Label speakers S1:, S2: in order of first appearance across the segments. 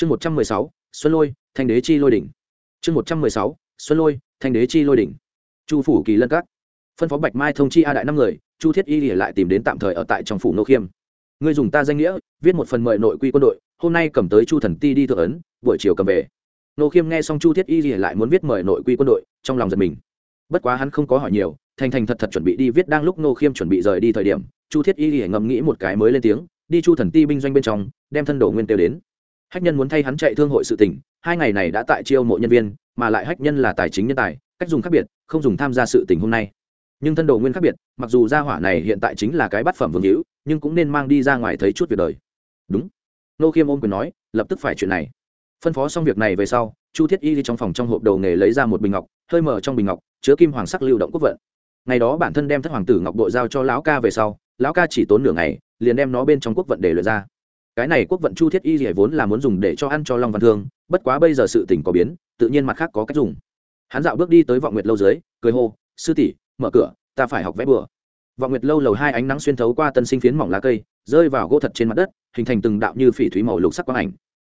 S1: chương một trăm mười sáu, xuân lôi, thanh đế chi lôi đỉnh. Chương một trăm mười sáu, xuân lôi, thanh đế chi lôi đỉnh. Chu phủ kỳ lân các. Phân phó bạch mai thông chi a đại năm người, chu thiết y lại tìm đến tạm thời ở tại trong phủ nô khiêm. Ngươi dùng ta danh nghĩa, viết một phần mời nội quy quân đội, hôm nay cầm tới chu thần ti đi thượng ấn, buổi chiều cầm về. Nô khiêm nghe xong chu thiết y lại muốn viết mời nội quy quân đội, trong lòng giật mình. Bất quá hắn không có hỏi nhiều, thành thành thật thật chuẩn bị đi viết đang lúc nô khiêm chuẩn bị rời đi thời điểm, chu thiết y lìa ngẫm nghĩ một cái mới lên tiếng, đi chu thần ti binh doanh bên trong, đem thân đồ nguyên tiêu đến hách nhân muốn thay hắn chạy thương hội sự tỉnh hai ngày này đã tại chiêu mộ nhân viên, mà lại hách nhân là tài chính nhân tài, cách dùng khác biệt, không dùng tham gia sự tình hôm nay. Nhưng thân đồ nguyên khác biệt, mặc dù gia hỏa này hiện tại chính là cái bát phẩm vương hữu, nhưng cũng nên mang đi ra ngoài thấy chút việc đời. Đúng. Nô khiêm ôm quyền nói, lập tức phải chuyện này. Phân phó xong việc này về sau, chu thiết y đi trong phòng trong hộp đầu nghề lấy ra một bình ngọc, hơi mở trong bình ngọc, chứa kim hoàng sắc lưu động quốc vận. Ngày đó bản thân đem thất hoàng tử ngọc bội giao cho lão ca về sau, lão ca chỉ tốn nửa ngày, liền đem nó bên trong quốc vận để luyện ra cái này quốc vận chu thiết y rỉa vốn là muốn dùng để cho ăn cho long văn thương, bất quá bây giờ sự tình có biến, tự nhiên mặt khác có cách dùng. Hắn dạo bước đi tới vọng nguyệt lâu dưới, cười hô, sư tỷ, mở cửa, ta phải học vẽ bừa. Vọng nguyệt lâu lầu hai ánh nắng xuyên thấu qua tân sinh phiến mỏng lá cây, rơi vào gỗ thật trên mặt đất, hình thành từng đạo như phỉ thúy màu lục sắc quang ảnh.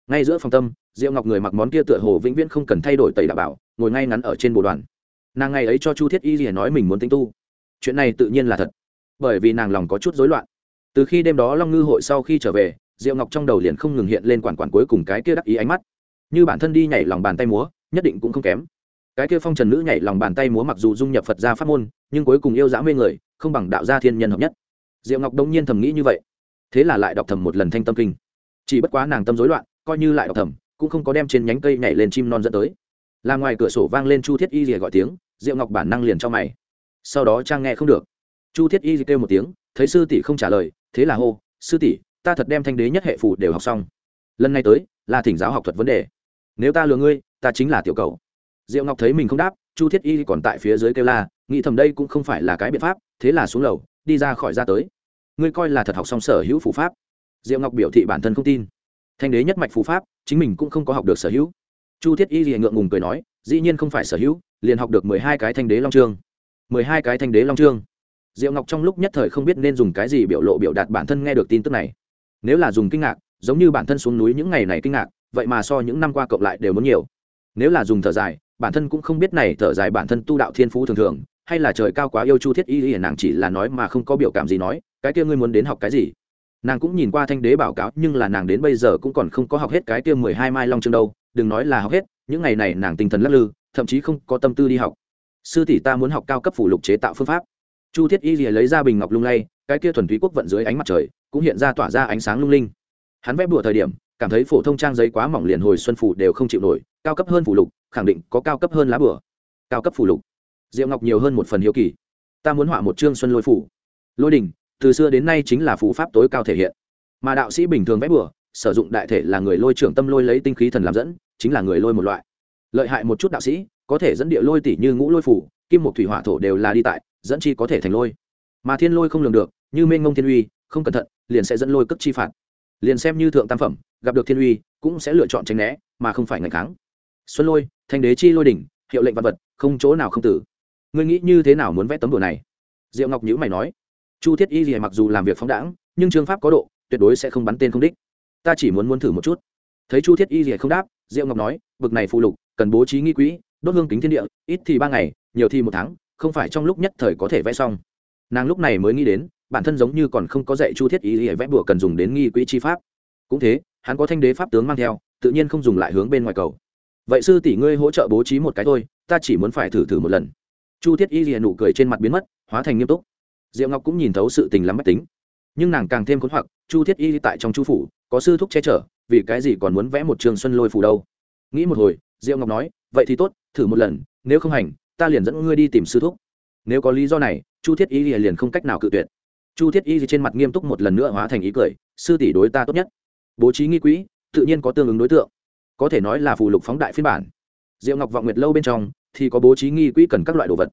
S1: Ngay giữa phòng tâm, diệu ngọc người mặc món kia tựa hồ vĩnh viễn không cần thay đổi tẩy đạo bảo, ngồi ngay ngắn ở trên bồ đoàn. Nàng ngày ấy cho chu thiết y rỉa nói mình muốn tinh tu. Chuyện này tự nhiên là thật, bởi vì nàng lòng có chút rối loạn. Từ khi đêm đó long ngư hội sau khi trở về diệu ngọc trong đầu liền không ngừng hiện lên quản quản cuối cùng cái kia đắc ý ánh mắt. Như bản thân đi nhảy lòng bàn tay múa, nhất định cũng không kém. Cái kia phong trần nữ nhảy lòng bàn tay múa mặc dù dung nhập phật gia pháp môn, nhưng cuối cùng yêu dã mê người, không bằng đạo gia thiên nhân hợp nhất. Diệu ngọc đông nhiên thầm nghĩ như vậy. Thế là lại đọc thầm một lần thanh tâm kinh. Chỉ bất quá nàng tâm rối loạn, coi như lại đọc thầm, cũng không có đem trên nhánh cây nhảy lên chim non dẫn tới. Là ngoài cửa sổ vang lên chu thiết y rìa gọi tiếng, diệu ngọc bản năng liền cho mày. Sau đó trang nghe không được. Chu thiết y kêu một tiếng, thấy sư tỷ không trả lời, thế là hô, sư tỷ ta thật đem thanh đế nhất hệ phủ đều học xong. Lần này tới, là thỉnh giáo học thuật vấn đề. Nếu ta lừa ngươi, ta chính là tiểu cầu. Diệu ngọc thấy mình không đáp, chu thiết y còn tại phía dưới kêu la, nghĩ thầm đây cũng không phải là cái biện pháp, thế là xuống lầu, đi ra khỏi ra tới. Ngươi coi là thật học xong sở hữu phù pháp. Diệu ngọc biểu thị bản thân không tin. Thanh đế nhất mạch phù pháp, chính mình cũng không có học được sở hữu. Chu thiết y thì ngượng ngùng cười nói, dĩ nhiên không phải sở hữu, liền học được mười hai cái thanh đế long trương. mười hai cái thanh đế long trương. Diệu ngọc trong lúc nhất thời không biết nên dùng cái gì biểu lộ biểu đạt bản thân nghe được tin tức này nếu là dùng kinh ngạc, giống như bản thân xuống núi những ngày này kinh ngạc, vậy mà so những năm qua cộng lại đều muốn nhiều. Nếu là dùng thở dài, bản thân cũng không biết này thở dài bản thân tu đạo thiên phú thường thường, hay là trời cao quá yêu chu thiết y hiển nàng chỉ là nói mà không có biểu cảm gì nói, cái kia ngươi muốn đến học cái gì? Nàng cũng nhìn qua thanh đế báo cáo, nhưng là nàng đến bây giờ cũng còn không có học hết cái kia mười hai mai long chương đâu, đừng nói là học hết, những ngày này nàng tinh thần lắc lư, thậm chí không có tâm tư đi học. Sư tỷ ta muốn học cao cấp phủ lục chế tạo phương pháp. Chu thiết y lìa lấy ra bình ngọc lung lay, cái kia thuần túy quốc vận dưới ánh mặt trời cũng hiện ra tỏa ra ánh sáng lung linh. Hắn vẽ bùa thời điểm, cảm thấy phổ thông trang giấy quá mỏng liền hồi xuân phủ đều không chịu nổi, cao cấp hơn phủ lục, khẳng định có cao cấp hơn lá bùa. Cao cấp phủ lục. Diệu ngọc nhiều hơn một phần hiếu kỳ. Ta muốn họa một chương xuân lôi phủ. Lôi đình từ xưa đến nay chính là phủ pháp tối cao thể hiện. Mà đạo sĩ bình thường vẽ bùa, sử dụng đại thể là người lôi trưởng tâm lôi lấy tinh khí thần làm dẫn, chính là người lôi một loại. Lợi hại một chút đạo sĩ, có thể dẫn địa lôi tỷ như ngũ lôi phủ, kim một thủy hỏa thổ đều là đi tại, dẫn chi có thể thành lôi. Mà thiên lôi không lường được, như mênh ngông thiên uy, không cẩn thận liền sẽ dẫn lôi cất chi phạt. Liền xem như thượng tam phẩm, gặp được thiên uy, cũng sẽ lựa chọn tránh né, mà không phải ngày kháng. Xuân lôi, thanh đế chi lôi đỉnh, hiệu lệnh vật vật, không chỗ nào không tử. Ngươi nghĩ như thế nào muốn vẽ tấm đồ này? Diệu ngọc nhữ mày nói. Chu thiết y gì mặc dù làm việc phóng đãng, nhưng chương pháp có độ, tuyệt đối sẽ không bắn tên không đích. Ta chỉ muốn muốn thử một chút. Thấy chu thiết y gì không đáp, diệu ngọc nói, bực này phụ lục, cần bố trí nghi quỹ, đốt hương kính thiên địa, ít thì ba ngày, nhiều thì một tháng, không phải trong lúc nhất thời có thể vẽ xong. Nàng lúc này mới nghĩ đến bản thân giống như còn không có dạy chu thiết ý ý vẽ bùa cần dùng đến nghi quỹ chi pháp. Cũng thế, hắn có thanh đế pháp tướng mang theo, tự nhiên không dùng lại hướng bên ngoài cầu. Vậy sư tỷ ngươi hỗ trợ bố trí một cái thôi, ta chỉ muốn phải thử thử một lần. Chu thiết y liền nụ cười trên mặt biến mất, hóa thành nghiêm túc. Diệu ngọc cũng nhìn thấu sự tình lắm mách tính. Nhưng nàng càng thêm khốn hoặc, chu thiết y tại trong chu phủ, có sư thúc che chở, vì cái gì còn muốn vẽ một trường xuân lôi phủ đâu? Nghĩ một hồi, diệu ngọc nói, vậy thì tốt, thử một lần, nếu không hành, ta liền dẫn ngươi đi tìm sư thúc. Nếu có lý do này, chu thiết y liền không cách nào cự tuyệt chu thiết y trên mặt nghiêm túc một lần nữa hóa thành ý cười, sư tỷ đối ta tốt nhất. Bố trí nghi quỹ, tự nhiên có tương ứng đối tượng. Có thể nói là phù lục phóng đại phiên bản. Diệu ngọc vọng nguyệt lâu bên trong, thì có bố trí nghi quỹ cần các loại đồ vật.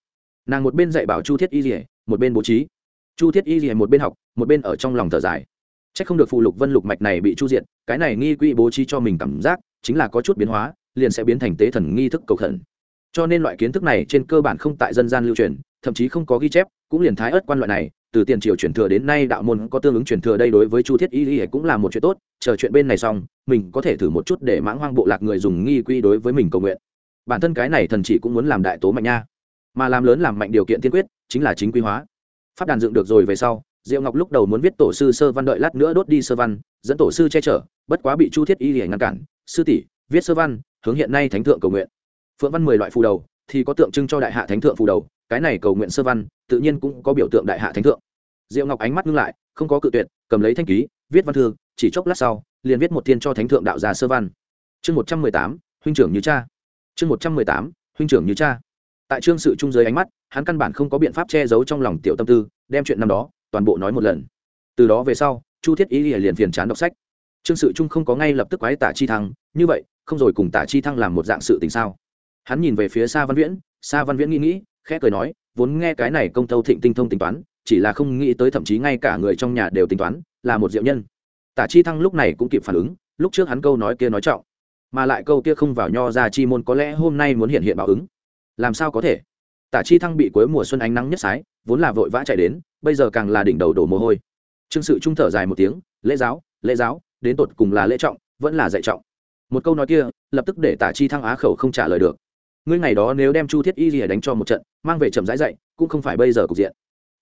S1: Nàng một bên dạy bảo chu thiết y rỉa một bên bố trí. Chu thiết y rỉa một bên học, một bên ở trong lòng thở dài. C h ắ c không được phù lục vân lục mạch này bị chu diện cái này nghi quỹ bố trí cho mình cảm giác chính là có chút biến hóa, liền sẽ biến thành tế thần nghi thức cầu khẩn. Cho nên loại kiến thức này trên cơ bản không tại dân gian lưu truyền, thậm chí không có ghi chép, cũng liền thái ớt quan loại này từ tiền triều truyền thừa đến nay đạo môn có tương ứng truyền thừa đây đối với chu thiết y y cũng là một chuyện tốt, chờ chuyện bên này xong, mình có thể thử một chút để mãng hoang bộ lạc người dùng nghi quy đối với mình cầu nguyện. Bản thân cái này thần chỉ cũng muốn làm đại tố mạnh nha. Mà làm lớn làm mạnh điều kiện tiên quyết, chính là chính quy hóa. Pháp đàn dựng được rồi về sau, diệu ngọc lúc đầu muốn viết tổ sư sơ văn đợi lát nữa đốt đi sơ văn, dẫn tổ sư che chở, bất quá bị chu thiết y y ngăn cản. Sư tỷ, viết sơ văn, hướng hiện nay thánh thượng cầu nguyện. Phượng văn mười loại phù đầu, thì có tượng trưng cho đại hạ thánh thượng phù đầu cái này cầu nguyện sơ văn, tự nhiên cũng có biểu tượng đại hạ thánh thượng. Diệu ngọc ánh mắt ngưng lại, không có cự tuyệt, cầm lấy thanh ký, viết văn thư, chỉ chốc lát sau, liền viết một thiên cho thánh thượng đạo già sơ văn. Chương một trăm mười tám, huynh trưởng như cha. Chương một trăm mười tám, huynh trưởng như cha. Tại trương sự trung giới ánh mắt, hắn căn bản không có biện pháp che giấu trong lòng tiểu tâm tư, đem chuyện năm đó, toàn bộ nói một lần. Từ đó về sau, chu thiết ý liền phiền chán đọc sách. Trương sự trung không có ngay lập tức quái tả chi thăng, như vậy, không rồi cùng tả chi thăng làm một dạng sự tình sao? Hắn nhìn về phía xa văn viễn xa văn viễn nghĩ nghĩ khẽ cười nói, vốn nghe cái này công tâu thịnh tinh thông tính toán, chỉ là không nghĩ tới thậm chí ngay cả người trong nhà đều tính toán, là một diệu nhân. Tả chi thăng lúc này cũng kịp phản ứng, lúc trước hắn câu nói kia nói trọng, mà lại câu kia không vào nho ra chi môn có lẽ hôm nay muốn hiện hiện báo ứng. Làm sao có thể? Tả chi thăng bị cuối mùa xuân ánh nắng nhất sái, vốn là vội vã chạy đến, bây giờ càng là đỉnh đầu đổ mồ hôi. Trương sự trung thở dài một tiếng, lễ giáo lễ giáo, đến tột cùng là lễ trọng, vẫn là dạy trọng. Một câu nói kia, lập tức để tả chi thăng á khẩu không trả lời được ngươi ngày đó nếu đem chu thiết y gì đánh cho một trận, mang về chậm rãi dạy cũng không phải bây giờ cục diện.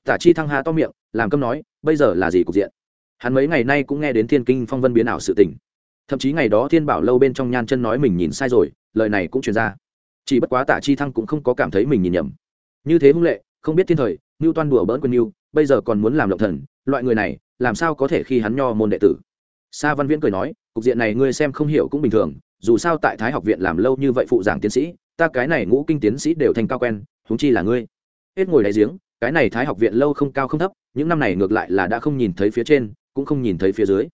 S1: Tả chi thăng hà to miệng, làm câm nói, bây giờ là gì cục diện? Hắn mấy ngày nay cũng nghe đến thiên kinh phong vân biến ảo sự tình. Thậm chí ngày đó thiên bảo lâu bên trong nhan chân nói mình nhìn sai rồi, lời này cũng truyền ra. Chỉ bất quá tả chi thăng cũng không có cảm thấy mình nhìn nhầm. Như thế hung lệ, không biết thiên thời ngưu toan đùa bỡn quân ngưu bây giờ còn muốn làm lộng thần, loại người này, làm sao có thể khi hắn nho môn đệ tử? Sa văn viễn cười nói, cục diện này ngươi xem không hiểu cũng bình thường, dù sao tại thái học viện làm lâu như vậy phụ giảng tiến sĩ ta cái này ngũ kinh tiến sĩ đều thành cao quen, huống chi là ngươi. Hết ngồi đáy giếng, cái này thái học viện lâu không cao không thấp, những năm này ngược lại là đã không nhìn thấy phía trên, cũng không nhìn thấy phía dưới.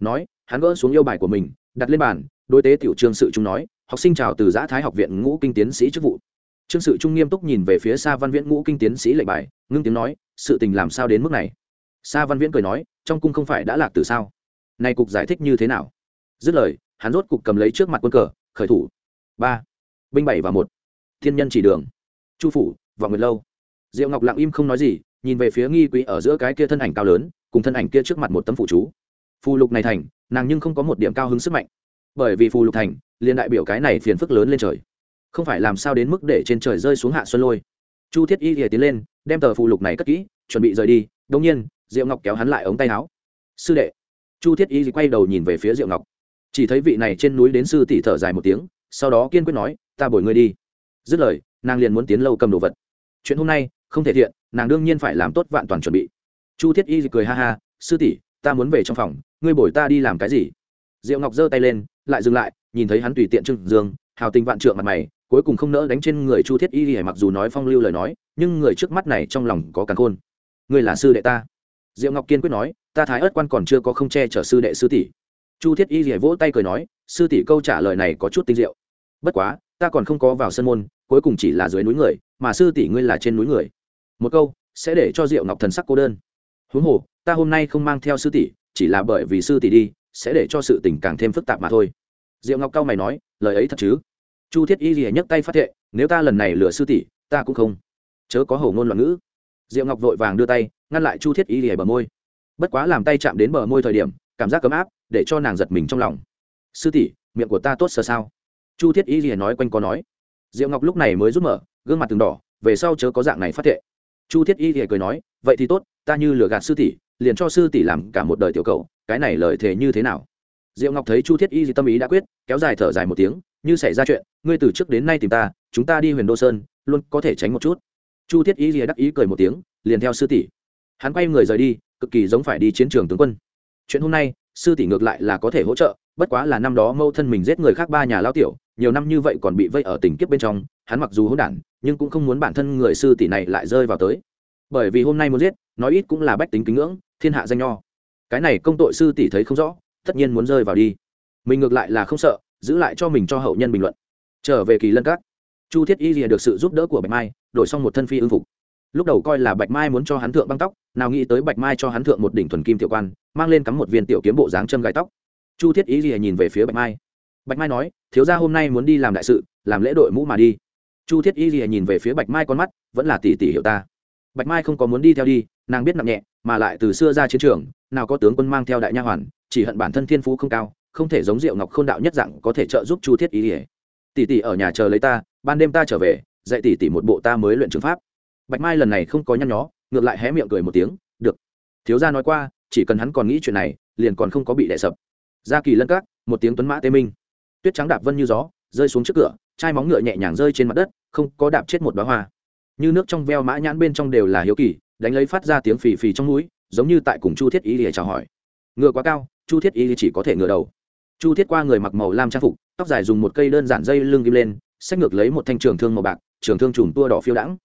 S1: Nói, hắn gỡ xuống yêu bài của mình, đặt lên bàn, đối tế tiểu trương sự trung nói, học sinh chào từ giã thái học viện ngũ kinh tiến sĩ chức vụ. Trương sự trung nghiêm túc nhìn về phía xa văn viễn ngũ kinh tiến sĩ lệnh bài, ngưng tiếng nói, sự tình làm sao đến mức này? Sa văn viễn cười nói, trong cung không phải đã lạc từ sao? Nay cục giải thích như thế nào? Dứt lời, hắn rốt cục cầm lấy trước mặt quân cờ, khởi thủ. Ba binh bảy và một. Thiên nhân chỉ đường. Chu phủ, vọng nguyệt lâu. Diệu ngọc lặng im không nói gì, nhìn về phía nghi quỹ ở giữa cái kia thân ảnh cao lớn, cùng thân ảnh kia trước mặt một tấm phụ chú. Phù lục này thành, nàng nhưng không có một điểm cao hứng sức mạnh. Bởi vì phù lục thành liên đại biểu cái này phiền phức lớn lên trời. Không phải làm sao đến mức để trên trời rơi xuống hạ xuân lôi. Chu thiết y thìa tiến lên, đem tờ phù lục này cất kỹ, chuẩn bị rời đi. Đông nhiên, diệu ngọc kéo hắn lại ống tay áo. Sư đệ. Chu thiết y quay đầu nhìn về phía diệu ngọc. Chỉ thấy vị này trên núi đến sư tỷ thở dài một tiếng, sau đó kiên quyết nói ta bồi ngươi đi. Dứt lời, nàng liền muốn tiến lâu cầm đồ vật. Chuyện hôm nay, không thể thiện, nàng đương nhiên phải làm tốt vạn toàn chuẩn bị. Chu thiết y cười ha ha, sư tỷ, ta muốn về trong phòng, ngươi bồi ta đi làm cái gì? Diệu ngọc giơ tay lên, lại dừng lại, nhìn thấy hắn tùy tiện trưng dương, hào tình vạn trượng mặt mày, cuối cùng không nỡ đánh trên người chu thiết y, mặc dù nói phong lưu lời nói, nhưng người trước mắt này trong lòng có càng khôn. Ngươi là sư đệ ta. Diệu ngọc kiên quyết nói, ta thái ớt quan còn chưa có không che chở sư đệ sư tỷ. Chu thiết y rỉa vỗ tay cười nói, sư tỷ câu trả lời này có chút tinh diệu bất quá, ta còn không có vào sân môn, cuối cùng chỉ là dưới núi người, mà sư tỷ ngươi là trên núi người. Một câu, sẽ để cho diệu ngọc thần sắc cô đơn. Huống hồ, ta hôm nay không mang theo sư tỷ, chỉ là bởi vì sư tỷ đi, sẽ để cho sự tình càng thêm phức tạp mà thôi. Diệu ngọc cao mày nói, lời ấy thật chứ? Chu thiết y lìa nhấc tay phát thệ, nếu ta lần này lừa sư tỷ, ta cũng không. Chớ có hầu ngôn loạn ngữ. Diệu ngọc vội vàng đưa tay, ngăn lại chu thiết y lìa bờ môi. Bất quá làm tay chạm đến bờ môi thời điểm, cảm giác ấm áp, để cho nàng giật mình trong lòng. Sư tỷ, miệng của ta tốt sơ sao? Chu thiết y liền nói quanh có nói, diệu ngọc lúc này mới rút mở, gương mặt từng đỏ, về sau chớ có dạng này phát thệ. Chu thiết y liền cười nói, vậy thì tốt, ta như lừa gạt sư tỷ, liền cho sư tỷ làm cả một đời tiểu cầu cái này lời thề như thế nào? Diệu ngọc thấy chu thiết y tâm ý đã quyết, kéo dài thở dài một tiếng, như xảy ra chuyện, ngươi từ trước đến nay tìm ta, chúng ta đi huyền đô sơn, luôn có thể tránh một chút. Chu thiết y lìa đắc ý cười một tiếng, liền theo sư tỷ. Hắn quay người rời đi, cực kỳ giống phải đi chiến trường tướng quân. Chuyện hôm nay, sư tỷ ngược lại là có thể hỗ trợ bất quá là năm đó mâu thân mình giết người khác ba nhà lao tiểu, nhiều năm như vậy còn bị vây ở tình kiếp bên trong, hắn mặc dù hỗn đản, nhưng cũng không muốn bản thân người sư tỷ này lại rơi vào tới. Bởi vì hôm nay muốn giết, nói ít cũng là bách tính kính ngưỡng, thiên hạ danh nho. Cái này công tội sư tỷ thấy không rõ, tất nhiên muốn rơi vào đi. Mình ngược lại là không sợ, giữ lại cho mình cho hậu nhân bình luận. Trở về kỳ lân các. Chu thiết y lìa được sự giúp đỡ của bạch mai, đổi xong một thân phi ưng phục. Lúc đầu coi là bạch mai muốn cho hắn thượng băng tóc, nào nghĩ tới bạch mai cho hắn thượng một đỉnh thuần kim tiểu quan, mang lên cắm một viên tiểu kiếm bộ dáng châm gai tóc chu thiết y lìa nhìn về phía bạch mai. Bạch mai nói, thiếu gia hôm nay muốn đi làm đại sự, làm lễ đội mũ mà đi. Chu thiết y lìa nhìn về phía bạch mai con mắt, vẫn là tỷ tỷ hiểu ta. Bạch mai không có muốn đi theo đi, nàng biết nặng nhẹ, mà lại từ xưa ra chiến trường, nào có tướng quân mang theo đại nha hoàn, chỉ hận bản thân thiên phú không cao, không thể giống diệu ngọc k h ô n đạo nhất dạng có thể trợ giúp chu thiết ý lìa. Tỷ tỷ ở nhà chờ lấy ta, ban đêm ta trở về, dạy tỷ tỷ một bộ ta mới luyện trường pháp. Bạch mai lần này không có nhăn nhó, ngược lại hé miệng cười một tiếng, được. Thiếu gia nói qua, chỉ cần hắn còn nghĩ chuyện này, liền còn không có bị đẻ sập gia kỳ lân cát một tiếng tuấn mã tê minh. Tuyết trắng đạp vân như gió, rơi xuống trước cửa, chai móng ngựa nhẹ nhàng rơi trên mặt đất, không có đạp chết một bá hoa. Như nước trong veo mã nhãn bên trong đều là hiếu kỳ, đánh lấy phát ra tiếng phì phì trong núi, giống như tại cùng chu thiết y để chào hỏi. Ngựa quá cao, chu thiết y chỉ có thể ngựa đầu. Chu thiết qua người mặc màu lam trang phục, tóc dài dùng một cây đơn giản dây lưng ghim lên, xách ngược lấy một thanh trường thương màu bạc, trường thương trùm tua đỏ phiêu đãng.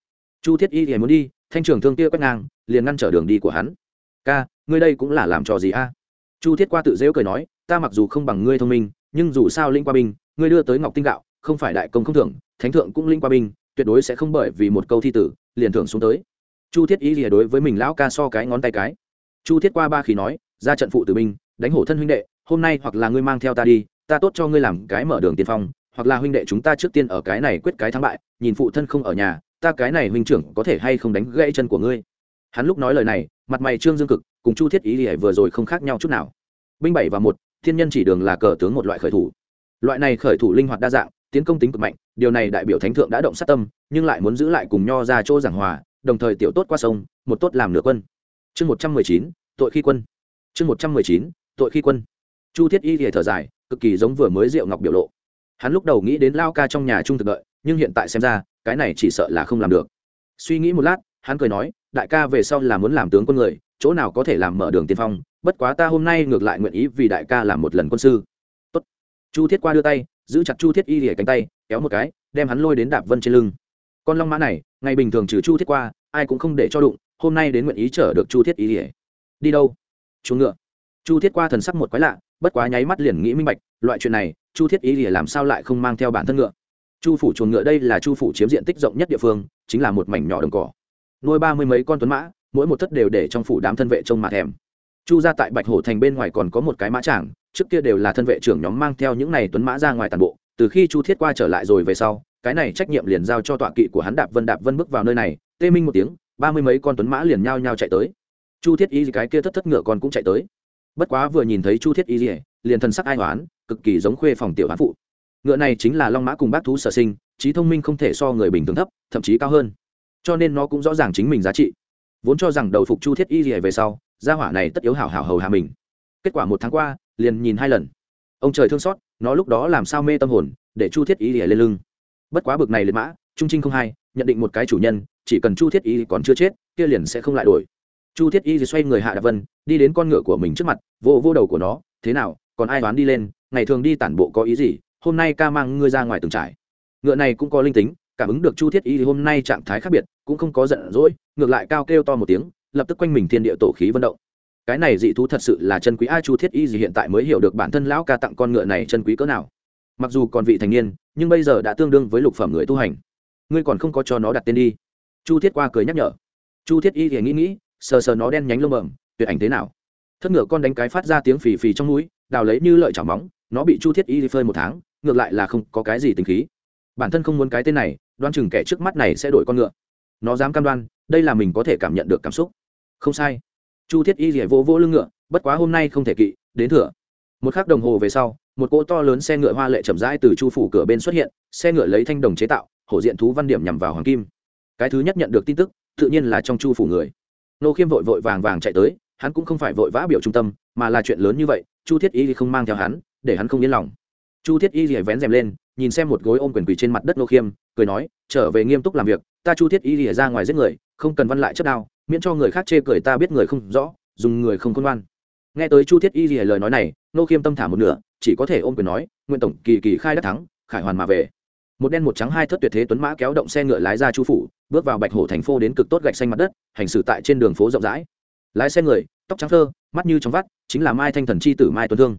S1: Chu thiết y thì muốn đi, thanh trường thương kia quét ngang, liền ngăn trở đường đi của hắn. Ca, ngươi đây cũng là làm trò gì a? Chu thiết qua tự dễu cười nói ta mặc dù không bằng ngươi thông minh, nhưng dù sao linh qua binh, ngươi đưa tới ngọc tinh gạo, không phải đại công không thưởng, thánh thượng cũng linh qua binh, tuyệt đối sẽ không bởi vì một câu thi tử, liền thưởng xuống tới. Chu thiết ý lìa đối với mình lão ca so cái ngón tay cái. Chu thiết qua ba khí nói, ra trận phụ tử binh, đánh hổ thân huynh đệ, hôm nay hoặc là ngươi mang theo ta đi, ta tốt cho ngươi làm cái mở đường tiên phong, hoặc là huynh đệ chúng ta trước tiên ở cái này quyết cái thắng bại, nhìn phụ thân không ở nhà, ta cái này huynh trưởng có thể hay không đánh gãy chân của ngươi. Hắn lúc nói lời này, mặt mày trương dương cực, cùng chu thiết ý lìa vừa rồi không khác nhau chút nào. Binh bảy và một thiên nhân chỉ đường là cờ tướng một loại khởi thủ. Loại này khởi thủ linh hoạt đa dạng, tiến công tính cực mạnh, điều này đại biểu thánh thượng đã động sát tâm, nhưng lại muốn giữ lại cùng nho ra chỗ giảng hòa, đồng thời tiểu tốt qua sông, một tốt làm nửa quân. Chương một trăm mười chín, tội khi quân. Chương một trăm mười chín, tội khi quân. Chu thiết y thì thở dài, cực kỳ giống vừa mới rượu ngọc biểu lộ. Hắn lúc đầu nghĩ đến lao ca trong nhà trung thực đợi, nhưng hiện tại xem ra, cái này chỉ sợ là không làm được. Suy nghĩ một lát, hắn cười nói, đại ca về sau là muốn làm tướng quân người, chỗ nào có thể làm mở đường tiên phong bất quá ta hôm nay ngược lại nguyện ý vì đại ca làm một lần quân sư. Tốt. chu thiết qua đưa tay, giữ chặt chu thiết y lìa cánh tay, kéo một cái, đem hắn lôi đến đạp vân trên lưng. Con long mã này, ngày bình thường trừ chu thiết qua, ai cũng không để cho đụng, hôm nay đến nguyện ý chở được chu thiết y lìa. Đi đâu? Chu ngựa. Chu thiết qua thần sắc một quái lạ, bất quá nháy mắt liền nghĩ minh bạch, loại chuyện này, chu thiết y lìa làm sao lại không mang theo bản thân ngựa? Chu phủ chuồng ngựa đây là chu phủ chiếm diện tích rộng nhất địa phương, chính là một mảnh nhỏ đồng cỏ. Nuôi ba mươi mấy con tuấn mã, mỗi một thất đều để trong phủ đám thân vệ trông mà thèm chu ra tại bạch hổ thành bên ngoài còn có một cái mã tràng, trước kia đều là thân vệ trưởng nhóm mang theo những này tuấn mã ra ngoài toàn bộ, từ khi chu thiết qua trở lại rồi về sau, cái này trách nhiệm liền giao cho tọa kỵ của hắn đạp vân đạp vân bước vào nơi này, tê minh một tiếng, ba mươi mấy con tuấn mã liền nhao nhao chạy tới. Chu thiết y cái kia thất thất ngựa con cũng chạy tới. Bất quá vừa nhìn thấy chu thiết y liền thần sắc ai hoán, cực kỳ giống khuê phòng tiểu hán phụ. Ngựa này chính là long mã cùng bác thú sở sinh, trí thông minh không thể so người bình thường thấp, thậm chí cao hơn. Cho nên nó cũng rõ ràng chính mình giá trị vốn cho rằng đầu phục chu thiết y về sau, gia hỏa này tất yếu hảo hảo hầu hạ mình. Kết quả một tháng qua, liền nhìn hai lần. Ông trời thương xót, nó lúc đó làm sao mê tâm hồn, để chu thiết y gì lên lưng. Bất quá bực này liệt mã, trung trinh không hai nhận định một cái chủ nhân, chỉ cần chu thiết y còn chưa chết, kia liền sẽ không lại đổi. Chu thiết y xoay người hạ đạp vân, đi đến con ngựa của mình trước mặt, vô vô đầu của nó, thế nào, còn ai đoán đi lên, ngày thường đi tản bộ có ý gì, hôm nay ca mang ngươi ra ngoài từng trải. Ngựa này cũng có linh tính cảm ứng được chu thiết y hôm nay trạng thái khác biệt, cũng không có giận dỗi, ngược lại cao kêu to một tiếng, lập tức quanh mình thiên địa tổ khí vận động. Cái này dị thú thật sự là chân quý, a, chu thiết y gì hiện tại mới hiểu được bản thân lão ca tặng con ngựa này chân quý cỡ nào. Mặc dù còn vị thành niên, nhưng bây giờ đã tương đương với lục phẩm người tu hành. Ngươi còn không có cho nó đặt tên đi. Chu thiết qua cười nhắc nhở. Chu thiết y thì nghĩ nghĩ, sờ sờ nó đen nhánh lông bẩm tuyệt ảnh thế nào? Thất ngựa con đánh cái phát ra tiếng phì phì trong núi đào lấy như lợi chảo móng, nó bị chu thiết y phơi một tháng, ngược lại là không có cái gì tình khí. Bản thân không muốn cái tên này đoan chừng kẻ trước mắt này sẽ đổi con ngựa. Nó dám cam đoan, đây là mình có thể cảm nhận được cảm xúc. Không sai. Chu thiết y rỉa vô vô lưng ngựa, bất quá hôm nay không thể kỵ, đến thửa. Một khắc đồng hồ về sau, một cỗ to lớn xe ngựa hoa lệ chậm rãi từ chu phủ cửa bên xuất hiện, xe ngựa lấy thanh đồng chế tạo, hổ diện thú văn điểm nhằm vào hoàng kim. Cái thứ nhất nhận được tin tức, tự nhiên là trong chu phủ người. Nô khiêm vội vội vàng vàng chạy tới, hắn cũng không phải vội vã biểu trung tâm, mà là chuyện lớn như vậy, chu thiết y không mang theo hắn, để hắn không yên lòng. Chu thiết y rỉa vén rèm lên nhìn xem một gối ôm quyền quỳ trên mặt đất nô khiêm, cười nói, trở về nghiêm túc làm việc, ta chu thiết y lìa ra ngoài giết người, không cần văn lại chất đao, miễn cho người khác chê cười ta biết người không rõ, dùng người không khôn ngoan. Nghe tới chu thiết y lìa lời nói này nô khiêm tâm thả một nửa, chỉ có thể ôm quyền nói, nguyện tổng kỳ kỳ khai đắc thắng, khải hoàn mà về. Một đen một trắng hai thất tuyệt thế tuấn mã kéo động xe ngựa lái ra chu phủ, bước vào bạch hổ thành phố đến cực tốt gạch xanh mặt đất, hành xử tại trên đường phố rộng rãi. Lái xe người, tóc trắng thơ, mắt như trong vắt, chính là mai thanh thần chi tử mai tuấn thương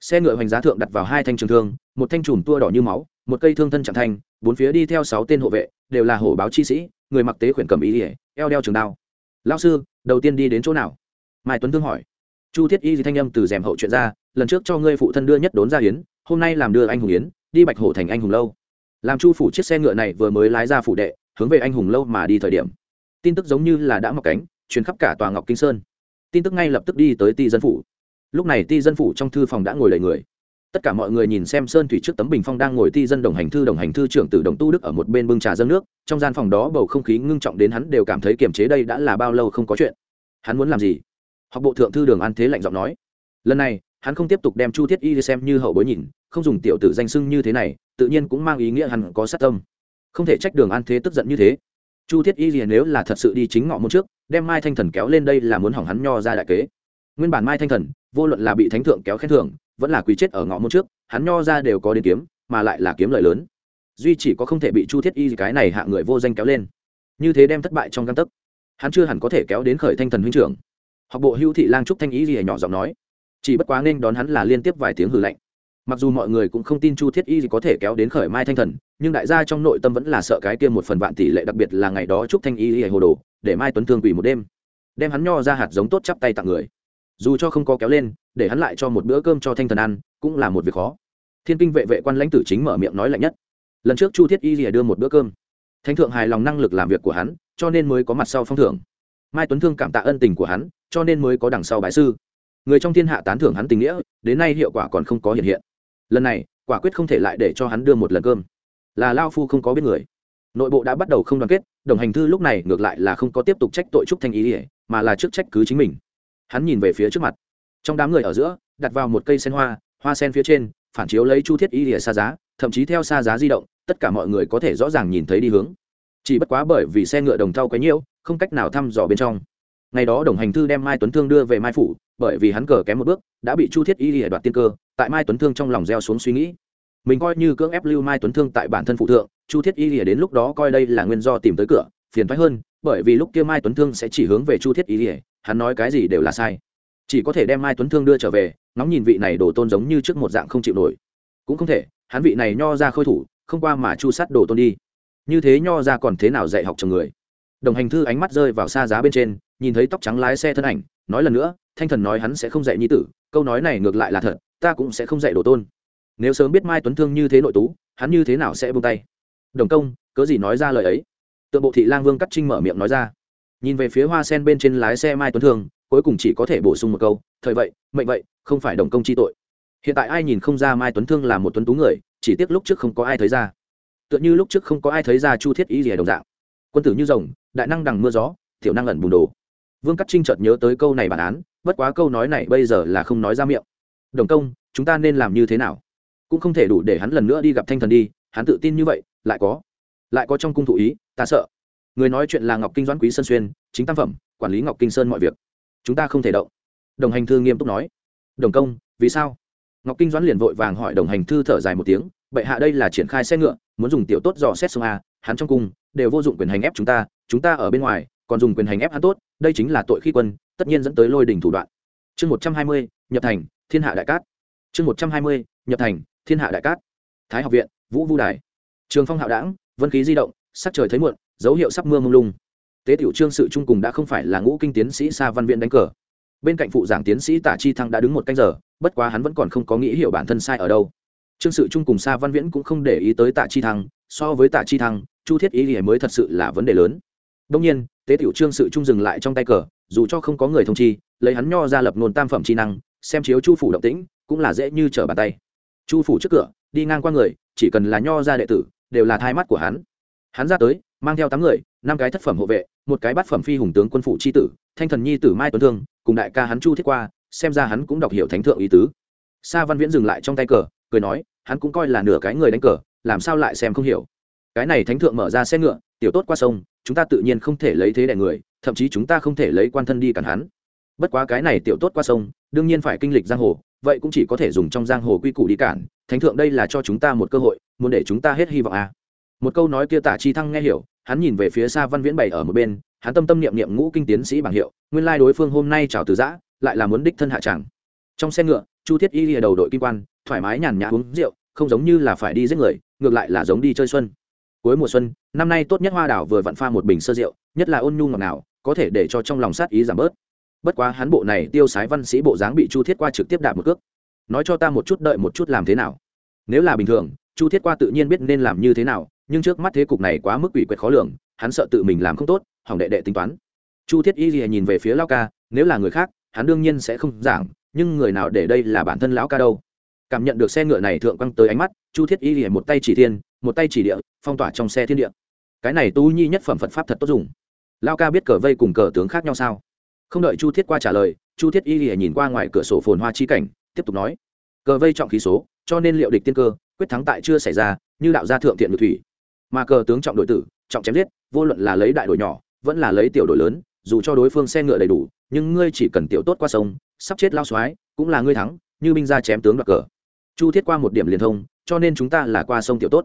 S1: xe ngựa hoành giá thượng đặt vào hai thanh trường thương, một thanh chùm tua đỏ như máu, một cây thương thân chẳng thanh, bốn phía đi theo sáu tên hộ vệ, đều là hổ báo chi sĩ, người mặc tế khuyển cầm ý ỉa eo đeo trường đao. Lao sư, đầu tiên đi đến chỗ nào? Mai tuấn thương hỏi. Chu thiết y thì thanh âm từ rèm hậu chuyện ra, lần trước cho ngươi phụ thân đưa nhất đốn ra hiến, hôm nay làm đưa anh hùng yến đi bạch hổ thành anh hùng lâu. Làm chu phủ chiếc xe ngựa này vừa mới lái ra phủ đệ, hướng về anh hùng lâu mà đi thời điểm. Tin tức giống như là đã mọc cánh chuyến khắp cả tòa ngọc kinh sơn. Tin tức ngay lập tức đi tới ti dân phủ lúc này ti dân phủ trong thư phòng đã ngồi đầy người. Tất cả mọi người nhìn xem sơn thủy trước tấm bình phong đang ngồi ti dân đồng hành thư, đồng hành thư trưởng tử đồng tu đức ở một bên bưng trà dâng nước. Trong gian phòng đó bầu không khí ngưng trọng đến hắn đều cảm thấy kiềm chế đây đã là bao lâu không có chuyện. Hắn muốn làm gì? Học bộ thượng thư đường an thế lạnh giọng nói. Lần này, hắn không tiếp tục đem chu thiết y xem như hậu bối nhìn, không dùng tiểu tử danh sưng như thế này, tự nhiên cũng mang ý nghĩa hắn có sát tâm. Không thể trách đường an thế tức giận như thế. Chu thiết y gì nếu là thật sự đi chính ngọ môn trước, đem mai thanh thần kéo lên đây là muốn hỏng hắn nho ra đại kế nguyên bản mai thanh thần, vô luận là bị thánh thượng kéo khen thưởng, vẫn là quý chết ở ngõ môn trước, hắn nho ra đều có đến kiếm, mà lại là kiếm lợi lớn. Duy chỉ có không thể bị chu thiết y cái này hạ người vô danh kéo lên. Như thế đem thất bại trong găng tấc. Hắn chưa hẳn có thể kéo đến khởi thanh thần huynh trưởng. Học bộ hữu thị lang trúc thanh ý gì nhỏ giọng nói. Chỉ bất quá nên đón hắn là liên tiếp vài tiếng hử lạnh. Mặc dù mọi người cũng không tin chu thiết y có thể kéo đến khởi mai thanh thần, nhưng đại gia trong nội tâm vẫn là sợ cái kia một phần vạn tỷ lệ, đặc biệt là ngày đó trúc thanh y hồ đồ, để mai tuấn thương quỷ một đêm. Đem hắn nho ra hạt giống tốt chắp tay tặng người dù cho không có kéo lên, để hắn lại cho một bữa cơm cho thanh thần ăn, cũng là một việc khó. Thiên kinh vệ vệ quan lãnh tử chính mở miệng nói lạnh nhất. Lần trước chu thiết y lìa đưa một bữa cơm. Thánh thượng hài lòng năng lực làm việc của hắn, cho nên mới có mặt sau phong thưởng. Mai tuấn thương cảm tạ ân tình của hắn, cho nên mới có đằng sau bãi sư. Người trong thiên hạ tán thưởng hắn tình nghĩa, đến nay hiệu quả còn không có hiện hiện. Lần này, quả quyết không thể lại để cho hắn đưa một lần cơm. Là lao phu không có biết người. Nội bộ đã bắt đầu không đoàn kết, đồng hành thư lúc này ngược lại là không có tiếp tục trách tội trúc thanh ý ỉa mà là trước trách cứ chính mình hắn nhìn về phía trước mặt. Trong đám người ở giữa, đặt vào một cây sen hoa hoa sen phía trên, phản chiếu lấy chu thiết y lìa xa giá, thậm chí theo xa giá di động, tất cả mọi người có thể rõ ràng nhìn thấy đi hướng. Chỉ bất quá bởi vì xe ngựa đồng thau quấy nhiễu không cách nào thăm dò bên trong. Ngày đó đồng hành thư đem mai tuấn thương đưa về mai phủ, bởi vì hắn cờ kém một bước, đã bị chu thiết y lìa đoạt tiên cơ, tại mai tuấn thương trong lòng gieo xuống suy nghĩ. Mình coi như cưỡng ép lưu mai tuấn thương tại bản thân phụ thượng, chu thiết y lìa đến lúc đó coi đây là nguyên do tìm tới cửa, phiền thoái hơn, bởi vì lúc kia mai tuấn thương sẽ chỉ hướng về chu thiết y lìa hắn nói cái gì đều là sai. Chỉ có thể đem mai tuấn thương đưa trở về, ngóng nhìn vị này đổ tôn giống như trước một dạng không chịu nổi. Cũng không thể, hắn vị này nho ra khôi thủ, không qua mà chu sát đổ tôn đi. Như thế nho ra còn thế nào dạy học chồng người? Đồng hành thư ánh mắt rơi vào xa giá bên trên, nhìn thấy tóc trắng lái xe thân ảnh, nói lần nữa, thanh thần nói hắn sẽ không dạy nhi tử, câu nói này ngược lại là thật, ta cũng sẽ không dạy đồ tôn. Nếu sớm biết mai tuấn thương như thế nội tú, hắn như thế nào sẽ buông tay? Đồng công, cớ gì nói ra lời ấy? Tượng bộ thị lang vương cắt trinh mở miệng nói ra nhìn về phía hoa sen bên trên lái xe mai tuấn thương cuối cùng chỉ có thể bổ sung một câu, thời vậy, mệnh vậy, không phải đồng công chi tội. Hiện tại ai nhìn không ra mai tuấn thương là một tuấn tú người, chỉ tiếc lúc trước không có ai thấy ra. Tựa như lúc trước không có ai thấy ra chu thiết ý gì đồng dạng. Quân tử như rồng, đại năng đằng mưa gió thiểu năng ẩn bùn đồ. Vương cắt trinh chợt nhớ tới câu này bản án, bất quá câu nói này bây giờ là không nói ra miệng. Đồng công, chúng ta nên làm như thế nào? Cũng không thể đủ để hắn lần nữa đi gặp thanh thần đi, hắn tự tin như vậy, lại có lại có trong cung thụ ý, ta sợ người nói chuyện là ngọc kinh doãn quý sơn xuyên, chính tam phẩm, quản lý ngọc kinh sơn mọi việc. Chúng ta không thể động. Đồng hành thư nghiêm túc nói. Đồng công, vì sao? Ngọc kinh doãn liền vội vàng hỏi đồng hành thư thở dài một tiếng, bệ hạ đây là triển khai xe ngựa, muốn dùng tiểu tốt dò xét sông a, hắn trong cung đều vô dụng quyền hành ép chúng ta chúng ta ở bên ngoài, còn dùng quyền hành ép hắn tốt, đây chính là tội khi quân, tất nhiên dẫn tới lôi đình thủ đoạn. Chương một trăm hai mươi, nhập thành, thiên hạ đại cát. Chương một trăm hai mươi, nhập thành, thiên hạ đại cát. Thái học viện, vũ vu đài. Trường phong hạo đảng, vân khí di động, sắc trời thấy muộn dấu hiệu sắp mưa mông lung. Tế tiểu trương sự trung cùng đã không phải là ngũ kinh tiến sĩ sa văn viện đánh cờ. Bên cạnh phụ giảng tiến sĩ tả chi thăng đã đứng một canh giờ, bất quá hắn vẫn còn không có nghĩ hiểu bản thân sai ở đâu. Trương sự trung cùng sa văn viễn cũng không để ý tới tạ chi thăng, so với tạ chi thăng, chu thiết ý nghĩa mới thật sự là vấn đề lớn. Đông nhiên, tế tiểu trương sự trung dừng lại trong tay cờ, dù cho không có người thông chi, lấy hắn nho ra lập nôn tam phẩm chi năng, xem chiếu chu phủ động tĩnh, cũng là dễ như trở bàn tay. Chu phủ trước cửa, đi ngang qua người, chỉ cần là nho ra đệ tử, đều là thai mắt của hắn. Hắn ra tới mang theo tám người, năm cái thất phẩm hộ vệ, một cái bát phẩm phi hùng tướng quân phụ c h i tử, thanh thần nhi tử mai tuấn thương, cùng đại ca hắn chu thiết qua, xem ra hắn cũng đọc hiểu thánh thượng ý tứ. Sa văn viễn dừng lại trong tay cờ, cười nói, hắn cũng coi là nửa cái người đánh cờ, làm sao lại xem không hiểu. Cái này thánh thượng mở ra xe ngựa, tiểu tốt qua sông, chúng ta tự nhiên không thể lấy thế đẻ người, thậm chí chúng ta không thể lấy quan thân đi cản hắn. Bất quá cái này tiểu tốt qua sông, đương nhiên phải kinh lịch giang hồ, vậy cũng chỉ có thể dùng trong giang hồ quy củ đi cản, thánh thượng đây là cho chúng ta một cơ hội, muốn để chúng ta hết hy vọng à một câu nói kia tả chi thăng nghe hiểu, hắn nhìn về phía xa văn viễn bày ở một bên, hắn tâm tâm niệm niệm ngũ kinh tiến sĩ bảng hiệu, nguyên lai đối phương hôm nay chào từ giã, lại là muốn đích thân hạ tràng trong xe ngựa, chu thiết y lìa đầu đội kim quan, thoải mái nhàn nhã uống rượu, không giống như là phải đi giết người, ngược lại là giống đi chơi xuân. Cuối mùa xuân, năm nay tốt nhất hoa đảo vừa vặn pha một bình sơ rượu, nhất là ôn nhu ngọt nào có thể để cho trong lòng sát ý giảm bớt. Bất quá hắn bộ này tiêu sái văn sĩ bộ dáng bị chu thiết qua trực tiếp đạp một cước. Nói cho ta một chút đợi một chút làm thế nào. Nếu là bình thường, chu thiết qua tự nhiên biết nên làm như thế nào nhưng trước mắt thế cục này quá mức ủy quyệt khó lường, hắn sợ tự mình làm không tốt, hỏng đệ đệ tính toán. Chu thiết y gì nhìn về phía lao ca, nếu là người khác, hắn đương nhiên sẽ không giảng, nhưng người nào để đây là bản thân lão ca đâu. Cảm nhận được xe ngựa này thượng quăng tới ánh mắt, chu thiết y gì một tay chỉ thiên, một tay chỉ địa, phong tỏa trong xe thiên địa. Cái này tu nhi nhất phẩm phật pháp thật tốt dùng. Lao ca biết cờ vây cùng cờ tướng khác nhau sao? Không đợi chu thiết qua trả lời, chu thiết y lìa nhìn qua ngoài cửa sổ phồn hoa chi cảnh, tiếp tục nói, cờ vây trọng khí số, cho nên liệu địch tiên cơ, quyết thắng tại chưa xảy ra, như đạo gia thượng thiện ngự thủy mà cờ tướng trọng đội tử, trọng chém giết, vô luận là lấy đại đội nhỏ, vẫn là lấy tiểu đội lớn, dù cho đối phương xe ngựa đầy đủ, nhưng ngươi chỉ cần tiểu tốt qua sông, sắp chết lao xoái cũng là ngươi thắng, như binh ra chém tướng đoạt cờ. Chu thiết qua một điểm liền thông, cho nên chúng ta là qua sông tiểu tốt.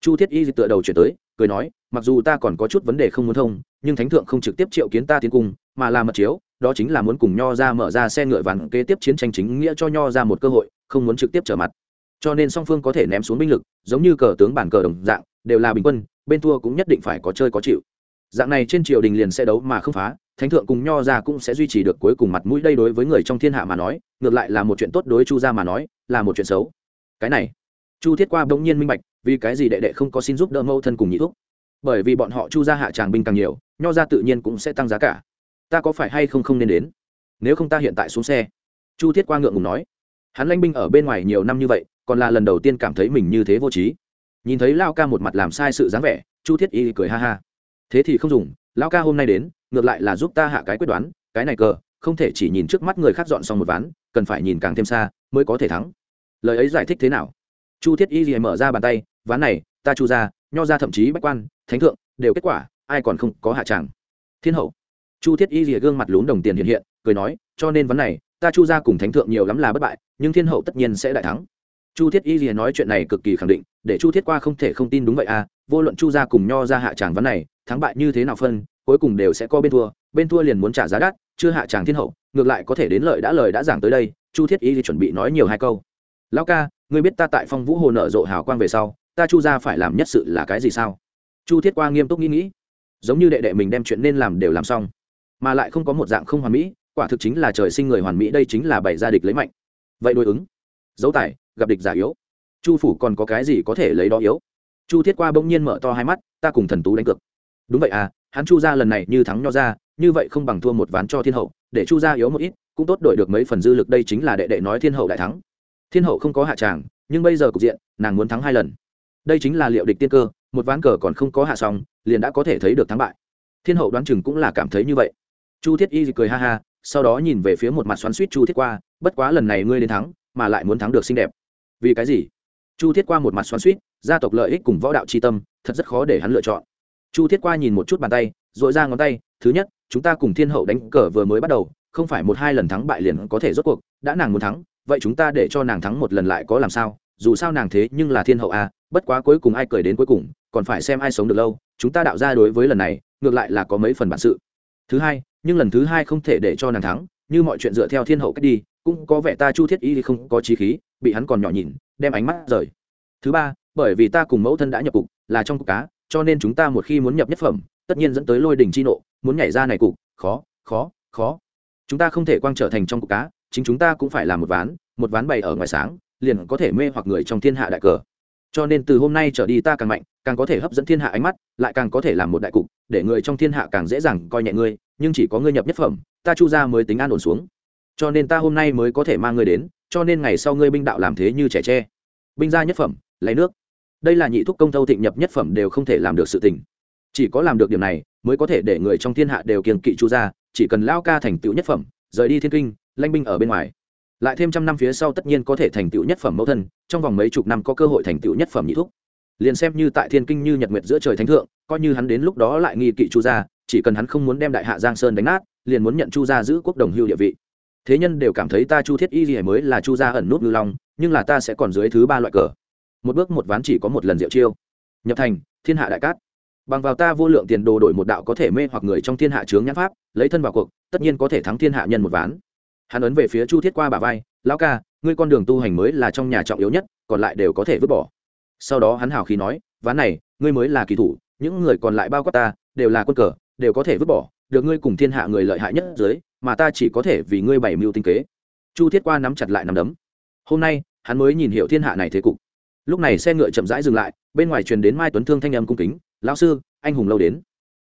S1: Chu thiết y tựa đầu chuyển tới, cười nói, mặc dù ta còn có chút vấn đề không muốn thông, nhưng thánh thượng không trực tiếp triệu kiến ta tiến cung, mà là mật chiếu, đó chính là muốn cùng nho ra mở ra xe ngựa vàng kế tiếp chiến tranh chính nghĩa cho nho ra một cơ hội, không muốn trực tiếp trở mặt. Cho nên song phương có thể ném xuống binh lực, giống như cờ tướng bản cờ đồng dạng đều là bình quân, bên thua cũng nhất định phải có chơi có chịu. Dạng này trên triều đình liền sẽ đấu mà không phá, thánh thượng cùng nho ra cũng sẽ duy trì được cuối cùng mặt mũi đây đối với người trong thiên hạ mà nói, ngược lại là một chuyện tốt đối chu gia mà nói, là một chuyện xấu. Cái này, chu thiết qua bỗng nhiên minh bạch, vì cái gì đệ đệ không có xin giúp đỡ mâu thân cùng nhị thúc? Bởi vì bọn họ chu ra hạ tràng binh càng nhiều, nho ra tự nhiên cũng sẽ tăng giá cả. Ta có phải hay không không nên đến? Nếu không ta hiện tại xuống xe. Chu thiết qua ngượng ngùng nói. Hắn lanh binh ở bên ngoài nhiều năm như vậy, còn là lần đầu tiên cảm thấy mình như thế vô trí nhìn thấy lao ca một mặt làm sai sự dáng vẻ, chu thiết y cười ha ha. Thế thì không dùng, lao ca hôm nay đến, ngược lại là giúp ta hạ cái quyết đoán, cái này cờ, không thể chỉ nhìn trước mắt người khác dọn xong một ván, cần phải nhìn càng thêm xa mới có thể thắng. Lời ấy giải thích thế nào? Chu thiết y mở ra bàn tay, ván này, ta chu ra nho ra thậm chí bách quan, thánh thượng, đều kết quả, ai còn không có hạ tràng? Thiên hậu. Chu thiết y rìa gương mặt lún đồng tiền hiện hiện, cười nói, cho nên vấn này, ta chu ra cùng thánh thượng nhiều lắm là bất bại, nhưng thiên hậu tất nhiên sẽ đại thắng chu thiết y rìa nói chuyện này cực kỳ khẳng định, để chu thiết qua không thể không tin đúng vậy à vô luận chu ra cùng nho ra hạ tràng vấn này, thắng bại như thế nào phân, cuối cùng đều sẽ có bên thua bên thua liền muốn trả giá đắt, chưa hạ tràng thiên hậu, ngược lại có thể đến lợi đã lời đã giảng tới đây, chu thiết y thì chuẩn bị nói nhiều hai câu. Lão ca, ngươi biết ta tại phong vũ hồ nở rộ hào quang về sau, ta chu ra phải làm nhất sự là cái gì sao? Chu thiết qua nghiêm túc nghĩ nghĩ, giống như đệ đệ mình đem chuyện nên làm đều làm xong, mà lại không có một dạng không hoàn mỹ, quả thực chính là trời sinh người hoàn mỹ, đây chính là bày ra địch lấy mạnh. Vậy đối ứng, dấu tài gặp địch giả yếu. Chu phủ còn có cái gì có thể lấy đó yếu? Chu thiết qua bỗng nhiên mở to hai mắt, ta cùng thần tú đánh cược. Đúng vậy à hắn chu ra lần này như thắng nho ra, như vậy không bằng thua một ván cho thiên hậu, để chu ra yếu một ít, cũng tốt đổi được mấy phần dư lực đây chính là đệ đệ nói thiên hậu đại thắng. Thiên hậu không có hạ tràng, nhưng bây giờ cục diện, nàng muốn thắng hai lần. Đây chính là liệu địch tiên cơ, một ván cờ còn không có hạ xong, liền đã có thể thấy được thắng bại. Thiên hậu đoán chừng cũng là cảm thấy như vậy. Chu thiết y cười ha ha, sau đó nhìn về phía một mặt xoắn suýt chu thiết qua, bất quá lần này ngươi đến thắng, mà lại muốn thắng được xinh đẹp vì cái gì? Chu thiết qua một mặt xoắn suýt gia tộc lợi ích cùng võ đạo c tâm, thật rất khó để hắn lựa chọn. Chu thiết qua nhìn một chút bàn tay r ộ i ra ngón tay, thứ nhất, chúng ta cùng thiên hậu đánh cờ vừa mới bắt đầu, không phải một hai lần thắng bại liền có thể rốt cuộc, đã nàng muốn thắng, vậy chúng ta để cho nàng thắng một lần lại có làm sao? Dù sao nàng thế nhưng là thiên hậu à bất quá cuối cùng ai cười đến cuối cùng, còn phải xem ai sống được lâu, chúng ta đạo ra đối với lần này, ngược lại là có mấy phần bản sự. Thứ hai, nhưng lần thứ hai không thể để cho nàng thắng, như mọi chuyện dựa theo thiên hậu cách đi, cũng có vẻ ta chu thiết y không có trí khí bị hắn còn nhỏ nhìn, đem ánh mắt rời. Thứ ba, bởi vì ta cùng mẫu thân đã nhập cục, là trong cục cá, cho nên chúng ta một khi muốn nhập nhất phẩm, tất nhiên dẫn tới lôi đình chi nộ, muốn nhảy ra này cục, khó khó khó. Chúng ta không thể quang trở thành trong cục cá, chính chúng ta cũng phải làm một ván một ván bày ở ngoài sáng, liền có thể mê hoặc người trong thiên hạ đại cờ. Cho nên từ hôm nay trở đi ta càng mạnh, càng có thể hấp dẫn thiên hạ ánh mắt, lại càng có thể làm một đại cục, để người trong thiên hạ càng dễ dàng coi nhẹ ngươi, nhưng chỉ có ngươi nhập nhất phẩm, ta chu ra mới tính an ổn xuống. Cho nên ta hôm nay mới có thể mang ngươi đến cho nên ngày sau ngươi binh đạo làm thế như trẻ tre. Binh gia nhất phẩm lấy nước. Đây là nhị thúc công thâu thịnh nhập nhất phẩm đều không thể làm được sự tình. Chỉ có làm được điểm này mới có thể để người trong thiên hạ đều kiềng kỵ chu gia, chỉ cần lao ca thành tựu nhất phẩm rời đi thiên kinh lanh binh ở bên ngoài. Lại thêm trăm năm phía sau tất nhiên có thể thành tựu nhất phẩm mẫu thân trong vòng mấy chục năm có cơ hội thành tựu nhất phẩm nhị thúc. Liền xem như tại thiên kinh như nhật nguyệt giữa trời thánh thượng coi như hắn đến lúc đó lại nghi kỵ chu gia chỉ cần hắn không muốn đem đại hạ giang sơn đánh nát liền muốn nhận chu gia giữ quốc đồng hưu địa vị thế nhân đều cảm thấy ta chu thiết y gì mới là chu gia ẩn nút ngư long, nhưng là ta sẽ còn dưới thứ ba loại cờ. Một bước một ván chỉ có một lần diệu chiêu. Nhập thành, thiên hạ đại cát. Bằng vào ta vô lượng tiền đồ đổi một đạo có thể mê hoặc người trong thiên hạ chướng nhãn pháp, lấy thân vào cuộc, tất nhiên có thể thắng thiên hạ nhân một ván. Hắn ấn về phía chu thiết qua bà vai, lão ca, ngươi con đường tu hành mới là trong nhà trọng yếu nhất, còn lại đều có thể vứt bỏ. Sau đó hắn hào khí nói, ván này, ngươi mới là kỳ thủ, những người còn lại bao quát ta, đều là quân cờ, đều có thể vứt bỏ, được ngươi cùng thiên hạ người lợi hại nhất dưới mà ta chỉ có thể vì ngươi bày mưu tinh kế. Chu thiết qua nắm chặt lại nắm đấm. Hôm nay, hắn mới nhìn hiểu thiên hạ này thế cục. Lúc này xe ngựa chậm rãi dừng lại, bên ngoài truyền đến mai tuấn thương thanh âm cung kính, lão sư, anh hùng lâu đến.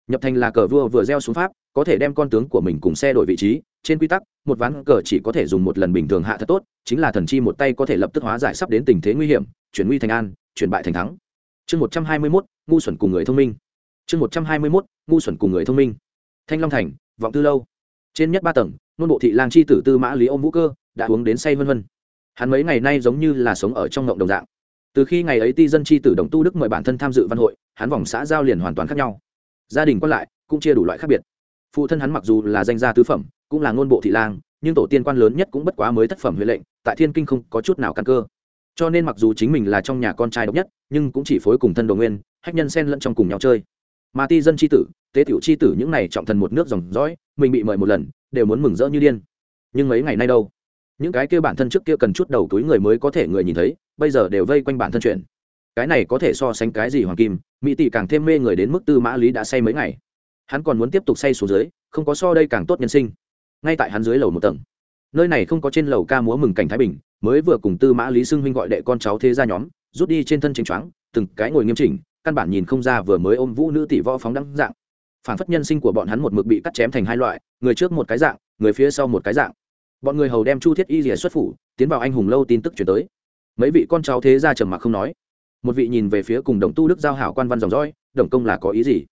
S1: Nhập thành là cờ vua vừa gieo xuống pháp, có thể đem con tướng của mình cùng xe đổi vị trí, trên quy tắc, một ván cờ chỉ có thể dùng một lần bình thường hạ thật tốt, chính là thần chi một tay có thể lập tức hóa giải sắp đến tình thế nguy hiểm, chuyển nguy thành an, chuyển bại thành thắng. Chương một trăm hai mươi mốt, ngu xuẩn cùng người thông minh. Chương một trăm hai mươi mốt, ngu xuẩn cùng người thông minh. Thanh long thành, vọng tư lâu trên nhất ba tầng, nôn bộ thị lang chi tử tư mã lý ôm vũ cơ đã uống đến say vân vân. Hắn mấy ngày nay giống như là sống ở trong ngộng đồng dạng. Từ khi ngày ấy ti dân chi tử đồng tu đức mời bản thân tham dự văn hội, hắn vòng xã giao liền hoàn toàn khác nhau. Gia đình quan lại cũng chia đủ loại khác biệt. Phụ thân hắn mặc dù là danh gia tứ phẩm, cũng là ngôn bộ thị lang, nhưng tổ tiên quan lớn nhất cũng bất quá mới thất phẩm huệ lệnh, tại thiên kinh không có chút nào căn cơ. Cho nên mặc dù chính mình là trong nhà con trai độc nhất, nhưng cũng chỉ phối cùng thân đồ nguyên, hách nhân xen lẫn trong cùng nhau chơi mà ti dân c h i tử, tế tiểu c h i tử những này trọng thần một nước dòng dõi, mình bị mời một lần, đều muốn mừng rỡ như điên. Nhưng mấy ngày nay đâu? Những cái kia bản thân trước kia cần chút đầu túi người mới có thể người nhìn thấy, bây giờ đều vây quanh bản thân chuyện. Cái này có thể so sánh cái gì hoàng kim, mỹ tỷ càng thêm mê người đến mức tư mã lý đã say mấy ngày. Hắn còn muốn tiếp tục say xuống dưới, không có so đây càng tốt nhân sinh. Ngay tại hắn dưới lầu một tầng. Nơi này không có trên lầu ca múa mừng cảnh thái bình, mới vừa cùng tư mã lý xưng huynh gọi đệ con cháu thế ra nhóm, rút đi trên thân chính choáng, từng cái ngồi nghiêm chỉnh căn bản nhìn không ra vừa mới ôm vũ nữ tỷ võ phóng đăng dạng. Phản phất nhân sinh của bọn hắn một mực bị cắt chém thành hai loại, người trước một cái dạng, người phía sau một cái dạng. Bọn người hầu đem chu thiết y rìa xuất phủ, tiến vào anh hùng lâu tin tức chuyển tới. Mấy vị con cháu thế ra trầm mặc không nói. Một vị nhìn về phía cùng đồng tu đức giao hảo quan văn dòng dõi, đồng công là có ý gì?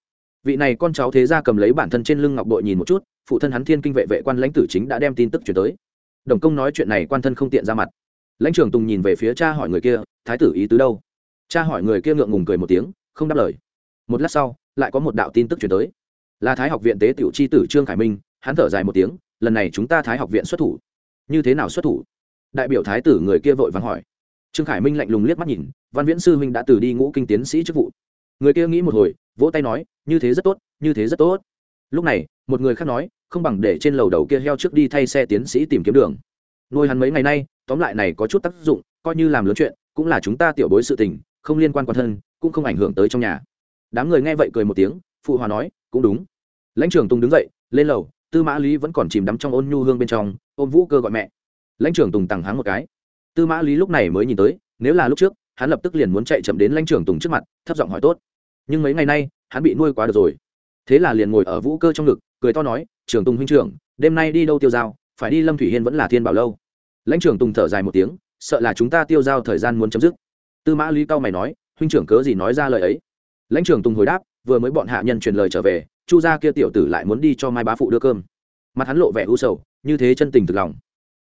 S1: Vị này con cháu thế ra cầm lấy bản thân trên lưng ngọc bội nhìn một chút, phụ thân hắn thiên kinh vệ vệ quan lãnh tử chính đã đem tin tức chuyển tới. Đồng công nói chuyện này quan thân không tiện ra mặt. Lãnh trưởng tùng nhìn về phía cha hỏi người kia, thái tử ý tứ đâu? Cha hỏi người kia ngượng ngùng cười một tiếng không đáp lời. Một lát sau, lại có một đạo tin tức chuyển tới. Là thái học viện tế tiểu chi tử trương khải minh, hắn thở dài một tiếng, lần này chúng ta thái học viện xuất thủ. Như thế nào xuất thủ? Đại biểu thái tử người kia vội vàng hỏi. Trương khải minh lạnh lùng liếc mắt nhìn, văn viễn sư huynh đã từ đi ngũ kinh tiến sĩ chức vụ. Người kia nghĩ một hồi, vỗ tay nói, như thế rất tốt, như thế rất tốt. Lúc này, một người khác nói, không bằng để trên lầu đầu kia heo trước đi thay xe tiến sĩ tìm kiếm đường. Nuôi hắn mấy ngày nay, tóm lại này có chút tác dụng, coi như làm lớn chuyện, cũng là chúng ta tiểu bối sự tình, không liên quan quan thân cũng không ảnh hưởng tới trong nhà. Đám người nghe vậy cười một tiếng, phụ hòa nói, cũng đúng. Lãnh trưởng tùng đứng dậy, lên lầu, tư mã lý vẫn còn chìm đắm trong ôn nhu hương bên trong, ôm vũ cơ gọi mẹ. Lãnh trưởng tùng tằng háng một cái. Tư mã lý lúc này mới nhìn tới, nếu là lúc trước, hắn lập tức liền muốn chạy chậm đến lãnh trưởng tùng trước mặt, thấp giọng hỏi tốt. Nhưng mấy ngày nay, hắn bị nuôi quá được rồi. Thế là liền ngồi ở vũ cơ trong ngực, cười to nói trưởng tùng huynh trưởng, đêm nay đi đâu tiêu dao phải đi lâm thủy hiên vẫn là thiên bảo lâu. Lãnh trưởng tùng thở dài một tiếng, sợ là chúng ta tiêu dao thời gian muốn chấm dứt. Tư mã lý cao mày nói huynh trưởng cớ gì nói ra lời ấy? Lãnh trưởng tùng hồi đáp, vừa mới bọn hạ nhân truyền lời trở về, chu gia kia tiểu tử lại muốn đi cho mai bá phụ đưa cơm. Mặt hắn lộ vẻ u sầu, như thế chân tình thực lòng.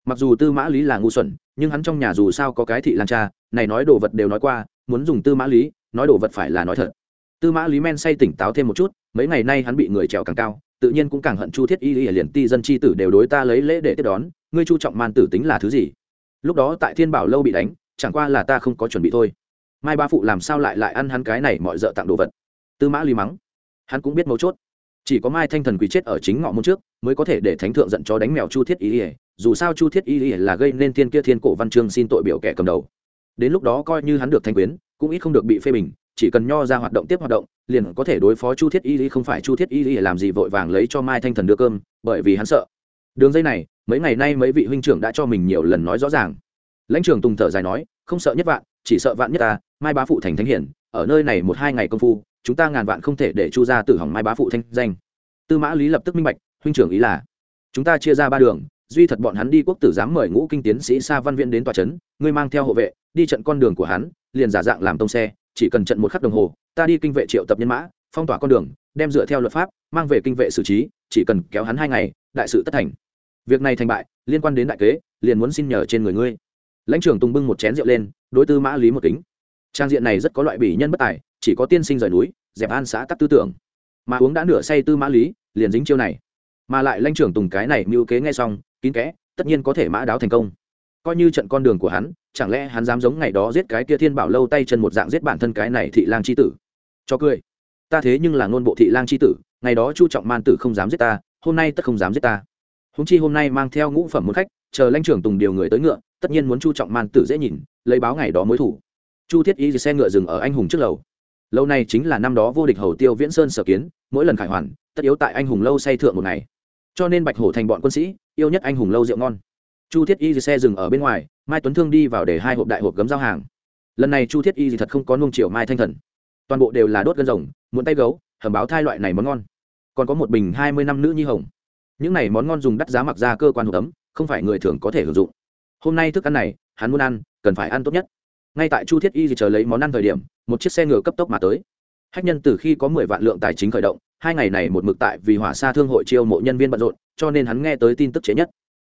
S1: Mặc dù tư mã lý là ngu xuẩn, nhưng hắn trong nhà dù sao có cái thị lan cha này nói đồ vật đều nói qua, muốn dùng tư mã lý, nói đồ vật phải là nói thật. Tư mã lý men say tỉnh táo thêm một chút, mấy ngày nay hắn bị người trèo càng cao, tự nhiên cũng càng hận chu thiết y y liền ti dân chi tử đều đối ta lấy lễ để tiếp đón, ngươi chu trọng man tử tính là thứ gì? Lúc đó tại thiên bảo lâu bị đánh, chẳng qua là ta không có chuẩn bị thôi mai ba phụ làm sao lại lại ăn hắn cái này mọi d tặng đồ vật? Tư mã lý mắng. Hắn cũng biết mấu chốt. Chỉ có mai thanh thần quỳ chết ở chính ngọ môn trước, mới có thể để thánh thượng giận cho đánh mèo chu thiết y ỉa dù sao chu thiết y ỉa là gây nên thiên kia thiên cổ văn chương xin tội biểu kẻ cầm đầu. Đến lúc đó coi như hắn được thanh quyến, cũng ít không được bị phê bình, chỉ cần nho ra hoạt động tiếp hoạt động, liền có thể đối phó chu thiết y ỉa không phải chu thiết y ỉa làm gì vội vàng lấy cho mai thanh thần đưa cơm, bởi vì hắn sợ. Đường dây này, mấy ngày nay mấy vị huynh trưởng đã cho mình nhiều lần nói rõ ràng. Lãnh trưởng tùng thở dài nói, không sợ nhất vạn chỉ sợ vạn nhất ta, mai bá phụ thành thánh hiển, ở nơi này một hai ngày công phu, chúng ta ngàn vạn không thể để chu ra tử hỏng mai bá phụ thanh danh. Tư mã lý lập tức minh bạch, huynh trưởng ý là, chúng ta chia ra ba đường, duy thật bọn hắn đi quốc tử giám mời ngũ kinh tiến sĩ sa văn viện đến tòa trấn, ngươi mang theo hộ vệ, đi trận con đường của hắn, liền giả dạng làm tông xe, chỉ cần trận một khắc đồng hồ, ta đi kinh vệ triệu tập nhân mã, phong tỏa con đường, đem dựa theo luật pháp, mang về kinh vệ xử trí, chỉ cần kéo hắn hai ngày, đại sự tất thành. Việc này thành bại, liên quan đến đại kế, liền muốn xin nhờ trên người ngươi lãnh trưởng tùng bưng một chén rượu lên, đối tư mã lý một kính. Trang diện này rất có loại bỉ nhân bất tài, chỉ có tiên sinh rời núi, dẹp an xã tắc tư tưởng. Mà uống đã nửa say tư mã lý, liền dính chiêu này. Mà lại lãnh trưởng tùng cái này mưu kế nghe xong, kín kẽ, tất nhiên có thể mã đáo thành công. Coi như trận con đường của hắn, chẳng lẽ hắn dám giống ngày đó giết cái kia thiên bảo lâu tay chân một dạng giết bản thân cái này thị lang c h i tử? Cho cười. Ta thế nhưng là ngôn bộ thị lang c h i tử, ngày đó chu trọng man tử không dám giết ta, hôm nay tất không dám giết ta. Húng chi hôm nay mang theo ngũ phẩm một khách chờ lãnh trưởng tùng điều người tới ngựa, tất nhiên muốn chu trọng man tử dễ nhìn, lấy báo ngày đó mối thủ. Chu thiết y xe ngựa dừng ở anh hùng trước lầu. Lâu này chính là năm đó vô địch hầu tiêu viễn sơn sở kiến, mỗi lần khải hoàn, tất yếu tại anh hùng lâu say thượng một ngày. Cho nên bạch hổ thành bọn quân sĩ, yêu nhất anh hùng lâu rượu ngon. Chu thiết y xe dừng ở bên ngoài, mai tuấn thương đi vào để hai hộp đại hộp gấm giao hàng. Lần này chu thiết y thì thật không có nung triệu mai thanh thần. Toàn bộ đều là đốt gân rồng, muốn tay gấu, hầm báo thai loại này món ngon. Còn có một bình hai mươi năm nữ nhi hồng. Những này món ngon dùng đắt giá mặc ra cơ quan hộp ấm không phải người thường có thể hưởng dụng. Hôm nay thức ăn này, hắn muốn ăn, cần phải ăn tốt nhất. Ngay tại chu thiết y chờ lấy món ăn thời điểm, một chiếc xe ngựa cấp tốc mà tới. Hách nhân từ khi có mười vạn lượng tài chính khởi động, hai ngày này một mực tại vì hỏa xa thương hội chiêu mộ nhân viên bận rộn, cho nên hắn nghe tới tin tức chế nhất.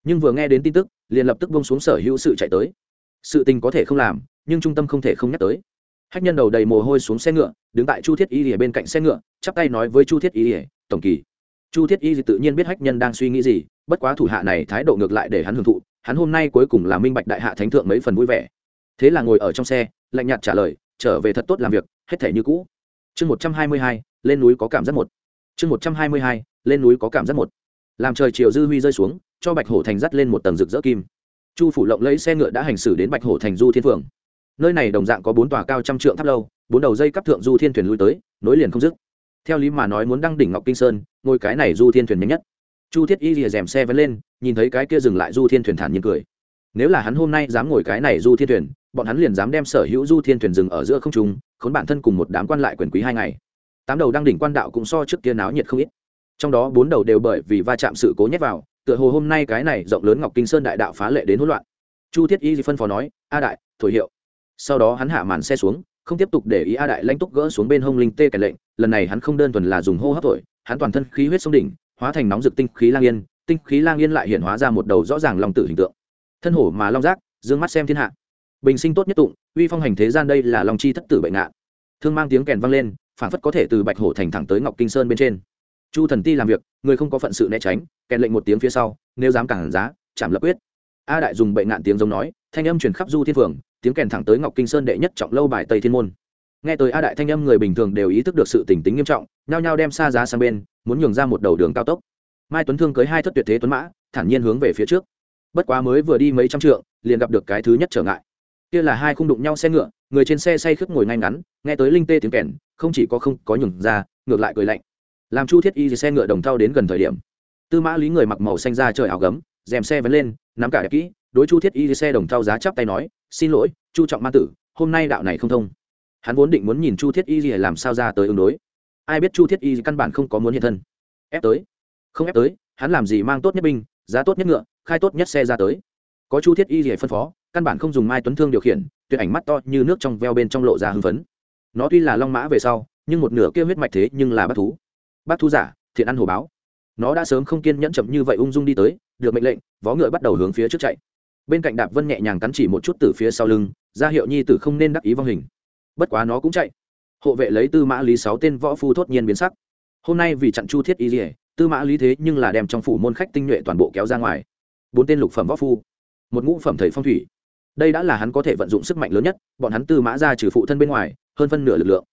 S1: Nhưng vừa nghe đến tin tức, liền lập tức bông xuống sở hữu sự chạy tới. Sự tình có thể không làm, nhưng trung tâm không thể không nhắc tới. Hách nhân đầu đầy mồ hôi xuống xe ngựa, đứng tại chu thiết y lìa bên cạnh xe ngựa, chắp tay nói với chu thiết y lìa tổng kỳ chu thiết y tự nhiên biết hách nhân đang suy nghĩ gì, bất quá thủ hạ này thái độ ngược lại để hắn hưởng thụ, hắn hôm nay cuối cùng là minh bạch đại hạ thánh thượng mấy phần vui vẻ. Thế là ngồi ở trong xe, lạnh nhạt trả lời, trở về thật tốt làm việc, hết thể như cũ. Chương một trăm hai mươi hai, lên núi có cảm giác một. Chương một trăm hai mươi hai, lên núi có cảm giác một. Làm trời chiều dư huy rơi xuống, cho bạch hổ thành dắt lên một tầng rực rỡ kim. Chu phủ lộng lấy xe ngựa đã hành xử đến bạch hổ thành du thiên phượng. Nơi này đồng dạng có bốn tòa cao trăm trượng tháp lâu, bốn đầu dây cắp thượng du thiên thuyền lui tới, nối liền không dứt theo lý mà nói muốn đăng đỉnh ngọc kinh sơn, ngôi cái này du thiên thuyền nhanh nhất. Chu thiết y rìa rèm xe vẫn lên, nhìn thấy cái kia dừng lại du thiên thuyền thản nhiên cười. Nếu là hắn hôm nay dám ngồi cái này du thiên thuyền, bọn hắn liền dám đem sở hữu du thiên thuyền dừng ở giữa không trung, khốn bản thân cùng một đám quan lại quyền quý hai ngày. Tám đầu đăng đỉnh quan đạo cũng so trước kia náo nhiệt không ít. Trong đó bốn đầu đều bởi vì va chạm sự cố nhét vào, tựa hồ hôm nay cái này rộng lớn ngọc kinh sơn đại đạo phá lệ đến hỗn loạn. Chu thiết y phân phó nói, a đại, thổi hiệu. Sau đó hắn hạ màn xe xuống không tiếp tục để ý a đại lãnh túc gỡ xuống bên hông linh tê kèn lệnh, lần này hắn không đơn thuần là dùng hô hấp thổi, hắn toàn thân khí huyết sông đỉnh, hóa thành nóng rực tinh khí lang yên, tinh khí lang yên lại hiện hóa ra một đầu rõ ràng long tử hình tượng. Thân hổ mà long giác, dương mắt xem thiên hạ. Bình sinh tốt nhất tụng, uy phong hành thế gian đây là long chi thất tử bệnh ngạn thương mang tiếng kèn vang lên phản phất có thể từ bạch hổ thành thẳng tới ngọc kinh sơn bên trên. Chu thần ti làm việc, người không có phận sự né tránh, kèn lệnh một tiếng phía sau, nếu dám cản giá, chạm lập quyết. A đại dùng bệnh ngạn tiếng giống nói, thanh âm truyền khắp du thiên phường tiếng kèn thẳng tới ngọc kinh sơn đệ nhất trọng lâu bài tây thiên môn. Nghe tới a đại thanh âm người bình thường đều ý thức được sự tỉnh tính nghiêm trọng, nhao nhao đem xa giá sang bên, muốn nhường ra một đầu đường cao tốc. Mai tuấn thương cưới hai thất tuyệt thế tuấn mã, thản nhiên hướng về phía trước. Bất quá mới vừa đi mấy trăm trượng, liền gặp được cái thứ nhất trở ngại. Kia là hai khung đụng nhau xe ngựa, người trên xe say khướt ngồi ngay ngắn, nghe tới linh tê tiếng kèn, không chỉ có không có nhường ra, ngược lại cười lạnh. Làm chu thiết y xe ngựa đồng thau đến gần thời điểm. Tư mã lý người mặc màu xanh ra trời áo gấm dèm xe vẫn lên, nắm cả đẹp kỹ, đối chu thiết y xe đồng thao giá chắp tay nói, xin lỗi, chu trọng ma tử, hôm nay đạo này không thông. Hắn vốn định muốn nhìn chu thiết y làm sao ra tới ứng đối. Ai biết chu thiết y căn bản không có muốn hiện thân. Ép tới. Không ép tới, hắn làm gì mang tốt nhất binh, giá tốt nhất ngựa, khai tốt nhất xe ra tới. Có chu thiết y gì phân phó, căn bản không dùng mai tuấn thương điều khiển, tuyệt ảnh mắt to như nước trong veo bên trong lộ ra hưng phấn. Nó tuy là long mã về sau, nhưng một nửa kia huyết mạch thế nhưng là bác thú. Bác thú giả, thiện ăn hồ báo. Nó đã sớm không kiên nhẫn chậm như vậy ung dung đi tới được mệnh lệnh, vó ngựa bắt đầu hướng phía trước chạy. Bên cạnh đạp vân nhẹ nhàng cắn chỉ một chút từ phía sau lưng, ra hiệu nhi tử không nên đắc ý vong hình. Bất quá nó cũng chạy. Hộ vệ lấy tư mã lý sáu tên võ phu thốt nhiên biến sắc. Hôm nay vì chặn chu thiết y dỉa tư mã lý thế nhưng là đem trong phủ môn khách tinh nhuệ toàn bộ kéo ra ngoài. Bốn tên lục phẩm võ phu, một ngũ phẩm thầy phong thủy. Đây đã là hắn có thể vận dụng sức mạnh lớn nhất, bọn hắn tư mã ra trừ phụ thân bên ngoài, hơn phân nửa lực lượng.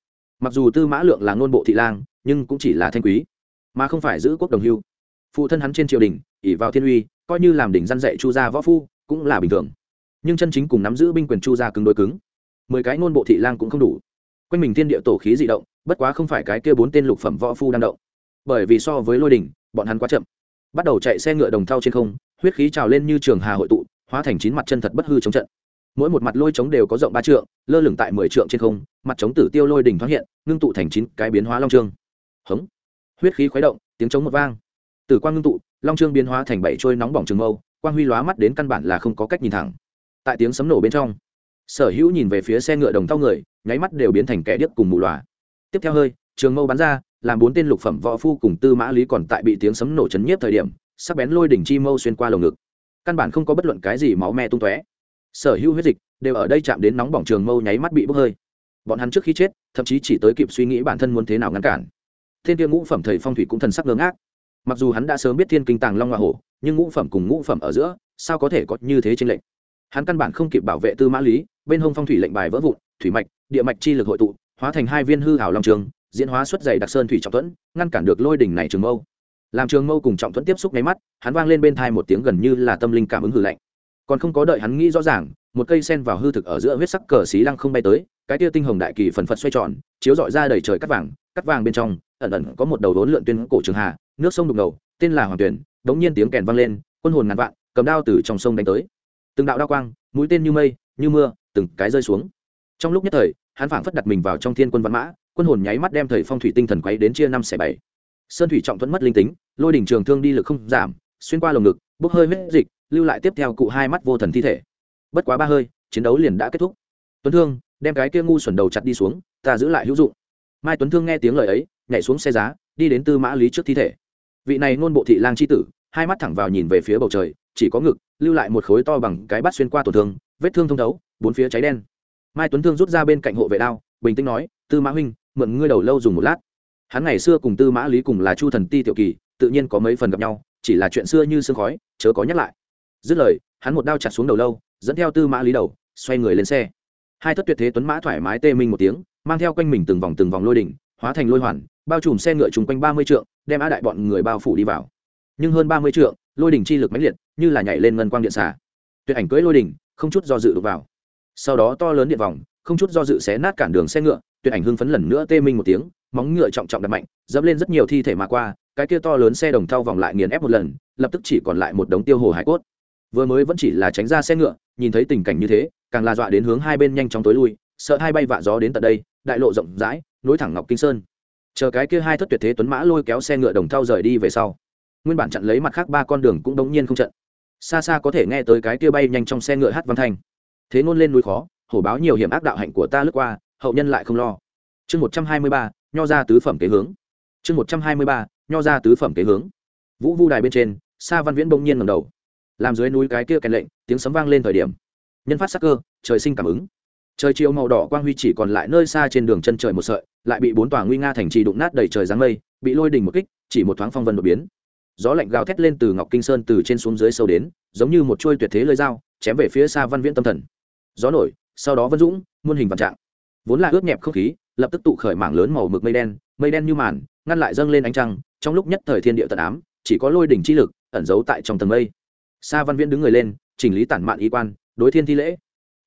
S1: Mặc dù tư mã lượng là ngôn bộ thị lang, nhưng cũng chỉ là thanh quý, mà không phải giữ quốc đồng hưu. Phụ thân hắn trên triều đình ỉ vào thiên uy, coi như làm đỉnh răn dạy chu gia võ phu, cũng là bình thường. Nhưng chân chính cùng nắm giữ binh quyền chu gia cứng đối cứng. Mười cái ngôn bộ thị lang cũng không đủ. Quanh mình thiên địa tổ khí dị động, bất quá không phải cái kia bốn tên lục phẩm võ phu đang động. Bởi vì so với lôi đỉnh, bọn hắn quá chậm. Bắt đầu chạy xe ngựa đồng thau trên không, huyết khí trào lên như trường hà hội tụ, hóa thành chín mặt chân thật bất hư chống trận. Mỗi một mặt lôi chống đều có rộng ba trượng, lơ lửng tại mười trượng trên không, mặt chống tử tiêu lôi đỉnh thoát hiện, ngưng tụ thành chín cái biến hóa long trương. Hống. Huyết khí khuấy động, tiếng chống một vang. Tử quang ngưng tụ long trương biến hóa thành bảy trôi nóng bỏng trường mâu, quang huy lóa mắt đến căn bản là không có cách nhìn thẳng. Tại tiếng sấm nổ bên trong, sở hữu nhìn về phía xe ngựa đồng thau người, nháy mắt đều biến thành kẻ điếc cùng mù lòa. tiếp theo hơi, trường mâu bắn ra, làm bốn tên lục phẩm võ phu cùng tư mã lý còn tại bị tiếng sấm nổ chấn nhiếp thời điểm, sắc bén lôi đỉnh chi mâu xuyên qua lồng ngực. Căn bản không có bất luận cái gì máu me tung tóe. Sở hữu huyết dịch đều ở đây chạm đến nóng bỏng trường mâu nháy mắt bị bốc hơi. Bọn hắn trước khi chết, thậm chí chỉ tới kịp suy nghĩ bản thân muốn thế nào ngăn cản. Thiên tiêu ngũ phẩm thầy phong thủy cũng thần sắc ngơ ngác mặc dù hắn đã sớm biết thiên kinh tàng long hoa hổ, nhưng ngũ phẩm cùng ngũ phẩm ở giữa, sao có thể có như thế tranh lệnh hắn căn bản không kịp bảo vệ tư mã lý, bên hông phong thủy lệnh bài vỡ vụn, thủy mạch, địa mạch chi lực hội tụ, hóa thành hai viên hư hảo long trường, diễn hóa xuất dày đặc sơn thủy trọng thuẫn ngăn cản được lôi đỉnh này trường mâu. Làm trường mâu cùng trọng thuẫn tiếp xúc nháy mắt, hắn vang lên bên thai một tiếng gần như là tâm linh cảm ứng hư lạnh. Còn không có đợi hắn nghĩ rõ ràng, một cây sen vào hư thực ở giữa huyết sắc cờ xí lăng không bay tới, cái tia tinh hồng đại kỳ phần phật xoay tròn, chiếu dọi ra đầy trời cắt vàng cắt vàng bên trong, ẩn ẩn có một đầu đốn lượn tuyên cổ trường hà nước sông đục ngầu, tên là hoàng tuyển, đống nhiên tiếng kèn vang lên, quân hồn ngàn vạn, cầm đao từ trong sông đánh tới. Từng đạo đao quang, mũi tên như mây, như mưa, từng cái rơi xuống. Trong lúc nhất thời, hắn phảng phất đặt mình vào trong thiên quân văn mã, quân hồn nháy mắt đem thầy phong thủy tinh thần quấy đến chia năm xẻ bảy. Sơn thủy trọng thuẫn mất linh tính, lôi đỉnh trường thương đi lực không giảm, xuyên qua lồng ngực, bốc hơi huyết dịch, lưu lại tiếp theo cụ hai mắt vô thần thi thể. Bất quá ba hơi, chiến đấu liền đã kết thúc. Tuấn thương, đem cái kia ngu xuẩn đầu chặt đi xuống, ta giữ lại hữu dụng. Mai tuấn thương nghe tiếng lời ấy, nhảy xuống xe giá, đi đến tư mã lý trước thi thể vị này nôn bộ thị lang c h i tử, hai mắt thẳng vào nhìn về phía bầu trời, chỉ có ngực, lưu lại một khối to bằng cái bát xuyên qua tổn thương, vết thương thông thấu, bốn phía cháy đen. Mai tuấn thương rút ra bên cạnh hộ vệ đao, bình tĩnh nói, tư mã huynh, mượn ngươi đầu lâu dùng một lát. Hắn ngày xưa cùng tư mã lý cùng là chu thần ti tiểu kỳ, tự nhiên có mấy phần gặp nhau, chỉ là chuyện xưa như sương khói, chớ có nhắc lại. Dứt lời, hắn một đao chặt xuống đầu lâu, dẫn theo tư mã lý đầu, xoay người lên xe. Hai thất tuyệt thế tuấn mã thoải mái tê minh một tiếng, mang theo quanh mình từng vòng từng vòng lôi đỉnh, hóa thành lôi hoàn bao trùm xe ngựa chung quanh ba mươi trượng, đem á đại bọn người bao phủ đi vào. Nhưng hơn ba mươi trượng, lôi đỉnh chi lực mãnh liệt, như là nhảy lên ngân quang điện xả tuyệt ảnh cưỡi lôi đỉnh, không chút do dự đục vào. Sau đó to lớn điện vòng, không chút do dự xé nát cản đường xe ngựa, tuyệt ảnh hưng phấn lần nữa tê minh một tiếng, móng ngựa trọng trọng đập mạnh, dẫm lên rất nhiều thi thể mà qua, cái kia to lớn xe đồng thau vòng lại nghiền ép một lần, lập tức chỉ còn lại một đống tiêu hồ hải cốt. Vừa mới vẫn chỉ là tránh ra xe ngựa, nhìn thấy tình cảnh như thế, càng là dọa đến hướng hai bên nhanh chóng tối lui, sợ hai bay vạ gió đến tận đây, đại lộ rộng rãi, nối thẳng ngọc kinh sơn chờ cái kia hai thất tuyệt thế tuấn mã lôi kéo xe ngựa đồng thau rời đi về sau. Nguyên bản chặn lấy mặt khác ba con đường cũng đống nhiên không trận. Xa xa có thể nghe tới cái kia bay nhanh trong xe ngựa hát văn thanh. Thế ngôn lên núi khó, hổ báo nhiều hiểm ác đạo hạnh của ta lướt qua, hậu nhân lại không lo. Chương một trăm hai mươi ba, nho ra tứ phẩm kế hướng. Chương một trăm hai mươi ba, nho ra tứ phẩm kế hướng. Vũ vu đài bên trên xa văn viễn bỗng nhiên ngầm đầu. Làm dưới núi cái kia kèn lệnh, tiếng sấm vang lên thời điểm. Nhân phát sắc cơ, trời sinh cảm ứng trời chiều màu đỏ quang huy chỉ còn lại nơi xa trên đường chân trời một sợi, lại bị bốn tòa nguy nga thành trì đụng nát đầy trời giáng mây, bị lôi đình một kích, chỉ một thoáng phong vân đột biến. Gió lạnh gào thét lên từ ngọc kinh sơn từ trên xuống dưới sâu đến, giống như một chuôi tuyệt thế lơi dao, chém về phía xa văn viễn tâm thần. Gió nổi, sau đó vân dũng, muôn hình vạn trạng. Vốn là ướt nhẹp không khí, lập tức tụ khởi mảng lớn màu mực mây đen mây đen như màn, ngăn lại dâng lên ánh trăng, trong lúc nhất thời thiên địa tận ám, chỉ có lôi đỉnh chi lực ẩn giấu tại trong tầng mây. Sa văn viễn đứng người lên, chỉnh lý tản mạn y quan, đối thiên thi lễ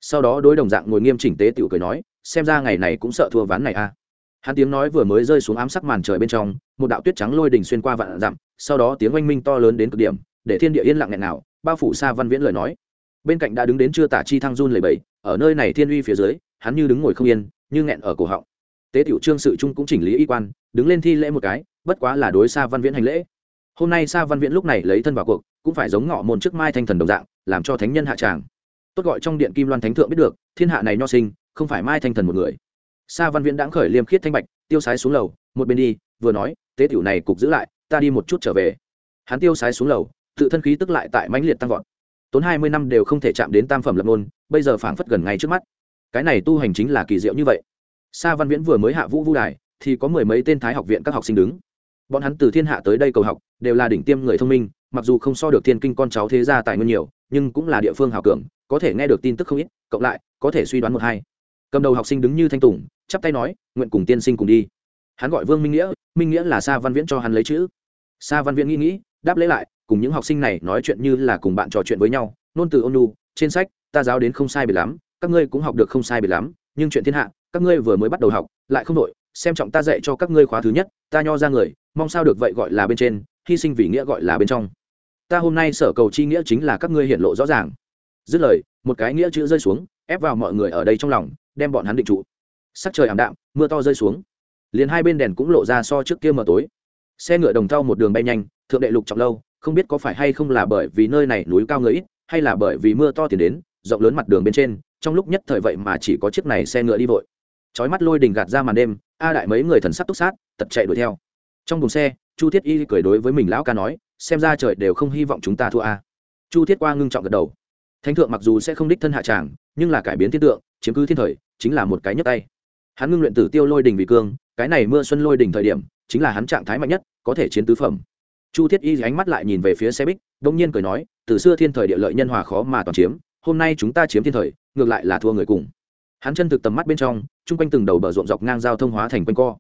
S1: sau đó đối đồng dạng ngồi nghiêm chỉnh tế tiểu cười nói, xem ra ngày này cũng sợ thua ván này a. À. hắn tiếng nói vừa mới rơi xuống ám sắc màn trời bên trong, một đạo tuyết trắng lôi đỉnh xuyên qua vạn dặm, sau đó tiếng oanh minh to lớn đến cực điểm, để thiên địa yên lặng nghẹn nào bao phủ xa văn viễn lời nói. Bên cạnh đã đứng đến chưa tả chi thăng run lầy bẫy ở nơi này thiên uy phía dưới, hắn như đứng ngồi không yên, như nghẹn ở cổ họng. Tế tiểu trương sự trung cũng chỉnh lý y quan, đứng lên thi lễ một cái, bất quá là đối xa văn viễn hành lễ. Hôm nay sa văn viễn lúc này lấy thân vào cuộc, cũng phải giống ngọ môn trước mai thanh thần đồng dạng, làm cho thánh nhân hạ tràng tốt gọi trong điện kim loan thánh thượng biết được, thiên hạ này nho sinh, không phải mai thanh thần một người. Sa văn viễn đãng khởi liêm khiết thanh bạch, tiêu sái xuống lầu, một bên đi, vừa nói, tế tiểu này cục giữ lại, ta đi một chút trở về. Hắn tiêu sái xuống lầu, tự thân khí tức lại tại mãnh liệt tăng vọt. Tốn hai mươi năm đều không thể chạm đến tam phẩm lập môn, bây giờ phảng phất gần ngay trước mắt. Cái này tu hành chính là kỳ diệu như vậy. Sa văn viễn vừa mới hạ vũ vu đài, thì có mười mấy tên thái học viện các học sinh đứng. Bọn hắn từ thiên hạ tới đây cầu học, đều là đỉnh tiêm người thông minh, mặc dù không so được thiên kinh con cháu thế gia tài nguyên nhiều, nhưng cũng là địa phương hào cường có thể nghe được tin tức không ít, cộng lại, có thể suy đoán một hai. Cầm đầu học sinh đứng như thanh tùng, chắp tay nói, nguyện cùng tiên sinh cùng đi. Hắn gọi vương minh nghĩa minh nghĩa là sa văn viễn cho hắn lấy chữ. Sa văn viễn nghĩ nghĩ, đáp lấy lại, cùng những học sinh này nói chuyện như là cùng bạn trò chuyện với nhau nôn từ ôn nu trên sách, ta giáo đến không sai biệt lắm, các ngươi cũng học được không sai biệt lắm, nhưng chuyện thiên hạ, các ngươi vừa mới bắt đầu học, lại không đội xem trọng ta dạy cho các ngươi khóa thứ nhất, ta nho ra người, mong sao được vậy gọi là bên trên, hy sinh vì nghĩa gọi là bên trong. Ta hôm nay sở cầu chi nghĩa chính là các ngươi hiện lộ rõ ràng dứt lời, một cái nghĩa chữ rơi xuống, ép vào mọi người ở đây trong lòng, đem bọn hắn định trụ. Sắc trời ảm đạm, mưa to rơi xuống. Liền hai bên đèn cũng lộ ra so trước kia mờ tối. Xe ngựa đồng thau một đường bay nhanh, thượng đệ lục trọng lâu, không biết có phải hay không là bởi vì nơi này núi cao người ít, hay là bởi vì mưa to tiền đến, rộng lớn mặt đường bên trên, trong lúc nhất thời vậy mà chỉ có chiếc này xe ngựa đi vội. Trói mắt lôi đình gạt ra màn đêm, a đại mấy người thần sắc túc sát tật chạy đuổi theo. Trong thùng xe, chu thiết y cười đối với mình lão ca nói, xem ra trời đều không hy vọng chúng ta thua a. Chu thiết qua ngưng trọng gật đầu thánh thượng mặc dù sẽ không đích thân hạ tràng, nhưng là cải biến thiên tượng, chiếm cứ thiên thời, chính là một cái nhấp tay. Hắn ngưng luyện tử tiêu lôi đình vì cương, cái này mưa xuân lôi đình thời điểm, chính là hắn trạng thái mạnh nhất, có thể chiến tứ phẩm. Chu thiết y ánh mắt lại nhìn về phía xe bích, đông nhiên cười nói, từ xưa thiên thời địa lợi nhân hòa khó mà toàn chiếm, hôm nay chúng ta chiếm thiên thời, ngược lại là thua người cùng. Hắn chân thực tầm mắt bên trong, chung quanh từng đầu bờ ruộng dọc ngang giao thông hóa thành quanh co.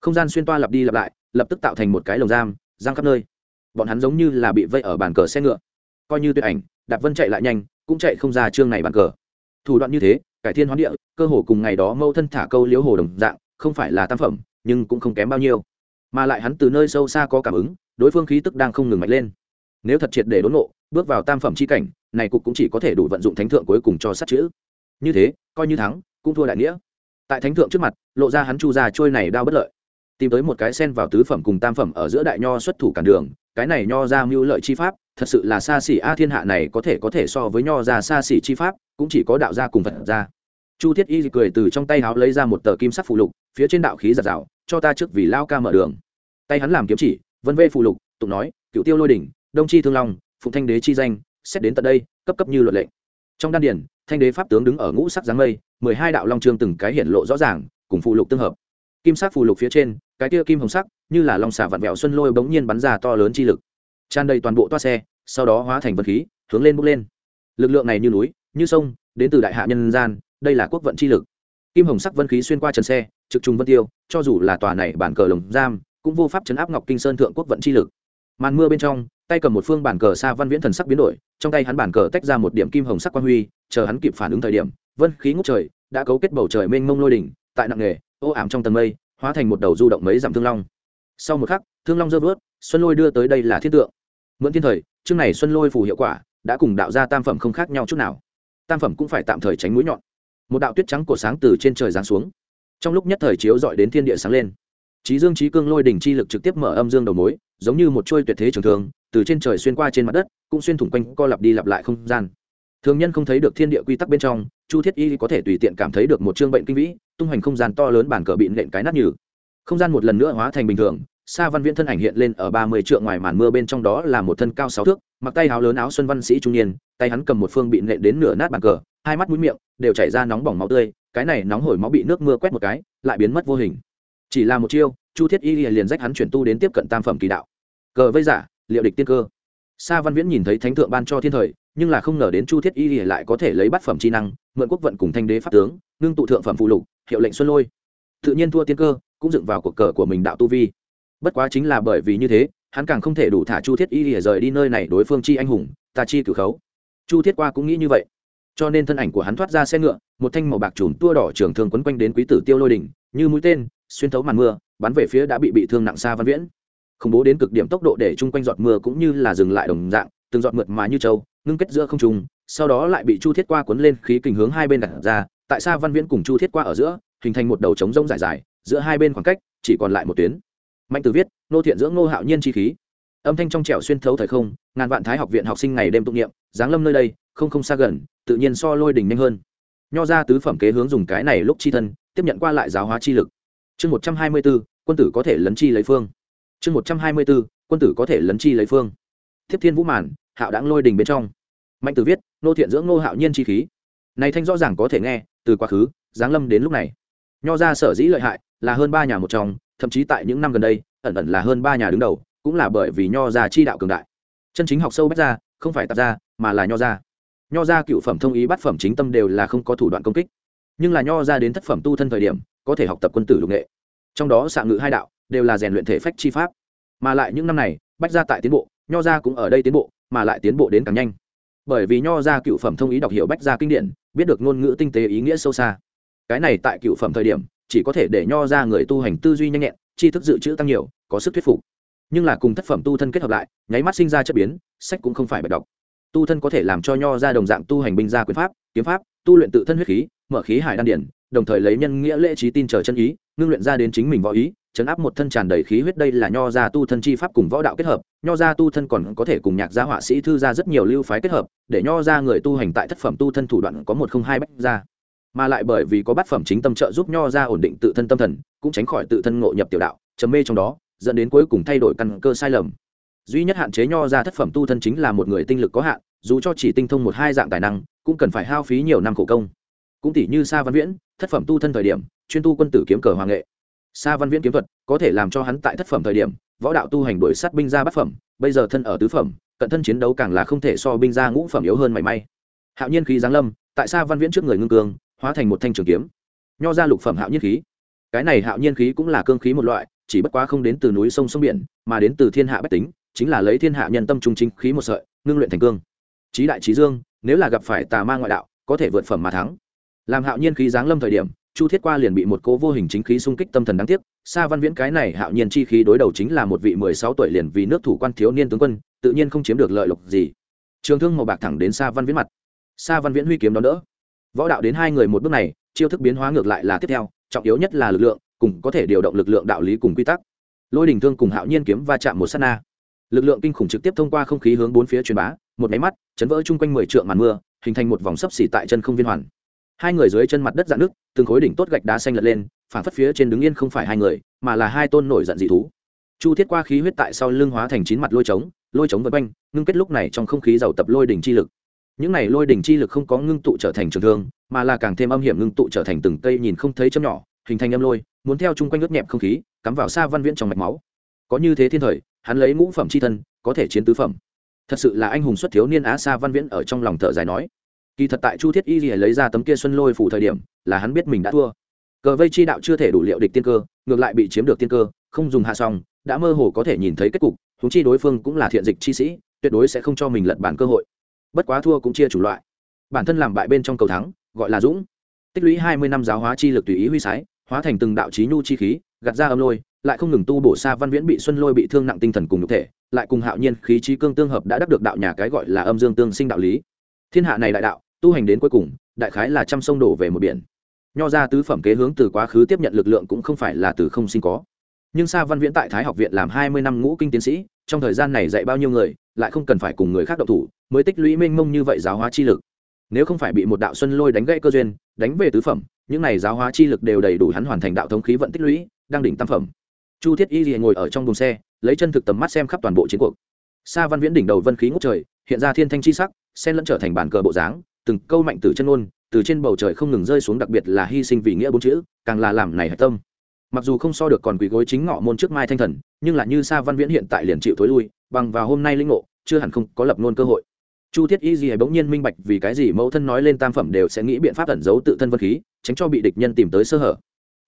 S1: Không gian xuyên toa lặp đi lặp lại, lập tức tạo thành một cái lồng giam, giang khắp nơi. Bọn hắn giống như là bị vây ở bàn cờ xe ngựa. Coi như tuyệt ảnh, đạp vân chạy lại nhanh cũng chạy không ra chương này bàn cờ. Thủ đoạn như thế, cải thiên hoán địa, cơ hồ cùng ngày đó mâu thân thả câu liếu hồ đồng dạng, không phải là tam phẩm, nhưng cũng không kém bao nhiêu. Mà lại hắn từ nơi sâu xa có cảm ứng, đối phương khí tức đang không ngừng mạnh lên. Nếu thật triệt để đốn nộ bước vào tam phẩm c h i cảnh, này cục cũng chỉ có thể đủ vận dụng thánh thượng cuối cùng cho sát chữ. Như thế, coi như thắng, cũng thua đại nghĩa. Tại thánh thượng trước mặt, lộ ra hắn chu ra trôi này đao bất lợi. Tìm tới một cái sen vào tứ phẩm cùng tam phẩm ở giữa đại nho xuất thủ cản đường, cái này nho ra mưu lợi chi pháp thật sự là xa xỉ a thiên hạ này có thể có thể so với nho ra xa xỉ chi pháp, cũng chỉ có đạo gia cùng phật gia. Chu thiết y cười từ trong tay háo lấy ra một tờ kim sắc phụ lục, phía trên đạo khí giặt rào, cho ta trước vì lao ca mở đường. Tay hắn làm kiếm chỉ, vân vê phụ lục, tụng nói cựu tiêu lôi đỉnh, đông chi thương long, phụng thanh đế chi danh, xét đến tận đây, cấp cấp như luật lệnh trong đan điển thanh đế pháp tướng đứng ở ngũ sắc dáng mây, mười hai đạo long trương từng cái hiện lộ rõ ràng, cùng phụ lục tương hợp. Kim sắc phù lục phía trên, cái kia kim hồng sắc, như là long xà vặn vẹo xuân lôi bỗng nhiên bắn ra to lớn chi lực tràn đầy toàn bộ toa xe, sau đó hóa thành vật khí, hướng lên bốc lên. Lực lượng này như núi, như sông, đến từ đại hạ nhân gian, đây là quốc vận chi lực. Kim hồng sắc vân khí xuyên qua trần xe, trực trùng vân tiêu, cho dù là tòa này bản cờ lồng giam, cũng vô pháp chấn áp ngọc kinh sơn thượng quốc vận chi lực. Màn mưa bên trong, tay cầm một phương bản cờ xa văn viễn thần sắc biến đổi, trong tay hắn bản cờ tách ra một điểm kim hồng sắc quan huy, chờ hắn kịp phản ứng thời điểm, vân khí ngút trời, đã cấu kết bầu trời mênh mông lôi đỉnh, tại nặng nghề ô ảm trong tầng mây, hóa thành một đầu du động mấy dặm thương long. Sau một khắc thương long dơ vớt, xuân lôi đưa tới đây là thiết tượng. Mượn thiên thời, chương này xuân lôi phù hiệu quả, đã cùng đạo ra tam phẩm không khác nhau chút nào. Tam phẩm cũng phải tạm thời tránh mũi nhọn. Một đạo tuyết trắng cổ sáng từ trên trời giáng xuống. Trong lúc nhất thời chiếu dọi đến thiên địa sáng lên. Trí dương trí cương lôi đỉnh chi lực trực tiếp mở âm dương đầu mối, giống như một trôi tuyệt thế trường thường từ trên trời xuyên qua trên mặt đất, cũng xuyên thủng quanh co lặp đi lặp lại không gian. Thường nhân không thấy được thiên địa quy tắc bên trong, chu thiết y có thể tùy tiện cảm thấy được một chương bệnh kinh vĩ, tung hoành không gian to lớn bản cờ bị nện cái nát nhừ. Không gian một lần nữa hóa thành bình thường sa văn viễn thân ảnh hiện lên ở ba mươi trượng ngoài màn mưa bên trong đó là một thân cao sáu thước, mặc tay áo lớn áo xuân văn sĩ trung niên, tay hắn cầm một phương bị nện đến nửa nát bàn cờ, hai mắt mũi miệng đều chảy ra nóng bỏng máu tươi, cái này nóng hổi máu bị nước mưa quét một cái, lại biến mất vô hình. Chỉ là một chiêu, chu thiết y liền rách hắn chuyển tu đến tiếp cận tam phẩm kỳ đạo. Cờ vây giả, liệu địch tiên cơ. Sa văn viễn nhìn thấy thánh thượng ban cho thiên thời, nhưng là không ngờ đến chu thiết y lại có thể lấy bát phẩm chi năng, mượn quốc vận cùng thanh đế pháp tướng, ngưng tụ thượng phẩm phụ lục, hiệu lệnh xuân lôi. Tự nhiên thua tiên cơ, cũng dựng vào cuộc cờ của mình đạo tu vi bất quá chính là bởi vì như thế, hắn càng không thể đủ thả chu thiết y lìa rời đi nơi này đối phương chi anh hùng, ta chi cử khấu. Chu thiết qua cũng nghĩ như vậy. Cho nên thân ảnh của hắn thoát ra xe ngựa, một thanh màu bạc trùm tua đỏ trường thương quấn quanh đến quý tử tiêu lôi đỉnh như mũi tên, xuyên thấu màn mưa, bắn về phía đã bị bị thương nặng xa văn viễn. Khủng bố đến cực điểm tốc độ để chung quanh giọt mưa cũng như là dừng lại đồng dạng, từng giọt mượt mà như trâu, ngưng kết giữa không trùng sau đó lại bị chu thiết qua cuốn lên khí kình hướng hai bên đặt ra, tại xa văn viễn cùng chu thiết qua ở giữa, hình thành một đầu trống rông dài dài, giữa hai bên khoảng cách chỉ còn lại một tuyến mạnh Tử viết, nô thiện dưỡng nô hạo nhiên chi khí. Âm thanh trong trẻo xuyên thấu thời không, ngàn vạn thái học viện học sinh ngày đêm tụng niệm, giáng lâm nơi đây, không không xa gần, tự nhiên so lôi đỉnh nhanh hơn. Nho ra tứ phẩm kế hướng dùng cái này lúc chi thân, tiếp nhận qua lại giáo hóa chi lực. Chương một trăm hai mươi b ố quân tử có thể lấn chi lấy phương. Chương một trăm hai mươi b ố quân tử có thể lấn chi lấy phương. Thiếp thiên vũ màn, hạo đáng lôi đình bên trong. Mạnh Tử viết, nô thiện dưỡng nô hạo nhiên chi khí. Này thanh rõ ràng có thể nghe, từ quá khứ, giáng lâm đến lúc này. Nho ra sở dĩ lợi hại, là hơn ba nhà một trong thậm chí tại những năm gần đây, ẩn ẩn là hơn ba nhà đứng đầu, cũng là bởi vì nho gia chi đạo cường đại. Chân chính học sâu bách ra không phải tạp ra mà là nho gia. nho gia cựu phẩm thông ý bát phẩm chính tâm đều là không có thủ đoạn công kích. Nhưng là nho gia đến thất phẩm tu thân thời điểm, có thể học tập quân tử lục nghệ. Trong đó xạ ngự hai đạo, đều là rèn luyện thể phách chi pháp. Mà lại những năm này, bách gia tại tiến bộ, nho gia cũng ở đây tiến bộ, mà lại tiến bộ đến càng nhanh. Bởi vì nho gia cựu phẩm thông ý đọc hiểu bách gia kinh điển, biết được ngôn ngữ tinh tế ý nghĩa sâu xa. Cái này tại cựu phẩm thời điểm chỉ có thể để nho ra người tu hành tư duy nhanh nhẹn, tri thức dự trữ tăng nhiều, có sức thuyết phục. Nhưng là cùng thất phẩm tu thân kết hợp lại, nháy mắt sinh ra chất biến, sách cũng không phải bạch đọc tu thân có thể làm cho nho ra đồng dạng tu hành binh gia quyền pháp, kiếm pháp, tu luyện tự thân huyết khí, mở khí hải đan điển, đồng thời lấy nhân nghĩa lễ trí tin chờ chân ý, ngưng luyện ra đến chính mình võ ý, chấn áp một thân tràn đầy khí huyết đây là nho gia tu thân chi pháp cùng võ đạo kết hợp, nho gia tu thân còn có thể cùng nhạc gia họa sĩ thư ra rất nhiều lưu phái kết hợp, để nho gia người tu hành tại thất phẩm tu thân thủ đoạn có một không hai bách gia mà lại bởi vì có bát phẩm chính tâm trợ giúp nho gia ổn định tự thân tâm thần, cũng tránh khỏi tự thân ngộ nhập tiểu đạo, trầm mê trong đó, dẫn đến cuối cùng thay đổi căn cơ sai lầm. Duy nhất hạn chế nho gia thất phẩm tu thân chính là một người tinh lực có hạn, dù cho chỉ tinh thông một hai dạng tài năng, cũng cần phải hao phí nhiều năm khổ công. Cũng tỷ như sa văn viễn, thất phẩm tu thân thời điểm, chuyên tu quân tử kiếm cờ hoàng nghệ. Sa văn viễn kiếm thuật có thể làm cho hắn tại thất phẩm thời điểm, võ đạo tu hành đổi sát binh ra bát phẩm, bây giờ thân ở tứ phẩm, cận thân chiến đấu càng là không thể so binh ra ngũ phẩm yếu hơn mảy may. Hạo nhiên khí giáng lâm, tại sa văn viễn trước người ngưng cương hóa thành một thanh trường kiếm, nho ra lục phẩm hạo nhiên khí. Cái này hạo nhiên khí cũng là cương khí một loại, chỉ bất quá không đến từ núi sông sông biển, mà đến từ thiên hạ bách tính, chính là lấy thiên hạ nhân tâm trung chính khí một sợi, ngưng luyện thành cương. Trí đại trí dương, nếu là gặp phải tà ma ngoại đạo, có thể vượt phẩm mà thắng. Làm hạo nhiên khí giáng lâm thời điểm, chu thiết qua liền bị một cố vô hình chính khí xung kích tâm thần đáng tiếc. Sa văn viễn cái này hạo nhiên chi khí đối đầu chính là một vị mười sáu tuổi liền vì nước thủ quan thiếu niên tướng quân, tự nhiên không chiếm được lợi lộc gì. Trường thương màu bạc thẳng đến sa văn viễn mặt. Sa văn viễn huy kiếm đón đỡ võ đạo đến hai người một bước này, chiêu thức biến hóa ngược lại là tiếp theo, trọng yếu nhất là lực lượng, cùng có thể điều động lực lượng đạo lý cùng quy tắc. Lôi đình thương cùng hạo nhiên kiếm va chạm một s á t na. Lực lượng kinh khủng trực tiếp thông qua không khí hướng bốn phía truyền bá, một máy mắt, chấn vỡ chung quanh mười trượng màn mưa, hình thành một vòng sấp xỉ tại chân không viên hoàn. Hai người dưới chân mặt đất dạn nước từng khối đỉnh tốt gạch đá xanh lật lên, phản phất phía trên đứng yên không phải hai người, mà là hai tôn nổi giận dị thú. Chu thiết qua khí huyết tại sau lưng hóa thành chín mặt lôi trống lôi trống vân quanh, ngưng kết lúc này trong không khí giàu tập lôi đỉnh chi lực những này lôi đỉnh chi lực không có ngưng tụ trở thành trường thương, mà là càng thêm âm hiểm ngưng tụ trở thành từng cây nhìn không thấy chấm nhỏ, hình thành âm lôi, muốn theo chung quanh ướt nhẹp không khí, cắm vào xa văn viễn trong mạch máu. Có như thế thiên thời, hắn lấy ngũ phẩm c h i thân, có thể chiến tứ phẩm. Thật sự là anh hùng xuất thiếu niên á xa văn viễn ở trong lòng thợ dài nói. Kỳ thật tại chu thiết y lấy ra tấm kia xuân lôi phủ thời điểm, là hắn biết mình đã thua. Cờ vây chi đạo chưa thể đủ liệu địch tiên cơ, ngược lại bị chiếm được tiên cơ, không dùng hạ xong đã mơ hồ có thể nhìn thấy kết cục thú chi đối phương cũng là thiện dịch chi sĩ, tuyệt đối sẽ không cho mình lật bản cơ hội bất quá thua cũng chia chủ loại. Bản thân làm bại bên trong cầu thắng, gọi là dũng. Tích lũy hai mươi năm giáo hóa chi lực tùy ý huy sái, hóa thành từng đạo trí nhu chi khí, gạt ra âm lôi, lại không ngừng tu bổ xa văn viễn bị xuân lôi bị thương nặng tinh thần cùng nhục thể, lại cùng hạo nhiên khí trí cương tương hợp đã đắc được đạo nhà cái gọi là âm dương tương sinh đạo lý. Thiên hạ này đại đạo, tu hành đến cuối cùng, đại khái là trăm sông đổ về một biển. Nho ra tứ phẩm kế hướng từ quá khứ tiếp nhận lực lượng cũng không phải là từ không sinh có. Nhưng sa văn viễn tại thái học viện làm hai mươi năm ngũ kinh tiến sĩ, trong thời gian này dạy bao nhiêu người lại không cần phải cùng người khác động thủ, mới tích lũy mênh mông như vậy giáo hóa chi lực. Nếu không phải bị một đạo xuân lôi đánh gãy cơ duyên, đánh về tứ phẩm, những này giáo hóa chi lực đều đầy đủ hắn hoàn thành đạo thống khí vận tích lũy, đang đỉnh tam phẩm. Chu thiết y liền ngồi ở trong đồn xe, lấy chân thực tầm mắt xem khắp toàn bộ chiến cuộc. Sa văn viễn đỉnh đầu vân khí ngút trời, hiện ra thiên thanh chi sắc sen lẫn trở thành bản cờ bộ dáng, từng câu mạnh từ chân ngôn, từ trên bầu trời không ngừng rơi xuống đặc biệt là hy sinh vì nghĩa bốn chữ, càng là làm này hạch tâm. Mặc dù không so được còn quỳ gối chính ngọ môn trước mai thanh thần, nhưng là như sa văn viễn hiện tại liền chịu thối lui bằng vào hôm nay linh ngộ, chưa hẳn không có lập luôn cơ hội. Chu thiết y gì bỗng nhiên minh bạch vì cái gì mẫu thân nói lên tam phẩm đều sẽ nghĩ biện pháp ẩn giấu tự thân vân khí, tránh cho bị địch nhân tìm tới sơ hở.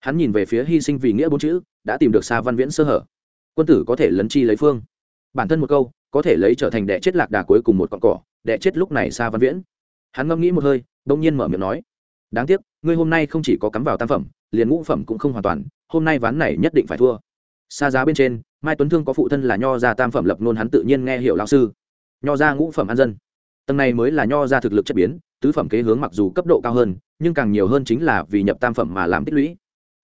S1: Hắn nhìn về phía hy sinh vì nghĩa bốn chữ, đã tìm được xa văn viễn sơ hở. Quân tử có thể lấn chi lấy phương. Bản thân một câu, có thể lấy trở thành đệ chết lạc đà cuối cùng một con cỏ, đệ chết lúc này xa văn viễn. Hắn ngẫm nghĩ một hơi, bỗng nhiên mở miệng nói, đáng tiếc, ngươi hôm nay không chỉ có cắm vào tam phẩm, liền ngũ phẩm cũng không hoàn toàn, hôm nay ván này nhất định phải thua xa giá bên trên, mai tuấn thương có phụ thân là nho gia tam phẩm lập nôn hắn tự nhiên nghe hiểu lão sư. Nho gia ngũ phẩm an dân. Tầng này mới là nho gia thực lực chất biến, tứ phẩm kế hướng mặc dù cấp độ cao hơn, nhưng càng nhiều hơn chính là vì nhập tam phẩm mà làm tích lũy.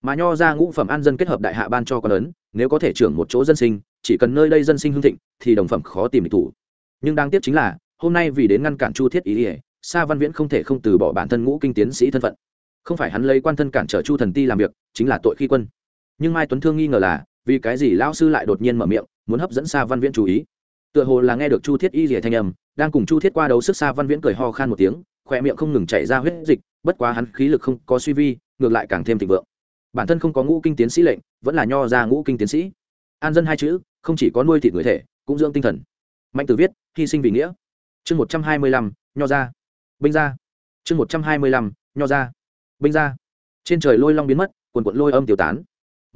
S1: Mà nho gia ngũ phẩm an dân kết hợp đại hạ ban cho con lớn nếu có thể trưởng một chỗ dân sinh, chỉ cần nơi đây dân sinh hương thịnh, thì đồng phẩm khó tìm địch thủ. Nhưng đáng tiếc chính là, hôm nay vì đến ngăn cản chu thiết ý ỉa sa văn viễn không thể không từ bỏ bản thân ngũ kinh tiến sĩ thân phận. Không phải hắn lấy quan thân cản trở chu thần ti làm việc, chính là tội khi quân. Nhưng mai tuấn thương nghi ngờ là vì cái gì lão sư lại đột nhiên mở miệng, muốn hấp dẫn sa văn viễn chú ý? Tựa hồ là nghe được chu thiết y rỉa thanh âm, đang cùng chu thiết qua đấu sức sa văn viễn cười ho khan một tiếng, khỏe miệng không ngừng chảy ra huyết dịch, bất quá hắn khí lực không có suy vi, ngược lại càng thêm thịnh vượng. Bản thân không có ngũ kinh tiến sĩ lệnh, vẫn là nho ra ngũ kinh tiến sĩ. An dân hai chữ, không chỉ có nuôi thịt người thể, cũng dưỡng tinh thần. Mạnh tử viết, hy sinh vì nghĩa. Chương một trăm hai mươi lăm, nho ra. Binh ra. Chương một trăm hai mươi lăm, nho ra. Binh ra. Trên trời lôi long biến mất, quần quận lôi âm tiêu tán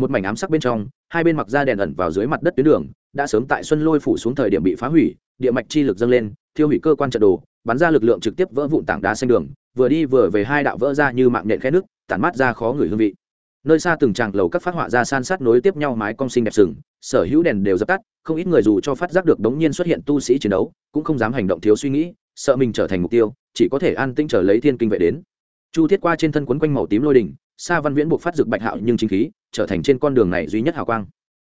S1: một mảnh ám sắc bên trong, hai bên mặc ra đèn ẩn vào dưới mặt đất tuyến đường, đã sớm tại xuân lôi phủ xuống thời điểm bị phá hủy, địa mạch chi lực dâng lên, thiêu hủy cơ quan trận đồ, bắn ra lực lượng trực tiếp vỡ vụn tảng đá xanh đường, vừa đi vừa về hai đạo vỡ ra như mạng nện khe nước, tản mát ra khó người hương vị. Nơi xa từng tràng lầu các phát họa ra san sát nối tiếp nhau mái cong sinh đẹp sừng, sở hữu đèn đều dập tắt, không ít người dù cho phát giác được đống nhiên xuất hiện tu sĩ chiến đấu, cũng không dám hành động thiếu suy nghĩ, sợ mình trở thành mục tiêu, chỉ có thể an tĩnh trở lấy thiên kinh vệ đến. Chu thiết qua trên thân quấn quanh màu tím lôi đỉnh sa văn viễn buộc phát dược bạch hạo nhưng chính khí, trở thành trên con đường này duy nhất hào quang.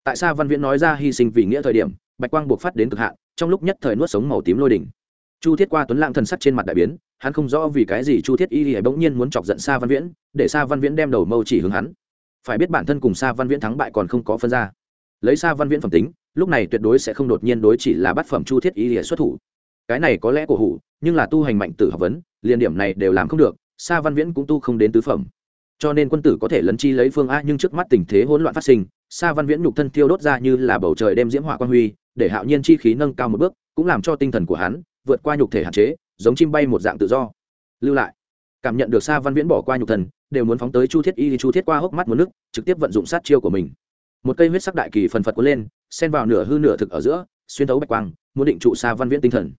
S1: Tại sa văn viễn nói ra hy sinh vì nghĩa thời điểm, bạch quang buộc phát đến cực hạn, trong lúc nhất thời nuốt sống màu tím lôi đỉnh. Chu thiết qua tuấn lãng thần sắc trên mặt đại biến, hắn không rõ vì cái gì chu thiết y thì bỗng nhiên muốn chọc giận sa văn viễn, để sa văn viễn đem đầu mâu chỉ hướng hắn. Phải biết bản thân cùng sa văn viễn thắng bại còn không có phân ra. Lấy sa văn viễn phẩm tính, lúc này tuyệt đối sẽ không đột nhiên đối chỉ là bát phẩm chu thiết y thì xuất thủ. Cái này có lẽ cổ hủ, nhưng là tu hành mạnh tử học vấn, liền điểm này đều làm không được, sa văn viễn cũng tu không đến tứ phẩm cho nên quân tử có thể lấn chi lấy phương a, nhưng trước mắt tình thế hỗn loạn phát sinh, sa văn viễn nhục thân tiêu đốt ra như là bầu trời đem diễm hỏa quan huy, để hạo nhiên chi khí nâng cao một bước, cũng làm cho tinh thần của hắn vượt qua nhục thể hạn chế, giống chim bay một dạng tự do. Lưu lại. Cảm nhận được sa văn viễn bỏ qua nhục thần đều muốn phóng tới chu thiết y, chu thiết qua hốc mắt một nước, trực tiếp vận dụng sát chiêu của mình. Một cây huyết sắc đại kỳ phần phật cuốn lên, xen vào nửa hư nửa thực ở giữa, xuyên thấu bạch quang, muốn định trụ sa văn viễn tinh thần.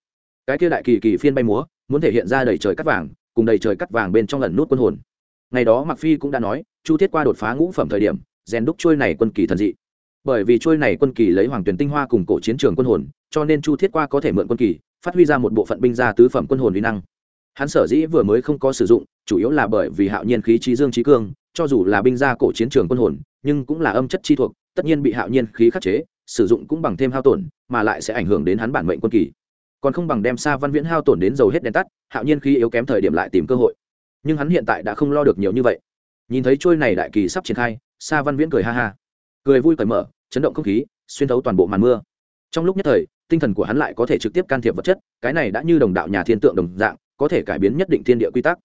S1: Cái kia đại kỳ kỳ phiên bay múa, muốn thể hiện ra đầy trời cắt vàng, cùng đầy trời cắt vàng bên trong lần nút quân hồn ngày đó mặc phi cũng đã nói, chu thiết qua đột phá ngũ phẩm thời điểm, rèn đúc trôi này quân kỳ thần dị. Bởi vì trôi này quân kỳ lấy hoàng tuyển tinh hoa cùng cổ chiến trường quân hồn, cho nên chu thiết qua có thể mượn quân kỳ, phát huy ra một bộ phận binh gia tứ phẩm quân hồn uy năng. Hắn sở dĩ vừa mới không có sử dụng, chủ yếu là bởi vì hạo nhiên khí trí dương trí cương, cho dù là binh gia cổ chiến trường quân hồn, nhưng cũng là âm chất chi thuộc, tất nhiên bị hạo nhiên khí khắc chế, sử dụng cũng bằng thêm hao tổn, mà lại sẽ ảnh hưởng đến hắn bản mệnh quân kỳ. Còn không bằng đem xa văn viễn hao tổn đến dầu hết đèn tắt, hạo nhiên khí yếu kém thời điểm lại tìm cơ hội nhưng hắn hiện tại đã không lo được nhiều như vậy. Nhìn thấy trôi này đại kỳ sắp triển khai, Sa văn viễn cười ha ha. Cười vui cởi mở, chấn động không khí, xuyên thấu toàn bộ màn mưa. Trong lúc nhất thời, tinh thần của hắn lại có thể trực tiếp can thiệp vật chất, cái này đã như đồng đạo nhà thiên tượng đồng dạng, có thể cải biến nhất định thiên địa quy tắc.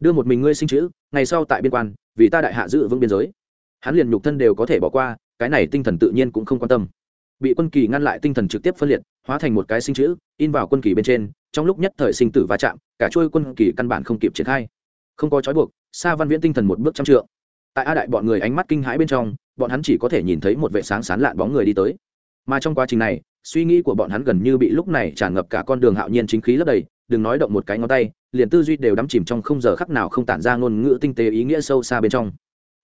S1: Đưa một mình ngươi sinh chữ, ngày sau tại biên quan, vì ta đại hạ giữ vững biên giới. Hắn liền nhục thân đều có thể bỏ qua, cái này tinh thần tự nhiên cũng không quan tâm. Bị quân kỳ ngăn lại tinh thần trực tiếp phân liệt, hóa thành một cái sinh chữ, in vào quân kỳ bên trên, trong lúc nhất thời sinh tử va chạm, cả trôi quân kỳ căn bản không kịp triển khai không có trói buộc, Sa văn viễn tinh thần một bước trăm trượng. Tại a đại bọn người ánh mắt kinh hãi bên trong, bọn hắn chỉ có thể nhìn thấy một vệ sáng sán lạn bóng người đi tới. Mà trong quá trình này, suy nghĩ của bọn hắn gần như bị lúc này tràn ngập cả con đường hạo nhiên chính khí lấp đầy, đừng nói động một cái ngón tay, liền tư duy đều đắm chìm trong không giờ khắc nào không tản ra ngôn ngữ tinh tế ý nghĩa sâu xa bên trong.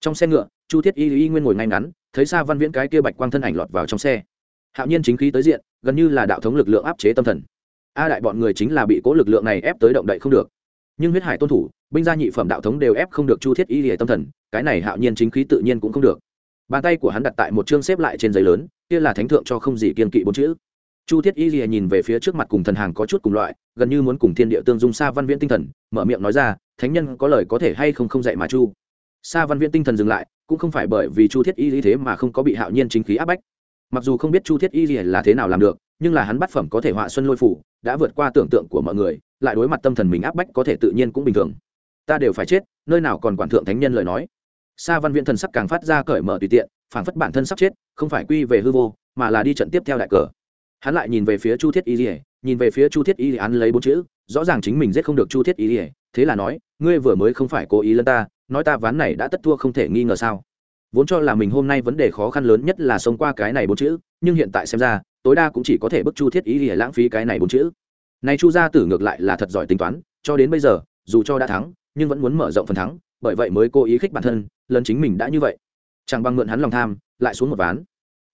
S1: Trong xe ngựa, chu thiết y y nguyên ngồi ngay ngắn, thấy xa văn viễn cái kia bạch quang thân ảnh lọt vào trong xe. Hạo nhiên chính khí tới diện, gần như là đạo thống lực lượng áp chế tâm thần. A đại bọn người chính là bị cố lực lượng này ép tới động đậy không được nhưng huyết hải tôn thủ, binh gia nhị phẩm đạo thống đều ép không được chu thiết y lìa tâm thần, cái này hạo nhiên chính khí tự nhiên cũng không được. Bàn tay của hắn đặt tại một chương xếp lại trên giấy lớn, kia là thánh thượng cho không gì kiên kỵ bốn chữ. Chu thiết y lìa nhìn về phía trước mặt cùng thần hàng có chút cùng loại, gần như muốn cùng thiên địa tương dung xa văn viễn tinh thần, mở miệng nói ra, thánh nhân có lời có thể hay không không dạy mà chu? Xa văn viễn tinh thần dừng lại, cũng không phải bởi vì chu thiết y lý thế mà không có bị hạo nhiên chính khí áp bách. Mặc dù không biết chu thiết y Lìa là thế nào làm được, nhưng là hắn bắt phẩm có thể họa xuân lôi phủ, đã vượt qua tưởng tượng của mọi người lại đối mặt tâm thần mình áp bách có thể tự nhiên cũng bình thường. Ta đều phải chết, nơi nào còn quản thượng thánh nhân lời nói. Sa văn viễn thần sắc càng phát ra cởi mở tùy tiện, phảng phất bản thân sắp chết, không phải quy về hư vô, mà là đi trận tiếp theo đại cờ. Hắn lại nhìn về phía chu thiết y lìa, nhìn về phía chu thiết y án lấy bốn chữ, rõ ràng chính mình giết không được chu thiết y lìa, thế là nói, ngươi vừa mới không phải cố ý lân ta, nói ta ván này đã tất thua không thể nghi ngờ sao? Vốn cho là mình hôm nay vấn đề khó khăn lớn nhất là sống qua cái này bốn chữ, nhưng hiện tại xem ra, tối đa cũng chỉ có thể bức chu thiết y lìa lãng phí cái này bốn chữ này chu gia tử ngược lại là thật giỏi tính toán, cho đến bây giờ, dù cho đã thắng, nhưng vẫn muốn mở rộng phần thắng, bởi vậy mới cố ý khích bản thân lần chính mình đã như vậy. Chẳng bằng mượn hắn lòng tham, lại xuống một ván.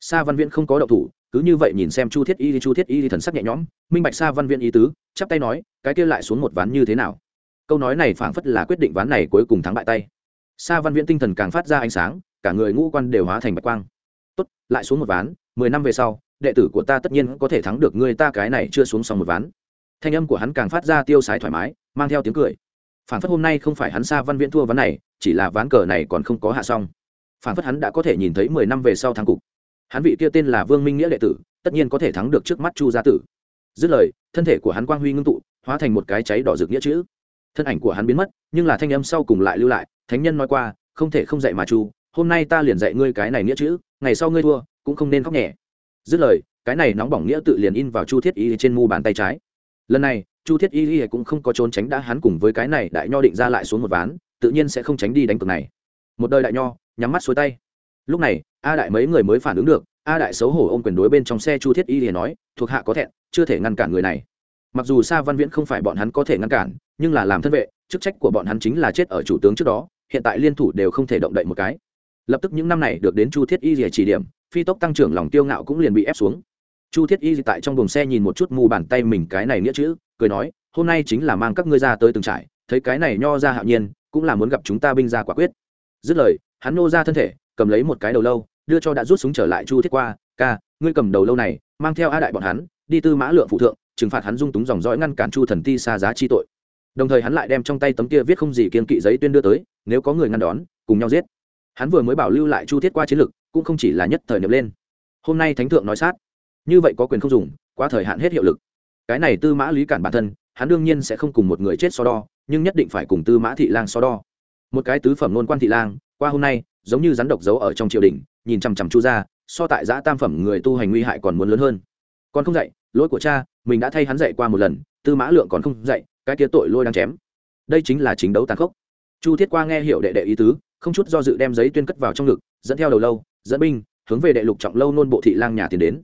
S1: Sa văn viễn không có động thủ, cứ như vậy nhìn xem chu thiết y chu thiết y thần sắc nhẹ nhõm, minh bạch sa văn viễn ý tứ, chắp tay nói, cái kia lại xuống một ván như thế nào? Câu nói này phảng phất là quyết định ván này cuối cùng thắng bại tay. Sa văn viễn tinh thần càng phát ra ánh sáng, cả người ngũ quan đều hóa thành bạch quang. Tốt, lại xuống một ván, mười năm về sau, đệ tử của ta tất nhiên có thể thắng được ngươi, ta cái này chưa xuống xong một ván thanh âm của hắn càng phát ra tiêu sái thoải mái, mang theo tiếng cười. Phản phất hôm nay không phải hắn xa văn viễn thua ván này, chỉ là ván cờ này còn không có hạ xong. Phản phất hắn đã có thể nhìn thấy mười năm về sau thắng cục. Hắn vị kia tên là vương minh nghĩa đệ tử, tất nhiên có thể thắng được trước mắt chu gia tử. Dứt lời, thân thể của hắn quang huy ngưng tụ, hóa thành một cái cháy đỏ rực nghĩa chữ. Thân ảnh của hắn biến mất, nhưng là thanh âm sau cùng lại lưu lại, thánh nhân nói qua, không thể không dạy mà chu, hôm nay ta liền dạy ngươi cái này nghĩa chữ, ngày sau ngươi thua, cũng không nên khóc nhẹ. Dứt lời, cái này nóng bỏng nghĩa tự liền in vào chu thiết y trên mu bàn tay trái lần này, chu thiết y cũng không có trốn tránh đã hắn cùng với cái này đại nho định ra lại xuống một ván, tự nhiên sẽ không tránh đi đánh cược này. Một đời đại nho, nhắm mắt xuôi tay. Lúc này, a đại mấy người mới phản ứng được, a đại xấu hổ ôm quyền đối bên trong xe chu thiết y y nói, thuộc hạ có thẹn, chưa thể ngăn cản người này. Mặc dù sa văn viễn không phải bọn hắn có thể ngăn cản, nhưng là làm thân vệ, chức trách của bọn hắn chính là chết ở chủ tướng trước đó, hiện tại liên thủ đều không thể động đậy một cái. Lập tức những năm này được đến chu thiết y rìa chỉ điểm, phi tốc tăng trưởng lòng tiêu ngạo cũng liền bị ép xuống chu thiết y tại trong buồng xe nhìn một chút mù bàn tay mình cái này nghĩa chữ, cười nói, hôm nay chính là mang các ngươi ra tới từng trại thấy cái này nho ra hạo nhiên, cũng là muốn gặp chúng ta binh ra quả quyết. Dứt lời, hắn nô ra thân thể, cầm lấy một cái đầu lâu, đưa cho đã rút súng trở lại chu thiết qua, ca, ngươi cầm đầu lâu này, mang theo a đại bọn hắn, đi tư mã lượng phụ thượng, trừng phạt hắn dung túng dòng dõi ngăn cản chu thần ti xa giá chi tội. Đồng thời hắn lại đem trong tay tấm kia viết không gì kiên kỵ giấy tuyên đưa tới, nếu có người ngăn đón, cùng nhau giết. Hắn vừa mới bảo lưu lại chu thiết qua chiến lực, cũng không chỉ là nhất thời niệm lên. Hôm nay thánh thượng nói sát như vậy có quyền không dùng, quá thời hạn hết hiệu lực. Cái này tư mã lý cản bản thân, hắn đương nhiên sẽ không cùng một người chết so đo, nhưng nhất định phải cùng tư mã thị lang so đo. Một cái tứ phẩm nôn quan thị lang, qua hôm nay, giống như rắn độc giấu ở trong triều đình, nhìn chằm chằm chu ra so tại giã tam phẩm người tu hành nguy hại còn muốn lớn hơn. Còn không dạy lỗi của cha, mình đã thay hắn dạy qua một lần, tư mã lượng còn không dạy cái kia tội lôi đang chém. Đây chính là chính đấu tàn khốc. Chu thiết qua nghe hiểu đệ đệ ý tứ, không chút do dự đem giấy tuyên cất vào trong ngực, dẫn theo đầu lâu, dẫn binh, hướng về đệ lục trọng lâu nôn bộ thị lang nhà tiến đến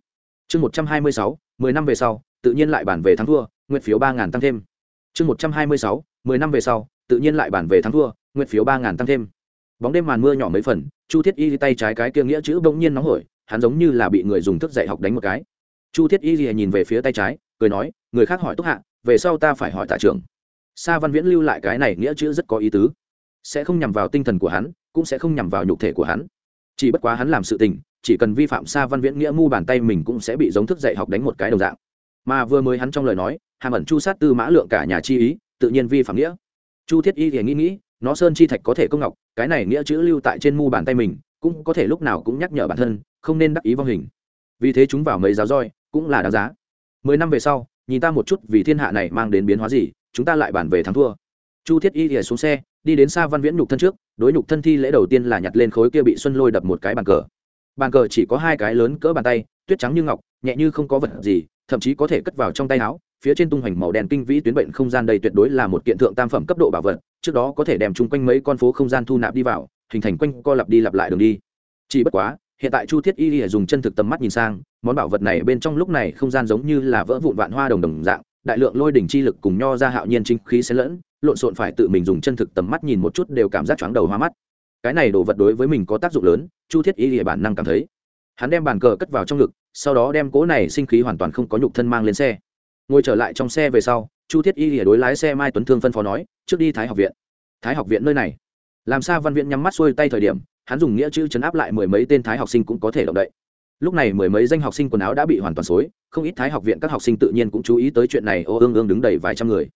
S1: chương một trăm hai mươi sáu, mười năm về sau, tự nhiên lại bản về thắng thua, nguyện phiếu ba ngàn tăng thêm. Chương một trăm hai mươi sáu, mười năm về sau, tự nhiên lại bản về thắng thua, nguyện phiếu ba ngàn tăng thêm. Bóng đêm màn mưa nhỏ mấy phần, chu thiết y tay trái cái kia nghĩa chữ bỗng nhiên nóng hổi, hắn giống như là bị người dùng thức dạy học đánh một cái. Chu thiết y nhìn về phía tay trái, cười nói, người khác hỏi túc hạ, về sau ta phải hỏi tạ trưởng. Sa văn viễn lưu lại cái này nghĩa chữ rất có ý tứ. Sẽ không nhằm vào tinh thần của hắn, cũng sẽ không nhằm vào nhục thể của hắn. Chỉ bất quá hắn làm sự tình chỉ cần vi phạm sa văn viễn nghĩa mu bàn tay mình cũng sẽ bị giống thức dạy học đánh một cái đồng dạng. Mà vừa mới hắn trong lời nói, hàm ẩn chu sát tư mã lượng cả nhà chi ý, tự nhiên vi phạm nghĩa. Chu thiết y thì nghĩ nghĩ, nó sơn chi thạch có thể công ngọc, cái này nghĩa chữ lưu tại trên mu bàn tay mình, cũng có thể lúc nào cũng nhắc nhở bản thân, không nên đắc ý vong hình. Vì thế chúng vào mấy giáo roi, cũng là đáng giá. Mười năm về sau, nhìn ta một chút vì thiên hạ này mang đến biến hóa gì, chúng ta lại bàn về thắng thua. Chu thiết y thì xuống xe, đi đến xa văn viễn nhục thân trước, đối nhục thân thi lễ đầu tiên là nhặt lên khối kia bị xuân lôi đập một cái bàn cờ bàn cờ chỉ có hai cái lớn cỡ bàn tay, tuyết trắng như ngọc, nhẹ như không có vật gì, thậm chí có thể cất vào trong tay áo. Phía trên tung hoành màu đen kinh vĩ tuyến bệnh không gian đây tuyệt đối là một kiện thượng tam phẩm cấp độ bảo vật, trước đó có thể đem chung quanh mấy con phố không gian thu nạp đi vào, hình thành quanh co lặp đi lặp lại đường đi. Chỉ bất quá, hiện tại chu thiết y lìa dùng chân thực tầm mắt nhìn sang, món bảo vật này bên trong lúc này không gian giống như là vỡ vụn vạn hoa đồng đồng dạng, đại lượng lôi đỉnh chi lực cùng nho ra hạo nhiên chính khí xen lẫn, lộn xộn phải tự mình dùng chân thực tầm mắt nhìn một chút đều cảm giác chóng đầu hoa mắt cái này đồ vật đối với mình có tác dụng lớn, chu thiết y địa bản năng cảm thấy. Hắn đem bàn cờ cất vào trong ngực, sau đó đem cố này sinh khí hoàn toàn không có nhục thân mang lên xe. Ngồi trở lại trong xe về sau, chu thiết y địa đối lái xe mai tuấn thương phân phó nói, trước đi thái học viện. Thái học viện nơi này? Làm sao văn viện nhắm mắt xuôi tay thời điểm, hắn dùng nghĩa chữ chấn áp lại mười mấy tên thái học sinh cũng có thể động đậy. Lúc này mười mấy danh học sinh quần áo đã bị hoàn toàn xối, không ít thái học viện các học sinh tự nhiên cũng chú ý tới chuyện này, ô ương ương đứng đầy vài trăm người.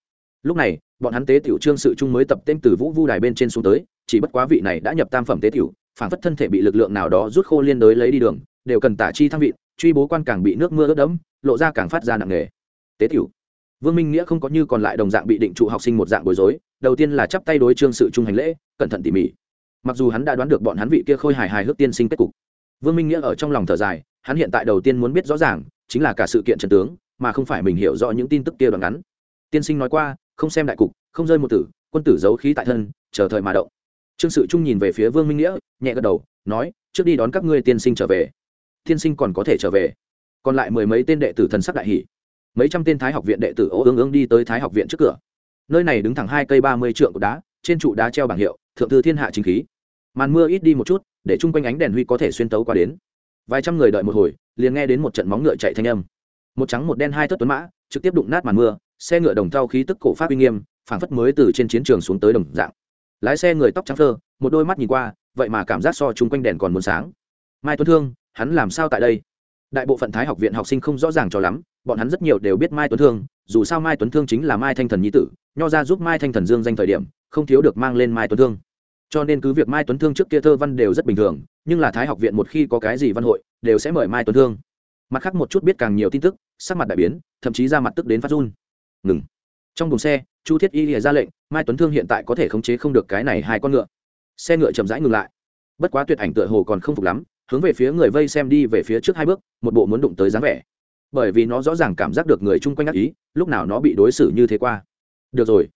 S1: Lúc này bọn hắn tế tiểu trương sự trung mới tập tên từ vũ vu đài bên trên xuống tới, chỉ bất quá vị này đã nhập tam phẩm tế tiểu, phản phất thân thể bị lực lượng nào đó rút khô liên đới lấy đi đường, đều cần tả chi thăng vị, truy bố quan càng bị nước mưa ướt đẫm, lộ ra càng phát ra nặng nề. Tế tiểu. Vương minh nghĩa không có như còn lại đồng dạng bị định trụ học sinh một dạng bối rối, đầu tiên là chắp tay đối trương sự trung hành lễ, cẩn thận tỉ mỉ. Mặc dù hắn đã đoán được bọn hắn vị kia khôi hài hài hước tiên sinh kết cục. Vương minh nghĩa ở trong lòng thở dài, hắn hiện tại đầu tiên muốn biết rõ ràng, chính là cả sự kiện trần tướng, mà không phải mình hiểu rõ những tin tức kia đoạn ngắn. Tiên sinh nói qua không xem đại cục, không rơi một tử, quân tử giấu khí tại thân, chờ thời mà động. Trương sự trung nhìn về phía vương minh nghĩa, nhẹ gật đầu, nói, trước đi đón các ngươi tiên sinh trở về. Tiên sinh còn có thể trở về. Còn lại mười mấy tên đệ tử thần sắc đại hỷ mấy trăm tên thái học viện đệ tử ô ương ương đi tới thái học viện trước cửa. Nơi này đứng thẳng hai cây ba mươi trượng của đá, trên trụ đá treo bảng hiệu, thượng thư thiên hạ chính khí. Màn mưa ít đi một chút, để chung quanh ánh đèn huy có thể xuyên tấu qua đến. Vài trăm người đợi một hồi, liền nghe đến một trận móng ngựa chạy thanh âm. Một trắng một đen hai thất tuấn mã, trực tiếp đụng nát màn mưa xe ngựa đồng thau khí tức cổ pháp uy nghiêm, phảng phất mới từ trên chiến trường xuống tới đồng dạng. Lái xe người tóc trắng thơ một đôi mắt nhìn qua, vậy mà cảm giác so chung quanh đèn còn muốn sáng. Mai tuấn thương, hắn làm sao tại đây? Đại bộ phận thái học viện học sinh không rõ ràng cho lắm, bọn hắn rất nhiều đều biết mai tuấn thương, dù sao mai tuấn thương chính là mai thanh thần nhi tử, nho ra giúp mai thanh thần dương danh thời điểm, không thiếu được mang lên mai tuấn thương. Cho nên cứ việc mai tuấn thương trước kia thơ văn đều rất bình thường, nhưng là thái học viện một khi có cái gì văn hội, đều sẽ mời mai tuấn thương. Mặt khác một chút biết càng nhiều tin tức, sắc mặt đại biến, thậm chí ra mặt tức đến phát run ngừng. Trong buồng xe, chu thiết y lìa ra lệnh, mai tuấn thương hiện tại có thể khống chế không được cái này hai con ngựa. Xe ngựa chậm rãi ngừng lại. Bất quá tuyệt ảnh tựa hồ còn không phục lắm, hướng về phía người vây xem đi về phía trước hai bước, một bộ muốn đụng tới dáng vẻ. Bởi vì nó rõ ràng cảm giác được người chung quanh ác ý, lúc nào nó bị đối xử như thế qua. Được rồi.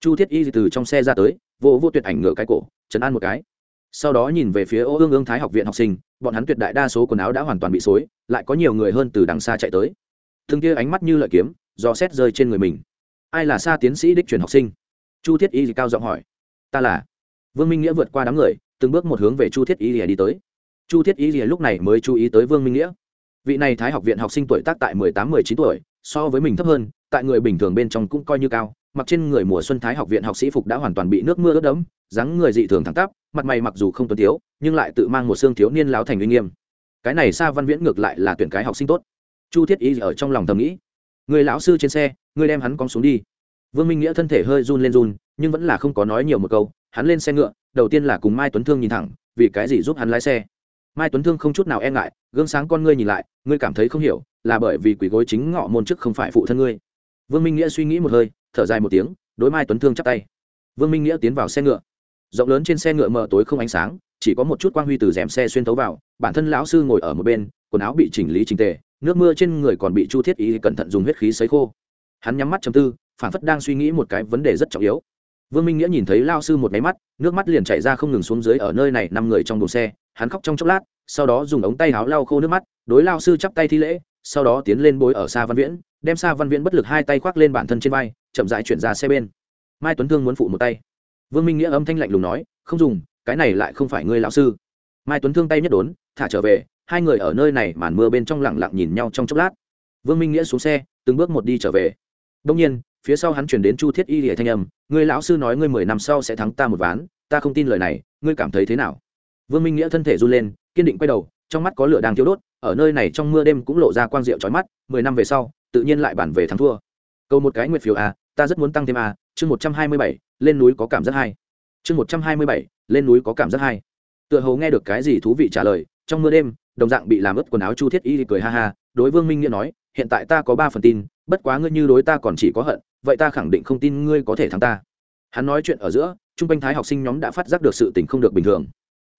S1: Chu thiết y từ trong xe ra tới, vô vô tuyệt ảnh ngựa cái cổ chấn an một cái. Sau đó nhìn về phía ô ương ương thái học viện học sinh, bọn hắn tuyệt đại đa số quần áo đã hoàn toàn bị xối, lại có nhiều người hơn từ đằng xa chạy tới. Thương kia ánh mắt như lợi kiếm do xét rơi trên người mình. Ai là xa tiến sĩ đích truyền học sinh? Chu thiết y cao giọng hỏi. Ta là. Vương minh nghĩa vượt qua đám người, từng bước một hướng về chu thiết y đi tới. Chu thiết y lúc này mới chú ý tới vương minh nghĩa. Vị này thái học viện học sinh tuổi tác tại mười tám, mười chín tuổi, so với mình thấp hơn, tại người bình thường bên trong cũng coi như cao, mặc trên người mùa xuân thái học viện học sĩ phục đã hoàn toàn bị nước mưa ướt đẫm, dáng người dị thường thẳng tắp, mặt mày mặc dù không tuấn thiếu, nhưng lại tự mang một xương thiếu niên láo thành uy nghiêm. Cái này xa văn viễn ngược lại là tuyển cái học sinh tốt. Chu thiết y ở trong lòng thầm nghĩ người lão sư trên xe, người đem hắn cong xuống đi. Vương minh nghĩa thân thể hơi run lên run, nhưng vẫn là không có nói nhiều một câu, hắn lên xe ngựa, đầu tiên là cùng mai tuấn thương nhìn thẳng, vì cái gì giúp hắn lái xe. Mai tuấn thương không chút nào e ngại, gương sáng con ngươi nhìn lại, ngươi cảm thấy không hiểu, là bởi vì quỷ gối chính ngọ môn chức không phải phụ thân ngươi. Vương minh nghĩa suy nghĩ một hơi, thở dài một tiếng, đối mai tuấn thương chắp tay. Vương minh nghĩa tiến vào xe ngựa. Rộng lớn trên xe ngựa mờ tối không ánh sáng, chỉ có một chút quang huy từ rèm xe xuyên thấu vào, bản thân lão sư ngồi ở một bên quần áo bị chỉnh lý trình tề, nước mưa trên người còn bị chu thiết ý cẩn thận dùng huyết khí sấy khô. Hắn nhắm mắt chầm tư, phản phất đang suy nghĩ một cái vấn đề rất trọng yếu. Vương minh nghĩa nhìn thấy lao sư một máy mắt, nước mắt liền chảy ra không ngừng xuống dưới ở nơi này năm người trong đồn xe, hắn khóc trong chốc lát, sau đó dùng ống tay áo lau khô nước mắt, đối lao sư chắp tay thi lễ, sau đó tiến lên bối ở xa văn viễn, đem xa văn viễn bất lực hai tay khoác lên bản thân trên vai, chậm dại chuyển ra xe bên. Mai tuấn thương muốn phụ một tay. Vương minh nghĩa âm thanh lạnh lùng nói, không dùng, cái này lại không phải ngươi lão sư. Mai tuấn thương tay nhất đốn, thả trở về hai người ở nơi này màn mưa bên trong lặng lặng nhìn nhau trong chốc lát. Vương minh nghĩa xuống xe, từng bước một đi trở về. Đông nhiên, phía sau hắn chuyển đến chu thiết y lìa thanh âm người lão sư nói ngươi mười năm sau sẽ thắng ta một ván, ta không tin lời này, ngươi cảm thấy thế nào? Vương minh nghĩa thân thể run lên, kiên định quay đầu, trong mắt có lửa đang thiếu đốt, ở nơi này trong mưa đêm cũng lộ ra quang diệu trói mắt, mười năm về sau, tự nhiên lại bản về thắng thua. Câu một cái nguyệt phiếu a ta rất muốn tăng thêm a chương một trăm hai mươi bảy, lên núi có cảm giác hay. Chương một trăm hai mươi bảy, lên núi có cảm giác hay. Tựa hồ nghe được cái gì thú vị trả lời, trong mưa đêm đồng dạng bị làm ướt quần áo chu thiết y cười ha ha, đối vương minh nghĩa nói, hiện tại ta có ba phần tin, bất quá ngươi như đối ta còn chỉ có hận, vậy ta khẳng định không tin ngươi có thể thắng ta. Hắn nói chuyện ở giữa, trung quanh thái học sinh nhóm đã phát giác được sự tình không được bình thường.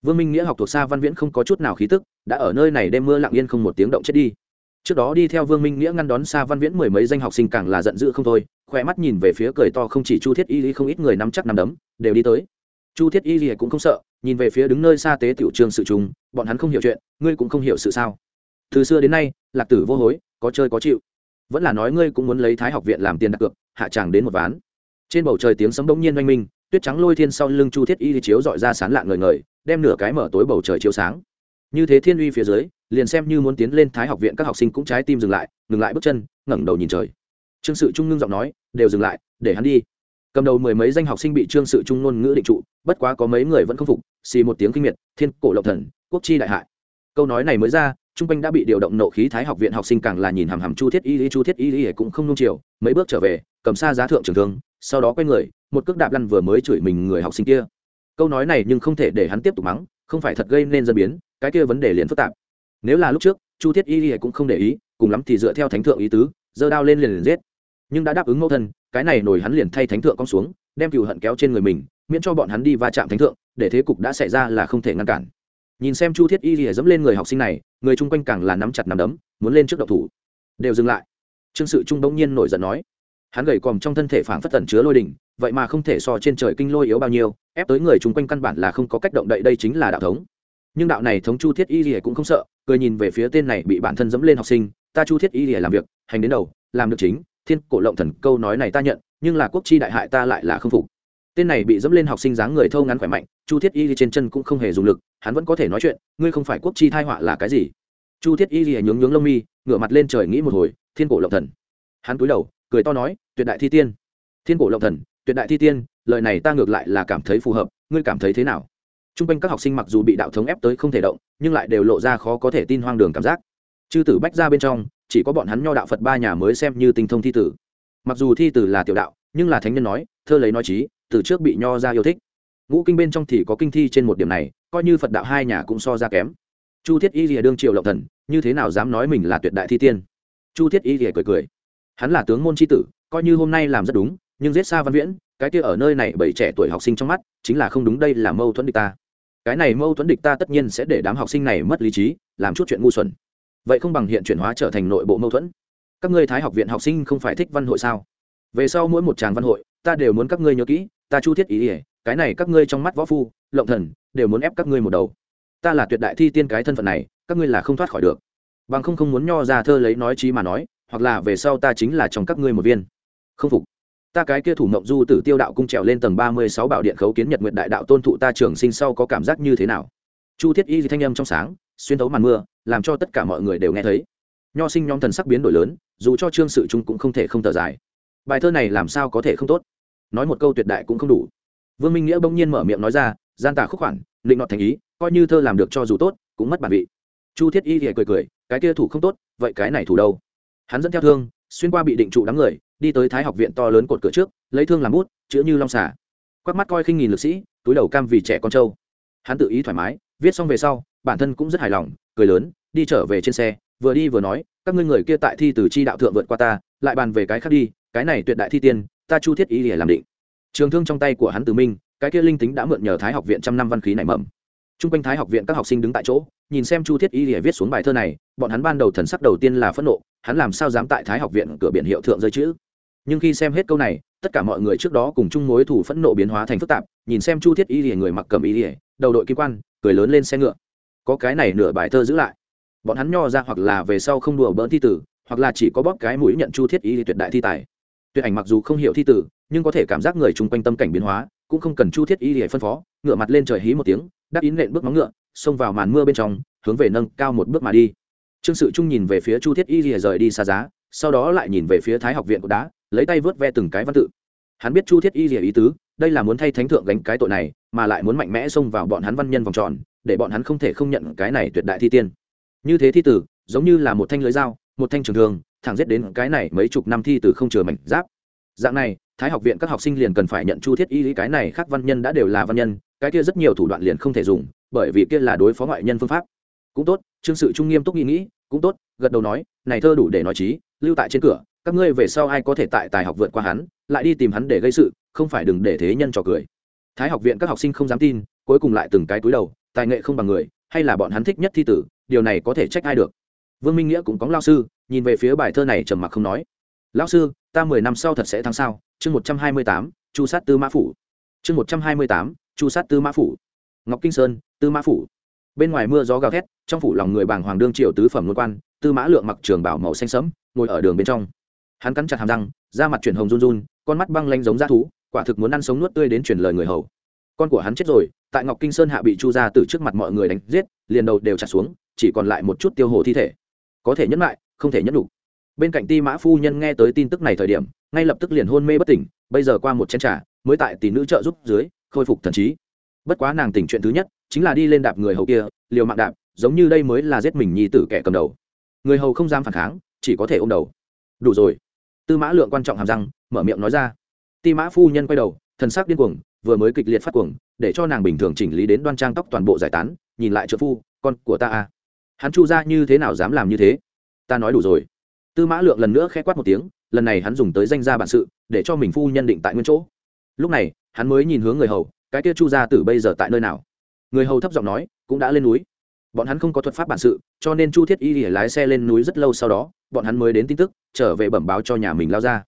S1: Vương minh nghĩa học thuộc xa văn viễn không có chút nào khí tức, đã ở nơi này đêm mưa lặng yên không một tiếng động chết đi. Trước đó đi theo vương minh nghĩa ngăn đón xa văn viễn mười mấy danh học sinh càng là giận dữ không thôi khoe mắt nhìn về phía cười to không chỉ chu thiết y lý không ít người nắm chắc nắm đấm, đều đi tới. Chu thiết y lý cũng không sợ nhìn về phía đứng nơi xa tế tiểu trường sự trùng, bọn hắn không hiểu chuyện, ngươi cũng không hiểu sự sao. Từ xưa đến nay, lạc tử vô hối, có chơi có chịu. Vẫn là nói ngươi cũng muốn lấy thái học viện làm tiền đặt cược, hạ tràng đến một ván. Trên bầu trời tiếng sấm bỗng nhiên oanh minh, tuyết trắng lôi thiên sau lưng chu thiết y chiếu dọi ra sán lạ ngời ngời, đem nửa cái mở tối bầu trời chiếu sáng. Như thế thiên uy phía dưới, liền xem như muốn tiến lên thái học viện các học sinh cũng trái tim dừng lại, ngừng lại bước chân, ngẩng đầu nhìn trời. Trương sự trung ngưng giọng nói, đều dừng lại, để hắn đi cầm đầu mười mấy danh học sinh bị trương sự trung ngôn ngữ định trụ, bất quá có mấy người vẫn không phục, xì một tiếng kinh miệt, thiên cổ lộc thần, quốc chi đại hại. Câu nói này mới ra, trung quanh đã bị điều động nộ khí thái học viện học sinh càng là nhìn hàm hàm chu thiết y lý chu thiết y lý cũng không nung chiều, mấy bước trở về, cầm xa giá thượng trường thương, sau đó quay người, một cước đạp lăn vừa mới chửi mình người học sinh kia. Câu nói này nhưng không thể để hắn tiếp tục mắng, không phải thật gây nên dân biến, cái kia vấn đề liền phức tạp. Nếu là lúc trước, chu thiết y lý cũng không để ý, cùng lắm thì dựa theo thánh thượng ý tứ, giơ đao lên liền liền giết nhưng đã đáp ứng mẫu thân, cái này nổi hắn liền thay thánh thượng cong xuống, đem cựu hận kéo trên người mình, miễn cho bọn hắn đi va chạm thánh thượng, để thế cục đã xảy ra là không thể ngăn cản. Nhìn xem chu thiết y lìa dẫm lên người học sinh này, người chung quanh càng là nắm chặt nắm đấm, muốn lên trước độc thủ. Đều dừng lại. Trương sự trung bỗng nhiên nổi giận nói, hắn gầy còm trong thân thể phảng phất tẩn chứa lôi đỉnh, vậy mà không thể so trên trời kinh lôi yếu bao nhiêu, ép tới người chung quanh căn bản là không có cách động đậy, đây chính là đạo thống. Nhưng đạo này thống chu thiết y lìa cũng không sợ, cười nhìn về phía tên này bị bản thân dẫm lên học sinh, ta chu thiết y lìa làm việc, hành đến đầu, làm được chính thiên cổ lộng thần câu nói này ta nhận, nhưng là quốc chi đại hại ta lại là không phục. Tên này bị dẫm lên học sinh dáng người thâu ngắn khỏe mạnh, chu thiết y trên chân cũng không hề dùng lực, hắn vẫn có thể nói chuyện, ngươi không phải quốc chi thai họa là cái gì? Chu thiết y nhướng nhướng lông mi, ngửa mặt lên trời nghĩ một hồi, thiên cổ lộng thần. Hắn cúi đầu, cười to nói, tuyệt đại thi tiên. Thiên cổ lộng thần, tuyệt đại thi tiên, lời này ta ngược lại là cảm thấy phù hợp, ngươi cảm thấy thế nào? T r u n g quanh các học sinh mặc dù bị đạo thống ép tới không thể động, nhưng lại đều lộ ra khó có thể tin hoang đường cảm giác. Chư tử bách ra bên trong chỉ có bọn hắn nho đạo phật ba nhà mới xem như tinh thông thi tử. Mặc dù thi tử là tiểu đạo, nhưng là thánh nhân nói, thơ lấy nói trí từ trước bị nho ra yêu thích. Ngũ kinh bên trong thì có kinh thi trên một điểm này, coi như phật đạo hai nhà cũng so ra kém. Chu thiết y lìa đương triều lộng thần, như thế nào dám nói mình là tuyệt đại thi tiên? Chu thiết y lìa cười cười. Hắn là tướng môn c tử, coi như hôm nay làm rất đúng, nhưng giết xa văn viễn, cái kia ở nơi này bảy trẻ tuổi học sinh trong mắt, chính là không đúng đây là mâu thuẫn địch ta. Cái này mâu thuẫn địch ta tất nhiên sẽ để đám học sinh này mất lý trí, làm chút chuyện ngu xuẩn vậy không bằng hiện chuyển hóa trở thành nội bộ mâu thuẫn. Các ngươi thái học viện học sinh không phải thích văn hội sao? Về sau mỗi một tràng văn hội, ta đều muốn các ngươi nhớ kỹ, ta chu thiết ý ỉa cái này các ngươi trong mắt võ phu, lộng thần, đều muốn ép các ngươi một đầu. Ta là tuyệt đại thi tiên cái thân phận này, các ngươi là không thoát khỏi được. Bằng không không muốn nho ra thơ lấy nói trí mà nói, hoặc là về sau ta chính là trong các ngươi một viên. Không phục. Ta cái kia thủ mộng du tử tiêu đạo cung trèo lên tầng ba mươi sáu bảo điện khấu kiến nhật nguyện đại đạo tôn thụ ta trường sinh sau có cảm giác như thế nào? Chu thiết y thanh âm trong sáng xuyên thấu màn mưa, làm cho tất cả mọi người đều nghe thấy. Nho sinh nhóm thần sắc biến đổi lớn, dù cho trương sự trung cũng không thể không thở dài. Bài thơ này làm sao có thể không tốt? Nói một câu tuyệt đại cũng không đủ. Vương minh nghĩa bỗng nhiên mở miệng nói ra, gian tả khúc khoản, định nọt thành ý, coi như thơ làm được cho dù tốt, cũng mất bản vị. Chu thiết y thì cười cười, cái kia thủ không tốt, vậy cái này thủ đâu? Hắn dẫn theo thương, xuyên qua bị định trụ đám người, đi tới thái học viện to lớn cột cửa trước, lấy thương làm bút, chữ như long xả quắc mắt coi khinh nghìn lực sĩ, túi đầu cam vì trẻ con trâu. Hắn tự ý thoải mái viết xong về sau, bản thân cũng rất hài lòng, cười lớn, đi trở về trên xe, vừa đi vừa nói, các ngươi người kia tại thi từ chi đạo thượng vượt qua ta, lại bàn về cái khác đi, cái này tuyệt đại thi tiên, ta chu thiết ý để làm định. Trường thương trong tay của hắn từ minh, cái kia linh tính đã mượn nhờ thái học viện trăm năm văn khí nảy mầm. T r u n g quanh thái học viện các học sinh đứng tại chỗ, nhìn xem chu thiết y để viết xuống bài thơ này, bọn hắn ban đầu thần sắc đầu tiên là phẫn nộ, hắn làm sao dám tại thái học viện cửa biển hiệu thượng rơi chữ? Nhưng khi xem hết câu này, tất cả mọi người trước đó cùng chung mối thủ phẫn nộ biến hóa thành phức tạp, nhìn xem chu thiết y để người mặc cầm y để đầu đội kim quan, cười lớn lên xe ngựa. Có cái này nửa bài thơ giữ lại. Bọn hắn nho ra hoặc là về sau không đùa bỡn thi tử, hoặc là chỉ có bóp cái mũi nhận chu thiết y tuyệt đại thi tài. Tuyệt ảnh mặc dù không hiểu thi tử, nhưng có thể cảm giác người chung quanh tâm cảnh biến hóa, cũng không cần chu thiết y để phân phó ngựa mặt lên trời hí một tiếng, đáp ý nện bước móng ngựa, xông vào màn mưa bên trong, hướng về nâng cao một bước mà đi. Trương sự trung nhìn về phía chu thiết y rìa rời đi xa giá, sau đó lại nhìn về phía thái học viện của đá, lấy tay vớt ve từng cái văn tự. Hắn biết chu thiết y rìa ý tứ, đây là muốn thay thánh thượng gánh cái tội này mà lại muốn mạnh mẽ xông vào bọn hắn văn nhân vòng tròn, để bọn hắn không thể không nhận cái này tuyệt đại thi tiên. Như thế thi tử, giống như là một thanh lưới dao, một thanh trường thường thẳng giết đến cái này mấy chục năm thi tử không chừa mảnh giáp. Dạng này, thái học viện các học sinh liền cần phải nhận chu thiết y lý cái này khác văn nhân đã đều là văn nhân, cái kia rất nhiều thủ đoạn liền không thể dùng, bởi vì kia là đối phó ngoại nhân phương pháp. Cũng tốt, trương sự trung nghiêm túc nghĩ nghĩ, cũng tốt, gật đầu nói, này thơ đủ để nói trí, lưu tại trên cửa, các ngươi về sau ai có thể tại tài học vượt qua hắn, lại đi tìm hắn để gây sự, không phải đừng để thế nhân trò cười thái học viện các học sinh không dám tin, cuối cùng lại từng cái túi đầu, tài nghệ không bằng người, hay là bọn hắn thích nhất thi tử, điều này có thể trách ai được. Vương minh nghĩa cũng có lao sư, nhìn về phía bài thơ này trầm mặc không nói. Lão sư, ta mười năm sau thật sẽ thắng sao? Chương một trăm hai mươi tám, chu sát tư mã phủ. Chương một trăm hai mươi tám, chu sát tư mã phủ. Ngọc kinh sơn, tư mã phủ. Bên ngoài mưa gió gào thét, trong phủ lòng người bàng hoàng đương triều tứ phẩm luân quan, tư mã lượng mặc trường bảo màu xanh sẫm, ngồi ở đường bên trong. Hắn cắn chặt hàm răng, da mặt chuyển hồng run run, con mắt băng lanh giống da thú quả thực muốn ăn sống nuốt tươi đến truyền lời người hầu. Con của hắn chết rồi, tại ngọc kinh sơn hạ bị chu ra từ trước mặt mọi người đánh giết, liền đầu đều chặt xuống, chỉ còn lại một chút tiêu hồ thi thể. Có thể nhẫn lại, không thể nhẫn đủ. Bên cạnh ti mã phu nhân nghe tới tin tức này thời điểm, ngay lập tức liền hôn mê bất tỉnh, bây giờ qua một chén trà, mới tại tỷ nữ trợ giúp dưới, khôi phục thần trí. Bất quá nàng tỉnh chuyện thứ nhất, chính là đi lên đạp người hầu kia, liều mạng đạp, giống như đây mới là giết mình nhi tử kẻ cầm đầu. Người hầu không dám phản kháng, chỉ có thể ôm đầu. Đủ rồi. Tư mã lượng quan trọng hàm răng, mở miệng nói ra ti mã phu nhân quay đầu, thần sắc điên cuồng, vừa mới kịch liệt phát cuồng, để cho nàng bình thường chỉnh lý đến đoan trang tóc toàn bộ giải tán, nhìn lại trợ phu, con của ta à hắn chu ra như thế nào dám làm như thế? Ta nói đủ rồi. Tư mã lượng lần nữa k h ẽ quát một tiếng, lần này hắn dùng tới danh gia bản sự, để cho mình phu nhân định tại nguyên chỗ. Lúc này, hắn mới nhìn hướng người hầu, cái kia chu gia tử bây giờ tại nơi nào? Người hầu thấp giọng nói, cũng đã lên núi. Bọn hắn không có thuật pháp bản sự, cho nên chu thiết y lìa lái xe lên núi rất lâu sau đó, bọn hắn mới đến tin tức, trở về bẩm báo cho nhà mình lao ra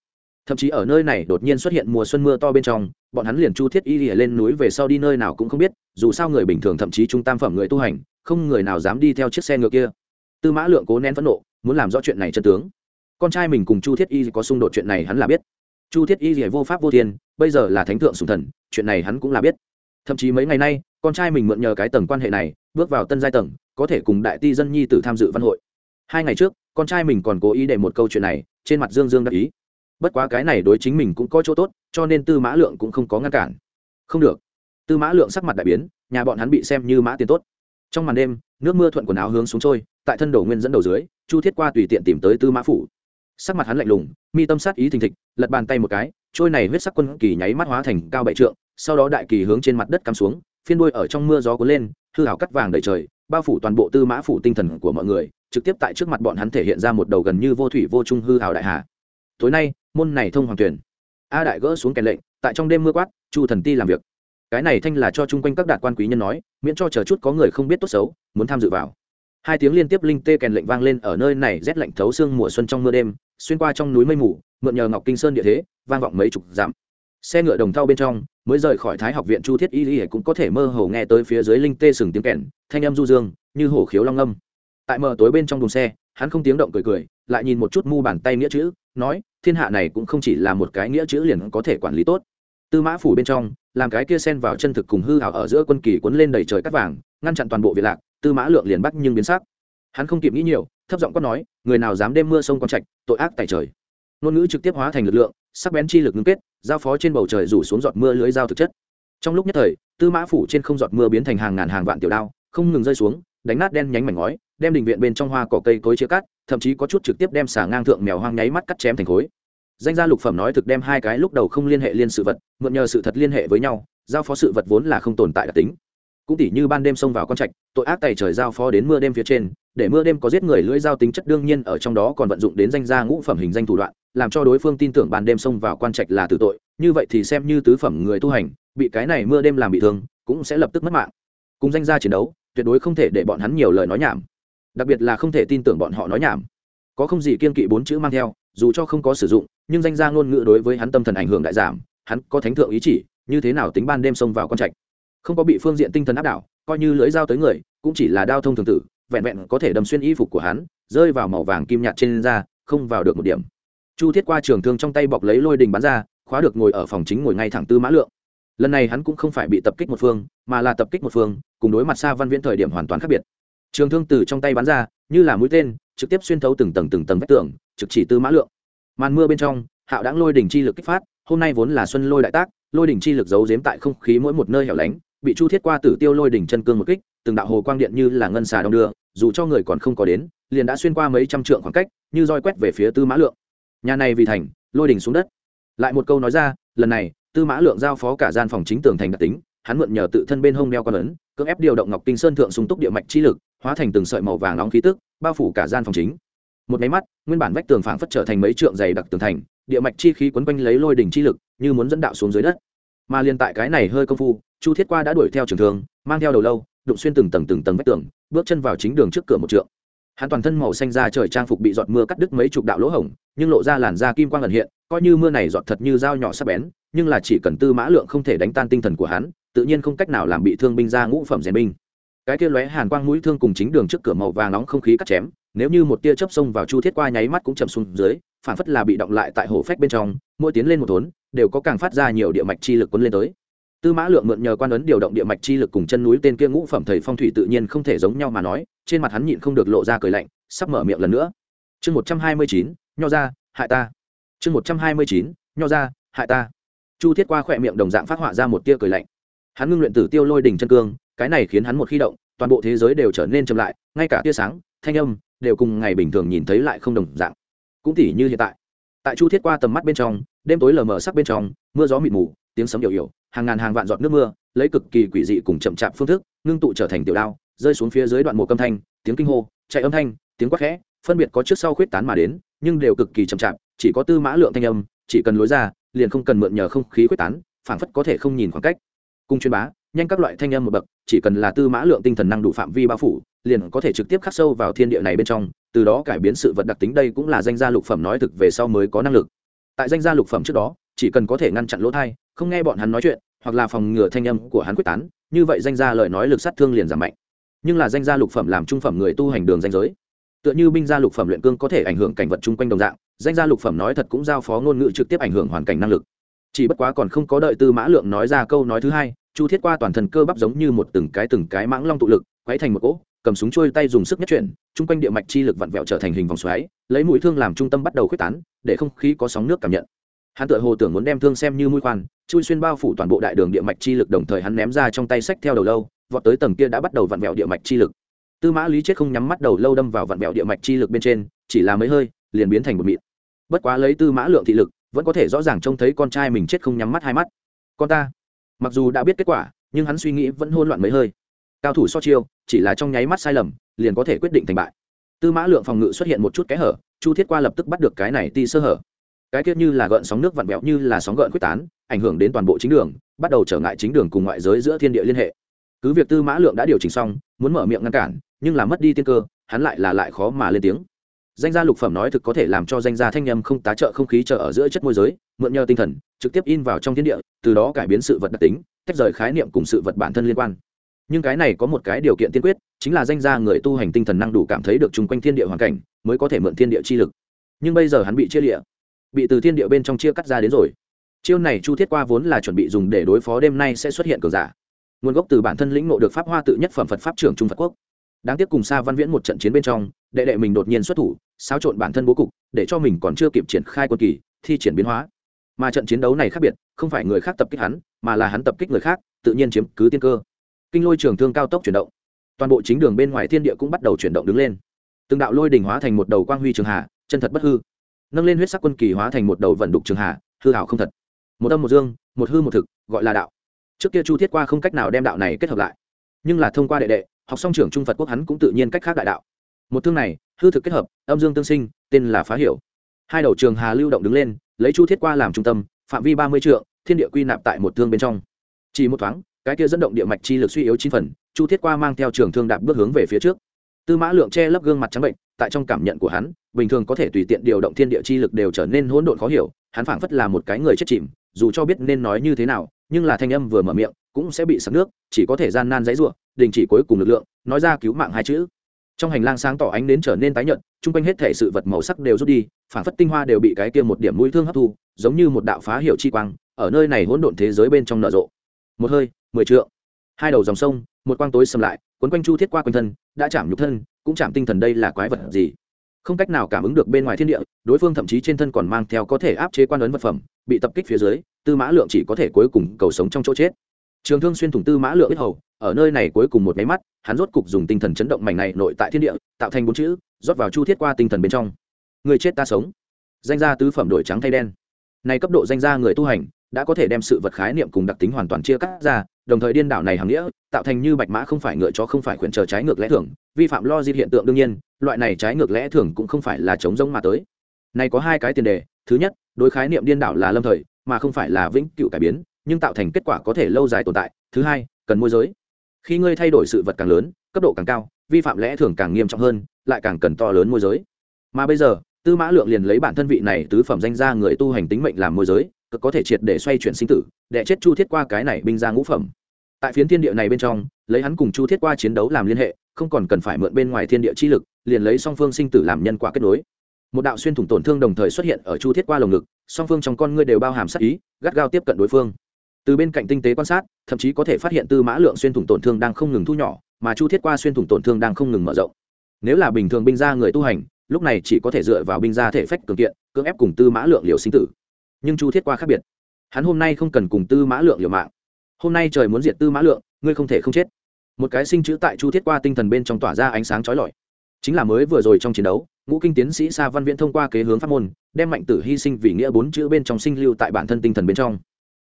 S1: thậm chí ở nơi này đột nhiên xuất hiện mùa xuân mưa to bên trong, bọn hắn liền chu thiết y lìa lên núi về sau đi nơi nào cũng không biết, dù sao người bình thường thậm chí trung tam phẩm người tu hành, không người nào dám đi theo chiếc xe ngựa kia. Tư mã lượng cố nén phẫn nộ, muốn làm rõ chuyện này chân tướng. Con trai mình cùng chu thiết y có xung đột chuyện này hắn là biết. Chu thiết y Lìa vô pháp vô thiên, bây giờ là thánh thượng sùng thần, chuyện này hắn cũng là biết. Thậm chí mấy ngày nay, con trai mình mượn nhờ cái tầng quan hệ này, bước vào tân giai tầng, có thể cùng đại ti dân nhi tử tham dự văn hội. Hai ngày trước, con trai mình còn cố ý để một câu chuyện này trên mặt dương dương đắc ý bất quá cái này đối chính mình cũng có chỗ tốt, cho nên tư mã lượng cũng không có ngăn cản. Không được. Tư mã lượng sắc mặt đại biến, nhà bọn hắn bị xem như mã tiền tốt. Trong màn đêm, nước mưa thuận quần áo hướng xuống trôi, tại thân đổ nguyên dẫn đầu dưới, chu thiết qua tùy tiện tìm tới tư mã phủ. Sắc mặt hắn lạnh lùng, mi tâm sát ý thình thịch, lật bàn tay một cái, trôi này huyết sắc quân kỳ nháy mắt hóa thành cao bảy trượng, sau đó đại kỳ hướng trên mặt đất cắm xuống, phiên đuôi ở trong mưa gió cuốn lên, hư hào cắt vàng đầy trời, bao phủ toàn bộ tư mã phủ tinh thần của mọi người, trực tiếp tại trước mặt bọn hắn thể hiện ra một đầu gần như vô thủy vô trung hư hào đại hà tối nay, môn này thông hoàng tuyển. A đại gỡ xuống kèn lệnh, tại trong đêm mưa quát, chu thần ti làm việc. Cái này thanh là cho chung quanh các đạt quan quý nhân nói, miễn cho chờ chút có người không biết tốt xấu, muốn tham dự vào. Hai tiếng liên tiếp linh tê kèn lệnh vang lên ở nơi này rét lạnh thấu xương mùa xuân trong mưa đêm, xuyên qua trong núi mây mù, mượn nhờ ngọc kinh sơn địa thế, vang vọng mấy chục dặm. Xe ngựa đồng thau bên trong, mới rời khỏi thái học viện chu thiết y y cũng có thể mơ hồ nghe tới phía dưới linh tê sừng tiếng kèn, thanh âm du dương, như hổ khiếu long âm. Tại mờ tối bên trong đồn xe, hắn không tiếng động cười cười, lại nhìn một chút mu bàn tay nghĩa chữ, nói thiên hạ này cũng không chỉ là một cái nghĩa chữ liền có thể quản lý tốt. Tư mã phủ bên trong, làm cái kia sen vào chân thực cùng hư hảo ở giữa quân kỳ cuốn lên đầy trời cắt vàng, ngăn chặn toàn bộ việt lạc, tư mã lượng liền bắt nhưng biến sắc. Hắn không kịp nghĩ nhiều, thấp giọng quát nói, người nào dám đêm mưa sông con trạch, tội ác tại trời. Ngôn ngữ trực tiếp hóa thành lực lượng, sắc bén chi lực ngưng kết, giao phó trên bầu trời rủ xuống giọt mưa lưới dao thực chất. Trong lúc nhất thời, tư mã phủ trên không giọt mưa biến thành hàng ngàn hàng vạn tiểu đao, không ngừng rơi xuống, đánh nát đen nhánh mảnh ngói đem đình viện bên trong hoa cỏ cây cối chia cắt, thậm chí có chút trực tiếp đem xả ngang thượng mèo hoang nháy mắt cắt chém thành khối. Danh gia lục phẩm nói thực đem hai cái lúc đầu không liên hệ liên sự vật, mượn nhờ sự thật liên hệ với nhau, giao phó sự vật vốn là không tồn tại đặc tính. Cũng tỉ như ban đêm xông vào con trạch, tội ác tài trời giao phó đến mưa đêm phía trên, để mưa đêm có giết người lưỡi giao tính chất đương nhiên ở trong đó còn vận dụng đến danh gia ngũ phẩm hình danh thủ đoạn, làm cho đối phương tin tưởng ban đêm xông vào quan trạch là tử tội, như vậy thì xem như tứ phẩm người tu hành, bị cái này mưa đêm làm bị thương, cũng sẽ lập tức mất mạng. Cùng danh gia chiến đấu, tuyệt đối không thể để bọn hắn nhiều lời nói nhảm đặc biệt là không thể tin tưởng bọn họ nói nhảm. Có không gì kiên kỵ bốn chữ mang theo, dù cho không có sử dụng, nhưng danh gia ngôn ngữ đối với hắn tâm thần ảnh hưởng đại giảm, hắn có thánh thượng ý chỉ, như thế nào tính ban đêm xông vào con trạch. Không có bị phương diện tinh thần áp đảo, coi như lưỡi dao tới người, cũng chỉ là đao thông thường tử, vẹn vẹn có thể đâm xuyên y phục của hắn, rơi vào màu vàng kim nhạt trên da, không vào được một điểm. Chu thiết qua trường thương trong tay bọc lấy lôi đình bắn ra, khóa được ngồi ở phòng chính ngồi ngay thẳng tư mã lượng. Lần này hắn cũng không phải bị tập kích một phương, mà là tập kích một phương, cùng đối mặt xa văn viễn thời điểm hoàn toàn khác biệt trường thương từ trong tay bắn ra, như là mũi tên, trực tiếp xuyên thấu từng tầng từng tầng vách tường, trực chỉ tư mã lượng. Màn mưa bên trong, hạo đáng lôi đỉnh chi lực kích phát, hôm nay vốn là xuân lôi đại tác, lôi đỉnh chi lực giấu giếm tại không khí mỗi một nơi hẻo lánh, bị chu thiết qua tử tiêu lôi đỉnh chân cương một kích, từng đạo hồ quang điện như là ngân xà đông đưa, dù cho người còn không có đến, liền đã xuyên qua mấy trăm trượng khoảng cách, như roi quét về phía tư mã lượng. Nhà này vì thành, lôi đỉnh xuống đất. Lại một câu nói ra, lần này, tư mã lượng giao phó cả gian phòng chính tường thành đặc tính, hắn mượn nhờ tự thân bên hông đeo con ấn, cưỡng ép điều động ngọc kinh sơn thượng súng túc địa mạch chi lực hóa thành từng sợi màu vàng nóng khí tức, bao phủ cả gian phòng chính. Một máy mắt, nguyên bản vách tường phảng phất trở thành mấy trượng dày đặc tường thành, địa mạch chi khí quấn quanh lấy lôi đỉnh chi lực, như muốn dẫn đạo xuống dưới đất. Mà liên tại cái này hơi công phu, chu thiết qua đã đuổi theo trường thường mang theo đầu lâu, đụng xuyên từng tầng từng tầng vách tường, bước chân vào chính đường trước cửa một trượng. Hắn toàn thân màu xanh da trời trang phục bị giọt mưa cắt đứt mấy chục đạo lỗ hổng, nhưng lộ ra làn da kim quang ẩn hiện, coi như mưa này giọt thật như dao nhỏ sắc bén, nhưng là chỉ cần tư mã lượng không thể đánh tan tinh thần của hắn, tự nhiên không cách nào làm bị thương binh ra ngũ phẩm rèn binh cái kia lóe hàn quang mũi thương cùng chính đường trước cửa màu vàng nóng không khí cắt chém, nếu như một tia chớp xông vào chu thiết qua nháy mắt cũng chầm xuống dưới, phản phất là bị động lại tại hổ phách bên trong, mỗi tiến lên một thốn, đều có càng phát ra nhiều địa mạch chi lực quấn lên tới. Tư mã lượng mượn nhờ quan ấn điều động địa mạch chi lực cùng chân núi tên kia ngũ phẩm thầy phong thủy tự nhiên không thể giống nhau mà nói, trên mặt hắn nhịn không được lộ ra cười lạnh, sắp mở miệng lần nữa. Chương một trăm hai mươi chín, nho ra, hại ta. Chương một trăm hai mươi chín, nho ra, hại ta. Chu thiết qua khỏe miệng đồng dạng phát họa ra một tia cười lạnh. Hắn ngưng luyện tử tiêu lôi đỉnh chân cương cái này khiến hắn một khi động, toàn bộ thế giới đều trở nên chậm lại, ngay cả tia sáng, thanh âm, đều cùng ngày bình thường nhìn thấy lại không đồng dạng. Cũng tỉ như hiện tại. Tại chu thiết qua tầm mắt bên trong, đêm tối lờ mờ sắc bên trong, mưa gió mịt mù, tiếng sấm yểu yểu hàng ngàn hàng vạn giọt nước mưa, lấy cực kỳ quỷ dị cùng chậm chạp phương thức, ngưng tụ trở thành tiểu đao, rơi xuống phía dưới đoạn mộ âm thanh, tiếng kinh hô, chạy âm thanh, tiếng quát khẽ, phân biệt có trước sau khuyết tán mà đến, nhưng đều cực kỳ chậm chạp, chỉ có tư mã lượng thanh âm, chỉ cần lối ra, liền không cần mượn nhờ không khí khuyết tán, phảng phất có thể không nhìn khoảng cách. Cung truyền bá, nhanh các loại thanh âm một bậc chỉ cần là tư mã lượng tinh thần năng đủ phạm vi bao phủ, liền có thể trực tiếp khắc sâu vào thiên địa này bên trong, từ đó cải biến sự vật đặc tính đây cũng là danh gia lục phẩm nói thực về sau mới có năng lực. Tại danh gia lục phẩm trước đó, chỉ cần có thể ngăn chặn lỗ thai, không nghe bọn hắn nói chuyện, hoặc là phòng ngừa thanh âm của hắn quyết tán, như vậy danh gia lời nói lực sát thương liền giảm mạnh. Nhưng là danh gia lục phẩm làm trung phẩm người tu hành đường danh giới, tựa như binh gia lục phẩm luyện cương có thể ảnh hưởng cảnh vật chung quanh đồng dạng, danh gia lục phẩm nói thật cũng giao phó ngôn ngữ trực tiếp ảnh hưởng hoàn cảnh năng lực. Chỉ bất quá còn không có đợi tư mã lượng nói ra câu nói thứ hai chu thiết qua toàn thân cơ bắp giống như một từng cái từng cái mãng long tụ lực, quấy thành một cỗ, cầm súng trôi tay dùng sức nhất chuyển, chung quanh địa mạch chi lực vặn vẹo trở thành hình vòng xoáy, lấy mũi thương làm trung tâm bắt đầu khuếch tán, để không khí có sóng nước cảm nhận. Hắn tự hồ tưởng muốn đem thương xem như mũi khoan, chui xuyên bao phủ toàn bộ đại đường địa mạch chi lực đồng thời hắn ném ra trong tay sách theo đầu lâu, vọt tới tầng kia đã bắt đầu vặn vẹo địa mạch chi lực. Tư mã lý chết không nhắm mắt đầu lâu đâm vào vặn vẹo địa mạch chi lực bên trên, chỉ là mấy hơi, liền biến thành một mịn. Bất quá lấy tư mã lượng thị lực, vẫn có thể rõ ràng trông thấy con trai mình chết không nhắm mắt hai mắt. Con ta mặc dù đã biết kết quả, nhưng hắn suy nghĩ vẫn hôn loạn mấy hơi. Cao thủ so chiêu, chỉ là trong nháy mắt sai lầm, liền có thể quyết định thành bại. Tư mã lượng phòng ngự xuất hiện một chút kẽ hở, chu thiết qua lập tức bắt được cái này ti sơ hở. Cái tiết như là gợn sóng nước vặn vẹo, như là sóng gợn quyết tán, ảnh hưởng đến toàn bộ chính đường, bắt đầu trở ngại chính đường cùng ngoại giới giữa thiên địa liên hệ. Cứ việc tư mã lượng đã điều chỉnh xong, muốn mở miệng ngăn cản, nhưng là mất đi tiên cơ, hắn lại là lại khó mà lên tiếng. Danh gia lục phẩm nói thực có thể làm cho danh gia thanh nhâm không tá trợ không khí trợ ở giữa chất môi giới mượn nhờ tinh thần, trực tiếp in vào trong thiên địa, từ đó cải biến sự vật đặc tính, tách rời khái niệm cùng sự vật bản thân liên quan. Nhưng cái này có một cái điều kiện tiên quyết, chính là danh gia người tu hành tinh thần năng đủ cảm thấy được chung quanh thiên địa hoàn cảnh, mới có thể mượn thiên địa chi lực. Nhưng bây giờ hắn bị chia lịa, bị từ thiên địa bên trong chia cắt ra đến rồi. Chiêu này chu thiết qua vốn là chuẩn bị dùng để đối phó đêm nay sẽ xuất hiện cường giả. Nguồn gốc từ bản thân lĩnh ngộ được pháp hoa tự nhất phẩm phật pháp trưởng trung phật quốc. Đáng tiếc cùng xa văn viễn một trận chiến bên trong, đệ đệ mình đột nhiên xuất thủ, xáo trộn bản thân bố cục, để cho mình còn chưa kịp triển khai quân kỳ, thi triển biến hóa mà trận chiến đấu này khác biệt, không phải người khác tập kích hắn, mà là hắn tập kích người khác, tự nhiên chiếm cứ tiên cơ. Kinh lôi trường thương cao tốc chuyển động. Toàn bộ chính đường bên ngoài thiên địa cũng bắt đầu chuyển động đứng lên. Từng đạo lôi đình hóa thành một đầu quang huy trường hạ, chân thật bất hư. Nâng lên huyết sắc quân kỳ hóa thành một đầu vận đục trường hạ, hư hảo không thật. Một âm một dương, một hư một thực, gọi là đạo. Trước kia chu thiết qua không cách nào đem đạo này kết hợp lại. Nhưng là thông qua đệ đệ, học song trưởng trung phật quốc hắn cũng tự nhiên cách khác đại đạo. Một thương này, hư thực kết hợp, âm dương tương sinh, tên là phá hiểu. Hai đầu trường hà lưu động đứng lên lấy chu thiết qua làm trung tâm, phạm vi ba mươi trượng, thiên địa quy nạp tại một thương bên trong. Chỉ một thoáng, cái kia dẫn động địa mạch chi lực suy yếu chín phần, chu thiết qua mang theo trường thương đạp bước hướng về phía trước. Tư mã lượng che lấp gương mặt trắng bệnh, tại trong cảm nhận của hắn, bình thường có thể tùy tiện điều động thiên địa chi lực đều trở nên hỗn độn khó hiểu, hắn phảng phất là một cái người chết chìm, dù cho biết nên nói như thế nào, nhưng là thanh âm vừa mở miệng, cũng sẽ bị sập nước, chỉ có thể gian nan dãy ruộng đình chỉ cuối cùng lực lượng, nói ra cứu mạng hai chữ trong hành lang sáng tỏ ánh đến trở nên tái nhợt, chung quanh hết thể sự vật màu sắc đều rút đi, phản phất tinh hoa đều bị cái kia một điểm mũi thương hấp thu, giống như một đạo phá hiệu chi quang, ở nơi này hỗn độn thế giới bên trong nở rộ. Một hơi, mười trượng. Hai đầu dòng sông, một quang tối xâm lại, quấn quanh chu thiết qua quanh thân, đã chạm nhục thân, cũng chạm tinh thần đây là quái vật gì? Không cách nào cảm ứng được bên ngoài thiên địa, đối phương thậm chí trên thân còn mang theo có thể áp chế quan ấn vật phẩm, bị tập kích phía dưới, tư mã lượng chỉ có thể cuối cùng cầu sống trong chỗ chết trường thương xuyên thủng tư mã lượng biết hầu, ở nơi này cuối cùng một máy mắt, hắn rốt cục dùng tinh thần chấn động mảnh này nội tại thiên địa, tạo thành bốn chữ, rót vào chu thiết qua tinh thần bên trong. Người chết ta sống. Danh gia tứ phẩm đổi trắng thay đen. Này cấp độ danh gia người tu hành, đã có thể đem sự vật khái niệm cùng đặc tính hoàn toàn chia cắt ra, đồng thời điên đảo này hàng nghĩa, tạo thành như bạch mã không phải ngựa chó không phải khuyển chờ trái ngược lẽ thường, vi phạm lo di hiện tượng đương nhiên, loại này trái ngược lẽ thường cũng không phải là chống giống mà tới. Này có hai cái tiền đề, thứ nhất, đối khái niệm điên đảo là lâm thời, mà không phải là vĩnh cựu cải biến nhưng tạo thành kết quả có thể lâu dài tồn tại. Thứ hai, cần môi giới. Khi ngươi thay đổi sự vật càng lớn, cấp độ càng cao, vi phạm lẽ thường càng nghiêm trọng hơn, lại càng cần to lớn môi giới. Mà bây giờ, tư mã lượng liền lấy bản thân vị này tứ phẩm danh ra người tu hành tính mệnh làm môi giới cực có thể triệt để xoay chuyển sinh tử, để chết chu thiết qua cái này binh ra ngũ phẩm. Tại phiến thiên địa này bên trong, lấy hắn cùng chu thiết qua chiến đấu làm liên hệ, không còn cần phải mượn bên ngoài thiên địa chi lực, liền lấy song phương sinh tử làm nhân quả kết nối. Một đạo xuyên thủng tổn thương đồng thời xuất hiện ở chu thiết qua lồng ngực, song phương trong con ngươi đều bao hàm sát ý, gắt gao tiếp cận đối phương từ bên cạnh tinh tế quan sát, thậm chí có thể phát hiện tư mã lượng xuyên thủng tổn thương đang không ngừng thu nhỏ, mà chu thiết qua xuyên thủng tổn thương đang không ngừng mở rộng. Nếu là bình thường binh gia người tu hành, lúc này chỉ có thể dựa vào binh gia thể phách cường kiện, cưỡng ép cùng tư mã lượng liều sinh tử. Nhưng chu thiết qua khác biệt. Hắn hôm nay không cần cùng tư mã lượng liều mạng. Hôm nay trời muốn diệt tư mã lượng, ngươi không thể không chết. Một cái sinh chữ tại chu thiết qua tinh thần bên trong tỏa ra ánh sáng trói lọi. Chính là mới vừa rồi trong chiến đấu, ngũ kinh tiến sĩ sa văn viễn thông qua kế hướng pháp môn, đem mạnh tử hy sinh vì nghĩa bốn chữ bên trong sinh lưu tại bản thân tinh thần bên trong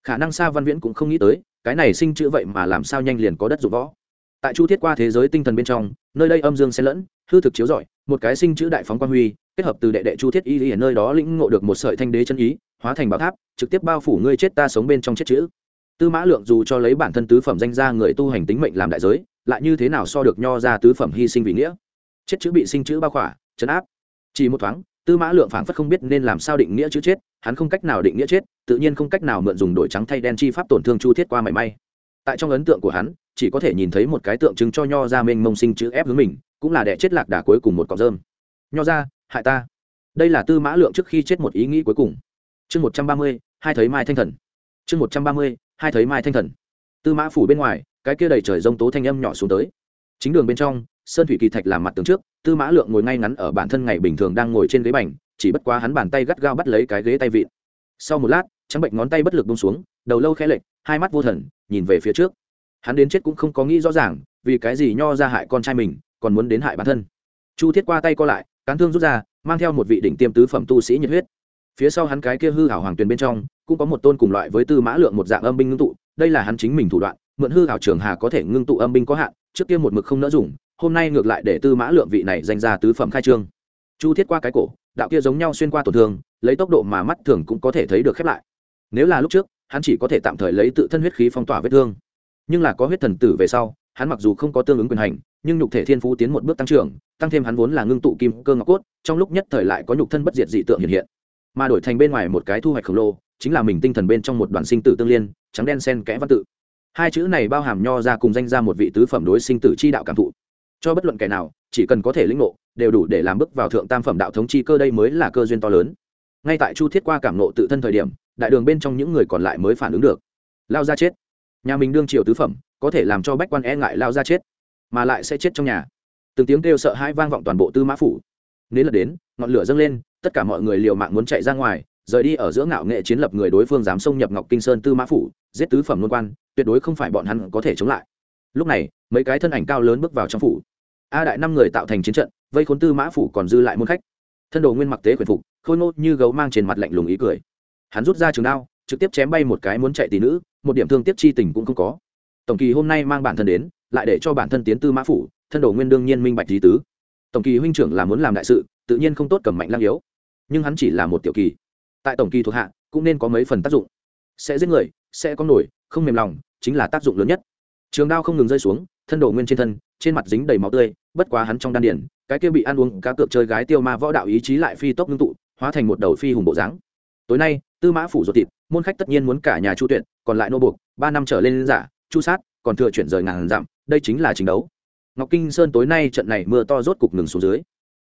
S1: khả năng sa văn viễn cũng không nghĩ tới, cái này sinh chữ vậy mà làm sao nhanh liền có đất dụng võ. Tại chu thiết qua thế giới tinh thần bên trong, nơi đây âm dương xen lẫn, hư thực chiếu rọi, một cái sinh chữ đại phóng quan huy, kết hợp từ đệ đệ chu thiết y ở nơi đó lĩnh ngộ được một sợi thanh đế chân ý, hóa thành bảo tháp, trực tiếp bao phủ ngươi chết ta sống bên trong chết chữ. Tư mã lượng dù cho lấy bản thân tứ phẩm danh ra người tu hành tính mệnh làm đại giới, lại như thế nào so được nho ra tứ phẩm hy sinh vì nghĩa? Chết chữ bị sinh chữ bao khỏa, chấn áp. Chỉ một thoáng tư mã lượng phảng phất không biết nên làm sao định nghĩa chữ chết, hắn không cách nào định nghĩa chết, tự nhiên không cách nào mượn dùng đổi trắng thay đen chi pháp tổn thương chu thiết qua mảy may. Tại trong ấn tượng của hắn, chỉ có thể nhìn thấy một cái tượng trưng cho nho ra mênh mông sinh chữ ép hướng mình, cũng là đẻ chết lạc đà cuối cùng một cọc rơm. Nho ra hại ta. Đây là tư mã lượng trước khi chết một ý nghĩ cuối cùng. Chương một trăm ba mươi, hai thấy mai thanh thần. Chương một trăm ba mươi, hai thấy mai thanh thần. Tư mã phủ bên ngoài, cái kia đầy trời rông tố thanh âm nhỏ xuống tới. Chính đường bên trong sơn thủy kỳ thạch làm mặt tường trước, tư mã lượng ngồi ngay ngắn ở bản thân ngày bình thường đang ngồi trên ghế bành, chỉ bất quá hắn bàn tay gắt gao bắt lấy cái ghế tay vịn. Sau một lát, trắng bệnh ngón tay bất lực bông xuống, đầu lâu khẽ lệch, hai mắt vô thần, nhìn về phía trước. Hắn đến chết cũng không có nghĩ rõ ràng, vì cái gì nho ra hại con trai mình, còn muốn đến hại bản thân. Chu thiết qua tay co lại, cán thương rút ra, mang theo một vị đỉnh tiêm tứ phẩm tu sĩ nhiệt huyết. Phía sau hắn cái kia hư hảo hoàng tuyền bên trong, cũng có một tôn cùng loại với tư mã lượng một dạng âm binh ngưng tụ, đây là hắn chính mình thủ đoạn, mượn hư hảo trường hà có thể ngưng tụ âm binh có hạn, trước kia một mực không nỡ dùng hôm nay ngược lại để tư mã lượng vị này danh ra tứ phẩm khai trương. Chu thiết qua cái cổ, đạo kia giống nhau xuyên qua tổn thương, lấy tốc độ mà mắt thường cũng có thể thấy được khép lại. Nếu là lúc trước, hắn chỉ có thể tạm thời lấy tự thân huyết khí phong tỏa vết thương. Nhưng là có huyết thần tử về sau, hắn mặc dù không có tương ứng quyền hành, nhưng nhục thể thiên phú tiến một bước tăng trưởng, tăng thêm hắn vốn là ngưng tụ kim cơ ngọc cốt, trong lúc nhất thời lại có nhục thân bất diệt dị tượng hiện hiện. Mà đổi thành bên ngoài một cái thu hoạch khổng lồ, chính là mình tinh thần bên trong một đoàn sinh tử tương liên, trắng đen sen kẽ văn tự. Hai chữ này bao hàm nho ra cùng danh ra một vị tứ phẩm đối sinh tử chi đạo cảm thụ cho bất luận kẻ nào, chỉ cần có thể lĩnh ngộ, đều đủ để làm bước vào thượng tam phẩm đạo thống chi cơ đây mới là cơ duyên to lớn. Ngay tại chu thiết qua cảm nộ tự thân thời điểm, đại đường bên trong những người còn lại mới phản ứng được. Lao ra chết. Nhà mình đương triều tứ phẩm, có thể làm cho bách quan e ngại lao ra chết, mà lại sẽ chết trong nhà. Từng tiếng kêu sợ hãi vang vọng toàn bộ tư mã phủ. Nếu là đến, ngọn lửa dâng lên, tất cả mọi người liều mạng muốn chạy ra ngoài, rời đi ở giữa ngạo nghệ chiến lập người đối phương dám xông nhập ngọc kinh sơn tư mã phủ, giết tứ phẩm luân quan, tuyệt đối không phải bọn hắn có thể chống lại. Lúc này, mấy cái thân ảnh cao lớn bước vào trong phủ a đại năm người tạo thành chiến trận, vây khốn tư mã phủ còn dư lại môn khách. Thân đồ nguyên mặc tế quyền phục, khôi ngô như gấu mang trên mặt lạnh lùng ý cười. Hắn rút ra trường đao, trực tiếp chém bay một cái muốn chạy tỷ nữ, một điểm thương tiếp chi tình cũng không có. Tổng kỳ hôm nay mang bản thân đến, lại để cho bản thân tiến tư mã phủ, thân đồ nguyên đương nhiên minh bạch lý tứ. Tổng kỳ huynh trưởng là muốn làm đại sự, tự nhiên không tốt cầm mạnh lang yếu. Nhưng hắn chỉ là một tiểu kỳ. Tại tổng kỳ thuộc hạ, cũng nên có mấy phần tác dụng. Sẽ giết người, sẽ có nổi, không mềm lòng, chính là tác dụng lớn nhất. Trường đao không ngừng rơi xuống, thân đồ nguyên trên thân trên mặt dính đầy máu tươi, bất quá hắn trong đan điển cái kia bị ăn uống cá cược chơi gái tiêu ma võ đạo ý chí lại phi tốc ngưng tụ, hóa thành một đầu phi hùng bộ dáng. Tối nay, tư mã phủ ruột thịt, môn khách tất nhiên muốn cả nhà chu tuyển, còn lại nô buộc, ba năm trở lên giả, chu sát, còn thừa chuyển rời ngàn dặm, đây chính là chính đấu. Ngọc kinh sơn tối nay trận này mưa to rốt cục ngừng xuống dưới.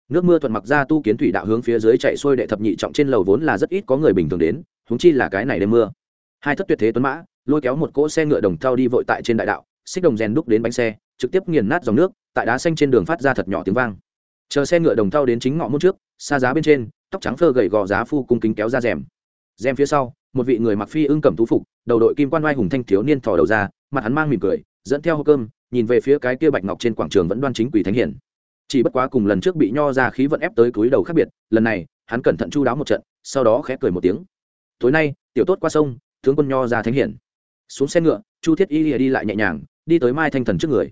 S1: Nước mưa thuận mặc ra tu kiến thủy đạo hướng phía dưới chạy xuôi đệ thập nhị trọng trên lầu vốn là rất ít có người bình thường đến húng chi là cái này đêm mưa. Hai thất tuyệt thế tuấn mã, lôi kéo một cỗ xe ngựa đồng thau đi vội tại trên đại đạo, xích đồng rèn đúc đến bánh xe trực tiếp nghiền nát dòng nước, tại đá xanh trên đường phát ra thật nhỏ tiếng vang. Chờ xe ngựa đồng thau đến chính ngõ môn trước, xa giá bên trên, tóc trắng phơ gầy gò giá phu cung kính kéo ra rèm. Rèm phía sau, một vị người mặc phi ưng cầm tú phục, đầu đội kim quan oai hùng thanh thiếu niên thò đầu ra, mặt hắn mang mỉm cười, dẫn theo hộp cơm, nhìn về phía cái kia bạch ngọc trên quảng trường vẫn đoan chính quỷ thánh hiển. Chỉ bất quá cùng lần trước bị nho ra khí vận ép tới túi đầu khác biệt, lần này, hắn cẩn thận chu đáo một trận, sau đó khẽ cười một tiếng. Tối nay, tiểu tốt qua sông, tướng quân nho ra thánh hiển. Xuống xe ngựa, chu thiết y đi lại nhẹ nhàng, đi tới mai thanh thần trước người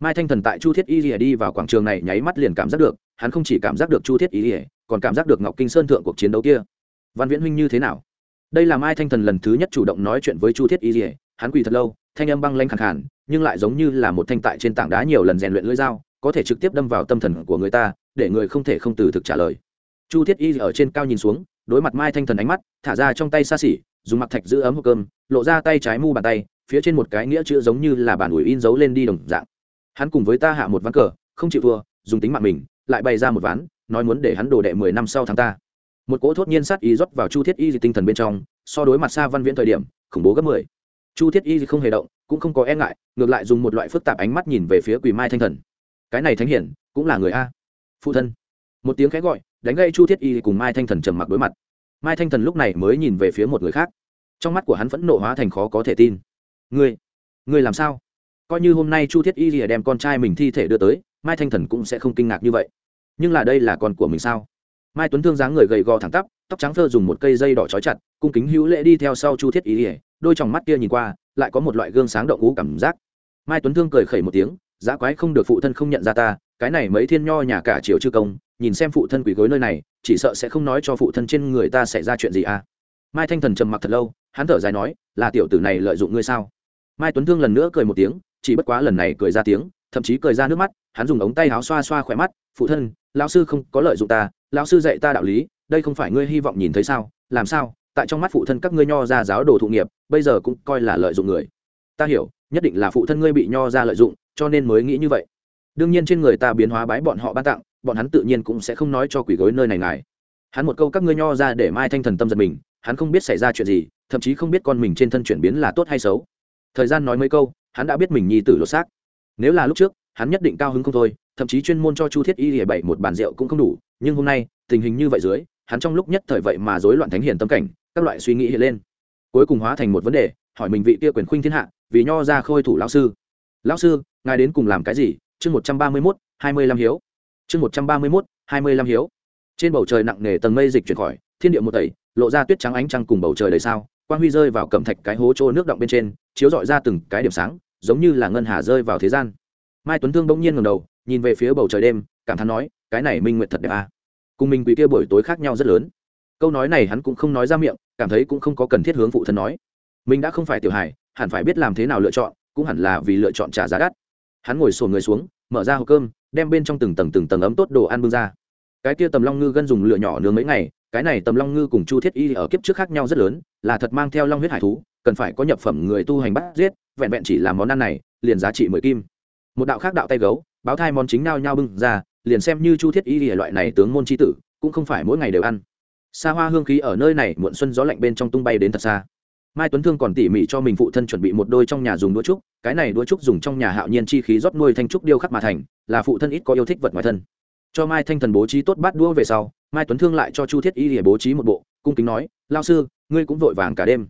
S1: mai thanh thần tại chu thiết y rìa đi vào quảng trường này nháy mắt liền cảm giác được, hắn không chỉ cảm giác được chu thiết y rìa còn cảm giác được ngọc kinh sơn thượng cuộc chiến đấu kia. Văn viễn huynh như thế nào? Đây là mai thanh thần lần thứ nhất chủ động nói chuyện với chu thiết y rìa hắn quỳ thật lâu, thanh âm băng lanh khẳng hẳn nhưng lại giống như là một thanh tại trên tảng đá nhiều lần rèn luyện lưỡi dao, có thể trực tiếp đâm vào tâm thần của người ta, để người không thể không từ thực trả lời. Chu thiết y ở trên cao nhìn xuống, đối mặt mai thanh thần ánh mắt, thả ra trong tay xa xỉ, dùng mặt thạch giữ ấm hộp cơm, lộ ra tay trái mu bàn tay, phía trên một cái nghĩa chữ giống như là bản ủi in dấu lên đi đồng dạng hắn cùng với ta hạ một ván cờ, không chịu thua, dùng tính mạng mình, lại bày ra một ván, nói muốn để hắn đồ đệ mười năm sau tháng ta. Một cỗ thốt nhiên sát ý rót vào chu thiết y tinh thần bên trong, so đối mặt xa văn viễn thời điểm, khủng bố gấp mười. Chu thiết y không hề động, cũng không có e ngại, ngược lại dùng một loại phức tạp ánh mắt nhìn về phía quỳ mai thanh thần. Cái này thánh hiển, cũng là người a. Phụ thân. Một tiếng khẽ gọi, đánh gây chu thiết y cùng mai thanh thần trầm mặc đối mặt. Mai thanh thần lúc này mới nhìn về phía một người khác. Trong mắt của hắn vẫn nộ hóa thành khó có thể tin. Ngươi ngươi làm sao? Coi như hôm nay chu thiết y rìa đem con trai mình thi thể đưa tới, mai thanh thần cũng sẽ không kinh ngạc như vậy. Nhưng là đây là con của mình sao? Mai tuấn thương dáng người gầy gò thẳng tắp, tóc trắng thơ dùng một cây dây đỏ trói chặt, cung kính hữu lễ đi theo sau chu thiết y rìa đôi t mắt kia nhìn qua, lại có một loại gương sáng động ngũ cảm giác. Mai tuấn thương cười khẩy một tiếng giá quái không được phụ thân không nhận ra ta, cái này mấy thiên nho nhà cả triều chư công, nhìn xem phụ thân quỷ gối nơi này, chỉ sợ sẽ không nói cho phụ thân trên người ta xảy ra chuyện gì à? Mai thanh thần trầm mặc thật lâu, hắn thở dài nói, là tiểu tử này lợi dụng ngươi sao? Mai tuấn thương lần nữa cười một tiếng chỉ bất quá lần này cười ra tiếng, thậm chí cười ra nước mắt, hắn dùng ống tay áo xoa xoa khỏe mắt, phụ thân, lão sư không có lợi dụng ta, lão sư dạy ta đạo lý, đây không phải ngươi hy vọng nhìn thấy sao? Làm sao? Tại trong mắt phụ thân các ngươi nho ra giáo đồ thụ nghiệp, bây giờ cũng coi là lợi dụng người. Ta hiểu, nhất định là phụ thân ngươi bị nho ra lợi dụng, cho nên mới nghĩ như vậy. Đương nhiên trên người ta biến hóa bái bọn họ ban tặng, bọn hắn tự nhiên cũng sẽ không nói cho quỷ gối nơi này ngài. Hắn một câu các ngươi nho ra để mai thanh thần tâm giật mình, hắn không biết xảy ra chuyện gì, thậm chí không biết con mình trên thân chuyển biến là tốt hay xấu. Thời gian nói mấy câu hắn đã biết mình nhi tử lột xác. Nếu là lúc trước, hắn nhất định cao hứng không thôi, thậm chí chuyên môn cho chu thiết y lìa bảy một bàn rượu cũng không đủ, nhưng hôm nay, tình hình như vậy dưới, hắn trong lúc nhất thời vậy mà rối loạn thánh hiền tâm cảnh, các loại suy nghĩ hiện lên. Cuối cùng hóa thành một vấn đề, hỏi mình vị kia quyền khuynh thiên hạ, vì nho ra khôi thủ lão sư. Lão sư, ngài đến cùng làm cái gì? Chương một trăm ba mươi mốt, hai mươi lăm hiếu. Chương một trăm ba mươi mốt, hai mươi lăm hiếu. Trên bầu trời nặng nề tầng mây dịch chuyển khỏi, thiên địa một tẩy, lộ ra tuyết trắng ánh trăng cùng bầu trời đầy sao quang huy rơi vào cẩm thạch cái hố trô nước động bên trên, chiếu dọi ra từng cái điểm sáng, giống như là ngân hà rơi vào thế gian. Mai tuấn thương bỗng nhiên ngầm đầu, nhìn về phía bầu trời đêm, cảm thán nói, cái này minh nguyện thật đẹp à. cùng mình quỷ kia buổi tối khác nhau rất lớn. Câu nói này hắn cũng không nói ra miệng, cảm thấy cũng không có cần thiết hướng phụ thân nói. Mình đã không phải tiểu hải hẳn phải biết làm thế nào lựa chọn, cũng hẳn là vì lựa chọn trả giá đắt. Hắn ngồi sồn người xuống, mở ra hộp cơm, đem bên trong từng tầng từng tầng ấm tốt đồ ăn bưng ra. Cái kia tầm long ngư gân dùng lửa nhỏ nướng mấy ngày cái này tầm long ngư cùng chu thiết y ở kiếp trước khác nhau rất lớn, là thật mang theo long huyết hải thú, cần phải có nhập phẩm người tu hành bắt giết, vẹn vẹn chỉ là món ăn này, liền giá trị mười kim. Một đạo khác đạo tay gấu, báo thai món chính nao nhau bưng ra, liền xem như chu thiết y loại này tướng môn c tử, cũng không phải mỗi ngày đều ăn. Xa hoa hương khí ở nơi này muộn xuân gió lạnh bên trong tung bay đến thật xa. Mai tuấn thương còn tỉ mỉ cho mình phụ thân chuẩn bị một đôi trong nhà dùng đũa trúc, cái này đũa trúc dùng trong nhà hạo nhiên chi khí rót nuôi thanh trúc điêu khắc mà thành, là phụ thân ít có yêu thích vật ngoài thân. Cho mai thanh thần bố trí tốt bát đũa về sau mai tuấn thương lại cho chu thiết y để bố trí một bộ, cung kính nói lao sư, ngươi cũng vội vàng cả đêm.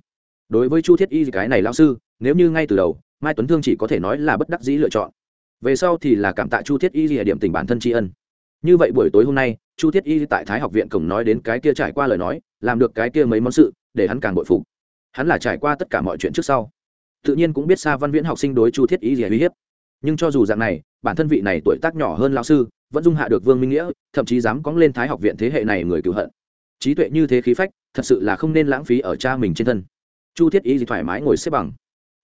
S1: Đối với chu thiết y cái này lao sư, nếu như ngay từ đầu, mai tuấn thương chỉ có thể nói là bất đắc dĩ lựa chọn. Về sau thì là cảm tạ chu thiết y địa điểm tình bản thân tri ân. Như vậy buổi tối hôm nay, chu thiết y tại thái học viện cổng nói đến cái kia trải qua lời nói, làm được cái kia mấy món sự, để hắn càng bội phục. Hắn là trải qua tất cả mọi chuyện trước sau. Tự nhiên cũng biết xa văn viễn học sinh đối chu thiết y rìa uy hiếp. Nhưng cho dù dạng này, bản thân vị này tuổi tác nhỏ hơn lao sư vẫn dung hạ được vương minh nghĩa thậm chí dám cóng lên thái học viện thế hệ này người cựu hận. Trí tuệ như thế khí phách thật sự là không nên lãng phí ở cha mình trên thân. Chu thiết ý gì thoải mái ngồi xếp bằng.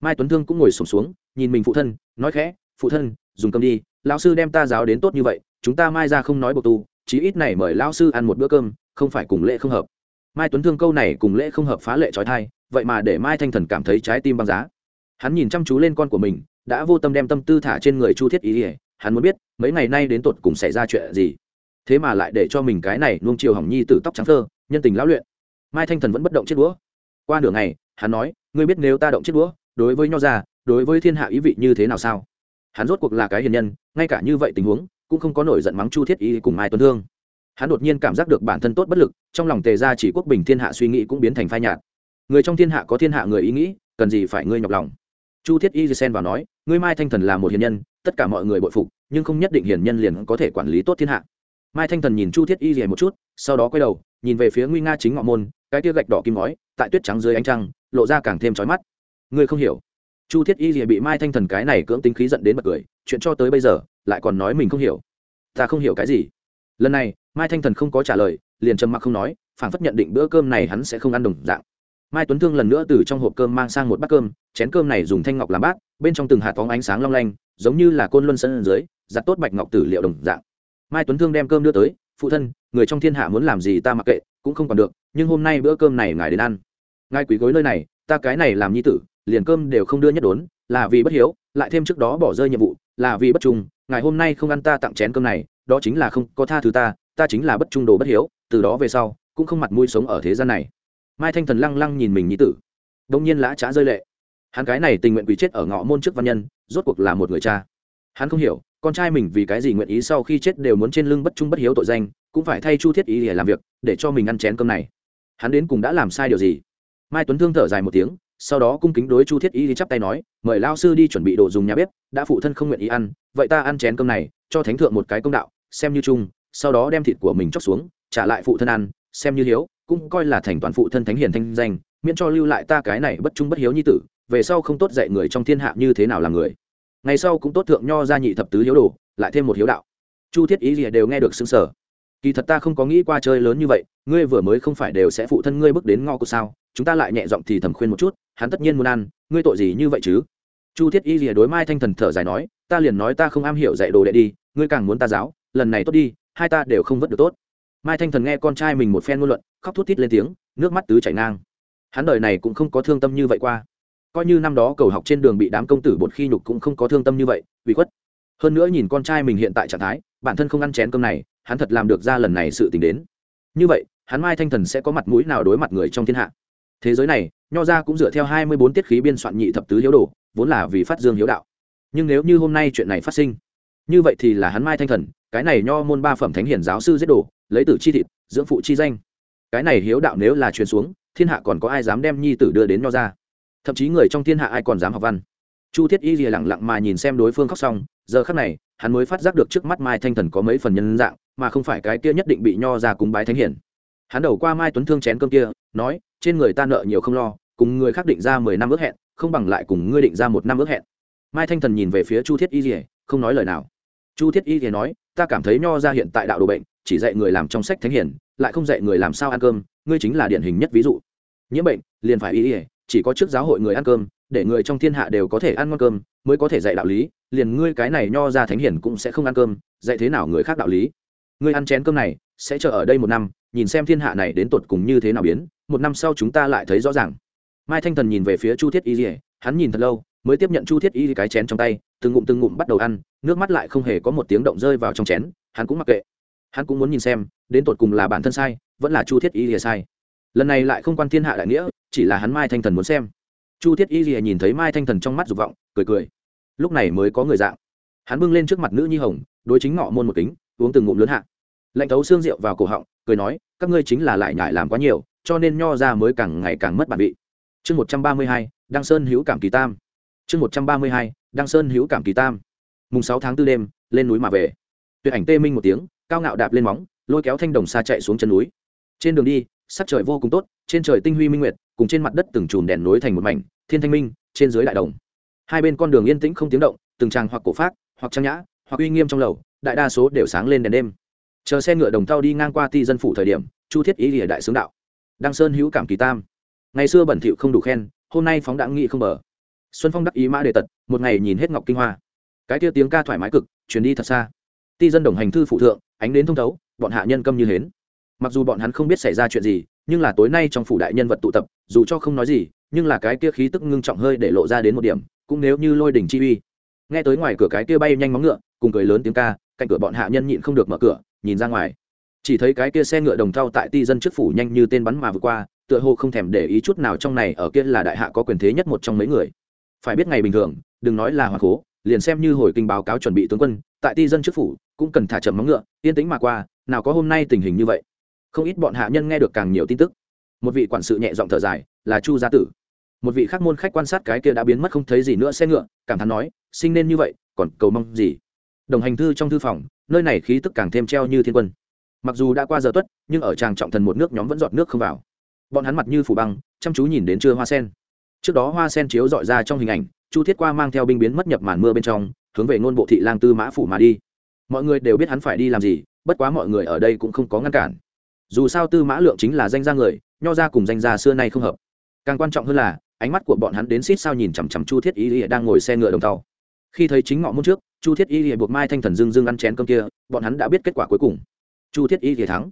S1: Mai tuấn thương cũng ngồi sổm xuống, xuống nhìn mình phụ thân nói khẽ phụ thân dùng cơm đi lão sư đem ta giáo đến tốt như vậy chúng ta mai ra không nói bộc tu chí ít này mời lão sư ăn một bữa cơm không phải cùng lễ không hợp. Mai tuấn thương câu này cùng lễ không hợp phá lệ trói thai vậy mà để mai thanh thần cảm thấy trái tim băng giá. Hắn nhìn chăm chú lên con của mình đã vô tâm đem tâm tư thả trên người chu thiết ý ỉa hắn muốn biết, mấy ngày nay đến tột cùng xảy ra chuyện gì. Thế mà lại để cho mình cái này nuông chiều hỏng nhi từ tóc trắng thơ nhân tình lão luyện. Mai thanh thần vẫn bất động chết đũa. Qua nửa ngày, hắn nói, ngươi biết nếu ta động chết đũa, đối với nho gia, đối với thiên hạ ý vị như thế nào sao? Hắn rốt cuộc là cái hiền nhân, ngay cả như vậy tình huống, cũng không có nổi giận mắng chu thiết y cùng mai tuấn thương hắn đột nhiên cảm giác được bản thân tốt bất lực, trong lòng tề ra chỉ quốc bình thiên hạ suy nghĩ cũng biến thành phai nhạt. Người trong thiên hạ có thiên hạ người ý nghĩ, cần gì phải ngươi nhọc lòng? Chu thiết y xen vào nói, ngươi mai thanh thần là một hiền nhân, tất cả mọi người bội phục, nhưng không nhất định hiền nhân liền có thể quản lý tốt thiên hạ. Mai thanh thần nhìn chu thiết y rìa một chút, sau đó quay đầu, nhìn về phía nguy nga chính ngọ môn, cái tia gạch đỏ kim ngói, tại tuyết trắng dưới ánh trăng, lộ ra càng thêm trói mắt. Ngươi không hiểu. Chu thiết y rìa bị mai thanh thần cái này cưỡng tính khí dẫn đến bật cười, chuyện cho tới bây giờ, lại còn nói mình không hiểu. Ta không hiểu cái gì. Lần này, mai thanh thần không có trả lời, liền trầm mặc không nói, phảng phất nhận định bữa cơm này hắn sẽ không ăn đồng dạng mai tuấn thương lần nữa từ trong hộp cơm mang sang một bát cơm, chén cơm này dùng thanh ngọc làm bát, bên trong từng hạt phóng ánh sáng long lanh, giống như là côn luân sân dưới, giặt tốt bạch ngọc tử liệu đồng dạng. Mai tuấn thương đem cơm đưa tới, phụ thân, người trong thiên hạ muốn làm gì ta mặc kệ, cũng không còn được, nhưng hôm nay bữa cơm này ngài đến ăn. Ngài quý gối nơi này, ta cái này làm nhi tử, liền cơm đều không đưa nhất đốn, là vì bất hiếu, lại thêm trước đó bỏ rơi nhiệm vụ, là vì bất trung, ngài hôm nay không ăn ta tặng chén cơm này, đó chính là không có tha thứ ta ta chính là bất trung đồ bất hiếu, từ đó về sau, cũng không mặt mũi sống ở thế gian này mai thanh thần lăng lăng nhìn mình nhi tử. Đông nhiên lã trá rơi lệ. Hắn cái này tình nguyện quỷ chết ở ngõ môn trước văn nhân, rốt cuộc là một người cha. Hắn không hiểu, con trai mình vì cái gì nguyện ý sau khi chết đều muốn trên lưng bất trung bất hiếu tội danh, cũng phải thay chu thiết ý để làm việc, để cho mình ăn chén cơm này. Hắn đến cùng đã làm sai điều gì? Mai tuấn thương thở dài một tiếng, sau đó cung kính đối chu thiết y chắp tay nói, mời lao sư đi chuẩn bị đồ dùng nhà bếp, đã phụ thân không nguyện ý ăn, vậy ta ăn chén cơm này, cho thánh thượng một cái công đạo, xem như chung, sau đó đem thịt của mình chóc xuống, trả lại phụ thân ăn, xem như hiếu cũng coi là thành toàn phụ thân thánh hiền thanh danh, miễn cho lưu lại ta cái này bất trung bất hiếu như tử, về sau không tốt dạy người trong thiên hạ như thế nào là người. Ngày sau cũng tốt thượng nho gia nhị thập tứ hiếu đồ, lại thêm một hiếu đạo. Chu thiết ý gì đều nghe được xứng sở kỳ thật ta không có nghĩ qua chơi lớn như vậy, ngươi vừa mới không phải đều sẽ phụ thân ngươi bước đến ngõ của sao, chúng ta lại nhẹ giọng thì thầm khuyên một chút, hắn tất nhiên muốn ăn, ngươi tội gì như vậy chứ? Chu thiết y rìa đối mai thanh thần thở dài nói, ta liền nói ta không am hiểu dạy đồ đệ đi, ngươi càng muốn ta giáo, lần này tốt đi, hai ta đều không vất được tốt mai thanh thần nghe con trai mình một phen ngôn luận, khóc thút thít lên tiếng, nước mắt tứ chảy ngang. Hắn đời này cũng không có thương tâm như vậy qua. Coi như năm đó cầu học trên đường bị đám công tử bột khi nhục cũng không có thương tâm như vậy, ủy khuất. Hơn nữa nhìn con trai mình hiện tại trạng thái, bản thân không ăn chén cơm này, hắn thật làm được ra lần này sự t ì n h đến. Như vậy, hắn mai thanh thần sẽ có mặt mũi nào đối mặt người trong thiên hạ? Thế giới này, nho ra cũng dựa theo hai mươi bốn tiết khí biên soạn nhị thập tứ hiếu đồ, vốn là vì phát dương hiếu đạo. Nhưng nếu như hôm nay chuyện này phát sinh như vậy thì là hắn mai thanh thần, cái này nho môn ba phẩm thánh hiển giáo sư giết đồ, lấy tử chi thịt, dưỡng phụ chi danh. Cái này hiếu đạo nếu là truyền xuống, thiên hạ còn có ai dám đem nhi tử đưa đến nho ra thậm chí người trong thiên hạ ai còn dám học văn? Chu thiết y rìa lẳng lặng mà nhìn xem đối phương khóc xong, giờ khắc này, hắn mới phát giác được trước mắt mai thanh thần có mấy phần nhân dạng, mà không phải cái kia nhất định bị nho ra cúng bái thánh hiển hắn đầu qua mai tuấn thương chén cơm kia, nói, trên người ta nợ nhiều không lo, cùng người khác định ra mười năm ước hẹn, không bằng lại cùng ngươi định ra một năm ước hẹn. Mai thanh thần nhìn về phía chu thiết y rìa không nói lời nào chu thiết y thì nói, ta cảm thấy nho ra hiện tại đạo đồ bệnh, chỉ dạy người làm trong sách thánh hiển, lại không dạy người làm sao ăn cơm, ngươi chính là điển hình nhất ví dụ. Nhiễm bệnh, liền phải y ỉa chỉ có trước giáo hội người ăn cơm, để người trong thiên hạ đều có thể ăn ngon cơm, mới có thể dạy đạo lý, liền ngươi cái này nho ra thánh hiển cũng sẽ không ăn cơm, dạy thế nào người khác đạo lý. Ngươi ăn chén cơm này, sẽ chờ ở đây một năm, nhìn xem thiên hạ này đến tột cùng như thế nào biến, một năm sau chúng ta lại thấy rõ ràng. Mai thanh thần nhìn về phía chu thiết y ỉa hắn nhìn thật lâu, mới tiếp nhận chu thiết y cái chén trong tay, từng ngụm từng ngụm bắt đầu ăn nước mắt lại không hề có một tiếng động rơi vào trong chén, hắn cũng mặc kệ. Hắn cũng muốn nhìn xem, đến tột cùng là bản thân sai, vẫn là chu thiết y lìa sai. Lần này lại không quan thiên hạ đại nghĩa, chỉ là hắn mai thanh thần muốn xem. Chu thiết y lìa nhìn thấy mai thanh thần trong mắt dục vọng, cười cười. Lúc này mới có người dạng. Hắn bưng lên trước mặt nữ nhi hồng, đối chính ngọ môn một kính, uống từng ngụm lớn hạ. Lạnh thấu xương rượu vào cổ họng, cười nói, các ngươi chính là lại nhải làm quá nhiều, cho nên nho ra mới càng ngày càng mất bản vị. Chương một trăm ba mươi hai, đăng sơn hữu cảm kỳ tam. Chương một trăm ba mươi hai, đăng sơn hữu cảm kỳ tam mùng sáu tháng tư đêm, lên núi mà về. Tuyệt ảnh tê minh một tiếng, cao ngạo đạp lên móng, lôi kéo thanh đồng xa chạy xuống chân núi. Trên đường đi, sắc trời vô cùng tốt, trên trời tinh huy minh nguyệt, cùng trên mặt đất từng chùm đèn nối thành một mảnh, thiên thanh minh, trên dưới đại đồng. Hai bên con đường yên tĩnh không tiếng động, từng tràng hoặc cổ phát hoặc trang nhã, hoặc uy nghiêm trong lầu, đại đa số đều sáng lên đèn đêm. Chờ xe ngựa đồng tàu đi ngang qua ti dân phủ thời điểm, chu thiết ý lìa đại sướng đạo. Đăng sơn hữu cảm kỳ tam. Ngày xưa bẩn thỉu không đủ khen, hôm nay phóng đãng nghị không bờ. Xuân phong đắc ý mã đề tật, một ngày nhìn hết ngọc kinh hoa cái kia tiếng ca thoải mái cực chuyến đi thật xa. Ti dân đồng hành thư phụ thượng, ánh đến thông thấu, bọn hạ nhân câm như hến. Mặc dù bọn hắn không biết xảy ra chuyện gì, nhưng là tối nay trong phủ đại nhân vật tụ tập, dù cho không nói gì, nhưng là cái kia khí tức ngưng trọng hơi để lộ ra đến một điểm, cũng nếu như lôi đỉnh chi uy. Nghe tới ngoài cửa cái kia bay nhanh móng ngựa, cùng cười lớn tiếng ca, cạnh cửa bọn hạ nhân nhịn không được mở cửa, nhìn ra ngoài. Chỉ thấy cái kia xe ngựa đồng thau tại ti dân trước phủ nhanh như tên bắn mà vừa qua, tựa hồ không thèm để ý chút nào trong này ở kia là đại hạ có quyền thế nhất một trong mấy người. Phải biết ngày bình thường, đừng nói là hoàng cố liền xem như hồi kinh báo cáo chuẩn bị tướng quân, tại ti dân trước phủ, cũng cần thả chậm móng ngựa, yên tĩnh mà qua, nào có hôm nay tình hình như vậy. Không ít bọn hạ nhân nghe được càng nhiều tin tức. Một vị quản sự nhẹ giọng thở dài, là chu gia tử. Một vị khác môn khách quan sát cái kia đã biến mất không thấy gì nữa xe ngựa, cảm thán nói, sinh nên như vậy, còn cầu mong gì? Đồng hành thư trong thư phòng, nơi này khí tức càng thêm treo như thiên quân. Mặc dù đã qua giờ tuất, nhưng ở tràng trọng thần một nước nhóm vẫn giọt nước không vào. Bọn hắn mặt như phủ băng, chăm chú nhìn đến trưa hoa sen. Trước đó hoa sen chiếu dọi ra trong hình ảnh chu thiết qua mang theo binh biến mất nhập màn mưa bên trong, hướng về ngôn bộ thị lang tư mã phủ mà đi. Mọi người đều biết hắn phải đi làm gì, bất quá mọi người ở đây cũng không có ngăn cản. Dù sao tư mã lượng chính là danh gia người, nho ra cùng danh gia xưa nay không hợp. Càng quan trọng hơn là, ánh mắt của bọn hắn đến xít sao nhìn chằm chằm chu thiết y lìa đang ngồi xe ngựa đồng tàu. Khi thấy chính ngọ môn trước, chu thiết y lìa buộc mai thanh thần dưng dưng ăn chén cơm kia, bọn hắn đã biết kết quả cuối cùng. Chu thiết y lìa thắng.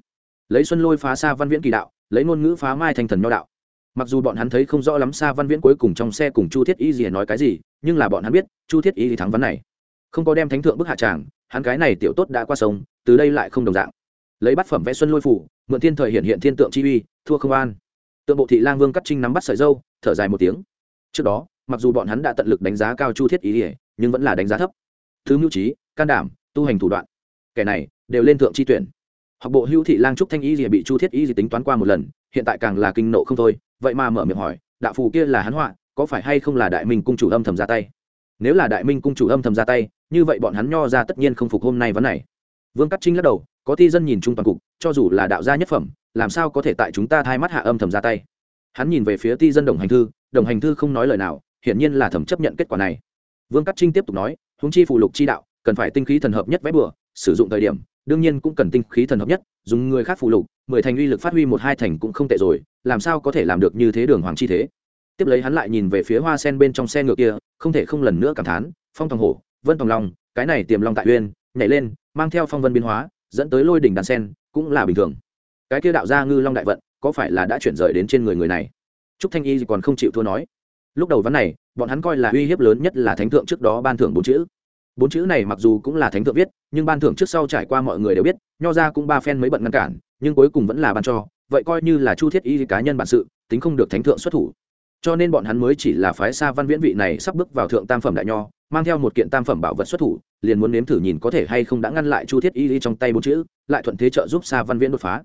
S1: Lấy xuân lôi phá xa văn viễn kỳ đạo, lấy ngôn ngữ phá mai thanh thần nho đạo mặc dù bọn hắn thấy không rõ lắm xa văn viễn cuối cùng trong xe cùng chu thiết y gì nói cái gì, nhưng là bọn hắn biết, chu thiết y thắng vấn này. Không có đem thánh thượng bức hạ tràng, hắn cái này tiểu tốt đã qua sông, từ đây lại không đồng dạng. Lấy bát phẩm vẽ xuân lôi phủ, mượn thiên thời hiện hiện thiên tượng chi uy, thua không an. Tượng bộ thị lang vương cắt trinh nắm bắt sợi dâu, thở dài một tiếng. Trước đó, mặc dù bọn hắn đã tận lực đánh giá cao chu thiết Y ỉa nhưng vẫn là đánh giá thấp. Thứ mưu trí, can đảm, tu hành thủ đoạn. Kẻ này, đều lên thượng chi tuyển. Học bộ hữu thị lang trúc thanh y gì bị chu thiết y gì tính toán qua một lần, hiện tại càng là kinh nộ không thôi vậy mà mở miệng hỏi, đạo phù kia là hắn họa, có phải hay không là đại minh cung chủ âm thầm ra tay? Nếu là đại minh cung chủ âm thầm ra tay, như vậy bọn hắn nho ra tất nhiên không phục hôm nay vấn này. Vương cắt trinh lắc đầu, có thi dân nhìn chung toàn cục, cho dù là đạo gia nhất phẩm, làm sao có thể tại chúng ta thay mắt hạ âm thầm ra tay? Hắn nhìn về phía ti dân đồng hành thư, đồng hành thư không nói lời nào, hiển nhiên là thẩm chấp nhận kết quả này. Vương cắt trinh tiếp tục nói húng chi phụ lục chi đạo, cần phải tinh khí thần hợp nhất vẽ bừa, sử dụng thời điểm, đương nhiên cũng cần tinh khí thần hợp nhất, dùng người khác phụ lục, mười thành uy lực phát huy một hai thành cũng không tệ rồi làm sao có thể làm được như thế đường hoàng chi thế? Tiếp lấy hắn lại nhìn về phía hoa sen bên trong xe ngựa kia, không thể không lần nữa cảm thán, phong tòng hổ, vân tòng long, cái này tiềm long tại uyên, nhảy lên, mang theo phong vân biến hóa, dẫn tới lôi đỉnh đàn sen, cũng là bình thường. Cái kia đạo gia ngư long đại vận, có phải là đã chuyển rời đến trên người người này? Trúc thanh y còn không chịu thua nói. Lúc đầu ván này, bọn hắn coi là uy hiếp lớn nhất là thánh thượng trước đó ban thưởng bốn chữ. Bốn chữ này mặc dù cũng là thánh thượng viết, nhưng ban thưởng trước sau trải qua mọi người đều biết, nho ra cũng ba phen mới bận ngăn cản, nhưng cuối cùng vẫn là ban cho vậy coi như là chu thiết y cá nhân bản sự, tính không được thánh thượng xuất thủ. Cho nên bọn hắn mới chỉ là phái xa văn viễn vị này sắp bước vào thượng tam phẩm đại nho, mang theo một kiện tam phẩm bảo vật xuất thủ, liền muốn nếm thử nhìn có thể hay không đã ngăn lại chu thiết y trong tay bốn chữ, lại thuận thế trợ giúp xa văn viễn đột phá.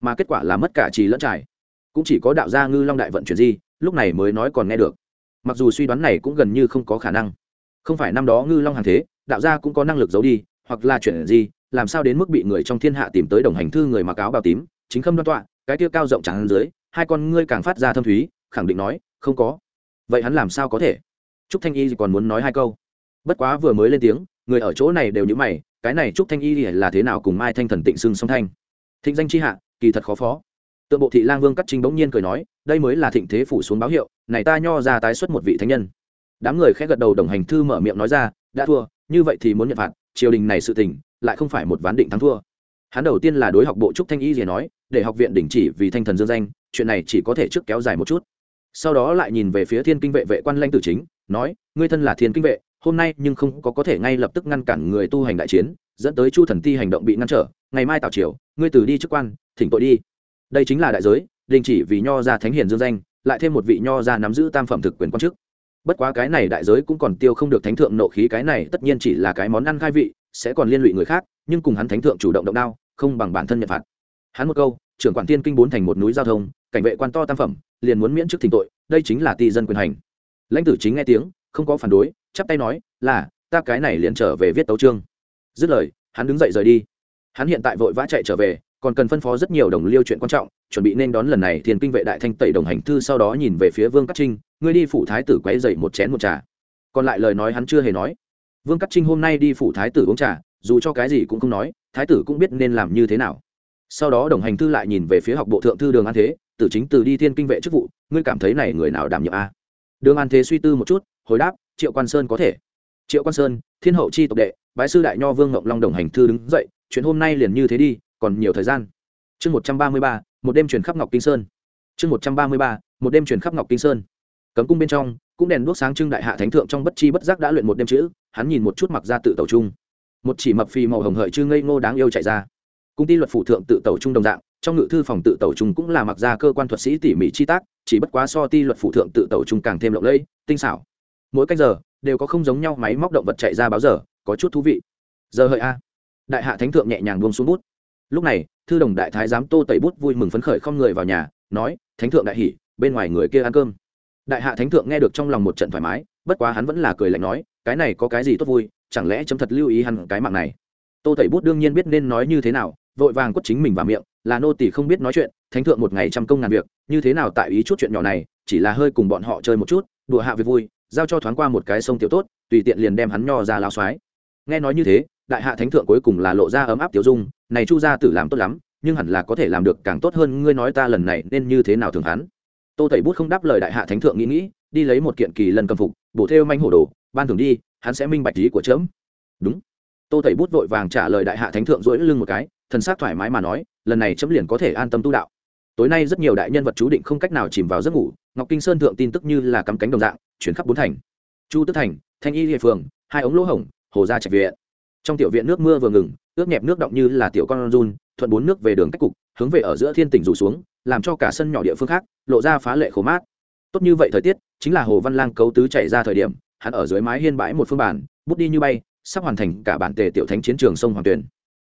S1: Mà kết quả là mất cả trì lẫn trải. Cũng chỉ có đạo gia ngư long đại vận chuyển di, lúc này mới nói còn nghe được. Mặc dù suy đoán này cũng gần như không có khả năng. Không phải năm đó ngư long hàng thế, đạo gia cũng có năng lực giấu đi, hoặc là chuyển gì làm sao đến mức bị người trong thiên hạ tìm tới đồng hành thư người mặc áo bào tím, chính khâm đoan tọa cái tiêu cao rộng trắng dưới, hai con ngươi càng phát ra thâm thúy, khẳng định nói, không có. Vậy hắn làm sao có thể? Trúc thanh y còn muốn nói hai câu. Bất quá vừa mới lên tiếng, người ở chỗ này đều như mày, cái này trúc thanh y là thế nào cùng mai thanh thần tịnh xưng song thanh? Thịnh danh c h i hạ, kỳ thật khó phó. Tượng bộ thị lang vương cắt trinh bỗng nhiên cười nói, đây mới là thịnh thế phủ xuống báo hiệu, này ta nho ra tái xuất một vị thánh nhân. Đám người khẽ gật đầu đồng hành thư mở miệng nói ra, đã thua, như vậy thì muốn nhận phạt, triều đình này sự tình, lại không phải một ván định thắng thua hắn đầu tiên là đối học bộ trúc thanh y gì nói, để học viện đình chỉ vì thanh thần dương danh, chuyện này chỉ có thể trước kéo dài một chút. Sau đó lại nhìn về phía thiên kinh vệ vệ quan lanh tử chính, nói, ngươi thân là thiên kinh vệ, hôm nay nhưng không có có thể ngay lập tức ngăn cản người tu hành đại chiến, dẫn tới chu thần ti hành động bị ngăn trở, ngày mai tào triều, ngươi từ đi chức quan, thỉnh tội đi. Đây chính là đại giới, đình chỉ vì nho ra thánh hiền dương danh, lại thêm một vị nho ra nắm giữ tam phẩm thực quyền quan chức. Bất quá cái này đại giới cũng còn tiêu không được thánh thượng nộ khí, cái này tất nhiên chỉ là cái món ăn khai vị, sẽ còn liên lụy người khác nhưng cùng hắn thánh thượng chủ động động đao, không bằng bản thân nhận phạt. Hắn một câu, trưởng quản tiên kinh bốn thành một núi giao thông, cảnh vệ quan to tam phẩm, liền muốn miễn chức thỉnh tội, đây chính là ti dân quyền hành. Lãnh tử chính nghe tiếng, không có phản đối, chắp tay nói, là, ta cái này liền trở về viết tấu chương. Dứt lời, hắn đứng dậy rời đi. Hắn hiện tại vội vã chạy trở về, còn cần phân phó rất nhiều đồng liêu chuyện quan trọng, chuẩn bị nên đón lần này thiền kinh vệ đại thanh tẩy đồng hành thư sau đó nhìn về phía vương cát trinh, ngươi đi phủ thái tử quấy dậy một chén một trà. Còn lại lời nói hắn chưa hề nói. Vương cát trinh hôm nay đi phủ thái tử uống trà dù cho cái gì cũng không nói, thái tử cũng biết nên làm như thế nào. Sau đó đồng hành thư lại nhìn về phía học bộ thượng thư đường an thế, tử chính từ đi thiên kinh vệ chức vụ, ngươi cảm thấy này người nào đảm nhiệm a? Đường an thế suy tư một chút, hồi đáp, triệu quan sơn có thể. Triệu quan sơn, thiên hậu chi tộc đệ, bái sư đại nho vương ngộng long đồng hành thư đứng dậy, chuyện hôm nay liền như thế đi, còn nhiều thời gian. Chương một trăm ba mươi ba, một đêm truyền khắp ngọc kinh sơn. Chương một trăm ba mươi ba, một đêm truyền khắp ngọc kinh sơn. Cấm cung bên trong, cũng đèn đuốc sáng trưng đại hạ thánh thượng trong bất chi bất giác đã luyện một đêm chữ, hắn nhìn một chút mặc ra tự tẩu trung một chỉ mập phì màu hồng hợi chưa ngây ngô đáng yêu chạy ra. Cung ty luật phủ thượng tự tẩu trung đồng dạng, trong ngự thư phòng tự tẩu trung cũng là mặc ra cơ quan thuật sĩ tỉ mỉ chi tác, chỉ bất quá so ti luật phủ thượng tự tẩu trung càng thêm lộng lẫy, tinh xảo. Mỗi cách giờ, đều có không giống nhau máy móc động vật chạy ra báo giờ, có chút thú vị. Giờ hợi a. Đại hạ thánh thượng nhẹ nhàng buông xuống bút. Lúc này, thư đồng đại thái giám tô tẩy bút vui mừng phấn khởi không người vào nhà, nói, thánh thượng đại hỉ, bên ngoài người kia ăn cơm. Đại hạ thánh thượng nghe được trong lòng một trận thoải mái, bất quá hắn vẫn là cười lạnh nói, cái này có cái gì tốt vui chẳng lẽ chấm thật lưu ý hẳn cái mạng này? Tô tẩy bút đương nhiên biết nên nói như thế nào, vội vàng quất chính mình vào miệng, là nô tỳ không biết nói chuyện, thánh thượng một ngày trăm công ngàn việc, như thế nào tại ý chút chuyện nhỏ này, chỉ là hơi cùng bọn họ chơi một chút, đùa hạ việc vui, giao cho thoáng qua một cái sông tiểu tốt, tùy tiện liền đem hắn nho ra lao xoái. Nghe nói như thế, đại hạ thánh thượng cuối cùng là lộ ra ấm áp tiểu dung, này chu gia tử làm tốt lắm, nhưng hẳn là có thể làm được càng tốt hơn, ngươi nói ta lần này nên như thế nào thường hắn? Tô tẩy bút không đáp lời đại hạ thánh thượng nghĩ nghĩ, đi lấy một kiện kỳ lần cầm phục, bổ theo manh hổ đồ, ban thường đi hắn sẽ minh bạch ý của trẫm đúng. Tô thầy bút vội vàng trả lời đại hạ thánh thượng dỗi lưng một cái, thần sắc thoải mái mà nói, lần này chấm liền có thể an tâm tu đạo. Tối nay rất nhiều đại nhân vật chú định không cách nào chìm vào giấc ngủ, ngọc kinh sơn thượng tin tức như là cắm cánh đồng dạng, chuyển khắp bốn thành. Chu tức thành, thanh y địa phường, hai ống lỗ hổng, hồ gia trạch viện. Trong tiểu viện nước mưa vừa ngừng, ướt nhẹp nước động như là tiểu con run, thuận bốn nước về đường cách cục, hướng về ở giữa thiên tỉnh rủ xuống, làm cho cả sân nhỏ địa phương khác, lộ ra phá lệ khổ mát. Tốt như vậy thời tiết, chính là hồ văn lang cấu tứ chạy ra thời điểm hắn ở dưới mái hiên bãi một phương bản bút đi như bay, sắp hoàn thành cả bản tề tiểu thánh chiến trường sông hoàng tuyển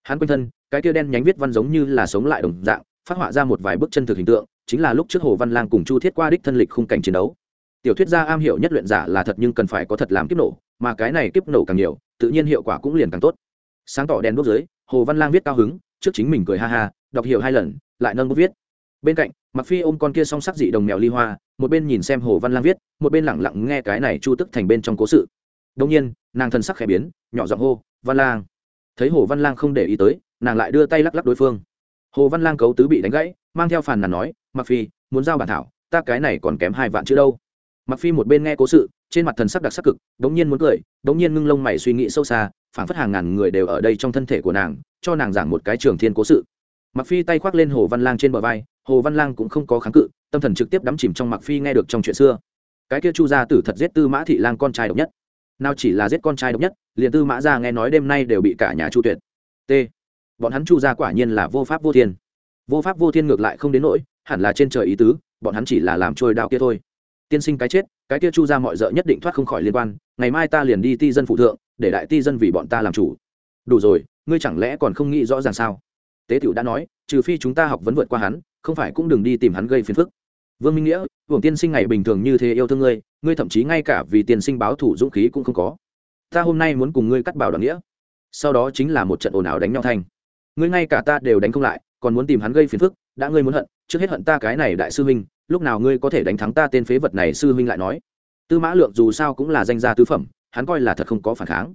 S1: hắn quanh thân, cái kia đen nhánh viết văn giống như là sống lại đồng dạng, phát họa ra một vài bức chân thực hình tượng, chính là lúc trước hồ văn lang cùng chu thiết qua đích thân lịch khung cảnh chiến đấu. Tiểu thuyết gia am hiểu nhất luyện giả là thật nhưng cần phải có thật làm kiếp nổ, mà cái này kiếp nổ càng nhiều, tự nhiên hiệu quả cũng liền càng tốt. Sáng tỏ đèn đốt dưới, hồ văn lang viết cao hứng, trước chính mình cười ha ha, đọc hiểu hai lần, lại nâng bút viết bên cạnh mặc phi ôm con kia song sắc dị đồng mèo ly hoa, một bên nhìn xem hồ văn lang viết, một bên lẳng lặng nghe cái này chu tức thành bên trong cố sự. Đông nhiên, nàng thân sắc khẽ biến, nhỏ giọng hô, văn lang. Thấy hồ văn lang không để ý tới, nàng lại đưa tay lắc lắc đối phương. Hồ văn lang cấu tứ bị đánh gãy, mang theo phàn nàn nói mặc phi, muốn giao bản thảo, ta cái này còn kém hai vạn chữ đâu. Mặc phi một bên nghe cố sự, trên mặt thần sắc đặc sắc cực, đống nhiên muốn cười, đống nhiên ngưng lông mày suy nghĩ sâu xa, phảng phất hàng ngàn người đều ở đây trong thân thể của nàng, cho nàng giảng một cái trường thiên cố sự. Mặc phi tay khoác lên hồ văn lang trên bờ vai hồ văn lang cũng không có kháng cự, tâm thần trực tiếp đắm chìm trong mặc phi nghe được trong chuyện xưa. Cái kia chu gia tử thật giết tư mã thị lang con trai độc nhất. Nào chỉ là giết con trai độc nhất, liền tư mã gia nghe nói đêm nay đều bị cả nhà chu tuyệt. T. Bọn hắn chu gia quả nhiên là vô pháp vô thiên. Vô pháp vô thiên ngược lại không đến nỗi, hẳn là trên trời ý tứ, bọn hắn chỉ là làm trôi đạo kia thôi. Tiên sinh cái chết, cái kia chu ra mọi d nhất định thoát không khỏi liên quan, ngày mai ta liền đi ti dân phụ thượng, để đại ti dân vì bọn ta làm chủ. Đủ rồi, ngươi chẳng lẽ còn không nghĩ rõ ràng sao? Tế tiểu đã nói trừ phi chúng ta học vấn vượt qua hắn, không phải cũng đừng đi tìm hắn gây phiền phức. Vương minh nghĩa, hưởng tiên sinh ngày bình thường như thế yêu thương ngươi ngươi thậm chí ngay cả vì tiên sinh báo thủ dũng khí cũng không có. Ta hôm nay muốn cùng ngươi cắt bảo đoàn nghĩa. Sau đó chính là một trận ồn ào đánh nhau thanh ngươi ngay cả ta đều đánh không lại, còn muốn tìm hắn gây phiền phức, đã ngươi muốn hận, trước hết hận ta cái này đại sư huynh, lúc nào ngươi có thể đánh thắng ta tên phế vật này sư huynh lại nói. Tư mã lượng dù sao cũng là danh gia tứ phẩm, hắn coi là thật không có phản kháng.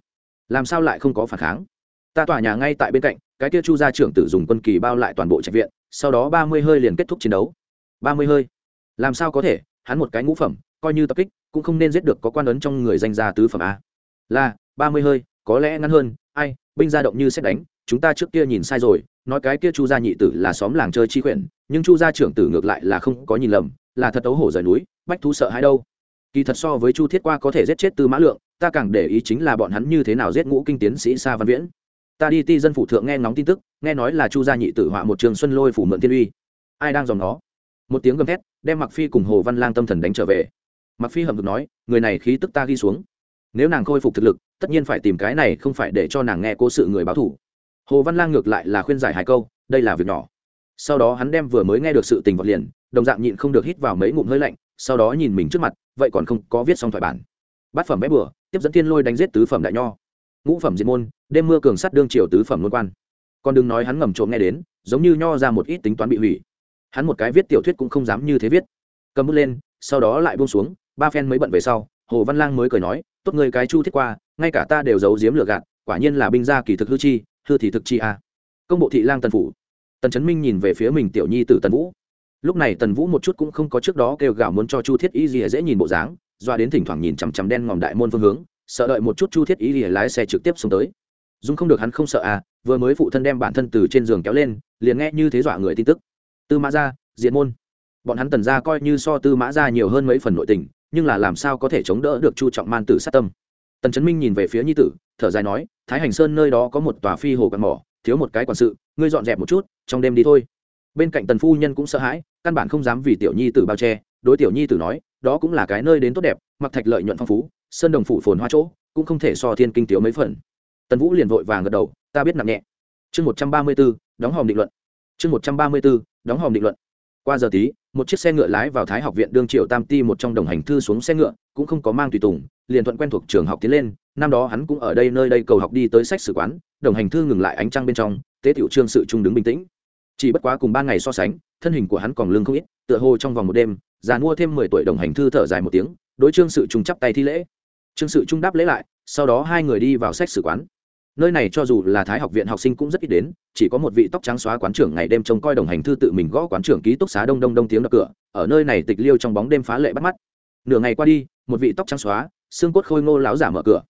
S1: Làm sao lại không có phản kháng? Ta tòa nhà ngay tại bên cạnh cái kia chu gia trưởng tử dùng quân kỳ bao lại toàn bộ trạch viện, sau đó ba mươi hơi liền kết thúc chiến đấu. Ba mươi hơi? Làm sao có thể? Hắn một cái ngũ phẩm, coi như tập kích, cũng không nên giết được có quan ấn trong người danh gia tứ phẩm a. Là, ba mươi hơi, có lẽ ngắn hơn, ai, binh gia động như xét đánh, chúng ta trước kia nhìn sai rồi, nói cái kia chu gia nhị tử là xóm làng chơi chi quyển nhưng chu gia trưởng tử ngược lại là không có nhìn lầm, là thật ấu hổ rời núi, bách thú sợ hãi đâu. Kỳ thật so với chu thiết qua có thể giết chết tư mã lượng, ta càng để ý chính là bọn hắn như thế nào giết ngũ kinh tiến sĩ sa văn viễn ta đi ti dân phủ thượng nghe ngóng tin tức, nghe nói là chu gia nhị tử họa một trường xuân lôi phủ mượn tiên uy. Ai đang dòng nó? Một tiếng gầm thét, đem mặc phi cùng hồ văn lang tâm thần đánh trở về. Mặc phi hầm được nói, người này khí tức ta ghi xuống. Nếu nàng khôi phục thực lực, tất nhiên phải tìm cái này không phải để cho nàng nghe cố sự người báo thủ. Hồ văn lang ngược lại là khuyên giải hai câu, đây là việc nhỏ. Sau đó hắn đem vừa mới nghe được sự tình vật liền, đồng dạng nhịn không được hít vào mấy ngụm hơi lạnh, sau đó nhìn mình trước mặt, vậy còn không có viết xong thoại bản. Bát phẩm bé bừa, tiếp dẫn thiên lôi đánh giết tứ phẩm đại nho ngũ phẩm diệt môn, đêm mưa cường sắt đương triều tứ phẩm luân quan. Còn đừng nói hắn ngầm trộm nghe đến, giống như nho ra một ít tính toán bị hủy. Hắn một cái viết tiểu thuyết cũng không dám như thế viết. Cầm bút lên, sau đó lại buông xuống, ba phen mới bận về sau, hồ văn lang mới cười nói, tốt người cái chu thiết qua, ngay cả ta đều giấu giếm lừa gạt, quả nhiên là binh gia kỳ thực hư chi, hư thì thực chi a. Công bộ thị lang tần phủ. Tần trấn minh nhìn về phía mình tiểu nhi t tần vũ. Lúc này tần vũ một chút cũng không có trước đó kêu gào muốn cho chu thiết y gì dễ nhìn bộ dáng, doa đến thỉnh thoảng nhìn chằm chằm đen ngòm đại môn phương hướng sợ đợi một chút chu thiết y rìa lái xe trực tiếp xuống tới. Dung không được hắn không sợ à vừa mới phụ thân đem bản thân từ trên giường kéo lên, liền nghe như thế dọa người tin tức. Tư mã gia diện môn. Bọn hắn tần gia coi như so tư mã gia nhiều hơn mấy phần nội tình, nhưng là làm sao có thể chống đỡ được chu trọng man tử sát tâm? Tần trấn minh nhìn về phía nhi tử, thở dài nói, thái hành sơn nơi đó có một tòa phi hồ quạt mỏ, thiếu một cái quản sự, ngươi dọn dẹp một chút, trong đêm đi thôi. Bên cạnh tần phu nhân cũng sợ hãi, căn bản không dám vì tiểu nhi tử bao che, đối tiểu nhi tử nói, đó cũng là cái nơi đến tốt đẹp, mặc thạch lợi nhuận phong phú sơn đồng phủ phồn hoa chỗ, cũng không thể so thiên kinh tiếu mấy phần. Tần vũ liền vội vàng gật đầu, ta biết nặng nhẹ. Chương một trăm ba mươi b ố đóng hòm định luận. Chương một trăm ba mươi b ố đóng hòm định luận. Qua giờ tí, một chiếc xe ngựa lái vào thái học viện đương triệu tam ti một trong đồng hành thư xuống xe ngựa, cũng không có mang tùy tùng, liền thuận quen thuộc trường học tiến lên. Năm đó hắn cũng ở đây nơi đây cầu học đi tới sách sử quán, đồng hành thư ngừng lại ánh trăng bên trong, tế tiểu trương sự trung đứng bình tĩnh. Chỉ bất quá cùng ba ngày so sánh, thân hình của hắn còn lương không ít, tựa hồ trong vòng một đêm, già mua thêm mười tuổi đồng hành thư thở dài một tiếng, đối trương sự trung chắp tay thi lễ trương sự trung đáp lễ lại, sau đó hai người đi vào sách sử quán. Nơi này cho dù là thái học viện học sinh cũng rất ít đến, chỉ có một vị tóc trắng xóa quán trưởng ngày đêm trông coi đồng hành thư tự mình gõ quán trưởng ký túc xá đông đông đông tiếng đập cửa, ở nơi này tịch liêu trong bóng đêm phá lệ bắt mắt. Nửa ngày qua đi, một vị tóc trắng xóa, xương cốt khôi ngô láo giả mở cửa.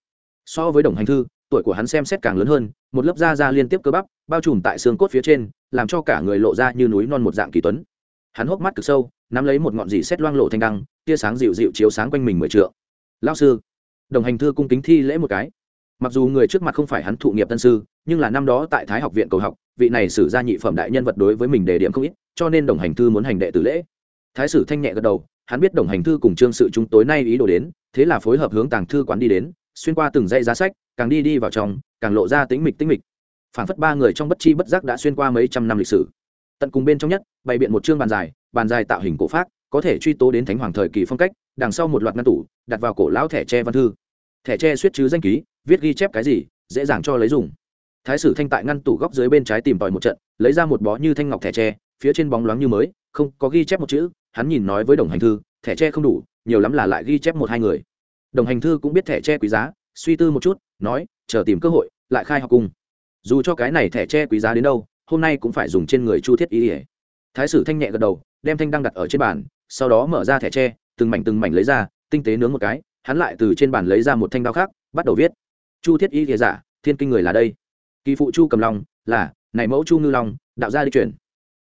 S1: So với đồng hành thư, tuổi của hắn xem xét càng lớn hơn, một lớp da da liên tiếp cơ bắp, bao trùm tại xương cốt phía trên, làm cho cả người lộ ra như núi non một dạng kỳ tuấn. Hắn hốc mắt cực sâu, nắm lấy một ngọn dì xét loang lộ thanh đăng, tia sáng dịu dịu chiếu sáng quanh mình mười trượng. Lao sư đồng hành thư cung kính thi lễ một cái. Mặc dù người trước mặt không phải hắn thụ nghiệp tân sư, nhưng là năm đó tại thái học viện cầu học, vị này xử ra nhị phẩm đại nhân vật đối với mình đề điểm không ít, cho nên đồng hành thư muốn hành đệ tử lễ. Thái sử thanh nhẹ gật đầu, hắn biết đồng hành thư cùng trương sự chúng tối nay ý đồ đến, thế là phối hợp hướng tàng thư quán đi đến, xuyên qua từng dây giá sách, càng đi đi vào trong, càng lộ ra tính mịch tính mịch. Phản phất ba người trong bất chi bất giác đã xuyên qua mấy trăm năm lịch sử. Tận cùng bên trong nhất, bày biện một chương bàn dài bàn dài tạo hình cổ pháp có thể truy tố đến thánh hoàng thời kỳ phong cách, đằng sau một loạt ngăn tủ, đặt vào cổ lão thẻ tre văn thư thẻ tre suýt chứ danh ký, viết ghi chép cái gì, dễ dàng cho lấy dùng. Thái sử thanh tại ngăn tủ góc dưới bên trái tìm tòi một trận, lấy ra một bó như thanh ngọc thẻ tre, phía trên bóng loáng như mới, không có ghi chép một chữ, hắn nhìn nói với đồng hành thư, thẻ tre không đủ, nhiều lắm là lại ghi chép một hai người. Đồng hành thư cũng biết thẻ tre quý giá, suy tư một chút, nói, chờ tìm cơ hội, lại khai học cùng. Dù cho cái này thẻ tre quý giá đến đâu, hôm nay cũng phải dùng trên người chu thiết ý ỉa thái sử thanh nhẹ gật đầu, đem thanh đăng đặt ở trên bàn, sau đó mở ra thẻ tre, từng mảnh từng mảnh lấy ra, tinh tế nướng một cái hắn lại từ trên bàn lấy ra một thanh đao khác, bắt đầu viết. Chu thiết y thìa giả, thiên kinh người là đây. Kỳ phụ chu cầm long, là, này mẫu chu ngư long, đạo gia đi chuyển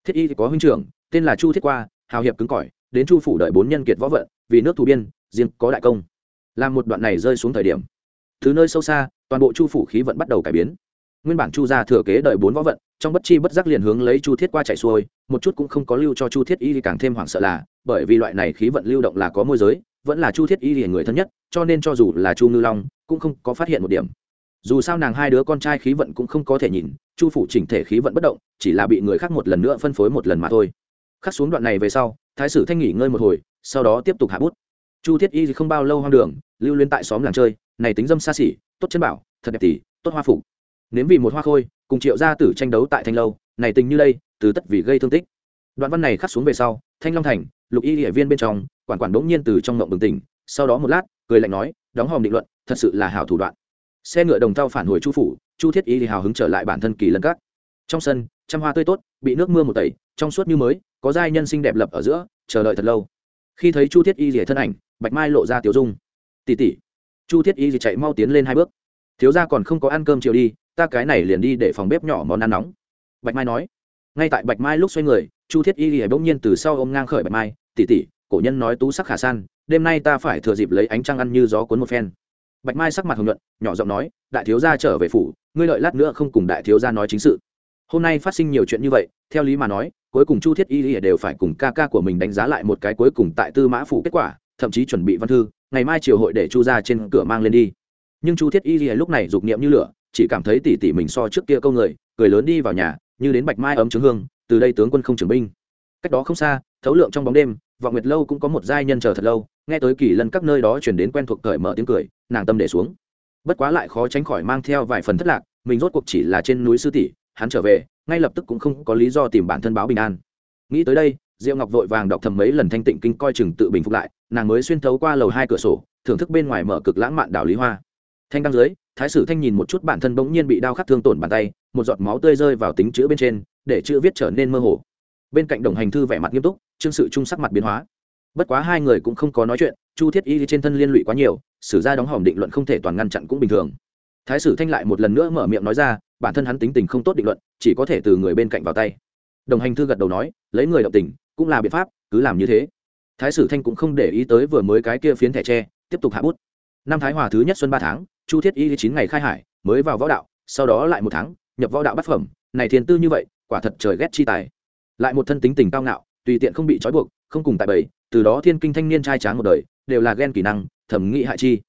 S1: thiết y thì có huynh trưởng, tên là chu thiết qua, hào hiệp cứng cỏi, đến chu phủ đợi bốn nhân kiệt võ vận, vì nước thủ biên, riêng có đại công. Làm một đoạn này rơi xuống thời điểm, thứ nơi sâu xa, toàn bộ chu phủ khí vận bắt đầu cải biến. Nguyên bản chu gia thừa kế đợi bốn võ vận, trong bất chi bất giác liền hướng lấy chu thiết qua chạy xuôi, một chút cũng không có lưu cho chu thiết y thì càng thêm hoảng sợ là, bởi vì loại này khí vận lưu động là có môi giới vẫn là chu thiết y hiển người thân nhất, cho nên cho dù là chu ngư long, cũng không có phát hiện một điểm. Dù sao nàng hai đứa con trai khí vận cũng không có thể nhìn, chu phủ chỉnh thể khí vận bất động, chỉ là bị người khác một lần nữa phân phối một lần mà thôi. Khắc xuống đoạn này về sau, thái sử thanh nghỉ ngơi một hồi, sau đó tiếp tục hạ bút. Chu thiết y thì không bao lâu hoang đường, lưu liên tại xóm làng chơi, này tính dâm xa xỉ, tốt chân bảo, thật đẹp tỷ tốt hoa phủ nếm vì một hoa khôi, cùng triệu gia tử tranh đấu tại thanh lâu, này tình như đây, từ tất vì gây thương tích. Đoạn văn này khắc xuống về sau, thanh long thành, lục y địa viên bên trong quản quản đống nhiên từ trong ngộng bừng tỉnh, sau đó một lát, cười lạnh nói, đóng hòm định luận, thật sự là hảo thủ đoạn. Xe ngựa đồng thau phản hồi chu phủ, chu thiết y thì hào hứng trở lại bản thân kỳ lân cát trong sân, trăm hoa tươi tốt, bị nước mưa một tẩy, trong suốt như mới, có giai nhân xinh đẹp lập ở giữa, chờ đợi thật lâu. Khi thấy chu thiết y rỉa thân ảnh, bạch mai lộ ra tiểu dung. Tỉ tỉ chu thiết y rỉa chạy mau tiến lên hai bước. Thiếu ra còn không có ăn cơm chiều đi, ta cái này liền đi để phòng bếp nhỏ món ăn nóng. Bạch mai nói. Ngay tại bạch mai lúc xoay người, chu thiết y rỉa bỗng nhiên từ sau ôm ngang khởi bạch mai tỉ tỉ cổ nhân nói tú sắc khả san, đêm nay ta phải thừa dịp lấy ánh trăng ăn như gió cuốn một phen. Bạch mai sắc mặt hồng nhuận, nhỏ giọng nói, đại thiếu gia trở về phủ, ngươi lợi lát nữa không cùng đại thiếu gia nói chính sự. Hôm nay phát sinh nhiều chuyện như vậy, theo lý mà nói, cuối cùng chu thiết y lìa đều phải cùng ca ca của mình đánh giá lại một cái cuối cùng tại tư mã phủ kết quả, thậm chí chuẩn bị văn thư, ngày mai triều hội để chu ra trên cửa mang lên đi. Nhưng chu thiết y lìa lúc này dục niệm như lửa, chỉ cảm thấy tỉ tỉ mình so trước kia câu người, cười lớn đi vào nhà, như đến bạch mai ấm trứng hương, từ đây tướng quân không trưởng binh. Cách đó không xa, thấu lượng trong bóng đêm vọng nguyệt lâu cũng có một giai nhân chờ thật lâu, nghe tới kỳ lần các nơi đó chuyển đến quen thuộc cởi mở tiếng cười, nàng tâm để xuống. Bất quá lại khó tránh khỏi mang theo vài phần thất lạc, mình rốt cuộc chỉ là trên núi sư tỷ, hắn trở về, ngay lập tức cũng không có lý do tìm bản thân báo bình an. Nghĩ tới đây, diệu ngọc vội vàng đọc thầm mấy lần thanh tịnh kinh coi chừng tự bình phục lại, nàng mới xuyên thấu qua lầu hai cửa sổ, thưởng thức bên ngoài mở cực lãng mạn đảo lý hoa. Thanh đăng dưới, thái sử thanh nhìn một chút bản thân bỗng nhiên bị đau khắc thương tổn bàn tay, một giọt máu tươi rơi vào tính chữ bên trên, để chữ viết trở nên mơ hồ bên cạnh đồng hành thư vẻ mặt nghiêm túc, trương sự trung sắc mặt biến hóa. Bất quá hai người cũng không có nói chuyện, chu thiết y trên thân liên lụy quá nhiều, sử ra đóng hòm định luận không thể toàn ngăn chặn cũng bình thường. Thái sử thanh lại một lần nữa mở miệng nói ra, bản thân hắn tính tình không tốt định luận, chỉ có thể từ người bên cạnh vào tay. Đồng hành thư gật đầu nói, lấy người động tình, cũng là biện pháp, cứ làm như thế. Thái sử thanh cũng không để ý tới vừa mới cái kia phiến thẻ tre, tiếp tục hạ bút. Năm thái hòa thứ nhất xuân ba tháng, chu thiết y chín ngày khai hải, mới vào võ đạo, sau đó lại một tháng, nhập võ đạo bát phẩm. Này thiên tư như vậy, quả thật trời ghét chi tài lại một thân tính tình cao ngạo, tùy tiện không bị trói buộc, không cùng tại bầy, từ đó thiên kinh thanh niên trai tráng một đời, đều là ghen kỹ năng, thẩm nghị hại chi.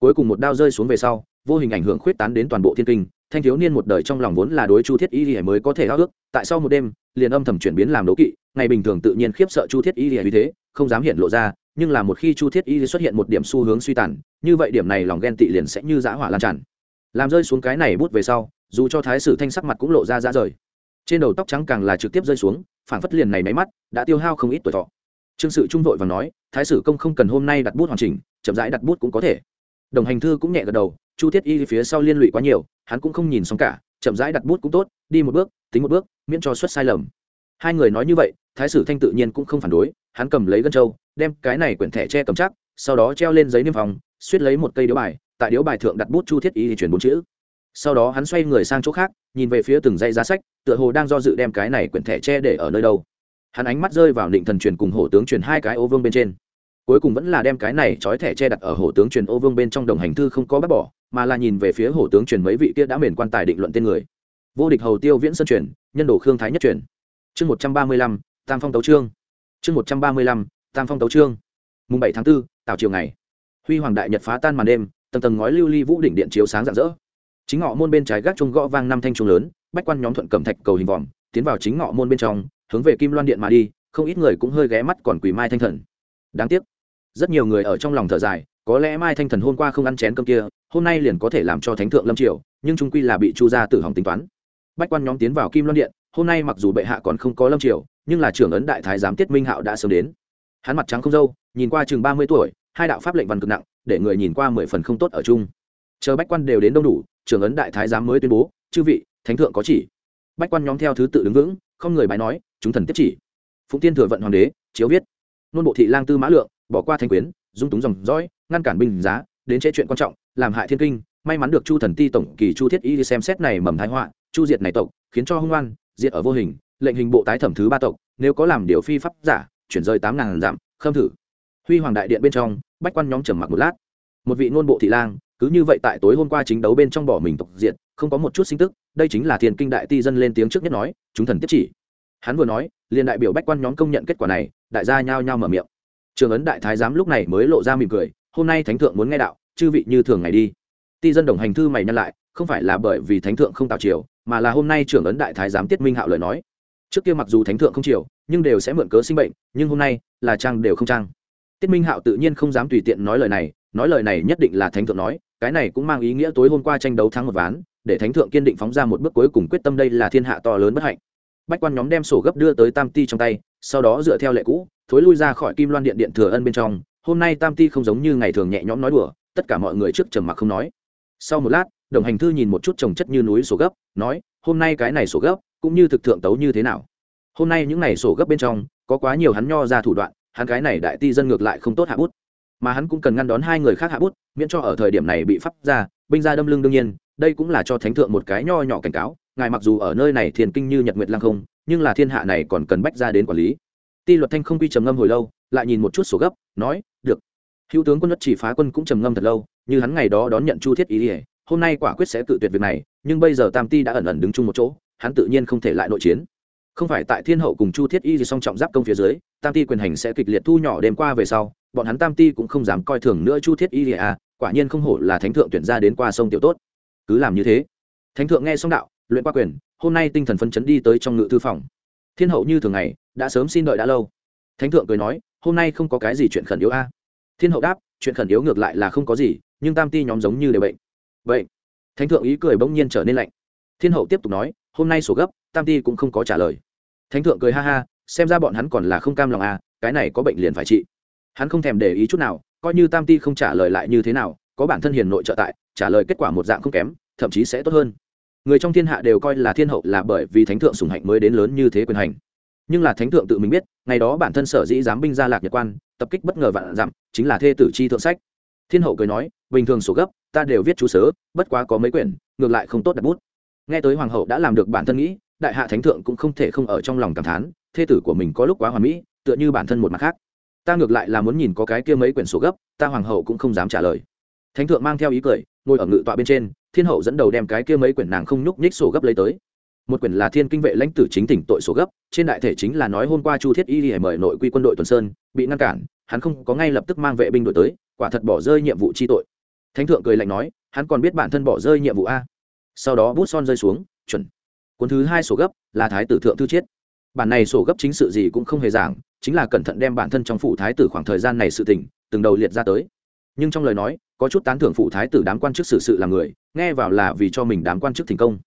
S1: Cuối cùng một đao rơi xuống về sau, vô hình ảnh hưởng khuyết tán đến toàn bộ thiên kinh, thanh thiếu niên một đời trong lòng vốn là đối chu thiết y lìa mới có thể háo ước, tại sau một đêm, liền âm thầm chuyển biến làm đố kỵ, ngày bình thường tự nhiên khiếp sợ chu thiết y lìa vì thế, không dám hiện lộ ra, nhưng là một khi chu thiết y xuất hiện một điểm xu hướng suy tàn, như vậy điểm này lòng ghen tị liền sẽ như dã hỏa lan tràn. Làm rơi xuống cái này bút về sau, dù cho thái sử thanh sắc mặt cũng lộ ra ra rời trên đầu tóc trắng càng là trực tiếp rơi xuống phản phất liền này máy mắt, đã tiêu hao không ít tuổi thọ. Trương sự trung vội và nói, thái sử công không cần hôm nay đặt bút hoàn chỉnh, chậm rãi đặt bút cũng có thể. Đồng hành thư cũng nhẹ gật đầu, chu thiết y phía sau liên lụy quá nhiều, hắn cũng không nhìn xong cả, chậm rãi đặt bút cũng tốt, đi một bước, tính một bước, miễn cho xuất sai lầm. Hai người nói như vậy, thái sử thanh tự nhiên cũng không phản đối, hắn cầm lấy gân trâu đem cái này quyển thẻ che cầm chắc, sau đó treo lên giấy niêm phòng suýt lấy một cây điếu bài, tại điếu bài thượng đặt bút chu thiết y thì chuyển bốn chữ sau đó hắn xoay người sang chỗ khác nhìn về phía từng dây giá sách tựa hồ đang do dự đem cái này quyển thẻ tre để ở nơi đâu. Hắn ánh mắt rơi vào định thần truyền cùng hổ tướng truyền hai cái ô vương bên trên. Cuối cùng vẫn là đem cái này trói thẻ che đặt ở hổ tướng truyền ô vương bên trong đồng hành thư không có bác bỏ mà là nhìn về phía hổ tướng truyền mấy vị kia đã mền quan tài định luận tên người. Vô địch hầu tiêu viễn sơn truyền nhân đồ khương thái nhất truyền. Chương một trăm ba mươi lăm tam phong tấu trương chương một trăm ba mươi lăm tam phong tấu trương mùng bảy tháng 4, tào chiều ngày. Huy hoàng đại nhật phá tan màn đêm tầng tầng ngói lưu ly vũ đỉnh điện chiếu sáng rạng rỡ chính ngọ môn bên trái gác trung gõ vang năm thanh trung lớn, bách quan nhóm thuận cầm thạch cầu hình vòm, tiến vào chính ngọ môn bên trong, hướng về kim loan điện mà đi, không ít người cũng hơi ghé mắt còn quỳ mai thanh thần. Đáng tiếc, rất nhiều người ở trong lòng thở dài, có lẽ mai thanh thần hôm qua không ăn chén cơm kia, hôm nay liền có thể làm cho thánh thượng lâm triều, nhưng trung quy là bị chu gia tử hỏng tính toán. Bách quan nhóm tiến vào kim loan điện, hôm nay mặc dù bệ hạ còn không có lâm triều, nhưng là trưởng ấn đại thái giám tiết minh hạo đã sớm đến. Hắn mặt trắng không dâu nhìn qua chừng ba mươi tuổi, hai đạo pháp lệnh văn cực nặng, để người nhìn qua mười phần không tốt ở chung. Chờ bách quan đều đến đông đủ trưởng ấn đại thái giám mới tuyên bố, chư vị, thánh thượng có chỉ. Bách quan nhóm theo thứ tự đứng vững, không người bài nói, chúng thần tiếp chỉ. Phụng tiên thừa vận hoàng đế, chiếu viết. Nôn bộ thị lang tư mã lượng, bỏ qua thanh quyến, dung túng dòng dõi, ngăn cản binh giá, đến chế chuyện quan trọng, làm hại thiên kinh. May mắn được chu thần ti tổng kỳ chu thiết y xem xét này mầm thái họa, chu diệt này tộc, khiến cho hung oan, diệt ở vô hình, lệnh hình bộ tái thẩm thứ ba tộc, nếu có làm điều phi pháp giả, chuyển rơi tám ngàn giảm khâm thử. Huy hoàng đại điện bên trong, bách quan nhóm trầm mặc một lát. Một vị nôn bộ thị lang cứ như vậy tại tối hôm qua chính đấu bên trong bỏ mình tộc diện không có một chút sinh tức, đây chính là thiền kinh đại ti dân lên tiếng trước nhất nói, chúng thần tiếp chỉ. Hắn vừa nói, liền đại biểu bách quan nhóm công nhận kết quả này, đại gia nhao nhao mở miệng. Trường ấn đại thái giám lúc này mới lộ ra mỉm cười, hôm nay thánh thượng muốn nghe đạo, chư vị như thường ngày đi. Ti dân đồng hành thư mày nhăn lại, không phải là bởi vì thánh thượng không tạo chiều mà là hôm nay trưởng ấn đại thái giám tiết minh hạo lời nói. Trước kia mặc dù thánh thượng không chiều nhưng đều sẽ mượn cớ sinh bệnh, nhưng hôm nay, là trang đều không trang. Tiết minh hạo tự nhiên không dám tùy tiện nói lời này, nói lời này nhất định là thánh thượng nói cái này cũng mang ý nghĩa tối hôm qua tranh đấu thắng một ván, để thánh thượng kiên định phóng ra một bước cuối cùng quyết tâm đây là thiên hạ to lớn bất hạnh. Bách quan nhóm đem sổ gấp đưa tới tam ti trong tay, sau đó dựa theo lệ cũ, thối lui ra khỏi kim loan điện điện thừa ân bên trong. Hôm nay tam ti không giống như ngày thường nhẹ nhõm nói đùa, tất cả mọi người trước trầm mặc không nói. Sau một lát, đồng hành thư nhìn một chút trồng chất như núi sổ gấp, nói, hôm nay cái này sổ gấp, cũng như thực thượng tấu như thế nào? Hôm nay những này sổ gấp bên trong, có quá nhiều hắn nho ra thủ đoạn, hắn cái này đại ti dân ngược lại không tốt hạ bút mà hắn cũng cần ngăn đón hai người khác hạ bút, miễn cho ở thời điểm này bị pháp ra binh ra đâm lưng đương nhiên, đây cũng là cho thánh thượng một cái nho nhỏ cảnh cáo, ngài mặc dù ở nơi này thiền kinh như nhật nguyệt lăng không, nhưng là thiên hạ này còn cần bách ra đến quản lý. Ti luật thanh không quy trầm ngâm hồi lâu, lại nhìn một chút sổ gấp, nói, được. Hữu tướng quân nhất chỉ phá quân cũng trầm ngâm thật lâu, như hắn ngày đó đón nhận chu thiết ý ỉa hôm nay quả quyết sẽ tự tuyệt việc này, nhưng bây giờ tam ti đã ẩn ẩn đứng chung một chỗ, hắn tự nhiên không thể lại nội chiến. Không phải tại thiên hậu cùng chu thiết y gì song trọng giáp công phía dưới, tam ti quyền hành sẽ kịch liệt thu nhỏ đêm qua về sau bọn hắn tam ti cũng không dám coi thường nữa chu thiết y lìa à quả nhiên không hổ là thánh thượng tuyển ra đến qua sông tiểu tốt. Cứ làm như thế. Thánh thượng nghe xong đạo, luyện qua quyền, hôm nay tinh thần phấn chấn đi tới trong ngự thư phòng. Thiên hậu như thường ngày, đã sớm xin đợi đã lâu. Thánh thượng cười nói, hôm nay không có cái gì chuyện khẩn yếu a. Thiên hậu đáp, chuyện khẩn yếu ngược lại là không có gì, nhưng tam ti nhóm giống như đều bệnh. Vậy thánh thượng ý cười bỗng nhiên trở nên lạnh. Thiên hậu tiếp tục nói, hôm nay sổ gấp, tam ti cũng không có trả lời. Thánh thượng cười ha ha, xem ra bọn hắn còn là không cam lòng à cái này có bệnh liền phải trị hắn không thèm để ý chút nào, coi như tam ti không trả lời lại như thế nào, có bản thân hiền nội trợ tại, trả lời kết quả một dạng không kém, thậm chí sẽ tốt hơn. Người trong thiên hạ đều coi là thiên hậu là bởi vì thánh thượng sùng hạnh mới đến lớn như thế quyền hành. Nhưng là thánh thượng tự mình biết, ngày đó bản thân sở dĩ dám binh ra lạc nhật quan, tập kích bất ngờ vạn dặm, chính là thê tử chi thượng sách. Thiên hậu cười nói, bình thường sổ gấp, ta đều viết chú sớ, bất quá có mấy quyển, ngược lại không tốt đặt bút. Nghe tới hoàng hậu đã làm được bản thân nghĩ, đại hạ thánh thượng cũng không thể không ở trong lòng cảm thán, thê tử của mình có lúc quá hoàn mỹ, tựa như bản thân một mặt khác ta ngược lại là muốn nhìn có cái kia mấy quyển sổ gấp, ta hoàng hậu cũng không dám trả lời. Thánh thượng mang theo ý cười, ngồi ở ngự tọa bên trên, thiên hậu dẫn đầu đem cái kia mấy quyển nàng không nhúc nhích sổ gấp lấy tới. Một quyển là thiên kinh vệ lãnh tử chính tỉnh tội sổ gấp, trên đại thể chính là nói hôm qua chu thiết y hề mời nội quy quân đội tuần sơn, bị ngăn cản, hắn không có ngay lập tức mang vệ binh đội tới, quả thật bỏ rơi nhiệm vụ chi tội. Thánh thượng cười lạnh nói, hắn còn biết bản thân bỏ rơi nhiệm vụ a. Sau đó bút son rơi xuống, chuẩn. Cuốn thứ hai sổ gấp là thái tử thượng thư chiết bản này sổ gấp chính sự gì cũng không hề giảng chính là cẩn thận đem bản thân trong phủ thái tử khoảng thời gian này sự tỉnh từng đầu liệt ra tới. Nhưng trong lời nói có chút tán thưởng phụ thái tử đám quan chức xử sự, sự là người nghe vào là vì cho mình đám quan chức thành công.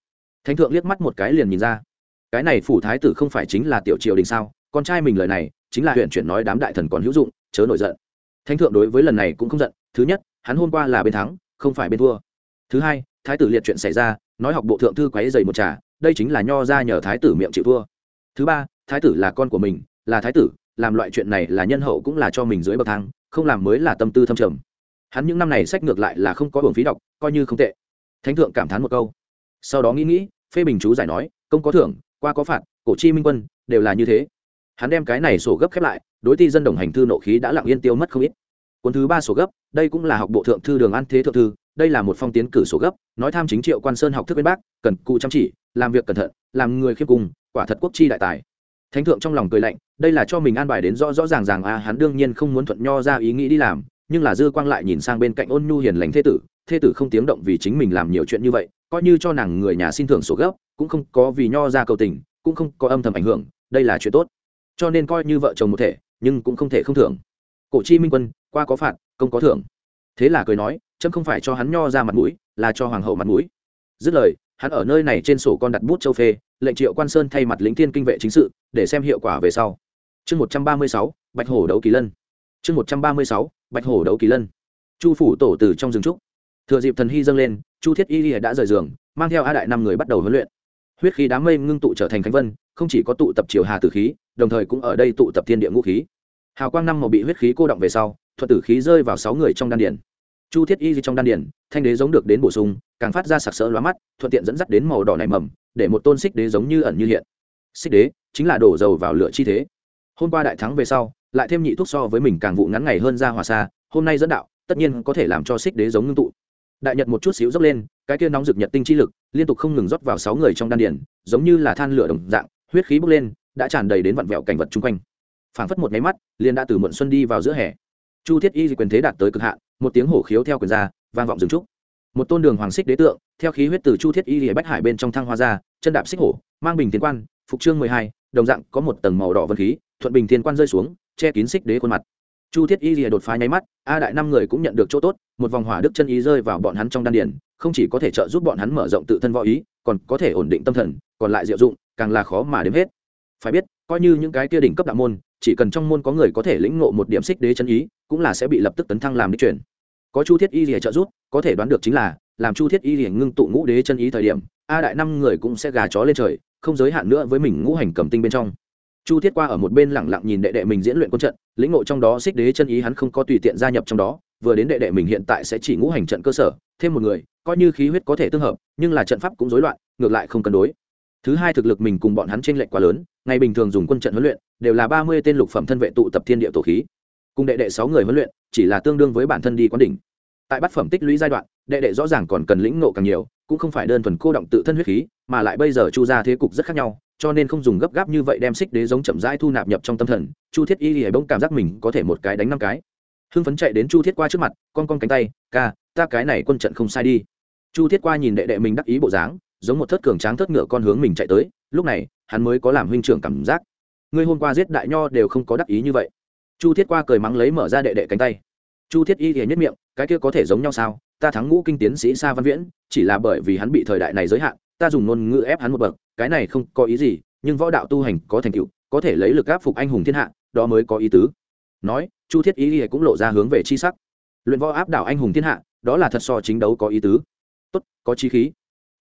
S1: Thánh thượng liếc mắt một cái liền nhìn ra. Cái này phủ thái tử không phải chính là tiểu triều đình sao con trai mình lời này chính là huyện chuyển nói đám đại thần còn hữu dụng chớ nổi giận. Thánh thượng đối với lần này cũng không giận thứ nhất hắn hôm qua là bên thắng không phải bên thua. Thứ hai thái tử liệt chuyện xảy ra nói học bộ thượng thư quấy dày một trà đây chính là nho ra nhờ thái tử miệng chịu thua. Thứ ba thái tử là con của mình là thái tử làm loại chuyện này là nhân hậu cũng là cho mình dưới bậc thang, không làm mới là tâm tư thâm trầm. Hắn những năm này sách ngược lại là không có hưởng phí đọc, coi như không tệ. Thánh thượng cảm thán một câu. Sau đó nghĩ nghĩ, phê bình chú giải nói, công có thưởng, qua có phạt, cổ chi minh quân, đều là như thế. Hắn đem cái này sổ gấp khép lại, đối ti dân đồng hành thư nộ khí đã lặng yên tiêu mất không ít. Cuốn thứ ba sổ gấp, đây cũng là học bộ thượng thư đường an thế thượng thư, đây là một phong tiến cử sổ gấp, nói tham chính triệu quan sơn học thức bên bác cần cụ chăm chỉ, làm việc cẩn thận, làm người khiêm cùng quả thật quốc chi đại tài thánh thượng trong lòng cười lạnh, đây là cho mình an bài đến rõ rõ ràng ràng à hắn đương nhiên không muốn thuận nho ra ý nghĩ đi làm, nhưng là dư quang lại nhìn sang bên cạnh ôn nhu hiền lành thế tử thế tử không tiếng động vì chính mình làm nhiều chuyện như vậy, coi như cho nàng người nhà xin thưởng sổ gấp cũng không có vì nho ra cầu tình, cũng không có âm thầm ảnh hưởng, đây là chuyện tốt. Cho nên coi như vợ chồng một thể, nhưng cũng không thể không thưởng. Cổ chi minh quân, qua có phạt công có thưởng. Thế là cười nói, chấm không phải cho hắn nho ra mặt mũi, là cho hoàng hậu mặt mũi. Dứt lời, hắn ở nơi này trên sổ con đặt bút châu phê lệnh triệu quan sơn thay mặt lĩnh thiên kinh vệ chính sự, để xem hiệu quả về sau. Chương một trăm ba mươi sáu, bạch hổ đấu kỳ lân. Chương một trăm ba mươi sáu, bạch hổ đấu kỳ lân. Chu phủ tổ từ trong rừng trúc. Thừa dịp thần hy dâng lên, chu thiết y đã rời giường, mang theo a đại năm người bắt đầu huấn luyện. Huyết khí đám mây ngưng tụ trở thành khánh vân, không chỉ có tụ tập triều hà tử khí, đồng thời cũng ở đây tụ tập thiên địa ngũ khí. Hào quang năm màu bị huyết khí cô động về sau thuật tử khí rơi vào sáu người trong đan điển chu thiết y trong đan điển thanh đế giống được đến bổ sung, càng phát ra sặc sỡ lóa mắt, thuận tiện dẫn dắt đến màu đỏ nảy mầm, để một tôn xích đế giống như ẩn như hiện. Xích đế chính là đổ dầu vào lửa chi thế. Hôm qua đại thắng về sau, lại thêm nhị thuốc so với mình càng vụ ngắn ngày hơn ra hòa xa, hôm nay dẫn đạo, tất nhiên có thể làm cho xích đế giống ngưng tụ. Đại nhật một chút xíu dốc lên, cái kia nóng rực nhật tinh chi lực, liên tục không ngừng rót vào sáu người trong đan điển giống như là than lửa đồng dạng, huyết khí bốc lên, đã tràn đầy đến vặn vẹo cảnh vật chung quanh. Phảng phất một máy mắt, liền đã từ muộn xuân đi vào giữa hè. Chu thiết y quyền thế đạt tới cực hạn một tiếng hổ khiếu theo quyền ra, vang vọng dừng trúc. Một tôn đường hoàng xích đế tượng, theo khí huyết từ chu thiết y lìa bách hải bên trong thang hoa ra, chân đạp xích hổ, mang bình tiến quan, phục trương mười hai, đồng dạng có một tầng màu đỏ vân khí, thuận bình thiên quan rơi xuống, che kín xích đế khuôn mặt. Chu thiết y lìa đột phá nháy mắt, a đại năm người cũng nhận được chỗ tốt, một vòng hỏa đức chân ý rơi vào bọn hắn trong đan điển không chỉ có thể trợ giúp bọn hắn mở rộng tự thân võ ý, còn có thể ổn định tâm thần, còn lại diệu dụng, càng là khó mà đếm hết. Phải biết coi như những cái kia đỉnh cấp đạo môn, chỉ cần trong môn có người có thể lĩnh ngộ một điểm xích đế chân ý, cũng là sẽ bị lập tức tấn thăng làm đi chuyển có chu thiết y lìa trợ giúp, có thể đoán được chính là, làm chu thiết y lìa ngưng tụ ngũ đế chân ý thời điểm, a đại năm người cũng sẽ gà chó lên trời, không giới hạn nữa với mình ngũ hành cầm tinh bên trong. Chu thiết qua ở một bên lẳng lặng nhìn đệ đệ mình diễn luyện quân trận, lĩnh ngộ trong đó xích đế chân ý hắn không có tùy tiện gia nhập trong đó, vừa đến đệ đệ mình hiện tại sẽ chỉ ngũ hành trận cơ sở, thêm một người, coi như khí huyết có thể tương hợp, nhưng là trận pháp cũng rối loạn, ngược lại không cân đối thứ hai thực lực mình cùng bọn hắn t r ê n lệch quá lớn, ngày bình thường dùng quân trận huấn luyện, đều là ba mươi tên lục phẩm thân vệ tụ tập thiên địa tổ khí. Cùng đệ đệ sáu người huấn luyện, chỉ là tương đương với bản thân đi quán đỉnh. Tại bát phẩm tích lũy giai đoạn, đệ đệ rõ ràng còn cần lĩnh nộ càng nhiều, cũng không phải đơn thuần cô động tự thân huyết khí, mà lại bây giờ chu ra thế cục rất khác nhau, cho nên không dùng gấp gáp như vậy đem xích đế giống chậm rãi thu nạp nhập trong tâm thần, chu thiết y thì bỗng cảm giác mình có thể một cái đánh năm cái. Hưng phấn chạy đến chu thiết qua trước mặt, con con cánh tay, ca, ta cái này quân trận không sai đi. Chu thiết qua nhìn đệ đệ mình đắc ý bộ dáng giống một thất cường tráng thất ngựa con hướng mình chạy tới, lúc này, hắn mới có làm huynh trưởng cảm giác. Ngươi hôm qua giết đại nho đều không có đắc ý như vậy. Chu thiết qua cười mắng lấy mở ra đệ đệ cánh tay. Chu thiết y thì nhất miệng, cái kia có thể giống nhau sao? Ta thắng ngũ kinh tiến sĩ sa văn viễn, chỉ là bởi vì hắn bị thời đại này giới hạn, ta dùng ngôn ngữ ép hắn một bậc, cái này không có ý gì, nhưng võ đạo tu hành có thành tựu, có thể lấy lực áp phục anh hùng thiên hạ, đó mới có ý tứ. Nói, chu thiết y cũng lộ ra hướng về chi sắc. Luyện võ áp đảo anh hùng thiên hạ, đó là thật so chính đấu có ý tứ. Tốt, có chi khí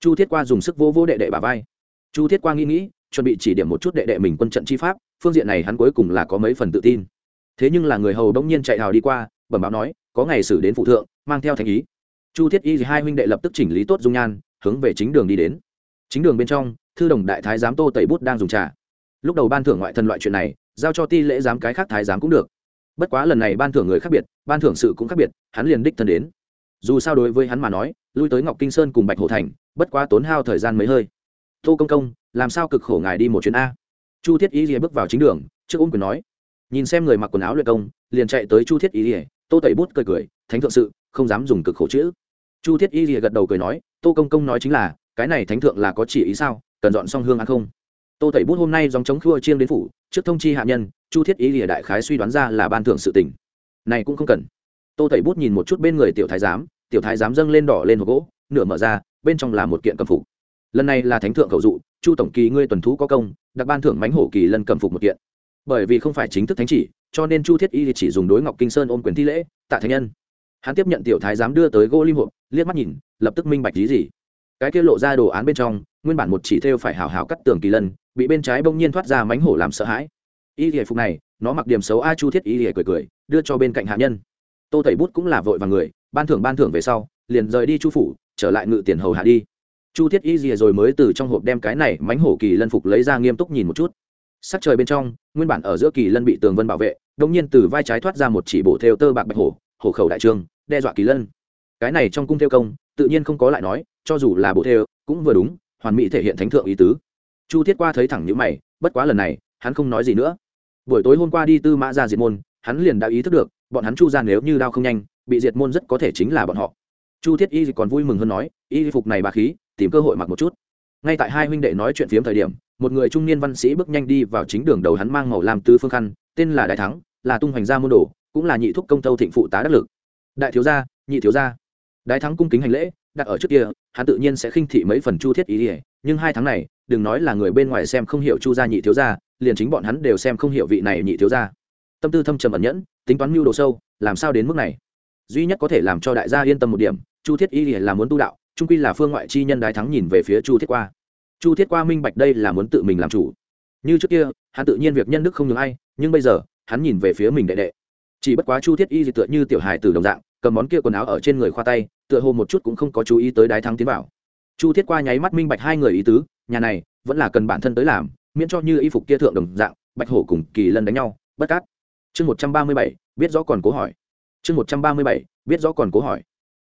S1: chu thiết qua dùng sức vô vô đệ đệ bà vai. Chu thiết qua nghĩ nghĩ, chuẩn bị chỉ điểm một chút đệ đệ mình quân trận chi pháp, phương diện này hắn cuối cùng là có mấy phần tự tin. Thế nhưng là người hầu đông nhiên chạy hào đi qua, bẩm báo nói, có ngày xử đến phụ thượng, mang theo thành ý. Chu thiết y hai huynh đệ lập tức chỉnh lý tốt dung nhan, hướng về chính đường đi đến. Chính đường bên trong, thư đồng đại thái giám tô tẩy bút đang dùng trà. Lúc đầu ban thưởng ngoại thần loại chuyện này, giao cho ti lễ giám cái khác thái giám cũng được. Bất quá lần này ban thưởng người khác biệt, ban thưởng sự cũng khác biệt, hắn liền đích thân đến. Dù sao đối với hắn mà nói, lui tới ngọc kinh sơn cùng bạch hồ thành bất quá tốn hao thời gian mấy hơi. Tô công công, làm sao cực khổ ngài đi một chuyến a? Chu thiết ý rìa bước vào chính đường, trước ôm quyền nói. Nhìn xem người mặc quần áo luyện công, liền chạy tới chu thiết ý rìa tô tẩy bút cười cười, thánh thượng sự, không dám dùng cực khổ chữ. Chu thiết y rìa gật đầu cười nói, tô công công nói chính là, cái này thánh thượng là có chỉ ý sao, cần dọn xong hương ăn không? Tô tẩy bút hôm nay dòng chống khua chiêng đến phủ, trước thông chi hạ nhân, chu thiết y rìa đại khái suy đoán ra là ban thưởng sự tình. Này cũng không cần. Tô tẩy bút nhìn một chút bên người tiểu thái giám, tiểu thái giám dâng lên đỏ lên hộp gỗ, nửa mở ra bên trong là một kiện cầm phục. Lần này là thánh thượng cầu dụ, chu tổng kỳ ngươi tuần thú có công, đặc ban thưởng mánh hổ kỳ lân cầm phục một kiện. Bởi vì không phải chính thức thánh chỉ, cho nên chu thiết y chỉ dùng đối ngọc kinh sơn ôm quyền thi lễ, tạ thánh nhân. Hắn tiếp nhận tiểu thái giám đưa tới gỗ lim hộp, liếc mắt nhìn, lập tức minh bạch lý gì. Cái kia lộ ra đồ án bên trong, nguyên bản một chỉ theo phải hào hào cắt tường kỳ lân, bị bên trái bỗng nhiên thoát ra mánh hổ làm sợ hãi. Y hề phục này, nó mặc điểm xấu a, chu thiết y hề cười cười, đưa cho bên cạnh hạ nhân. Tô tẩy bút cũng là vội và người, ban thưởng ban thưởng về sau, liền rời đi chu phủ trở lại ngự tiền hầu hạ đi. Chu thiết y rìa rồi mới từ trong hộp đem cái này mánh hổ kỳ lân phục lấy ra nghiêm túc nhìn một chút. Sắc trời bên trong, nguyên bản ở giữa kỳ lân bị tường vân bảo vệ đông nhiên từ vai trái thoát ra một chỉ bổ theo tơ bạc bạch hổ hổ khẩu đại trương đe dọa kỳ lân. Cái này trong cung theo công, tự nhiên không có lại nói, cho dù là bộ theo, cũng vừa đúng, hoàn mỹ thể hiện thánh thượng ý tứ. Chu thiết qua thấy thẳng như mày, bất quá lần này, hắn không nói gì nữa. Buổi tối hôm qua đi tư mã ra diệt môn, hắn liền đã ý thức được, bọn hắn chu ra nếu như đao không nhanh, bị diệt môn rất có thể chính là bọn họ chu thiết y còn vui mừng hơn nói, y phục này bà khí, tìm cơ hội mặc một chút. Ngay tại hai huynh đệ nói chuyện phiếm thời điểm, một người trung niên văn sĩ bước nhanh đi vào chính đường đầu hắn mang màu làm tứ phương khăn, tên là đại thắng, là tung hoành gia môn đồ, cũng là nhị thúc công tâu thịnh phụ tá đắc lực. Đại thiếu gia, nhị thiếu gia. Đại thắng cung kính hành lễ, đặt ở trước kia, hắn tự nhiên sẽ khinh thị mấy phần chu thiết ý ỉa nhưng hai tháng này, đừng nói là người bên ngoài xem không hiểu chu gia nhị thiếu gia, liền chính bọn hắn đều xem không hiểu vị này nhị thiếu gia. Tâm tư thâm trầm ẩn nhẫn, tính toán mưu đồ sâu, làm sao đến mức này? Duy nhất có thể làm cho đại gia yên tâm một điểm chu thiết y là muốn tu đạo trung quy là phương ngoại chi nhân đái thắng nhìn về phía chu thiết qua. Chu thiết qua minh bạch đây là muốn tự mình làm chủ. Như trước kia, hắn tự nhiên việc nhân đức không ngừng ai, nhưng bây giờ, hắn nhìn về phía mình đệ đệ. Chỉ bất quá chu thiết y thì tựa như tiểu hài từ đồng dạng, cầm món kia quần áo ở trên người khoa tay, tựa hồ một chút cũng không có chú ý tới đái thắng tiến vào. Chu thiết qua nháy mắt minh bạch hai người ý tứ, nhà này, vẫn là cần bản thân tới làm, miễn cho như y phục kia thượng đồng dạng, bạch hổ cùng kỳ lân đánh nhau, bất cát. Chương một trăm ba mươi bảy, biết rõ còn cố hỏi. Chương một trăm ba mươi bảy, biết rõ còn cố hỏi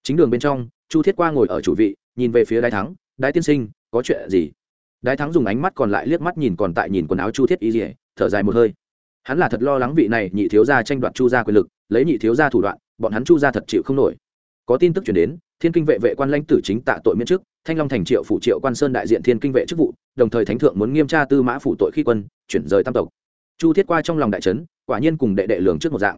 S1: chính đường bên trong, chu thiết qua ngồi ở chủ vị, nhìn về phía đái thắng, đái tiên sinh, có chuyện gì? Đái thắng dùng ánh mắt còn lại liếc mắt nhìn còn tại nhìn quần áo chu thiết y dỉa thở dài một hơi. Hắn là thật lo lắng vị này nhị thiếu gia tranh đoạt chu gia quyền lực, lấy nhị thiếu gia thủ đoạn, bọn hắn chu gia thật chịu không nổi. Có tin tức chuyển đến, thiên kinh vệ vệ quan lãnh tử chính tạ tội miễn chức, thanh long thành triệu phủ triệu quan sơn đại diện thiên kinh vệ chức vụ, đồng thời thánh thượng muốn nghiêm tra tư mã phủ tội khi quân, chuyển rời tam tộc. Chu thiết qua trong lòng đại trấn quả nhiên cùng đệ đệ lường trước một dạng.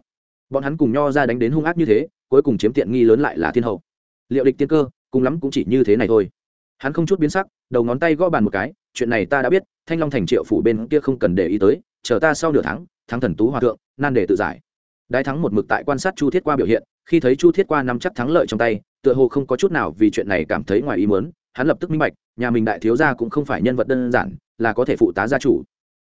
S1: Bọn hắn cùng nho ra đánh đến hung ác như thế cuối cùng chiếm tiện nghi lớn lại là thiên hậu. Liệu địch tiên cơ, cùng lắm cũng chỉ như thế này thôi. Hắn không chút biến sắc, đầu ngón tay gõ bàn một cái, chuyện này ta đã biết, thanh long thành triệu phủ bên kia không cần để ý tới, chờ ta sau nửa tháng, thắng thần tú hòa thượng, nan để tự giải. Đái thắng một mực tại quan sát chu thiết qua biểu hiện, khi thấy chu thiết qua nắm chắc thắng lợi trong tay, tựa hồ không có chút nào vì chuyện này cảm thấy ngoài ý muốn, hắn lập tức minh bạch, nhà mình đại thiếu gia cũng không phải nhân vật đơn giản, là có thể phụ tá gia chủ.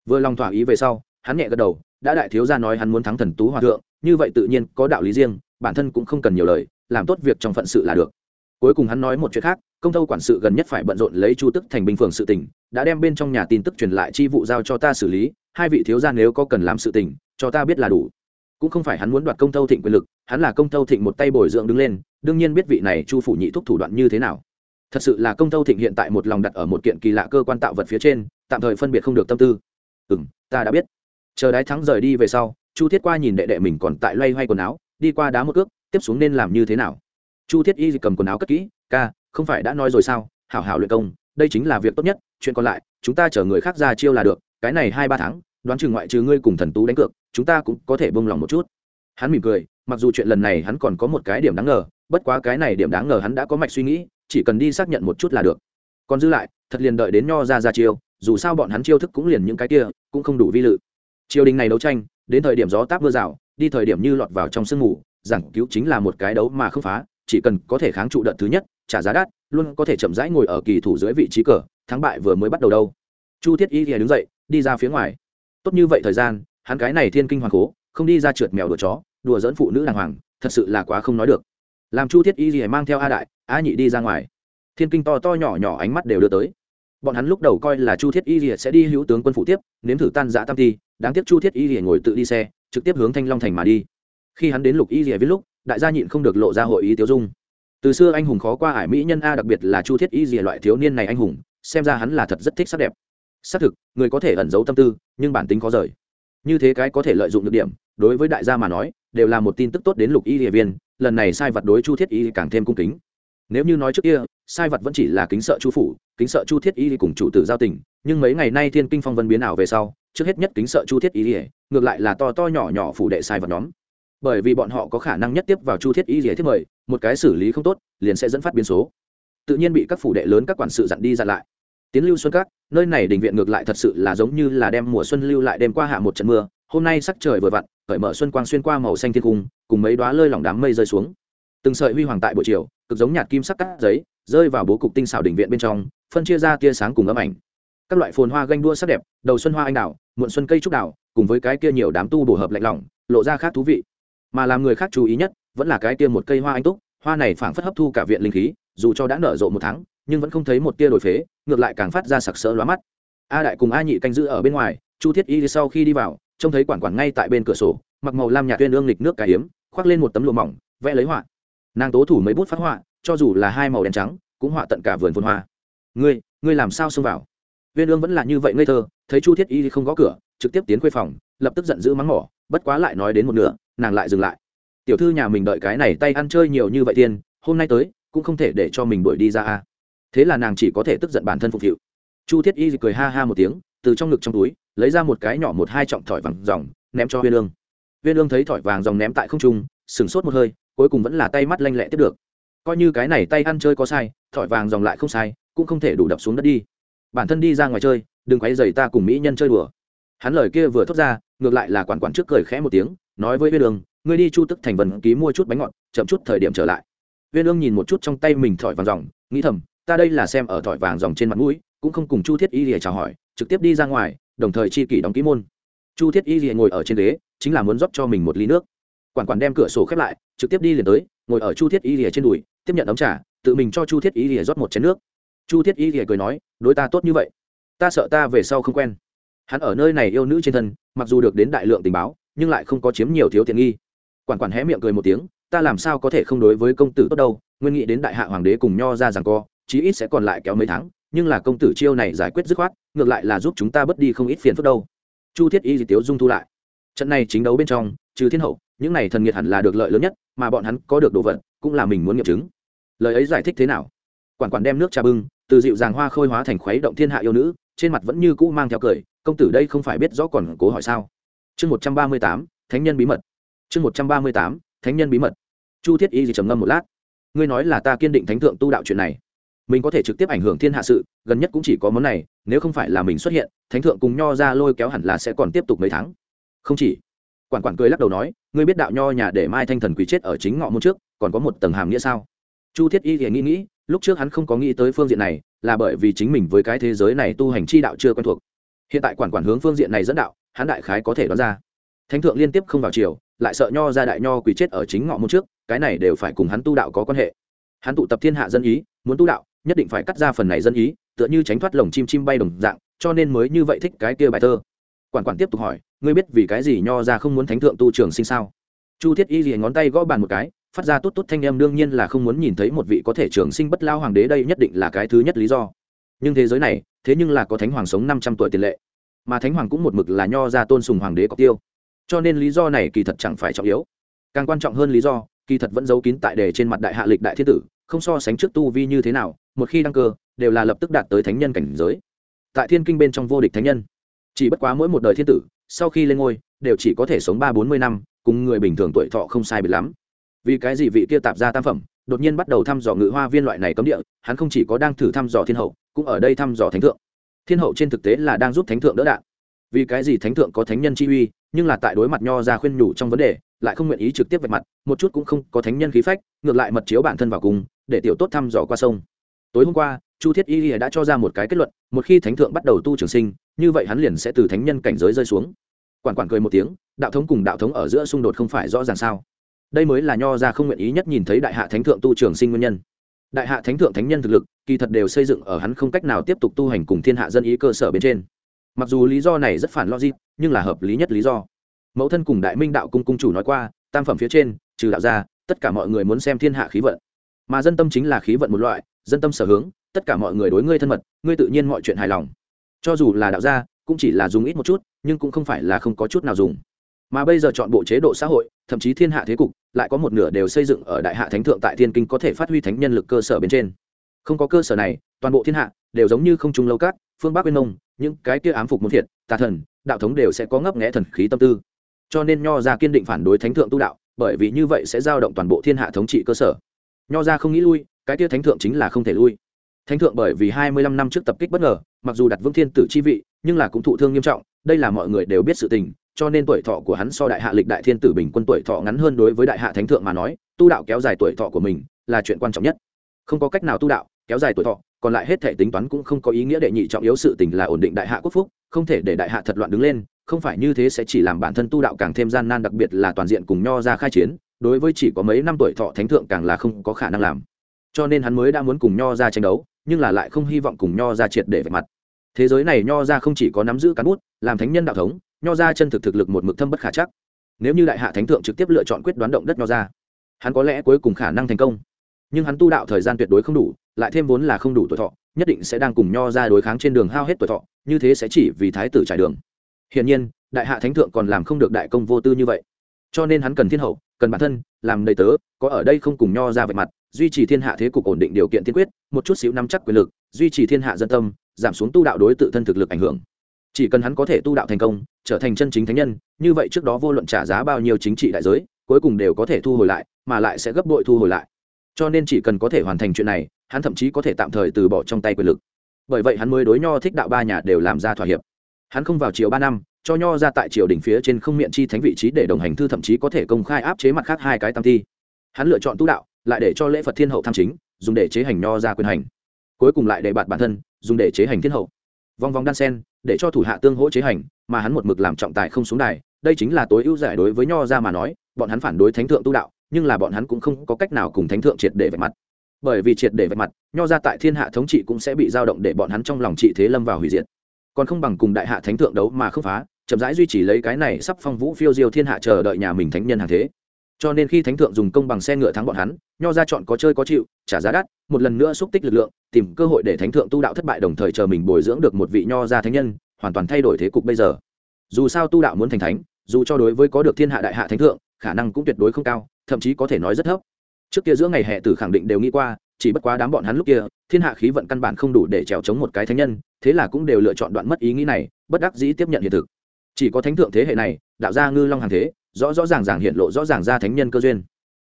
S1: Vừa lòng thỏa ý về sau, hắn nhẹ gật đầu, đã đại thiếu gia nói hắn muốn thắng thần tú hòa thượng, như vậy tự nhiên có đạo lý riêng bản thân cũng không cần nhiều lời, làm tốt việc trong phận sự là được. Cuối cùng hắn nói một chuyện khác, công tâu quản sự gần nhất phải bận rộn lấy chu tức thành bình phường sự tình, đã đem bên trong nhà tin tức truyền lại chi vụ giao cho ta xử lý, hai vị thiếu gia nếu có cần làm sự tình, cho ta biết là đủ. Cũng không phải hắn muốn đoạt công tâu thịnh quyền lực, hắn là công tâu thịnh một tay bồi dưỡng đứng lên, đương nhiên biết vị này chu phủ nhị thúc thủ đoạn như thế nào. Thật sự là công tâu thịnh hiện tại một lòng đặt ở một kiện kỳ lạ cơ quan tạo vật phía trên, tạm thời phân biệt không được tâm tư. Ừ m ta đã biết. Chờ đái thắng rời đi về sau, chu thiết qua nhìn đệ đệ mình còn tại loay hoay quần áo đi qua đá một cước, tiếp xuống nên làm như thế nào? Chu thiết y cầm quần áo cất kỹ, ca, không phải đã nói rồi sao? Hảo hảo luyện công, đây chính là việc tốt nhất, chuyện còn lại, chúng ta chở người khác ra chiêu là được, cái này hai ba tháng, đoán chừng ngoại trừ ngươi cùng thần tú đánh cược, chúng ta cũng có thể bông lòng một chút. Hắn mỉm cười, mặc dù chuyện lần này hắn còn có một cái điểm đáng ngờ, bất quá cái này điểm đáng ngờ hắn đã có mạch suy nghĩ, chỉ cần đi xác nhận một chút là được. Còn dư lại, thật liền đợi đến nho ra ra chiêu, dù sao bọn hắn chiêu thức cũng liền những cái kia, cũng không đủ vi lự. Triều đình này đấu tranh, đến thời điểm gió táp mưa rào đi thời điểm như lọt vào trong sương mù, giảng cứu chính là một cái đấu mà không phá, chỉ cần có thể kháng trụ đợt thứ nhất, trả giá đắt, luôn có thể chậm rãi ngồi ở kỳ thủ dưới vị trí cờ, thắng bại vừa mới bắt đầu đâu. Chu thiết y thì đứng dậy, đi ra phía ngoài. Tốt như vậy thời gian, hắn cái này thiên kinh hoàng cố, không đi ra trượt mèo đùa chó, đùa dẫn phụ nữ đàng hoàng, thật sự là quá không nói được. Làm chu thiết y thì mang theo a đại, a nhị đi ra ngoài. Thiên kinh to to nhỏ nhỏ ánh mắt đều đưa tới. Bọn hắn lúc đầu coi là chu thiết y thì sẽ đi hữu tướng quân phụ tiếp, nếm thử tan giã tam thi, đáng tiếc chu thiết y thì ngồi tự đi xe trực tiếp hướng thanh long thành mà đi. Khi hắn đến lục y thì viết lúc, đại gia nhịn không được lộ ra hội ý tiêu dung. Từ xưa anh hùng khó qua ải mỹ nhân a, đặc biệt là chu thiết y gì loại thiếu niên này anh hùng, xem ra hắn là thật rất thích sắc đẹp. Xác thực, người có thể ẩn giấu tâm tư, nhưng bản tính khó rời. Như thế cái có thể lợi dụng được điểm, đối với đại gia mà nói, đều là một tin tức tốt đến lục y địa viên, lần này sai vật đối chu thiết y càng thêm cung kính. Nếu như nói trước kia, sai vật vẫn chỉ là kính sợ chu phủ, kính sợ chu thiết y cùng chủ tử giao tình, nhưng mấy ngày nay thiên kinh phong vân biến ảo về sau trước hết nhất kính sợ chu thiết y ngược lại là to to nhỏ nhỏ phủ đệ sai vật nhóm. Bởi vì bọn họ có khả năng nhất tiếp vào chu thiết y thiết mời, một cái xử lý không tốt, liền sẽ dẫn phát biến số. Tự nhiên bị các phủ đệ lớn các quản sự dặn đi dặn lại. Tiến lưu xuân các, nơi này đình viện ngược lại thật sự là giống như là đem mùa xuân lưu lại đêm qua hạ một trận mưa, hôm nay sắc trời vừa vặn, cởi mở xuân quang xuyên qua màu xanh thiên cung, cùng mấy đoá lơi lỏng đám mây rơi xuống. Từng sợi huy hoàng tại buổi chiều, cực giống nhạt kim sắc cắt giấy, rơi vào bố cục tinh xảo đình viện bên trong, phân chia ra tia sáng cùng ấm ảnh các loại phồn hoa ganh đua sắc đẹp, đầu xuân hoa anh đào, muộn xuân cây trúc đào, cùng với cái kia nhiều đám tu bổ hợp lạnh lỏng, lộ ra khác thú vị. Mà làm người khác chú ý nhất, vẫn là cái kia một cây hoa anh túc, hoa này phảng phất hấp thu cả viện linh khí, dù cho đã nở rộ một tháng, nhưng vẫn không thấy một tia đổi phế, ngược lại càng phát ra sặc sỡ lóa mắt. A đại cùng a nhị canh giữ ở bên ngoài, chu thiết y sau khi đi vào, trông thấy quản quản ngay tại bên cửa sổ, mặc màu lam nhạt tuyên ương lịch nước cải hiếm khoác lên một tấm lụa mỏng, vẽ lấy họa. Nàng tố thủ mấy bút phát họa, cho dù là hai màu đen trắng, cũng họa tận cả vườn phun hoa. Ngươi ngươi làm sao xông vào? Viên ương vẫn là như vậy ngây thơ thấy chu thiết y không gõ cửa trực tiếp tiến khuê phòng lập tức giận dữ mắng mỏ bất quá lại nói đến một nửa nàng lại dừng lại. Tiểu thư nhà mình đợi cái này tay ăn chơi nhiều như vậy tiên hôm nay tới cũng không thể để cho mình đuổi đi ra a thế là nàng chỉ có thể tức giận bản thân phục vụ. Chu thiết y cười ha ha một tiếng từ trong ngực trong túi lấy ra một cái nhỏ một hai trọng thỏi vàng ròng, ném cho Viên Ương. Viên Ương thấy thỏi vàng ròng ném tại không trung sững sốt một hơi cuối cùng vẫn là tay mắt lanh lẹ tiếp được. Coi như cái này tay ăn chơi có sai thỏi vàng ròng lại không sai cũng không thể đủ đập xuống đất đi bản thân đi ra ngoài chơi đừng quấy dày ta cùng mỹ nhân chơi đùa. Hắn lời kia vừa thốt ra ngược lại là quản quản trước cười khẽ một tiếng nói với huyên Đường, ngươi đi chu tức thành vần ký mua chút bánh ngọt chậm chút thời điểm trở lại. Huyên ương nhìn một chút trong tay mình thỏi vàng dòng nghĩ thầm ta đây là xem ở thỏi vàng dòng trên mặt mũi cũng không cùng chu thiết y lìa chào hỏi trực tiếp đi ra ngoài đồng thời chi kỷ đóng ký môn. Chu thiết y lìa ngồi ở trên ghế chính là muốn rót cho mình một ly nước. Quản quản đem cửa sổ khép lại trực tiếp đi liền tới ngồi ở chu thiết y lìa trên đùi tiếp nhận ấm trà tự mình cho chu thiết y lìa rót một chén nước chu thiết y thì cười nói, đối ta tốt như vậy, ta sợ ta về sau không quen. Hắn ở nơi này yêu nữ trên thân, mặc dù được đến đại lượng tình báo, nhưng lại không có chiếm nhiều thiếu tiện nghi. Quản quản hé miệng cười một tiếng, ta làm sao có thể không đối với công tử tốt đâu, nguyên nghĩ đến đại hạ hoàng đế cùng nho ra rằng co, chí ít sẽ còn lại kéo mấy tháng, nhưng là công tử chiêu này giải quyết dứt khoát, ngược lại là giúp chúng ta bớt đi không ít phiền phức đâu. Chu thiết y thì tiếu dung thu lại. Trận này chính đấu bên trong, trừ thiên hậu, những này thần nghiệt hẳn là được lợi lớn nhất, mà bọn hắn có được đồ vật, cũng là mình muốn nghiệm chứng. Lời ấy giải thích thế nào? Quản quản đem nước trà bưng từ dịu dàng hoa khôi hóa thành khuấy động thiên hạ yêu nữ, trên mặt vẫn như cũ mang theo cười, công tử đây không phải biết rõ còn cố hỏi sao? Chương một trăm ba mươi tám, thánh nhân bí mật. Chương một trăm ba mươi tám, thánh nhân bí mật. Chu thiết y gì trầm ngâm một lát. Ngươi nói là ta kiên định thánh thượng tu đạo chuyện này. Mình có thể trực tiếp ảnh hưởng thiên hạ sự, gần nhất cũng chỉ có món này, nếu không phải là mình xuất hiện, thánh thượng cùng nho ra lôi kéo hẳn là sẽ còn tiếp tục mấy tháng. Không chỉ. Quản quản cười lắc đầu nói, ngươi biết đạo nho nhà để mai thanh thần quý chết ở chính ngọ môn trước, còn có một tầng hàm nghĩa sao? Chu thiết y thì nghĩ nghĩ lúc trước hắn không có nghĩ tới phương diện này, là bởi vì chính mình với cái thế giới này tu hành chi đạo chưa quen thuộc. Hiện tại quản quản hướng phương diện này dẫn đạo, hắn đại khái có thể đoán ra. Thánh thượng liên tiếp không vào chiều lại sợ nho ra đại nho quỳ chết ở chính ngọ môn trước, cái này đều phải cùng hắn tu đạo có quan hệ. Hắn tụ tập thiên hạ dân ý, muốn tu đạo, nhất định phải cắt ra phần này dân ý, tựa như tránh thoát lồng chim chim bay đồng dạng, cho nên mới như vậy thích cái kia bài thơ. Quản quản tiếp tục hỏi, ngươi biết vì cái gì nho ra không muốn thánh thượng tu trường sinh sao? Chu thiết y gì ngón tay gõ bàn một cái phát ra tốt tốt thanh em đương nhiên là không muốn nhìn thấy một vị có thể trường sinh bất lao hoàng đế đây nhất định là cái thứ nhất lý do. Nhưng thế giới này, thế nhưng là có thánh hoàng sống năm trăm tuổi tiền lệ. Mà thánh hoàng cũng một mực là nho ra tôn sùng hoàng đế có tiêu. Cho nên lý do này kỳ thật chẳng phải trọng yếu. Càng quan trọng hơn lý do, kỳ thật vẫn giấu kín tại đề trên mặt đại hạ lịch đại thiên tử, không so sánh trước tu vi như thế nào, một khi đăng cơ, đều là lập tức đạt tới thánh nhân cảnh giới. Tại thiên kinh bên trong vô địch thánh nhân, chỉ bất quá mỗi một đời thiên tử, sau khi lên ngôi, đều chỉ có thể sống ba bốn mươi năm, cùng người bình thường tuổi thọ không sai biệt lắm vì cái gì vị kia tạp ra tam phẩm đột nhiên bắt đầu thăm dò ngự hoa viên loại này cấm địa, hắn không chỉ có đang thử thăm dò thiên hậu, cũng ở đây thăm dò thánh thượng. Thiên hậu trên thực tế là đang giúp thánh thượng đỡ đạn. Vì cái gì thánh thượng có thánh nhân chi uy, nhưng là tại đối mặt nho ra khuyên nhủ trong vấn đề, lại không nguyện ý trực tiếp vạch mặt, một chút cũng không có thánh nhân khí phách, ngược lại mật chiếu bản thân vào cùng, để tiểu tốt thăm dò qua sông. Tối hôm qua, chu thiết y đã cho ra một cái kết luận, một khi thánh thượng bắt đầu tu trường sinh, như vậy hắn liền sẽ từ thánh nhân cảnh giới rơi xuống. Quản quản cười một tiếng, đạo thống cùng đạo thống ở giữa xung đột không phải rõ ràng sao? Đây mới là nho ra không nguyện ý nhất nhìn thấy đại hạ thánh thượng tu trường sinh nguyên nhân. Đại hạ thánh thượng thánh nhân thực lực, kỳ thật đều xây dựng ở hắn không cách nào tiếp tục tu hành cùng thiên hạ dân ý cơ sở bên trên. Mặc dù lý do này rất phản logic, nhưng là hợp lý nhất lý do. Mẫu thân cùng đại minh đạo cung cung chủ nói qua, tam phẩm phía trên, trừ đạo ra tất cả mọi người muốn xem thiên hạ khí vận. Mà dân tâm chính là khí vận một loại, dân tâm sở hướng, tất cả mọi người đối ngươi thân mật, ngươi tự nhiên mọi chuyện hài lòng. Cho dù là đạo gia, cũng chỉ là dùng ít một chút, nhưng cũng không phải là không có chút nào dùng mà bây giờ chọn bộ chế độ xã hội, thậm chí thiên hạ thế cục, lại có một nửa đều xây dựng ở đại hạ thánh thượng tại thiên kinh có thể phát huy thánh nhân lực cơ sở bên trên. Không có cơ sở này, toàn bộ thiên hạ đều giống như không trung lâu cát, phương bắc bên nông những cái kia ám phục muốn thiệt, tà thần, đạo thống đều sẽ có ngấp nghẽ thần khí tâm tư. Cho nên nho ra kiên định phản đối thánh thượng tu đạo, bởi vì như vậy sẽ giao động toàn bộ thiên hạ thống trị cơ sở. Nho ra không nghĩ lui, cái kia thánh thượng chính là không thể lui. Thánh thượng bởi vì hai mươi lăm năm trước tập kích bất ngờ, mặc dù đặt vương thiên tử chi vị, nhưng là cũng thụ thương nghiêm trọng, đây là mọi người đều biết sự tình cho nên tuổi thọ của hắn so đại hạ lịch đại thiên tử bình quân tuổi thọ ngắn hơn đối với đại hạ thánh thượng mà nói, tu đạo kéo dài tuổi thọ của mình là chuyện quan trọng nhất. Không có cách nào tu đạo, kéo dài tuổi thọ, còn lại hết thể tính toán cũng không có ý nghĩa đệ nhị trọng yếu sự tình là ổn định đại hạ quốc phúc, không thể để đại hạ thật loạn đứng lên, không phải như thế sẽ chỉ làm bản thân tu đạo càng thêm gian nan đặc biệt là toàn diện cùng nho ra khai chiến, đối với chỉ có mấy năm tuổi thọ thánh thượng càng là không có khả năng làm. Cho nên hắn mới đã muốn cùng nho ra tranh đấu, nhưng là lại không hy vọng cùng nho ra triệt để vạch mặt. Thế giới này nho ra không chỉ có nắm giữ cán bút, làm thánh nhân đạo thống nho ra chân thực thực lực một mực thâm bất khả chắc. Nếu như đại hạ thánh thượng trực tiếp lựa chọn quyết đoán động đất nho ra hắn có lẽ cuối cùng khả năng thành công. Nhưng hắn tu đạo thời gian tuyệt đối không đủ, lại thêm vốn là không đủ tuổi thọ, nhất định sẽ đang cùng nho ra đối kháng trên đường hao hết tuổi thọ, như thế sẽ chỉ vì thái tử trải đường. Hiển nhiên, đại hạ thánh thượng còn làm không được đại công vô tư như vậy. Cho nên hắn cần thiên hậu, cần bản thân, làm đầy tớ, có ở đây không cùng nho ra vạch mặt, duy trì thiên hạ thế cục ổn định điều kiện tiên quyết, một chút xíu nắm chắc quyền lực, duy trì thiên hạ dân tâm, giảm xuống tu đạo đối tự thân thực lực ảnh hưởng chỉ cần hắn có thể tu đạo thành công, trở thành chân chính thánh nhân, như vậy trước đó vô luận trả giá bao nhiêu chính trị đại giới, cuối cùng đều có thể thu hồi lại, mà lại sẽ gấp bội thu hồi lại. Cho nên chỉ cần có thể hoàn thành chuyện này, hắn thậm chí có thể tạm thời từ bỏ trong tay quyền lực. Bởi vậy hắn mới đối nho thích đạo ba nhà đều làm ra thỏa hiệp. Hắn không vào chiều ba năm, cho nho ra tại triều đỉnh phía trên không miệng chi thánh vị trí để đồng hành thư thậm chí có thể công khai áp chế mặt khác hai cái tam thi. Hắn lựa chọn tu đạo, lại để cho lễ phật thiên hậu tham chính, dùng để chế hành nho ra quyền hành. Cuối cùng lại để bạt bản thân, dùng để chế hành thiên hậu vòng vòng đan sen, để cho thủ hạ tương hỗ chế hành, mà hắn một mực làm trọng tài không xuống đài, đây chính là tối ưu giải đối với nho ra mà nói, bọn hắn phản đối thánh thượng tu đạo, nhưng là bọn hắn cũng không có cách nào cùng thánh thượng triệt để vạch mặt. Bởi vì triệt để vạch mặt, nho ra tại thiên hạ thống trị cũng sẽ bị dao động để bọn hắn trong lòng trị thế lâm vào hủy diệt. Còn không bằng cùng đại hạ thánh thượng đấu mà không phá, chậm rãi duy trì lấy cái này sắp phong vũ phiêu diêu thiên hạ chờ đợi nhà mình thánh nhân hàng thế cho nên khi thánh thượng dùng công bằng xe ngựa thắng bọn hắn, nho ra chọn có chơi có chịu, trả giá đắt, một lần nữa xúc tích lực lượng, tìm cơ hội để thánh thượng tu đạo thất bại đồng thời chờ mình bồi dưỡng được một vị nho gia thánh nhân, hoàn toàn thay đổi thế cục bây giờ. Dù sao tu đạo muốn thành thánh, dù cho đối với có được thiên hạ đại hạ thánh thượng, khả năng cũng tuyệt đối không cao, thậm chí có thể nói rất thấp. Trước kia giữa ngày hè tử khẳng định đều nghĩ qua, chỉ bất quá đám bọn hắn lúc kia, thiên hạ khí vận căn bản không đủ để trèo chống một cái thánh nhân, thế là cũng đều lựa chọn đoạn mất ý nghĩ này, bất đắc dĩ tiếp nhận hiện thực. Chỉ có thánh thượng thế hệ này, đạo gia ngư long hàng thế rõ rõ ràng ràng hiện lộ rõ ràng ra thánh nhân cơ duyên.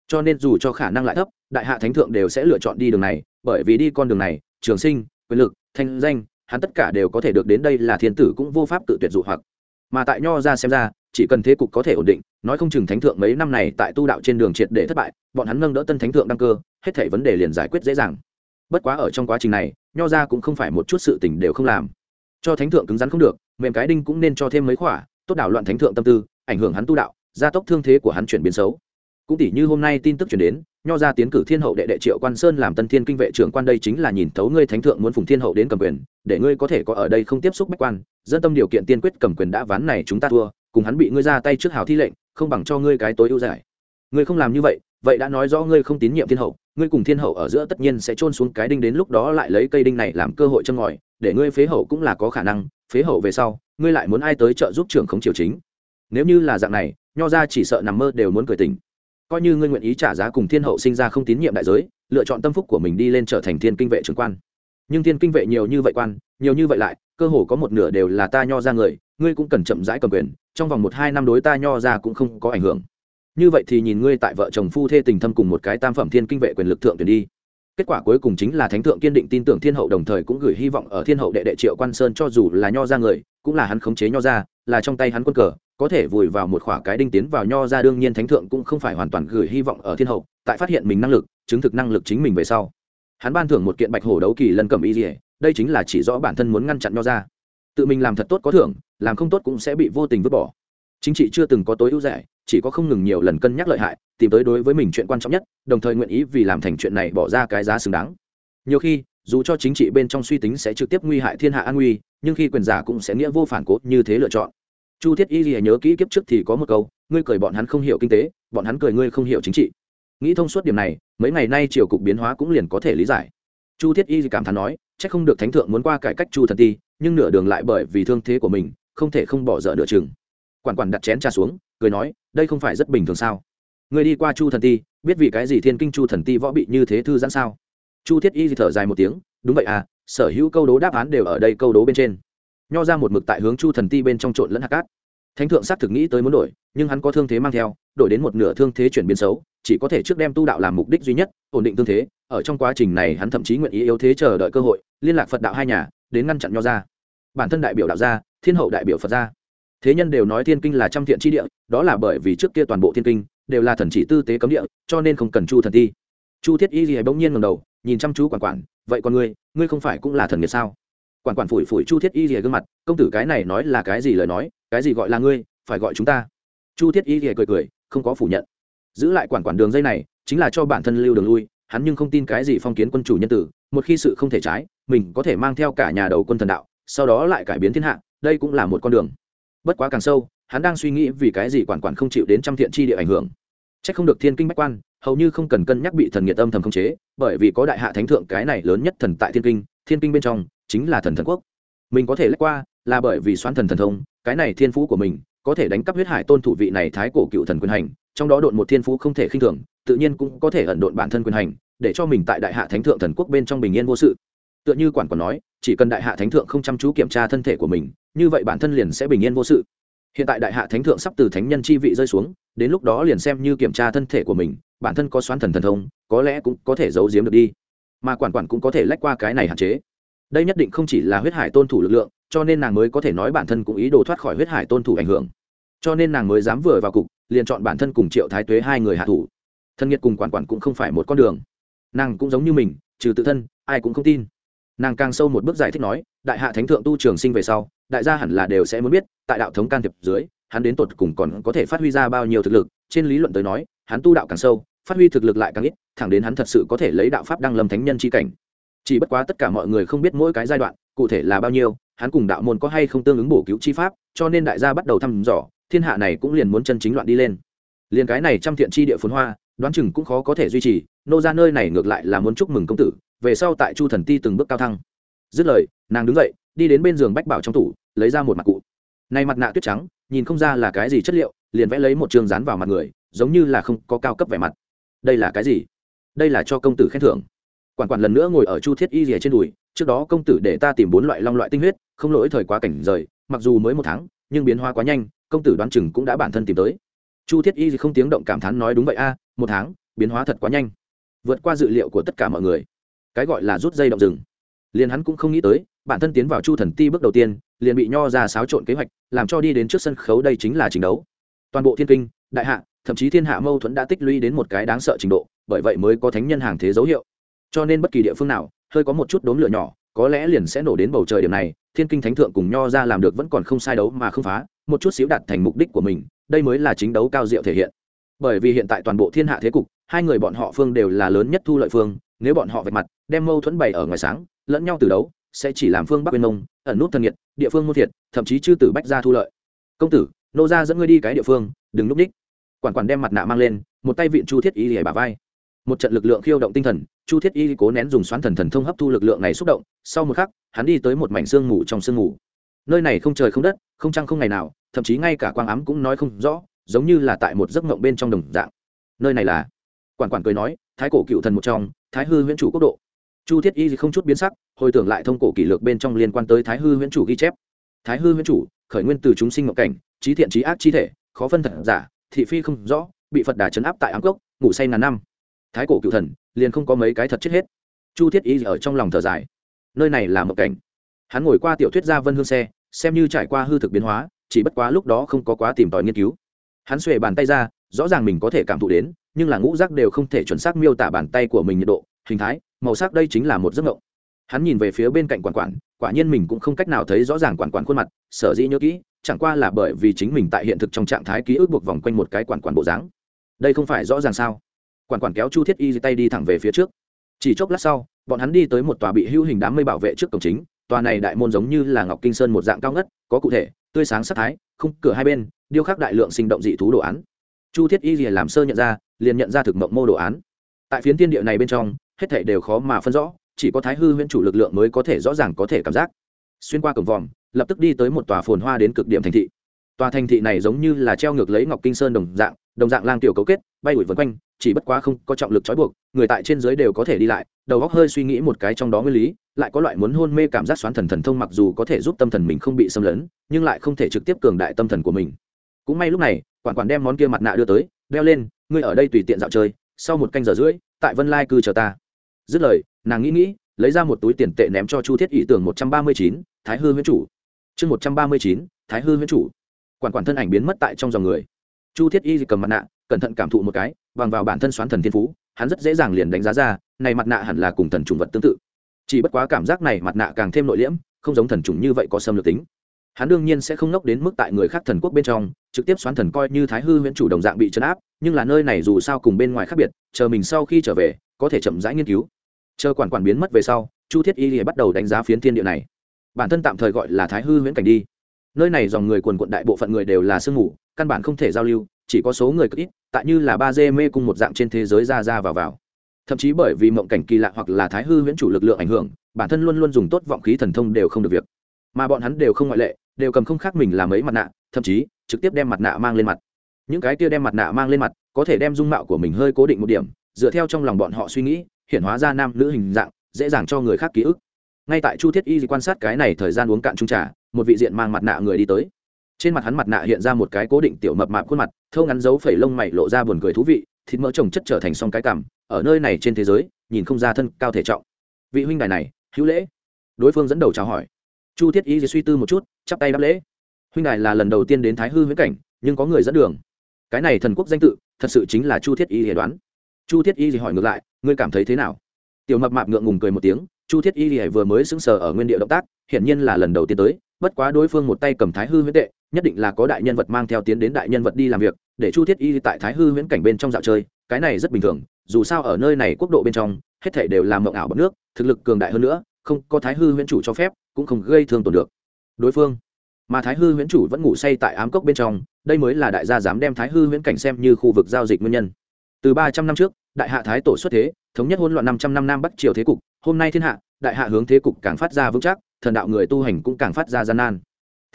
S1: Cho nên dù cho khả năng lại thấp, đại hạ thánh thượng đều sẽ lựa chọn đi đường này, bởi vì đi con đường này, trường sinh, quyền lực, thanh danh, hắn tất cả đều có thể được đến đây là thiên tử cũng vô pháp tự tuyệt dụ hoặc. Mà tại nho ra xem ra, chỉ cần thế cục có thể ổn định, nói không chừng thánh thượng mấy năm này tại tu đạo trên đường triệt để thất bại, bọn hắn nâng đỡ tân thánh thượng đăng cơ, hết thảy vấn đề liền giải quyết dễ dàng. Bất quá ở trong quá trình này, nho ra cũng không phải một chút sự tình đều không làm. Cho thánh thượng cứng rắn không được, mềm cái đinh cũng nên cho thêm mấy khỏa, tốt đảo loạn thánh thượng tâm tư, ảnh hưởng hắn tu đạo gia tốc thương thế của hắn chuyển biến xấu. Cũng tỷ như hôm nay tin tức chuyển đến, nho ra tiến cử thiên hậu đệ đệ triệu quan sơn làm tân thiên kinh vệ trưởng quan đây chính là nhìn thấu ngươi thánh thượng muốn phùng thiên hậu đến cầm quyền, để ngươi có thể có ở đây không tiếp xúc bách quan, dân tâm điều kiện tiên quyết cầm quyền đã ván này chúng ta thua, cùng hắn bị ngươi ra tay trước hào thi lệnh, không bằng cho ngươi cái tối ưu giải. Ngươi không làm như vậy vậy đã nói rõ ngươi không tín nhiệm thiên hậu, ngươi cùng thiên hậu ở giữa tất nhiên sẽ trôn xuống cái đinh đến lúc đó lại lấy cây đinh này làm cơ hội châm ngòi, để ngươi phế hậu cũng là có khả năng, phế hậu về sau, ngươi lại muốn ai tới trợ giúp trưởng khống triều chính. Nếu như là dạng này nho ra chỉ sợ nằm mơ đều muốn cười tỉnh. coi như ngươi nguyện ý trả giá cùng thiên hậu sinh ra không tín nhiệm đại giới, lựa chọn tâm phúc của mình đi lên trở thành thiên kinh vệ trưởng quan. Nhưng thiên kinh vệ nhiều như vậy quan, nhiều như vậy lại, cơ hồ có một nửa đều là ta nho ra người, ngươi cũng cần chậm rãi cầm quyền, trong vòng một hai năm đối ta nho ra cũng không có ảnh hưởng. Như vậy thì nhìn ngươi tại vợ chồng phu thê tình thâm cùng một cái tam phẩm thiên kinh vệ quyền lực thượng tuyển đi. Kết quả cuối cùng chính là thánh thượng kiên định tin tưởng thiên hậu đồng thời cũng gửi hy vọng ở thiên hậu đệ đệ triệu quan sơn cho dù là nho ra người, cũng là hắn khống chế nho ra, là trong tay hắn quân cờ có thể vùi vào một khỏa cái đinh tiến vào nho ra, đương nhiên thánh thượng cũng không phải hoàn toàn gửi hy vọng ở thiên hậu, tại phát hiện mình năng lực, chứng thực năng lực chính mình về sau. Hắn ban thưởng một kiện bạch hổ đấu kỳ lân cầm y dỉa đây chính là chỉ rõ bản thân muốn ngăn chặn nho ra. Tự mình làm thật tốt có thưởng, làm không tốt cũng sẽ bị vô tình vứt bỏ. Chính trị chưa từng có tối ưu rẻ chỉ có không ngừng nhiều lần cân nhắc lợi hại, tìm tới đối với mình chuyện quan trọng nhất, đồng thời nguyện ý vì làm thành chuyện này bỏ ra cái giá xứng đáng. Nhiều khi, dù cho chính trị bên trong suy tính sẽ trực tiếp nguy hại thiên hạ an nguy, nhưng khi quyền giả cũng sẽ nghĩa vô phản cố như thế lựa chọn chu thiết y gì nhớ kỹ kiếp trước thì có một câu, ngươi cười bọn hắn không hiểu kinh tế, bọn hắn cười ngươi không hiểu chính trị. Nghĩ thông suốt điểm này, mấy ngày nay triều cục biến hóa cũng liền có thể lý giải. Chu thiết y cảm thán nói c h ắ c không được thánh thượng muốn qua cải cách chu thần ti, nhưng nửa đường lại bởi vì thương thế của mình, không thể không bỏ dở nửa chừng. Quản quản đặt chén trà xuống, cười nói, đây không phải rất bình thường sao? Người đi qua chu thần ti, biết vì cái gì thiên kinh chu thần ti võ bị như thế thư giãn sao? Chu thiết y thì thở dài một tiếng, đúng vậy à sở hữu câu đố đáp án đều ở đây câu đố bên trên nho ra một mực tại hướng chu thần ti bên trong trộn lẫn hạt cát. Thánh thượng xác thực nghĩ tới muốn đổi, nhưng hắn có thương thế mang theo, đổi đến một nửa thương thế chuyển biến xấu, chỉ có thể trước đem tu đạo làm mục đích duy nhất, ổn định thương thế. Ở trong quá trình này hắn thậm chí nguyện ý yếu thế chờ đợi cơ hội, liên lạc phật đạo hai nhà, đến ngăn chặn nho ra. Bản thân đại biểu đạo gia, thiên hậu đại biểu phật gia. Thế nhân đều nói thiên kinh là trăm thiện tri địa, đó là bởi vì trước kia toàn bộ thiên kinh đều là thần chỉ tư tế cấm địa, cho nên không cần chu thần ti. Chu thiết y gì bỗng nhiên ngầm đầu, nhìn chăm chú quản quản, vậy còn ngươi ngươi không phải cũng là thần nghiệt sao? Quản quản phủi phủi chu thiết y rìa gương mặt, công tử cái này nói là cái gì lời nói, cái gì gọi là ngươi, phải gọi chúng ta. Chu thiết y rìa cười cười, không có phủ nhận. Giữ lại quản quản đường dây này, chính là cho bản thân lưu đường lui, hắn nhưng không tin cái gì phong kiến quân chủ nhân tử, một khi sự không thể trái, mình có thể mang theo cả nhà đầu quân thần đạo, sau đó lại cải biến thiên hạ, đây cũng là một con đường. Bất quá càng sâu, hắn đang suy nghĩ vì cái gì quản quản không chịu đến trăm thiện chi địa ảnh hưởng. C h ắ c không được thiên kinh bách quan, hầu như không cần cân nhắc bị thần nghiệt âm thầm khống chế, bởi vì có đại hạ thánh thượng cái này lớn nhất thần tại thiên kinh thiên kinh bên trong chính là thần thần quốc. Mình có thể lách qua là bởi vì xoán thần thần thông, cái này thiên phú của mình có thể đánh cắp huyết hải tôn thủ vị này thái cổ cựu thần quyền hành, trong đó độn một thiên phú không thể khinh thường, tự nhiên cũng có thể ẩn độn bản thân quyền hành, để cho mình tại đại hạ thánh thượng thần quốc bên trong bình yên vô sự. Tựa như quản còn nói, chỉ cần đại hạ thánh thượng không chăm chú kiểm tra thân thể của mình, như vậy bản thân liền sẽ bình yên vô sự. Hiện tại đại hạ thánh thượng sắp từ thánh nhân chi vị rơi xuống, đến lúc đó liền xem như kiểm tra thân thể của mình, bản thân có xoán thần thần thông, có lẽ cũng có thể giấu giếm được đi. Mà quản quản cũng có thể lách qua cái này hạn chế đây nhất định không chỉ là huyết hải tôn thủ lực lượng, cho nên nàng mới có thể nói bản thân cũng ý đồ thoát khỏi huyết hải tôn thủ ảnh hưởng. Cho nên nàng mới dám vừa vào cục, liền chọn bản thân cùng triệu thái tuế hai người hạ thủ. Thân nhiệt cùng quản quản cũng không phải một con đường. Nàng cũng giống như mình, trừ tự thân, ai cũng không tin. Nàng càng sâu một bước giải thích nói, đại hạ thánh thượng tu trường sinh về sau, đại gia hẳn là đều sẽ muốn biết, tại đạo thống can thiệp dưới, hắn đến tột cùng còn có thể phát huy ra bao nhiêu thực lực. Trên lý luận tới nói, hắn tu đạo càng sâu, phát huy thực lực lại càng ít, thẳng đến hắn thật sự có thể lấy đạo pháp đăng lâm thánh nhân c h i cảnh chỉ bất quá tất cả mọi người không biết mỗi cái giai đoạn, cụ thể là bao nhiêu, hắn cùng đạo môn có hay không tương ứng bổ cứu chi pháp, cho nên đại gia bắt đầu thăm dò, thiên hạ này cũng liền muốn chân chính loạn đi lên. Liền cái này trăm thiện chi địa phồn hoa, đoán chừng cũng khó có thể duy trì, nô ra nơi này ngược lại là muốn chúc mừng công tử, về sau tại chu thần ti từng bước cao thăng. Dứt lời, nàng đứng dậy, đi đến bên giường bách bảo trong tủ, lấy ra một mặt cụ. Này mặt nạ tuyết trắng, nhìn không ra là cái gì chất liệu, liền vẽ lấy một trường dán vào mặt người, giống như là không có cao cấp vẻ mặt. Đây là cái gì? Đây là cho công tử khen thưởng quản quản lần nữa ngồi ở chu thiết y rìa trên đùi, trước đó công tử để ta tìm bốn loại long loại tinh huyết, không lỗi thời quá cảnh rời, mặc dù mới một tháng, nhưng biến hóa quá nhanh, công tử đoán chừng cũng đã bản thân tìm tới. Chu thiết y không tiếng động cảm thán nói đúng vậy a, một tháng, biến hóa thật quá nhanh. Vượt qua dự liệu của tất cả mọi người. Cái gọi là rút dây động rừng. Liền hắn cũng không nghĩ tới, bản thân tiến vào chu thần ti bước đầu tiên, liền bị nho ra xáo trộn kế hoạch, làm cho đi đến trước sân khấu đây chính là trình đấu. Toàn bộ thiên kinh, đại hạ, thậm chí thiên hạ mâu thuẫn đã tích lũy đến một cái đáng sợ trình độ, bởi vậy mới có thánh nhân hàng thế dấu hiệu cho nên bất kỳ địa phương nào, hơi có một chút đốm lửa nhỏ, có lẽ liền sẽ nổ đến bầu trời điểm này, thiên kinh thánh thượng cùng nho ra làm được vẫn còn không sai đấu mà không phá, một chút xíu đạt thành mục đích của mình, đây mới là chính đấu cao diệu thể hiện. Bởi vì hiện tại toàn bộ thiên hạ thế cục, hai người bọn họ phương đều là lớn nhất thu lợi phương, nếu bọn họ vạch mặt, đem mâu thuẫn bày ở ngoài sáng, lẫn nhau từ đấu, sẽ chỉ làm phương bắc bên nông ẩn nút thân nhiệt, địa phương muôn thiệt, thậm chí chư tử bách ra thu lợi. Công tử, nô ra dẫn ngươi đi cái địa phương, đừng núp đích. Quản quản đem mặt nạ mang lên, một tay vịn chu thiết y lìa bà vai một trận lực lượng khiêu động tinh thần, chu thiết y cố nén dùng xoắn thần thần thông hấp thu lực lượng này xúc động, sau một khắc, hắn đi tới một mảnh sương mù trong sương mù. Nơi này không trời không đất, không trăng không ngày nào, thậm chí ngay cả quang ám cũng nói không rõ, giống như là tại một giấc mộng bên trong đồng dạng. Nơi này là? Quản quản cười nói, thái cổ cựu thần một trong, thái hư huyễn chủ quốc độ. Chu thiết y không chút biến sắc, hồi tưởng lại thông cổ kỷ lược bên trong liên quan tới thái hư huyễn chủ ghi chép. Thái hư huyễn chủ, khởi nguyên từ chúng sinh ngộ cảnh, trí thiện trí ác chi thể, khó phân thật giả, thị phi không rõ, bị phật đà chấn áp tại ám cốc, ngủ say ngàn năm thái cổ cựu thần, liền không có mấy cái thật chết hết. Chu thiết y ở trong lòng thở dài. Nơi này là một cảnh. Hắn ngồi qua tiểu thuyết gia vân hương xe, xem như trải qua hư thực biến hóa, chỉ bất quá lúc đó không có quá tìm tòi nghiên cứu. Hắn xuề bàn tay ra, rõ ràng mình có thể cảm thụ đến, nhưng là ngũ rác đều không thể chuẩn xác miêu tả bàn tay của mình nhiệt độ, hình thái, màu sắc đây chính là một giấc mộng. Hắn nhìn về phía bên cạnh quản quản, quả nhiên mình cũng không cách nào thấy rõ ràng quản quản khuôn mặt, sở dĩ nhớ kỹ, chẳng qua là bởi vì chính mình tại hiện thực trong trạng thái ký ức buộc vòng quanh một cái quản quản bộ dáng. Đây không phải rõ ràng sao? Quản quản kéo chu thiết y tay đi thẳng về phía trước. Chỉ chốc lát sau, bọn hắn đi tới một tòa bị hưu hình đám mây bảo vệ trước cổng chính. Tòa này đại môn giống như là ngọc kinh sơn một dạng cao ngất, có cụ thể, tươi sáng sắc thái, khung cửa hai bên, điêu khắc đại lượng sinh động dị thú đồ án. Chu thiết y liền làm sơ nhận ra, liền nhận ra thực mộng mô đồ án. Tại phiến tiên địa này bên trong, hết thảy đều khó mà phân rõ, chỉ có thái hư huyễn chủ lực lượng mới có thể rõ ràng có thể cảm giác. Xuyên qua cổng vòm, lập tức đi tới một tòa phồn hoa đến cực điểm thành thị. Tòa thành thị này giống như là treo ngược lấy ngọc kinh sơn đồng dạng đồng dạng lang tiểu cấu kết, bay ủi vân quanh, chỉ bất quá không có trọng lực trói buộc, người tại trên dưới đều có thể đi lại, đầu óc hơi suy nghĩ một cái trong đó nguyên lý, lại có loại muốn hôn mê cảm giác xoán thần thần thông mặc dù có thể giúp tâm thần mình không bị xâm lấn, nhưng lại không thể trực tiếp cường đại tâm thần của mình. Cũng may lúc này, quản quản đem món kia mặt nạ đưa tới, đeo lên, ngươi ở đây tùy tiện dạo chơi, sau một canh giờ rưỡi, tại vân lai cư chờ ta. Dứt lời, nàng nghĩ nghĩ, lấy ra một túi tiền tệ ném cho chu thiết ý tưởng một trăm ba mươi chín, thái hư huyễn chủ. Chương một trăm ba mươi chín, thái hư huyễn chủ. Quản quản thân ảnh biến mất tại trong dòng người chu thiết y cầm mặt nạ, cẩn thận cảm thụ một cái, bằng vào bản thân xoán thần thiên phú, hắn rất dễ dàng liền đánh giá ra, này mặt nạ hẳn là cùng thần trùng vật tương tự. Chỉ bất quá cảm giác này mặt nạ càng thêm nội liễm, không giống thần trùng như vậy có xâm lược tính. Hắn đương nhiên sẽ không nốc đến mức tại người khác thần quốc bên trong, trực tiếp xoán thần coi như thái hư huyễn chủ đồng dạng bị chấn áp, nhưng là nơi này dù sao cùng bên ngoài khác biệt, chờ mình sau khi trở về, có thể chậm rãi nghiên cứu. Chờ quản quản biến mất về sau, chu thiết y thì bắt đầu đánh giá phiến thiên địa này. Bản thân tạm thời gọi là thái hư huyễn cảnh đi. Nơi này dòng người quần quận đại bộ phận người đều là sương mù căn bản không thể giao lưu, chỉ có số người cực ít, tại như là ba dê mê cùng một dạng trên thế giới ra ra vào vào. Thậm chí bởi vì mộng cảnh kỳ lạ hoặc là thái hư huyễn chủ lực lượng ảnh hưởng, bản thân luôn luôn dùng tốt vọng khí thần thông đều không được việc. Mà bọn hắn đều không ngoại lệ, đều cầm không khác mình làm ấy mặt nạ, thậm chí trực tiếp đem mặt nạ mang lên mặt. Những cái kia đem mặt nạ mang lên mặt, có thể đem dung mạo của mình hơi cố định một điểm, dựa theo trong lòng bọn họ suy nghĩ, hiện hóa ra nam nữ hình dạng, dễ dàng cho người khác ký ức. Ngay tại chu thiết y quan sát cái này thời gian uống cạn trung trà, một vị diện mang mặt nạ người đi tới trên mặt hắn mặt nạ hiện ra một cái cố định tiểu mập mạp khuôn mặt thâu ngắn dấu phẩy lông mày lộ ra buồn cười thú vị, thịt mỡ trồng chất trở thành song cái cằm ở nơi này trên thế giới, nhìn không ra thân cao thể trọng. Vị huynh đài này, hữu lễ. Đối phương dẫn đầu chào hỏi. Chu thiết y suy tư một chút, chắp tay đáp lễ. Huynh đài là lần đầu tiên đến thái hư huyễn cảnh, nhưng có người dẫn đường. Cái này thần quốc danh tự, thật sự chính là chu thiết y hề đoán. Chu thiết y thì hỏi ngược lại, ngươi cảm thấy thế nào? Tiểu mập mạp ngượng ngùng cười một tiếng, chu thiết y vừa mới sững sờ ở nguyên địa động tác, hiển nhiên là lần đầu tiên tới, bất quá đối phương một tay cầm thái hư huyễn tệ nhất định là có đại nhân vật mang theo tiến đến đại nhân vật đi làm việc, để chu thiết y tại thái hư huyễn cảnh bên trong dạo chơi, cái này rất bình thường, dù sao ở nơi này quốc độ bên trong, hết thể đều làm mộng ảo bậc nước, thực lực cường đại hơn nữa, không có thái hư huyễn chủ cho phép, cũng không gây thương tổn được. Đối phương, mà thái hư huyễn chủ vẫn ngủ say tại ám cốc bên trong, đây mới là đại gia dám đem thái hư huyễn cảnh xem như khu vực giao dịch nguyên nhân. Từ ba trăm năm trước, đại hạ thái tổ xuất thế, thống nhất hỗn loạn năm trăm năm nam bắc triều thế cục, hôm nay thiên hạ, đại hạ hướng thế cục càng phát ra vững chắc, thần đạo người tu hành cũng càng phát ra gian nan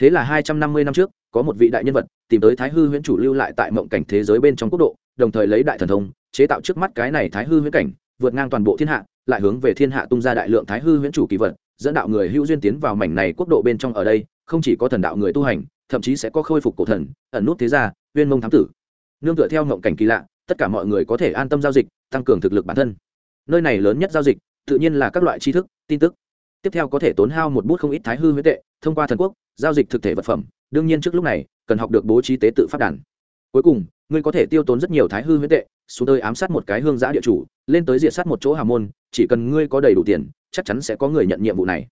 S1: thế là hai trăm năm mươi năm trước, có một vị đại nhân vật tìm tới thái hư huyễn chủ lưu lại tại mộng cảnh thế giới bên trong quốc độ, đồng thời lấy đại thần thông, chế tạo trước mắt cái này thái hư huyễn cảnh, vượt ngang toàn bộ thiên hạ, lại hướng về thiên hạ tung ra đại lượng thái hư huyễn chủ kỳ vật, dẫn đạo người hữu duyên tiến vào mảnh này quốc độ bên trong ở đây, không chỉ có thần đạo người tu hành, thậm chí sẽ có khôi phục cổ thần, ẩn nút thế gia, uyên mông thám tử. Nương tựa theo mộng cảnh kỳ lạ, tất cả mọi người có thể an tâm giao dịch, tăng cường thực lực bản thân. Nơi này lớn nhất giao dịch, tự nhiên là các loại tri thức, tin tức tiếp theo có thể tốn hao một bút không ít thái hư huyết tệ, thông qua thần quốc, giao dịch thực thể vật phẩm. Đương nhiên trước lúc này, cần học được bố trí tế tự phát đàn. Cuối cùng, ngươi có thể tiêu tốn rất nhiều thái hư huyết tệ, xuống tới ám sát một cái hương giã địa chủ, lên tới diệt sát một chỗ hà môn, chỉ cần ngươi có đầy đủ tiền, chắc chắn sẽ có người nhận nhiệm vụ này.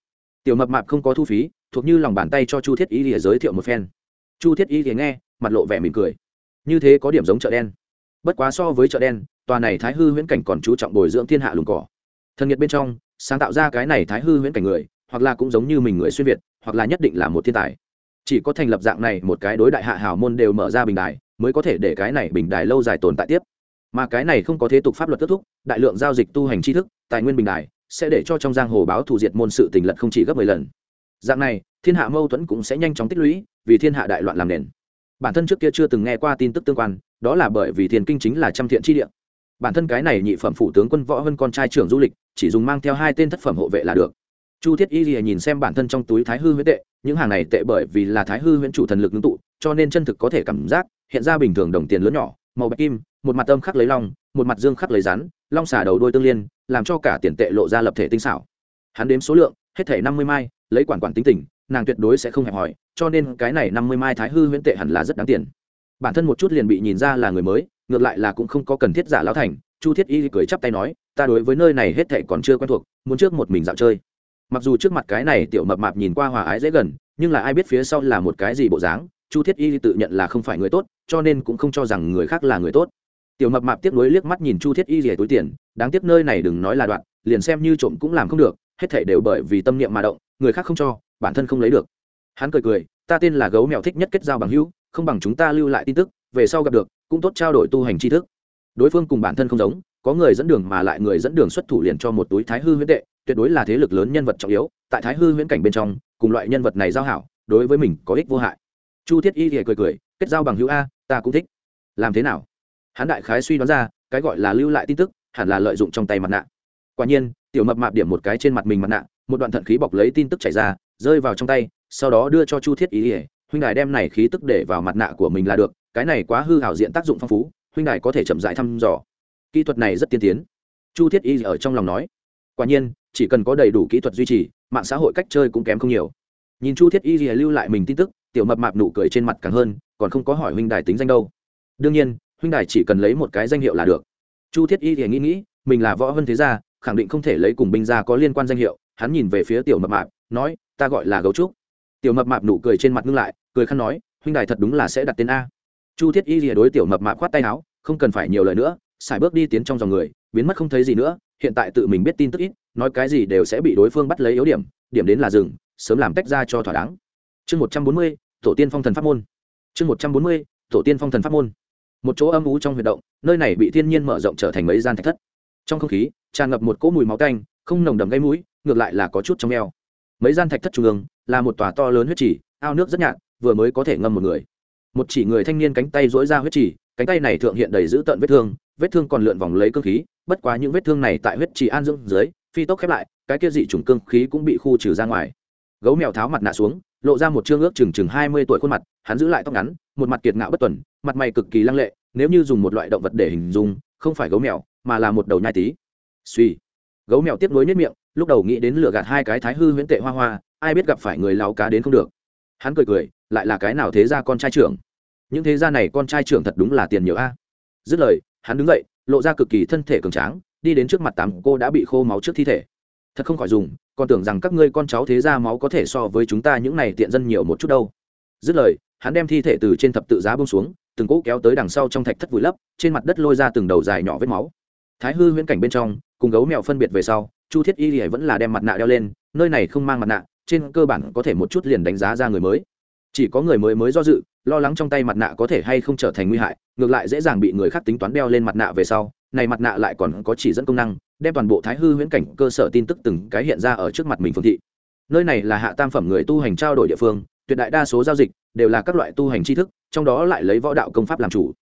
S1: Tiểu mập mạp không có thu phí, thuộc như lòng bàn tay cho chu thiết y lìa giới thiệu một phen. Chu thiết y lìa nghe, mặt lộ vẻ mỉm cười. Như thế có điểm giống chợ đen. Bất quá so với chợ đen, tòa này thái hư huyễn cảnh còn chú trọng bồi dưỡng thiên hạ lùng cỏ. Thần nhiệt bên trong sáng tạo ra cái này thái hư huyễn cảnh người, hoặc là cũng giống như mình người xuyên việt, hoặc là nhất định là một thiên tài. Chỉ có thành lập dạng này một cái đối đại hạ hào môn đều mở ra bình đài, mới có thể để cái này bình đài lâu dài tồn tại tiếp. Mà cái này không có thế tục pháp luật kết thúc, đại lượng giao dịch tu hành tri thức, tài nguyên bình đài, sẽ để cho trong giang hồ báo thủ diệt môn sự tình lật không chỉ gấp mười lần. Dạng này, thiên hạ mâu thuẫn cũng sẽ nhanh chóng tích lũy, vì thiên hạ đại loạn làm nền. Bản thân trước kia chưa từng nghe qua tin tức tương quan, đó là bởi vì thiên kinh chính là trăm thiện chi địa. Bản thân cái này nhị phẩm phủ tướng quân võ hơn con trai trưởng du lịch chỉ dùng mang theo hai tên thất phẩm hộ vệ là được. Chu thiết y lìa nhìn xem bản thân trong túi thái hư huyễn tệ, những hàng này tệ bởi vì là thái hư huyễn chủ thần lực ngưng tụ, cho nên chân thực có thể cảm giác, hiện ra bình thường đồng tiền lớn nhỏ, màu bạch kim, một mặt âm khắc lấy long, một mặt dương khắc lấy rắn, long xả đầu đôi tương liên, làm cho cả tiền tệ lộ ra lập thể tinh xảo. Hắn đếm số lượng, hết thể năm mươi mai, lấy quản quản tính tình, nàng tuyệt đối sẽ không hẹp hòi, cho nên cái này năm mươi mai thái hư huyễn tệ hẳn là rất đáng tiền. Bản thân một chút liền bị nhìn ra là người mới, ngược lại là cũng không có cần thiết giả lão thành chu thiết y cười chắp tay nói, ta đối với nơi này hết thệ còn chưa quen thuộc, muốn trước một mình dạo chơi. Mặc dù trước mặt cái này tiểu mập mạp nhìn qua hòa ái dễ gần, nhưng là ai biết phía sau là một cái gì bộ dáng, chu thiết y tự nhận là không phải người tốt, cho nên cũng không cho rằng người khác là người tốt. Tiểu mập mạp tiếp nối liếc mắt nhìn chu thiết y rỉa túi tiền, đáng tiếc nơi này đừng nói là đoạn, liền xem như trộm cũng làm không được, hết thảy đều bởi vì tâm niệm mà động, người khác không cho, bản thân không lấy được. Hắn cười cười, ta tên là gấu mèo thích nhất kết giao bằng hữu, không bằng chúng ta lưu lại tin tức, về sau gặp được, cũng tốt trao đổi tu hành tri thức đối phương cùng bản thân không giống, có người dẫn đường mà lại người dẫn đường xuất thủ liền cho một túi thái hư huyễn tệ, tuyệt đối là thế lực lớn nhân vật trọng yếu, tại thái hư huyễn cảnh bên trong, cùng loại nhân vật này giao hảo, đối với mình có ích vô hại. Chu thiết y thì cười cười, kết giao bằng hữu a, ta cũng thích. Làm thế nào? Hắn đại khái suy đoán ra, cái gọi là lưu lại tin tức, hẳn là lợi dụng trong tay mặt nạ. Quả nhiên, tiểu mập mạp điểm một cái trên mặt mình mặt nạ, một đoạn thận khí bọc lấy tin tức chảy ra, rơi vào trong tay, sau đó đưa cho chu thiết y huynh đài đem này khí tức để vào mặt nạ của mình là được, cái này quá hư hảo diện tác dụng phong phú huynh đài có thể chậm rãi thăm dò. Kỹ thuật này rất tiên tiến. Chu thiết y ở trong lòng nói, quả nhiên, chỉ cần có đầy đủ kỹ thuật duy trì, mạng xã hội cách chơi cũng kém không nhiều. Nhìn chu thiết y lưu lại mình tin tức, tiểu mập mạp nụ cười trên mặt càng hơn, còn không có hỏi huynh đài tính danh đâu. Đương nhiên, huynh đài chỉ cần lấy một cái danh hiệu là được. Chu thiết y thì nghĩ nghĩ, mình là võ vân thế gia, khẳng định không thể lấy cùng binh gia có liên quan danh hiệu. Hắn nhìn về phía tiểu mập mạp, nói, ta gọi là gấu trúc. Tiểu mập mạp nụ cười trên mặt ngưng lại, cười khăn nói, huynh đài thật đúng là sẽ đặt tên a chu thiết y lìa đối tiểu mập mạp khoát tay áo, không cần phải nhiều lời nữa, xài bước đi tiến trong dòng người, biến mất không thấy gì nữa, hiện tại tự mình biết tin tức ít, nói cái gì đều sẽ bị đối phương bắt lấy yếu điểm điểm đến là rừng sớm làm tách ra cho thỏa đáng. Chương một trăm bốn mươi, tổ tiên phong thần pháp môn. Chương một trăm bốn mươi, tổ tiên phong thần pháp môn. Một chỗ âm ú trong huyệt động, nơi này bị thiên nhiên mở rộng trở thành mấy gian thạch thất. Trong không khí, tràn ngập một cỗ mùi máu canh không nồng đầm gây mũi, ngược lại là có chút trong eo. Mấy gian thạch thất trung ương, là một tòa to lớn huyết trì, ao nước rất nhạt, vừa mới có thể ngâm một người một chỉ người thanh niên cánh tay dỗi ra huyết trì cánh tay này thượng hiện đầy giữ tận vết thương vết thương còn lượn vòng lấy cơ khí, bất quá những vết thương này tại huyết trì an dưỡng dưới, phi tốc khép lại, cái kia dị chủng cương khí cũng bị khu trừ ra ngoài. Gấu mèo tháo mặt nạ xuống, lộ ra một chương ước chừng chừng hai mươi tuổi khuôn mặt, hắn giữ lại tóc ngắn, một mặt kiệt ngạo bất tuần, mặt mày cực kỳ lăng lệ, nếu như dùng một loại động vật để hình dung, không phải gấu mèo, mà là một đầu nhai tí suy gấu mèo tiếp nối nếp miệng, lúc đầu nghĩ đến lựa gạt hai cái thái hư huyễn tệ hoa hoa, ai biết gặp phải người láo cá đến không được. Hắn cười cười lại là cái nào thế ra con trai trưởng? Những thế gia này con trai trưởng thật đúng là tiền nhiều a. Dứt lời, hắn đứng dậy, lộ ra cực kỳ thân thể cường tráng, đi đến trước mặt tám cô đã bị khô máu trước thi thể. Thật không khỏi dùng, còn tưởng rằng các ngươi con cháu thế gia máu có thể so với chúng ta những này tiện dân nhiều một chút đâu. Dứt lời, hắn đem thi thể từ trên thập tự giá bông xuống, từng cỗ kéo tới đằng sau trong thạch thất vùi lấp, trên mặt đất lôi ra từng đầu dài nhỏ vết máu. Thái hư huyễn cảnh bên trong, cùng gấu mèo phân biệt về sau, chu thiết y lìa vẫn là đem mặt nạ đeo lên, nơi này không mang mặt nạ, trên cơ bản có thể một chút liền đánh giá ra người mới chỉ có người mới mới do dự, lo lắng trong tay mặt nạ có thể hay không trở thành nguy hại, ngược lại dễ dàng bị người khác tính toán đeo lên mặt nạ về sau, này mặt nạ lại còn có chỉ dẫn công năng, đem toàn bộ thái hư huyễn cảnh cơ sở tin tức từng cái hiện ra ở trước mặt mình phương thị. Nơi này là hạ tam phẩm người tu hành trao đổi địa phương, tuyệt đại đa số giao dịch đều là các loại tu hành tri thức, trong đó lại lấy võ đạo công pháp làm chủ.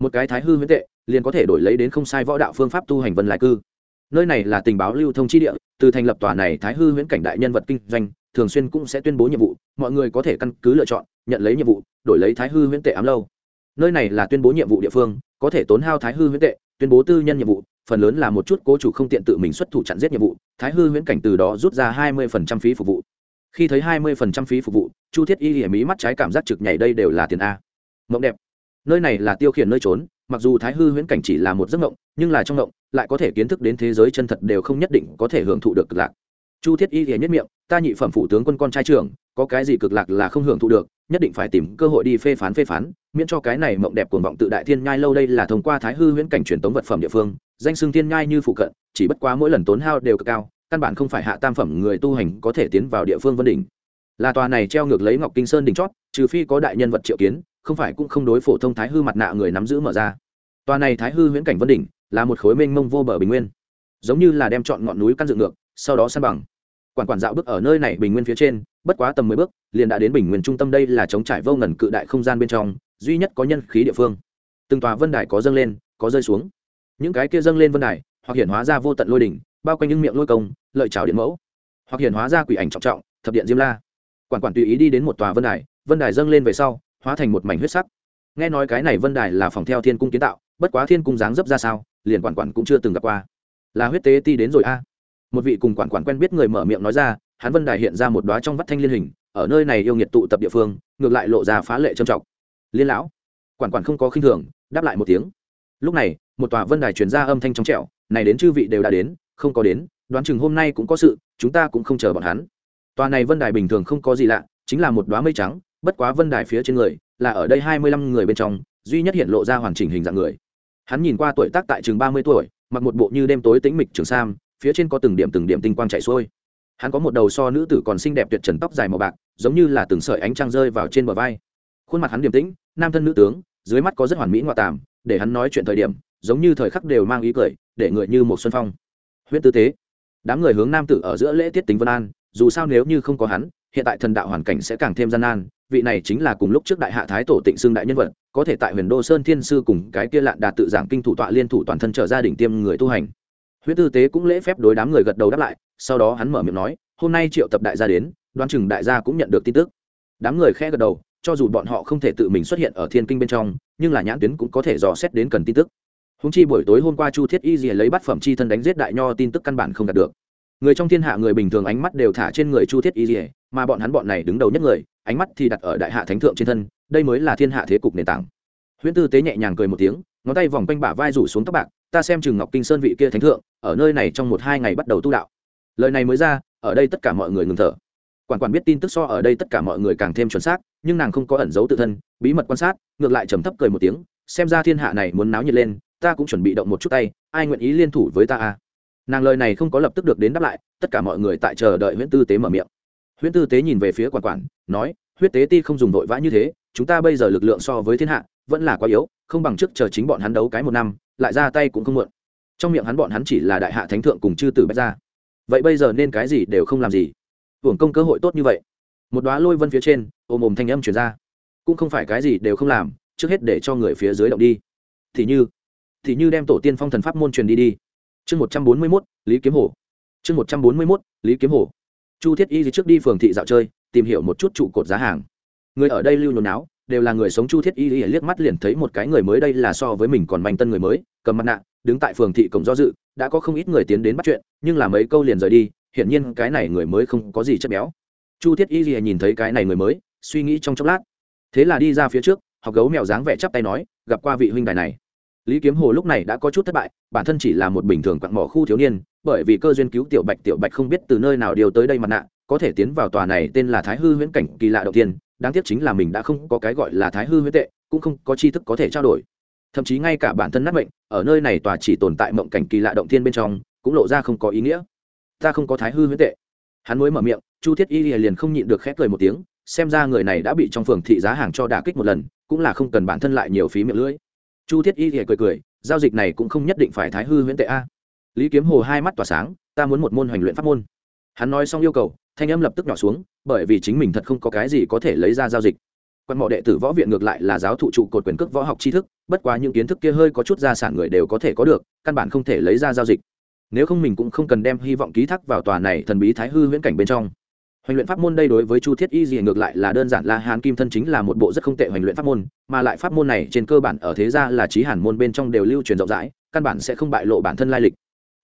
S1: Một cái thái hư huyễn tệ, liền có thể đổi lấy đến không sai võ đạo phương pháp tu hành vân lại cư. Nơi này là tình báo lưu thông chi địa, từ thành lập tòa này thái hư huyễn cảnh đại nhân vật kinh doanh thường xuyên cũng sẽ tuyên bố nhiệm vụ, mọi người có thể căn cứ lựa chọn, nhận lấy nhiệm vụ, đổi lấy thái hư huyễn tệ ám lâu. Nơi này là tuyên bố nhiệm vụ địa phương, có thể tốn hao thái hư huyễn tệ, tuyên bố tư nhân nhiệm vụ, phần lớn là một chút cố chủ không tiện tự mình xuất thủ chặn giết nhiệm vụ, thái hư huyễn cảnh từ đó rút ra hai mươi phí phục vụ. Khi thấy hai mươi phí phục vụ, chu thiết y hiểm ý mắt trái cảm giác trực nhảy đây đều là tiền a. Mộng đẹp. Nơi này là tiêu khiển nơi trốn, mặc dù thái hư huyễn cảnh chỉ là một giấc mộng, nhưng là trong mộng, lại có thể kiến thức đến thế giới chân thật đều không nhất định có thể hưởng thụ được lạc. Chu thiết y thì nhất miệng ta nhị phẩm phụ tướng quân con trai trưởng, có cái gì cực lạc là không hưởng thụ được, nhất định phải tìm cơ hội đi phê phán phê phán, miễn cho cái này mộng đẹp cuồng vọng tự đại thiên nhai lâu đây là thông qua thái hư huyễn cảnh truyền tống vật phẩm địa phương, danh xưng thiên nhai như phụ cận, chỉ bất quá mỗi lần tốn hao đều cực cao, căn bản không phải hạ tam phẩm người tu hành có thể tiến vào địa phương vân đỉnh. Là tòa này treo ngược lấy ngọc kinh sơn đỉnh chót, trừ phi có đại nhân vật triệu kiến, không phải cũng không đối phổ thông thái hư mặt nạ người nắm giữ mở ra. Tòa này thái hư huyễn cảnh vân đỉnh là một khối mênh mông vô bờ bình nguyên, giống như là đem chọn ngọn núi căn dựng ngược, sau đó san bằng quản quản dạo bước ở nơi này bình nguyên phía trên, bất quá tầm mười bước, liền đã đến bình nguyên trung tâm đây là chống trải vô ngần cự đại không gian bên trong, duy nhất có nhân khí địa phương. Từng tòa vân đài có dâng lên, có rơi xuống. Những cái kia dâng lên vân đài, hoặc hiện hóa ra vô tận lôi đỉnh, bao quanh những miệng lôi công, lợi trào điện mẫu. Hoặc hiện hóa ra quỷ ảnh trọng trọng, thập điện diêm la. Quản quản tùy ý đi đến một tòa vân đài vân đài dâng lên về sau, hóa thành một mảnh huyết sắc. Nghe nói cái này vân đài là phòng theo thiên cung kiến tạo, bất quá thiên cung dáng dấp ra sao, liền quản quản cũng chưa từng gặp qua. Là huyết tế ti đến rồi a một vị cùng quản quản quen biết người mở miệng nói ra, hắn vân đài hiện ra một đoá trong vắt thanh liên hình, ở nơi này yêu nghiệt tụ tập địa phương, ngược lại lộ ra phá lệ trầm trọng. Liên lão, quản quản không có khinh thường, đáp lại một tiếng. Lúc này, một tòa vân đài truyền ra âm thanh trong trẻo, này đến chư vị đều đã đến, không có đến, đoán chừng hôm nay cũng có sự, chúng ta cũng không chờ bọn hắn. Tòa này vân đài bình thường không có gì lạ, chính là một đoá mây trắng, bất quá vân đài phía trên người, là ở đây hai mươi lăm người bên trong, duy nhất hiện lộ ra hoàn chỉnh hình dạng người. Hắn nhìn qua tuổi tác tại chừng ba mươi tuổi, mặc một bộ như đêm tối tĩnh mịch trường sam phía trên có từng điểm từng điểm tinh quang chạy xuôi. Hắn có một đầu so nữ tử còn xinh đẹp tuyệt trần tóc dài màu bạc, giống như là từng sợi ánh trăng rơi vào trên bờ vai. Khuôn mặt hắn điềm tĩnh, nam thân nữ tướng, dưới mắt có rất hoàn mỹ ngoại tàm, để hắn nói chuyện thời điểm, giống như thời khắc đều mang ý cười, để người như một xuân phong. Huyết tư tế. Đám người hướng nam tử ở giữa lễ tiết tính vân an, dù sao nếu như không có hắn, hiện tại thần đạo hoàn cảnh sẽ càng thêm gian nan, vị này chính là cùng lúc trước đại hạ thái tổ tịnh xưng đại nhân vật, có thể tại huyền đô sơn thiên sư cùng cái kia lạn đạt tự giảng kinh thủ tọa liên thủ toàn thân trở gia đình tiêm người tu hành huyễn tư tế cũng lễ phép đối đám người gật đầu đáp lại, sau đó hắn mở miệng nói, hôm nay triệu tập đại gia đến, đoán chừng đại gia cũng nhận được tin tức. Đám người khẽ gật đầu, cho dù bọn họ không thể tự mình xuất hiện ở thiên kinh bên trong, nhưng là nhãn tuyến cũng có thể dò xét đến cần tin tức. Húng chi buổi tối hôm qua chu thiết y dìa lấy bát phẩm chi thân đánh giết đại nho tin tức căn bản không đạt được. Người trong thiên hạ người bình thường ánh mắt đều thả trên người chu thiết y dìa mà bọn hắn bọn này đứng đầu nhất người, ánh mắt thì đặt ở đại hạ thánh thượng trên thân, đây mới là thiên hạ thế cục nền tảng. Huyễn tư tế nhẹ nhàng cười một tiếng ngón tay vòng quanh bả vai rủ xuống tóc bạc, ta xem chừng ngọc kinh sơn vị kia thánh thượng, ở nơi này trong một hai ngày bắt đầu tu đạo. Lời này mới ra, ở đây tất cả mọi người ngừng thở. Quản quản biết tin tức so ở đây tất cả mọi người càng thêm chuẩn xác, nhưng nàng không có ẩn giấu tự thân, bí mật quan sát, ngược lại trầm thấp cười một tiếng, xem ra thiên hạ này muốn náo nhiệt lên, ta cũng chuẩn bị động một chút tay, ai nguyện ý liên thủ với ta à nàng lời này không có lập tức được đến đáp lại, tất cả mọi người tại chờ đợi huyễn tư tế mở miệng. Huyễn tư tế nhìn về phía quản quản, nói, huyết tế ti không dùng vội vã như thế, chúng ta bây giờ lực lượng so với thiên hạ, vẫn là quá yếu không bằng trước chờ chính bọn hắn đấu cái một năm, lại ra tay cũng không muộn. Trong miệng hắn bọn hắn chỉ là đại hạ thánh thượng cùng chư tử bách ra. vậy bây giờ nên cái gì đều không làm gì. Hưởng công cơ hội tốt như vậy. Một đoá lôi vân phía trên ôm ồm thanh âm chuyển ra. Cũng không phải cái gì đều không làm, trước hết để cho người phía dưới động đi. Thì như thì như đem tổ tiên phong thần pháp môn truyền đi đi. Chương một trăm bốn mươi mốt, lý kiếm hồ. Chương một trăm bốn mươi mốt, lý kiếm hồ. Chu thiết y trước đi phường thị dạo chơi, tìm hiểu một chút trụ cột giá hàng. Người ở đây lưu nhốn náo đều là người sống chu thiết y liếc mắt liền thấy một cái người mới đây là so với mình còn manh tân người mới, cầm mặt nạ, đứng tại phường thị cổng do dự, đã có không ít người tiến đến bắt chuyện, nhưng là mấy câu liền rời đi, hiển nhiên cái này người mới không có gì chất béo. Chu thiết y lìa nhìn thấy cái này người mới, suy nghĩ trong chốc lát. Thế là đi ra phía trước, học gấu mèo dáng vẻ chắp tay nói, gặp qua vị huynh đài này. Lý kiếm hồ lúc này đã có chút thất bại, bản thân chỉ là một bình thường quặng mỏ khu thiếu niên, bởi vì cơ duyên cứu tiểu bạch tiểu bạch không biết từ nơi nào điều tới đây mặt nạ, có thể tiến vào tòa này tên là thái hư huyễn cảnh kỳ lạ đầu tiên đáng tiếc chính là mình đã không có cái gọi là thái hư huyết tệ, cũng không có tri thức có thể trao đổi. Thậm chí ngay cả bản thân nát mệnh, ở nơi này tòa chỉ tồn tại mộng cảnh kỳ lạ động thiên bên trong, cũng lộ ra không có ý nghĩa. Ta không có thái hư huyết tệ. Hắn mới mở miệng, chu thiết y liền không nhịn được khép cười một tiếng, xem ra người này đã bị trong phường thị giá hàng cho đả kích một lần, cũng là không cần bản thân lại nhiều phí miệng lưỡi. Chu thiết y thì cười cười, giao dịch này cũng không nhất định phải thái hư huyễn tệ a. Lý kiếm hồ hai mắt tỏa sáng, ta muốn một môn hoành luyện pháp môn hắn nói xong yêu cầu, thanh âm lập tức nhỏ xuống, bởi vì chính mình thật không có cái gì có thể lấy ra giao dịch. Quan mộ đệ tử võ viện ngược lại là giáo thụ trụ cột quyền cước võ học tri thức, bất quá những kiến thức kia hơi có chút gia sản người đều có thể có được, căn bản không thể lấy ra giao dịch. Nếu không mình cũng không cần đem hy vọng ký thác vào tòa này thần bí thái hư huyễn cảnh bên trong. Hoành luyện pháp môn đây đối với chu thiết y gì ngược lại là đơn giản la hán kim thân chính là một bộ rất không tệ hoành luyện pháp môn, mà lại pháp môn này trên cơ bản ở thế gia là trí hàn môn bên trong đều lưu truyền rộng rãi, căn bản sẽ không bại lộ bản thân lai lịch.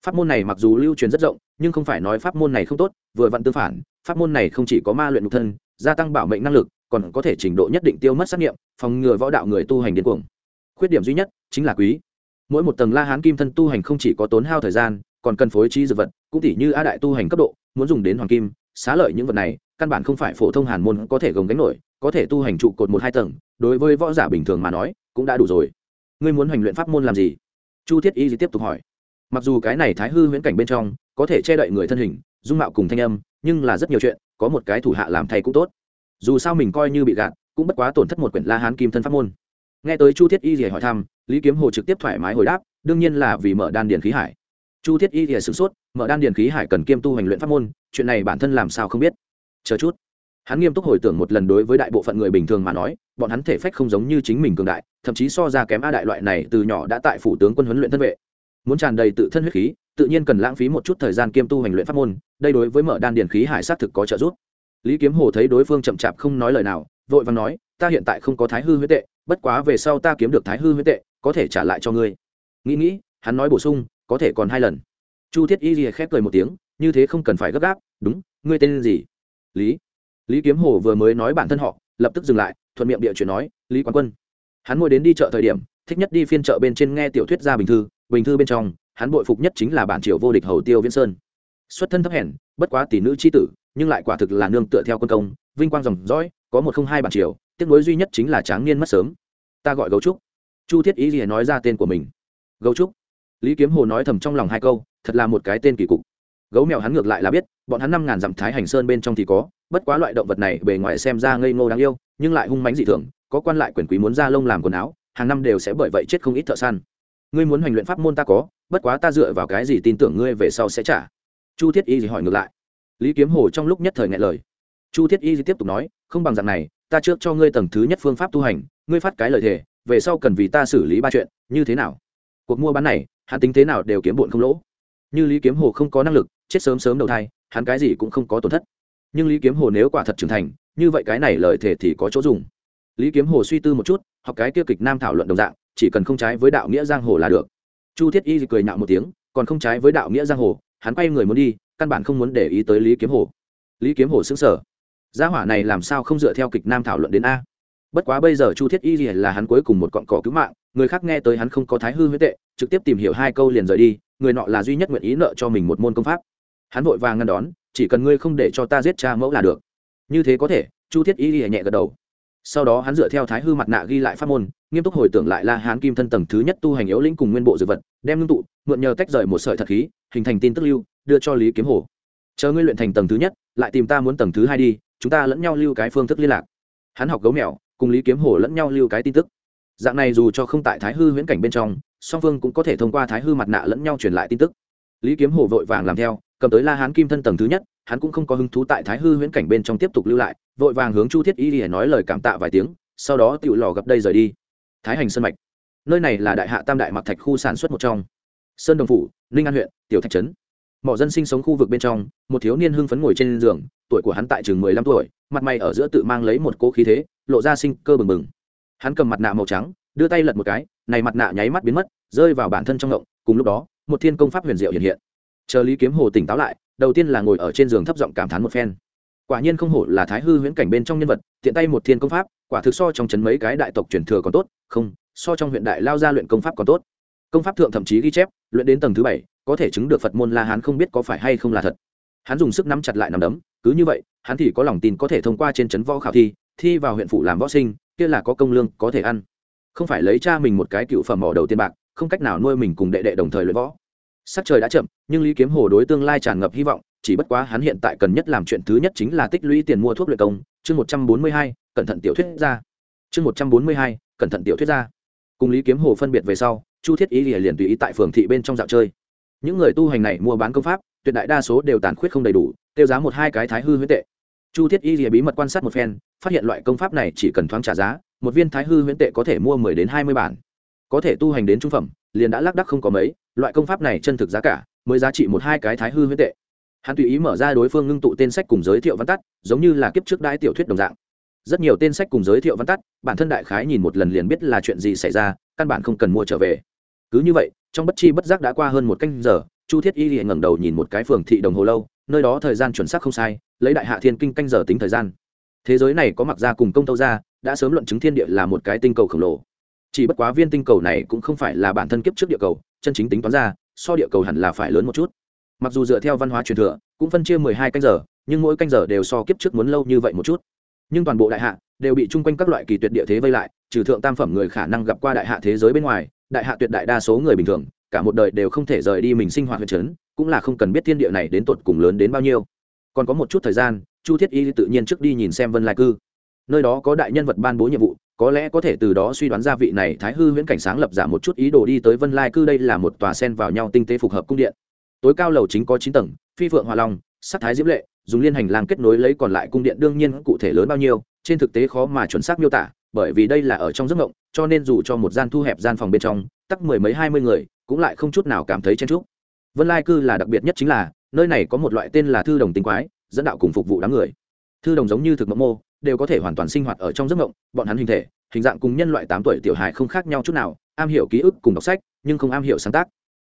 S1: Pháp môn này mặc dù lưu truyền rất rộng nhưng không phải nói pháp môn này không tốt, vừa vặn tương phản, pháp môn này không chỉ có ma luyện nhục thân, gia tăng bảo mệnh năng lực, còn có thể trình độ nhất định tiêu mất xác nghiệm, phòng ngừa võ đạo người tu hành điên cuồng. Khuyết điểm duy nhất chính là quý. Mỗi một tầng la hán kim thân tu hành không chỉ có tốn hao thời gian, còn cần phối trí dược vật, cũng tỷ như a đại tu hành cấp độ, muốn dùng đến hoàng kim, xá lợi những vật này, căn bản không phải phổ thông hàn môn có thể gồng gánh nổi, có thể tu hành trụ cột một hai tầng, đối với võ giả bình thường mà nói, cũng đã đủ rồi. Ngươi muốn hành luyện pháp môn làm gì? Chu thiết y tiếp tục hỏi mặc dù cái này thái hư huyễn cảnh bên trong có thể che đậy người thân hình, dung mạo cùng thanh âm, nhưng là rất nhiều chuyện, có một cái thủ hạ làm thầy cũng tốt. Dù sao mình coi như bị gạt, cũng bất quá tổn thất một quyển la hán kim thân pháp môn. Nghe tới chu thiết y rỉa hỏi thăm, lý kiếm hồ trực tiếp thoải mái hồi đáp, đương nhiên là vì mở đan điền khí hải. Chu thiết y rỉa sửng sốt, mở đan điền khí hải cần kiêm tu hành luyện pháp môn, chuyện này bản thân làm sao không biết? Chờ chút. Hắn nghiêm túc hồi tưởng một lần đối với đại bộ phận người bình thường mà nói, bọn hắn thể phách không giống như chính mình cường đại, thậm chí so ra kém a đại loại này từ nhỏ đã tại phủ tướng quân huấn luyện thân vệ muốn tràn đầy tự thân huyết khí, tự nhiên cần lãng phí một chút thời gian kiêm tu hành luyện pháp môn, đây đối với mở đan điền khí hải sát thực có trợ giúp. Lý kiếm hồ thấy đối phương chậm chạp không nói lời nào, vội vàng nói, ta hiện tại không có thái hư huyết tệ, bất quá về sau ta kiếm được thái hư huyết tệ, có thể trả lại cho ngươi. Nghĩ nghĩ, hắn nói bổ sung, có thể còn hai lần. Chu thiết y lìa khép cười một tiếng, như thế không cần phải gấp gáp, đúng, ngươi tên gì? Lý. Lý kiếm hồ vừa mới nói bản thân họ, lập tức dừng lại, thuận miệng địa chuyện nói, lý quán quân. Hắn ngồi đến đi chợ thời điểm, thích nhất đi phiên chợ bên trên nghe tiểu thuyết gia bình thư bình thư bên trong, hắn bội phục nhất chính là bản triều vô địch hầu tiêu viễn sơn. Xuất thân thấp hèn, bất quá tỷ nữ c h i tử, nhưng lại quả thực là nương tựa theo quân công, vinh quang dòng dõi, có một không hai bản triều, tiếc nối duy nhất chính là tráng niên mất sớm. Ta gọi gấu trúc. Chu thiết ý gì nói ra tên của mình. Gấu trúc. Lý kiếm hồ nói thầm trong lòng hai câu, thật là một cái tên kỳ cục. Gấu mèo hắn ngược lại là biết, bọn hắn năm ngàn dặm thái hành sơn bên trong thì có, bất quá loại động vật này bề ngoài xem ra ngây ngô đáng yêu, nhưng lại hung mánh dị thường, có quan lại quyền quý muốn ra lông làm quần áo, hàng năm đều sẽ bởi vậy chết không ít thợ săn ngươi muốn hành luyện pháp môn ta có, bất quá ta dựa vào cái gì tin tưởng ngươi về sau sẽ trả? Chu thiết y gì hỏi ngược lại. Lý kiếm hồ trong lúc nhất thời ngại lời. Chu thiết y tiếp tục nói, không bằng dạng này, ta trước cho ngươi tầng thứ nhất phương pháp tu hành, ngươi phát cái lời thề, về sau cần vì ta xử lý ba chuyện, như thế nào? Cuộc mua bán này, hắn tính thế nào đều kiếm bụn không lỗ. Như lý kiếm hồ không có năng lực, chết sớm sớm đầu thai, hắn cái gì cũng không có tổn thất. Nhưng lý kiếm hồ nếu quả thật trưởng thành, như vậy cái này lời thề thì có chỗ dùng. Lý kiếm hồ suy tư một chút, học cái kia kịch nam thảo luận đồng dạng chỉ cần không trái với đạo nghĩa giang hồ là được. Chu thiết y cười nhạo một tiếng, còn không trái với đạo nghĩa giang hồ, hắn quay người muốn đi, căn bản không muốn để ý tới lý kiếm hồ. Lý kiếm hồ xứng sở gia hỏa này làm sao không dựa theo kịch nam thảo luận đến a? Bất quá bây giờ chu thiết y là hắn cuối cùng một cọn cỏ cứu mạng, người khác nghe tới hắn không có thái hư huyết tệ, trực tiếp tìm hiểu hai câu liền rời đi, người nọ là duy nhất nguyện ý nợ cho mình một môn công pháp. Hắn vội vàng ngăn đón, chỉ cần ngươi không để cho ta giết cha mẫu là được. Như thế có thể, chu thiết y nhẹ gật đầu sau đó hắn dựa theo thái hư mặt nạ ghi lại pháp môn, nghiêm túc hồi tưởng lại la hán kim thân tầng thứ nhất tu hành yếu lĩnh cùng nguyên bộ dược vật, đem ngưng tụ, mượn nhờ tách rời một sợi thật khí, hình thành tin tức lưu, đưa cho lý kiếm hồ. Chờ ngươi luyện thành tầng thứ nhất, lại tìm ta muốn tầng thứ hai đi, chúng ta lẫn nhau lưu cái phương thức liên lạc. Hắn học gấu mèo, cùng lý kiếm hồ lẫn nhau lưu cái tin tức. Dạng này dù cho không tại thái hư huyễn cảnh bên trong, song phương cũng có thể thông qua thái hư mặt nạ lẫn nhau truyền lại tin tức. Lý kiếm hồ vội vàng làm theo, cầm tới la hán kim thân tầng thứ nhất, hắn cũng không có hứng thú tại thái hư huyễn cảnh bên trong tiếp tục lưu lại vội vàng hướng chu thiết y để nói lời cảm tạ vài tiếng, sau đó tự lò gặp đây rời đi. Thái hành sơn mạch. Nơi này là đại hạ tam đại mặc thạch khu sản xuất một trong. Sơn đồng phủ, ninh an huyện, tiểu thạch trấn. Mọi dân sinh sống khu vực bên trong, một thiếu niên hưng phấn ngồi trên giường, tuổi của hắn tại chừng mười lăm tuổi, mặt mày ở giữa tự mang lấy một cỗ khí thế, lộ ra sinh cơ bừng bừng. Hắn cầm mặt nạ màu trắng, đưa tay lật một cái, này mặt nạ nháy mắt biến mất, rơi vào bản thân trong ngộng, cùng lúc đó, một thiên công pháp huyền diệu hiện hiện. Chờ lý kiếm hồ tỉnh táo lại, đầu tiên là ngồi ở trên giường thấp giọng cảm thán một phen quả nhiên không hổ là thái hư huyễn cảnh bên trong nhân vật, tiện tay một thiên công pháp, quả thực so trong chấn mấy cái đại tộc truyền thừa còn tốt, không, so trong huyện đại lao ra luyện công pháp còn tốt. Công pháp thượng thậm chí ghi chép, luyện đến tầng thứ bảy, có thể chứng được phật môn la hán không biết có phải hay không là thật. Hắn dùng sức nắm chặt lại nằm đấm, cứ như vậy, hắn thì có lòng tin có thể thông qua trên chấn võ khảo thi thi vào huyện phủ làm võ sinh, kia là có công lương, có thể ăn. Không phải lấy cha mình một cái cựu phẩm mỏ đầu tiền bạc, không cách nào nuôi mình cùng đệ đệ đồng thời luyện võ sắc trời đã chậm, nhưng lý kiếm hồ đối tương lai tràn ngập hy vọng, chỉ bất quá hắn hiện tại cần nhất làm chuyện thứ nhất chính là tích lũy tiền mua thuốc luyện công. Chương một trăm bốn mươi hai, cẩn thận tiểu thuyết ra. Chương một trăm bốn mươi hai, cẩn thận tiểu thuyết ra. Cùng lý kiếm hồ phân biệt về sau, chu thiết ý lìa liền tùy ý tại phường thị bên trong dạo chơi. Những người tu hành này mua bán công pháp, tuyệt đại đa số đều tàn khuyết không đầy đủ, tiêu giá một hai cái thái hư huyễn tệ. Chu thiết y lìa bí mật quan sát một phen, phát hiện loại công pháp này chỉ cần thoáng trả giá, một viên thái hư huyễn tệ có thể mua mười đến hai mươi bản. Có thể tu hành đến trung phẩm, liền đã lác đắc không có mấy loại công pháp này chân thực giá cả, mới giá trị một hai cái thái hư huyết tệ. Hắn tùy ý mở ra đối phương ngưng tụ tên sách cùng giới thiệu văn tắt, giống như là kiếp trước đãi tiểu thuyết đồng dạng. Rất nhiều tên sách cùng giới thiệu văn tắt, bản thân đại khái nhìn một lần liền biết là chuyện gì xảy ra, căn bản không cần mua trở về. Cứ như vậy, trong bất chi bất giác đã qua hơn một canh giờ, chu thiết y liền ngẩng đầu nhìn một cái phường thị đồng hồ lâu, nơi đó thời gian chuẩn xác không sai, lấy đại hạ thiên kinh canh giờ tính thời gian. Thế giới này có mặc ra cùng công tâu ra đã sớm luận chứng thiên địa là một cái tinh cầu khổng lồ. Chỉ bất quá viên tinh cầu này cũng không phải là bản thân kiếp trước địa cầu chân chính tính toán ra, so địa cầu hẳn là phải lớn một chút. Mặc dù dựa theo văn hóa truyền thừa, cũng phân chia mười hai canh giờ, nhưng mỗi canh giờ đều so kiếp trước muốn lâu như vậy một chút. Nhưng toàn bộ đại hạ đều bị chung quanh các loại kỳ tuyệt địa thế vây lại, trừ thượng tam phẩm người khả năng gặp qua đại hạ thế giới bên ngoài, đại hạ tuyệt đại đa số người bình thường, cả một đời đều không thể rời đi mình sinh hoạt huyện trấn cũng là không cần biết thiên địa này đến tột cùng lớn đến bao nhiêu. Còn có một chút thời gian, chu thiết y tự nhiên trước đi nhìn xem vân lai cư nơi đó có đại nhân vật ban bố nhiệm vụ, có lẽ có thể từ đó suy đoán ra vị này thái hư huyễn cảnh sáng lập giả một chút ý đồ đi tới vân lai cư đây là một tòa sen vào nhau tinh tế phục hợp cung điện. Tối cao lầu chính có chín tầng, phi phượng hòa long, sắc thái diễm lệ, dùng liên hành lang kết nối lấy còn lại cung điện đương nhiên cụ thể lớn bao nhiêu, trên thực tế khó mà chuẩn xác miêu tả, bởi vì đây là ở trong giấc mộng, cho nên dù cho một gian thu hẹp gian phòng bên trong, tắc mười mấy hai mươi người, cũng lại không chút nào cảm thấy chen trúc vân lai cư là đặc biệt nhất chính là, nơi này có một loại tên là thư đồng tinh quái, dẫn đạo cùng phục vụ đám người. Thư đồng giống như thực mẫu mô đều có thể hoàn toàn sinh hoạt ở trong giấc mộng, bọn hắn hình thể, hình dạng cùng nhân loại tám tuổi tiểu hài không khác nhau chút nào, am hiểu ký ức cùng đọc sách, nhưng không am hiểu sáng tác.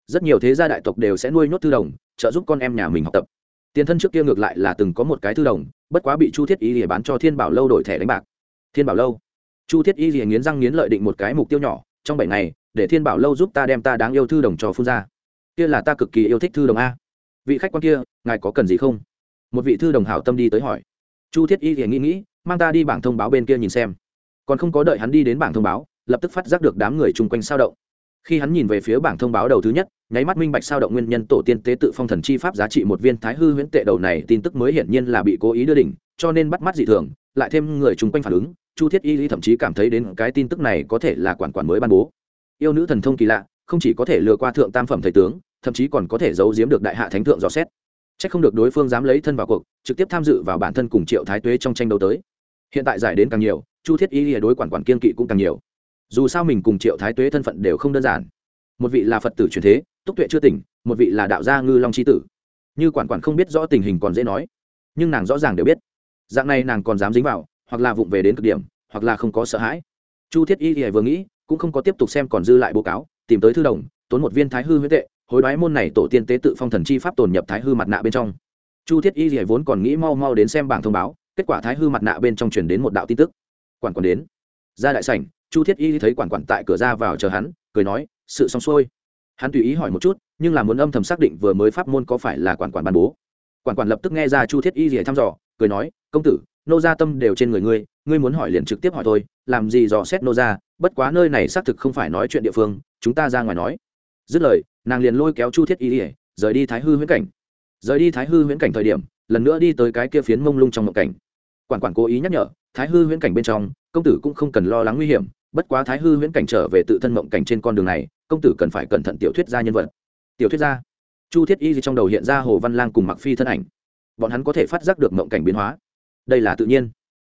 S1: Rất nhiều thế gia đại tộc đều sẽ nuôi nhốt thư đồng, trợ giúp con em nhà mình học tập. Tiền thân trước kia ngược lại là từng có một cái thư đồng, bất quá bị chu thiết y lìa bán cho thiên bảo lâu đổi thẻ đánh bạc. Thiên bảo lâu. Chu thiết y lìa nghiến răng nghiến lợi định một cái mục tiêu nhỏ, trong bảy ngày, để thiên bảo lâu giúp ta đem ta đáng yêu thư đồng cho phun ra. Kia là ta cực kỳ yêu thích thư đồng a. Vị khách quan kia, ngài có cần gì không? Một vị thư đồng hảo tâm đi tới hỏi. Chu thiết y lìa nghĩ nghĩ mang ta đi bảng thông báo bên kia nhìn xem. Còn không có đợi hắn đi đến bảng thông báo, lập tức phát giác được đám người chung quanh sao động. Khi hắn nhìn về phía bảng thông báo đầu thứ nhất, nháy mắt minh bạch sao động nguyên nhân tổ tiên tế tự phong thần chi pháp giá trị một viên thái hư huyễn tệ đầu này tin tức mới hiển nhiên là bị cố ý đưa đỉnh, cho nên bắt mắt dị thường, lại thêm người chung quanh phản ứng, chu thiết y lý thậm chí cảm thấy đến cái tin tức này có thể là quản quản mới ban bố. Yêu nữ thần thông kỳ lạ, không chỉ có thể lừa qua thượng tam phẩm thầy tướng, thậm chí còn có thể giấu giếm được đại hạ thánh thượng dò xét. C h ắ c không được đối phương dám lấy thân vào cuộc, trực tiếp tham dự vào bản thân cùng triệu thái tuế trong tranh đấu tới hiện tại giải đến càng nhiều, chu thiết y lìa đối quản quản kiên kỵ cũng càng nhiều. Dù sao mình cùng triệu thái tuế thân phận đều không đơn giản. Một vị là phật tử truyền thế, túc tuệ chưa tỉnh, một vị là đạo gia ngư long c tử. Như quản quản không biết rõ tình hình còn dễ nói, nhưng nàng rõ ràng đều biết. Dạng này nàng còn dám dính vào, hoặc là vụng về đến cực điểm, hoặc là không có sợ hãi. Chu thiết y thì vừa nghĩ, cũng không có tiếp tục xem còn dư lại bố cáo, tìm tới thư đồng, tốn một viên thái hư huyết tệ, hối đoái môn này tổ tiên tế tự phong thần chi pháp tồn nhập thái hư mặt nạ bên trong. Chu thiết y thì vốn còn nghĩ mau mau đến xem bảng thông báo kết quả thái hư mặt nạ bên trong truyền đến một đạo tin tức. Quản quản đến. Ra đại sảnh, chu thiết y thấy quản quản tại cửa ra vào chờ hắn, cười nói, sự xong xuôi. Hắn tùy ý hỏi một chút, nhưng là muốn âm thầm xác định vừa mới pháp môn có phải là quản quản ban bố. Quản quản lập tức nghe ra chu thiết y gì thăm dò, cười nói, công tử, nô gia tâm đều trên người ngươi ngươi muốn hỏi liền trực tiếp hỏi thôi, làm gì dò xét nô gia, bất quá nơi này xác thực không phải nói chuyện địa phương, chúng ta ra ngoài nói. Dứt lời, nàng liền lôi kéo chu thiết y rời đi thái hư huyễn cảnh. Rời đi thái hư huyễn cảnh thời điểm lần nữa đi tới cái kia phiến mông lung trong mộng cảnh. Quản quản cố ý nhắc nhở, thái hư huyễn cảnh bên trong, công tử cũng không cần lo lắng nguy hiểm, bất quá thái hư huyễn cảnh trở về tự thân mộng cảnh trên con đường này, công tử cần phải cẩn thận tiểu thuyết gia nhân vật. Tiểu thuyết gia? Chu thiết y trong đầu hiện ra hồ văn lang cùng mặc phi thân ảnh. Bọn hắn có thể phát giác được mộng cảnh biến hóa. Đây là tự nhiên.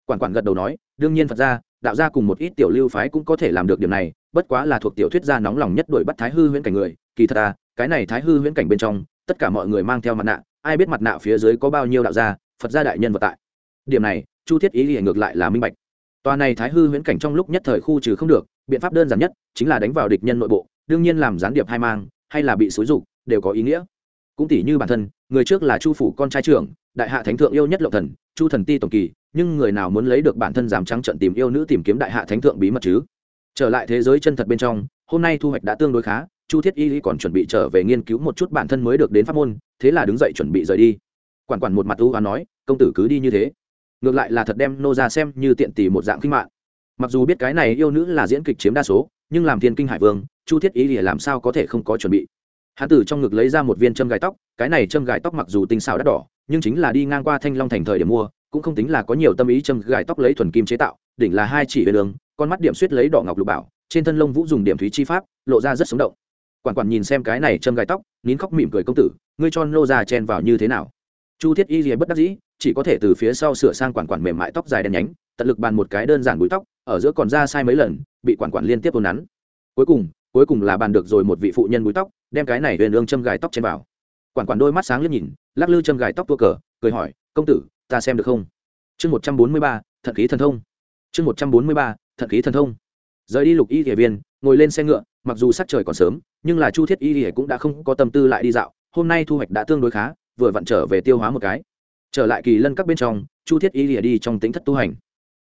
S1: Quản quản gật đầu nói, đương nhiên phật gia, đạo gia cùng một ít tiểu lưu phái cũng có thể làm được điểm này, bất quá là thuộc tiểu thuyết gia nóng lòng nhất đuổi bắt thái hư huyễn cảnh người. Kỳ thật à cái này thái hư huyễn cảnh bên trong, tất cả mọi người mang theo mặt nạ ai biết mặt nạ phía dưới có bao nhiêu đạo gia, phật gia đại nhân vật tại. Điểm này, chu thiết ý liền ngược lại là minh bạch. Tòa này thái hư huyễn cảnh trong lúc nhất thời khu trừ không được, biện pháp đơn giản nhất chính là đánh vào địch nhân nội bộ, đương nhiên làm gián điệp hai mang, hay là bị xúi dục, đều có ý nghĩa. Cũng tỷ như bản thân, người trước là chu phủ con trai trưởng, đại hạ thánh thượng yêu nhất lộc thần, chu thần ti tổng kỳ, nhưng người nào muốn lấy được bản thân dám trắng trận tìm yêu nữ tìm kiếm đại hạ thánh thượng bí mật chứ? Trở lại thế giới chân thật bên trong, hôm nay thu hoạch đã tương đối khá, chu thiết y còn chuẩn bị trở về nghiên cứu một chút bản thân mới được đến pháp môn thế là đứng dậy chuẩn bị rời đi. Quản quản một mặt ưu và nói, công tử cứ đi như thế. Ngược lại là thật đem nô ra xem như tiện tỷ một dạng khinh mạng. Mặc dù biết cái này yêu nữ là diễn kịch chiếm đa số, nhưng làm thiên kinh hải vương, chu thiết ý thì làm sao có thể không có chuẩn bị? Hán tử trong ngực lấy ra một viên châm gài tóc, cái này châm gài tóc mặc dù tinh xào đắt đỏ, nhưng chính là đi ngang qua thanh long thành thời điểm mua, cũng không tính là có nhiều tâm ý châm gài tóc lấy thuần kim chế tạo, đỉnh là hai chỉ về đường, con mắt điểm suýt lấy đỏ ngọc lục bảo, trên thân lông vũ dùng điểm thúy chi pháp, lộ ra rất sống động quản quản nhìn xem cái này châm gai tóc, nín khóc mỉm cười công tử, ngươi cho nô ra chen vào như thế nào? Chu thiết y gì bất đắc dĩ, chỉ có thể từ phía sau sửa sang quản quản mềm mại tóc dài đen nhánh, tận lực bàn một cái đơn giản búi tóc, ở giữa còn ra sai mấy lần, bị quản quản liên tiếp tôn nắn. Cuối cùng cuối cùng là bàn được rồi một vị phụ nhân búi tóc, đem cái này huyền ương châm gài tóc trên vào. Quản quản đôi mắt sáng liếc nhìn, lắc lư châm gài tóc tua cờ, cười hỏi, công tử, ta xem được không? Chương một trăm bốn mươi ba, thận khí thần thông. Chương một trăm bốn mươi ba, thận khí thần thông. Rời đi lục y thể viên ngồi lên xe ngựa, mặc dù sắc trời còn sớm, nhưng là chu thiết y địa cũng đã không có tâm tư lại đi dạo, hôm nay thu hoạch đã tương đối khá, vừa vặn trở về tiêu hóa một cái. Trở lại kỳ lân các bên trong, chu thiết y địa đi trong tính thất tu hành.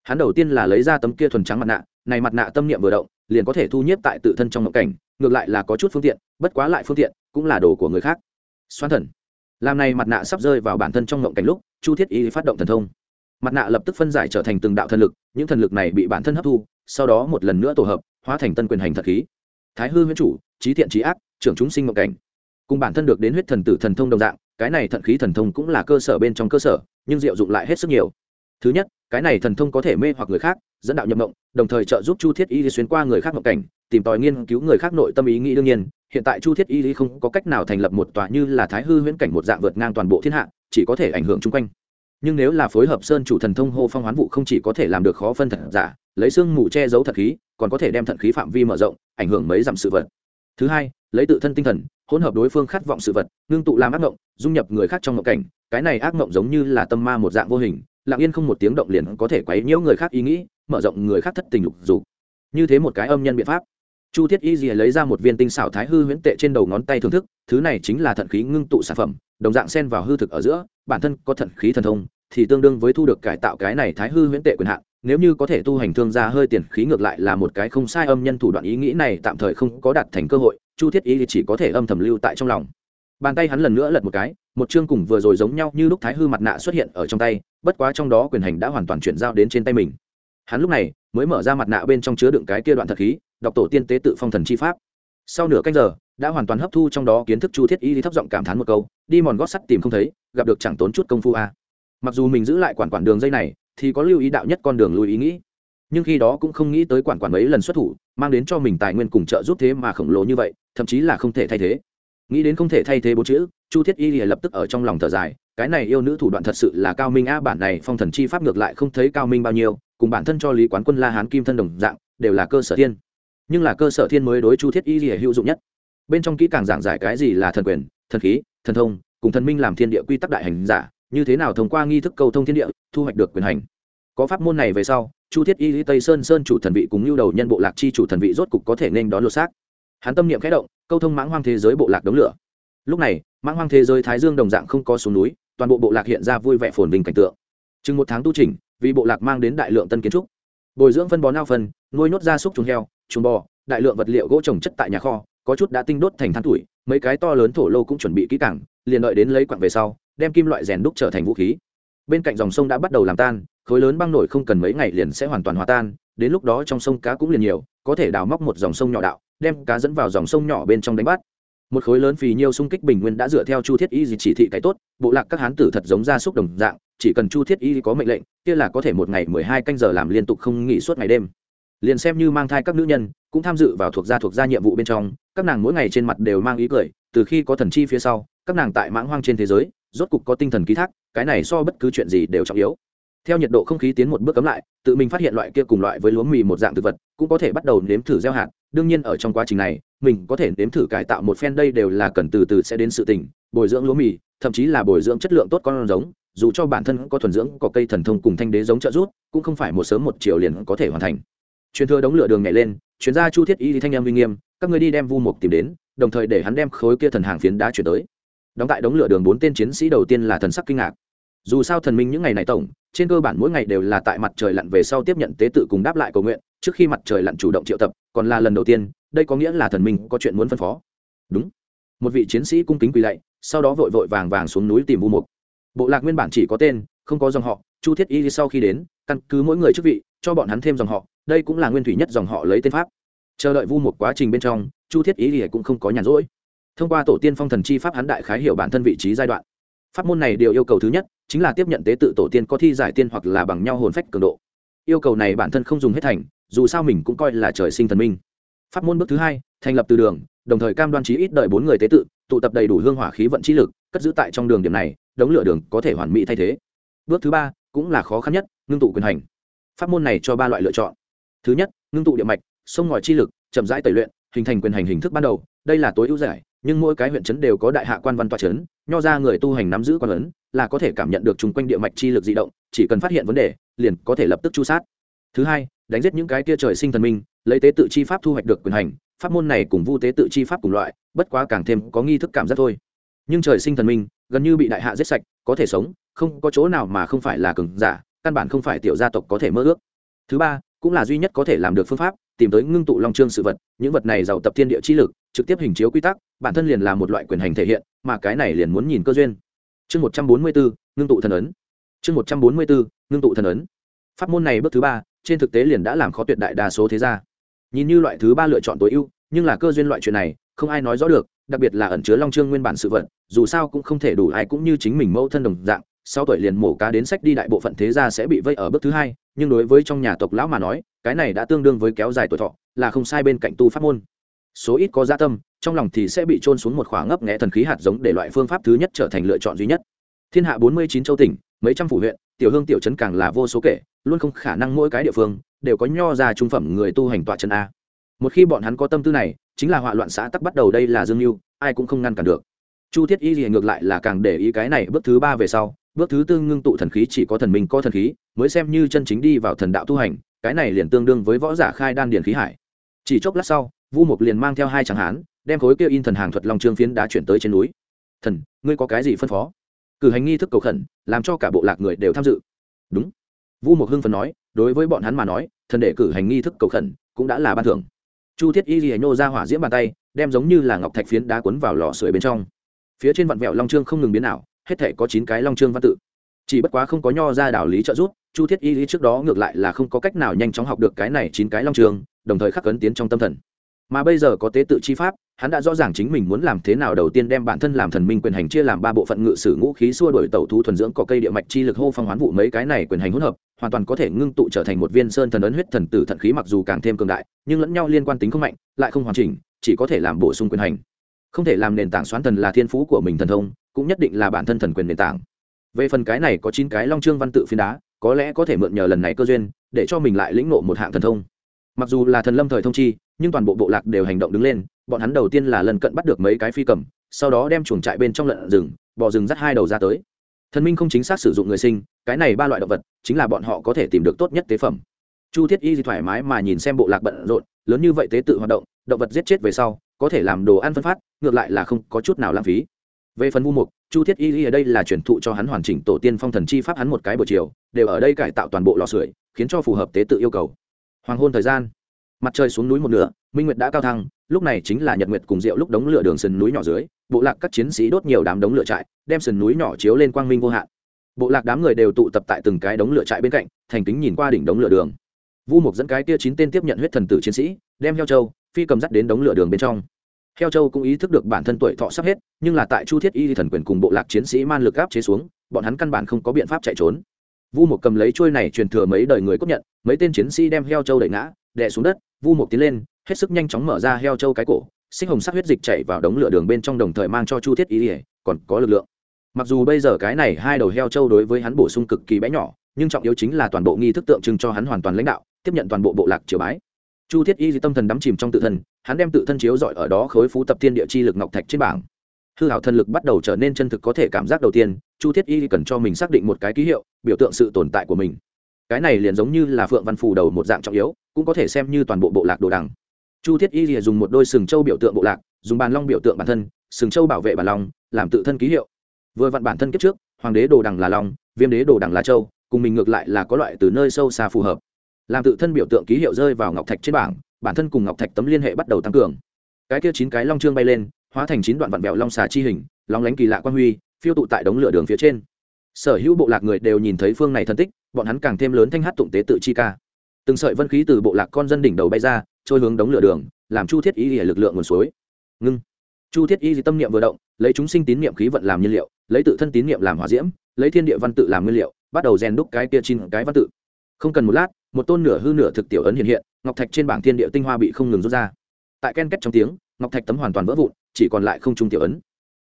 S1: Hắn đầu tiên là lấy ra tấm kia thuần trắng mặt nạ, này mặt nạ tâm niệm vừa động, liền có thể thu nhiếp tại tự thân trong mộng cảnh, ngược lại là có chút phương tiện, bất quá lại phương tiện, cũng là đồ của người khác. Xoan thần. Làm này mặt nạ sắp rơi vào bản thân trong mộng cảnh lúc, chu thiết y phát động thần thông. Mặt nạ lập tức phân giải trở thành từng đạo thần lực, những thần lực này bị bản thân hấp thu, sau đó một lần nữa tổ hợp hóa thành tân quyền hành thật khí. Thái hư huyễn chủ trí thiện trí ác, trưởng chúng sinh mộng cảnh. Cùng bản thân được đến huyết thần tử thần thông đồng dạng, cái này thận khí thần thông cũng là cơ sở bên trong cơ sở, nhưng diệu dụng lại hết sức nhiều. Thứ nhất, cái này thần thông có thể mê hoặc người khác, dẫn đạo nhập mộng, đồng thời trợ giúp chu thiết y xuyên qua người khác mộng cảnh, tìm tòi nghiên cứu người khác nội tâm ý nghĩ đương nhiên. Hiện tại chu thiết y không có cách nào thành lập một tòa như là thái hư huyễn cảnh một dạng vượt ngang toàn bộ thiên hạ, chỉ có thể ảnh hưởng chung quanh nhưng nếu là phối hợp sơn chủ thần thông hô phong hoán vụ không chỉ có thể làm được khó phân thật giả, lấy xương mù che giấu thật khí, còn có thể đem thận khí phạm vi mở rộng, ảnh hưởng mấy dặm sự vật. Thứ hai, lấy tự thân tinh thần, hỗn hợp đối phương khát vọng sự vật, ngưng tụ làm ác mộng dung nhập người khác trong mộng cảnh. Cái này ác mộng giống như là tâm ma một dạng vô hình, lặng yên không một tiếng động liền có thể quấy nhiễu người khác ý nghĩ, mở rộng người khác thất tình lục dục. Như thế một cái âm nhân biện pháp. Chu thiết y gì lấy ra một viên tinh xảo thái hư huyễn tệ trên đầu ngón tay thưởng thức, thứ này chính là thận khí ngưng tụ sản phẩm, đồng dạng sen vào hư thực ở giữa, bản thân có thận khí thần thông thì tương đương với thu được cải tạo cái này thái hư huyễn tệ quyền hạn, nếu như có thể tu hành thương gia hơi tiền khí ngược lại là một cái không sai âm nhân thủ đoạn ý nghĩ này tạm thời không có đạt thành cơ hội, chu thiết y chỉ có thể âm thầm lưu tại trong lòng. Bàn tay hắn lần nữa lật một cái, một chương cùng vừa rồi giống nhau như lúc thái hư mặt nạ xuất hiện ở trong tay, bất quá trong đó quyền hành đã hoàn toàn chuyển giao đến trên tay mình. Hắn lúc này mới mở ra mặt nạ bên trong chứa đựng cái kia đoạn thật khí, đọc tổ tiên tế tự phong thần chi pháp. Sau nửa canh giờ, đã hoàn toàn hấp thu trong đó kiến thức chu thiết y thấp giọng cảm thán một câu, đi mòn gót sắt tìm không thấy, gặp được chẳng tốn chút công phu a. à mặc dù mình giữ lại quản quản đường dây này, thì có lưu ý đạo nhất con đường lùi ý nghĩ. Nhưng khi đó cũng không nghĩ tới quản quản mấy lần xuất thủ, mang đến cho mình tài nguyên cùng trợ giúp thế mà khổng lồ như vậy, thậm chí là không thể thay thế. Nghĩ đến không thể thay thế bốn chữ, chu thiết y lìa lập tức ở trong lòng thở dài, cái này yêu nữ thủ đoạn thật sự là cao minh a bản này phong thần chi pháp ngược lại không thấy cao minh bao nhiêu, cùng bản thân cho lý quán quân la hán kim thân đồng dạng, đều là cơ sở thiên. Nhưng là cơ sở thiên mới đối chu thiết y lìa hữu dụng nhất. Bên trong kỹ càng giảng giải cái gì là thần quyền, thần khí, thần thông, cùng thần minh làm thiên địa quy tắc đại hành giả như thế nào thông qua nghi thức cầu thông thiên địa, thu hoạch được quyền hành. Có pháp môn này về sau, chu thiết y tây sơn sơn chủ thần vị cùng lưu đầu nhân bộ lạc chi chủ thần vị rốt cục có thể nên đón lột xác. Hắn tâm niệm khẽ động, câu thông mãng hoang thế giới bộ lạc đống lửa. Lúc này, mãng hoang thế giới thái dương đồng dạng không có xuống núi, toàn bộ bộ lạc hiện ra vui vẻ phồn vinh cảnh tượng. Chừng một tháng tu trình vì bộ lạc mang đến đại lượng tân kiến trúc. Bồi dưỡng phân bón ao phân, nuôi nhốt gia súc chuồng heo chuồng bò, đại lượng vật liệu gỗ trồng chất tại nhà kho, có chút đã tinh đốt thành than tuổi mấy cái to lớn thổ lô cũng chuẩn bị kỹ càng, liền đợi đến lấy quặng về sau, đem kim loại rèn đúc trở thành vũ khí. Bên cạnh dòng sông đã bắt đầu làm tan, khối lớn băng nổi không cần mấy ngày liền sẽ hoàn toàn hòa tan, đến lúc đó trong sông cá cũng liền nhiều, có thể đào móc một dòng sông nhỏ đạo, đem cá dẫn vào dòng sông nhỏ bên trong đánh bắt. Một khối lớn phì nhiêu xung kích bình nguyên đã dựa theo chu thiết y gì chỉ thị cái tốt, bộ lạc các hán tử thật giống ra xúc đồng dạng, chỉ cần chu thiết y có mệnh lệnh, kia là có thể một ngày mười hai canh giờ làm liên tục không nghỉ suốt ngày đêm liền xem như mang thai các nữ nhân, cũng tham dự vào thuộc gia thuộc gia nhiệm vụ bên trong, các nàng mỗi ngày trên mặt đều mang ý cười, từ khi có thần chi phía sau, các nàng tại mãng hoang trên thế giới, rốt cục có tinh thần ký thác, cái này so bất cứ chuyện gì đều trọng yếu. Theo nhiệt độ không khí tiến một bước cấm lại, tự mình phát hiện loại kia cùng loại với lúa mì một dạng thực vật, cũng có thể bắt đầu nếm thử gieo hạt. Đương nhiên ở trong quá trình này, mình có thể nếm thử cải tạo một phen đây đều là cần từ từ sẽ đến sự tỉnh bồi dưỡng lúa mì, thậm chí là bồi dưỡng chất lượng tốt con giống, dù cho bản thân có thuần dưỡng có cây thần thông cùng thanh đế giống trợ rút cũng không phải một sớm một chiều liền có thể hoàn thành truyền thừa đống lửa đường nhảy lên chuyên gia chu thiết y thanh em uy nghiêm, các người đi đem vu mục tìm đến, đồng thời để hắn đem khối kia thần hàng phiến đá chuyển tới. Đóng tại đống lửa đường bốn tên chiến sĩ đầu tiên là thần sắc kinh ngạc. Dù sao thần minh những ngày này tổng, trên cơ bản mỗi ngày đều là tại mặt trời lặn về sau tiếp nhận tế tự cùng đáp lại cầu nguyện, trước khi mặt trời lặn chủ động triệu tập, còn là lần đầu tiên, đây có nghĩa là thần minh có chuyện muốn phân phó. Đúng. Một vị chiến sĩ cung kính quỳ lạy, sau đó vội vội vàng vàng xuống núi tìm vu mục. Bộ lạc nguyên bản chỉ có tên, không có dòng họ, chu thiết y sau khi đến, căn cứ mỗi người chức vị, cho bọn hắn thêm dòng họ đây cũng là nguyên thủy nhất dòng họ lấy tên pháp. Chờ đợi vu một quá trình bên trong, chu thiết ý thì cũng không có nhàn rỗi. Thông qua tổ tiên phong thần chi pháp hắn đại khái hiểu bản thân vị trí giai đoạn. Pháp môn này điều yêu cầu thứ nhất chính là tiếp nhận tế tự tổ tiên có thi giải tiên hoặc là bằng nhau hồn phách cường độ. Yêu cầu này bản thân không dùng hết thành, dù sao mình cũng coi là trời sinh thần minh. Pháp môn bước thứ hai, thành lập từ đường, đồng thời cam đoan trí ít đợi bốn người tế tự, tụ tập đầy đủ hương hỏa khí vận trí lực, cất giữ tại trong đường điểm này, đống lửa đường có thể hoàn mỹ thay thế. Bước thứ ba, cũng là khó khăn nhất, ngưng tụ quyền hành. Pháp môn này cho ba loại lựa chọn thứ nhất, ngưng tụ địa mạch, sông ngòi chi lực, chậm rãi tẩy luyện, hình thành quyền hành hình thức ban đầu. Đây là tối ưu giải, nhưng mỗi cái huyện trấn đều có đại hạ quan văn toa trấn, nho ra người tu hành nắm giữ quan lớn, là có thể cảm nhận được chung quanh địa mạch chi lực di động, chỉ cần phát hiện vấn đề, liền có thể lập tức chu sát. Thứ hai, đánh giết những cái tia trời sinh thần minh, lấy tế tự chi pháp thu hoạch được quyền hành. Pháp môn này cùng vu tế tự chi pháp cùng loại, bất quá càng thêm có nghi thức cảm giác thôi. Nhưng trời sinh thần minh, gần như bị đại hạ giết sạch, có thể sống, không có chỗ nào mà không phải là cường giả, căn bản không phải tiểu gia tộc có thể mơ ước. Thứ ba cũng là duy nhất có thể làm được phương pháp, tìm tới ngưng tụ long trương sự vật, những vật này giàu tập thiên địa chi lực, trực tiếp hình chiếu quy tắc, bản thân liền là một loại quyền hành thể hiện, mà cái này liền muốn nhìn cơ duyên. Chương một trăm bốn mươi bốn, ngưng tụ thần ấn. Chương một trăm bốn mươi bốn, ngưng tụ thần ấn. Pháp môn này bước thứ ba, trên thực tế liền đã làm khó tuyệt đại đa số thế gia. Nhìn như loại thứ ba lựa chọn tối ưu, nhưng là cơ duyên loại chuyện này, không ai nói rõ được, đặc biệt là ẩn chứa long trương nguyên bản sự vật, dù sao cũng không thể đủ ai cũng như chính mình mẫu thân đồng dạng sau tuổi liền mổ cá đến sách đi đại bộ phận thế gia sẽ bị vây ở bước thứ hai, nhưng đối với trong nhà tộc lão mà nói, cái này đã tương đương với kéo dài tuổi thọ, là không sai bên cạnh tu pháp môn. Số ít có gia tâm, trong lòng thì sẽ bị trôn xuống một khoảng ngấp nghẽ thần khí hạt giống để loại phương pháp thứ nhất trở thành lựa chọn duy nhất. Thiên hạ bốn mươi chín châu tỉnh, mấy trăm phủ huyện, tiểu hương tiểu trấn càng là vô số kể, luôn không khả năng mỗi cái địa phương đều có nho ra trung phẩm người tu hành tọa chân a. Một khi bọn hắn có tâm tư này, chính là họa loạn xã tắc bắt đầu đây là dương mưu, ai cũng không ngăn cản được. Chu thiết y gì ngược lại là càng để ý cái này bước thứ ba về sau bước thứ tư ngưng tụ thần khí chỉ có thần minh có thần khí, mới xem như chân chính đi vào thần đạo tu hành, cái này liền tương đương với võ giả khai đan điền khí hải. Chỉ chốc lát sau, vu mục liền mang theo hai tráng hán, đem khối kia in thần hàng thuật long trương phiến đá chuyển tới trên núi. Thần, ngươi có cái gì phân phó? Cử hành nghi thức cầu khẩn, làm cho cả bộ lạc người đều tham dự. Đúng. Vu mục hưng phần nói, đối với bọn hắn mà nói, thần để cử hành nghi thức cầu khẩn cũng đã là ban thưởng. Chu thiết y lìa nhô ra hỏa diễm bàn tay, đem giống như là ngọc thạch phiến đá cuốn vào lò sưởi bên trong. Phía trên vặn vẹo long trương không ngừng biến ảo hết thể có chín cái long trương văn tự. Chỉ bất quá không có nho ra đạo lý trợ giúp, chu thiết y lý trước đó ngược lại là không có cách nào nhanh chóng học được cái này chín cái long trường đồng thời khắc ấn tiến trong tâm thần. Mà bây giờ có tế tự chi pháp, hắn đã rõ ràng chính mình muốn làm thế nào đầu tiên đem bản thân làm thần minh quyền hành chia làm ba bộ phận ngự sử ngũ khí xua đổi tẩu thú thuần dưỡng có cây địa mạch chi lực hô phong hoán vụ mấy cái này quyền hành hỗn hợp, hoàn toàn có thể ngưng tụ trở thành một viên sơn thần ấn huyết thần tử thận khí mặc dù càng thêm cường đại, nhưng lẫn nhau liên quan tính không mạnh, lại không hoàn chỉnh, chỉ có thể làm bổ sung quyền hành. Không thể làm nền tảng xoán thần là thiên phú của mình thần thông cũng nhất định là bản thân thần quyền nền tảng. Về phần cái này có chín cái long trương văn tự phiến đá, có lẽ có thể mượn nhờ lần này cơ duyên, để cho mình lại lĩnh ngộ một hạng thần thông. Mặc dù là thần lâm thời thông chi, nhưng toàn bộ bộ lạc đều hành động đứng lên, bọn hắn đầu tiên là lần cận bắt được mấy cái phi cầm, sau đó đem chuồng trại bên trong lợn rừng, bò rừng dắt hai đầu ra tới. Thần minh không chính xác sử dụng người sinh, cái này ba loại động vật, chính là bọn họ có thể tìm được tốt nhất tế phẩm. Chu thiết y thì thoải mái mà nhìn xem bộ lạc bận rộn, lớn như vậy tế tự hoạt động động vật giết chết về sau, có thể làm đồ ăn phân phát, ngược lại là không có chút nào lãng phí về phần vu mục, chu thiết y ở đây là truyền thụ cho hắn hoàn chỉnh tổ tiên phong thần chi pháp hắn một cái buổi chiều, đều ở đây cải tạo toàn bộ lò sưởi, khiến cho phù hợp tế tự yêu cầu. Hoàng hôn thời gian, mặt trời xuống núi một nửa, minh nguyệt đã cao thăng, lúc này chính là nhật nguyệt cùng rượu lúc đống lửa đường sườn núi nhỏ dưới, bộ lạc các chiến sĩ đốt nhiều đám đống lửa trại, đem sườn núi nhỏ chiếu lên quang minh vô hạn. Bộ lạc đám người đều tụ tập tại từng cái đống lửa trại bên cạnh, thành kính nhìn qua đỉnh đống lửa đường. Vu mục dẫn cái tia chín tên tiếp nhận huyết thần tử chiến sĩ, đem heo châu, phi cầm dắt đến đống lửa đường bên trong heo châu cũng ý thức được bản thân tuổi thọ sắp hết, nhưng là tại chu thiết y thần quyền cùng bộ lạc chiến sĩ man lực áp chế xuống, bọn hắn căn bản không có biện pháp chạy trốn. Vu mục cầm lấy trôi này truyền thừa mấy đời người cốt nhận, mấy tên chiến sĩ đem heo châu đẩy ngã, đè xuống đất, vu mục tiến lên, hết sức nhanh chóng mở ra heo châu cái cổ sinh hồng sắc huyết dịch chảy vào đống lửa đường bên trong đồng thời mang cho chu thiết y còn có lực lượng. Mặc dù bây giờ cái này hai đầu heo châu đối với hắn bổ sung cực kỳ bé nhỏ, nhưng trọng yếu chính là toàn bộ nghi thức tượng trưng cho hắn hoàn toàn lãnh đạo, tiếp nhận toàn bộ bộ lạc triều bái chu thiết y tâm thần đắm chìm trong tự thân, hắn đem tự thân chiếu dọi ở đó khối phú tập thiên địa chi lực ngọc thạch trên bảng. Hư hảo thần lực bắt đầu trở nên chân thực có thể cảm giác đầu tiên, chu thiết y cần cho mình xác định một cái ký hiệu, biểu tượng sự tồn tại của mình. Cái này liền giống như là phượng văn phù đầu một dạng trọng yếu, cũng có thể xem như toàn bộ bộ lạc đồ đằng. Chu thiết y dùng một đôi sừng châu biểu tượng bộ lạc, dùng bàn long biểu tượng bản thân, sừng châu bảo vệ bản long, làm tự thân ký hiệu. Vừa vặn bản thân kiếp trước, hoàng đế đồ đằng là long, viêm đế đồ đằng là châu, cùng mình ngược lại là có loại từ nơi sâu xa phù hợp làm tự thân biểu tượng ký hiệu rơi vào ngọc thạch trên bảng, bản thân cùng ngọc thạch tấm liên hệ bắt đầu tăng cường. Cái kia chín cái long trương bay lên, hóa thành chín đoạn vạn vẹo long xà chi hình, long lánh kỳ lạ quan huy, phiêu tụ tại đống lửa đường phía trên. Sở hữu bộ lạc người đều nhìn thấy phương này thân tích, bọn hắn càng thêm lớn thanh hát tụng tế tự chi ca. Từng sợi vân khí từ bộ lạc con dân đỉnh đầu bay ra, trôi hướng đống lửa đường, làm chu thiết y hệ lực lượng nguồn suối. Ngưng. Chu thiết y tâm niệm vừa động, lấy chúng sinh tín niệm khí vận làm nhiên liệu, lấy tự thân tín niệm làm hỏa diễm, lấy thiên địa văn tự làm nguyên liệu, bắt đầu rèn đúc cái kia chín cái văn tự không cần một lát, một tôn nửa hư nửa thực tiểu ấn hiện hiện, ngọc thạch trên bảng thiên địa tinh hoa bị không ngừng rút ra. Tại ken kết trong tiếng, ngọc thạch tấm hoàn toàn vỡ vụn, chỉ còn lại không trung tiểu ấn.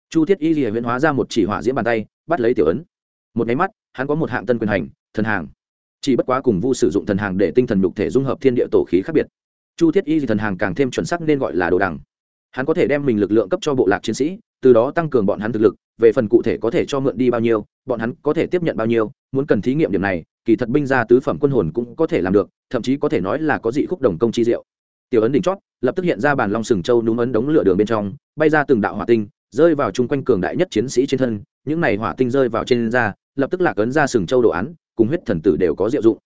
S1: Chu thiết y lìa huyễn hóa ra một chỉ hỏa diễm bàn tay, bắt lấy tiểu ấn. Một máy mắt, hắn có một hạng tân quyền hành, thần hàng. Chỉ bất quá cùng vu sử dụng thần hàng để tinh thần nhục thể dung hợp thiên địa tổ khí khác biệt. Chu thiết y thần hàng càng thêm chuẩn sắc nên gọi là đồ đằng. Hắn có thể đem mình lực lượng cấp cho bộ lạc chiến sĩ từ đó tăng cường bọn hắn thực lực, về phần cụ thể có thể cho mượn đi bao nhiêu, bọn hắn có thể tiếp nhận bao nhiêu, muốn cần thí nghiệm điểm này, kỳ thật binh gia tứ phẩm quân hồn cũng có thể làm được, thậm chí có thể nói là có dị khúc đồng công chi diệu. Tiểu ấn đỉnh chót, lập tức hiện ra bàn long sừng châu núm ấn đống lửa đường bên trong, bay ra từng đạo hỏa tinh, rơi vào chung quanh cường đại nhất chiến sĩ trên thân, những này hỏa tinh rơi vào trên da, lập tức lạc ấn ra sừng châu đồ án, cùng huyết thần tử đều có diệu dụng.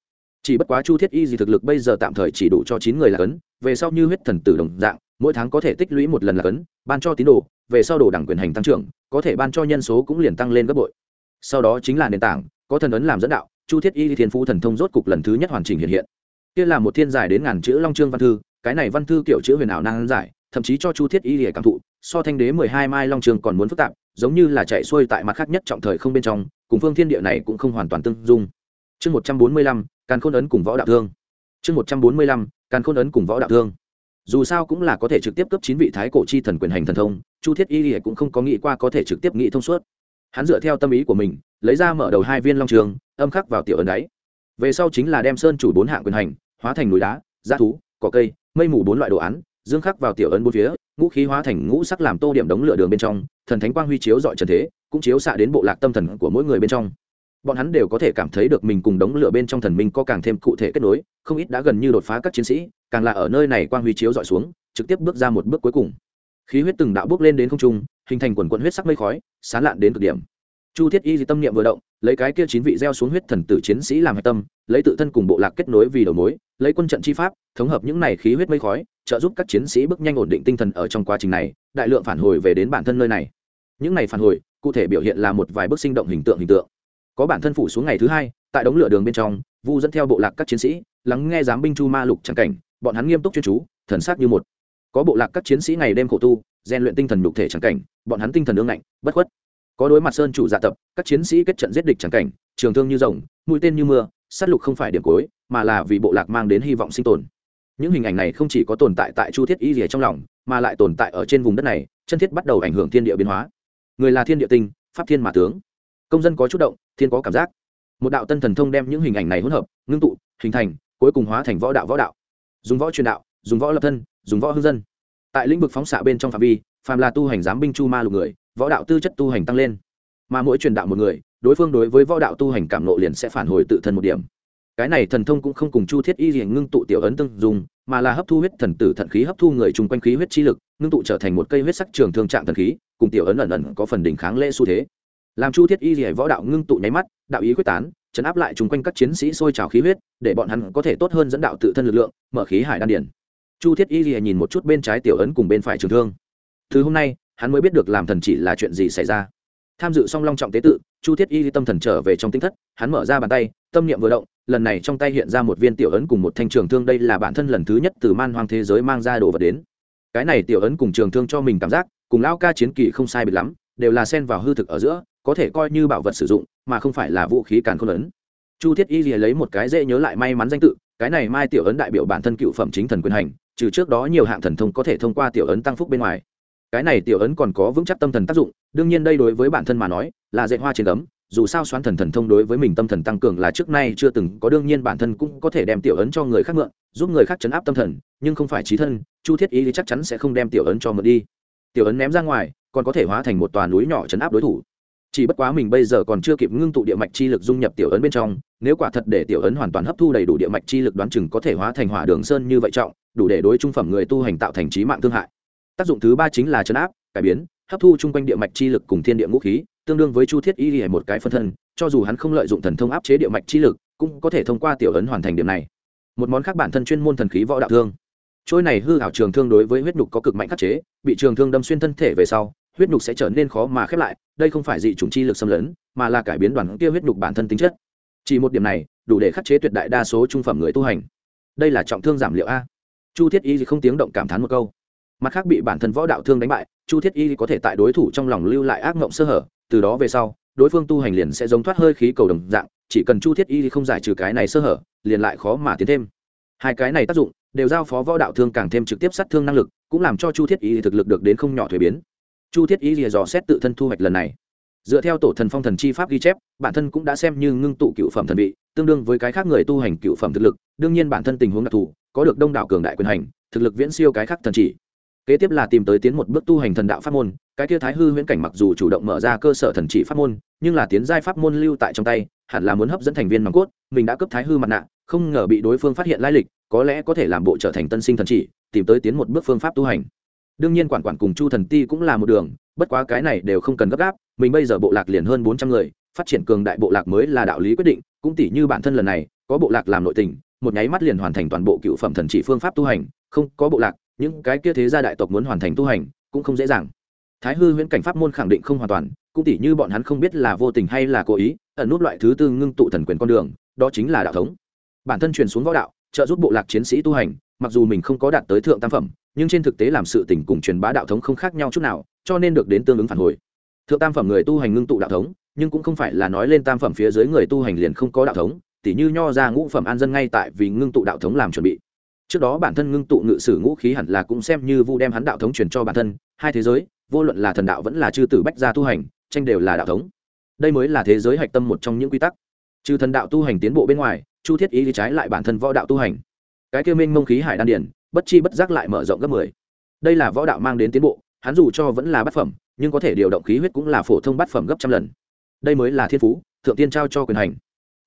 S1: Chỉ bất quá chu thiết y gì thực lực bây giờ tạm thời chỉ đủ cho chín người là ấn, về sau như huyết thần tử đồng dạng mỗi tháng có thể tích lũy một lần là cấn, ban cho tín đồ, về sau đồ đẳng quyền hành tăng trưởng, có thể ban cho nhân số cũng liền tăng lên gấp bội. Sau đó chính là nền tảng, có thần ấn làm dẫn đạo, chu thiết y thiên phú thần thông rốt cục lần thứ nhất hoàn chỉnh hiện hiện. Kia là một thiên giải đến ngàn chữ long trương văn thư, cái này văn thư kiểu chữ huyền ảo năng giải, thậm chí cho chu thiết y lìa cảm thụ, so thanh đế mười hai mai long trường còn muốn phức tạp, giống như là chạy xuôi tại mặt khác nhất trọng thời không bên trong, cùng phương thiên địa này cũng không hoàn toàn tương dung. Chương một trăm bốn mươi lăm, càn khôn ấn cùng võ đạo thương. Chương một trăm bốn mươi lăm, càn khôn ấn cùng võ đạo thương dù sao cũng là có thể trực tiếp cấp chín vị thái cổ chi thần quyền hành thần thông, chu thiết y cũng không có nghĩ qua có thể trực tiếp nghĩ thông suốt. Hắn dựa theo tâm ý của mình, lấy ra mở đầu hai viên long trường, âm khắc vào tiểu ấn đáy. Về sau chính là đem sơn chủ bốn hạng quyền hành, hóa thành núi đá g thú, cỏ cây, mây mù bốn loại đồ án, dương khắc vào tiểu ấn bốn phía, ngũ khí hóa thành ngũ sắc làm tô điểm đống lửa đường bên trong, thần thánh quang huy chiếu dọi trần thế, cũng chiếu xạ đến bộ lạc tâm thần của mỗi người bên trong bọn hắn đều có thể cảm thấy được mình cùng đống lửa bên trong thần minh có càng thêm cụ thể kết nối, không ít đã gần như đột phá các chiến sĩ, càng là ở nơi này quang huy chiếu dọi xuống, trực tiếp bước ra một bước cuối cùng. Khí huyết từng đạo bước lên đến không trung, hình thành quần quận huyết sắc mây khói, sán lạn đến cực điểm. Chu thiết y di tâm niệm vừa động, lấy cái kia chín vị gieo xuống huyết thần tử chiến sĩ làm hạch tâm, lấy tự thân cùng bộ lạc kết nối vì đầu mối, lấy quân trận chi pháp, thống hợp những này khí huyết mây khói, trợ giúp các chiến sĩ bước nhanh ổn định tinh thần ở trong quá trình này, đại lượng phản hồi về đến bản thân nơi này. Những này phản hồi, cụ thể biểu hiện là một vài bức sinh động hình tượng hình tượng có bản thân phủ xuống ngày thứ hai, tại đống lửa đường bên trong, vu dẫn theo bộ lạc các chiến sĩ, lắng nghe giám binh chu ma lục trắng cảnh, bọn hắn nghiêm túc chuyên chú, thần sát như một. Có bộ lạc các chiến sĩ ngày đêm khổ tu, rèn luyện tinh thần nhục thể trắng cảnh, bọn hắn tinh thần ương ngạnh, bất khuất. Có đối mặt sơn chủ dạ tập, các chiến sĩ kết trận giết địch trắng cảnh, trường thương như rồng, mũi tên như mưa, sát lục không phải điểm cuối, mà là vì bộ lạc mang đến hy vọng sinh tồn. Những hình ảnh này không chỉ có tồn tại tại chu thiết y rìa trong lòng, mà lại tồn tại ở trên vùng đất này, chân thiết bắt đầu ảnh hưởng thiên địa biến hóa. Người là thiên địa tinh, pháp thiên mà tướng công dân có chút động, thiên có cảm giác. Một đạo tân thần thông đem những hình ảnh này hỗn hợp, ngưng tụ, hình thành, cuối cùng hóa thành võ đạo võ đạo. Dùng võ truyền đạo, dùng võ lập thân, dùng võ hương dân. Tại lĩnh vực phóng xạ bên trong phạm vi, phàm là tu hành giám binh chu ma lục người, võ đạo tư chất tu hành tăng lên. Mà mỗi truyền đạo một người, đối phương đối với võ đạo tu hành cảm nộ liền sẽ phản hồi tự thân một điểm. Cái này thần thông cũng không cùng chu thiết y gì ngưng tụ tiểu ấn tương dùng mà là hấp thu huyết thần tử thận khí hấp thu người chung quanh khí huyết chi lực, ngưng tụ trở thành một cây huyết sắc trường thương trạng thần khí, cùng tiểu ấn ẩn ẩn có phần đỉnh kháng lễ xu thế làm chu thiết y gì võ đạo ngưng tụ nháy mắt, đạo ý quyết tán, chấn áp lại chung quanh các chiến sĩ sôi trào khí huyết, để bọn hắn có thể tốt hơn dẫn đạo tự thân lực lượng, mở khí hải đan điển chu thiết y gì nhìn một chút bên trái tiểu ấn cùng bên phải trường thương. Thứ hôm nay, hắn mới biết được làm thần chỉ là chuyện gì xảy ra. Tham dự song long trọng tế tự, chu thiết y tâm thần trở về trong tinh thất, hắn mở ra bàn tay, tâm niệm vừa động, lần này trong tay hiện ra một viên tiểu ấn cùng một thanh trường thương, đây là bản thân lần thứ nhất từ man hoang thế giới mang ra đồ vật đến. Cái này tiểu ấn cùng trường thương cho mình cảm giác, cùng lão ca chiến kỳ không sai biệt lắm, đều là xen vào hư thực ở giữa có thể coi như bảo vật sử dụng, mà không phải là vũ khí càn khôn ấn. Chu thiết y lấy một cái dễ nhớ lại may mắn danh tự, cái này mai tiểu ấn đại biểu bản thân cựu phẩm chính thần quyền hành, trừ trước đó nhiều hạng thần thông có thể thông qua tiểu ấn tăng phúc bên ngoài. Cái này tiểu ấn còn có vững chắc tâm thần tác dụng, đương nhiên đây đối với bản thân mà nói, là dạy hoa trên ấm dù sao xoắn thần thần thông đối với mình tâm thần tăng cường là trước nay chưa từng có, đương nhiên bản thân cũng có thể đem tiểu ấn cho người khác mượn, giúp người khác chấn áp tâm thần, nhưng không phải trí thân, chu thiết ý chắc chắn sẽ không đem tiểu ấn cho mượn đi. Tiểu ấn ném ra ngoài, còn có thể hóa thành một tòa núi nhỏ chấn áp đối thủ chỉ bất quá mình bây giờ còn chưa kịp ngưng tụ địa mạch chi lực dung nhập tiểu ấn bên trong, nếu quả thật để tiểu ấn hoàn toàn hấp thu đầy đủ địa mạch chi lực đoán chừng có thể hóa thành hỏa đường sơn như vậy trọng, đủ để đối trung phẩm người tu hành tạo thành trí mạng thương hại. Tác dụng thứ ba chính là chấn áp, cải biến, hấp thu chung quanh địa mạch chi lực cùng thiên địa ngũ khí, tương đương với chu thiết y hay một cái phân thân, cho dù hắn không lợi dụng thần thông áp chế địa mạch chi lực, cũng có thể thông qua tiểu ấn hoàn thành điểm này. Một món khác bản thân chuyên môn thần khí võ đạo thương. Trôi này hư hảo trường thương đối với huyết nhục có cực mạnh khắc chế, bị trường thương đâm xuyên thân thể về sau huyết nhục sẽ trở nên khó mà khép lại, đây không phải dị chủng chi lực xâm lấn, mà là cải biến đoàn kia huyết nhục bản thân tính chất. Chỉ một điểm này, đủ để khắc chế tuyệt đại đa số trung phẩm người tu hành. Đây là trọng thương giảm liệu a. Chu thiết y không tiếng động cảm thán một câu. Mặt khác bị bản thân võ đạo thương đánh bại, chu thiết y có thể tại đối thủ trong lòng lưu lại ác mộng sơ hở, từ đó về sau, đối phương tu hành liền sẽ giống thoát hơi khí cầu đồng dạng, chỉ cần chu thiết y không giải trừ cái này sơ hở, liền lại khó mà tiến thêm. Hai cái này tác dụng, đều giao phó võ đạo thương càng thêm trực tiếp sát thương năng lực, cũng làm cho chu thiết y thực lực được đến không nhỏ thuế biến chu thiết y lìa dò xét tự thân thu hoạch lần này. Dựa theo tổ thần phong thần chi pháp ghi chép, bản thân cũng đã xem như ngưng tụ cựu phẩm thần vị, tương đương với cái khác người tu hành cựu phẩm thực lực, đương nhiên bản thân tình huống đặc thù, có được đông đảo cường đại quyền hành, thực lực viễn siêu cái khác thần chỉ. Kế tiếp là tìm tới tiến một bước tu hành thần đạo pháp môn, cái kia thái hư huyễn cảnh mặc dù chủ động mở ra cơ sở thần chỉ pháp môn, nhưng là tiến giai pháp môn lưu tại trong tay, hẳn là muốn hấp dẫn thành viên nòng cốt, mình đã cấp thái hư mặt nạ, không ngờ bị đối phương phát hiện lai lịch, có lẽ có thể làm bộ trở thành tân sinh thần chỉ, tìm tới tiến một bước phương pháp tu hành đương nhiên quản quản cùng chu thần ti cũng là một đường, bất quá cái này đều không cần gấp gáp, mình bây giờ bộ lạc liền hơn bốn trăm người, phát triển cường đại bộ lạc mới là đạo lý quyết định, cũng tỷ như bản thân lần này, có bộ lạc làm nội tình, một nháy mắt liền hoàn thành toàn bộ cựu phẩm thần chỉ phương pháp tu hành, không có bộ lạc, những cái kia thế gia đại tộc muốn hoàn thành tu hành, cũng không dễ dàng. Thái hư huyễn cảnh pháp môn khẳng định không hoàn toàn, cũng tỷ như bọn hắn không biết là vô tình hay là cố ý, ẩn nút loại thứ tư ngưng tụ thần quyền con đường, đó chính là đạo thống. Bản thân truyền xuống võ đạo, trợ giúp bộ lạc chiến sĩ tu hành, mặc dù mình không có đạt tới thượng tam phẩm nhưng trên thực tế làm sự tình cùng truyền bá đạo thống không khác nhau chút nào, cho nên được đến tương ứng phản hồi. Thượng tam phẩm người tu hành ngưng tụ đạo thống, nhưng cũng không phải là nói lên tam phẩm phía dưới người tu hành liền không có đạo thống, tỉ như nho ra ngũ phẩm an dân ngay tại vì ngưng tụ đạo thống làm chuẩn bị. Trước đó bản thân ngưng tụ ngự sử ngũ khí hẳn là cũng xem như vu đem hắn đạo thống truyền cho bản thân, hai thế giới, vô luận là thần đạo vẫn là chư tử bách gia tu hành, tranh đều là đạo thống. Đây mới là thế giới hạch tâm một trong những quy tắc. Trừ thần đạo tu hành tiến bộ bên ngoài, chu thiết ý đi trái lại bản thân võ đạo tu hành. Cái kia minh mông khí hải đan điển bất chi bất giác lại mở rộng gấp mười. Đây là võ đạo mang đến tiến bộ, hắn dù cho vẫn là bát phẩm, nhưng có thể điều động khí huyết cũng là phổ thông bát phẩm gấp trăm lần. Đây mới là thiên phú, thượng tiên trao cho quyền hành.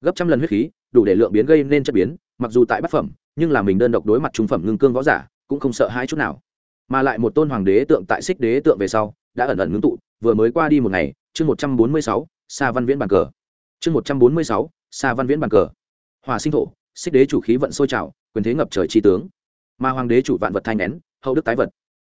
S1: Gấp trăm lần huyết khí, đủ để lượng biến gây nên chất biến, mặc dù tại bát phẩm, nhưng là mình đơn độc đối mặt trung phẩm ngưng cương võ giả, cũng không sợ hai chút nào. Mà lại một tôn hoàng đế tượng tại xích đế tượng về sau, đã ẩn ẩn ngưng tụ, vừa mới qua đi một ngày, chương một trăm bốn mươi sáu xa văn viễn bàn cờ. Chương một trăm bốn mươi sáu xa văn viễn bàn cờ. Hòa sinh thổ, xích đế chủ khí vận sôi trào, quyền thế ngập trời tri tướng mà hoàng đế chủ vạn vật thanh nén, hậu đức tái vật.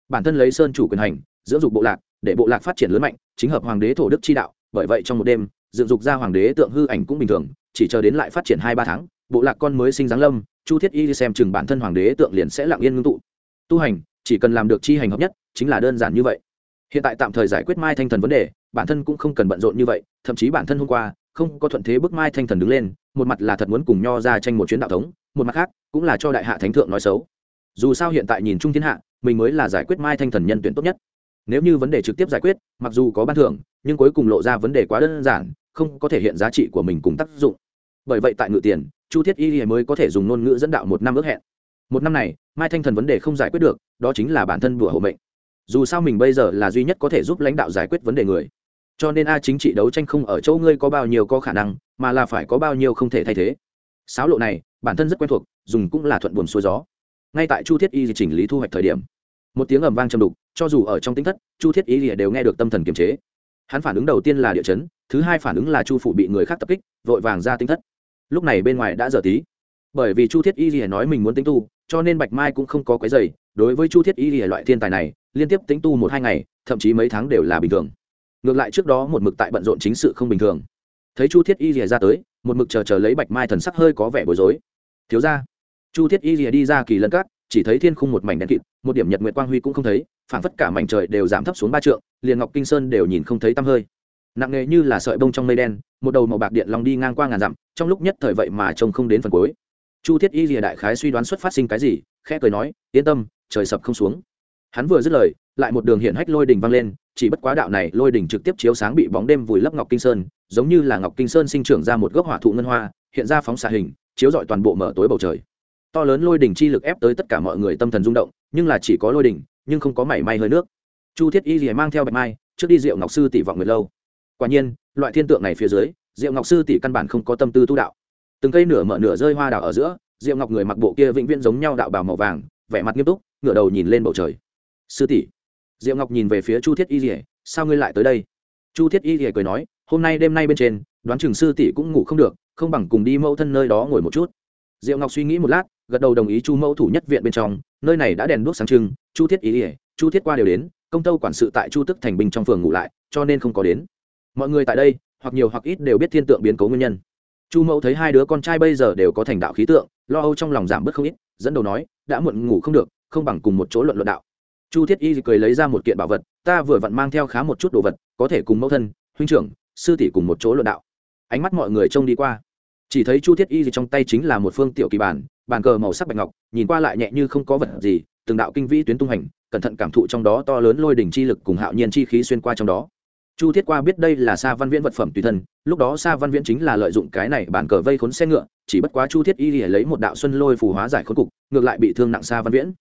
S1: Bản thân lấy sơn chủ quyền hành, dưỡng dục bộ lạc, để bộ lạc phát triển lớn mạnh, chính hợp hoàng đế thổ đức chi đạo, bởi vậy trong một đêm, dựng dục ra hoàng đế tượng hư ảnh cũng bình thường, chỉ chờ đến lại phát triển hai ba tháng, bộ lạc con mới sinh giáng lâm, chu thiết y xem chừng bản thân hoàng đế tượng liền sẽ lặng yên ngưng tụ. Tu hành, chỉ cần làm được chi hành hợp nhất, chính là đơn giản như vậy. Hiện tại tạm thời giải quyết mai thanh thần vấn đề, bản thân cũng không cần bận rộn như vậy, thậm chí bản thân hôm qua, không có thuận thế bước mai thanh thần đứng lên, một mặt là thật muốn cùng nho ra tranh một chuyến đạo thống, một mặt khác, cũng là cho đại hạ thánh thượng nói xấu dù sao hiện tại nhìn chung thiên hạ, mình mới là giải quyết mai thanh thần nhân tuyển tốt nhất. Nếu như vấn đề trực tiếp giải quyết, mặc dù có ban thưởng, nhưng cuối cùng lộ ra vấn đề quá đơn giản, không có thể hiện giá trị của mình cùng tác dụng. Bởi vậy tại ngự tiền, chu thiết y mới có thể dùng ngôn ngữ dẫn đạo một năm ước hẹn. Một năm này, mai thanh thần vấn đề không giải quyết được, đó chính là bản thân đùa hộ mệnh. Dù sao mình bây giờ là duy nhất có thể giúp lãnh đạo giải quyết vấn đề người. Cho nên a chính trị đấu tranh không ở chỗ ngươi có bao nhiêu có khả năng, mà là phải có bao nhiêu không thể thay thế. Sáo lộ này, bản thân rất quen thuộc, dùng cũng là thuận buồm xuôi gió ngay tại chu thiết y chỉnh lý thu hoạch thời điểm, một tiếng ầm vang trầm đục, cho dù ở trong tính thất, chu thiết y lìa đều nghe được tâm thần kiềm chế. Hắn phản ứng đầu tiên là địa chấn, thứ hai phản ứng là chu phủ bị người khác tập kích, vội vàng ra tính thất. Lúc này bên ngoài đã giờ tí. Bởi vì chu thiết y lìa nói mình muốn tính tu, cho nên bạch mai cũng không có cái giày đối với chu thiết y lìa loại thiên tài này, liên tiếp tính tu một hai ngày, thậm chí mấy tháng đều là bình thường. Ngược lại trước đó một mực tại bận rộn chính sự không bình thường. Thấy chu thiết y lìa ra tới, một mực chờ chờ lấy bạch mai thần sắc hơi có vẻ bối rối. Thiếu ra chu thiết y lìa đi ra kỳ lân cát, chỉ thấy thiên khung một mảnh đen kịt, một điểm nhật nguyệt quang huy cũng không thấy phản phất cả mảnh trời đều giảm thấp xuống ba trượng, liền ngọc kinh sơn đều nhìn không thấy tăm hơi. Nặng nề như là sợi bông trong mây đen, một đầu màu bạc điện long đi ngang qua ngàn dặm, trong lúc nhất thời vậy mà trông không đến phần cuối. Chu thiết y lìa đại khái suy đoán xuất phát sinh cái gì, khẽ cười nói, yên tâm, trời sập không xuống. Hắn vừa dứt lời, lại một đường hiện hách lôi đỉnh vang lên, chỉ bất quá đạo này lôi đỉnh trực tiếp chiếu sáng bị bóng đêm vùi lấp ngọc kinh sơn, giống như là ngọc kinh sơn sinh trưởng ra một gốc hỏa thụ ngân hoa, hiện ra phóng xạ hình, chiếu rọi toàn bộ mở tối bầu trời to lớn lôi đỉnh chi lực ép tới tất cả mọi người tâm thần rung động, nhưng là chỉ có lôi đỉnh, nhưng không có mảy may hơi nước. Chu thiết y lìa mang theo bạch mai, trước đi Diệu ngọc sư tỷ vọng nguyệt lâu. Quả nhiên, loại thiên tượng này phía dưới, diệu ngọc sư tỷ căn bản không có tâm tư tu đạo. Từng cây nửa mở nửa rơi hoa đào ở giữa, diệu ngọc người mặc bộ kia vĩnh viễn giống nhau đạo bào màu vàng, vẻ mặt nghiêm túc, ngửa đầu nhìn lên bầu trời. Sư tỷ. Diệu ngọc nhìn về phía chu thiết y rỉa sao ngươi lại tới đây? Chu thiết y rỉa cười nói, hôm nay đêm nay bên trên, đoán chừng sư tỷ cũng ngủ không được, không bằng cùng đi mẫu thân nơi đó ngồi một chút diệu ngọc suy nghĩ một lát, gật đầu đồng ý chu mẫu thủ nhất viện bên trong, nơi này đã đèn đuốc sáng trưng, chu thiết ý rỉa chu thiết qua đều đến, công tâu quản sự tại chu tức thành bình trong phường ngủ lại, cho nên không có đến. Mọi người tại đây, hoặc nhiều hoặc ít đều biết thiên tượng biến cố nguyên nhân. Chu mẫu thấy hai đứa con trai bây giờ đều có thành đạo khí tượng, lo âu trong lòng giảm bớt không ít, dẫn đầu nói, đã muộn ngủ không được, không bằng cùng một chỗ luận luận đạo. Chu thiết y cười lấy ra một kiện bảo vật, ta vừa vặn mang theo khá một chút đồ vật, có thể cùng mẫu thân, huynh trưởng, sư tỷ cùng một chỗ luận đạo. Ánh mắt mọi người trông đi qua chỉ thấy chu thiết y gì trong tay chính là một phương tiểu kỳ bản, bàn cờ màu sắc bạch ngọc, nhìn qua lại nhẹ như không có vật gì, từng đạo kinh vĩ tuyến tung hành, cẩn thận cảm thụ trong đó to lớn lôi đỉnh chi lực cùng hạo nhiên chi khí xuyên qua trong đó. Chu thiết qua biết đây là sa văn viễn vật phẩm tùy thân, lúc đó sa văn viễn chính là lợi dụng cái này bàn cờ vây khốn xe ngựa, chỉ bất quá chu thiết y lấy một đạo xuân lôi phù hóa giải khốn cục, ngược lại bị thương nặng sa văn viễn.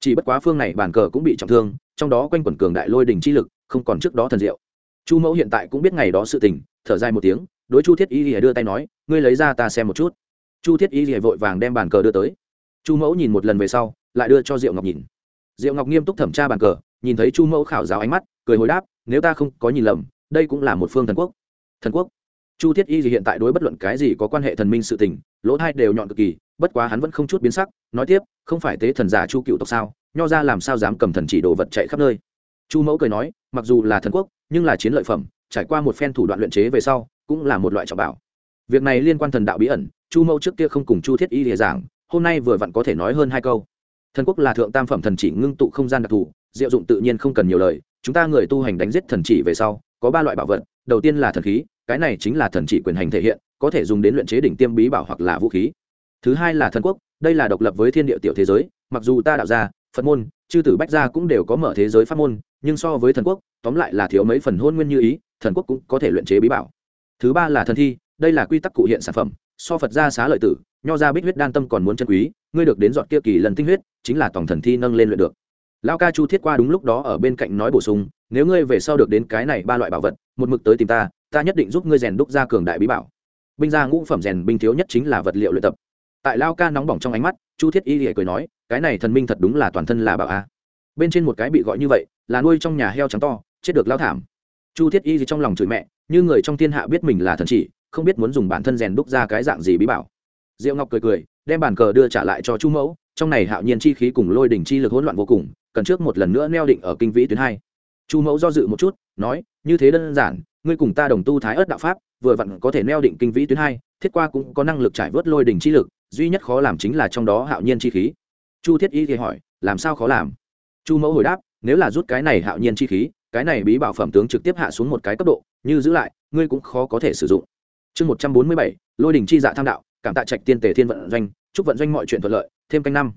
S1: Chỉ bất quá phương này bàn cờ cũng bị trọng thương, trong đó quanh quẩn cường đại lôi đỉnh chi lực, không còn trước đó thần diệu. Chu mẫu hiện tại cũng biết ngày đó sự tình, thở dài một tiếng đối chu thiết y lìa đưa tay nói, ngươi lấy ra ta xem một chút. Chu thiết y lìa vội vàng đem bản cờ đưa tới. Chu mẫu nhìn một lần về sau, lại đưa cho diệu ngọc nhìn. Diệu ngọc nghiêm túc thẩm tra bản cờ, nhìn thấy chu mẫu khảo giáo ánh mắt, cười hồi đáp, nếu ta không có nhìn lầm, đây cũng là một phương thần quốc. Thần quốc? Chu thiết y thì hiện tại đối bất luận cái gì có quan hệ thần minh sự tình, lỗ thai đều nhọn cực kỳ, bất quá hắn vẫn không chút biến sắc, nói tiếp, không phải tế thần giả chu cựu tộc sao? Nho ra làm sao dám cầm thần chỉ đồ vật chạy khắp nơi? Chu mẫu cười nói, mặc dù là thần quốc, nhưng là chiến lợi phẩm, trải qua một phen thủ đoạn luyện chế về sau cũng là một loại trọng bảo. Việc này liên quan thần đạo bí ẩn, chu mẫu trước kia không cùng chu thiết y lìa giảng, hôm nay vừa vặn có thể nói hơn hai câu. Thần quốc là thượng tam phẩm thần chỉ ngưng tụ không gian đặc thù, diệu dụng tự nhiên không cần nhiều lời, chúng ta người tu hành đánh giết thần chỉ về sau, có ba loại bảo vật, đầu tiên là thần khí, cái này chính là thần chỉ quyền hành thể hiện, có thể dùng đến luyện chế đỉnh tiêm bí bảo hoặc là vũ khí. Thứ hai là thần quốc, đây là độc lập với thiên địa tiểu thế giới, mặc dù ta đạo gia, phật môn, chư tử bách gia cũng đều có mở thế giới pháp môn, nhưng so với thần quốc, tóm lại là thiếu mấy phần hôn nguyên như ý, thần quốc cũng có thể luyện chế bí bảo thứ ba là thần thi, đây là quy tắc cụ hiện sản phẩm, so phật gia xá lợi tử, nho ra bích huyết đan tâm còn muốn chân quý, ngươi được đến dọn kia kỳ lần tinh huyết, chính là tổng thần thi nâng lên luyện được. Lao ca chu thiết qua đúng lúc đó ở bên cạnh nói bổ sung, nếu ngươi về sau được đến cái này ba loại bảo vật, một mực tới tìm ta ta nhất định giúp ngươi rèn đúc ra cường đại bí bảo. Binh gia ngũ phẩm rèn binh thiếu nhất chính là vật liệu luyện tập. Tại lao ca nóng bỏng trong ánh mắt, chu thiết y lìa cười nói, cái này thần minh thật đúng là toàn thân là bảo a. Bên trên một cái bị gọi như vậy, là nuôi trong nhà heo trắng to, chết được lao thảm. Chu thiết y gì trong lòng chửi mẹ như người trong thiên hạ biết mình là thần chỉ, không biết muốn dùng bản thân rèn đúc ra cái dạng gì bí bảo. Diệu ngọc cười cười, đem bàn cờ đưa trả lại cho chu mẫu, trong này hạo nhiên chi khí cùng lôi đỉnh chi lực hỗn loạn vô cùng, cần trước một lần nữa neo định ở kinh vĩ tuyến hai. Chu mẫu do dự một chút, nói, như thế đơn giản, ngươi cùng ta đồng tu thái ớt đạo pháp, vừa vặn có thể neo định kinh vĩ tuyến hai, thiết qua cũng có năng lực trải vớt lôi đỉnh chi lực, duy nhất khó làm chính là trong đó hạo nhiên chi khí. Chu thiết y thì hỏi, làm sao khó làm? Chu mẫu hồi đáp, nếu là rút cái này hạo nhiên chi khí cái này bí bảo phẩm tướng trực tiếp hạ xuống một cái cấp độ, như giữ lại, ngươi cũng khó có thể sử dụng. Chương một trăm bốn mươi bảy, lôi đỉnh chi dạ tham đạo, cảm tạ trạch tiên tề thiên vận doanh, chúc vận doanh mọi chuyện thuận lợi, thêm canh năm.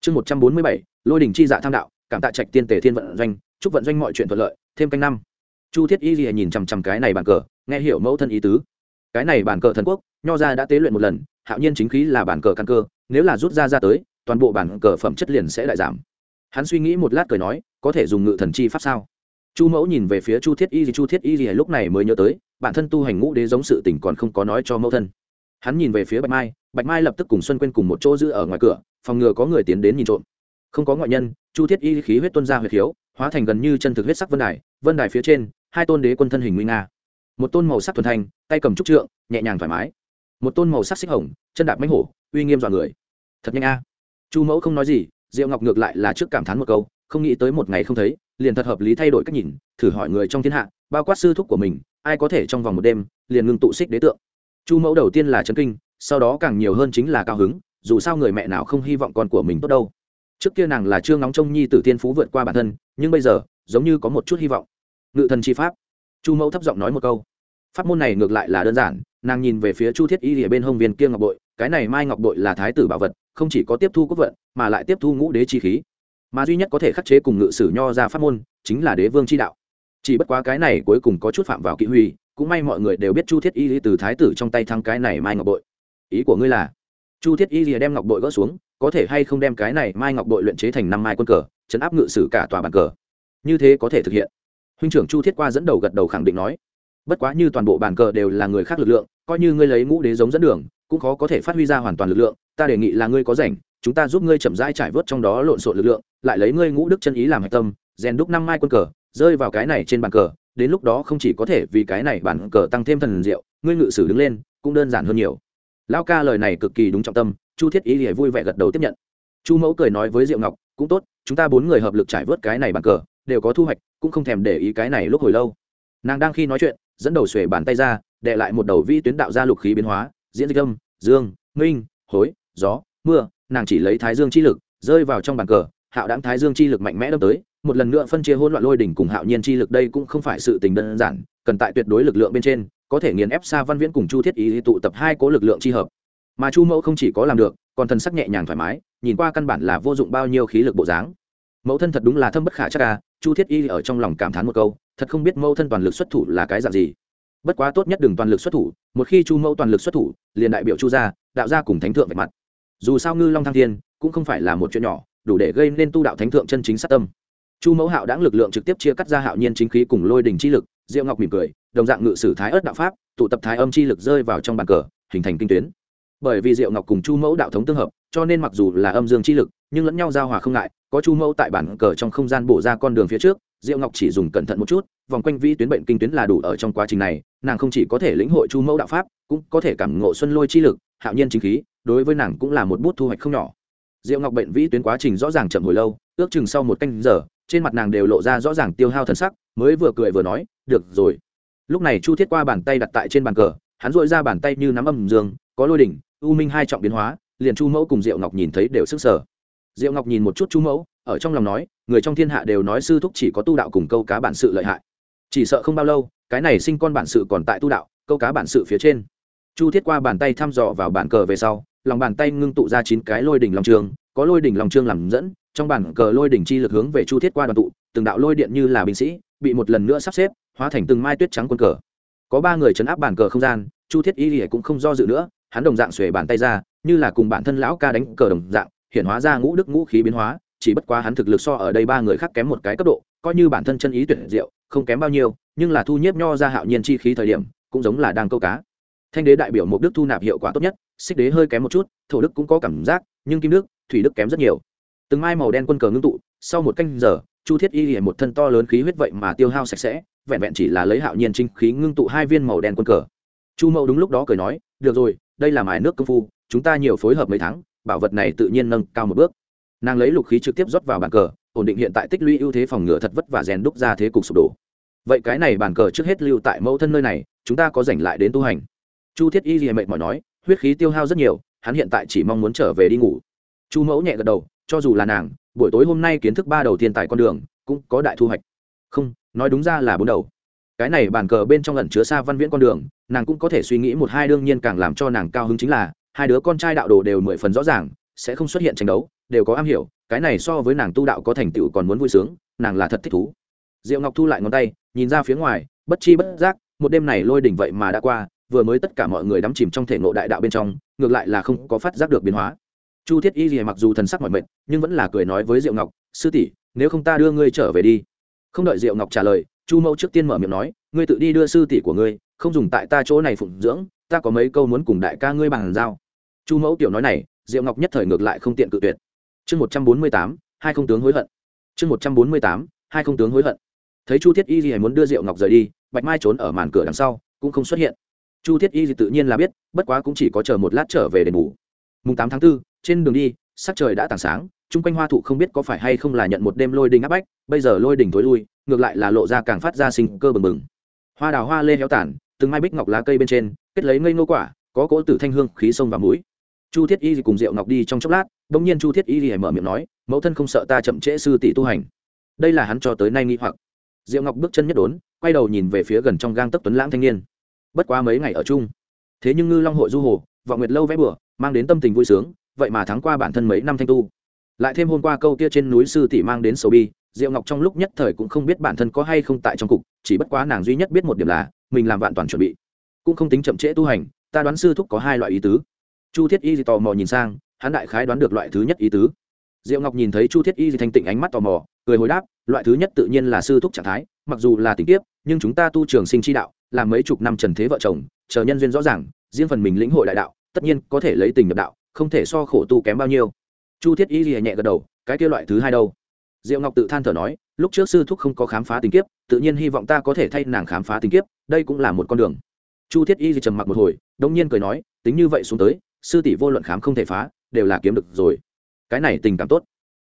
S1: Chương một trăm bốn mươi bảy, lôi đỉnh chi dạ tham đạo, cảm tạ trạch tiên tề thiên vận doanh, chúc vận doanh mọi chuyện thuận lợi, thêm canh năm. Chu thiết y gì nhìn chằm chằm cái này bàn cờ, nghe hiểu mẫu thân ý tứ. Cái này bàn cờ thần quốc, nho ra đã tế luyện một lần, hạo nhiên chính khí là bàn cờ căn cơ, nếu là rút ra ra tới, toàn bộ bản cờ phẩm chất liền sẽ lại giảm. Hắn suy nghĩ một lát cười nói, có thể dùng ngự thần chi pháp sao? Chu mẫu nhìn về phía chu thiết y chu thiết y thì lúc này mới nhớ tới, bản thân tu hành ngũ đế giống sự tình còn không có nói cho mẫu thân. Hắn nhìn về phía bạch mai bạch mai lập tức cùng xuân quên cùng một chỗ giữ ở ngoài cửa, phòng ngừa có người tiến đến nhìn trộm. Không có ngoại nhân, chu thiết y khí huyết tuân ra huyệt khiếu hóa thành gần như chân thực huyết sắc vân đài vân đài phía trên, hai tôn đế quân thân hình nguy nga. Một tôn màu sắc thuần thanh, tay cầm trúc trượng, nhẹ nhàng thoải mái. Một tôn màu sắc xích hồng, chân đạp mánh hổ, uy nghiêm dọa người. Thật nhanh a. Chu mẫu không nói gì, diệu ngọc ngược lại là trước cảm thán một câu không nghĩ tới một ngày không thấy, liền thật hợp lý thay đổi cách nhìn, thử hỏi người trong thiên hạ, bao quát sư thúc của mình, ai có thể trong vòng một đêm, liền ngưng tụ xích đế tượng. Chu mẫu đầu tiên là chấn kinh, sau đó càng nhiều hơn chính là cao hứng, dù sao người mẹ nào không hy vọng con của mình tốt đâu. Trước kia nàng là chưa ngóng trông nhi tử tiên phú vượt qua bản thân, nhưng bây giờ, giống như có một chút hy vọng. Ngự thần chi pháp. Chu mẫu thấp giọng nói một câu. Pháp môn này ngược lại là đơn giản, nàng nhìn về phía chu thiết y ở bên hông viên kia ngọc bội, cái này mai ngọc bội là thái tử bảo vật, không chỉ có tiếp thu quốc vận, mà lại tiếp thu ngũ đế chi khí mà duy nhất có thể khắc chế cùng ngự sử nho ra pháp môn chính là đế vương chi đạo. Chỉ bất quá cái này cuối cùng có chút phạm vào kỵ huy, cũng may mọi người đều biết chu thiết y từ thái tử trong tay thăng cái này mai ngọc bội. Ý của ngươi là, chu thiết y đem ngọc bội gỡ xuống, có thể hay không đem cái này mai ngọc bội luyện chế thành năm mai quân cờ, chấn áp ngự sử cả tòa bàn cờ. Như thế có thể thực hiện. Huynh trưởng chu thiết qua dẫn đầu gật đầu khẳng định nói. Bất quá như toàn bộ bàn cờ đều là người khác lực lượng, coi như ngươi lấy ngũ đế giống dẫn đường, cũng khó có thể phát huy ra hoàn toàn lực lượng, ta đề nghị là ngươi có rảnh, chúng ta giúp ngươi chậm rãi trải vớt trong đó lộn xộn lực lượng lại lấy ngươi ngũ đức chân ý làm hạch tâm, rèn đúc năm mai quân cờ, rơi vào cái này trên bàn cờ, đến lúc đó không chỉ có thể vì cái này bàn cờ tăng thêm thần diệu, ngươi ngự sử đứng lên, cũng đơn giản hơn nhiều. Lão ca lời này cực kỳ đúng trọng tâm, chu thiết ý thì vui vẻ gật đầu tiếp nhận. Chu mẫu cười nói với diệu ngọc, cũng tốt, chúng ta bốn người hợp lực trải vớt cái này bàn cờ, đều có thu hoạch, cũng không thèm để ý cái này lúc hồi lâu. Nàng đang khi nói chuyện, dẫn đầu xuề bàn tay ra, đệ lại một đầu vi tuyến đạo ra lục khí biến hóa, diễn dịch âm, dương, minh, hối, gió, mưa, nàng chỉ lấy thái dương chi lực, rơi vào trong bàn cờ hạo đáng thái dương chi lực mạnh mẽ đâm tới, một lần nữa phân chia hỗn loạn lôi đỉnh cùng hạo nhiên chi lực đây cũng không phải sự tình đơn giản, cần tại tuyệt đối lực lượng bên trên, có thể nghiền ép xa văn viễn cùng chu thiết ý tụ tập hai cố lực lượng chi hợp. Mà chu mẫu không chỉ có làm được, còn thần sắc nhẹ nhàng thoải mái, nhìn qua căn bản là vô dụng bao nhiêu khí lực bộ dáng. Mẫu thân thật đúng là thâm bất khả chắc ca chu thiết y ở trong lòng cảm thán một câu, thật không biết mẫu thân toàn lực xuất thủ là cái dạng gì. Bất quá tốt nhất đừng toàn lực xuất thủ, một khi chu mẫu toàn lực xuất thủ, liền đại biểu chu gia, đạo gia cùng thánh thượng vạch mặt. Dù sao ngư long thăng thiên cũng không phải là một chuyện nhỏ đủ để gây nên tu đạo thánh thượng chân chính sát tâm. Chu mẫu hạo đã lực lượng trực tiếp chia cắt ra hạo nhiên chính khí cùng lôi đình chi lực, diệu ngọc mỉm cười, đồng dạng ngự sử thái ớt đạo pháp, tụ tập thái âm chi lực rơi vào trong bàn cờ, hình thành kinh tuyến. Bởi vì diệu ngọc cùng chu mẫu đạo thống tương hợp, cho nên mặc dù là âm dương chi lực, nhưng lẫn nhau giao hòa không ngại, có chu mẫu tại bản cờ trong không gian bổ ra con đường phía trước, diệu ngọc chỉ dùng cẩn thận một chút, vòng quanh vĩ tuyến bệnh kinh tuyến là đủ ở trong quá trình này, nàng không chỉ có thể lĩnh hội chu mẫu đạo pháp, cũng có thể cảm ngộ xuân lôi chi lực, hạo nhiên chính khí, đối với nàng cũng là một bút thu hoạch không nhỏ diệu ngọc bệnh vĩ tuyến quá trình rõ ràng chậm hồi lâu, ước chừng sau một canh giờ, trên mặt nàng đều lộ ra rõ ràng tiêu hao thần sắc, mới vừa cười vừa nói, được rồi. Lúc này chu thiết qua bàn tay đặt tại trên bàn cờ, hắn dội ra bàn tay như nắm âm dương, có lôi đỉnh, u minh hai trọng biến hóa, liền chu mẫu cùng diệu ngọc nhìn thấy đều sức sở diệu ngọc nhìn một chút chu mẫu, ở trong lòng nói, người trong thiên hạ đều nói sư thúc chỉ có tu đạo cùng câu cá bản sự lợi hại. Chỉ sợ không bao lâu, cái này sinh con bản sự còn tại tu đạo, câu cá bản sự phía trên. Chu thiết qua bàn tay thăm dò vào bàn cờ về sau lòng bàn tay ngưng tụ ra chín cái lôi đỉnh lòng trường, có lôi đỉnh lòng trương làm dẫn, trong bản cờ lôi đỉnh chi lực hướng về chu thiết qua đoàn tụ, từng đạo lôi điện như là binh sĩ, bị một lần nữa sắp xếp, hóa thành từng mai tuyết trắng quân cờ. Có ba người chấn áp bản cờ không gian, chu thiết y cũng không do dự nữa, hắn đồng dạng xuề bàn tay ra, như là cùng bản thân lão ca đánh cờ đồng dạng, hiện hóa ra ngũ đức ngũ khí biến hóa, chỉ bất quá hắn thực lực so ở đây ba người khác kém một cái cấp độ, coi như bản thân chân ý tuyệt diệu, không kém bao nhiêu, nhưng là thu nhiếp nho ra hạo nhiên chi khí thời điểm, cũng giống là đang câu cá. Thanh đế đại biểu mục đức thu nạp hiệu quả tốt nhất xích đế hơi kém một chút, thổ đức cũng có cảm giác, nhưng kim đức, thủy đức kém rất nhiều. Từng mai màu đen quân cờ ngưng tụ, sau một canh giờ, chu thiết y một thân to lớn khí huyết vậy mà tiêu hao sạch sẽ, vẹn vẹn chỉ là lấy hạo nhiên trinh khí ngưng tụ hai viên màu đen quân cờ. Chu mẫu đúng lúc đó cười nói, được rồi, đây là mài nước công phu, chúng ta nhiều phối hợp mấy tháng, bảo vật này tự nhiên nâng cao một bước. Nàng lấy lục khí trực tiếp rót vào bàn cờ, ổn định hiện tại tích lũy ưu thế phòng ngừa thật vất và rèn đúc ra thế cục sụp đổ. Vậy cái này bàn cờ trước hết lưu tại mẫu thân nơi này, chúng ta có dành lại đến tu hành. Chu thiết y gì mệt mỏi nói huyết khí tiêu hao rất nhiều, hắn hiện tại chỉ mong muốn trở về đi ngủ. Chu mẫu nhẹ gật đầu, cho dù là nàng, buổi tối hôm nay kiến thức ba đầu tiên tại con đường, cũng có đại thu hoạch. Không, nói đúng ra là bốn đầu. Cái này bàn cờ bên trong lần chứa xa văn viễn con đường, nàng cũng có thể suy nghĩ một hai đương nhiên càng làm cho nàng cao hứng chính là, hai đứa con trai đạo đồ đều mười phần rõ ràng, sẽ không xuất hiện tranh đấu, đều có am hiểu, cái này so với nàng tu đạo có thành tựu còn muốn vui sướng, nàng là thật thích thú. Diệu ngọc thu lại ngón tay, nhìn ra phía ngoài, bất chi bất giác, một đêm này lôi đỉnh vậy mà đã qua vừa mới tất cả mọi người đắm chìm trong thể ngộ đại đạo bên trong, ngược lại là không có phát giác được biến hóa. Chu thiết y gì mặc dù thần sắc mọi mệt, nhưng vẫn là cười nói với diệu ngọc, sư tỷ, nếu không ta đưa ngươi trở về đi. Không đợi diệu ngọc trả lời, chu mẫu trước tiên mở miệng nói, ngươi tự đi đưa sư tỷ của ngươi, không dùng tại ta chỗ này phụng dưỡng, ta có mấy câu muốn cùng đại ca ngươi bằng giao. Chu mẫu tiểu nói này, diệu ngọc nhất thời ngược lại không tiện cự tuyệt. Chương một trăm bốn mươi tám, hai không tướng hối hận. Chương một trăm bốn mươi tám, hai không tướng hối hận. Thấy chu thiết y gì muốn đưa diệu ngọc rời đi, bạch mai trốn ở màn cửa đằng sau, cũng không xuất hiện chu thiết y thì tự nhiên là biết bất quá cũng chỉ có chờ một lát trở về đền ngủ mùng tám tháng 4, trên đường đi sắc trời đã tảng sáng chung quanh hoa thụ không biết có phải hay không là nhận một đêm lôi đình áp bách bây giờ lôi đình thối lui ngược lại là lộ ra càng phát ra sinh cơ bừng bừng. Hoa đào hoa lê héo tản từng mai bích ngọc lá cây bên trên kết lấy ngây ngô quả có cỗ tử thanh hương khí sông và mũi. Chu thiết y cùng rượu ngọc đi trong chốc lát đ ỗ n g nhiên chu thiết y mở miệng nói mẫu thân không sợ ta chậm trễ sư tỷ tu hành. Đây là hắn cho tới nay nghi hoặc. Diệu ngọc bước chân nhất đốn quay đầu nhìn về phía gần trong gang tấc tuấn lãng thanh niên bất quá mấy ngày ở chung. Thế nhưng ngư long hội du hồ, vọng nguyệt lâu vẽ bừa, mang đến tâm tình vui sướng, vậy mà thắng qua bản thân mấy năm thanh tu. Lại thêm hôm qua câu kia trên núi sư tỷ mang đến sầu bi, diệu ngọc trong lúc nhất thời cũng không biết bản thân có hay không tại trong cục, chỉ bất quá nàng duy nhất biết một điểm là, mình làm vạn toàn chuẩn bị. Cũng không tính chậm trễ tu hành, ta đoán sư thúc có hai loại ý tứ. Chu thiết y thì tò mò nhìn sang, hắn đại khái đoán được loại thứ nhất ý tứ. Diệu ngọc nhìn thấy chu thiết y thì thanh tịnh ánh mắt tò mò, cười hồi đáp, loại thứ nhất tự nhiên là sư thúc trạng thái, mặc dù là tình tiếp nhưng chúng ta tu trường sinh chi đạo làm mấy chục năm trần thế vợ chồng, chờ nhân duyên rõ ràng, riêng phần mình lĩnh hội đại đạo, tất nhiên có thể lấy tình nhập đạo, không thể so khổ tu kém bao nhiêu. Chu thiết y gì nhẹ gật đầu, cái kia loại thứ hai đâu? Diệu ngọc tự than thở nói, lúc trước sư thúc không có khám phá tình kiếp, tự nhiên hy vọng ta có thể thay nàng khám phá tình kiếp, đây cũng là một con đường. Chu thiết y gì trầm mặc một hồi, đông nhiên cười nói, tính như vậy xuống tới, sư tỷ vô luận khám không thể phá, đều là kiếm được rồi. Cái này tình cảm tốt.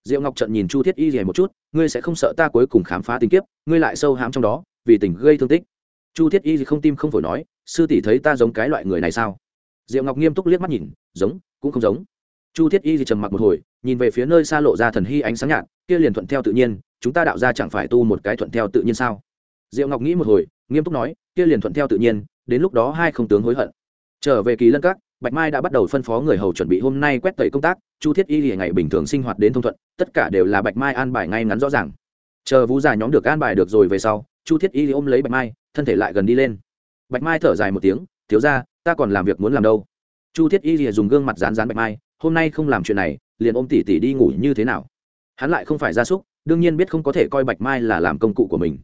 S1: Diệu ngọc trận nhìn chu thiết y gì một chút, ngươi sẽ không sợ ta cuối cùng khám phá tình kiếp, ngươi lại sâu hãm trong đó, vì tình gây thương tích chu thiết y gì không tim không phổi nói, sư tỷ thấy ta giống cái loại người này sao? Diệu ngọc nghiêm túc liếc mắt nhìn, giống, cũng không giống. Chu thiết y thì trầm mặc một hồi, nhìn về phía nơi xa lộ ra thần hy ánh sáng nhạt, kia liền thuận theo tự nhiên, chúng ta đạo ra chẳng phải tu một cái thuận theo tự nhiên sao? Diệu ngọc nghĩ một hồi, nghiêm túc nói, kia liền thuận theo tự nhiên, đến lúc đó hai không tướng hối hận. Trở về kỳ lân các, bạch mai đã bắt đầu phân phó người hầu chuẩn bị hôm nay quét tẩy công tác, chu thiết y thì ngày bình thường sinh hoạt đến thông thuận, tất cả đều là bạch mai an bài ngay ngắn rõ ràng. Chờ vũ già nhóm được an bài được rồi về sau, chu thiết y ôm lấy bạch mai thân thể lại gần đi lên. Bạch mai thở dài một tiếng, thiếu ra ta còn làm việc muốn làm đâu? Chu thiết y thì dùng gương mặt rán rán bạch mai, hôm nay không làm chuyện này, liền ôm tỷ tỷ đi ngủ như thế nào? Hắn lại không phải gia súc, đương nhiên biết không có thể coi bạch mai là làm công cụ của mình.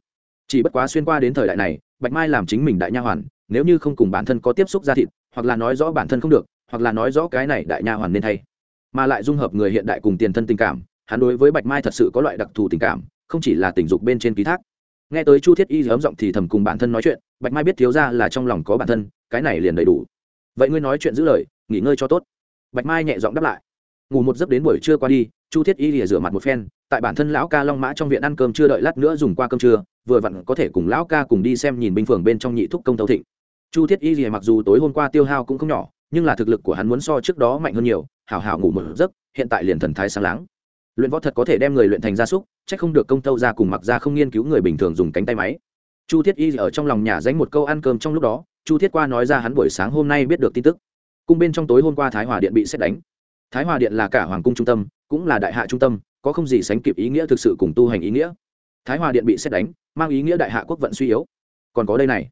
S1: Chỉ bất quá xuyên qua đến thời đại này, bạch mai làm chính mình đại nha hoàn, nếu như không cùng bản thân có tiếp xúc ra thịt, hoặc là nói rõ bản thân không được, hoặc là nói rõ cái này đại nha hoàn nên thay. Mà lại dung hợp người hiện đại cùng tiền thân tình cảm, hắn đối với bạch mai thật sự có loại đặc thù tình cảm, không chỉ là tình dục bên trên ký thác nghe tới chu thiết y ấm giọng thì thầm cùng bản thân nói chuyện, bạch mai biết thiếu ra là trong lòng có bản thân, cái này liền đầy đủ. Vậy ngươi nói chuyện giữ lời, nghỉ ngơi cho tốt. Bạch mai nhẹ giọng đáp lại. Ngủ một giấc đến buổi trưa qua đi, chu thiết y lìa rửa mặt một phen, tại bản thân lão ca long mã trong viện ăn cơm chưa đợi lát nữa dùng qua cơm trưa, vừa vặn có thể cùng lão ca cùng đi xem nhìn binh phường bên trong nhị thúc công tấu thịnh. Chu thiết y lìa mặc dù tối hôm qua tiêu hao cũng không nhỏ, nhưng là thực lực của hắn muốn so trước đó mạnh hơn nhiều, hảo hảo ngủ một giấc, hiện tại liền thần thái sáng láng luyện võ thật có thể đem người luyện thành gia súc, c h ắ c không được công tâu ra cùng mặc ra không nghiên cứu người bình thường dùng cánh tay máy. Chu thiết y ở trong lòng nhà dánh một câu ăn cơm trong lúc đó, chu thiết qua nói ra hắn buổi sáng hôm nay biết được tin tức. Cung bên trong tối hôm qua thái hòa điện bị xét đánh. Thái hòa điện là cả hoàng cung trung tâm, cũng là đại hạ trung tâm, có không gì sánh kịp ý nghĩa thực sự cùng tu hành ý nghĩa. Thái hòa điện bị xét đánh, mang ý nghĩa đại hạ quốc vận suy yếu. Còn có đây này.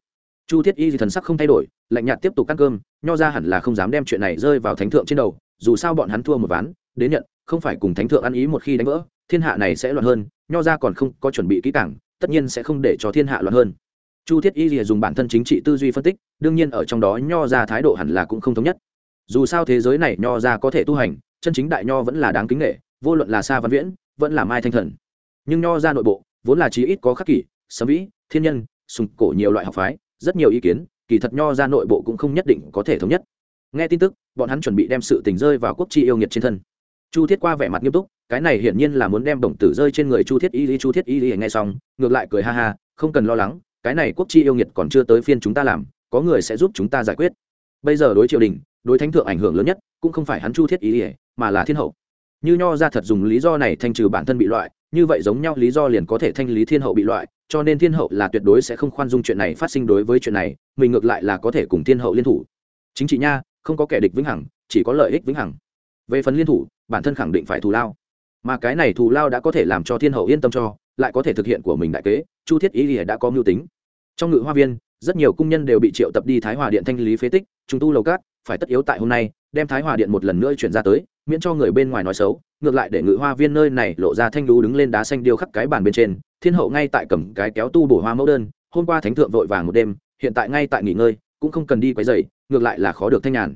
S1: Chu thiết y thì thần sắc không thay đổi, lạnh nhạt tiếp tục ăn cơm, nho ra hẳn là không dám đem chuyện này rơi vào thánh thượng trên đầu, dù sao bọn hắn thua một ván, đến nhận không phải cùng thánh thượng ăn ý một khi đánh vỡ, thiên hạ này sẽ loạn hơn, nho ra còn không có chuẩn bị kỹ càng, tất nhiên sẽ không để cho thiên hạ loạn hơn. Chu thiết y lìa dùng bản thân chính trị tư duy phân tích, đương nhiên ở trong đó nho ra thái độ hẳn là cũng không thống nhất. Dù sao thế giới này nho ra có thể tu hành, chân chính đại nho vẫn là đáng kính nghệ, vô luận là sa văn viễn, vẫn là mai thanh thần. Nhưng nho ra nội bộ, vốn là chí ít có khắc kỷ, sấm vĩ, thiên nhân, sùng cổ nhiều loại học phái, rất nhiều ý kiến, kỳ thật nho ra nội bộ cũng không nhất định có thể thống nhất. Nghe tin tức, bọn hắn chuẩn bị đem sự tình rơi vào quốc chi yêu nghiệt trên thân chu thiết qua vẻ mặt nghiêm túc, cái này hiển nhiên là muốn đem bổng tử rơi trên người chu thiết y lý chu thiết y lý nghe xong, ngược lại cười ha ha, không cần lo lắng, cái này quốc chi yêu nghiệt còn chưa tới phiên chúng ta làm, có người sẽ giúp chúng ta giải quyết. Bây giờ đối triều đình, đối thánh thượng ảnh hưởng lớn nhất, cũng không phải hắn chu thiết y lý mà là thiên hậu. Như nho ra thật dùng lý do này thanh trừ bản thân bị loại, như vậy giống nhau lý do liền có thể thanh lý thiên hậu bị loại, cho nên thiên hậu là tuyệt đối sẽ không khoan dung chuyện này phát sinh đối với chuyện này, mình ngược lại là có thể cùng thiên hậu liên thủ. Chính trị nha, không có kẻ địch vĩnh hằng, chỉ có lợi ích vĩnh hằng về phần liên thủ, bản thân khẳng định phải thù lao. Mà cái này thù lao đã có thể làm cho thiên hậu yên tâm cho, lại có thể thực hiện của mình đại kế, chu thiết ý ỉa đã có mưu tính. Trong ngự hoa viên, rất nhiều cung nhân đều bị triệu tập đi thái hòa điện thanh lý phế tích chúng tu lầu cát, phải tất yếu tại hôm nay, đem thái hòa điện một lần nữa chuyển ra tới, miễn cho người bên ngoài nói xấu. Ngược lại để ngự hoa viên nơi này lộ ra thanh lú đứng lên đá xanh điêu khắc cái bàn bên trên, thiên hậu ngay tại cầm cái kéo tu bổ hoa mẫu đơn, hôm qua thánh thượng vội vàng một đêm, hiện tại ngay tại nghỉ ngơi, cũng không cần đi quấy dày ngược lại là khó được thanh nhàn.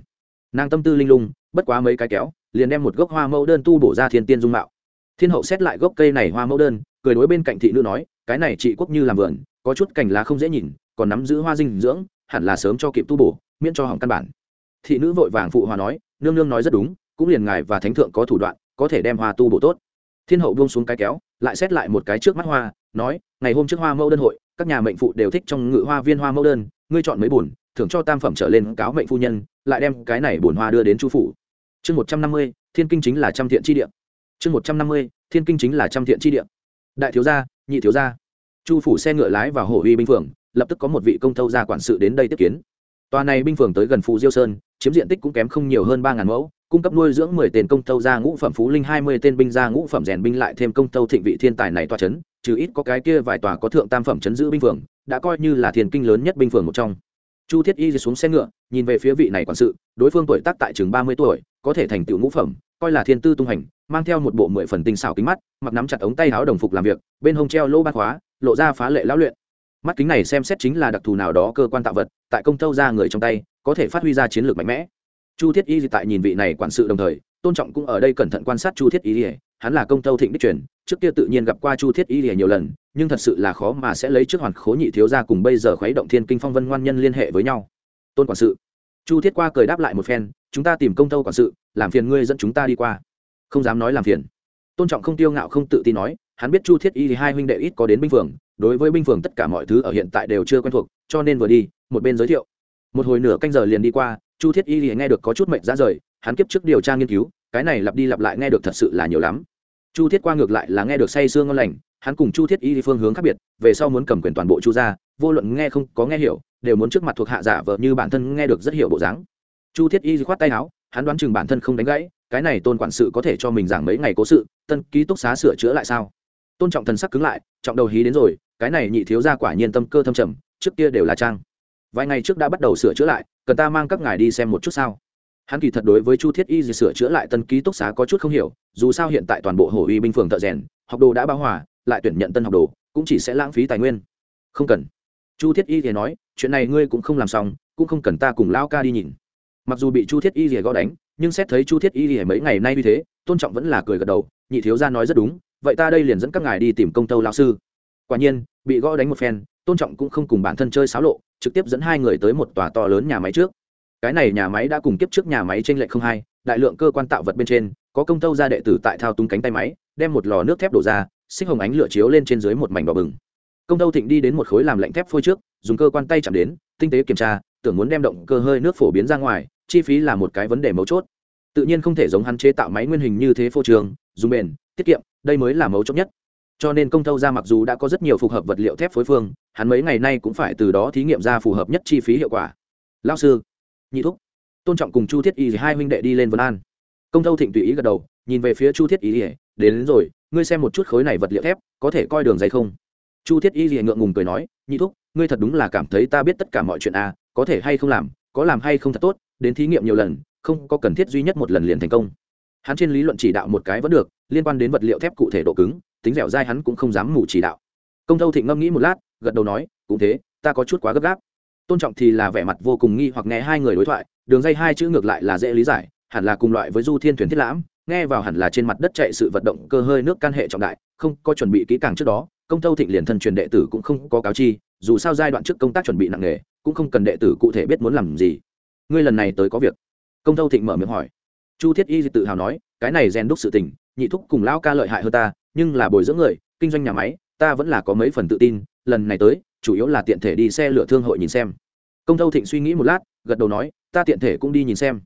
S1: Nàng tâm tư linh lung, bất quá mấy cái kéo liền đem một gốc hoa mẫu đơn tu bổ ra thiên tiên dung mạo. Thiên hậu xét lại gốc cây này hoa mẫu đơn, cười đối bên cạnh thị nữ nói, cái này chị quốc như làm vườn, có chút cành lá không dễ nhìn, còn nắm giữ hoa dinh dưỡng, hẳn là sớm cho kịp tu bổ, miễn cho hỏng căn bản. Thị nữ vội vàng phụ hòa nói, nương nương nói rất đúng, cũng liền ngài và thánh thượng có thủ đoạn, có thể đem hoa tu bổ tốt. Thiên hậu buông xuống cái kéo, lại xét lại một cái trước mắt hoa, nói, ngày hôm trước hoa mẫu đơn hội, các nhà mệnh phụ đều thích trong ngự hoa viên hoa mẫu đơn, ngươi chọn mấy bùn thưởng cho tam phẩm trở lên cáo mệnh phu nhân, lại đem cái này bùn hoa đưa đến chu phủ chương một trăm năm mươi, thiên kinh chính là trăm thiện chi địa. Chương một trăm năm mươi, thiên kinh chính là trăm thiện chi địa. Đại thiếu gia, nhị thiếu gia. Chu phủ xe ngựa lái vào hồ uy binh phường, lập tức có một vị công thâu gia quản sự đến đây tiếp kiến. Tòa này binh phường tới gần phù diêu sơn, chiếm diện tích cũng kém không nhiều hơn ba ngàn mẫu, cung cấp nuôi dưỡng mười tên công thâu gia ngũ phẩm phú linh, hai mươi tên binh gia ngũ phẩm rèn binh lại thêm công thâu thịnh vị thiên tài này toa chấn, trừ ít có cái kia vài tòa có thượng tam phẩm chấn giữ binh phường, đã coi như là thiền kinh lớn nhất binh phường một trong. Chu thiết y xuống xe ngựa, nhìn về phía vị này quản sự, đối phương tuổi tác tại chừng ba mươi tuổi có thể thành tựu ngũ phẩm, coi là thiên tư tung hành, mang theo một bộ mười phần tinh xảo kính mắt, mặc nắm chặt ống tay áo đồng phục làm việc, bên hông treo lô bát khóa, lộ ra phá lệ lão luyện. Mắt kính này xem xét chính là đặc thù nào đó cơ quan tạo vật, tại công tâu ra người trong tay, có thể phát huy ra chiến lược mạnh mẽ. Chu thiết y tại nhìn vị này quản sự đồng thời, tôn trọng cũng ở đây cẩn thận quan sát chu thiết y hắn là công tâu thịnh đích truyền, trước kia tự nhiên gặp qua chu thiết y nhiều lần, nhưng thật sự là khó mà sẽ lấy trước hoàn khố nhị thiếu ra cùng bây giờ khuấy động thiên kinh phong vân ngoan nhân liên hệ với nhau. Tôn quản sự, chu thiết qua cười đáp lại một phen chúng ta tìm công tâu quản sự, làm phiền ngươi dẫn chúng ta đi qua. Không dám nói làm phiền. Tôn trọng không tiêu ngạo không tự tin nói, hắn biết chu thiết y thì hai huynh đệ ít có đến binh phường, đối với binh phường tất cả mọi thứ ở hiện tại đều chưa quen thuộc, cho nên vừa đi, một bên giới thiệu. Một hồi nửa canh giờ liền đi qua, chu thiết y thì nghe được có chút mệnh ra rời, hắn kiếp trước điều tra nghiên cứu, cái này lặp đi lặp lại nghe được thật sự là nhiều lắm. Chu thiết qua ngược lại là nghe được say sương ngon lành, hắn cùng chu thiết y thì phương hướng khác biệt, về sau muốn cầm quyền toàn bộ chu ra vô luận nghe không có nghe hiểu, đều muốn trước mặt thuộc hạ giả vợ như bản thân nghe được rất hiểu bộ dáng chu thiết y khoát tay áo, hắn đoán chừng bản thân không đánh gãy, cái này tôn quản sự có thể cho mình giảng mấy ngày cố sự, tân ký túc xá sửa chữa lại sao? Tôn trọng thần sắc cứng lại, trọng đầu hí đến rồi, cái này nhị thiếu ra quả nhiên tâm cơ thâm trầm, trước kia đều là trang. Vài ngày trước đã bắt đầu sửa chữa lại, cần ta mang các ngài đi xem một chút sao? Hắn kỳ thật đối với chu thiết y gì sửa chữa lại tân ký túc xá có chút không hiểu, dù sao hiện tại toàn bộ hồ uy binh phường thợ rèn, học đồ đã bao hòa, lại tuyển nhận tân học đồ, cũng chỉ sẽ lãng phí tài nguyên. Không cần. Chu thiết y thì nói, chuyện này ngươi cũng không làm xong, cũng không cần ta cùng lao ca đi nhìn mặc dù bị chu thiết y rìa gõ đánh, nhưng xét thấy chu thiết y rìa mấy ngày nay như thế, tôn trọng vẫn là cười gật đầu, nhị thiếu gia nói rất đúng, vậy ta đây liền dẫn các ngài đi tìm công tâu lao sư. Quả nhiên, bị gõ đánh một phen, tôn trọng cũng không cùng bản thân chơi xáo lộ, trực tiếp dẫn hai người tới một tòa to lớn nhà máy trước. Cái này nhà máy đã cùng kiếp trước nhà máy trên lệch không hai, đại lượng cơ quan tạo vật bên trên, có công tâu gia đệ tử tại thao túng cánh tay máy, đem một lò nước thép đổ ra, xích hồng ánh lửa chiếu lên trên dưới một mảnh đỏ bừng. Công tâu thịnh đi đến một khối làm lạnh thép phôi trước, dùng cơ quan tay chạm đến, tinh tế kiểm tra tưởng muốn đem động cơ hơi nước phổ biến ra ngoài chi phí là một cái vấn đề mấu chốt. Tự nhiên không thể giống hắn chế tạo máy nguyên hình như thế phô trường dùng bền tiết kiệm đây mới là mấu chốt nhất. Cho nên công thâu ra mặc dù đã có rất nhiều phù hợp vật liệu thép phối phương hắn mấy ngày nay cũng phải từ đó thí nghiệm ra phù hợp nhất chi phí hiệu quả. Lao sư nhị thúc tôn trọng cùng chu thiết y hai huynh đệ đi lên vân an. Công thâu thịnh tùy ý gật đầu nhìn về phía chu thiết y đến, đến rồi ngươi xem một chút khối này vật liệu thép có thể coi đường dày không? Chu thiết y ngượng ngùng cười nói nhị thúc ngươi thật đúng là cảm thấy ta biết tất cả mọi chuyện à có thể hay không làm, có làm hay không thật tốt, đến thí nghiệm nhiều lần, không có cần thiết duy nhất một lần liền thành công. Hắn trên lý luận chỉ đạo một cái vẫn được, liên quan đến vật liệu thép cụ thể độ cứng, tính dẻo dai hắn cũng không dám mù chỉ đạo. Công thâu thịnh ngâm nghĩ một lát, gật đầu nói, cũng thế, ta có chút quá gấp gáp. Tôn trọng thì là vẻ mặt vô cùng nghi hoặc nghe hai người đối thoại, đường dây hai chữ ngược lại là dễ lý giải, hẳn là cùng loại với du thiên thuyền thiết lãm, nghe vào hẳn là trên mặt đất chạy sự vận động cơ hơi nước can hệ trọng đại, không có chuẩn bị kỹ càng trước đó công thâu thịnh liền thân truyền đệ tử cũng không có cáo chi, dù sao giai đoạn trước công tác chuẩn bị nặng nề, cũng không cần đệ tử cụ thể biết muốn làm gì. Ngươi lần này tới có việc. Công thâu thịnh mở miệng hỏi. Chu thiết y tự hào nói, cái này rèn đúc sự tình, nhị thúc cùng lão ca lợi hại hơn ta, nhưng là bồi dưỡng người, kinh doanh nhà máy, ta vẫn là có mấy phần tự tin, lần này tới, chủ yếu là tiện thể đi xe lửa thương hội nhìn xem. Công thâu thịnh suy nghĩ một lát, gật đầu nói, ta tiện thể cũng đi nhìn xem.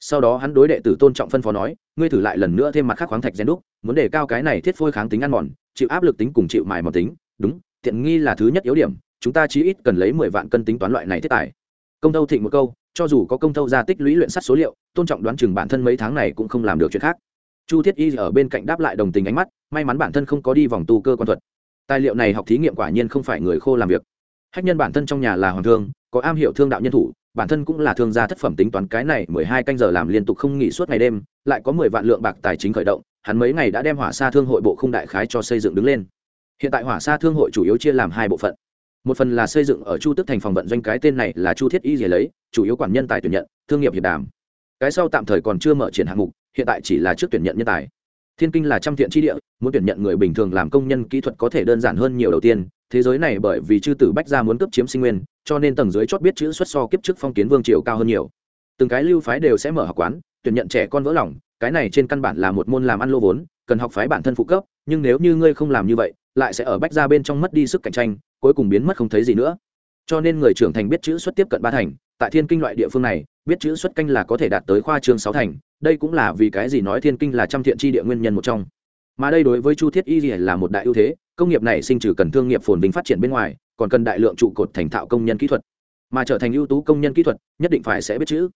S1: Sau đó hắn đối đệ tử tôn trọng phân phó nói, ngươi thử lại lần nữa thêm mặt khác khoáng thạch rèn đúc, muốn đề cao cái này thiết phôi kháng tính ăn mòn chịu áp lực tính cùng chịu mài mòn tính, đúng, tiện nghi là thứ nhất yếu điểm, chúng ta chí ít cần lấy mười vạn cân tính toán loại này thiết tài. Công thâu thịnh một câu, cho dù có công thâu ra tích lũy luyện sắt số liệu, tôn trọng đoán chừng bản thân mấy tháng này cũng không làm được chuyện khác. Chu thiết y ở bên cạnh đáp lại đồng tình ánh mắt, may mắn bản thân không có đi vòng tu cơ quan thuật. Tài liệu này học thí nghiệm quả nhiên không phải người khô làm việc. Hách nhân bản thân trong nhà là hoàng thương, có am hiểu thương đạo nhân thủ, bản thân cũng là thương gia thất phẩm tính toán cái này mười hai canh giờ làm liên tục không nghỉ suốt ngày đêm, lại có mười vạn lượng bạc tài chính khởi động hắn mấy ngày đã đem hỏa xa thương hội bộ khung đại khái cho xây dựng đứng lên. Hiện tại hỏa xa thương hội chủ yếu chia làm hai bộ phận. Một phần là xây dựng ở chu tức thành phòng vận doanh cái tên này là chu thiết y dì lấy, chủ yếu quản nhân tài tuyển nhận, thương nghiệp hiệp đàm. Cái sau tạm thời còn chưa mở triển hạng mục, hiện tại chỉ là trước tuyển nhận nhân tài. Thiên kinh là trăm thiện tri địa, muốn tuyển nhận người bình thường làm công nhân kỹ thuật có thể đơn giản hơn nhiều đầu tiên. Thế giới này bởi vì chư tử bách gia muốn cấp chiếm sinh nguyên, cho nên tầng dưới chót biết chữ xuất so kiếp trước phong kiến vương triều cao hơn nhiều. Từng cái lưu phái đều sẽ mở học quán, tuyển nhận trẻ con vỡ lòng cái này trên căn bản là một môn làm ăn lô vốn, cần học phái bản thân phụ cấp, nhưng nếu như ngươi không làm như vậy, lại sẽ ở bách gia bên trong mất đi sức cạnh tranh, cuối cùng biến mất không thấy gì nữa. Cho nên người trưởng thành biết chữ xuất tiếp cận ba thành, tại thiên kinh loại địa phương này, biết chữ xuất canh là có thể đạt tới khoa trường sáu thành, đây cũng là vì cái gì nói thiên kinh là trăm thiện tri địa nguyên nhân một trong. Mà đây đối với chu thiết y là một đại ưu thế, công nghiệp này sinh trừ cần thương nghiệp phồn vinh phát triển bên ngoài, còn cần đại lượng trụ cột thành thạo công nhân kỹ thuật. Mà trở thành ưu tú công nhân kỹ thuật, nhất định phải sẽ biết chữ.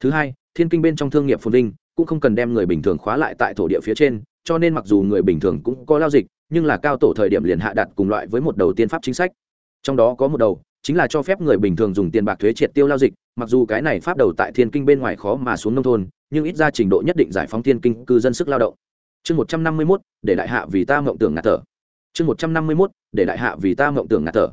S1: Thứ hai, thiên kinh bên trong thương nghiệp phồn vinh cũng không cần đem người bình thường khóa lại tại thổ địa phía trên, cho nên mặc dù người bình thường cũng có lao dịch, nhưng là cao tổ thời điểm liền hạ đặt cùng loại với một đầu tiên pháp chính sách. Trong đó có một đầu, chính là cho phép người bình thường dùng tiền bạc thuế triệt tiêu lao dịch, mặc dù cái này pháp đầu tại thiên kinh bên ngoài khó mà xuống nông thôn, nhưng ít ra trình độ nhất định giải phóng thiên kinh cư dân sức lao động. Chương một trăm năm mươi mốt, để đại hạ vì ta mộng tưởng ngạt thở. Chương một trăm năm mươi mốt, để đại hạ vì ta mộng tưởng ngạt thở.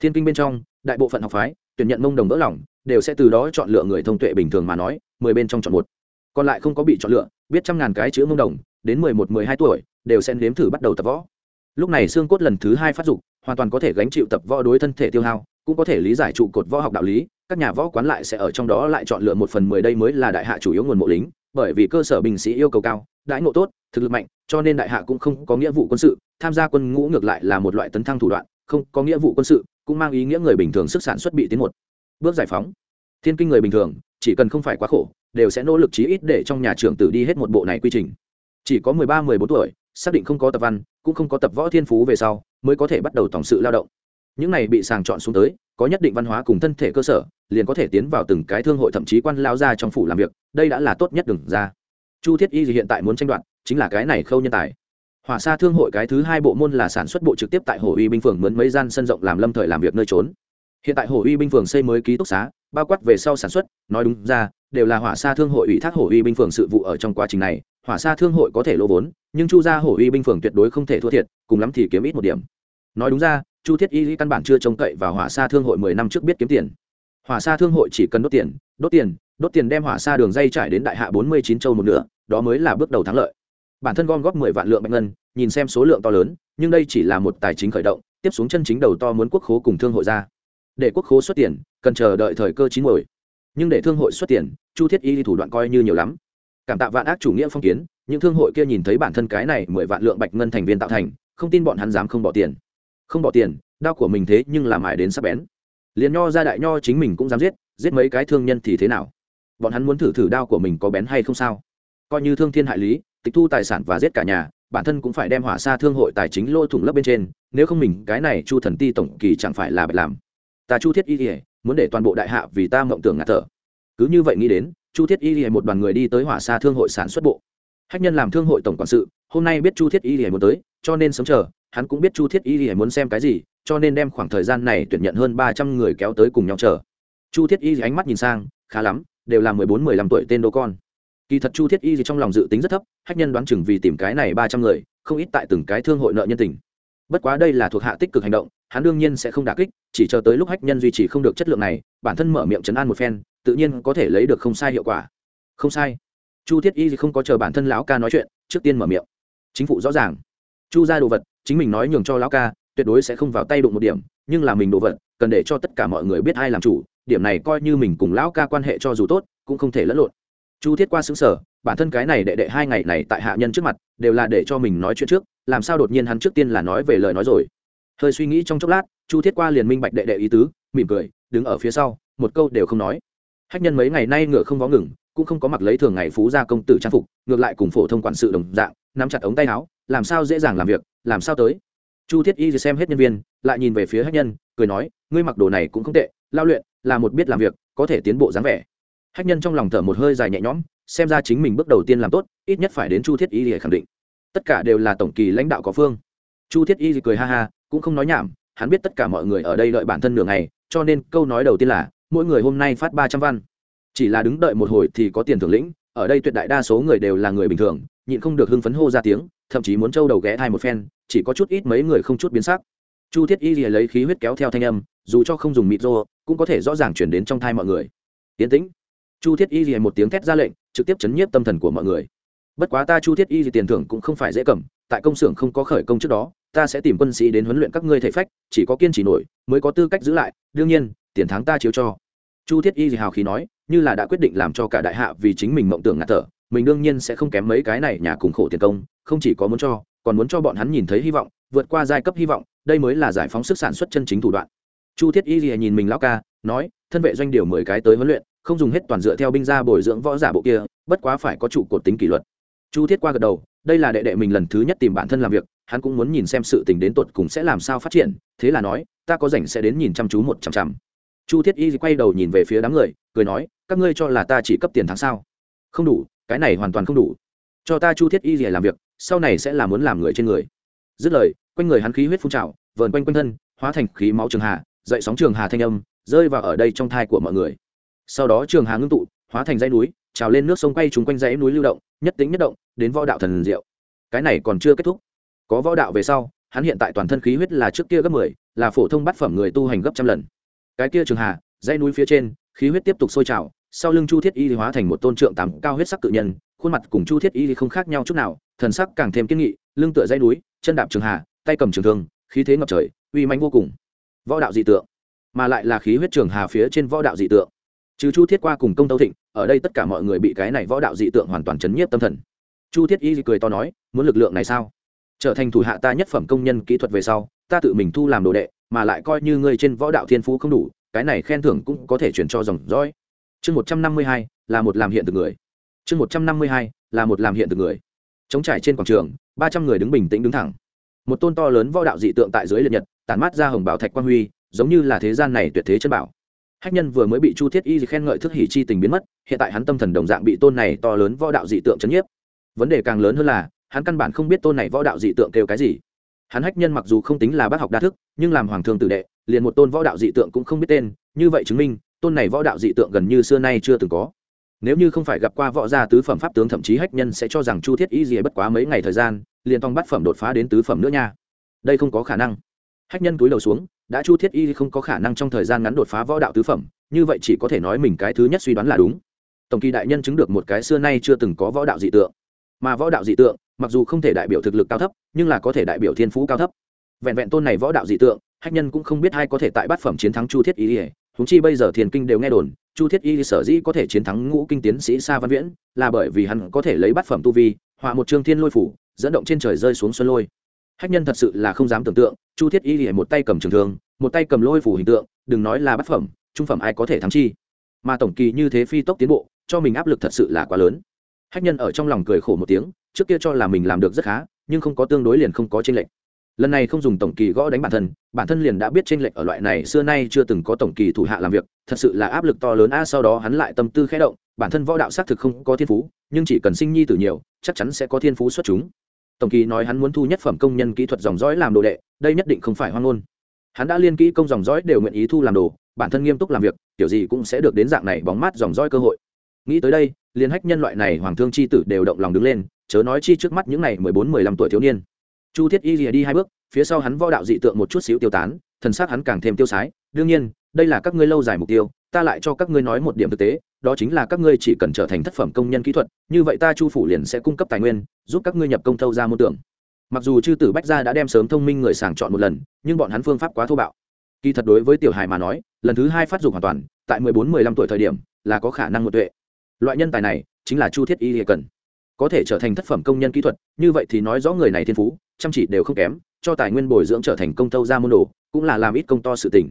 S1: Thiên kinh bên trong, đại bộ phận học phái, tuyển nhận mông đồng vỡ lòng, đều sẽ từ đó chọn lựa người thông tuệ bình thường mà nói, mười bên trong chọn một còn lại không có bị chọn lựa, biết trăm ngàn cái chữ mông đồng, đến mười một, mười hai tuổi, đều sẽ nếm thử bắt đầu tập võ. Lúc này xương cốt lần thứ hai phát dục, hoàn toàn có thể gánh chịu tập võ đối thân thể tiêu hao, cũng có thể lý giải trụ cột võ học đạo lý, các nhà võ quán lại sẽ ở trong đó lại chọn lựa một phần mười đây mới là đại hạ chủ yếu nguồn mộ lính, bởi vì cơ sở binh sĩ yêu cầu cao, đãi ngộ tốt, thực lực mạnh, cho nên đại hạ cũng không có nghĩa vụ quân sự, tham gia quân ngũ ngược lại là một loại tấn thăng thủ đoạn, không có nghĩa vụ quân sự, cũng mang ý nghĩa người bình thường sức sản xuất bị tiến một bước giải phóng. Thiên kinh người bình thường chỉ cần không phải quá khổ, đều sẽ nỗ lực chí ít để trong nhà trường tử đi hết một bộ này quy trình. Chỉ có mười ba, mười bốn tuổi, xác định không có tập văn, cũng không có tập võ thiên phú về sau, mới có thể bắt đầu tổng sự lao động. Những này bị sàng chọn xuống tới, có nhất định văn hóa cùng thân thể cơ sở, liền có thể tiến vào từng cái thương hội thậm chí quan lao ra trong phủ làm việc, đây đã là tốt nhất đừng ra. Chu thiết y hiện tại muốn tranh đoạt, chính là cái này khâu nhân tài. Hỏa xa thương hội cái thứ hai bộ môn là sản xuất bộ trực tiếp tại hồ uy binh phường mướn mấy gian sân rộng làm lâm thời làm việc nơi trốn. Hiện tại hồ uy binh phường xây mới ký túc xá bao quát về sau sản xuất, nói đúng ra, đều là hỏa xa thương hội ủy thác hổ uy binh phường sự vụ ở trong quá trình này. Hỏa xa thương hội có thể lỗ vốn, nhưng chu gia hổ uy binh phường tuyệt đối không thể thua thiệt, cùng lắm thì kiếm ít một điểm. Nói đúng ra, chu thiết y căn bản chưa trông cậy vào hỏa xa thương hội mười năm trước biết kiếm tiền. Hỏa xa thương hội chỉ cần đốt tiền đốt tiền đốt tiền đem hỏa xa đường dây trải đến đại hạ bốn mươi chín châu một nửa, đó mới là bước đầu thắng lợi. Bản thân gom góp mười vạn lượng bạch ngân, nhìn xem số lượng to lớn, nhưng đây chỉ là một tài chính khởi động, tiếp xuống chân chính đầu to muốn quốc khố cùng thương hội ra để quốc khố xuất tiền, cần chờ đợi thời cơ chín mồi nhưng để thương hội xuất tiền, chu thiết y thủ đoạn coi như nhiều lắm. Cảm tạ vạn ác chủ nghĩa phong kiến, những thương hội kia nhìn thấy bản thân cái này mười vạn lượng bạch ngân thành viên tạo thành, không tin bọn hắn dám không bỏ tiền. Không bỏ tiền đao của mình thế nhưng làm ải đến sắp bén. Liền nho ra đại nho chính mình cũng dám giết giết mấy cái thương nhân thì thế nào? Bọn hắn muốn thử thử đao của mình có bén hay không sao? Coi như thương thiên hại lý, tịch thu tài sản và giết cả nhà, bản thân cũng phải đem hỏa xa thương hội tài chính lôi thủng lấp bên trên, nếu không mình cái này chu thần ti tổng kỳ chẳng phải là bạch làm ta chu thiết y ỉa muốn để toàn bộ đại hạ vì ta mộng tưởng ngạt thở. Cứ như vậy nghĩ đến, chu thiết y ỉa một đoàn người đi tới hỏa xa thương hội sản xuất bộ. Hách nhân làm thương hội tổng quản sự, hôm nay biết chu thiết y ỉa muốn tới, cho nên sớm chờ, hắn cũng biết chu thiết y ỉa muốn xem cái gì, cho nên đem khoảng thời gian này tuyển nhận hơn ba trăm người kéo tới cùng nhau chờ. Chu thiết y ánh mắt nhìn sang, khá lắm, đều là mười bốn, mười lăm tuổi tên đô con. Kỳ thật chu thiết y trong lòng dự tính rất thấp, hách nhân đoán chừng vì tìm cái này ba trăm người, không ít tại từng cái thương hội nợ nhân tình bất quá đây là thuộc hạ tích cực hành động, hắn đương nhiên sẽ không đả kích, chỉ chờ tới lúc hách nhân duy trì không được chất lượng này, bản thân mở miệng chấn an một phen, tự nhiên có thể lấy được không sai hiệu quả. Không sai. Chu thiết y không có chờ bản thân lão ca nói chuyện, trước tiên mở miệng. Chính phủ rõ ràng. Chu ra đồ vật, chính mình nói nhường cho lão ca, tuyệt đối sẽ không vào tay đụng một điểm, nhưng là mình đồ vật, cần để cho tất cả mọi người biết ai làm chủ, điểm này coi như mình cùng lão ca quan hệ cho dù tốt, cũng không thể lẫn lộn chu thiết qua xứng sở bản thân cái này đệ đệ hai ngày này tại hạ nhân trước mặt, đều là để cho mình nói chuyện trước, làm sao đột nhiên hắn trước tiên là nói về lời nói rồi. Hơi suy nghĩ trong chốc lát, chu thiết qua liền minh bạch đệ đệ ý tứ, mỉm cười, đứng ở phía sau, một câu đều không nói. Hách nhân mấy ngày nay ngựa không vó ngừng, cũng không có mặc lấy thường ngày phú gia công tử trang phục, ngược lại cùng phổ thông quản sự đồng dạng, nắm chặt ống tay áo, làm sao dễ dàng làm việc, làm sao tới. Chu thiết y xem hết nhân viên, lại nhìn về phía hách nhân, cười nói, ngươi mặc đồ này cũng không tệ, lao luyện là một biết làm việc, có thể tiến bộ dáng vẻ hách nhân trong lòng thở một hơi dài nhẹ nhõm, xem ra chính mình bước đầu tiên làm tốt, ít nhất phải đến chu thiết y để khẳng định. Tất cả đều là tổng kỳ lãnh đạo có phương. Chu thiết y cười ha ha, cũng không nói nhảm, hắn biết tất cả mọi người ở đây đợi bản thân nửa ngày, cho nên câu nói đầu tiên là, mỗi người hôm nay phát ba trăm văn. Chỉ là đứng đợi một hồi thì có tiền thưởng lĩnh, ở đây tuyệt đại đa số người đều là người bình thường, nhịn không được hưng phấn hô ra tiếng, thậm chí muốn trâu đầu ghé thai một phen, chỉ có chút ít mấy người không chút biến sắc. Chu thiết y lìa lấy khí huyết kéo theo thanh âm, dù cho không dùng mịt rô, cũng có thể rõ ràng chuyển đến trong thai mọi người. Tiến tĩnh chu thiết y gì một tiếng thét ra lệnh, trực tiếp chấn nhiếp tâm thần của mọi người. Bất quá ta chu thiết y thì tiền thưởng cũng không phải dễ cầm, tại công xưởng không có khởi công trước đó, ta sẽ tìm quân sĩ đến huấn luyện các ngươi thể phách, chỉ có kiên trì nổi, mới có tư cách giữ lại, đương nhiên, tiền thắng ta chiếu cho. Chu thiết y gì hào khí nói, như là đã quyết định làm cho cả đại hạ vì chính mình mộng tưởng ngạt thở, mình đương nhiên sẽ không kém mấy cái này nhà cùng khổ tiền công, không chỉ có muốn cho, còn muốn cho bọn hắn nhìn thấy hy vọng, vượt qua giai cấp hy vọng, đây mới là giải phóng sức sản xuất chân chính thủ đoạn. Chu thiết y gì nhìn mình lão ca, nói, thân vệ doanh điều mười cái tới huấn luyện không dùng hết toàn dựa theo binh gia bồi dưỡng võ giả bộ kia, bất quá phải có trụ cột tính kỷ luật. Chu thiết qua gật đầu, đây là đệ đệ mình lần thứ nhất tìm bản thân làm việc, hắn cũng muốn nhìn xem sự tình đến tột cùng sẽ làm sao phát triển, thế là nói, ta có rảnh sẽ đến nhìn chăm chú một chằm chằm. Chu thiết y quay đầu nhìn về phía đám người, cười nói, các ngươi cho là ta chỉ cấp tiền tháng sao? Không đủ, cái này hoàn toàn không đủ. Cho ta chu thiết y làm việc, sau này sẽ là muốn làm người trên người. Dứt lời, quanh người hắn khí huyết phun trào, vờn quanh quanh thân, hóa thành khí máu trường hà, dậy sóng trường hà thanh âm, rơi vào ở đây trong thai của mọi người sau đó trường hà ngưng tụ, hóa thành dãy núi, trào lên nước sông quay trúng quanh dãy núi lưu động, nhất tính nhất động, đến võ đạo thần diệu. Cái này còn chưa kết thúc. Có võ đạo về sau, hắn hiện tại toàn thân khí huyết là trước kia gấp mười, là phổ thông bát phẩm người tu hành gấp trăm lần. Cái kia trường hà, dãy núi phía trên, khí huyết tiếp tục sôi trào, sau lưng chu thiết y thì hóa thành một tôn trượng tám cao huyết sắc cự nhân, khuôn mặt cùng chu thiết y thì không khác nhau chút nào, thần sắc càng thêm kiên nghị, lưng tựa dãy núi, chân đạp trường hà, tay cầm trường thương, khí thế ngập trời, uy manh vô cùng. Võ đạo dị tượng, mà lại là khí huyết trường hà phía trên võ đạo dị tượng trừ chu thiết qua cùng công tâu thịnh, ở đây tất cả mọi người bị cái này võ đạo dị tượng hoàn toàn chấn nhiếp tâm thần. Chu thiết y cười to nói, muốn lực lượng này sao? Trở thành thủ hạ ta nhất phẩm công nhân kỹ thuật về sau, ta tự mình thu làm đồ đệ, mà lại coi như ngươi trên võ đạo thiên phú không đủ, cái này khen thưởng cũng có thể chuyển cho dòng dõi. Chương một trăm năm mươi hai, là một làm hiện từ người. Chương một trăm năm mươi hai, là một làm hiện từ người. Chống trải trên quảng trường, ba trăm người đứng bình tĩnh đứng thẳng. Một tôn to lớn võ đạo dị tượng tại dưới liệt nhật, tản mát ra hồng bảo thạch quang huy, giống như là thế gian này tuyệt thế chân bảo hách nhân vừa mới bị chu thiết y khen ngợi thức hỉ chi tình biến mất, hiện tại hắn tâm thần đồng dạng bị tôn này to lớn võ đạo dị tượng chấn nhiếp. Vấn đề càng lớn hơn là, hắn căn bản không biết tôn này võ đạo dị tượng kêu cái gì. Hắn hách nhân mặc dù không tính là bác học đa thức, nhưng làm hoàng thương tử đệ, liền một tôn võ đạo dị tượng cũng không biết tên, như vậy chứng minh, tôn này võ đạo dị tượng gần như xưa nay chưa từng có. Nếu như không phải gặp qua võ gia tứ phẩm pháp tướng thậm chí hách nhân sẽ cho rằng chu thiết y gì bất quá mấy ngày thời gian, liền tòng bắt phẩm đột phá đến tứ phẩm nữa nha. Đây không có khả năng. Hách nhân túi đầu xuống đã chu thiết y không có khả năng trong thời gian ngắn đột phá võ đạo tứ phẩm, như vậy chỉ có thể nói mình cái thứ nhất suy đoán là đúng. Tổng kỳ đại nhân chứng được một cái xưa nay chưa từng có võ đạo dị tượng. Mà võ đạo dị tượng, mặc dù không thể đại biểu thực lực cao thấp, nhưng là có thể đại biểu thiên phú cao thấp. Vẹn vẹn tôn này võ đạo dị tượng, hách nhân cũng không biết ai có thể tại bát phẩm chiến thắng chu thiết y húng chi bây giờ thiền kinh đều nghe đồn, chu thiết y sở dĩ có thể chiến thắng ngũ kinh tiến sĩ sa văn viễn, là bởi vì hắn có thể lấy bát phẩm tu vi, họa một trương thiên lôi phủ, dẫn động trên trời rơi xuống xuân lôi hách nhân thật sự là không dám tưởng tượng, chu thiết y một tay cầm trường thương, một tay cầm lôi phủ hình tượng, đừng nói là bát phẩm, trung phẩm ai có thể thắng chi. Mà tổng kỳ như thế phi tốc tiến bộ, cho mình áp lực thật sự là quá lớn. Hách nhân ở trong lòng cười khổ một tiếng, trước kia cho là mình làm được rất khá, nhưng không có tương đối liền không có tranh lệch. Lần này không dùng tổng kỳ gõ đánh bản thân bản thân liền đã biết tranh lệch ở loại này xưa nay chưa từng có tổng kỳ thủ hạ làm việc, thật sự là áp lực to lớn. A, sau đó hắn lại tâm tư khẽ động, bản thân võ đạo xác thực không có thiên phú, nhưng chỉ cần sinh nhi tử nhiều, chắc chắn sẽ có thiên phú xuất chúng tổng kỳ nói hắn muốn thu nhất phẩm công nhân kỹ thuật dòng dõi làm đồ đệ, đây nhất định không phải hoang ngôn. Hắn đã liên kỹ công dòng dõi đều nguyện ý thu làm đồ, bản thân nghiêm túc làm việc, kiểu gì cũng sẽ được đến dạng này bóng mát dòng dõi cơ hội. Nghĩ tới đây liên hách nhân loại này hoàng thương c h i tử đều động lòng đứng lên, chớ nói chi trước mắt những n à y mười bốn, mười lăm tuổi thiếu niên. Chu thiết y rìa đi hai bước, phía sau hắn võ đạo dị tượng một chút xíu tiêu tán, thần s á c hắn càng thêm tiêu sái. Đương nhiên, đây là các ngươi lâu dài mục tiêu, ta lại cho các ngươi nói một điểm thực tế đó chính là các ngươi chỉ cần trở thành thất phẩm công nhân kỹ thuật, như vậy ta chu phủ liền sẽ cung cấp tài nguyên, giúp các ngươi nhập công thâu ra môn tưởng mặc dù chư tử bách gia đã đem sớm thông minh người sàng chọn một lần, nhưng bọn hắn phương pháp quá thô bạo. Kỳ thật đối với tiểu hài mà nói, lần thứ hai phát dục hoàn toàn, tại mười bốn, mười lăm tuổi thời điểm, là có khả năng một tuệ. Loại nhân tài này, chính là chu thiết y hệ cần. Có thể trở thành thất phẩm công nhân kỹ thuật, như vậy thì nói rõ người này thiên phú, chăm chỉ đều không kém, cho tài nguyên bồi dưỡng trở thành công tâu ra môn đồ, cũng là làm ít công to sự tình.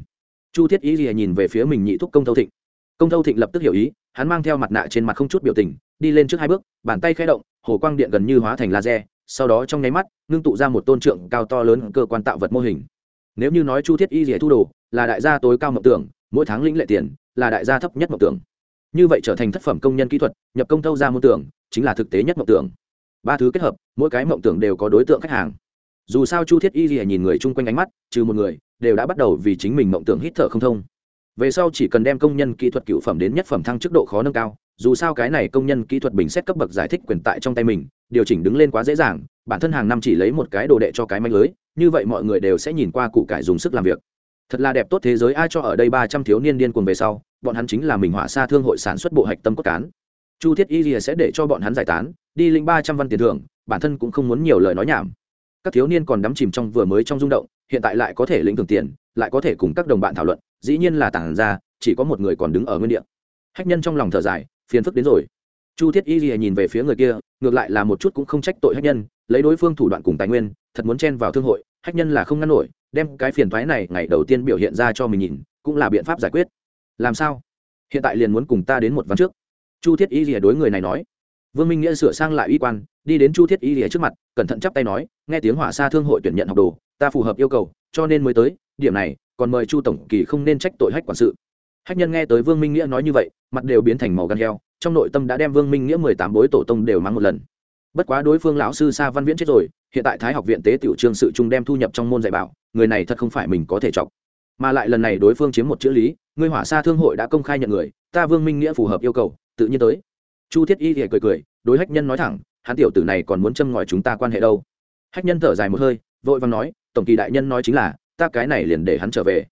S1: Chu thiết y lìa nhìn về phía mình nhị thúc công tâu thịnh công Thâu thịnh lập tức hiểu ý, hắn mang theo mặt nạ trên mặt không chút biểu tình, đi lên trước hai bước, bàn tay khẽ động, hồ quang điện gần như hóa thành laser, sau đó trong nháy mắt, ngưng tụ ra một tôn trượng cao to lớn cơ quan tạo vật mô hình. Nếu như nói chu thiết y rỉa thu đồ là đại gia tối cao mộng tưởng, mỗi tháng lĩnh lệ tiền là đại gia thấp nhất mộng tưởng. Như vậy trở thành tác phẩm công nhân kỹ thuật, nhập công thâu ra mộng tưởng, chính là thực tế nhất mộng tưởng. Ba thứ kết hợp, mỗi cái mộng tưởng đều có đối tượng khách hàng. Dù sao chu thiết y gì nhìn người chung quanh ánh mắt, trừ một người, đều đã bắt đầu vì chính mình mộng tưởng hít thở không thông về sau chỉ cần đem công nhân kỹ thuật cựu phẩm đến nhất phẩm thăng chức độ khó nâng cao, dù sao cái này công nhân kỹ thuật bình xét cấp bậc giải thích quyền tại trong tay mình, điều chỉnh đứng lên quá dễ dàng, bản thân hàng năm chỉ lấy một cái đồ đệ cho cái manh lưới, như vậy mọi người đều sẽ nhìn qua cụ cải dùng sức làm việc. Thật là đẹp tốt thế giới, ai cho ở đây ba trăm thiếu niên điên cuồng về sau, bọn hắn chính là mình hỏa xa thương hội sản xuất bộ hạch tâm cốt cán. Chu thiết y rìa sẽ để cho bọn hắn giải tán, đi linh ba trăm văn tiền thưởng, bản thân cũng không muốn nhiều lời nói nhảm. Các thiếu niên còn đắm chìm trong vừa mới trong rung động, hiện tại lại có thể lĩnh thưởng tiền, lại có thể cùng các đồng bạn thảo luận dĩ nhiên là tản ra, chỉ có một người còn đứng ở nguyên địa. Hách nhân trong lòng thở dài, phiền phức đến rồi. Chu thiết y lìa nhìn về phía người kia, ngược lại là một chút cũng không trách tội hách nhân, lấy đối phương thủ đoạn cùng tài nguyên, thật muốn chen vào thương hội, hách nhân là không ngăn nổi, đem cái phiền thoái này ngày đầu tiên biểu hiện ra cho mình nhìn, cũng là biện pháp giải quyết. Làm sao? Hiện tại liền muốn cùng ta đến một ván trước. Chu thiết y lìa đối người này nói. Vương minh nghĩa sửa sang lại y quan, đi đến chu thiết y lìa trước mặt, cẩn thận chắp tay nói, nghe tiếng hỏa xa thương hội tuyển nhận học đồ, ta phù hợp yêu cầu, cho nên mới tới, điểm này còn mời chu tổng kỳ không nên trách tội hách quản sự. Hách nhân nghe tới vương minh nghĩa nói như vậy, mặt đều biến thành màu gan heo, trong nội tâm đã đem vương minh nghĩa mười tám bối tổ tông đều mang một lần. Bất quá đối phương lão sư sa văn viễn chết rồi, hiện tại thái học viện tế tiểu trương sự trung đem thu nhập trong môn dạy bảo, người này thật không phải mình có thể chọc. Mà lại lần này đối phương chiếm một chữ lý, người hỏa xa thương hội đã công khai nhận người, ta vương minh nghĩa phù hợp yêu cầu, tự nhiên tới. Chu thiết y thì cười cười, đối hách nhân nói thẳng, hắn tiểu tử này còn muốn châm ngòi chúng ta quan hệ đâu. Hách nhân thở dài một hơi, vội vàng nói, tổng kỳ đại nhân nói chính là ta cái này liền để hắn trở về.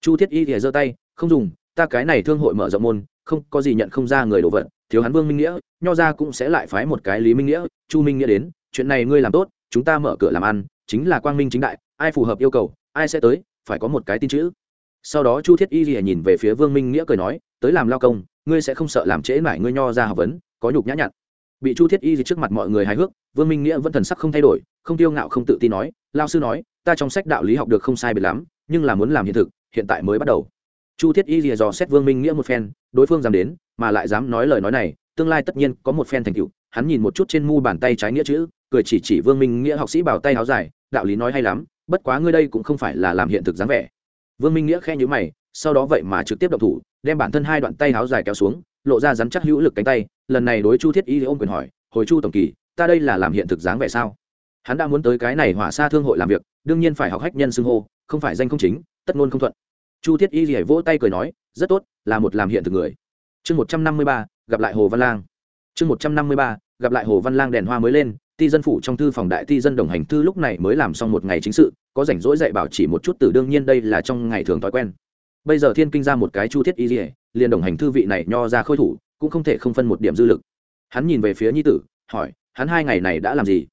S1: Chu thiết y thì giơ tay, không dùng, ta cái này thương hội mở rộng môn, không, có gì nhận không ra người đồ vật, thiếu hắn vương minh nghĩa, nho ra cũng sẽ lại phái một cái lý minh nghĩa, chu minh nghĩa đến, chuyện này ngươi làm tốt, chúng ta mở cửa làm ăn, chính là quang minh chính đại, ai phù hợp yêu cầu, ai sẽ tới, phải có một cái tin chữ. Sau đó chu thiết y lìa nhìn về phía vương minh nghĩa cười nói, tới làm lao công, ngươi sẽ không sợ làm trễ mải ngươi nho ra học vấn, có nhục nhã nhặn. Bị chu thiết y gì trước mặt mọi người hài hước, vương minh nghĩa vẫn thần sắc không thay đổi, không tiêu ngạo không tự tin nói, lao sư nói ta trong sách đạo lý học được không sai biệt lắm, nhưng là muốn làm hiện thực, hiện tại mới bắt đầu. Chu thiết y lìa dò xét vương minh nghĩa một phen, đối phương dám đến, mà lại dám nói lời nói này, tương lai tất nhiên có một phen thành tựu. Hắn nhìn một chút trên mu bàn tay trái nghĩa chữ, cười chỉ chỉ vương minh nghĩa học sĩ bảo tay áo dài, đạo lý nói hay lắm, bất quá ngươi đây cũng không phải là làm hiện thực dáng vẻ. Vương minh nghĩa khe nhữ mày, sau đó vậy mà trực tiếp động thủ, đem bản thân hai đoạn tay áo dài kéo xuống, lộ ra rắn chắc hữu lực cánh tay. Lần này đối chu thiết y ôm quyền hỏi, hồi chu tổng kỳ, ta đây là làm hiện thực dáng vẻ sao? Hắn đã muốn tới cái này hỏa xa thương hội làm việc, đương nhiên phải học hách nhân xưng hô, không phải danh không chính, tất ngôn không thuận. Chu thiết y lìa vỗ tay cười nói, rất tốt, là một làm hiện thực người. Chương một trăm năm mươi ba, gặp lại hồ văn lang. Chương một trăm năm mươi ba, gặp lại hồ văn lang đèn hoa mới lên, ti dân phủ trong thư phòng đại ti dân đồng hành thư lúc này mới làm xong một ngày chính sự, có rảnh rỗi dạy bảo chỉ một chút từ đương nhiên đây là trong ngày thường thói quen. Bây giờ thiên kinh ra một cái chu thiết y lìa, liền đồng hành thư vị này nho ra khôi thủ, cũng không thể không phân một điểm dư lực. Hắn nhìn về phía nhi tử, hỏi, hắn hai ngày này đã làm gì?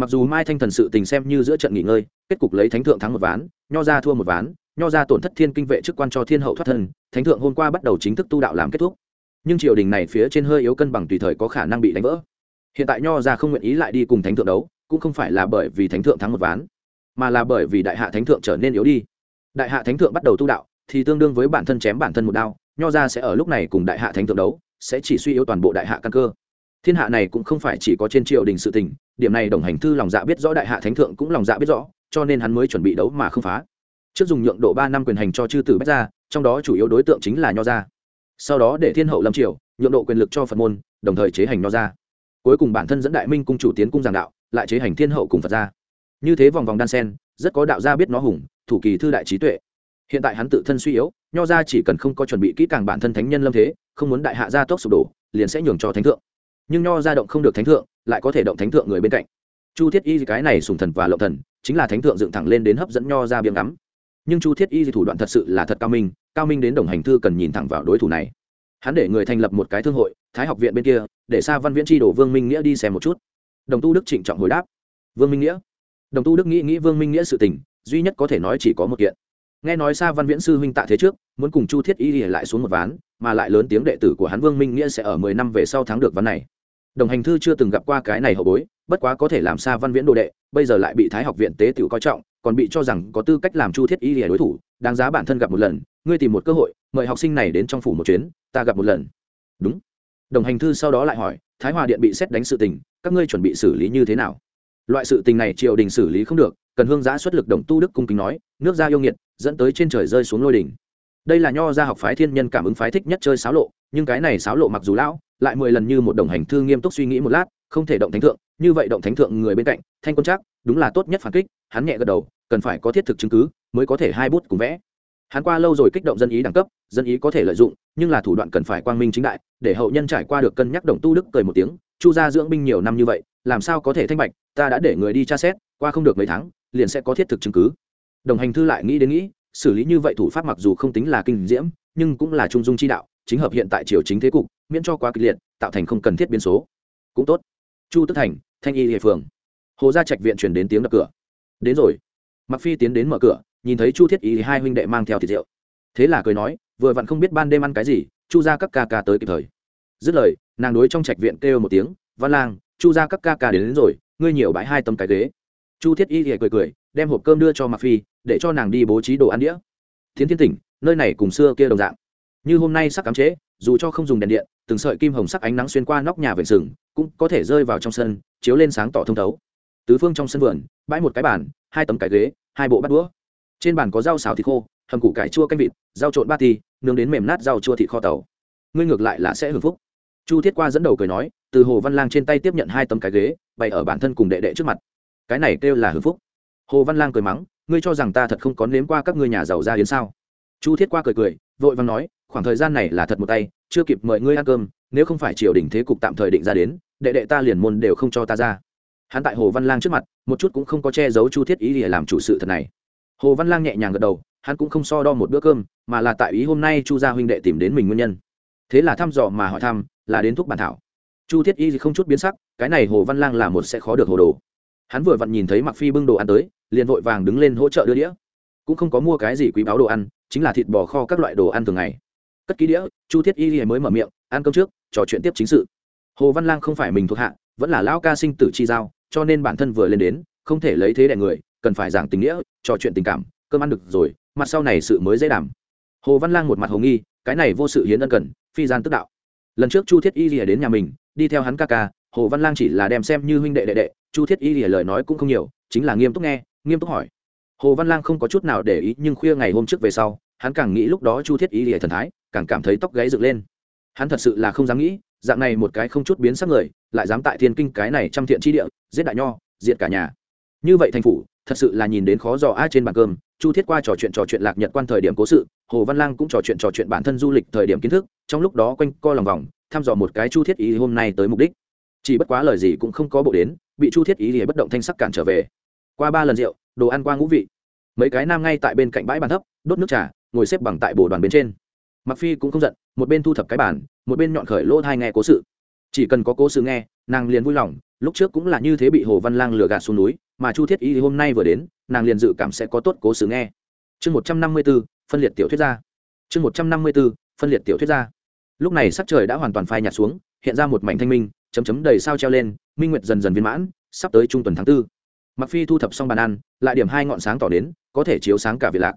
S1: Mặc dù mai thanh thần sự tình xem như giữa trận nghỉ ngơi, kết cục lấy thánh thượng thắng một ván, nho ra thua một ván, nho ra tổn thất thiên kinh vệ chức quan cho thiên hậu thoát thân, thánh thượng hôm qua bắt đầu chính thức tu đạo làm kết thúc. Nhưng triều đình này phía trên hơi yếu cân bằng tùy thời có khả năng bị đánh vỡ. Hiện tại nho ra không nguyện ý lại đi cùng thánh thượng đấu, cũng không phải là bởi vì thánh thượng thắng một ván, mà là bởi vì đại hạ thánh thượng trở nên yếu đi. Đại hạ thánh thượng bắt đầu tu đạo, thì tương đương với bản thân chém bản thân một đao, nho ra sẽ ở lúc này cùng đại hạ thánh thượng đấu, sẽ chỉ suy yếu toàn bộ đại hạ căn cơ. Thiên hạ này cũng không phải chỉ có trên triều đình sự tình điểm này đồng hành thư lòng dạ biết rõ đại hạ thánh thượng cũng lòng dạ biết rõ, cho nên hắn mới chuẩn bị đấu mà không phá. Trước dùng nhượng độ ba năm quyền hành cho chư tử bách gia, trong đó chủ yếu đối tượng chính là nho gia. Sau đó để thiên hậu lâm triều, nhượng độ quyền lực cho phật môn, đồng thời chế hành nho gia. Cuối cùng bản thân dẫn đại minh cung chủ tiến cung giảng đạo, lại chế hành thiên hậu cùng phật gia. Như thế vòng vòng đan sen, rất có đạo gia biết nó hùng, thủ kỳ thư đại trí tuệ. Hiện tại hắn tự thân suy yếu, nho gia chỉ cần không có chuẩn bị kỹ càng bản thân thánh nhân lâm thế, không muốn đại hạ gia tốc sụp đổ, liền sẽ nhường cho thánh thượng nhưng nho ra động không được thánh thượng, lại có thể động thánh thượng người bên cạnh. Chu thiết y cái này sùng thần và lộng thần, chính là thánh thượng dựng thẳng lên đến hấp dẫn nho ra biếng ngắm. Nhưng chu thiết y thủ đoạn thật sự là thật cao minh cao minh đến đồng hành thư cần nhìn thẳng vào đối thủ này. Hắn để người thành lập một cái thương hội, thái học viện bên kia, để xa văn viễn tri đổ vương minh nghĩa đi xem một chút. Đồng tu đức trịnh trọng hồi đáp. Vương minh nghĩa? Đồng tu đức nghĩ nghĩ vương minh nghĩa sự tình, duy nhất có thể nói chỉ có một kiện. Nghe nói xa văn viễn sư huynh tạ thế trước, muốn cùng chu thiết y lại xuống một ván, mà lại lớn tiếng đệ tử của hắn vương minh nghĩa sẽ ở mười năm về sau thắng được ván này đồng hành thư chưa từng gặp qua cái này hậu bối, bất quá có thể làm xa văn viễn đồ đệ, bây giờ lại bị thái học viện tế tiểu coi trọng, còn bị cho rằng có tư cách làm chu thiết y lìa đối thủ, đáng giá bản thân gặp một lần, ngươi tìm một cơ hội, mời học sinh này đến trong phủ một chuyến, ta gặp một lần. Đúng. Đồng hành thư sau đó lại hỏi, thái hòa điện bị xét đánh sự tình, các ngươi chuẩn bị xử lý như thế nào? Loại sự tình này triều đình xử lý không được, cần hương giã xuất lực đồng tu đức cung kính nói, nước ra yêu nghiệt, dẫn tới trên trời rơi xuống lôi đình. đây là nho gia học phái thiên nhân cảm ứng phái thích nhất chơi xáo lộ nhưng cái này xáo lộ mặc dù lão, lại mười lần như một đồng hành thư nghiêm túc suy nghĩ một lát, không thể động thánh thượng, như vậy động thánh thượng người bên cạnh, thanh quân chắc, đúng là tốt nhất phản kích, hắn nhẹ gật đầu, cần phải có thiết thực chứng cứ, mới có thể hai bút cùng vẽ. Hắn qua lâu rồi kích động dân ý đẳng cấp, dân ý có thể lợi dụng, nhưng là thủ đoạn cần phải quang minh chính đại, để hậu nhân trải qua được cân nhắc đồng tu đức cười một tiếng, chu gia dưỡng binh nhiều năm như vậy, làm sao có thể thanh bạch, ta đã để người đi tra xét, qua không được mấy tháng, liền sẽ có thiết thực chứng cứ. Đồng hành thư lại nghĩ đến nghĩ, xử lý như vậy thủ pháp mặc dù không tính là kinh diễm, nhưng cũng là trung dung chi đạo chính hợp hiện tại triều chính thế cục miễn cho quá kịch liệt tạo thành không cần thiết biến số. Cũng tốt. Chu tức thành thanh y địa phường. Hồ gia trạch viện chuyển đến tiếng đập cửa. Đến rồi. Mặc phi tiến đến mở cửa nhìn thấy chu thiết y hai huynh đệ mang theo thịt rượu. Thế là cười nói vừa vặn không biết ban đêm ăn cái gì chu ra các ca ca tới kịp thời. Dứt lời nàng đối trong trạch viện kêu một tiếng văn lang chu ra các ca ca đến, đến rồi ngươi nhiều bãi hai tấm cái ghế. Chu thiết y thì cười cười đem hộp cơm đưa cho mặc phi để cho nàng đi bố trí đồ ăn đĩa. Thiến thiên tỉnh nơi này cùng xưa kia đồng dạng như hôm nay sắc cắm chế dù cho không dùng đèn điện, từng sợi kim hồng sắc ánh nắng xuyên qua nóc nhà vệ sừng, cũng có thể rơi vào trong sân, chiếu lên sáng tỏ thông thấu. Tứ phương trong sân vườn, bãi một cái bàn, hai tấm cái ghế, hai bộ bát đũa. Trên bàn có rau xào thịt khô, hầm củ cải chua canh vịt, rau trộn ba ti, nướng đến mềm nát rau chua thịt kho tàu. Ngươi ngược lại là sẽ hưởng phúc. Chu thiết qua dẫn đầu cười nói, từ hồ văn lang trên tay tiếp nhận hai tấm cái ghế, bày ở bản thân cùng đệ đệ trước mặt. Cái này kêu là hưởng phúc. Hồ văn lang cười mắng, ngươi cho rằng ta thật không có nếm qua các ngươi nhà giàu ra đến sao? Chu thiết qua cười cười vội vàng nói, khoảng thời gian này là thật một tay, chưa kịp mời ngươi ăn cơm, nếu không phải triều đình thế cục tạm thời định ra đến, đệ đệ ta liền môn đều không cho ta ra. Hắn tại hồ văn lang trước mặt, một chút cũng không có che giấu chu thiết ý để làm chủ sự thật này. Hồ văn lang nhẹ nhàng gật đầu, hắn cũng không so đo một bữa cơm, mà là tại ý hôm nay chu gia huynh đệ tìm đến mình nguyên nhân. Thế là thăm dò mà hỏi thăm, là đến thuốc bản thảo. Chu thiết y không chút biến sắc, cái này hồ văn lang là một sẽ khó được hồ đồ. Hắn vừa vặn nhìn thấy mặc phi bưng đồ ăn tới, liền vội vàng đứng lên hỗ trợ đưa đĩa. Cũng không có mua cái gì quý báo đồ ăn chính là thịt bò kho các loại đồ ăn thường ngày. Cất ký đĩa, chu thiết y mới mở miệng, ăn cơm trước, trò chuyện tiếp chính sự. Hồ văn lang không phải mình thuộc hạ, vẫn là lão ca sinh tử chi giao, cho nên bản thân vừa lên đến, không thể lấy thế đẻ người, cần phải giảng tình nghĩa, trò chuyện tình cảm, cơm ăn được rồi, mặt sau này sự mới dễ đảm. Hồ văn lang một mặt hồ nghi, cái này vô sự hiến ân cần, phi gian tức đạo. Lần trước chu thiết y lìa đến nhà mình, đi theo hắn ca ca, hồ văn lang chỉ là đem xem như huynh đệ đệ đệ, chu thiết y lìa lời nói cũng không nhiều, chính là nghiêm túc nghe, nghiêm túc hỏi hồ văn lang không có chút nào để ý, nhưng khuya ngày hôm trước về sau, hắn càng nghĩ lúc đó chu thiết y lìa thần thái, càng cảm thấy tóc gáy dựng lên. Hắn thật sự là không dám nghĩ, dạng này một cái không chút biến sắc người, lại dám tại thiên kinh cái này trăm thiện chi địa, giết đại nho, diệt cả nhà. Như vậy thành phủ, thật sự là nhìn đến khó dò ai trên bàn cơm. Chu thiết qua trò chuyện trò chuyện lạc nhật quan thời điểm cố sự, hồ văn lang cũng trò chuyện trò chuyện bản thân du lịch thời điểm kiến thức, trong lúc đó quanh co lòng vòng, thăm dò một cái chu thiết ý hôm nay tới mục đích. Chỉ bất quá lời gì cũng không có bộ đến, bị chu thiết ý thì bất động thanh sắc cản trở về. Qua ba lần rượu đồ ăn qua ngũ vị. Mấy cái nam ngay tại bên cạnh bãi bàn thấp, đốt nước trà, ngồi xếp bằng tại bồ đoàn bên trên. Mặc phi cũng không giận, một bên thu thập cái bàn, một bên nhọn khởi lỗ thai nghe cố sự. Chỉ cần có cố sự nghe, nàng liền vui lòng, lúc trước cũng là như thế bị hồ văn lang lừa gạt xuống núi, mà chu thiết y hôm nay vừa đến, nàng liền dự cảm sẽ có tốt cố sự nghe. Chương một trăm năm mươi b ố phân liệt tiểu thuyết gia. Chương một trăm năm mươi b ố phân liệt tiểu thuyết gia. Lúc này sắc trời đã hoàn toàn phai nhạt xuống, hiện ra một mảnh thanh minh, chấm chấm đầy sao treo lên, minh nguyệt dần dần viên mãn, sắp tới trung tuần tháng 4 mặc phi thu thập xong bàn ăn, lại điểm hai ngọn sáng tỏ đến, có thể chiếu sáng cả việt lạc.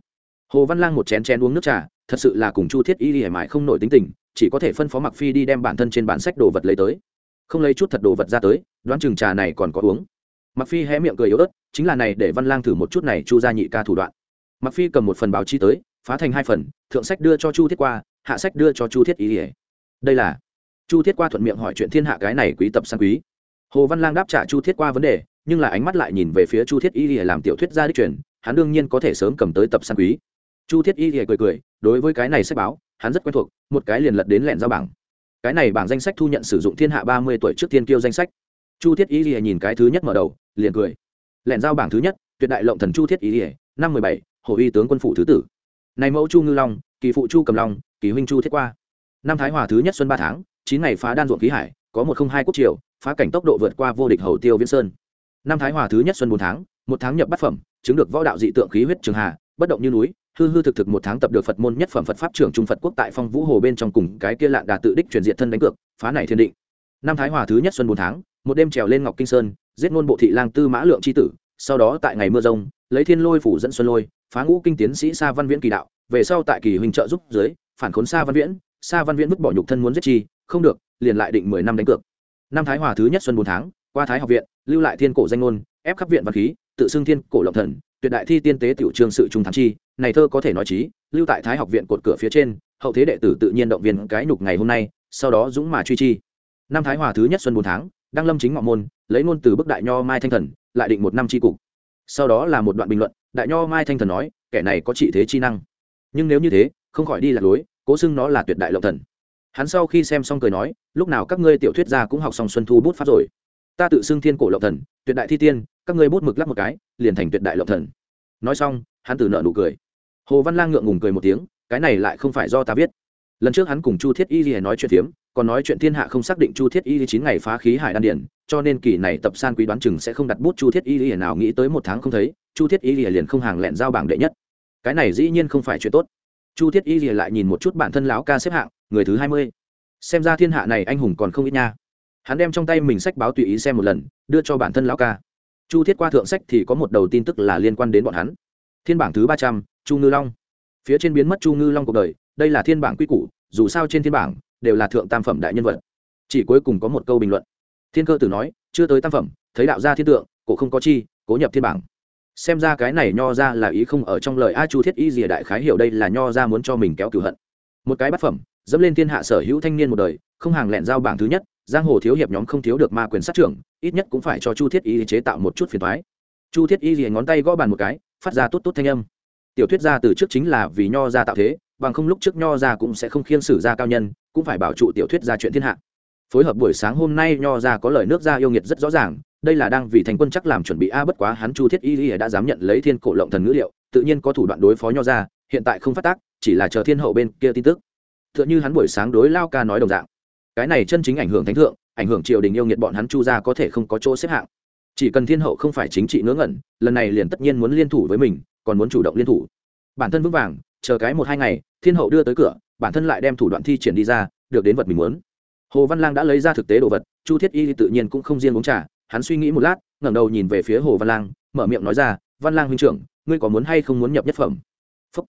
S1: Hồ văn lang một chén chén uống nước trà, thật sự là cùng chu thiết y hề mại không nổi tính tình, chỉ có thể phân phó mặc phi đi đem bản thân trên bản sách đồ vật lấy tới. Không lấy chút thật đồ vật ra tới, đoán chừng trà này còn có uống. Mặc phi hé miệng cười yếu ớt, chính là này để văn lang thử một chút này chu gia nhị ca thủ đoạn. Mặc phi cầm một phần báo chí tới, phá thành hai phần, thượng sách đưa cho chu thiết qua, hạ sách đưa cho chu thiết ý ỉa đây là chu thiết qua thuận miệng hỏi chuyện thiên hạ cái này quý tập sang quý. Hồ văn lang đáp trả chu thiết qua vấn đề nhưng là ánh mắt lại nhìn về phía chu thiết y lìa làm tiểu thuyết gia đích truyền, hắn đương nhiên có thể sớm cầm tới tập săn quý. Chu thiết y lìa cười cười, đối với cái này sách báo, hắn rất quen thuộc, một cái liền lật đến lẹn giao bảng. Cái này bảng danh sách thu nhận sử dụng thiên hạ ba mươi tuổi trước tiên kiêu danh sách. Chu thiết y lìa nhìn cái thứ nhất mở đầu, liền cười. Lẹn giao bảng thứ nhất, tuyệt đại lộng thần chu thiết y lìa, năm mười bảy, hồ uy tướng quân phủ thứ tử. Này mẫu chu ngư long, kỳ phụ chu cầm long, kỳ huynh chu thiết qua. Năm thái hòa thứ nhất xuân ba tháng, chín ngày phá đan ruộng khí hải, có một không hai quốc triều, phá cảnh tốc độ vượt qua vô địch hầu tiêu viễn sơn năm thái hòa thứ nhất xuân bốn tháng, một tháng nhập bát phẩm, chứng được võ đạo dị tượng khí huyết trường hà, bất động như núi, hư hư thực thực một tháng tập được phật môn nhất phẩm phật pháp trưởng trung phật quốc tại phong vũ hồ bên trong cùng cái kia lạng đà tự đích truyền diện thân đánh cược, phá này thiên định. Năm thái hòa thứ nhất xuân bốn tháng, một đêm trèo lên ngọc kinh sơn, giết ngôn bộ thị lang tư mã lượng c h i tử, sau đó tại ngày mưa rông, lấy thiên lôi phủ dẫn xuân lôi, phá ngũ kinh tiến sĩ sa văn viễn kỳ đạo, về sau tại kỳ huỳnh trợ giúp dưới, phản khốn sa văn viễn, sa văn viễn vứt bỏ nhục thân muốn giết chi, không được, liền lại định mười năm đánh cược. Năm thái hòa thứ nhất xuân bốn tháng, qua thái học viện lưu lại thiên cổ danh ngôn, ép khắp viện văn khí, tự xưng thiên cổ lộng thần, tuyệt đại thi tiên tế tiểu trương sự trung thắng chi, này thơ có thể nói trí lưu tại thái học viện cột cửa phía trên, hậu thế đệ tử tự nhiên động viên cái nhục ngày hôm nay, sau đó dũng mà truy chi. Năm thái hòa thứ nhất xuân bốn tháng, đăng lâm chính ngọ môn, lấy ngôn từ bức đại nho mai thanh thần, lại định một năm tri cục. Sau đó là một đoạn bình luận, đại nho mai thanh thần nói, kẻ này có trị thế chi năng. Nhưng nếu như thế, không khỏi đi lạc lối, cố xưng nó là tuyệt đại lộng thần. Hắn sau khi xem xong cười nói, lúc nào các ngươi tiểu thuyết gia cũng học xong xuân thu bút pháp rồi ta tự xưng thiên cổ lộng thần, tuyệt đại thi tiên, các ngươi bút mực lắp một cái, liền thành tuyệt đại lộng thần. Nói xong, hắn từ nợ nụ cười. Hồ văn lang ngượng ngùng cười một tiếng, cái này lại không phải do ta viết. Lần trước hắn cùng chu thiết y gì nói chuyện phiếm, còn nói chuyện thiên hạ không xác định chu thiết y chín ngày phá khí hải đan điển, cho nên kỳ này tập san quý đoán chừng sẽ không đặt bút chu thiết y nào nghĩ tới một tháng không thấy, chu thiết y liền không hàng lẹn giao bảng đệ nhất. Cái này dĩ nhiên không phải chuyện tốt. Chu thiết y lại nhìn một chút bản thân lão ca xếp hạng, người thứ hai mươi. Xem ra thiên hạ này anh hùng còn không ít nha hắn đem trong tay mình sách báo tùy ý xem một lần, đưa cho bản thân lão ca. Chu thiết qua thượng sách thì có một đầu tin tức là liên quan đến bọn hắn. Thiên bảng thứ ba trăm, chu ngư long. Phía trên biến mất chu ngư long cuộc đời, đây là thiên bảng quy củ, dù sao trên thiên bảng đều là thượng tam phẩm đại nhân vật. Chỉ cuối cùng có một câu bình luận. Thiên cơ tử nói, chưa tới tam phẩm, thấy đạo gia thiên tượng, cổ không có chi, cố nhập thiên bảng. Xem ra cái này nho ra là ý không ở trong lời a chu thiết y rìa đại khái hiểu đây là nho ra muốn cho mình kéo cửu hận. Một cái bát phẩm, dẫm lên thiên hạ sở hữu thanh niên một đời, không hàng lẹn giao bảng thứ nhất giang hồ thiếu hiệp nhóm không thiếu được ma quyền sát trưởng, ít nhất cũng phải cho chu thiết y chế tạo một chút phiền thoái chu thiết y rìa ngón tay gõ bàn một cái, phát ra tốt tốt thanh âm. Tiểu thuyết ra từ trước chính là vì nho ra tạo thế, bằng không lúc trước nho ra cũng sẽ không khiên xử ra cao nhân, cũng phải bảo trụ tiểu thuyết ra chuyện thiên hạ. Phối hợp buổi sáng hôm nay nho ra có lời nước ra yêu nghiệt rất rõ ràng, đây là đang vì thành quân chắc làm chuẩn bị a, bất quá hắn chu thiết y y đã dám nhận lấy thiên cổ lộng thần ngữ liệu, tự nhiên có thủ đoạn đối phó nho ra hiện tại không phát tác, chỉ là chờ thiên hậu bên kia tin tức. T h ư ợ n hắn buổi sáng đối lao ca nói đồng dạng cái này chân chính ảnh hưởng thánh thượng, ảnh hưởng triều đình yêu nghiệt bọn hắn chu ra có thể không có chỗ xếp hạng. Chỉ cần thiên hậu không phải chính trị ngớ ngẩn, lần này liền tất nhiên muốn liên thủ với mình, còn muốn chủ động liên thủ. Bản thân vững vàng, chờ cái một hai ngày, thiên hậu đưa tới cửa, bản thân lại đem thủ đoạn thi triển đi ra, được đến vật mình muốn. Hồ văn lang đã lấy ra thực tế đồ vật, chu thiết y tự nhiên cũng không riêng uống trà, hắn suy nghĩ một lát, ngẩng đầu nhìn về phía hồ văn lang, mở miệng nói ra, văn lang huynh trưởng, ngươi có muốn hay không muốn nhập nhất phẩm? Phúc.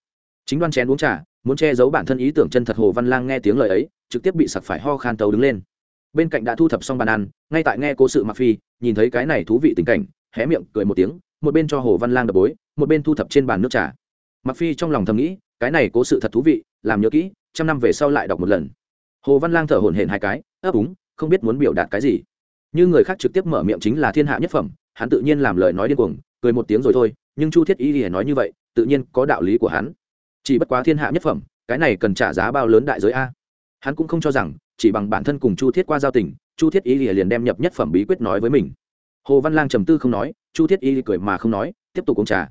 S1: chính đoan chén uống trà, muốn che giấu bản thân ý tưởng chân thật hồ văn lang nghe tiếng lời ấy trực tiếp bị sặc phải ho khan tấu đứng lên. Bên cạnh đã thu thập xong bàn ăn, ngay tại nghe cố sự mặc phi, nhìn thấy cái này thú vị tình cảnh, hé miệng cười một tiếng, một bên cho hồ văn lang đập bối, một bên thu thập trên bàn nước trà. Mặc phi trong lòng thầm nghĩ, cái này cố sự thật thú vị, làm nhớ kỹ, trăm năm về sau lại đọc một lần. Hồ văn lang thở hổn hển hai cái, ấp úng, không biết muốn biểu đạt cái gì. Như người khác trực tiếp mở miệng chính là thiên hạ nhất phẩm, hắn tự nhiên làm lời nói điên cuồng, cười một tiếng rồi thôi, nhưng chu thiết y thì nói như vậy, tự nhiên có đạo lý của hắn. Chỉ bất quá thiên hạ nhất phẩm, cái này cần trả giá bao lớn đại giới a? Hắn cũng không cho rằng, chỉ bằng bản thân cùng chu thiết qua giao tình, chu thiết y liền đem nhập nhất phẩm bí quyết nói với mình. Hồ văn lang trầm tư không nói, chu thiết y cười mà không nói, tiếp tục uống trà.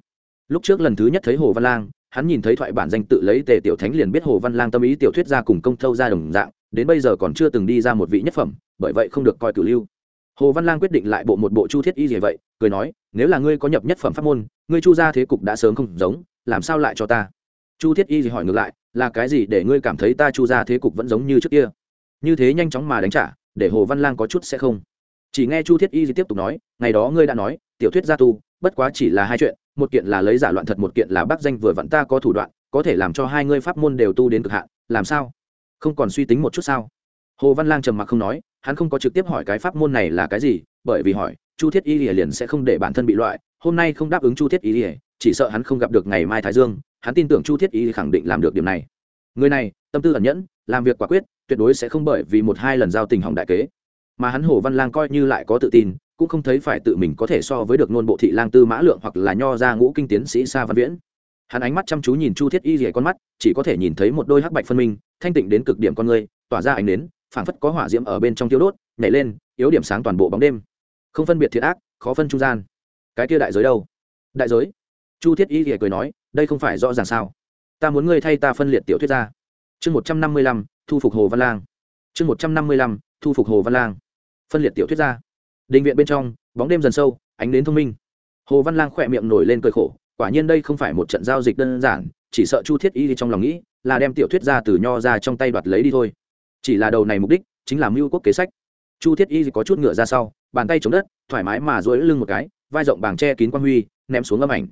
S1: Lúc trước lần thứ nhất thấy hồ văn lang, hắn nhìn thấy thoại bản danh tự lấy tề tiểu thánh liền biết hồ văn lang tâm ý tiểu thuyết ra cùng công thâu ra đồng dạng, đến bây giờ còn chưa từng đi ra một vị nhất phẩm, bởi vậy không được coi cử lưu. Hồ văn lang quyết định lại bộ một bộ chu thiết y gì vậy, cười nói, nếu là ngươi có nhập nhất phẩm pháp môn, ngươi chu ra thế cục đã sớm không giống, làm sao lại cho ta? Chu thiết y gì hỏi ngược lại là cái gì để ngươi cảm thấy ta chu ra thế cục vẫn giống như trước kia? Như thế nhanh chóng mà đánh trả, để hồ văn lang có chút sẽ không. Chỉ nghe chu thiết y tiếp tục nói, ngày đó ngươi đã nói, tiểu thuyết gia tu, bất quá chỉ là hai chuyện, một kiện là lấy giả loạn thật, một kiện là bác danh vừa vặn ta có thủ đoạn, có thể làm cho hai ngươi pháp môn đều tu đến cực hạn, làm sao? Không còn suy tính một chút sao? Hồ văn lang trầm mặc không nói, hắn không có trực tiếp hỏi cái pháp môn này là cái gì, bởi vì hỏi, chu thiết y lìa liền sẽ không để bản thân bị loại, hôm nay không đáp ứng chu thiết y lìa chỉ sợ hắn không gặp được ngày mai thái dương hắn tin tưởng chu thiết y khẳng định làm được điểm này. Người này tâm tư ẩn nhẫn làm việc quả quyết tuyệt đối sẽ không bởi vì một hai lần giao tình hỏng đại kế. Mà hắn hồ văn lang coi như lại có tự tin cũng không thấy phải tự mình có thể so với được nôn bộ thị lang tư mã lượng hoặc là nho ra ngũ kinh tiến sĩ sa văn viễn. Hắn ánh mắt chăm chú nhìn chu thiết y rỉa con mắt chỉ có thể nhìn thấy một đôi hắc bạch phân minh thanh tịnh đến cực điểm con người tỏa ra ánh nến, phảng phất có hỏa diễm ở bên trong tiêu đốt nhảy lên yếu điểm sáng toàn bộ bóng đêm. Không phân biệt thiệt ác khó phân trung gian. Cái kia đại giới đâu? Đại giới? Chu thiết y thì cười nói, đây không phải rõ ràng sao? Ta muốn ngươi thay ta phân liệt tiểu thuyết ra. Chương một trăm năm mươi lăm, thu phục hồ văn lang. Chương một trăm năm mươi lăm, thu phục hồ văn lang. Phân liệt tiểu thuyết ra. Định viện bên trong, bóng đêm dần sâu, ánh đến thông minh. Hồ văn lang khỏe miệng nổi lên cười khổ, quả nhiên đây không phải một trận giao dịch đơn giản, chỉ sợ chu thiết y trong lòng nghĩ là đem tiểu thuyết ra từ nho ra trong tay đoạt lấy đi thôi. Chỉ là đầu này mục đích chính là mưu quốc kế sách. Chu thiết y có chút ngựa ra sau, bàn tay chống đất, thoải mái mà dối lưng một cái, vai rộng bàng che kín quan huy, ném xuống âm ảnh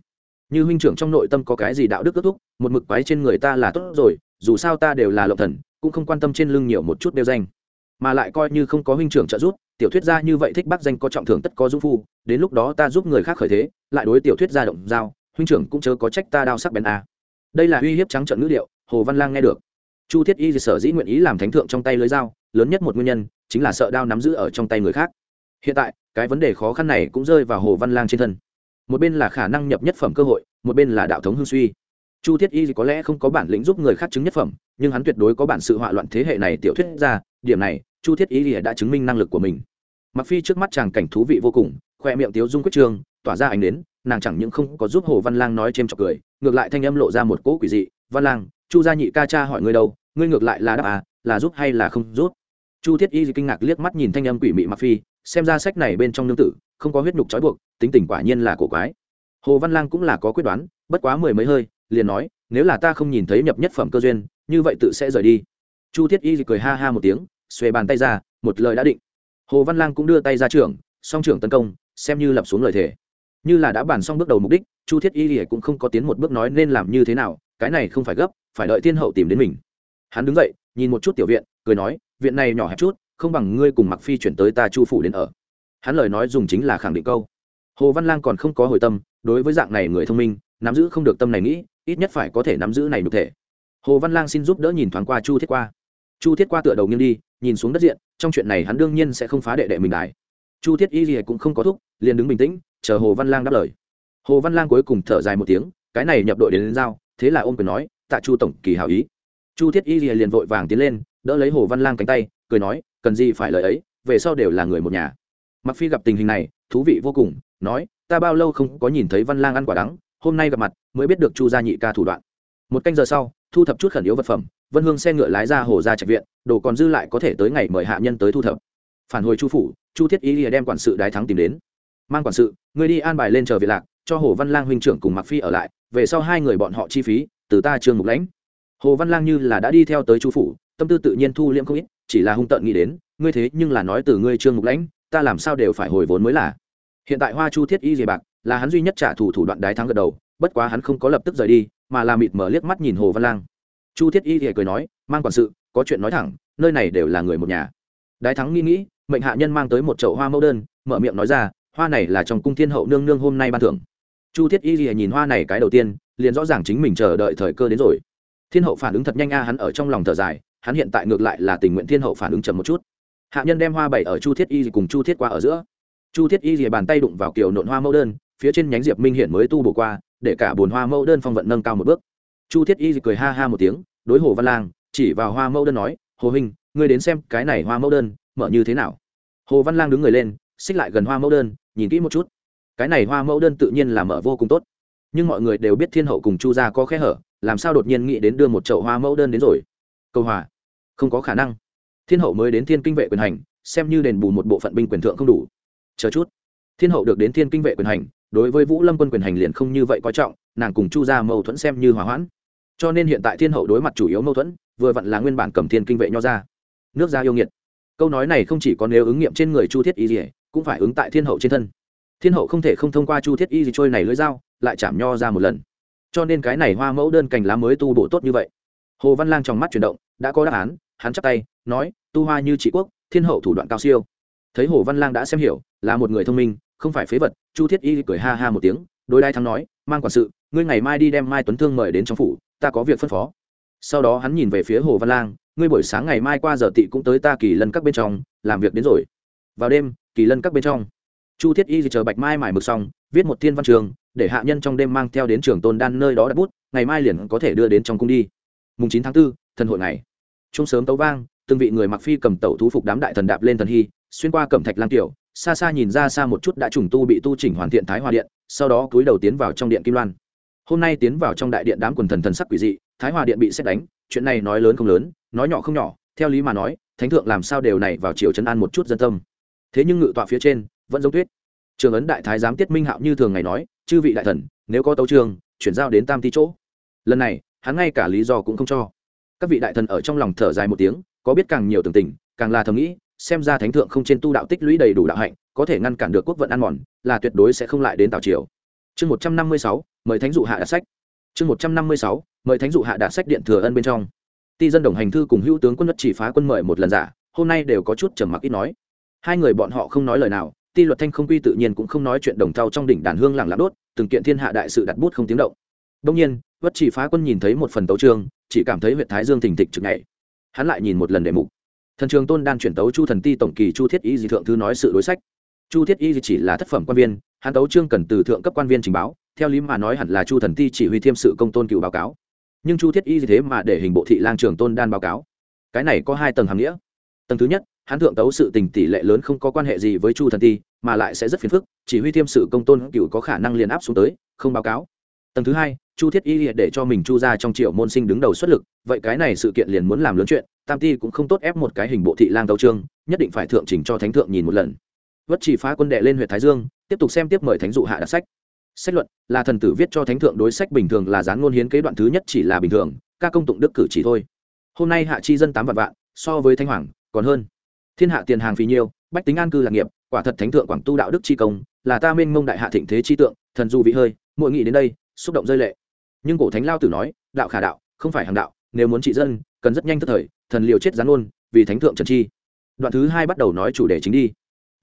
S1: như huynh trưởng trong nội tâm có cái gì đạo đức kết thúc, một mực quái trên người ta là tốt rồi, dù sao ta đều là lộng thần, cũng không quan tâm trên lưng nhiều một chút đeo danh. Mà lại coi như không có huynh trưởng trợ giúp, tiểu thuyết gia như vậy thích bác danh có trọng thưởng tất có dung phu, đến lúc đó ta giúp người khác khởi thế, lại đối tiểu thuyết gia động giao, huynh trưởng cũng chớ có trách ta đao sắc bén a. Đây là uy hiếp trắng trợn ngữ liệu. hồ văn lang nghe được. Chu thiết y sở dĩ nguyện ý làm thánh thượng trong tay lưới dao, lớn nhất một nguyên nhân, chính là sợ đao nắm giữ ở trong tay người khác. Hiện tại, cái vấn đề khó khăn này cũng rơi vào hồ văn lang trên thân một bên là khả năng nhập nhất phẩm cơ hội, một bên là đạo thống hương suy. Chu thiết y có lẽ không có bản lĩnh giúp người khác chứng nhất phẩm, nhưng hắn tuyệt đối có bản sự họa loạn thế hệ này tiểu thuyết ra, điểm này, chu thiết y đã chứng minh năng lực của mình. Mặc phi trước mắt chàng cảnh thú vị vô cùng, khoe miệng tiếu dung quyết trường, tỏa ra ánh đến, nàng chẳng những không có giúp hồ văn lang nói c h chọc cười, ngược lại thanh âm lộ ra một cỗ quỷ dị, văn lang, chu gia nhị ca cha hỏi ngươi đâu, ngươi ngược lại là đáp à là giúp hay là không giúp? Chu thiết y kinh ngạc liếc mắt nhìn thanh âm quỷ mị mặc phi xem ra sách này bên trong nương tử, không có huyết nhục trói buộc, tính tình quả nhiên là cổ quái. Hồ văn lang cũng là có quyết đoán, bất quá mười mấy hơi, liền nói, nếu là ta không nhìn thấy nhập nhất phẩm cơ duyên, như vậy tự sẽ rời đi. Chu thiết y cười ha ha một tiếng, xuề bàn tay ra, một lời đã định. Hồ văn lang cũng đưa tay ra trưởng, song trưởng tấn công, xem như lập xuống lời thề. Như là đã bàn xong bước đầu mục đích, chu thiết y cũng không có tiến một bước nói nên làm như thế nào, cái này không phải gấp, phải đợi thiên hậu tìm đến mình. Hắn đứng dậy, nhìn một chút tiểu viện, cười nói, viện này nhỏ hẹp chút không bằng ngươi cùng mặc phi chuyển tới ta chu phủ đến ở. Hắn lời nói dùng chính là khẳng định câu. Hồ văn lang còn không có hồi tâm đối với dạng này người thông minh nắm giữ không được tâm này nghĩ ít nhất phải có thể nắm giữ này được thể. Hồ văn lang xin giúp đỡ nhìn thoáng qua chu thiết qua. Chu thiết qua tựa đầu nghiêng đi nhìn xuống đất diện trong chuyện này hắn đương nhiên sẽ không phá đệ đệ mình đài. Chu thiết y gì cũng không có thúc liền đứng bình tĩnh chờ hồ văn lang đáp lời. Hồ văn lang cuối cùng thở dài một tiếng cái này nhập đội đến, lên giao thế là ôm quyền nói tạ chu tổng kỳ hảo ý. Chu thiết y liền vội vàng tiến lên đỡ lấy hồ văn lang cánh tay cười nói cần gì phải lời ấy, về sau đều là người một nhà. Mặc phi gặp tình hình này, thú vị vô cùng, nói, ta bao lâu không có nhìn thấy văn lang ăn quả đắng, hôm nay gặp mặt, mới biết được chu gia nhị ca thủ đoạn. Một canh giờ sau, thu thập chút khẩn yếu vật phẩm, vân hương xe ngựa lái ra hồ ra trạch viện, đồ còn dư lại có thể tới ngày mời hạ nhân tới thu thập. Phản hồi chu phủ, chu thiết ý lìa đem quản sự đái thắng tìm đến. Mang quản sự người đi an bài lên chờ viện lạc, cho hồ văn lang huynh trưởng cùng mặc phi ở lại, về sau hai người bọn họ chi phí, từ ta trương mục lãnh. Hồ văn lang như là đã đi theo tới chu phủ tâm tư tự nhiên thu liễm không ít, chỉ là hung tợn nghĩ đến, ngươi thế nhưng là nói từ ngươi trương mục lãnh, ta làm sao đều phải hồi vốn mới là. Hiện tại hoa chu thiết y dề bạc là hắn duy nhất trả thù thủ đoạn đái thắng gật đầu, bất quá hắn không có lập tức rời đi, mà là mịt mở liếc mắt nhìn hồ văn lang. Chu thiết y thì cười nói, mang quản sự, có chuyện nói thẳng, nơi này đều là người một nhà. Đái thắng nghĩ nghĩ, mệnh hạ nhân mang tới một chậu hoa mẫu đơn, mở miệng nói ra, hoa này là trong cung thiên hậu nương nương hôm nay ban thưởng. Chu thiết y thì nhìn hoa này cái đầu tiên, liền rõ ràng chính mình chờ đợi thời cơ đến rồi. Thiên hậu phản ứng thật nhanh a, hắn ở trong lòng thở dài hắn hiện tại ngược lại là tình nguyện thiên hậu phản ứng chậm một chút. Hạ nhân đem hoa bày ở chu thiết y cùng chu thiết qua ở giữa. Chu thiết y rìa bàn tay đụng vào kiểu nộn hoa mẫu đơn, phía trên nhánh diệp minh hiển mới tu bổ qua, để cả bồn hoa mẫu đơn phong vận nâng cao một bước. Chu thiết y cười ha ha một tiếng, đối hồ văn lang, chỉ vào hoa mẫu đơn nói, hồ hình ngươi đến xem cái này hoa mẫu đơn, mở như thế nào? Hồ văn lang đứng người lên, xích lại gần hoa mẫu đơn, nhìn kỹ một chút. Cái này hoa mẫu đơn tự nhiên là mở vô cùng tốt. Nhưng mọi người đều biết thiên hậu cùng chu gia có khe hở, làm sao đột nhiên nghĩ đến đưa một chậu hoa mẫu đơn đến rồi? Câu hòa. Không có khả năng. Thiên hậu mới đến thiên kinh vệ quyền hành, xem như đền bù một bộ phận binh quyền thượng không đủ. Chờ chút. Thiên hậu được đến thiên kinh vệ quyền hành, đối với vũ lâm quân quyền hành liền không như vậy coi trọng, nàng cùng chu ra mâu thuẫn xem như hòa hoãn. Cho nên hiện tại thiên hậu đối mặt chủ yếu mâu thuẫn, vừa vặn là nguyên bản cầm thiên kinh vệ nho ra. Nước ra yêu nghiệt. Câu nói này không chỉ có nếu ứng nghiệm trên người chu thiết y gì cũng phải ứng tại thiên hậu trên thân. Thiên hậu không thể không thông qua chu thiết y gì trôi này lưỡi dao, lại chạm nho ra một lần. Cho nên cái này hoa mẫu đơn cành lá mới tu bộ tốt như vậy hồ văn lang trong mắt chuyển động, đã có đáp án, hắn chắp tay, nói, tu hoa như trị quốc, thiên hậu thủ đoạn cao siêu. Thấy hồ văn lang đã xem hiểu, là một người thông minh, không phải phế vật, chu thiết y cười ha ha một tiếng đôi đai thắng nói, mang quản sự, ngươi ngày mai đi đem mai tuấn thương mời đến trong phủ, ta có việc phân phó. Sau đó hắn nhìn về phía hồ văn lang, ngươi buổi sáng ngày mai qua giờ tị cũng tới ta kỳ lân các bên trong, làm việc đến rồi. Vào đêm, kỳ lân các bên trong, chu thiết y chờ bạch mai mải mực xong, viết một thiên văn trường, để hạ nhân trong đêm mang theo đến trường tôn đan nơi đó đặt bút, ngày mai liền có thể đưa đến trong cung đi mùng chín tháng 4, thần hội ngày, chung sớm tấu vang từng vị người mặc phi cầm tẩu thú phục đám đại thần đạp lên thần hy xuyên qua cẩm thạch lang tiểu xa xa nhìn ra xa một chút đã trùng tu bị tu chỉnh hoàn thiện thái hòa điện sau đó cúi đầu tiến vào trong điện kim loan. Hôm nay tiến vào trong đại điện đám quần thần thần sắc quỷ dị thái hòa điện bị xét đánh chuyện này nói lớn không lớn nói nhỏ không nhỏ theo lý mà nói thánh thượng làm sao đều này vào chiều trấn an một chút dân tâm. Thế nhưng ngự tọa phía trên vẫn giống tuyết. Trường ấn đại thái giám tiết minh hạo như thường ngày nói chư vị đại thần nếu có tấu trường chuyển giao đến tam ti chỗ. Lần này hắn ngay cả lý do cũng không cho. Các vị đại thần ở trong lòng thở dài một tiếng, có biết càng nhiều tường tình, càng là thầm nghĩ, xem ra thánh thượng không trên tu đạo tích lũy đầy đủ đạo hạnh, có thể ngăn cản được quốc vận ăn mòn, là tuyệt đối sẽ không lại đến tào triều. Chương một trăm năm mươi sáu, mời thánh dụ hạ đạt sách. Chương một trăm năm mươi sáu, mời thánh dụ hạ đạt sách điện thừa ân bên trong. Ti dân đồng hành thư cùng hữu tướng quân đất chỉ phá quân mời một lần giả, hôm nay đều có chút trầm mặc ít nói. Hai người bọn họ không nói lời nào, ti luật thanh không quy tự nhiên cũng không nói chuyện đồng thau trong đỉnh đàn hương lặng lặng đốt, từng kiện thiên hạ đại sự đặt bút không tiếng động đông nhiên vất chỉ phá quân nhìn thấy một phần tấu trương chỉ cảm thấy huyện thái dương thình thịch chực nhảy. Hắn lại nhìn một lần đề mục. Thần trường tôn đan chuyển tấu chu thần ti tổng kỳ chu thiết y di thượng thư nói sự đối sách. Chu thiết y chỉ là thất phẩm quan viên, hắn tấu trương cần từ thượng cấp quan viên trình báo, theo lý mà nói hẳn là chu thần ti chỉ huy thiêm sự công tôn cựu báo cáo. Nhưng chu thiết y thế mà để hình bộ thị lang trường tôn đan báo cáo. Cái này có hai tầng hàm nghĩa. Tầng thứ nhất, hắn thượng tấu sự tình tỷ lệ lớn không có quan hệ gì với chu thần ti, mà lại sẽ rất phiền phức, chỉ huy thiêm sự công tôn cựu có khả năng liền áp xuống tới, không báo cáo. Tầng thứ hai chu thiết y để cho mình chu ra trong triệu môn sinh đứng đầu xuất lực, vậy cái này sự kiện liền muốn làm lớn chuyện, tam ti cũng không tốt ép một cái hình bộ thị lang tấu trương nhất định phải thượng trình cho thánh thượng nhìn một lần. Vất chỉ phá quân đệ lên huyện thái dương, tiếp tục xem tiếp mời thánh dụ hạ đặc sách. Sách luận, là thần tử viết cho thánh thượng đối sách bình thường là dán ngôn hiến kế đoạn thứ nhất chỉ là bình thường, ca công tụng đức cử chỉ thôi. Hôm nay hạ chi dân tám vạn vạn, so với thanh hoàng, còn hơn. Thiên hạ tiền hàng phì nhiêu, bách tính an cư lạc nghiệp, quả thật thánh thượng quảng tu đạo đức chi công, là ta minh mông đại hạ thịnh thế chi tượng, thần du vị hơi mỗi nghị đến đây, xúc động rơi lệ nhưng cổ thánh lao tử nói, đạo khả đạo, không phải hàng đạo, nếu muốn trị dân, cần rất nhanh tức thời, thần liều chết gián ôn, vì thánh thượng trần chi. Đoạn thứ hai bắt đầu nói chủ đề chính đi.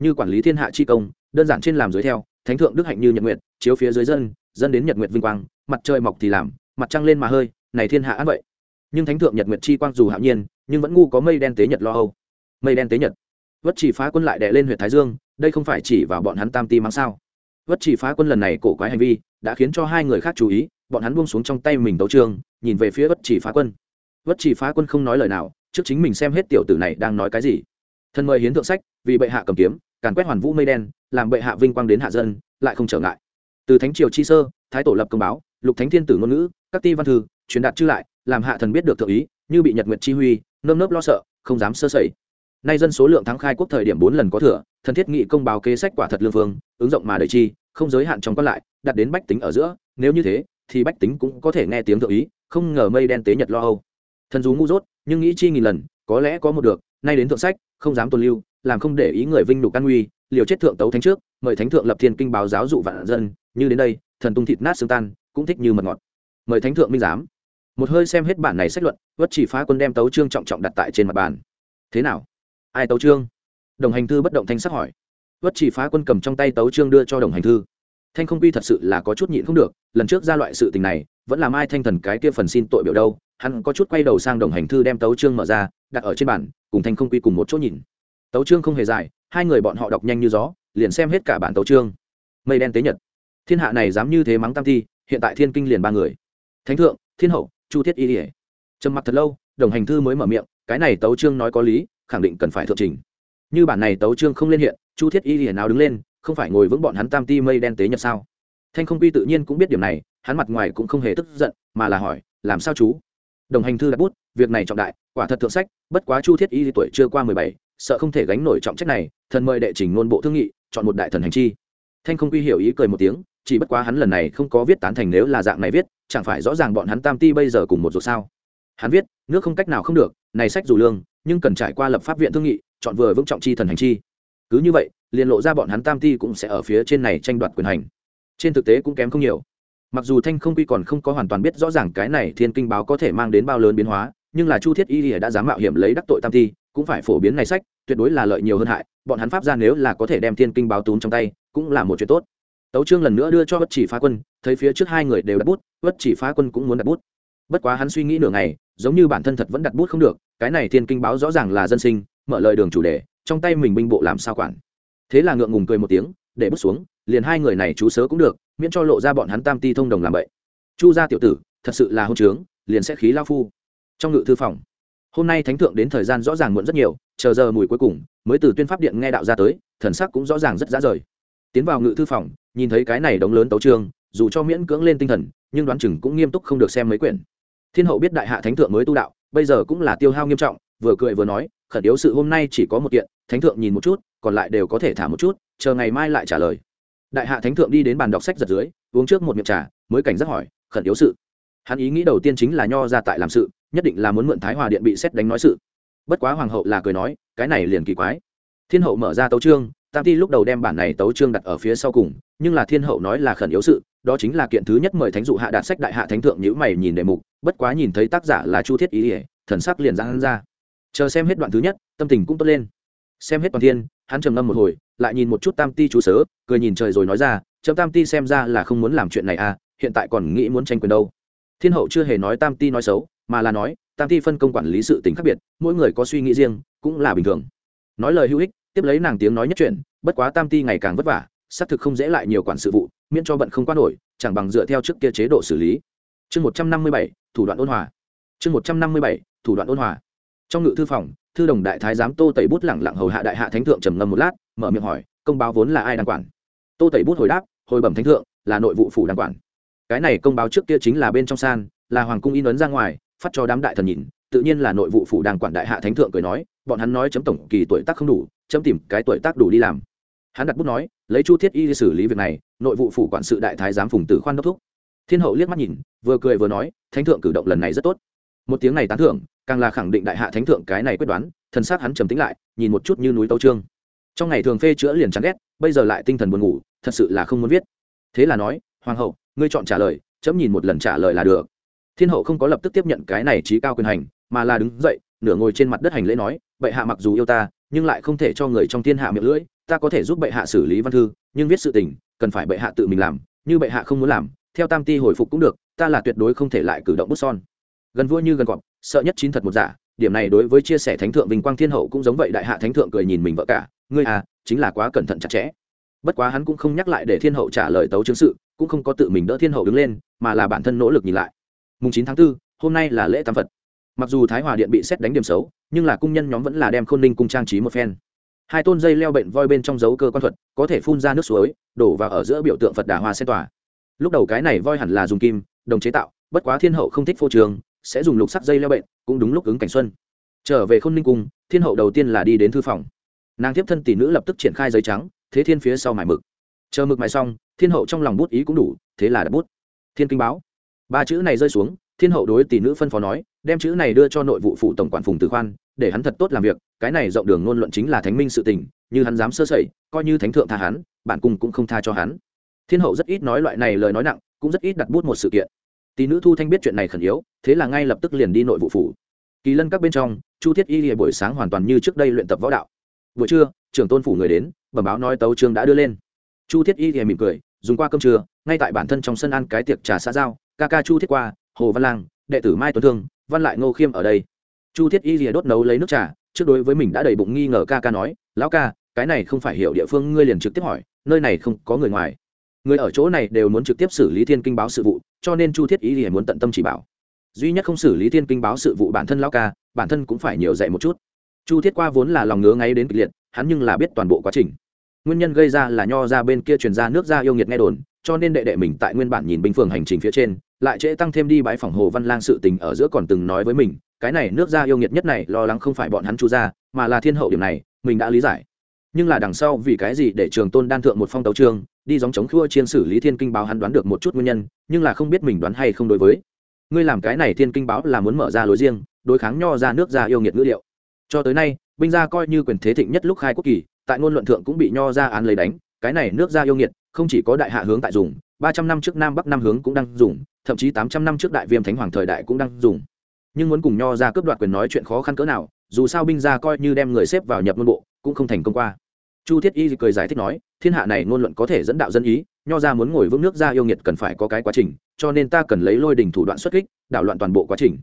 S1: Như quản lý thiên hạ chi công, đơn giản trên làm dưới theo, thánh thượng đức hạnh như nhật nguyện chiếu phía dưới dân dân đến nhật nguyện vinh quang, mặt trời mọc thì làm, mặt trăng lên mà hơi, này thiên hạ ăn vậy. Nhưng thánh thượng nhật nguyện chi quang dù hạo nhiên, nhưng vẫn ngu có mây đen tế nhật lo âu. Mây đen tế nhật. Vất chỉ phá quân lại đè lên huyện thái dương, đây không phải chỉ vào bọn hắn tam ti mang sao. Vất chỉ phá quân lần này cổ quái hành vi đã khiến cho hai người khác chú ý, bọn hắn buông xuống trong tay mình đấu trường nhìn về phía vất chỉ phá quân. Vất chỉ phá quân không nói lời nào, trước chính mình xem hết tiểu tử này đang nói cái gì. Thân mời hiến thượng sách, vì bệ hạ cầm kiếm, càn quét hoàn vũ mây đen, làm bệ hạ vinh quang đến hạ dân, lại không trở ngại. Từ thánh triều chi sơ, thái tổ lập công báo, lục thánh thiên tử ngôn ngữ, các ti văn thư, truyền đạt chư lại, làm hạ thần biết được thượng ý, như bị nhật nguyệt chi huy, nơm nớp lo sợ, không dám sơ sẩy. Nay dân số lượng thắng khai quốc thời điểm bốn lần có thừa, thần thiết nghị công báo kế sách quả thật lương phương ứng rộng mà đời chi không giới hạn trong còn lại, đặt đến bách tính ở giữa, nếu như thế, thì bách tính cũng có thể nghe tiếng thượng ý, không ngờ mây đen tế nhật lo âu. Thần dù ngu dốt, nhưng nghĩ chi nghìn lần, có lẽ có một được, nay đến thượng sách, không dám tồn lưu, làm không để ý người vinh nhục căn nguy, liều chết thượng tấu thánh trước, mời thánh thượng lập thiên kinh báo giáo dụ vạn dân, như đến đây, thần tung thịt nát xương tan, cũng thích như mật ngọt. Mời thánh thượng minh giám. Một hơi xem hết bản này sách luận vất chỉ phá quân đem tấu trương trọng trọng đặt tại trên mặt bàn. Thế nào? Ai tấu trương đồng hành thư bất động thanh sắc hỏi vất chỉ phá quân cầm trong tay tấu trương đưa cho đồng hành thư. Thanh không quy thật sự là có chút nhịn không được, lần trước ra loại sự tình này, vẫn làm ai thanh thần cái kia phần xin tội biểu đâu, hắn có chút quay đầu sang đồng hành thư đem tấu trương mở ra, đặt ở trên bản cùng thanh không quy cùng một chỗ nhìn. Tấu trương không hề dài, hai người bọn họ đọc nhanh như gió, liền xem hết cả bản tấu trương mây đen tế nhật. Thiên hạ này dám như thế mắng tam thi, hiện tại thiên kinh liền ba người. Thánh thượng, thiên hậu, chu thiết y ỉa trầm mặc thật lâu, đồng hành thư mới mở miệng, cái này tấu trương nói có lý, khẳng định cần phải thượng trình như bản này tấu trương không lên hiện, chu thiết y lìa nào đứng lên, không phải ngồi vững bọn hắn tam ti mây đen tế nhập sao? Thanh không quy tự nhiên cũng biết điểm này, hắn mặt ngoài cũng không hề tức giận, mà là hỏi, làm sao chú? Đồng hành thư đặt bút, việc này trọng đại, quả thật thượng sách, bất quá chu thiết y tuổi chưa qua mười bảy, sợ không thể gánh nổi trọng trách này, thần mời đệ trình ngôn bộ thương nghị, chọn một đại thần hành chi. Thanh không quy hiểu ý cười một tiếng, chỉ bất quá hắn lần này không có viết tán thành nếu là dạng này viết, chẳng phải rõ ràng bọn hắn tam ti bây giờ cùng một rồi sao? Hắn viết, nước không cách nào không được, này sách dù lương, nhưng cần trải qua lập pháp viện thương nghị chọn vừa vững trọng chi thần hành chi. Cứ như vậy, liền lộ ra bọn hắn tam ti cũng sẽ ở phía trên này tranh đoạt quyền hành. Trên thực tế cũng kém không nhiều. Mặc dù thanh không quy còn không có hoàn toàn biết rõ ràng cái này thiên kinh báo có thể mang đến bao lớn biến hóa, nhưng là chu thiết y đã dám mạo hiểm lấy đắc tội tam ti, cũng phải phổ biến này sách, tuyệt đối là lợi nhiều hơn hại, bọn hắn pháp ra nếu là có thể đem thiên kinh báo túm trong tay, cũng là một chuyện tốt. Tấu trương lần nữa đưa cho bất chỉ phá quân, thấy phía trước hai người đều đặt bút, bất chỉ phá quân cũng muốn đặt bút. Bất quá hắn suy nghĩ nửa ngày, giống như bản thân thật vẫn đặt bút không được, cái này thiên kinh báo rõ ràng là dân sinh mở lời đường chủ đề, trong tay mình binh bộ làm sao quản. Thế là ngượng ngùng cười một tiếng, để bước xuống, liền hai người này chú sớ cũng được, miễn cho lộ ra bọn hắn tam ti thông đồng làm vậy chu gia tiểu tử, thật sự là hôn trướng, liền sẽ khí lao phu. Trong ngự thư phòng, hôm nay thánh thượng đến thời gian rõ ràng muộn rất nhiều, chờ giờ mùi cuối cùng, mới từ tuyên pháp điện nghe đạo ra tới, thần sắc cũng rõ ràng rất dã rời. Tiến vào ngự thư phòng, nhìn thấy cái này đống lớn tấu trương dù cho miễn cưỡng lên tinh thần, nhưng đoán chừng cũng nghiêm túc không được xem mấy quyển. Thiên hậu biết đại hạ thánh thượng mới tu đạo, bây giờ cũng là tiêu hao nghiêm trọng, vừa cười vừa nói khẩn yếu sự hôm nay chỉ có một kiện, thánh thượng nhìn một chút, còn lại đều có thể thả một chút, chờ ngày mai lại trả lời. Đại hạ thánh thượng đi đến bàn đọc sách giật dưới, uống trước một miệng trà, mới cảnh giác hỏi, khẩn yếu sự. Hắn ý nghĩ đầu tiên chính là nho ra tại làm sự, nhất định là muốn mượn thái hòa điện bị xét đánh nói sự. Bất quá hoàng hậu là cười nói, cái này liền kỳ quái. Thiên hậu mở ra tấu trương tam ti lúc đầu đem bản này tấu trương đặt ở phía sau cùng, nhưng là thiên hậu nói là khẩn yếu sự, đó chính là kiện thứ nhất mời thánh dụ hạ đạt sách đại hạ thánh thượng nhữ mày nhìn đề mục, bất quá nhìn thấy tác giả là chu thiết ý ỉa thần sắc liền ra hắn ra chờ xem hết đoạn thứ nhất, tâm tình cũng tốt lên. Xem hết toàn thiên, hắn trầm ngâm một hồi, lại nhìn một chút tam ti chú sớ, cười nhìn trời rồi nói ra, chấm tam ti xem ra là không muốn làm chuyện này à hiện tại còn nghĩ muốn tranh quyền đâu. Thiên hậu chưa hề nói tam ti nói xấu, mà là nói, tam ti phân công quản lý sự tính khác biệt, mỗi người có suy nghĩ riêng, cũng là bình thường. Nói lời hữu ích, tiếp lấy nàng tiếng nói nhất chuyện, bất quá tam ti ngày càng vất vả, xác thực không dễ lại nhiều quản sự vụ, miễn cho bận không qua nổi, chẳng bằng dựa theo trước kia chế độ xử lý. Chương một trăm năm mươi bảy, thủ đoạn ôn hòa. Chương một trăm năm mươi bảy, thủ đoạn ôn hòa trong ngự thư phòng, thư đồng đại thái giám tô tẩy bút lẳng lặng hầu hạ đại hạ thánh thượng trầm ngâm một lát, mở miệng hỏi, công báo vốn là ai đang quản? Tô tẩy bút hồi đáp, hồi bẩm thánh thượng, là nội vụ phủ đang quản. Cái này công báo trước kia chính là bên trong san, là hoàng cung in ấn ra ngoài, phát cho đám đại thần nhìn, tự nhiên là nội vụ phủ đang quản đại hạ thánh thượng cười nói, bọn hắn nói chấm tổng kỳ tuổi tác không đủ, chấm tìm cái tuổi tác đủ đi làm. Hắn đặt bút nói, lấy chu thiết y xử lý việc này, nội vụ phủ quản sự đại thái giám phùng tử khoan đốc thúc. Thiên hậu liếc mắt nhìn, vừa cười vừa nói, thánh thượng cử động lần này rất tốt. Một tiếng này tán thưởng càng là khẳng định đại hạ thánh thượng cái này quyết đoán, thần s á c hắn trầm tính lại, nhìn một chút như núi tâu trương. Trong ngày thường phê chữa liền chán ghét, bây giờ lại tinh thần buồn ngủ, thật sự là không muốn viết. Thế là nói, hoàng hậu, ngươi chọn trả lời, chấm nhìn một lần trả lời là được. Thiên hậu không có lập tức tiếp nhận cái này trí cao quyền hành, mà là đứng dậy, nửa ngồi trên mặt đất hành lễ nói, bệ hạ mặc dù yêu ta, nhưng lại không thể cho người trong thiên hạ miệng lưỡi, ta có thể giúp bệ hạ xử lý văn thư, nhưng viết sự tình, cần phải bệ hạ tự mình làm, như bệ hạ không muốn làm, theo tam ti hồi phục cũng được, ta là tuyệt đối không thể lại cử động bút son gần vua như gần cọp sợ nhất chín thật một giả. Điểm này đối với chia sẻ thánh thượng vinh quang thiên hậu cũng giống vậy đại hạ thánh thượng cười nhìn mình vợ cả. Ngươi à chính là quá cẩn thận chặt chẽ. Bất quá hắn cũng không nhắc lại để thiên hậu trả lời tấu chứng sự cũng không có tự mình đỡ thiên hậu đứng lên mà là bản thân nỗ lực nhìn lại. Mùng chín tháng 4, hôm nay là lễ tam phật. Mặc dù thái hòa điện bị xét đánh điểm xấu nhưng là cung nhân nhóm vẫn là đem khôn ninh cung trang trí một phen. Hai tôn dây leo bệnh voi bên trong dấu cơ quan thuật có thể phun ra nước suối đổ vào ở giữa biểu tượng phật đà hoa sen tòa. Lúc đầu cái này voi hẳn là dùng kim đồng chế tạo bất quá thiên hậu không thích phô trường sẽ dùng lục sắc dây leo bệnh cũng đúng lúc ứng cảnh xuân. Trở về khôn ninh cung, thiên hậu đầu tiên là đi đến thư phòng. Nàng tiếp thân tỷ nữ lập tức triển khai giấy trắng, thế thiên phía sau mải mực. Chờ mực mài xong, thiên hậu trong lòng bút ý cũng đủ, thế là đặt bút. Thiên kinh báo. Ba chữ này rơi xuống, thiên hậu đối tỷ nữ phân phó nói, đem chữ này đưa cho nội vụ phụ tổng quản phùng tử khoan, để hắn thật tốt làm việc, cái này rộng đường ngôn luận chính là thánh minh sự tình, như hắn dám sơ sẩy, coi như thánh thượng tha hắn, bản cung cũng không tha cho hắn. Thiên hậu rất ít nói loại này lời nói nặng, cũng rất ít đặt bút một sự kiện tỷ nữ thu thanh biết chuyện này khẩn yếu, thế là ngay lập tức liền đi nội vụ phủ. Kỳ lân các bên trong, chu thiết y buổi sáng hoàn toàn như trước đây luyện tập võ đạo. Buổi trưa, trưởng tôn phủ người đến, bẩm báo nói tấu trương đã đưa lên. Chu thiết y lìa mỉm cười, dùng qua cơm trưa, ngay tại bản thân trong sân ăn cái tiệc trà xã giao, ca ca chu thiết qua, hồ văn lang, đệ tử mai tuấn thương, văn lại ngô khiêm ở đây. Chu thiết y lìa đốt nấu lấy nước trà, trước đối với mình đã đầy bụng nghi ngờ ca ca nói, lão ca, cái này không phải hiểu địa phương, ngươi liền trực tiếp hỏi, nơi này không có người ngoài người ở chỗ này đều muốn trực tiếp xử lý thiên kinh báo sự vụ, cho nên chu thiết ý liền muốn tận tâm chỉ bảo. Duy nhất không xử lý thiên kinh báo sự vụ bản thân lão ca, bản thân cũng phải nhiều dạy một chút. Chu thiết qua vốn là lòng ngứa ngay đến kịch liệt, hắn nhưng là biết toàn bộ quá trình. Nguyên nhân gây ra là nho ra bên kia truyền ra nước ra yêu nghiệt nghe đồn, cho nên đệ đệ mình tại nguyên bản nhìn bình phường hành trình phía trên, lại trễ tăng thêm đi bãi phòng hồ văn lang sự tình ở giữa còn từng nói với mình, cái này nước ra yêu nghiệt nhất này lo lắng không phải bọn hắn chu ra, mà là thiên hậu điểm này, mình đã lý giải nhưng là đằng sau vì cái gì để trường tôn đan thượng một phong tấu trường đi dòng chống khua chiên xử lý thiên kinh báo hắn đoán được một chút nguyên nhân, nhưng là không biết mình đoán hay không đối với. Ngươi làm cái này thiên kinh báo là muốn mở ra lối riêng, đối kháng nho ra nước ra yêu nghiệt ngữ liệu. Cho tới nay, binh gia coi như quyền thế thịnh nhất lúc khai quốc kỳ, tại ngôn luận thượng cũng bị nho ra án lấy đánh, cái này nước ra yêu nghiệt, không chỉ có đại hạ hướng tại dùng, ba trăm năm trước nam bắc nam hướng cũng đang dùng, thậm chí tám trăm năm trước đại viêm thánh hoàng thời đại cũng đang dùng. Nhưng muốn cùng nho ra cướp đoạt quyền nói chuyện khó khăn cỡ nào, dù sao binh gia coi như đem người xếp vào nhập môn bộ, cũng không thành công qua chu thiết y cười giải thích nói, thiên hạ này ngôn luận có thể dẫn đạo dân ý, nho ra muốn ngồi vững nước ra yêu nghiệt cần phải có cái quá trình, cho nên ta cần lấy lôi đình thủ đoạn xuất kích, đảo loạn toàn bộ quá trình.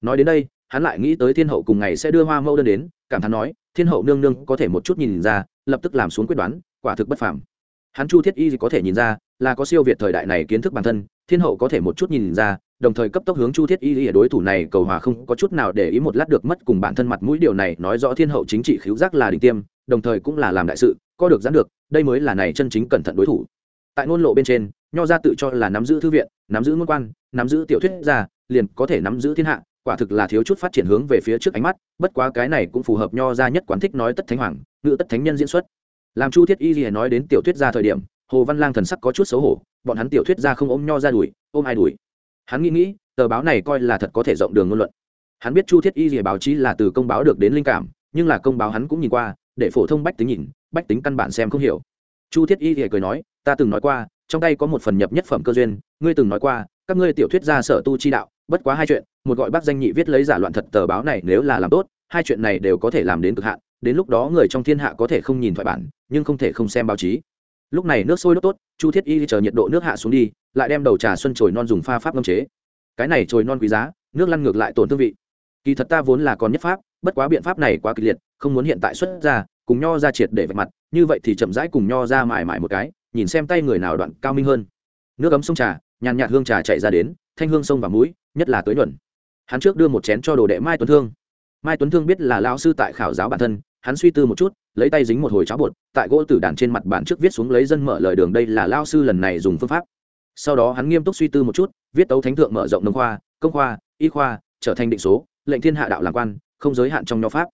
S1: Nói đến đây, hắn lại nghĩ tới thiên hậu cùng ngày sẽ đưa hoa mẫu đơn đến, cảm thán nói, thiên hậu nương nương có thể một chút nhìn ra, lập tức làm xuống quyết đoán, quả thực bất phàm. Hắn chu thiết y có thể nhìn ra, là có siêu việt thời đại này kiến thức bản thân, thiên hậu có thể một chút nhìn ra, đồng thời cấp tốc hướng chu thiết y ở đối thủ này cầu hòa không có chút nào để ý một lát được mất cùng bản thân mặt mũi điều này, nói rõ thiên hậu chính trị khiếu giác là đỉnh tiêm đồng thời cũng là làm đại sự, có được gián được, đây mới là này chân chính cẩn thận đối thủ. Tại ngôn lộ bên trên, nho ra tự cho là nắm giữ thư viện, nắm giữ ngôn quan, nắm giữ tiểu thuyết gia, liền có thể nắm giữ thiên hạ, quả thực là thiếu chút phát triển hướng về phía trước ánh mắt, bất quá cái này cũng phù hợp nho ra nhất quán thích nói tất thánh hoàng, ngự tất thánh nhân diễn xuất. Làm chu thiết y gì nói đến tiểu thuyết gia thời điểm, hồ văn lang thần sắc có chút xấu hổ, bọn hắn tiểu thuyết gia không ôm nho ra đuổi, ôm ai đuổi? Hắn nghĩ nghĩ, tờ báo này coi là thật có thể rộng đường ngôn luận. Hắn biết chu thiết y gì báo chí là từ công báo được đến linh cảm, nhưng là công báo hắn cũng nhìn qua để phổ thông bách tính nhìn, bách tính căn bản xem không hiểu. Chu thiết y lìa cười nói, ta từng nói qua, trong tay có một phần nhập nhất phẩm cơ duyên, ngươi từng nói qua, các ngươi tiểu thuyết gia sở tu chi đạo, bất quá hai chuyện, một gọi bác danh nhị viết lấy giả loạn thật tờ báo này nếu là làm tốt, hai chuyện này đều có thể làm đến cực hạn, đến lúc đó người trong thiên hạ có thể không nhìn thoại bản, nhưng không thể không xem báo chí. Lúc này nước sôi đốt tốt, chu thiết y chờ nhiệt độ nước hạ xuống đi, lại đem đầu trà xuân trồi non dùng pha pháp ngâm chế. Cái này trồi non quý giá, nước lăn ngược lại tổn thương vị. Kỳ thật ta vốn là còn nhất pháp bất quá biện pháp này quá kịch liệt, không muốn hiện tại xuất ra, cùng nho ra triệt để vạch mặt, như vậy thì chậm rãi cùng nho ra mải mải một cái, nhìn xem tay người nào đoạn cao minh hơn. Nước ấm sông trà, nhàn nhạt hương trà chạy ra đến, thanh hương sông và mũi, nhất là tới nhuận. Hắn trước đưa một chén cho đồ đệ mai tuấn thương. Mai tuấn thương biết là lao sư tại khảo giáo bản thân, hắn suy tư một chút, lấy tay dính một hồi cháo bột, tại gỗ tử đàn trên mặt bản trước viết xuống lấy dân mở lời đường đây là lao sư lần này dùng phương pháp. Sau đó hắn nghiêm túc suy tư một chút, viết tấu thánh thượng mở rộng nông khoa, công khoa, y khoa, trở thành định số, lệnh thiên hạ đạo làm quan không giới hạn trong nho pháp.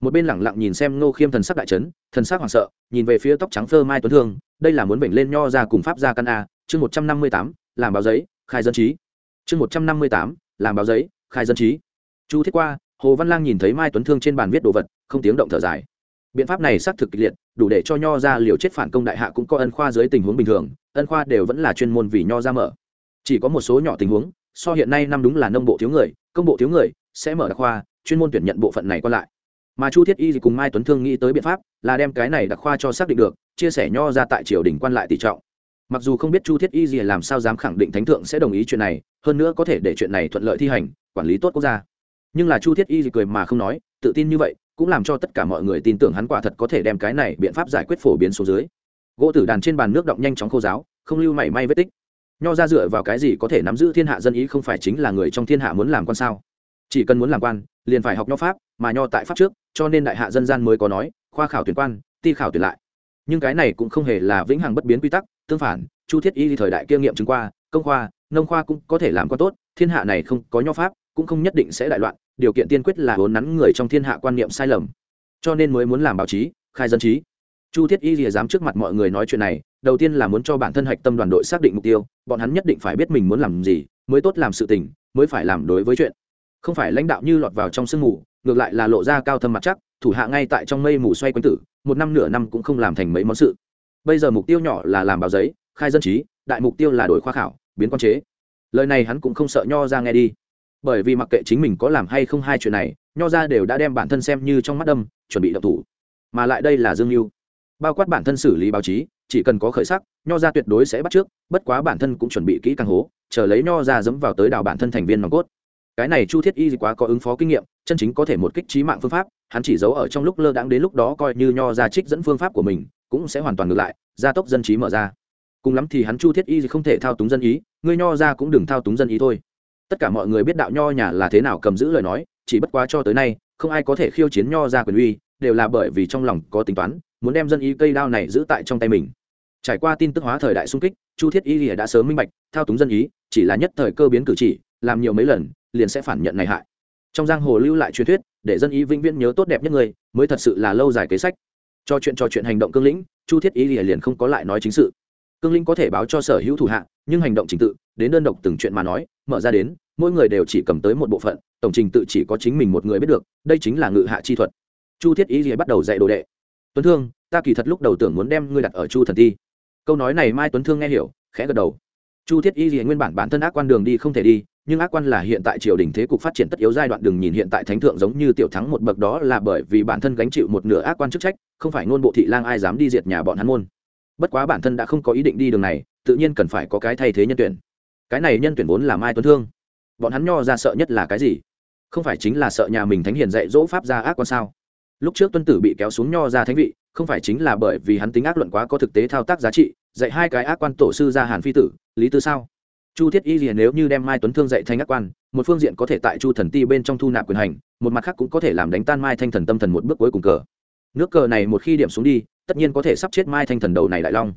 S1: Một bên lẳng lặng nhìn xem ngô khiêm thần sắc đại trấn thần sắc hoảng sợ, nhìn về phía tóc trắng phơ mai tuấn thương, đây là muốn bệnh lên nho ra cùng pháp ra căn a, chương một trăm năm mươi tám, làm báo giấy, khai dân trí. Chương một trăm năm mươi tám, làm báo giấy, khai dân trí. Chu thiết qua, hồ văn lang nhìn thấy mai tuấn thương trên bàn viết đồ vật, không tiếng động thở dài. Biện pháp này xác thực kịch liệt, đủ để cho nho ra liều chết phản công đại hạ cũng có ân khoa dưới tình huống bình thường, ân khoa đều vẫn là chuyên môn vì nho ra mở. Chỉ có một số nhỏ tình huống, so hiện nay năm đúng là nông bộ thiếu người, công bộ thiếu người, sẽ mở đặc khoa chuyên môn tuyển nhận bộ phận này qua lại. Mà chu thiết y thì cùng mai tuấn thương nghĩ tới biện pháp là đem cái này đặc khoa cho xác định được, chia sẻ nho ra tại triều đình quan lại tỷ trọng. Mặc dù không biết chu thiết y gì làm sao dám khẳng định thánh thượng sẽ đồng ý chuyện này, hơn nữa có thể để chuyện này thuận lợi thi hành, quản lý tốt quốc gia. Nhưng là chu thiết y gì cười mà không nói, tự tin như vậy, cũng làm cho tất cả mọi người tin tưởng hắn quả thật có thể đem cái này biện pháp giải quyết phổ biến số dưới. Gỗ tử đàn trên bàn nước động nhanh chóng khô giáo không lưu mảy may vết tích. Nho ra dựa vào cái gì có thể nắm giữ thiên hạ dân ý không phải chính là người trong thiên hạ muốn làm quan sao? Chỉ cần muốn làm quan liền phải học nho pháp, mà nho tại pháp trước, cho nên đại hạ dân gian mới có nói, khoa khảo tuyển quan, ti khảo tuyển lại. Nhưng cái này cũng không hề là vĩnh hằng bất biến quy tắc, tương phản, chu thiết y thời đại kiêm nghiệm chứng qua công khoa, nông khoa cũng có thể làm quan tốt, thiên hạ này không có nho pháp, cũng không nhất định sẽ đại loạn, điều kiện tiên quyết là vốn nắn người trong thiên hạ quan niệm sai lầm. Cho nên mới muốn làm báo chí, khai dân trí. Chu thiết y lìa dám trước mặt mọi người nói chuyện này, đầu tiên là muốn cho bản thân hạch tâm đoàn đội xác định mục tiêu, bọn hắn nhất định phải biết mình muốn làm gì, mới tốt làm sự tình, mới phải làm đối với chuyện không phải lãnh đạo như lọt vào trong sương mù, ngược lại là lộ ra cao thâm mặt chắc, thủ hạ ngay tại trong mây mù xoay quanh tử, một năm nửa năm cũng không làm thành mấy món sự. Bây giờ mục tiêu nhỏ là làm báo giấy, khai dân trí, đại mục tiêu là đổi khoa khảo, biến quan chế. Lời này hắn cũng không sợ nho ra nghe đi. Bởi vì mặc kệ chính mình có làm hay không hai chuyện này, nho ra đều đã đem bản thân xem như trong mắt đâm, chuẩn bị đập thủ. Mà lại đây là dương mưu bao quát bản thân xử lý báo chí, chỉ cần có khởi sắc, nho ra tuyệt đối sẽ bắt trước, bất quá bản thân cũng chuẩn bị kỹ càng hố, chờ lấy nho ra dẫm vào tới đào bản thân thành viên nòng cốt cái này chu thiết y quá có ứng phó kinh nghiệm, chân chính có thể một kích trí mạng phương pháp, hắn chỉ giấu ở trong lúc lơ đãng đến lúc đó coi như nho ra trích dẫn phương pháp của mình, cũng sẽ hoàn toàn ngược lại, gia tốc dân trí mở ra. Cùng lắm thì hắn chu thiết y không thể thao túng dân ý ngươi nho ra cũng đừng thao túng dân ý thôi. Tất cả mọi người biết đạo nho nhà là thế nào cầm giữ lời nói, chỉ bất quá cho tới nay, không ai có thể khiêu chiến nho ra quyền uy, đều là bởi vì trong lòng có tính toán, muốn đem dân ý cây đao này giữ tại trong tay mình. Trải qua tin tức hóa thời đại sung kích, chu thiết y đã sớm minh bạch, thao túng dân ý, chỉ là nhất thời cơ biến cử chỉ, làm nhiều mấy lần liền sẽ phản nhận này hại. Trong giang hồ lưu lại truyền thuyết, để dân ý vĩnh viễn nhớ tốt đẹp nhất người, mới thật sự là lâu dài kế sách. Cho chuyện trò chuyện hành động cương lĩnh, chu thiết ý liền không có lại nói chính sự. Cương lĩnh có thể báo cho sở hữu thủ hạ, nhưng hành động trình tự, đến đơn độc từng chuyện mà nói, mở ra đến, mỗi người đều chỉ cầm tới một bộ phận, tổng trình tự chỉ có chính mình một người biết được, đây chính là ngự hạ chi thuật. Chu thiết ý gì bắt đầu dạy đồ đệ. Tuấn thương, ta kỳ thật lúc đầu tưởng muốn đem ngươi đặt ở chu thần ti. Câu nói này mai tuấn thương nghe hiểu, khẽ gật đầu. Chu thiết y gì nguyên bản bản thân ác quan đường đi không thể đi nhưng ác quan là hiện tại triều đình thế cục phát triển tất yếu giai đoạn, đừng nhìn hiện tại thánh thượng giống như tiểu thắng một bậc đó là bởi vì bản thân gánh chịu một nửa ác quan chức trách, không phải ngôn bộ thị lang ai dám đi diệt nhà bọn hắn môn. Bất quá bản thân đã không có ý định đi đường này, tự nhiên cần phải có cái thay thế nhân tuyển. Cái này nhân tuyển vốn là mai tuấn thương. Bọn hắn nho ra sợ nhất là cái gì? Không phải chính là sợ nhà mình thánh hiền dạy dỗ pháp ra ác quan sao? Lúc trước tuân tử bị kéo xuống nho ra thánh vị, không phải chính là bởi vì hắn tính ác luận quá có thực tế thao tác giá trị, dạy hai cái ác quan tổ sư ra hàn phi tử, lý tư sao? Chu thiết y liền nếu như đem mai tuấn thương dạy thành ác quan, một phương diện có thể tại chu thần ti bên trong thu nạp quyền hành, một mặt khác cũng có thể làm đánh tan mai thanh thần tâm thần một bước cuối cùng cờ. Nước cờ này một khi điểm xuống đi, tất nhiên có thể sắp chết mai thanh thần đầu này đại long.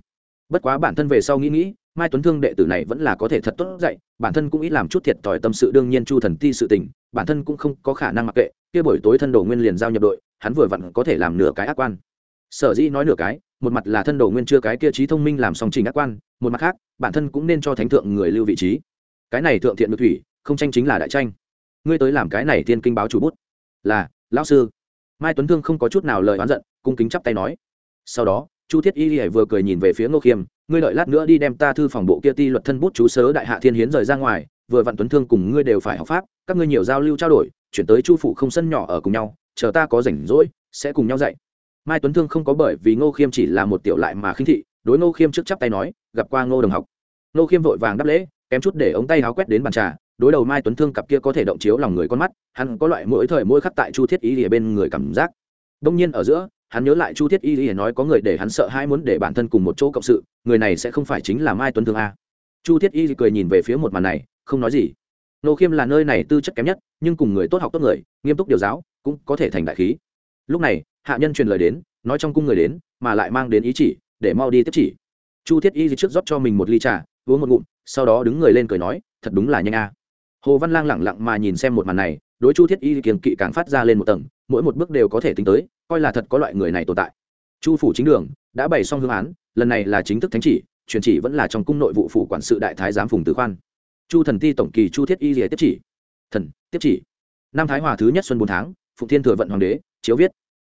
S1: Bất quá bản thân về sau nghĩ nghĩ, mai tuấn thương đệ tử này vẫn là có thể thật tốt dạy, bản thân cũng ít làm chút thiệt thòi tâm sự đương nhiên chu thần ti sự tình, bản thân cũng không có khả năng mặc kệ, kia buổi tối thân đồ nguyên liền giao nhập đội, hắn vừa vặn có thể làm nửa cái ác quan. Sở dĩ nói nửa cái một mặt là thân đồ nguyên chưa cái kia trí thông minh làm song trình ác quan, một mặt khác, bản thân cũng nên cho thánh thượng người lưu vị trí. Cái này thượng thiện được thủy, không tranh chính là đại tranh. Ngươi tới làm cái này thiên kinh báo chủ bút. Là, lão sư. Mai tuấn thương không có chút nào lời oán giận, cung kính chắp tay nói. Sau đó, chu thiết y lìa vừa cười nhìn về phía ngô khiêm, ngươi đợi lát nữa đi đem ta thư phòng bộ kia ti luật thân bút chú sớ đại hạ thiên hiến rời ra ngoài, vừa vặn tuấn thương cùng ngươi đều phải học pháp, các ngươi nhiều giao lưu trao đổi, chuyển tới chu phủ không sân nhỏ ở cùng nhau, chờ ta có rảnh rỗi, sẽ cùng nhau dạy mai tuấn thương không có bởi vì ngô khiêm chỉ là một tiểu lại mà khinh thị, đối ngô khiêm trước chắp tay nói, gặp qua ngô đồng học. Ngô khiêm vội vàng đáp lễ, kém chút để ống tay áo quét đến bàn trà, đối đầu mai tuấn thương cặp kia có thể động chiếu lòng người con mắt, hắn có loại mỗi thời mỗi khắc tại chu thiết y lìa bên người cảm giác. Đông nhiên ở giữa, hắn nhớ lại chu thiết y lìa nói có người để hắn sợ hai muốn để bản thân cùng một chỗ cộng sự, người này sẽ không phải chính là mai tuấn thương a. Chu thiết y cười nhìn về phía một màn này, không nói gì. Nô khiêm là nơi này tư chất kém nhất, nhưng cùng người tốt học tốt người, nghiêm túc điều giáo, cũng có thể thành đại khí. Lúc này hạ nhân truyền lời đến, nói trong cung người đến, mà lại mang đến ý chỉ, để mau đi tiếp chỉ. Chu thiết y trước rót cho mình một ly trà, uống một ngụm, sau đó đứng người lên cười nói, thật đúng là nhanh a. Hồ văn lang lẳng lặng mà nhìn xem một màn này, đối chu thiết y kiềng kỵ càng phát ra lên một tầng, mỗi một bước đều có thể tính tới, coi là thật có loại người này tồn tại. Chu phủ chính đường, đã bày xong hương án, lần này là chính thức thánh chỉ, truyền chỉ vẫn là trong cung nội vụ phủ quản sự đại thái giám phùng tử khoan. Chu thần ti tổng kỳ chu thiết y rìa tiếp chỉ. Thần, tiếp chỉ. Năm thái hòa thứ nhất xuân bốn tháng, phụng thiên thừa vận hoàng đế, chiếu viết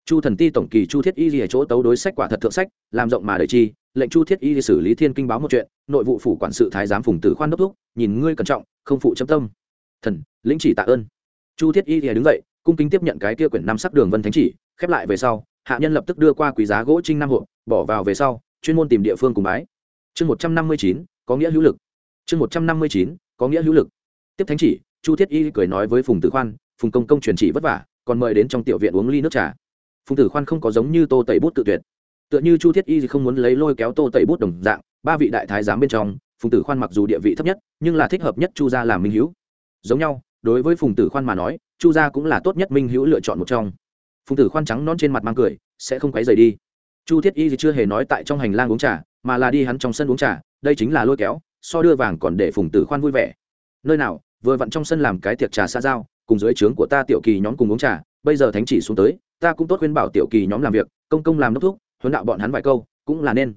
S1: chu thần ti tổng kỳ chu thiết y ở chỗ tấu đối sách quả thật thượng sách, làm rộng mà đời chi, lệnh chu thiết y xử lý thiên kinh báo một chuyện, nội vụ phủ quản sự thái giám phùng tử khoan đốc thúc, nhìn ngươi cẩn trọng, không phụ chấm tâm. Thần, lĩnh chỉ tạ ơn. Chu thiết y rìa đứng dậy, cung kính tiếp nhận cái kia quyển năm sắc đường vân thánh chỉ, khép lại về sau, hạ nhân lập tức đưa qua quý giá gỗ trinh nam hộ, bỏ vào về sau, chuyên môn tìm địa phương cùng bái. Chương một trăm năm mươi chín, có nghĩa hữu lực. Chương một trăm năm mươi chín, có nghĩa hữu lực. Tiếp thánh chỉ, chu thiết y cười nói với phùng tử khoan, phùng công công truyền chỉ vất vả, còn mời đến trong tiểu viện uống ly nước trà phùng tử khoan không có giống như tô tẩy bút tự tuyệt. Tựa như chu thiết y không muốn lấy lôi kéo tô tẩy bút đồng dạng, ba vị đại thái giám bên trong, phùng tử khoan mặc dù địa vị thấp nhất, nhưng là thích hợp nhất chu gia làm minh hữu. Giống nhau, đối với phùng tử khoan mà nói, chu gia cũng là tốt nhất minh hữu lựa chọn một trong. Phùng tử khoan trắng non trên mặt mang cười, sẽ không quấy rời đi. Chu thiết y thì chưa hề nói tại trong hành lang uống trà, mà là đi hắn trong sân uống trà, đây chính là lôi kéo, so đưa vàng còn để phùng tử khoan vui vẻ. Nơi nào, vừa vặn trong sân làm cái tiệc trà xa giao, cùng dưới trướng của ta tiểu kỳ nhóm cùng uống trà, bây giờ thánh chỉ xuống tới ta cũng tốt khuyên bảo tiểu kỳ nhóm làm việc, công công làm đốc thúc, huấn đạo bọn hắn vài câu, cũng là nên.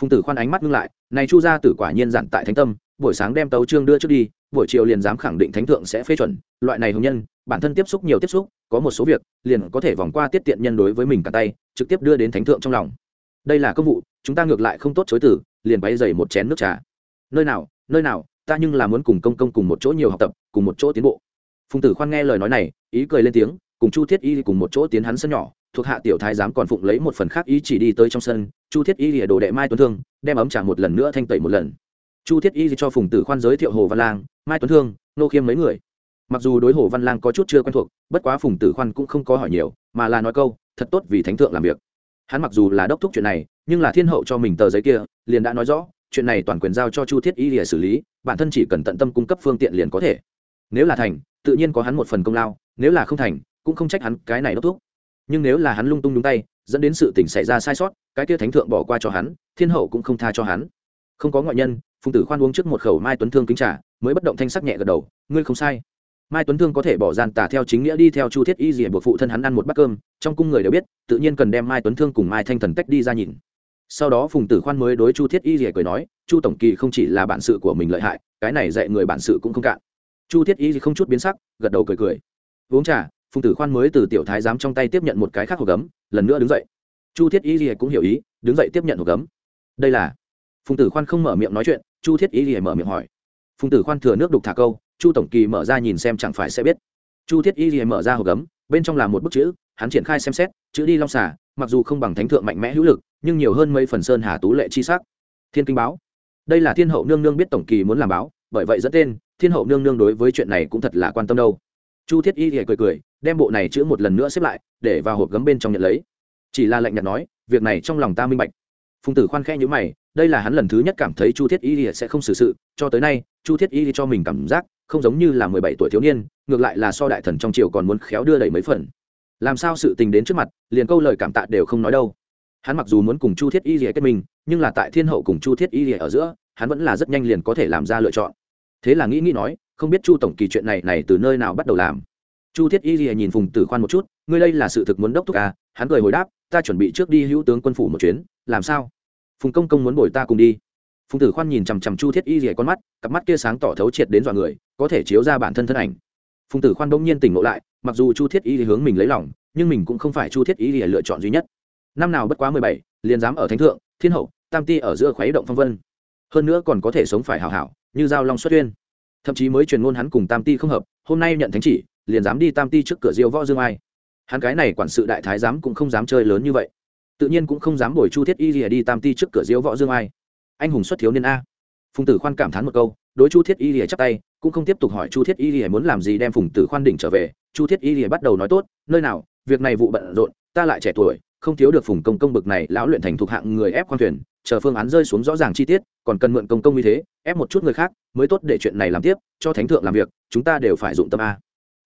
S1: Phùng tử khoan ánh mắt ngưng lại, này chu gia tử quả nhiên giản tại thánh tâm, buổi sáng đem tấu trương đưa trước đi, buổi chiều liền dám khẳng định thánh thượng sẽ phê chuẩn, loại này hồng nhân, bản thân tiếp xúc nhiều tiếp xúc, có một số việc, liền có thể vòng qua tiết tiện nhân đối với mình cả tay, trực tiếp đưa đến thánh thượng trong lòng. Đây là công vụ, chúng ta ngược lại không tốt chối từ, liền bay dày một chén nước trà. Nơi nào nơi nào, ta nhưng là muốn cùng công công cùng một chỗ nhiều học tập, cùng một chỗ tiến bộ. Phùng tử khoan nghe lời nói này, ý cười lên tiếng cùng chu thiết y cùng một chỗ tiến hắn sân nhỏ, thuộc hạ tiểu thái giám còn phụng lấy một phần khác ý chỉ đi tới trong sân, chu thiết y lìa đồ đệ mai tuấn thương, đem ấm trà một lần nữa thanh tẩy một lần. Chu thiết y cho phùng tử khoan giới thiệu hồ văn lang, mai tuấn thương, nô khiêm mấy người? Mặc dù đối hồ văn lang có chút chưa quen thuộc, bất quá phùng tử khoan cũng không có hỏi nhiều, mà là nói câu, thật tốt vì thánh thượng làm việc. Hắn mặc dù là đốc thúc chuyện này, nhưng là thiên hậu cho mình tờ giấy kia, liền đã nói rõ, chuyện này toàn quyền giao cho chu thiết y lìa xử lý, bản thân chỉ cần tận tâm cung cấp phương tiện liền có thể. Nếu là thành, tự nhiên có hắn một phần công lao, nếu là không thành cũng không trách hắn cái này đốc thuốc. nhưng nếu là hắn lung tung đúng tay, dẫn đến sự tình xảy ra sai sót, cái kia thánh thượng bỏ qua cho hắn, thiên hậu cũng không tha cho hắn. Không có ngoại nhân, phùng tử khoan uống trước một khẩu mai tuấn thương kính trả mới bất động thanh sắc nhẹ gật đầu, ngươi không sai. Mai tuấn thương có thể bỏ gian tả theo chính nghĩa đi theo chu thiết y dỉa buộc phụ thân hắn ăn một bát cơm, trong cung người đều biết, tự nhiên cần đem mai tuấn thương cùng mai thanh thần tách đi ra nhìn. Sau đó phùng tử khoan mới đối chu thiết y dỉa cười nói, chu tổng kỳ không chỉ là bản sự của mình lợi hại, cái này dạy người bản sự cũng không cạn. Chu thiết y không chút biến sắc, gật đầu cười cười. Uống trà phùng tử khoan mới từ tiểu thái giám trong tay tiếp nhận một cái khác hộp gấm, lần nữa đứng dậy. Chu thiết y gì cũng hiểu ý, đứng dậy tiếp nhận hộp gấm. Đây là phùng tử khoan không mở miệng nói chuyện, chu thiết y gì mở miệng hỏi. Phùng tử khoan thừa nước đục thả câu, chu tổng kỳ mở ra nhìn xem chẳng phải sẽ biết. Chu thiết y gì mở ra hộp gấm, bên trong là một bức chữ, hắn triển khai xem xét, chữ đi long xả mặc dù không bằng thánh thượng mạnh mẽ hữu lực, nhưng nhiều hơn mấy phần sơn hà tú lệ chi sắc. Thiên kinh báo. Đây là thiên hậu nương nương biết tổng kỳ muốn làm báo, bởi vậy dẫn tên, thiên hậu nương nương đối với chuyện này cũng thật là quan tâm đâu. Chu thiết y thì cười cười đem bộ này chữ một lần nữa xếp lại, để vào hộp gấm bên trong nhận lấy. Chỉ là lệnh nhạt nói, việc này trong lòng ta minh bạch. Phùng tử khoan khe nhữ mày, đây là hắn lần thứ nhất cảm thấy chu thiết y sẽ không xử sự, cho tới nay, chu thiết y cho mình cảm giác không giống như là mười bảy tuổi thiếu niên, ngược lại là so đại thần trong triều còn muốn khéo đưa đẩy mấy phần. Làm sao sự tình đến trước mặt, liền câu lời cảm tạ đều không nói đâu. Hắn mặc dù muốn cùng chu thiết y kết minh, nhưng là tại thiên hậu cùng chu thiết y ở giữa, hắn vẫn là rất nhanh liền có thể làm ra lựa chọn. Thế là nghĩ nghĩ nói, không biết chu tổng kỳ chuyện này này từ nơi nào bắt đầu làm chu thiết y gì nhìn phùng tử khoan một chút, ngươi đây là sự thực muốn đốc thúc à? Hắn cười hồi đáp, ta chuẩn bị trước đi hữu tướng quân phủ một chuyến, làm sao? Phùng công công muốn bồi ta cùng đi. Phùng tử khoan nhìn chằm chằm chu thiết y gì con mắt, cặp mắt kia sáng tỏ thấu triệt đến dọa người, có thể chiếu ra bản thân thân ảnh. Phùng tử khoan bỗng nhiên tỉnh ngộ lại, mặc dù chu thiết y hướng mình lấy lòng, nhưng mình cũng không phải chu thiết y thì lựa chọn duy nhất. Năm nào bất quá mười bảy, liền dám ở thánh thượng, thiên hậu, tam ti ở giữa khuấy động phong vân. Hơn nữa còn có thể sống phải hảo hảo, như giao long xuất tuyên. Thậm chí mới truyền ngôn hắn cùng tam ti không hợp, hôm nay nhận thánh chỉ liền dám đi tam ti trước cửa diêu võ dương ai. Hắn cái này quản sự đại thái giám cũng không dám chơi lớn như vậy. Tự nhiên cũng không dám bồi chu thiết y lìa đi tam ti trước cửa diêu võ dương ai. Anh hùng xuất thiếu niên a. Phùng tử khoan cảm thán một câu, đối chu thiết y lìa chắp tay, cũng không tiếp tục hỏi chu thiết y lìa muốn làm gì đem phùng tử khoan đỉnh trở về. Chu thiết y lìa bắt đầu nói tốt, nơi nào, việc này vụ bận rộn, ta lại trẻ tuổi, không thiếu được phùng công công bực này lão luyện thành thuộc hạng người ép khoan thuyền, chờ phương án rơi xuống rõ ràng chi tiết, còn cần mượn công công như thế, ép một chút người khác, mới tốt để chuyện này làm tiếp, cho thánh thượng làm việc, chúng ta đều phải dụng tâm a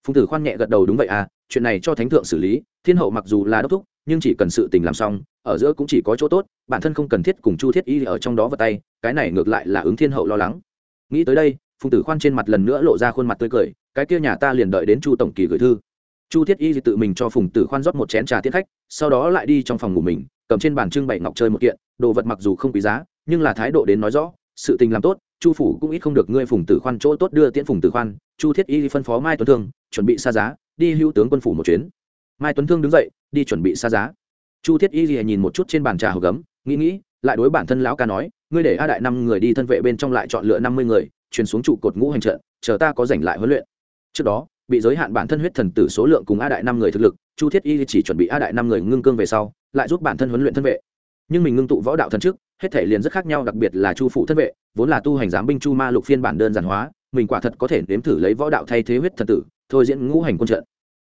S1: phùng tử khoan nhẹ gật đầu, đúng vậy à chuyện này cho thánh thượng xử lý, thiên hậu mặc dù là đốc thúc, nhưng chỉ cần sự tình làm xong, ở giữa cũng chỉ có chỗ tốt, bản thân không cần thiết cùng chu thiết y ở trong đó vào tay, cái này ngược lại là ứng thiên hậu lo lắng. Nghĩ tới đây, phùng tử khoan trên mặt lần nữa lộ ra khuôn mặt tươi cười, cái kia nhà ta liền đợi đến chu tổng kỳ gửi thư. Chu thiết y tự mình cho phùng tử khoan rót một chén trà tiết khách, sau đó lại đi trong phòng ngủ mình, cầm trên bàn trưng bày ngọc chơi một kiện, đồ vật mặc dù không quý giá, nhưng là thái độ đến nói rõ, sự tình làm tốt chu phủ cũng ít không được ngươi phùng tử khoan chỗ tốt đưa tiễn phùng tử khoan, chu thiết y phân phó mai tuấn thương, chuẩn bị xa giá, đi hữu tướng quân phủ một chuyến. Mai tuấn thương đứng dậy, đi chuẩn bị xa giá. Chu thiết y nhìn một chút trên bàn trà hộp gấm, nghĩ nghĩ, lại đối bản thân lão ca nói, ngươi để a đại năm người đi thân vệ bên trong lại chọn lựa năm mươi người truyền xuống trụ cột ngũ hành trận, chờ ta có giành lại huấn luyện. Trước đó, bị giới hạn bản thân huyết thần tử số lượng cùng a đại năm người thực lực, chu thiết y chỉ chuẩn bị a đại năm người ngưng cương về sau, lại giúp bản thân huấn luyện thân vệ. Nhưng mình ngưng tụ võ đạo thần trước hết thể liền rất khác nhau, đặc biệt là chu phụ thân vệ, vốn là tu hành giám binh chu ma lục phiên bản đơn giản hóa, mình quả thật có thể nếm thử lấy võ đạo thay thế huyết thần tử, thôi diễn ngũ hành quân trận.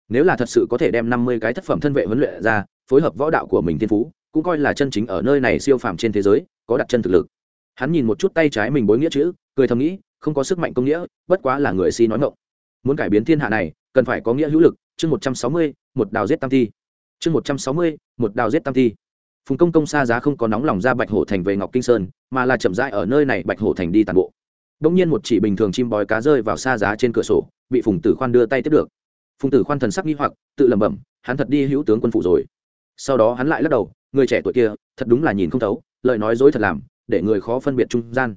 S1: Nếu là thật sự có thể đem năm mươi cái thất phẩm thân vệ huấn luyện ra, phối hợp võ đạo của mình thiên phú, cũng coi là chân chính ở nơi này siêu phàm trên thế giới, có đặt chân thực lực. Hắn nhìn một chút tay trái mình bối nghĩa chữ, cười thầm nghĩ, không có sức mạnh công nghĩa, bất quá là người si nói ngộng muốn cải biến thiên hạ này, cần phải có nghĩa hữu lực. Chương một trăm sáu mươi, một đào giết tam thi. Chương một trăm sáu mươi, một đào giết tam thi phùng công công xa giá không có nóng lòng ra bạch hổ thành về ngọc kinh sơn, mà là chậm rãi ở nơi này bạch hổ thành đi tàn bộ. Đông nhiên một chỉ bình thường chim bói cá rơi vào xa giá trên cửa sổ, bị phùng tử khoan đưa tay tiếp được. Phùng tử khoan thần sắc nghi hoặc, tự lẩm bẩm, hắn thật đi hữu tướng quân phụ rồi. Sau đó hắn lại lắc đầu, người trẻ tuổi kia, thật đúng là nhìn không thấu, lời nói dối thật làm, để người khó phân biệt trung gian.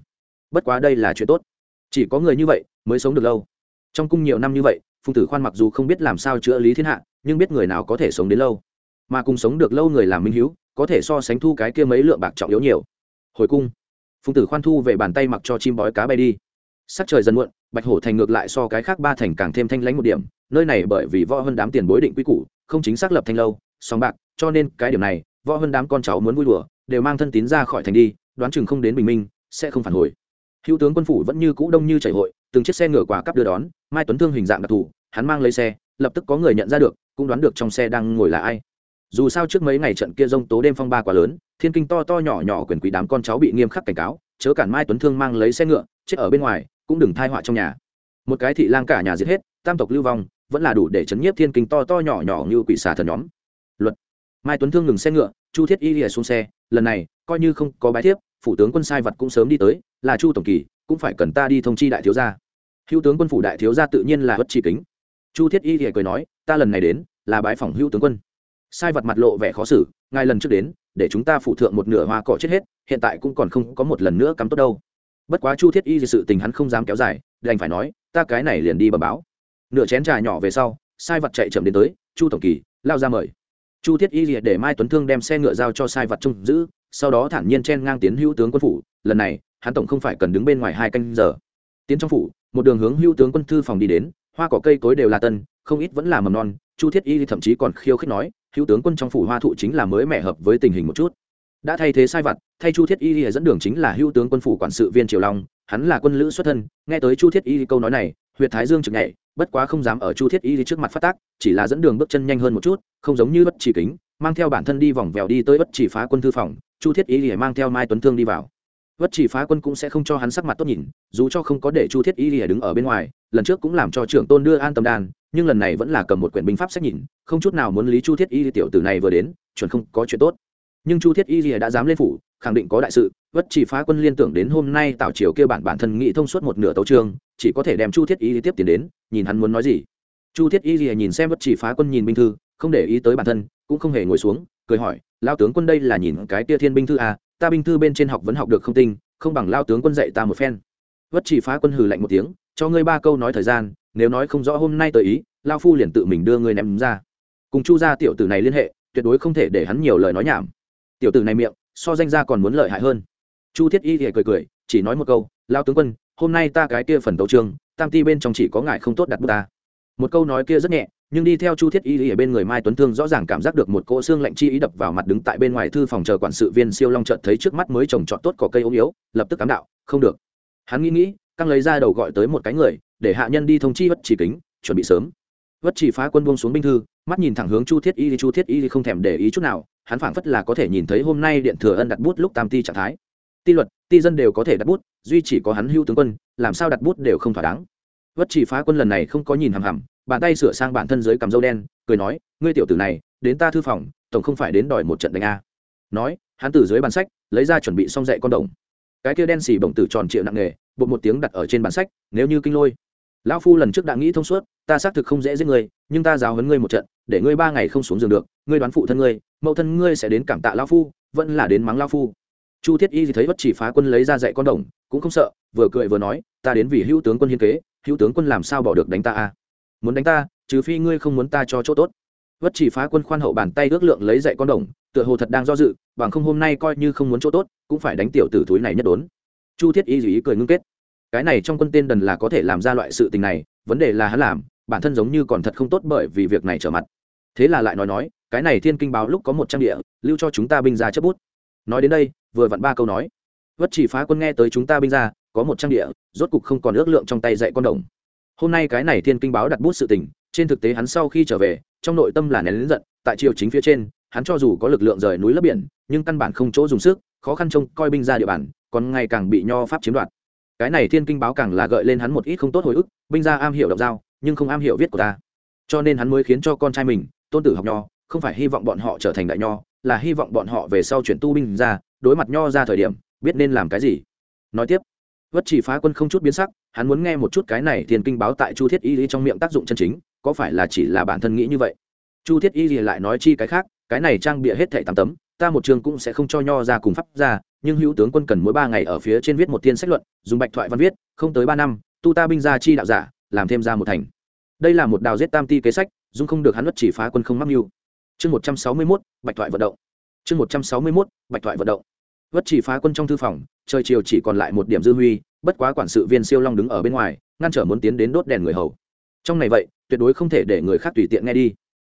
S1: Bất quá đây là chuyện tốt. Chỉ có người như vậy mới sống được lâu. Trong cung nhiều năm như vậy, phùng tử khoan mặc dù không biết làm sao chữa lý thiên hạ, nhưng biết người nào có thể sống đến lâu. Mà cùng sống được lâu người làm minh hữu có thể so sánh thu cái kia mấy lượng bạc trọng yếu nhiều. Hồi cung, phùng tử khoan thu về bàn tay mặc cho chim bói cá bay đi. Sắc trời dần muộn, bạch hổ thành ngược lại so cái khác ba thành càng thêm thanh lãnh một điểm, nơi này bởi vì võ hơn đám tiền bối định quy củ, không chính xác lập thanh lâu, song bạc, cho nên cái điểm này, võ hơn đám con cháu muốn vui đùa, đều mang thân tín ra khỏi thành đi, đoán chừng không đến bình minh, sẽ không phản hồi. Hữu tướng quân phủ vẫn như cũ đông như chảy hội, từng chiếc xe ngựa quả cắp đưa đón, mai tuấn thương hình dạng đặc thù, hắn mang lấy xe, lập tức có người nhận ra được, cũng đoán được trong xe đang ngồi là ai dù sao trước mấy ngày trận kia rông tố đêm phong ba quá lớn, thiên kinh to to nhỏ nhỏ quyền quý đám con cháu bị nghiêm khắc cảnh cáo, chớ cản mai tuấn thương mang lấy xe ngựa, chết ở bên ngoài, cũng đừng thai họa trong nhà. Một cái thị lang cả nhà giết hết, tam tộc lưu vong, vẫn là đủ để chấn nhiếp thiên kinh to to nhỏ nhỏ như quỷ xà thần nhóm. Luật. Mai tuấn thương ngừng xe ngựa, chu thiết y lìa xuống xe, lần này, coi như không có bái thiếp, phủ tướng quân sai vật cũng sớm đi tới, là chu tổng kỳ, cũng phải cần ta đi thông chi đại thiếu gia. Hữu tướng quân phủ đại thiếu gia tự nhiên là bất chỉ kính. Chu thiết y lìa cười nói, ta lần này đến, là bái phỏng hữu tướng quân sai vật mặt lộ vẻ khó xử ngay lần trước đến, để chúng ta phụ thượng một nửa hoa cỏ chết hết, hiện tại cũng còn không có một lần nữa cắm tốt đâu. Bất quá chu thiết y sự tình hắn không dám kéo dài, đành phải nói, ta cái này liền đi bờ báo. Nửa chén trà nhỏ về sau, sai vật chạy chậm đến tới, chu tổng kỳ, lao ra mời. Chu thiết y liệt để mai tuấn thương đem xe ngựa giao cho sai vật trông giữ, sau đó thản nhiên chen ngang tiến hữu tướng quân phủ, lần này, hắn tổng không phải cần đứng bên ngoài hai canh giờ. Tiến trong phủ, một đường hướng hữu tướng quân thư phòng đi đến, hoa cỏ cây cối đều là tân, không ít vẫn là mầm non, chu thiết y thậm chí còn khiêu khích nói hữu tướng quân trong phủ hoa thụ chính là mới mẻ hợp với tình hình một chút đã thay thế sai vặt, thay chu thiết y dẫn đường chính là hữu tướng quân phủ quản sự viên triều long, hắn là quân lữ xuất thân, nghe tới chu thiết y câu nói này huyện thái dương trực nhảy, bất quá không dám ở chu thiết y trước mặt phát tác, chỉ là dẫn đường bước chân nhanh hơn một chút, không giống như bất chỉ kính, mang theo bản thân đi vòng vèo đi tới bất chỉ phá quân thư phòng, chu thiết y mang theo mai tuấn thương đi vào bất chỉ phá quân cũng sẽ không cho hắn sắc mặt tốt nhìn, dù cho không có để chu thiết y đứng ở bên ngoài, lần trước cũng làm cho trưởng tôn đưa an tâm đàn nhưng lần này vẫn là cầm một quyển binh pháp sách nhìn không chút nào muốn lý chu thiết y tiểu tử này vừa đến chuẩn không có chuyện tốt. Nhưng chu thiết y đã dám lên phủ khẳng định có đại sự vất chỉ phá quân liên tưởng đến hôm nay tảo triều kêu bản bản thân nghĩ thông suốt một nửa tấu trường, chỉ có thể đem chu thiết y tiếp tiền đến nhìn hắn muốn nói gì. Chu thiết y nhìn xem vất chỉ phá quân nhìn binh thư không để ý tới bản thân cũng không hề ngồi xuống cười hỏi lao tướng quân đây là nhìn cái tia thiên binh thư à? Ta binh thư bên trên học vẫn học được không tinh không bằng lao tướng quân dạy ta một phen. Vất chỉ phá quân hừ lạnh một tiếng cho ngươi ba câu nói thời gian nếu nói không rõ hôm nay tới ý, lao phu liền tự mình đưa ngươi ném ra. Cùng chu gia tiểu tử này liên hệ, tuyệt đối không thể để hắn nhiều lời nói nhảm. Tiểu tử này miệng, so danh ra còn muốn lợi hại hơn. Chu thiết y thì cười cười, chỉ nói một câu, lao tướng quân, hôm nay ta cái kia phần tấu trương tam ti bên trong chỉ có ngài không tốt đặt bút ta. Một câu nói kia rất nhẹ, nhưng đi theo chu thiết y ở bên người mai tuấn thương rõ ràng cảm giác được một cỗ xương lạnh chi ý đập vào mặt đứng tại bên ngoài thư phòng chờ quản sự viên siêu long trợt thấy trước mắt mới trồng trọt tốt cỏ cây ốm yếu, lập tức cám đạo, không được. Hắn nghĩ nghĩ, căng lấy ra đầu gọi tới một cái người để hạ nhân đi thông chi vất chỉ kính, chuẩn bị sớm. Vất chỉ phá quân buông xuống binh thư, mắt nhìn thẳng hướng chu thiết y, chu thiết y không thèm để ý chút nào, hắn phảng phất là có thể nhìn thấy hôm nay điện thừa ân đặt bút lúc tam ti trạng thái. Ti luật, ti dân đều có thể đặt bút, duy chỉ có hắn hưu tướng quân, làm sao đặt bút đều không thỏa đáng. Vất chỉ phá quân lần này không có nhìn hằm hằm, bàn tay sửa sang bản thân dưới cầm dâu đen, cười nói, ngươi tiểu tử này, đến ta thư phòng, tổng không phải đến đòi một trận đánh a. Nói, hắn từ dưới bàn sách, lấy ra chuẩn bị xong dạy con đồng. Cái kia đen xì bổng tử tròn triệu nặng nghề bột một tiếng đặt ở trên bàn sách, nếu như kinh lôi lão phu lần trước đã nghĩ thông suốt, ta xác thực không dễ giết ngươi, nhưng ta giáo huấn ngươi một trận, để ngươi ba ngày không xuống giường được, ngươi đoán phụ thân ngươi, mẫu thân ngươi sẽ đến cảm tạ lão phu, vẫn là đến mắng lão phu. Chu thiết y thì thấy bất chỉ phá quân lấy ra dạy con đồng, cũng không sợ, vừa cười vừa nói, ta đến vì hữu tướng quân hiên kế, hữu tướng quân làm sao bỏ được đánh ta à muốn đánh ta, trừ phi ngươi không muốn ta cho chỗ tốt. Vất chỉ phá quân khoan hậu bàn tay ước lượng lấy dạy con đồng, tựa hồ thật đang do dự, bằng không hôm nay coi như không muốn chỗ tốt, cũng phải đánh tiểu tử túi này nhất đốn. Chu thiết y dù ý cười ngưng kết cái này trong quân tên đần là có thể làm ra loại sự tình này, vấn đề là hắn làm, bản thân giống như còn thật không tốt bởi vì việc này trở mặt. Thế là lại nói nói, cái này thiên kinh báo lúc có một trang địa, lưu cho chúng ta binh ra chấp bút. Nói đến đây, vừa vặn ba câu nói. Vất chỉ phá quân nghe tới chúng ta binh ra có một trang địa, rốt cục không còn ước lượng trong tay dạy con đồng. Hôm nay cái này thiên kinh báo đặt bút sự tình, trên thực tế hắn sau khi trở về, trong nội tâm là nén lính giận, tại triều chính phía trên, hắn cho dù có lực lượng rời núi lấp biển, nhưng căn bản không chỗ dùng sức, khó khăn trông coi binh ra địa bàn, còn ngày càng bị nho pháp chiếm đoạt cái này thiên kinh báo càng là gợi lên hắn một ít không tốt hồi ức, binh gia am hiểu đọc dao nhưng không am hiểu viết của ta. Cho nên hắn mới khiến cho con trai mình, tôn tử học nho, không phải hy vọng bọn họ trở thành đại nho, là hy vọng bọn họ về sau chuyển tu binh ra đối mặt nho ra thời điểm, biết nên làm cái gì. Nói tiếp, vất chỉ phá quân không chút biến sắc, hắn muốn nghe một chút cái này thiên kinh báo tại chu thiết y trong miệng tác dụng chân chính, có phải là chỉ là bản thân nghĩ như vậy? Chu thiết y lại nói chi cái khác, cái này trang bịa hết thẻ tám tấm ta một trường cũng sẽ không cho nho ra cùng pháp ra, nhưng hữu tướng quân cần mỗi ba ngày ở phía trên viết một thiên sách luận, dùng bạch thoại văn viết, không tới ba năm, tu ta binh ra chi đạo giả, làm thêm ra một thành. Đây là một đào giết tam ti kế sách, dung không được hắn luật chỉ phá quân không mắc mưu. Chương một trăm sáu mươi mốt, bạch thoại vận động. Chương một trăm sáu mươi mốt, bạch thoại vận động. Vất chỉ phá quân trong thư phòng, trời chiều chỉ còn lại một điểm dư huy, bất quá quản sự viên siêu long đứng ở bên ngoài, ngăn trở muốn tiến đến đốt đèn người hầu. Trong này vậy, tuyệt đối không thể để người khác tùy tiện nghe đi.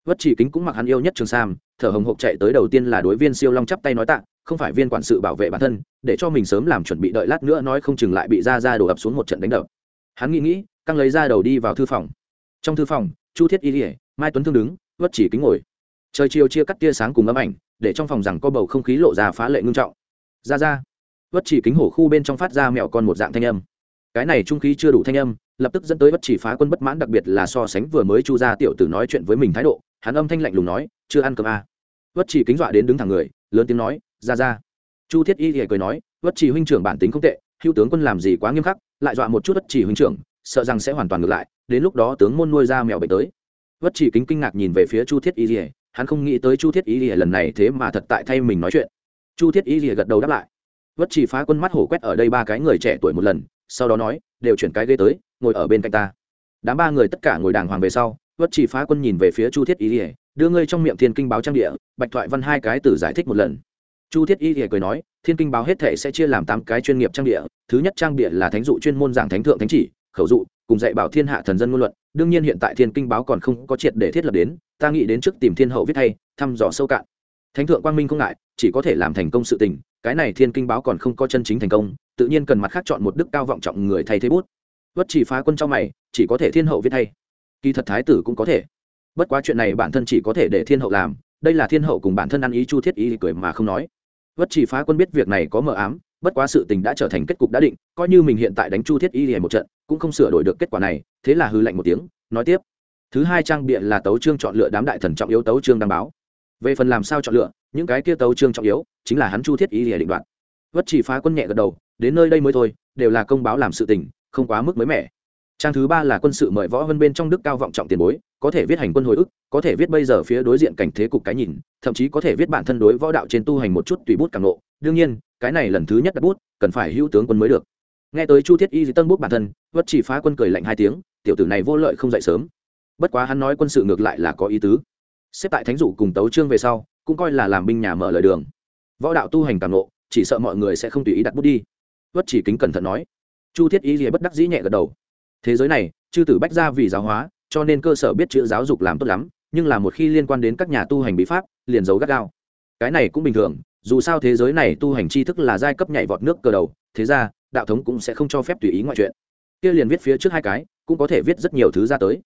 S1: Vất chỉ kính cũng mặc hắn yêu nhất trường sam thở hồng hộc chạy tới đầu tiên là đối viên siêu long chắp tay nói tạ, không phải viên quản sự bảo vệ bản thân, để cho mình sớm làm chuẩn bị đợi lát nữa nói không chừng lại bị ra ra đổ ập xuống một trận đánh đập. Hắn nghĩ nghĩ, căng lấy ra đầu đi vào thư phòng. Trong thư phòng, chu thiết y ỉa mai tuấn thương đứng, vất chỉ kính ngồi. Trời chiều chia cắt tia sáng cùng ấm ảnh, để trong phòng rằng có bầu không khí lộ ra phá lệ ngưng trọng. Ra ra. Vất chỉ kính hổ khu bên trong phát ra mẹo con một dạng thanh âm. Cái này trung khí chưa đủ thanh âm, lập tức dẫn tới bất chỉ phá quân bất mãn, đặc biệt là so sánh vừa mới chu ra tiểu tử nói chuyện với mình thái độ, hắn âm thanh lạnh lùng nói chưa ăn cơm à. vất chỉ kính dọa đến đứng thẳng người, lớn tiếng nói, ra ra. Chu thiết y thì cười nói, vất chỉ huynh trưởng bản tính không tệ, hữu tướng quân làm gì quá nghiêm khắc, lại dọa một chút vất chỉ huynh trưởng, sợ rằng sẽ hoàn toàn ngược lại, đến lúc đó tướng môn nuôi ra mèo bệnh tới. Vất chỉ kính kinh ngạc nhìn về phía chu thiết y thì hắn không nghĩ tới chu thiết y thì lần này thế mà thật tại thay mình nói chuyện. Chu thiết y thì gật đầu đáp lại. Vất chỉ phá quân mắt hổ quét ở đây ba cái người trẻ tuổi một lần, sau đó nói, đều chuyển cái ghế tới, ngồi ở bên cạnh ta. Đám ba người tất cả ngồi đàng hoàng về sau, vất chỉ phá quân nhìn về phía chu thiết y ỉa đưa ngươi trong miệng thiên kinh báo trang địa, bạch thoại văn hai cái từ giải thích một lần. Chu thiết y thì cười nói, thiên kinh báo hết thể sẽ chia làm tám cái chuyên nghiệp trang địa, thứ nhất trang địa là thánh dụ chuyên môn giảng thánh thượng thánh chỉ, khẩu dụ, cùng dạy bảo thiên hạ thần dân ngôn luận, đương nhiên hiện tại thiên kinh báo còn không có triệt để thiết lập đến, ta nghĩ đến trước tìm thiên hậu viết thay thăm dò sâu cạn. Thánh thượng quang minh không ngại, chỉ có thể làm thành công sự tình, cái này thiên kinh báo còn không có chân chính thành công, tự nhiên cần mặt khác chọn một đức cao vọng trọng người thay thế bút. Vất chỉ phá quân trong mày, chỉ có thể thiên hậu viết thay kỳ thật thái tử cũng có thể bất quá chuyện này bản thân chỉ có thể để thiên hậu làm, đây là thiên hậu cùng bản thân ăn ý chu thiết ý cười mà không nói. Vất chỉ phá quân biết việc này có mờ ám, bất quá sự tình đã trở thành kết cục đã định, coi như mình hiện tại đánh chu thiết y hề một trận, cũng không sửa đổi được kết quả này, thế là hư lạnh một tiếng, nói tiếp. Thứ hai trang bịa là tấu trương chọn lựa đám đại thần trọng yếu tấu trương đăng báo. Về phần làm sao chọn lựa, những cái kia tấu trương trọng yếu, chính là hắn chu thiết y hề định đoạn vất chỉ phá quân nhẹ gật đầu, đến nơi đây mới thôi, đều là công báo làm sự tình, không quá mức mới mẻ trang thứ ba là quân sự mời võ vân bên trong đức cao vọng trọng tiền bối, có thể viết hành quân hồi ức, có thể viết bây giờ phía đối diện cảnh thế cục cái nhìn, thậm chí có thể viết bản thân đối võ đạo trên tu hành một chút tùy bút càng nộ đương nhiên, cái này lần thứ nhất đặt bút, cần phải hữu tướng quân mới được. Nghe tới chu thiết y dĩ tân bút bản thân, vất chỉ phá quân cười lạnh hai tiếng, tiểu tử này vô lợi không dậy sớm. Bất quá hắn nói quân sự ngược lại là có ý tứ. Xếp tại thánh dụ cùng tấu trương về sau, cũng coi là làm binh nhà mở lời đường. Võ đạo tu hành càng nộ chỉ sợ mọi người sẽ không tùy ý đặt bút đi. Vất chỉ kính cẩn thận nói. Chu thiết y dĩ bất đắc dĩ nhẹ gật đầu thế giới này, chư tử bách ra vì giáo hóa, cho nên cơ sở biết chữ giáo dục làm tốt lắm, nhưng là một khi liên quan đến các nhà tu hành bí pháp, liền giấu gắt gao. Cái này cũng bình thường, dù sao thế giới này tu hành tri thức là giai cấp nhảy vọt nước cờ đầu, thế ra, đạo thống cũng sẽ không cho phép tùy ý ngoại chuyện. Kia liền viết phía trước hai cái, cũng có thể viết rất nhiều thứ ra tới.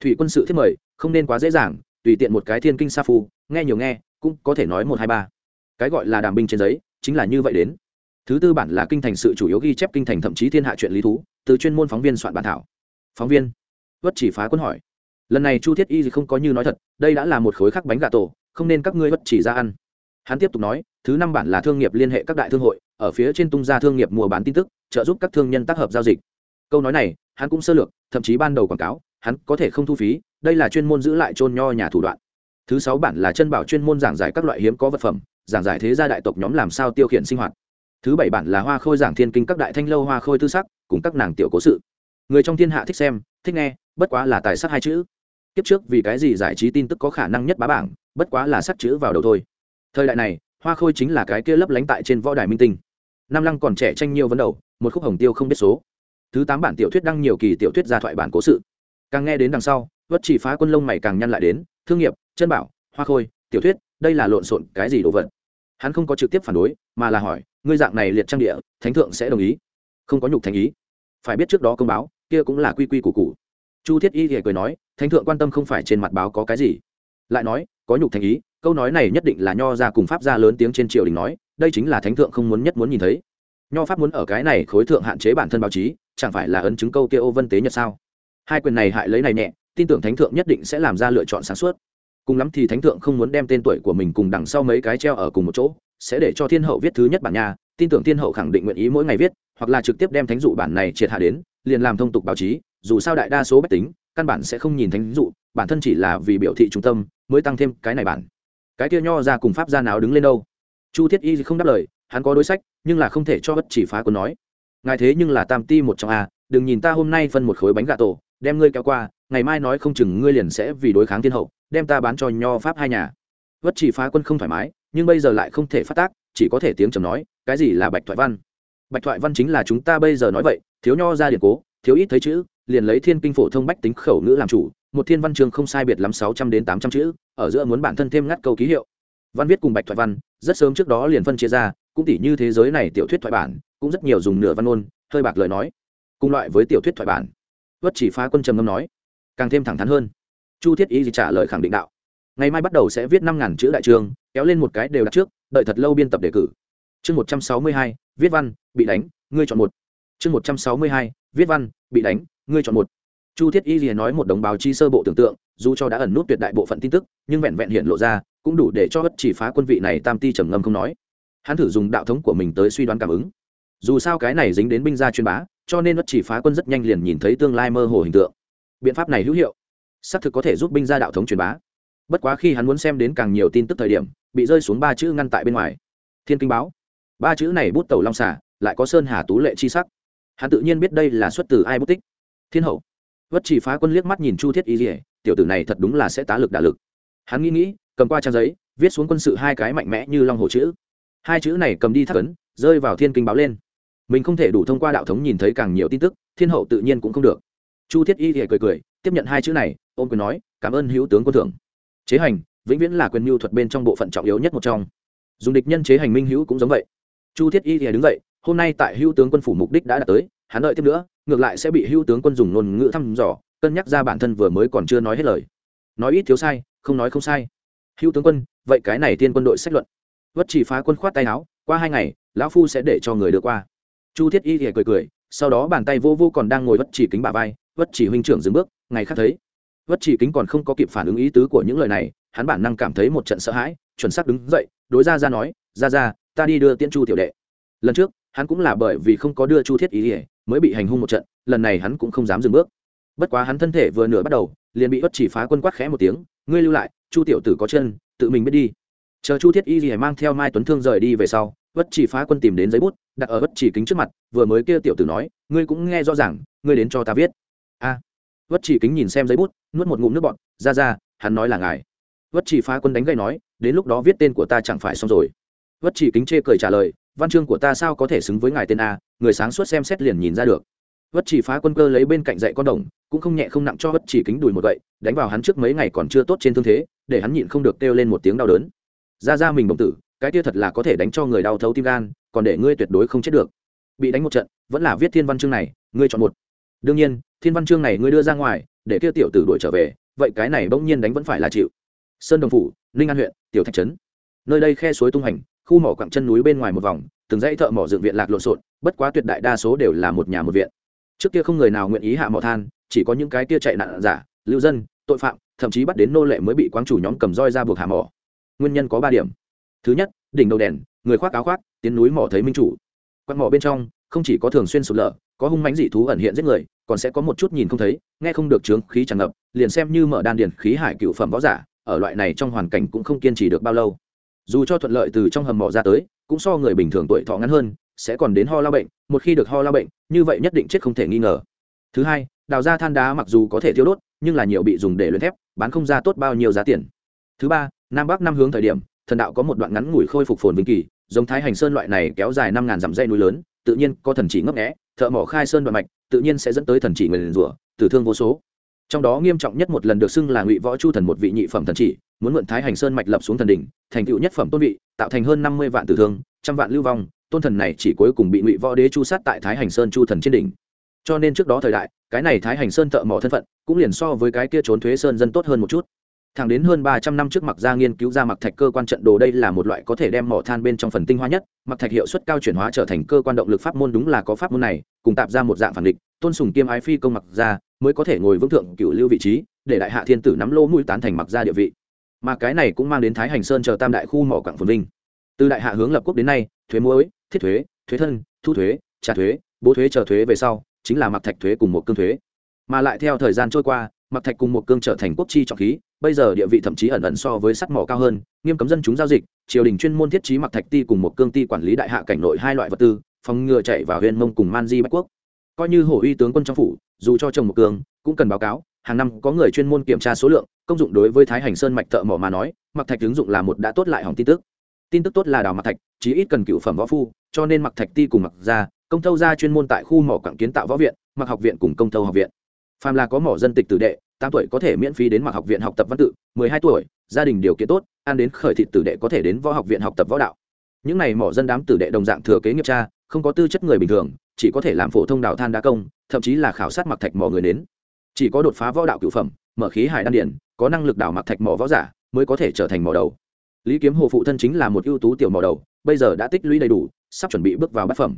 S1: Thủy quân sự thiết mời, không nên quá dễ dàng, tùy tiện một cái thiên kinh sa phu, nghe nhiều nghe, cũng có thể nói một hai ba. Cái gọi là đàm binh trên giấy, chính là như vậy đến thứ tư bản là kinh thành sự chủ yếu ghi chép kinh thành thậm chí thiên hạ chuyện lý thú, từ chuyên môn phóng viên soạn bản thảo. Phóng viên. Vất chỉ phá quân hỏi. Lần này chu thiết y không có như nói thật, đây đã là một khối khắc bánh gà tổ, không nên các ngươi vất chỉ ra ăn. Hắn tiếp tục nói, thứ năm bản là thương nghiệp liên hệ các đại thương hội, ở phía trên tung ra thương nghiệp mua bán tin tức, trợ giúp các thương nhân tác hợp giao dịch. Câu nói này, hắn cũng sơ lược, thậm chí ban đầu quảng cáo, hắn có thể không thu phí, đây là chuyên môn giữ lại trôn nho nhà thủ đoạn. Thứ sáu bản là chân bảo chuyên môn giảng giải các loại hiếm có vật phẩm, giảng giải thế gia đại tộc nhóm làm sao tiêu khiển sinh hoạt thứ bảy bản là hoa khôi giảng thiên kinh các đại thanh lâu hoa khôi tư sắc, cùng các nàng tiểu cố sự. Người trong thiên hạ thích xem, thích nghe, bất quá là tài sắc hai chữ. Kiếp trước vì cái gì giải trí tin tức có khả năng nhất bá bảng, bất quá là sắc chữ vào đầu thôi. Thời đại này, hoa khôi chính là cái kia lấp lánh tại trên võ đài minh tinh. Nam lăng còn trẻ tranh nhiều vấn đầu, một khúc hồng tiêu không biết số. Thứ tám bản tiểu thuyết đăng nhiều kỳ tiểu thuyết gia thoại bản cố sự. Càng nghe đến đằng sau, vất chỉ phá quân lông mày càng nhăn lại đến, thương nghiệp, chân bảo, hoa khôi, tiểu thuyết, đây là lộn xộn cái gì đồ vật? Hắn không có trực tiếp phản đối, mà là hỏi, ngươi dạng này liệt trang địa, thánh thượng sẽ đồng ý? Không có nhục thành ý. Phải biết trước đó công báo, kia cũng là quy quy củ cụ chu thiết y thì cười nói, thánh thượng quan tâm không phải trên mặt báo có cái gì. Lại nói, có nhục thành ý, câu nói này nhất định là nho ra cùng pháp ra lớn tiếng trên triều đình nói, đây chính là thánh thượng không muốn nhất muốn nhìn thấy. Nho pháp muốn ở cái này khối thượng hạn chế bản thân báo chí, chẳng phải là ấn chứng câu kia ô vân tế nhật sao? Hai quyền này hại lấy này nhẹ, tin tưởng thánh thượng nhất định sẽ làm ra lựa chọn sáng suốt cùng lắm thì thánh thượng không muốn đem tên tuổi của mình cùng đằng sau mấy cái treo ở cùng một chỗ, sẽ để cho thiên hậu viết thứ nhất bản nhà tin tưởng thiên hậu khẳng định nguyện ý mỗi ngày viết, hoặc là trực tiếp đem thánh dụ bản này triệt hạ đến, liền làm thông tục báo chí, dù sao đại đa số bách tính, căn bản sẽ không nhìn thánh dụ, bản thân chỉ là vì biểu thị trung tâm, mới tăng thêm cái này bản. Cái kia nho ra cùng pháp gia nào đứng lên đâu? Chu thiết y không đáp lời, hắn có đối sách, nhưng là không thể cho bất chỉ phá quân nói. Ngài thế nhưng là tam ti một trong a, đừng nhìn ta hôm nay phân một khối bánh gà tổ, đem ngươi kéo qua ngày mai nói không chừng ngươi liền sẽ vì đối kháng thiên hậu, đem ta bán cho nho pháp hai nhà. Vất chỉ phá quân không thoải mái, nhưng bây giờ lại không thể phát tác, chỉ có thể tiếng trầm nói, cái gì là bạch thoại văn? Bạch thoại văn chính là chúng ta bây giờ nói vậy, thiếu nho ra điện cố, thiếu ít thấy chữ, liền lấy thiên kinh phổ thông bách tính khẩu ngữ làm chủ, một thiên văn chương không sai biệt lắm sáu trăm đến tám trăm chữ, ở giữa muốn bản thân thêm ngắt câu ký hiệu. Văn viết cùng bạch thoại văn, rất sớm trước đó liền phân chia ra, cũng tỉ như thế giới này tiểu thuyết thoại bản, cũng rất nhiều dùng nửa văn ôn hơi bạc lời nói, cùng loại với tiểu thuyết thoại bản. Vất chỉ phá quân trầm ngâm nói càng thêm thẳng thắn hơn. Chu thiết y trả lời khẳng định đạo. Ngày mai bắt đầu sẽ viết năm ngàn chữ đại trường, kéo lên một cái đều đặt trước, đợi thật lâu biên tập đề cử. Chương một trăm sáu mươi hai, viết văn, bị đánh, ngươi chọn một. Chương một trăm sáu mươi hai, viết văn, bị đánh, ngươi chọn một. Chu thiết y liền nói một đồng báo chí sơ bộ tưởng tượng, dù cho đã ẩn nút tuyệt đại bộ phận tin tức, nhưng vẹn vẹn hiện lộ ra, cũng đủ để cho bất chỉ phá quân vị này tam ti trầm ngâm không nói. Hắn thử dùng đạo thống của mình tới suy đoán cảm ứng. Dù sao cái này dính đến binh gia chuyên bá, cho nên bất chỉ phá quân rất nhanh liền nhìn thấy tương lai mơ hồ hình tượng biện pháp này hữu hiệu. Xác thực có thể giúp binh gia đạo thống truyền bá. Bất quá khi hắn muốn xem đến càng nhiều tin tức thời điểm, bị rơi xuống ba chữ ngăn tại bên ngoài. Thiên kinh báo. Ba chữ này bút tàu long xả lại có sơn hà tú lệ chi sắc. Hắn tự nhiên biết đây là xuất từ ai bút tích. Thiên hậu. Vất chỉ phá quân liếc mắt nhìn chu thiết y dỉa tiểu tử này thật đúng là sẽ tá lực đả lực. Hắn nghĩ nghĩ, cầm qua trang giấy, viết xuống quân sự hai cái mạnh mẽ như long hồ chữ. Hai chữ này cầm đi thắt ấn, rơi vào thiên kinh báo lên. Mình không thể đủ thông qua đạo thống nhìn thấy càng nhiều tin tức, thiên hậu tự nhiên cũng không được chu thiết y thì cười cười, tiếp nhận hai chữ này, ôm quyền nói, cảm ơn hữu tướng quân thưởng chế hành, vĩnh viễn là quyền mưu thuật bên trong bộ phận trọng yếu nhất một trong. Dùng địch nhân chế hành minh hữu cũng giống vậy. Chu thiết y thì đứng dậy, hôm nay tại hữu tướng quân phủ mục đích đã đạt tới, hắn đợi tiếp nữa, ngược lại sẽ bị hữu tướng quân dùng ngôn ngữ thăm dò, cân nhắc ra bản thân vừa mới còn chưa nói hết lời. Nói ít thiếu sai, không nói không sai. Hữu tướng quân, vậy cái này tiên quân đội sách luận. Vất chỉ phá quân khoát tay áo, qua hai ngày, lão phu sẽ để cho người đưa qua. Chu thiết y thì cười cười, sau đó bàn tay vô vô còn đang ngồi vất chỉ kính bà vai vất chỉ huynh trưởng dừng bước, ngày khác thấy. Vất chỉ kính còn không có kịp phản ứng ý tứ của những lời này, hắn bản năng cảm thấy một trận sợ hãi, chuẩn xác đứng dậy, đối ra ra nói ra ra ta đi đưa tiễn chu tiểu đệ. Lần trước, hắn cũng là bởi vì không có đưa chu thiết ý ỉa mới bị hành hung một trận, lần này hắn cũng không dám dừng bước. Bất quá hắn thân thể vừa nửa bắt đầu, liền bị vất chỉ phá quân quát khẽ một tiếng, ngươi lưu lại, chu tiểu tử có chân, tự mình biết đi. Chờ chu thiết y gì mang theo mai tuấn thương rời đi về sau, vất chỉ phá quân tìm đến giấy bút, đặt ở vất chỉ kính trước mặt, vừa mới kia tiểu tử nói, ngươi cũng nghe rõ ràng, ngươi đến cho ta viết vất chỉ kính nhìn xem giấy bút, nuốt một ngụm nước bọt, ra ra, hắn nói là ngài. Vất chỉ phá quân đánh gây nói, đến lúc đó viết tên của ta chẳng phải xong rồi. Vất chỉ kính chê cười trả lời, văn chương của ta sao có thể xứng với ngài tên a, người sáng suốt xem xét liền nhìn ra được. Vất chỉ phá quân cơ lấy bên cạnh dạy con đồng, cũng không nhẹ không nặng cho vất chỉ kính đùi một gậy, đánh vào hắn trước mấy ngày còn chưa tốt trên thương thế, để hắn nhịn không được kêu lên một tiếng đau đớn. Ra ra mình đồng tử, cái kia thật là có thể đánh cho người đau thấu tim gan, còn để ngươi tuyệt đối không chết được. Bị đánh một trận, vẫn là viết thiên văn chương này, ngươi chọn một. Đương nhiên thiên văn chương này ngươi đưa ra ngoài, để kia tiểu tử đuổi trở về, vậy cái này bỗng nhiên đánh vẫn phải là chịu. Sơn đồng phủ, ninh an huyện, tiểu thạch trấn. Nơi đây khe suối tung hành, khu mỏ quặng chân núi bên ngoài một vòng, từng dãy thợ mỏ dựng viện lạc lộn xộn, bất quá tuyệt đại đa số đều là một nhà một viện. Trước kia không người nào nguyện ý hạ mỏ than, chỉ có những cái kia chạy nạn giả, lưu dân, tội phạm, thậm chí bắt đến nô lệ mới bị quán chủ nhóm cầm roi ra buộc hạ mỏ. Nguyên nhân có ba điểm. Thứ nhất, đỉnh đầu đèn, người khoác áo khoác, tiến núi mỏ thấy minh chủ. Quạt mỏ bên trong, không chỉ có thường xuyên sụt lở, có hung mãnh dị thú ẩn hiện giết người còn sẽ có một chút nhìn không thấy, nghe không được trướng khí tràn ngập, liền xem như mở đan điền khí hải cựu phẩm võ giả, ở loại này trong hoàn cảnh cũng không kiên trì được bao lâu. Dù cho thuận lợi từ trong hầm mỏ ra tới, cũng so người bình thường tuổi thọ ngắn hơn, sẽ còn đến ho lao bệnh, một khi được ho lao bệnh, như vậy nhất định chết không thể nghi ngờ. Thứ hai, đào ra than đá mặc dù có thể thiêu đốt, nhưng là nhiều bị dùng để luyện thép, bán không ra tốt bao nhiêu giá tiền. Thứ ba, nam bắc năm hướng thời điểm, thần đạo có một đoạn ngắn ngủi khôi phục phồn vinh kỳ, giống thái hành sơn loại này kéo dài năm ngàn dặm dây núi lớn, tự nhiên có thần chỉ ngấp nghẽ thợ mỏ khai sơn đoạn mạch tự nhiên sẽ dẫn tới thần chỉ người liền rủa, tử thương vô số. Trong đó nghiêm trọng nhất một lần được xưng là ngụy võ chu thần một vị nhị phẩm thần chỉ, muốn mượn thái hành sơn mạch lập xuống thần đỉnh, thành tựu nhất phẩm tôn vị, tạo thành hơn năm mươi vạn tử thương, trăm vạn lưu vong, tôn thần này chỉ cuối cùng bị ngụy võ đế chu sát tại thái hành sơn chu thần trên đỉnh. Cho nên trước đó thời đại, cái này thái hành sơn thợ mỏ thân phận, cũng liền so với cái kia trốn thuế sơn dân tốt hơn một chút thẳng đến hơn ba trăm năm trước mặc ra nghiên cứu ra mặc thạch cơ quan trận đồ, đây là một loại có thể đem mỏ than bên trong phần tinh hoa nhất. Mặc thạch hiệu suất cao chuyển hóa trở thành cơ quan động lực pháp môn, đúng là có pháp môn này, cùng tạp ra một dạng phản địch, tôn sùng kiêm ái phi công mặc ra mới có thể ngồi vững thượng cựu lưu vị trí, để đại hạ thiên tử nắm lô mũi tán thành mặc ra địa vị. Mà cái này cũng mang đến thái hành sơn chờ tam đại khu mỏ quảng phồn vinh. Từ đại hạ hướng lập quốc đến nay, thuế muối, thiết thuế thuế thân, thu thuế, trả thuế, bố thuế chờ thuế về sau, chính là mặc thạch thuế cùng một cương thuế. Mà lại theo thời gian trôi qua mặc thạch cùng một cương trở thành quốc chi trọng khí bây giờ địa vị thậm chí ẩn ẩn so với sắt mỏ cao hơn nghiêm cấm dân chúng giao dịch triều đình chuyên môn thiết trí mặc thạch ti cùng một cương ti quản lý đại hạ cảnh nội hai loại vật tư phòng ngừa chạy vào huyện mông cùng man di bách quốc. Coi như hổ uy tướng quân trong phủ dù cho chồng một cương cũng cần báo cáo hàng năm có người chuyên môn kiểm tra số lượng công dụng đối với thái hành sơn mạch thợ mỏ mà nói mặc thạch ứng dụng là một đã tốt lại hỏng tin tức. Tin tức tốt là đào mặc thạch chí ít cần cựu phẩm võ phu cho nên mặc thạch ti cùng mặc gia, công thâu gia chuyên môn tại khu mỏ quảng kiến tạo võ viện mặc học viện cùng công thâu học viện phàm là có mỏ dân tịch tử đệ, tám tuổi có thể miễn phí đến mặc học viện học tập văn tự, mười hai tuổi, gia đình điều kiện tốt, ăn đến khởi thị tử đệ có thể đến võ học viện học tập võ đạo. Những này mỏ dân đám tử đệ đồng dạng thừa kế nghiệp cha, không có tư chất người bình thường, chỉ có thể làm phổ thông đạo than đá công, thậm chí là khảo sát mặc thạch mỏ người đến. Chỉ có đột phá võ đạo cửu phẩm, mở khí hải đan điển, có năng lực đảo mặc thạch mỏ võ giả, mới có thể trở thành mỏ đầu. Lý kiếm hồ phụ thân chính là một ưu tú tiểu mỏ đầu, bây giờ đã tích lũy đầy đủ, sắp chuẩn bị bước vào bát phẩm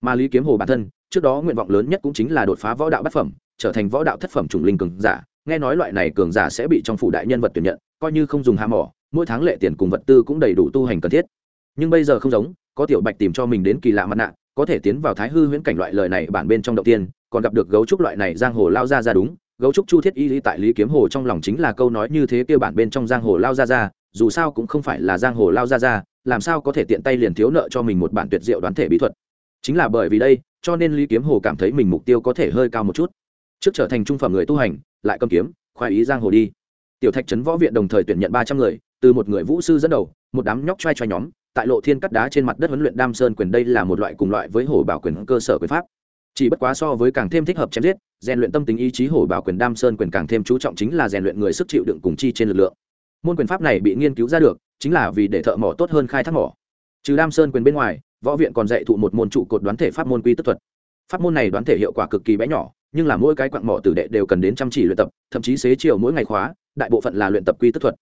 S1: mà lý kiếm hồ bản thân, trước đó nguyện vọng lớn nhất cũng chính là đột phá võ đạo bát phẩm, trở thành võ đạo thất phẩm trùng linh cường giả. Nghe nói loại này cường giả sẽ bị trong phủ đại nhân vật tuyển nhận, coi như không dùng hạ mỏ, mỗi tháng lệ tiền cùng vật tư cũng đầy đủ tu hành cần thiết. Nhưng bây giờ không giống, có tiểu bạch tìm cho mình đến kỳ lạ mặt nạ, có thể tiến vào thái hư huyễn cảnh loại lời này bản bên trong đầu tiên, còn gặp được gấu trúc loại này giang hồ lao ra ra đúng, gấu trúc chu thiết y lý tại lý kiếm hồ trong lòng chính là câu nói như thế kêu bản bên trong giang hồ lao ra ra, dù sao cũng không phải là giang hồ lao ra ra, làm sao có thể tiện tay liền thiếu nợ cho mình một bản tuyệt diệu đoán thể bí thuật chính là bởi vì đây, cho nên lý kiếm hồ cảm thấy mình mục tiêu có thể hơi cao một chút. Trước trở thành trung phẩm người tu hành, lại cầm kiếm, khoái ý giang hồ đi. Tiểu thạch trấn võ viện đồng thời tuyển nhận ba trăm người, từ một người vũ sư dẫn đầu, một đám nhóc trai trai nhóm, tại lộ thiên cắt đá trên mặt đất huấn luyện đam sơn quyền đây là một loại cùng loại với hổ bảo quyền cơ sở quyền pháp. Chỉ bất quá so với càng thêm thích hợp chém giết, rèn luyện tâm tính ý chí hổ bảo quyền đam sơn quyền càng thêm chú trọng chính là rèn luyện người sức chịu đựng cùng chi trên lực lượng. Môn quyền pháp này bị nghiên cứu ra được, chính là vì để thợ mỏ tốt hơn khai thác mỏ. Trừ đam sơn quyền bên ngoài võ viện còn dạy thụ một môn trụ cột đoán thể pháp môn quy tức thuật. Pháp môn này đoán thể hiệu quả cực kỳ bé nhỏ, nhưng là mỗi cái quặng mỏ tử đệ đều cần đến chăm chỉ luyện tập, thậm chí xế chiều mỗi ngày khóa, đại bộ phận là luyện tập quy tức thuật.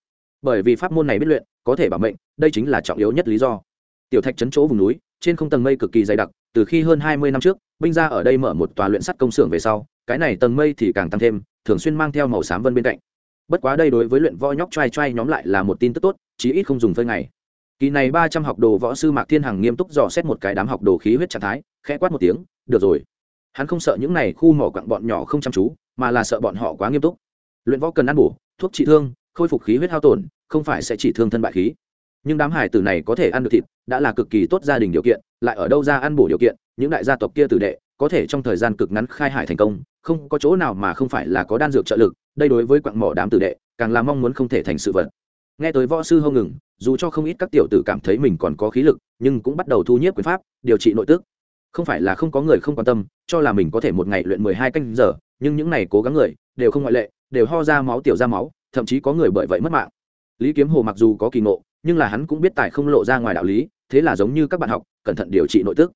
S1: Bởi vì pháp môn này biết luyện, có thể bảo mệnh, đây chính là trọng yếu nhất lý do. Tiểu thạch trấn chỗ vùng núi, trên không tầng mây cực kỳ dày đặc, từ khi hơn hai mươi năm trước, binh ra ở đây mở một tòa luyện sắt công xưởng về sau, cái này tầng mây thì càng tăng thêm, thường xuyên mang theo màu xám vân bên cạnh. Bất quá đây đối với luyện võ nhóc trai trai nhóm lại là một tin tức tốt, chí ít không dùng phơi ngày kỳ này ba trăm học đồ võ sư mạc thiên hằng nghiêm túc dò xét một cái đám học đồ khí huyết trạng thái, khẽ quát một tiếng, được rồi. Hắn không sợ những này khu mỏ quặng bọn nhỏ không chăm chú, mà là sợ bọn họ quá nghiêm túc. Luyện võ cần ăn bổ, thuốc trị thương, khôi phục khí huyết hao tổn, không phải sẽ chỉ thương thân bại khí. Nhưng đám hải tử này có thể ăn được thịt, đã là cực kỳ tốt gia đình điều kiện, lại ở đâu ra ăn bổ điều kiện, những đại gia tộc kia tử đệ, có thể trong thời gian cực ngắn khai hải thành công, không có chỗ nào mà không phải là có đan dược trợ lực, đây đối với quặng mỏ đám tử đệ, càng là mong muốn không thể thành sự vật nghe tới võ sư hô ngừng, dù cho không ít các tiểu tử cảm thấy mình còn có khí lực, nhưng cũng bắt đầu thu nhiếp quyền pháp, điều trị nội tức. Không phải là không có người không quan tâm, cho là mình có thể một ngày luyện mười hai canh giờ, nhưng những này cố gắng người, đều không ngoại lệ, đều ho ra máu tiểu ra máu, thậm chí có người bởi vậy mất mạng. Lý kiếm hồ mặc dù có kỳ ngộ, nhưng là hắn cũng biết tài không lộ ra ngoài đạo lý, thế là giống như các bạn học, cẩn thận điều trị nội tức.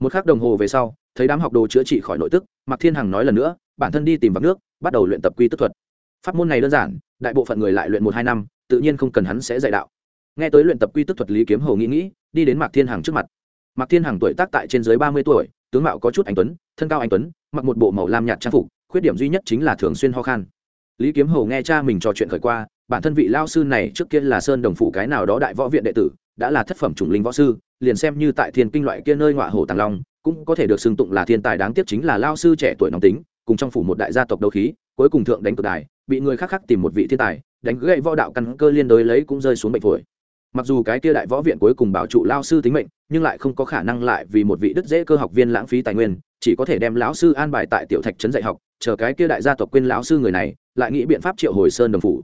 S1: Một k h ắ c đồng hồ về sau, thấy đám học đồ chữa trị khỏi nội tức, mạc thiên hằng nói lần nữa, bản thân đi tìm vạc nước, bắt đầu luyện tập quy tức thuật. Pháp môn này đơn giản, đại bộ phận người lại luyện một hai năm tự nhiên không cần hắn sẽ dạy đạo. Nghe tới luyện tập quy tức thuật lý kiếm hầu nghĩ nghĩ, đi đến mạc thiên hằng trước mặt. Mạc thiên hằng tuổi tác tại trên dưới ba mươi tuổi, tướng mạo có chút anh tuấn, thân cao anh tuấn, mặc một bộ màu lam nhạt trang phục, khuyết điểm duy nhất chính là thường xuyên ho khan. Lý kiếm hầu nghe cha mình trò chuyện khởi qua, bản thân vị lao sư này trước kia là sơn đồng phủ cái nào đó đại võ viện đệ tử, đã là thất phẩm chủng linh võ sư, liền xem như tại thiên kinh loại kia nơi ngọa hổ tàng long, cũng có thể được xưng tụng là thiên tài đáng tiếc chính là lao sư trẻ tuổi nóng tính, cùng trong phủ một đại gia tộc đấu khí, cuối cùng thượng đánh cực đài, bị người khác khác tìm một vị thiên tài đánh gãy võ đạo căn cơ liên đối lấy cũng rơi xuống bệnh phổi. Mặc dù cái kia đại võ viện cuối cùng bảo trụ lao sư tính mệnh, nhưng lại không có khả năng lại vì một vị đức dễ cơ học viên lãng phí tài nguyên, chỉ có thể đem lão sư an bài tại tiểu thạch trấn dạy học, chờ cái kia đại gia tộc quên lão sư người này, lại nghĩ biện pháp triệu hồi sơn đồng phủ.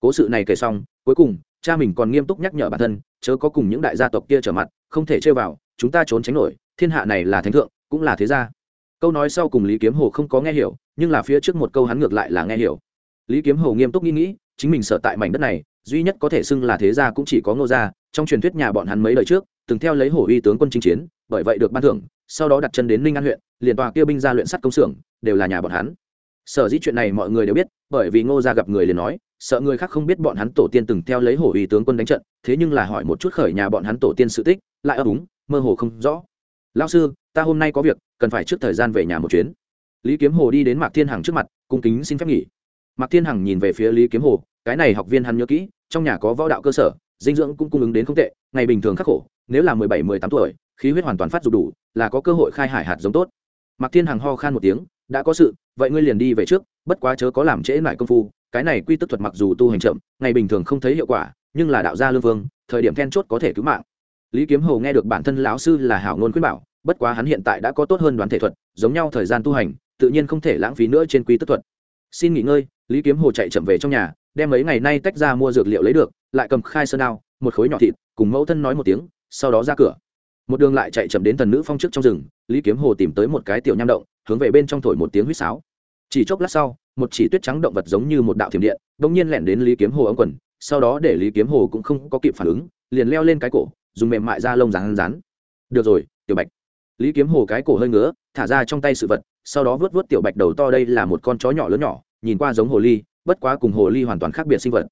S1: Cố sự này kể xong, cuối cùng, cha mình còn nghiêm túc nhắc nhở bản thân, chớ có cùng những đại gia tộc kia trở mặt, không thể chơi vào, chúng ta trốn tránh nổi, thiên hạ này là thánh thượng, cũng là thế gia. Câu nói sau cùng lý kiếm hồ không có nghe hiểu, nhưng là phía trước một câu hắn ngược lại là nghe hiểu. Lý kiếm hồ nghiêm túc nghĩ nghĩ chính mình sợ tại mảnh đất này, duy nhất có thể xưng là thế gia cũng chỉ có ngô gia, trong truyền thuyết nhà bọn hắn mấy đời trước, từng theo lấy hổ uy tướng quân chinh chiến, bởi vậy được ban thưởng, sau đó đặt chân đến ninh an huyện, liền tòa kia binh ra luyện sắt công xưởng, đều là nhà bọn hắn. Sở dĩ chuyện này mọi người đều biết, bởi vì ngô gia gặp người liền nói, sợ người khác không biết bọn hắn tổ tiên từng theo lấy hổ uy tướng quân đánh trận, thế nhưng là hỏi một chút khởi nhà bọn hắn tổ tiên sự tích, lại ấp úng, mơ hồ không rõ. Lao sư, ta hôm nay có việc, cần phải trước thời gian về nhà một chuyến. Lý kiếm hồ đi đến mạc thiên hằng trước mặt, cung kính xin phép nghỉ mạc thiên hằng nhìn về phía lý kiếm hồ, cái này học viên hắn nhớ kỹ, trong nhà có võ đạo cơ sở, dinh dưỡng cũng cung ứng đến không tệ, ngày bình thường khắc khổ, nếu là mười bảy, mười tám tuổi, khí huyết hoàn toàn phát dục đủ, là có cơ hội khai hải hạt giống tốt. Mạc thiên hằng ho khan một tiếng, đã có sự, vậy ngươi liền đi về trước, bất quá chớ có làm trễ lại công phu, cái này quy tức thuật mặc dù tu hành chậm, ngày bình thường không thấy hiệu quả, nhưng là đạo gia lương vương, thời điểm then chốt có thể cứu mạng. Lý kiếm hầu nghe được bản thân lão sư là hảo ngôn khuyên bảo, bất quá hắn hiện tại đã có tốt hơn đoán thể thuật, giống nhau thời gian tu hành, tự nhiên không thể lãng phí nữa trên quy tức thuật. Xin nghỉ ngơi lý kiếm hồ chạy chậm về trong nhà, đem mấy ngày nay tách ra mua dược liệu lấy được, lại cầm khai sơn đao, một khối nhỏ thịt, cùng mẫu thân nói một tiếng, sau đó ra cửa. Một đường lại chạy chậm đến thần nữ phong trước trong rừng, lý kiếm hồ tìm tới một cái tiểu nham động, hướng về bên trong thổi một tiếng huýt sáo. Chỉ chốc lát sau, một chỉ tuyết trắng động vật giống như một đạo thiểm điện đ ỗ n g nhiên lẻn đến lý kiếm hồ ống quần, sau đó để lý kiếm hồ cũng không có kịp phản ứng, liền leo lên cái cổ, dùng mềm mại ra lông rán rán. Được rồi, tiểu bạch. Lý kiếm hồ cái cổ hơi ngứa, thả ra trong tay sự vật, sau đó vớt vớt tiểu bạch đầu to, đây là một con chó nhỏ lớn nhỏ nhìn qua giống hồ ly, bất quá cùng hồ ly hoàn toàn khác biệt sinh vật.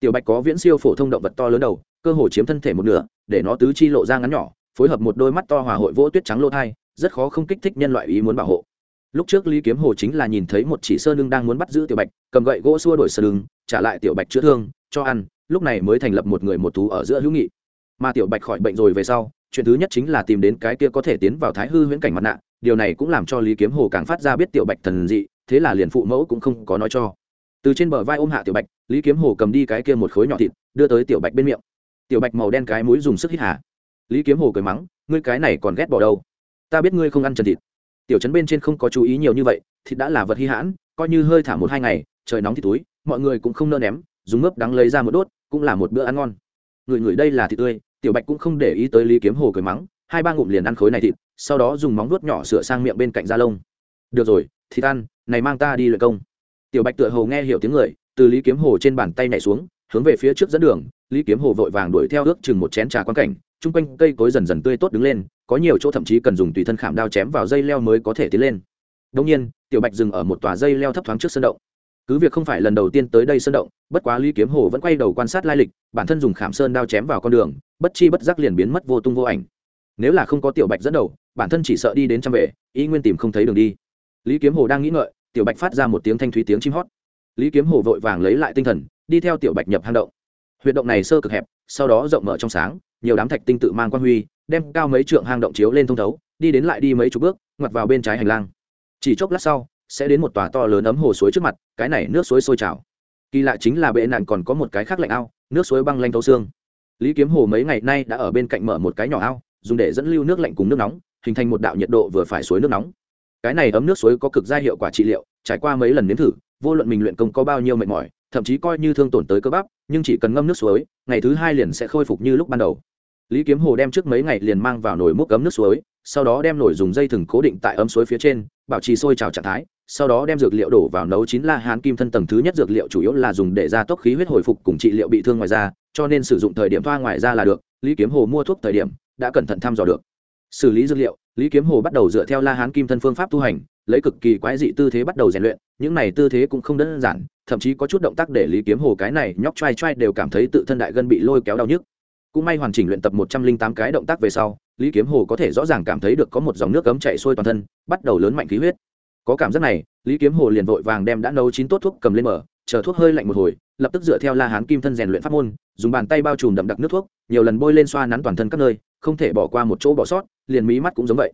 S1: Tiểu bạch có viễn siêu phổ thông động vật to lớn đầu, cơ hồ chiếm thân thể một nửa, để nó tứ chi lộ ra ngắn nhỏ, phối hợp một đôi mắt to hòa hội vỗ tuyết trắng lô thai, rất khó không kích thích nhân loại ý muốn bảo hộ. Lúc trước lý kiếm hồ chính là nhìn thấy một chỉ sơn lưng đang muốn bắt giữ tiểu bạch, cầm gậy gỗ xua đổi sơn lưng trả lại tiểu bạch chữa thương, cho ăn, lúc này mới thành lập một người một thú ở giữa hữu nghị. Mà tiểu bạch khỏi bệnh rồi về sau, chuyện thứ nhất chính là tìm đến cái kia có thể tiến vào thái hư huyễn cảnh mặt nạ, điều này cũng làm cho lý kiếm hồ càng phát ra biết tiểu bạch thần dị thế là liền phụ mẫu cũng không có nói cho. Từ trên bờ vai ôm hạ tiểu bạch, lý kiếm hồ cầm đi cái kia một khối nhỏ thịt, đưa tới tiểu bạch bên miệng. Tiểu bạch màu đen cái mũi dùng sức hít hà. Lý kiếm hồ cười mắng, ngươi cái này còn ghét bỏ đâu? Ta biết ngươi không ăn trần thịt. Tiểu trấn bên trên không có chú ý nhiều như vậy, thịt đã là vật hy hãn, coi như hơi thả một hai ngày, trời nóng thì túi, mọi người cũng không nơ ném, dùng mướp đắng lấy ra một đốt, cũng là một bữa ăn ngon. Người người đây là thịt tươi. Tiểu bạch cũng không để ý tới lý kiếm hồ cười mắng, hai ba ngụm liền ăn khối này thịt, sau đó dùng móng vuốt nhỏ sửa sang miệng bên cạnh da lông. Được rồi, thịt ăn này mang ta đi luyện công. Tiểu bạch tựa hồ nghe hiểu tiếng người, từ lý kiếm hồ trên bàn tay nhảy xuống, hướng về phía trước dẫn đường. Lý kiếm hồ vội vàng đuổi theo ước chừng một chén trà quan cảnh. Chung quanh cây cối dần dần tươi tốt đứng lên, có nhiều chỗ thậm chí cần dùng tùy thân khảm đao chém vào dây leo mới có thể tiến lên. Đông nhiên, tiểu bạch dừng ở một tòa dây leo thấp thoáng trước sân động. Cứ việc không phải lần đầu tiên tới đây sân động, bất quá lý kiếm hồ vẫn quay đầu quan sát lai lịch, bản thân dùng khảm sơn đao chém vào con đường, bất chi bất giác liền biến mất vô tung vô ảnh. Nếu là không có tiểu bạch dẫn đầu, bản thân chỉ sợ đi đến trăm vệ ý nguyên tìm không thấy đường đi. Lý kiếm hồ đang nghĩ ngợi tiểu bạch phát ra một tiếng thanh thúy tiếng chim hót. Lý kiếm hồ vội vàng lấy lại tinh thần, đi theo tiểu bạch nhập hang động. Huyệt động này sơ cực hẹp, sau đó rộng mở trong sáng, nhiều đám thạch tinh tự mang quan huy, đem cao mấy trượng hang động chiếu lên thông thấu, đi đến lại đi mấy chục bước, ngoặt vào bên trái hành lang. Chỉ chốc lát sau, sẽ đến một tòa to lớn ấm hồ suối trước mặt, cái này nước suối sôi trào. Kỳ lạ chính là bệ nạn còn có một cái khác lạnh ao, nước suối băng lanh thấu xương. Lý kiếm hồ mấy ngày nay đã ở bên cạnh mở một cái nhỏ ao, dùng để dẫn lưu nước lạnh cùng nước nóng, hình thành một đạo nhiệt độ vừa phải suối nước nóng cái này ấm nước suối có cực gia hiệu quả trị liệu, trải qua mấy lần nếm thử, vô luận mình luyện công có bao nhiêu mệt mỏi, thậm chí coi như thương tổn tới cơ bắp, nhưng chỉ cần ngâm nước suối, ngày thứ hai liền sẽ khôi phục như lúc ban đầu. Lý kiếm hồ đem trước mấy ngày liền mang vào nồi múc ấm nước suối, sau đó đem nồi dùng dây thừng cố định tại ấm suối phía trên, bảo trì sôi trào trạng thái, sau đó đem dược liệu đổ vào nấu chín la hán kim thân tầng thứ nhất dược liệu chủ yếu là dùng để gia tốc khí huyết hồi phục cùng trị liệu bị thương ngoài da, cho nên sử dụng thời điểm thoa ngoài da là được, lý kiếm hồ mua thuốc thời điểm, đã cẩn thận thăm dò được. Xử lý dược liệu lý kiếm hồ bắt đầu dựa theo la hán kim thân phương pháp tu hành, lấy cực kỳ quái dị tư thế bắt đầu rèn luyện, những này tư thế cũng không đơn giản, thậm chí có chút động tác để lý kiếm hồ cái này nhóc t r a i t r a i đều cảm thấy tự thân đại gân bị lôi kéo đau nhức. Cũng may hoàn chỉnh luyện tập một trăm linh tám cái động tác về sau, lý kiếm hồ có thể rõ ràng cảm thấy được có một dòng nước cấm chạy xuôi toàn thân, bắt đầu lớn mạnh khí huyết. Có cảm giác này, lý kiếm hồ liền vội vàng đem đã nấu chín tốt thuốc cầm lên mở, chờ thuốc hơi lạnh một hồi, lập tức dựa theo la hán kim thân rèn luyện pháp môn, dùng bàn tay bao trùm đậm đặc nước thuốc, nhiều lần bôi lên xoa nắn toàn thân các nơi, không thể bỏ qua một chỗ bỏ sót liền mí mắt cũng giống vậy.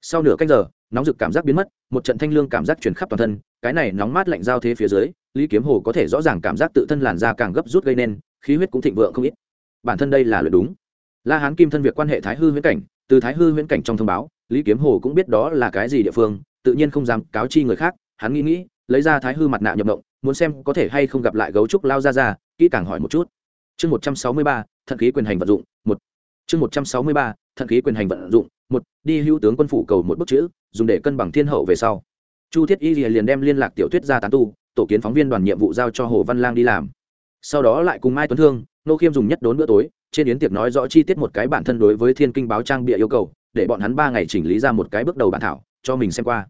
S1: Sau nửa canh giờ, nóng rực cảm giác biến mất, một trận thanh lương cảm giác chuyển khắp toàn thân, cái này nóng mát lạnh giao thế phía dưới, lý kiếm hồ có thể rõ ràng cảm giác tự thân làn da càng gấp rút gây nên, khí huyết cũng thịnh vượng không ít. Bản thân đây là luyện đúng. La hán kim thân việc quan hệ thái hư huyễn cảnh, từ thái hư huyễn cảnh trong thông báo, lý kiếm hồ cũng biết đó là cái gì địa phương, tự nhiên không dám cáo chi người khác, hắn nghĩ nghĩ, lấy ra thái hư mặt nạ nhập động muốn xem có thể hay không gặp lại gấu trúc lao ra ra, kỹ càng hỏi một chút. Chương một trăm sáu mươi ba, thận khí quyền hành vận dụng, một. Chương một trăm sáu mươi ba, thận khí quyền hành vận dụng một, đi hữu tướng quân phủ cầu một bức chữ, dùng để cân bằng thiên hậu về sau. Chu thiết y liền đem liên lạc tiểu thuyết ra tán tu, tổ kiến phóng viên đoàn nhiệm vụ giao cho hồ văn lang đi làm. Sau đó lại cùng mai tuấn thương, nô khiêm dùng nhất đốn bữa tối, trên yến tiệc nói rõ chi tiết một cái bản thân đối với thiên kinh báo trang bịa yêu cầu, để bọn hắn ba ngày chỉnh lý ra một cái bước đầu bản thảo, cho mình xem qua.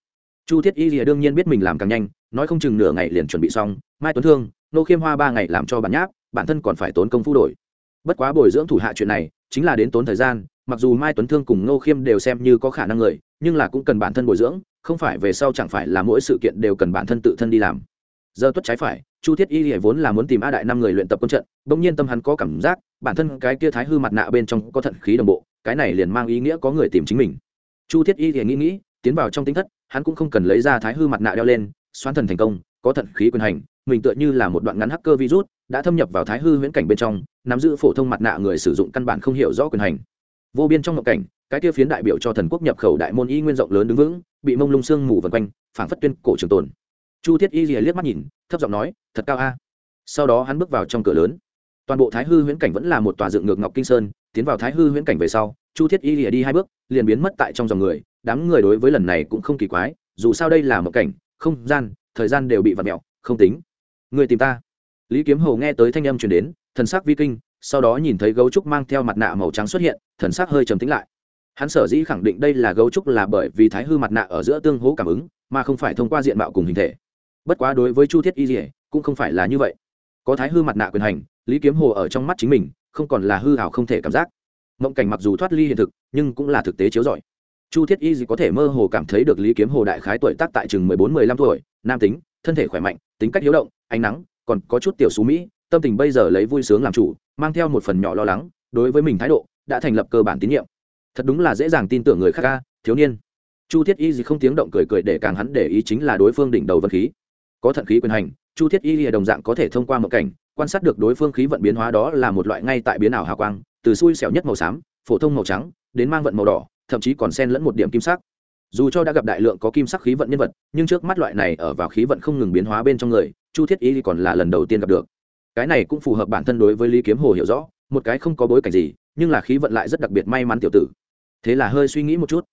S1: Chu thiết y lìa đương nhiên biết mình làm càng nhanh, nói không chừng nửa ngày liền chuẩn bị xong, mai tuấn thương, nô khiêm hoa ba ngày làm cho bản nháp, bản thân còn phải tốn công phu đổi. Bất quá bồi dưỡng thủ hạ chuyện này, chính là đến tốn thời gian mặc dù mai tuấn thương cùng nô khiêm đều xem như có khả năng người, nhưng là cũng cần bản thân bồi dưỡng, không phải về sau chẳng phải là mỗi sự kiện đều cần bản thân tự thân đi làm. Giờ tuất trái phải, chu thiết y lìa vốn là muốn tìm a đại năm người luyện tập quân trận, bỗng nhiên tâm hắn có cảm giác, bản thân cái kia thái hư mặt nạ bên trong có thận khí đồng bộ, cái này liền mang ý nghĩa có người tìm chính mình. Chu thiết y lìa nghĩ nghĩ, tiến vào trong tính thất, hắn cũng không cần lấy ra thái hư mặt nạ đeo lên, xoán thần thành công, có thận khí quyền hành, mình tựa như là một đoạn ngắn hacker virus, đã thâm nhập vào thái hư huyễn cảnh bên trong, nắm giữ phổ thông mặt nạ người sử dụng căn bản không hiểu rõ quyền hành vô biên trong ngộng cảnh, cái kia phiến đại biểu cho thần quốc nhập khẩu đại môn y nguyên rộng lớn đứng vững, bị mông lung sương mù vần quanh, phảng phất tuyên cổ trường tồn. Chu thiết y rìa liếc mắt nhìn, thấp giọng nói, thật cao a. Sau đó hắn bước vào trong cửa lớn. Toàn bộ thái hư huyễn cảnh vẫn là một tòa dựng ngược ngọc kinh sơn, tiến vào thái hư huyễn cảnh về sau, chu thiết y rìa đi hai bước, liền biến mất tại trong dòng người. Đám người đối với lần này cũng không kỳ quái, dù sao đây là một cảnh, không gian, thời gian đều bị vặt mẹo, không tính. Người tìm ta. Lý kiếm hầu nghe tới thanh âm truyền đến, thần sắc vi kinh sau đó nhìn thấy gấu trúc mang theo mặt nạ màu trắng xuất hiện, thần sắc hơi trầm tính lại. Hắn sở dĩ khẳng định đây là gấu trúc là bởi vì thái hư mặt nạ ở giữa tương hố cảm ứng, mà không phải thông qua diện mạo cùng hình thể. Bất quá đối với chu thiết y dỉa cũng không phải là như vậy. Có thái hư mặt nạ quyền hành, lý kiếm hồ ở trong mắt chính mình, không còn là hư hảo không thể cảm giác. Mộng cảnh mặc dù thoát ly hiện thực, nhưng cũng là thực tế chiếu giỏi chu thiết y gì có thể mơ hồ cảm thấy được lý kiếm hồ đại khái tuổi tác tại chừng mười bốn, mười lăm tuổi, nam tính, thân thể khỏe mạnh, tính cách hiếu động, ánh nắng, còn có chút tiểu xú mỹ tâm tình bây giờ lấy vui sướng làm chủ, mang theo một phần nhỏ lo lắng, đối với mình thái độ, đã thành lập cơ bản tín nhiệm. Thật đúng là dễ dàng tin tưởng người khác ca thiếu niên. Chu thiết y gì không tiếng động cười cười để càng hắn để ý chính là đối phương đỉnh đầu vật khí. Có thận khí quyền hành, chu thiết y lìa đồng dạng có thể thông qua một cảnh, quan sát được đối phương khí vận biến hóa đó là một loại ngay tại biến ảo hào quang, từ xui xẻo nhất màu xám, phổ thông màu trắng, đến mang vận màu đỏ, thậm chí còn xen lẫn một điểm kim sắc. Dù cho đã gặp đại lượng có kim sắc khí vận nhân vật, nhưng trước mắt loại này ở vào khí vận không ngừng biến hóa bên trong người, chu thiết y còn là lần đầu tiên gặp được cái này cũng phù hợp bản thân đối với lý kiếm hồ hiểu rõ, một cái không có bối cảnh gì, nhưng là khí vận lại rất đặc biệt may mắn tiểu tử. Thế là hơi suy nghĩ một chút.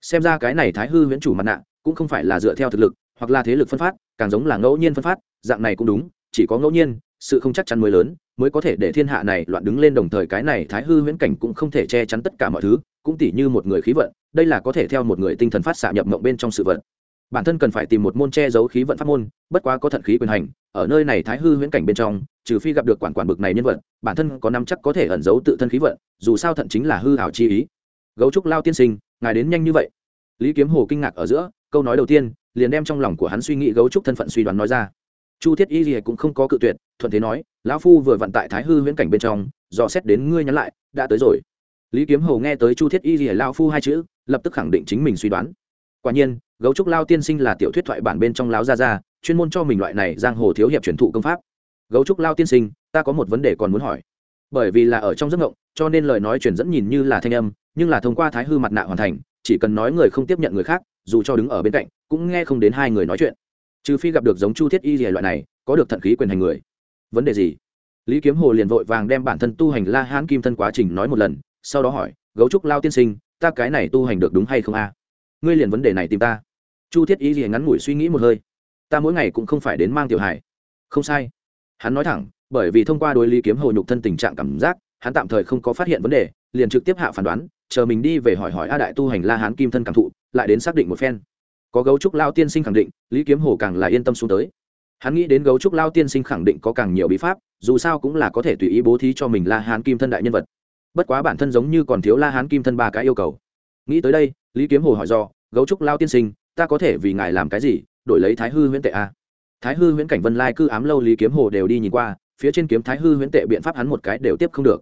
S1: Xem ra cái này thái hư huyễn chủ mặt nạ, cũng không phải là dựa theo thực lực, hoặc là thế lực phân phát, càng giống là ngẫu nhiên phân phát, dạng này cũng đúng, chỉ có ngẫu nhiên, sự không chắc chắn mới lớn, mới có thể để thiên hạ này loạn đứng lên đồng thời cái này thái hư huyễn cảnh cũng không thể che chắn tất cả mọi thứ, cũng tỉ như một người khí vận, đây là có thể theo một người tinh thần phát xạ nhập mộng bên trong sự vận bản thân cần phải tìm một môn che giấu khí vận pháp môn, bất quá có thận khí quyền hành, ở nơi này thái hư huyễn cảnh bên trong, trừ phi gặp được quản quản bực này nhân vật, bản thân có năm chắc có thể ẩn giấu tự thân khí vận, dù sao thận chính là hư hảo chi ý. Gấu trúc lao tiên sinh, ngài đến nhanh như vậy. Lý kiếm hồ kinh ngạc ở giữa, câu nói đầu tiên, liền đem trong lòng của hắn suy nghĩ gấu trúc thân phận suy đoán nói ra. Chu thiết y gì cũng không có cự tuyệt, thuận thế nói, lão phu vừa vận tại thái hư huyễn cảnh bên trong, dò xét đến ngươi nhắn lại, đã tới rồi. Lý kiếm hồ nghe tới chu thiết y gì lao phu hai chữ, lập tức khẳng định chính mình suy đoán. Quả nhiên gấu trúc lao tiên sinh là tiểu thuyết thoại bản bên trong láo gia gia, chuyên môn cho mình loại này giang hồ thiếu hiệp truyền thụ công pháp. Gấu trúc lao tiên sinh, ta có một vấn đề còn muốn hỏi. Bởi vì là ở trong giấc ngộng cho nên lời nói truyền dẫn nhìn như là thanh âm, nhưng là thông qua thái hư mặt nạ hoàn thành, chỉ cần nói người không tiếp nhận người khác, dù cho đứng ở bên cạnh, cũng nghe không đến hai người nói chuyện. Trừ phi gặp được giống chu thiết y gì loại này, có được thận khí quyền hành người. Vấn đề gì? Lý kiếm hồ liền vội vàng đem bản thân tu hành la hán kim thân quá trình nói một lần, sau đó hỏi, gấu trúc lao tiên sinh, ta cái này tu hành được đúng hay không a? Ngươi liền vấn đề này tìm ta chu thiết y gì ngắn ngủi suy nghĩ một hơi. Ta mỗi ngày cũng không phải đến mang tiểu hải không sai. Hắn nói thẳng, bởi vì thông qua đối lý kiếm hồ nhục thân tình trạng cảm giác, hắn tạm thời không có phát hiện vấn đề, liền trực tiếp hạ phán đoán, chờ mình đi về hỏi hỏi a đại tu hành la hán kim thân cảm thụ, lại đến xác định một phen. Có gấu trúc lao tiên sinh khẳng định, lý kiếm hồ càng là yên tâm xuống tới. Hắn nghĩ đến gấu trúc lao tiên sinh khẳng định có càng nhiều bí pháp, dù sao cũng là có thể tùy ý bố thí cho mình la hán kim thân đại nhân vật. Bất quá bản thân giống như còn thiếu la hán kim thân ba cái yêu cầu. Nghĩ tới đây, lý kiếm hồ hỏi do, gấu trúc lao tiên sinh ta có thể vì ngài làm cái gì, đổi lấy thái hư huyễn tệ a thái hư huyễn cảnh vân lai cư ám lâu lý kiếm hồ đều đi nhìn qua, phía trên kiếm thái hư huyễn tệ biện pháp hắn một cái đều tiếp không được.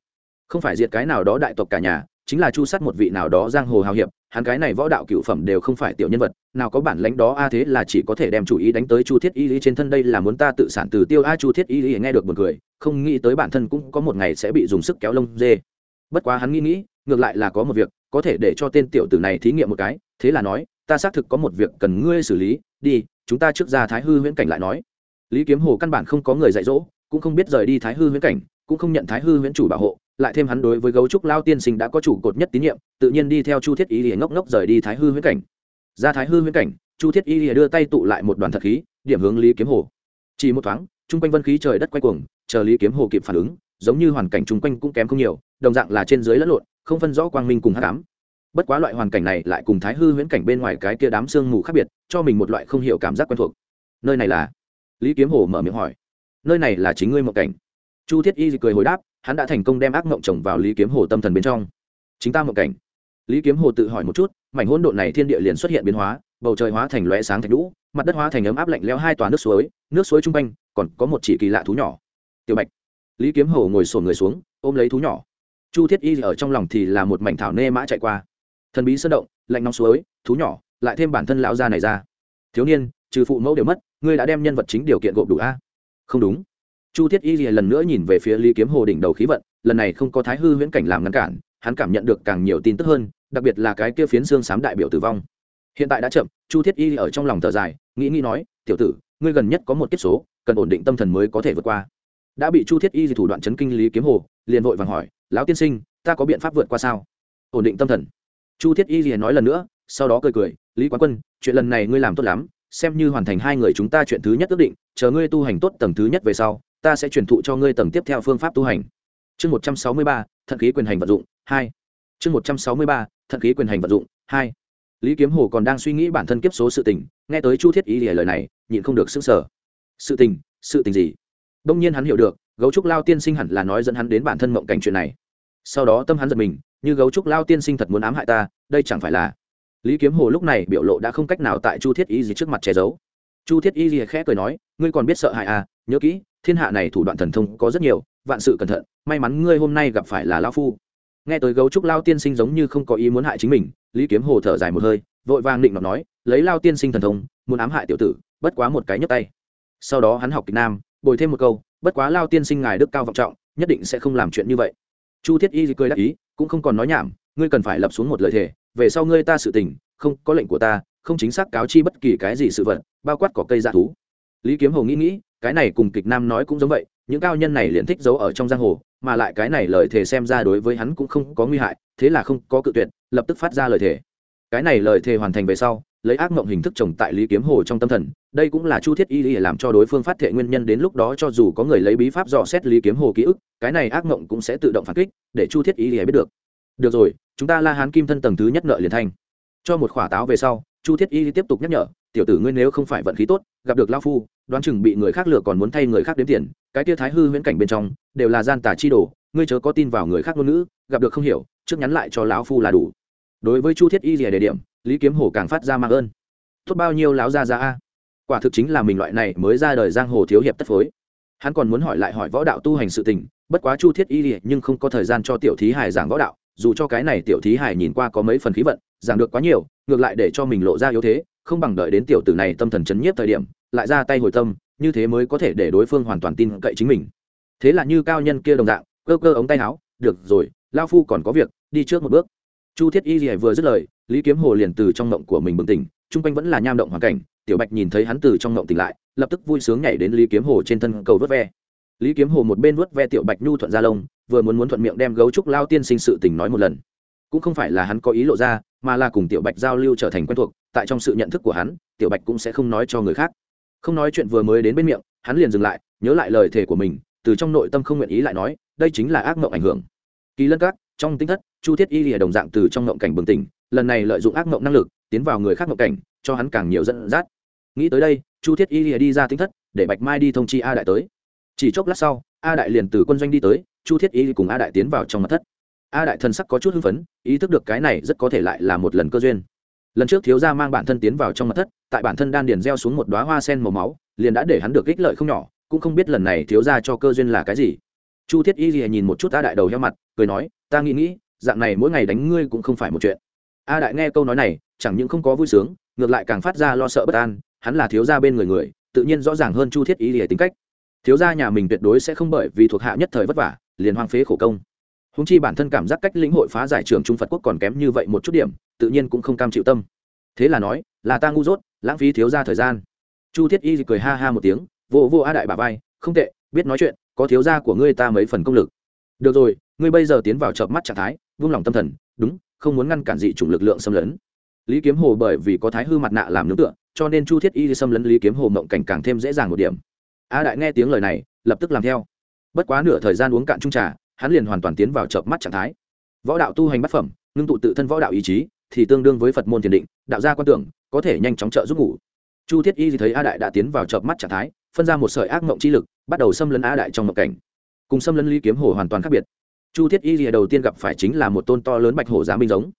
S1: Không phải diệt cái nào đó đại tộc cả nhà, chính là chu sát một vị nào đó giang hồ hào hiệp, hắn cái này võ đạo cựu phẩm đều không phải tiểu nhân vật, nào có bản lãnh đó a à thế là chỉ có thể đem chủ ý đánh tới chu thiết y lý trên thân đây là muốn ta tự sản từ tiêu a à chu thiết y lý nghe được một người không nghĩ tới bản thân cũng có một ngày sẽ bị dùng sức kéo lông dê. Bất quá hắn nghĩ nghĩ, ngược lại là có một việc, có thể để cho tên tiểu tử này thí nghiệm một cái, thế là nói ta xác thực có một việc cần ngươi xử lý, đi, chúng ta trước ra thái hư huyễn cảnh lại nói. Lý kiếm hồ căn bản không có người dạy dỗ, cũng không biết rời đi thái hư huyễn cảnh, cũng không nhận thái hư huyễn chủ bảo hộ, lại thêm hắn đối với gấu trúc lao tiên sinh đã có chủ cột nhất tín nhiệm, tự nhiên đi theo chu thiết y lìa ngốc ngốc rời đi thái hư huyễn cảnh. Ra thái hư huyễn cảnh, chu thiết y lìa đưa tay tụ lại một đoàn thật khí, điểm hướng lý kiếm hồ. Chỉ một thoáng chung quanh vân khí trời đất quay cuồng, chờ lý kiếm hồ kịp phản ứng, giống như hoàn cảnh chung quanh cũng kém không nhiều, đồng dạng là trên dưới lẫn lộn, không phân rõ quang minh cùng hát cám bất quá loại hoàn cảnh này lại cùng thái hư huyễn cảnh bên ngoài cái kia đám sương mù khác biệt, cho mình một loại không hiểu cảm giác quen thuộc. Nơi này là? Lý kiếm hồ mở miệng hỏi. Nơi này là chính ngươi một cảnh. Chu thiết y cười hồi đáp, hắn đã thành công đem ác mộng chồng vào lý kiếm hồ tâm thần bên trong. Chính ta một cảnh. Lý kiếm hồ tự hỏi một chút, mảnh hỗn độn này thiên địa liền xuất hiện biến hóa, bầu trời hóa thành lóe sáng thạch lũ, mặt đất hóa thành ấm áp lạnh lẽo hai tòa nước suối nước suối chung quanh, còn có một chỉ kỳ lạ thú nhỏ. Tiểu bạch. Lý kiếm hồ ngồi sổn người xuống, ôm lấy thú nhỏ. Chu thiết y ở trong lòng thì là một mảnh thảo nê mã chạy qua thần bí sơn động, lạnh nóng suối, thú nhỏ, lại thêm bản thân lão gia này ra. Thiếu niên, trừ phụ mẫu đều mất, ngươi đã đem nhân vật chính điều kiện gộp đủ a? Không đúng. Chu thiết y lần nữa nhìn về phía lý kiếm hồ đỉnh đầu khí vận, lần này không có thái hư huyễn cảnh làm ngăn cản, hắn cảm nhận được càng nhiều tin tức hơn, đặc biệt là cái kia phiến xương sám đại biểu tử vong. Hiện tại đã chậm, chu thiết y ở trong lòng thở dài, nghĩ nghĩ nói, tiểu tử, ngươi gần nhất có một kiếp số, cần ổn định tâm thần mới có thể vượt qua. Đã bị chu thiết y thủ đoạn chấn kinh lý kiếm hồ, liền vội vàng hỏi, lão tiên sinh, ta có biện pháp vượt qua sao? Ổn định tâm thần chu thiết y liền nói lần nữa, sau đó cười cười, lý quán quân, chuyện lần này ngươi làm tốt lắm, xem như hoàn thành hai người chúng ta chuyện thứ nhất ước định, chờ ngươi tu hành tốt tầng thứ nhất về sau, ta sẽ truyền thụ cho ngươi tầng tiếp theo phương pháp tu hành. Chương một trăm sáu mươi ba, thận khí quyền hành vận dụng, hai. Chương một trăm sáu mươi ba, thận khí quyền hành vận dụng, hai. Lý kiếm hồ còn đang suy nghĩ bản thân kiếp số sự tình, nghe tới chu thiết Y lìa lời này, nhịn không được s ứ n g sở sự tình? Sự tình gì? Đông nhiên hắn hiểu được, gấu trúc lao tiên sinh hẳn là nói dẫn hắn đến bản thân mộng cảnh chuyện này sau đó tâm hắn giật mình, như gấu trúc lao tiên sinh thật muốn ám hại ta, đây chẳng phải là. Lý kiếm hồ lúc này biểu lộ đã không cách nào tại chu thiết y gì trước mặt che giấu. Chu thiết y gì khẽ cười nói, ngươi còn biết sợ hại à nhớ kỹ, thiên hạ này thủ đoạn thần thông có rất nhiều, vạn sự cẩn thận, may mắn ngươi hôm nay gặp phải là lao phu. Nghe tới gấu trúc lao tiên sinh giống như không có ý muốn hại chính mình, lý kiếm hồ thở dài một hơi, vội vàng định ngọc nói, lấy lao tiên sinh thần thông, muốn ám hại tiểu tử, bất quá một cái nhấp tay. Sau đó hắn học kịch nam, bồi thêm một câu, bất quá lao tiên sinh ngài đức cao vọng trọng, nhất định sẽ không làm chuyện như vậy chu thiết y cười đáp ý, cũng không còn nói nhảm, ngươi cần phải lập xuống một lời thề, về sau ngươi ta sự tình, không có lệnh của ta, không chính xác cáo chi bất kỳ cái gì sự vật, bao quát có cây dạ thú. Lý kiếm hồ nghĩ nghĩ, cái này cùng kịch nam nói cũng giống vậy, những cao nhân này liền thích giấu ở trong giang hồ, mà lại cái này lời thề xem ra đối với hắn cũng không có nguy hại, thế là không có cự tuyệt, lập tức phát ra lời thề. Cái này lời thề hoàn thành về sau lấy ác mộng hình thức trồng tại lý kiếm hồ trong tâm thần, đây cũng là chu thiết y để làm cho đối phương phát thệ nguyên nhân đến lúc đó cho dù có người lấy bí pháp dò xét lý kiếm hồ ký ức, cái này ác mộng cũng sẽ tự động phản kích, để chu thiết y để biết được. Được rồi, chúng ta la hán kim thân tầng thứ nhất nợ liền thanh cho một khỏa táo về sau, chu thiết y tiếp tục nhắc nhở, tiểu tử ngươi nếu không phải vận khí tốt, gặp được lao phu, đoán chừng bị người khác lừa còn muốn thay người khác đếm tiền, cái tia thái hư huyễn cảnh bên trong, đều là gian tà chi đồ, ngươi chớ có tin vào người khác ngôn ngữ, gặp được không hiểu, trước nhắn lại cho lão phu là đủ đối với chu thiết y rìa đề điểm, lý kiếm hồ càng phát ra mạng ơn. Tốt bao nhiêu láo ra ra a. Quả thực chính là mình loại này mới ra đời giang hồ thiếu hiệp tất phối. Hắn còn muốn hỏi lại hỏi võ đạo tu hành sự tình, bất quá chu thiết y rìa nhưng không có thời gian cho tiểu thí hài giảng võ đạo, dù cho cái này tiểu thí hài nhìn qua có mấy phần khí vận, giảng được quá nhiều, ngược lại để cho mình lộ ra yếu thế, không bằng đợi đến tiểu tử này tâm thần chấn nhiếp thời điểm, lại ra tay hồi tâm, như thế mới có thể để đối phương hoàn toàn tin cậy chính mình. Thế là như cao nhân kia đồng dạng, cơ cơ ống tay áo, được rồi lao phu còn có việc, đi trước một bước chu thiết y rìa vừa dứt lời, lý kiếm hồ liền từ trong ngộng của mình bừng tỉnh, chung quanh vẫn là nham động hoàn cảnh, tiểu bạch nhìn thấy hắn từ trong ngộng tỉnh lại, lập tức vui sướng nhảy đến lý kiếm hồ trên thân cầu vớt ve. Lý kiếm hồ một bên vớt ve tiểu bạch nhu thuận ra lông, vừa muốn muốn thuận miệng đem gấu trúc lao tiên sinh sự tình nói một lần. Cũng không phải là hắn có ý lộ ra, mà là cùng tiểu bạch giao lưu trở thành quen thuộc, tại trong sự nhận thức của hắn, tiểu bạch cũng sẽ không nói cho người khác. Không nói chuyện vừa mới đến bên miệng, hắn liền dừng lại, nhớ lại lời thề của mình, từ trong nội tâm không nguyện ý lại nói, đây chính là ác mộng ảnh hưởng. Kỳ lân các, trong tính thất chu thiết y lìa đồng dạng từ trong ngộng cảnh bừng tỉnh, lần này lợi dụng ác ngộng năng lực, tiến vào người khác ngộng cảnh, cho hắn càng nhiều dẫn dắt. Nghĩ tới đây, chu thiết y lìa đi ra tính thất, để bạch mai đi thông chi a đại tới. Chỉ chốc lát sau, a đại liền từ quân doanh đi tới, chu thiết y cùng a đại tiến vào trong mặt thất. A đại thân sắc có chút hưng phấn, ý thức được cái này rất có thể lại là một lần cơ duyên. Lần trước thiếu gia mang bản thân tiến vào trong mặt thất, tại bản thân đan điền gieo xuống một đoá hoa sen màu máu, liền đã để hắn được ích lợi không nhỏ, cũng không biết lần này thiếu gia cho cơ duyên là cái gì. Chu thiết y gì nhìn một chút a đại đầu heo mặt, cười nói, ta nghĩ nghĩ dạng này mỗi ngày đánh ngươi cũng không phải một chuyện. A đại nghe câu nói này, chẳng những không có vui sướng, ngược lại càng phát ra lo sợ bất an, hắn là thiếu gia bên người người, tự nhiên rõ ràng hơn chu thiết y gì tính cách. Thiếu gia nhà mình tuyệt đối sẽ không bởi vì thuộc hạ nhất thời vất vả, liền hoang phế khổ công. Húng chi bản thân cảm giác cách lĩnh hội phá giải trường trung phật quốc còn kém như vậy một chút điểm, tự nhiên cũng không cam chịu tâm. Thế là nói, là ta ngu dốt, lãng phí thiếu gia thời gian. Chu thiết y cười ha ha một tiếng vô vô a đại bà vai, không tệ, biết nói chuyện, có thiếu gia của ngươi ta mấy phần công lực được rồi, ngươi bây giờ tiến vào chợp mắt trạng thái, vung lòng tâm thần, đúng, không muốn ngăn cản dị chủng lực lượng xâm lấn. Lý kiếm hồ bởi vì có thái hư mặt nạ làm nướng tựa, cho nên chu thiết y xâm lấn lý kiếm hồ mộng cảnh càng thêm dễ dàng một điểm. A đại nghe tiếng lời này, lập tức làm theo. Bất quá nửa thời gian uống cạn trung trà, hắn liền hoàn toàn tiến vào chợp mắt trạng thái. Võ đạo tu hành bát phẩm, ngưng tụ tự thân võ đạo ý chí, thì tương đương với phật môn thiền định, đạo gia quan tưởng, có thể nhanh chóng trợ giúp ngủ. Chu thiết y thì thấy a đại đã tiến vào chợp mắt trạng thái, phân ra một sợi ác mộng chi lực, bắt đầu xâm lấn a đại trong mộng cảnh cùng xâm lấn lý kiếm hổ hoàn toàn khác biệt. Chu thiết y lìa đầu tiên gặp phải chính là một tôn to lớn bạch hổ giá binh giống.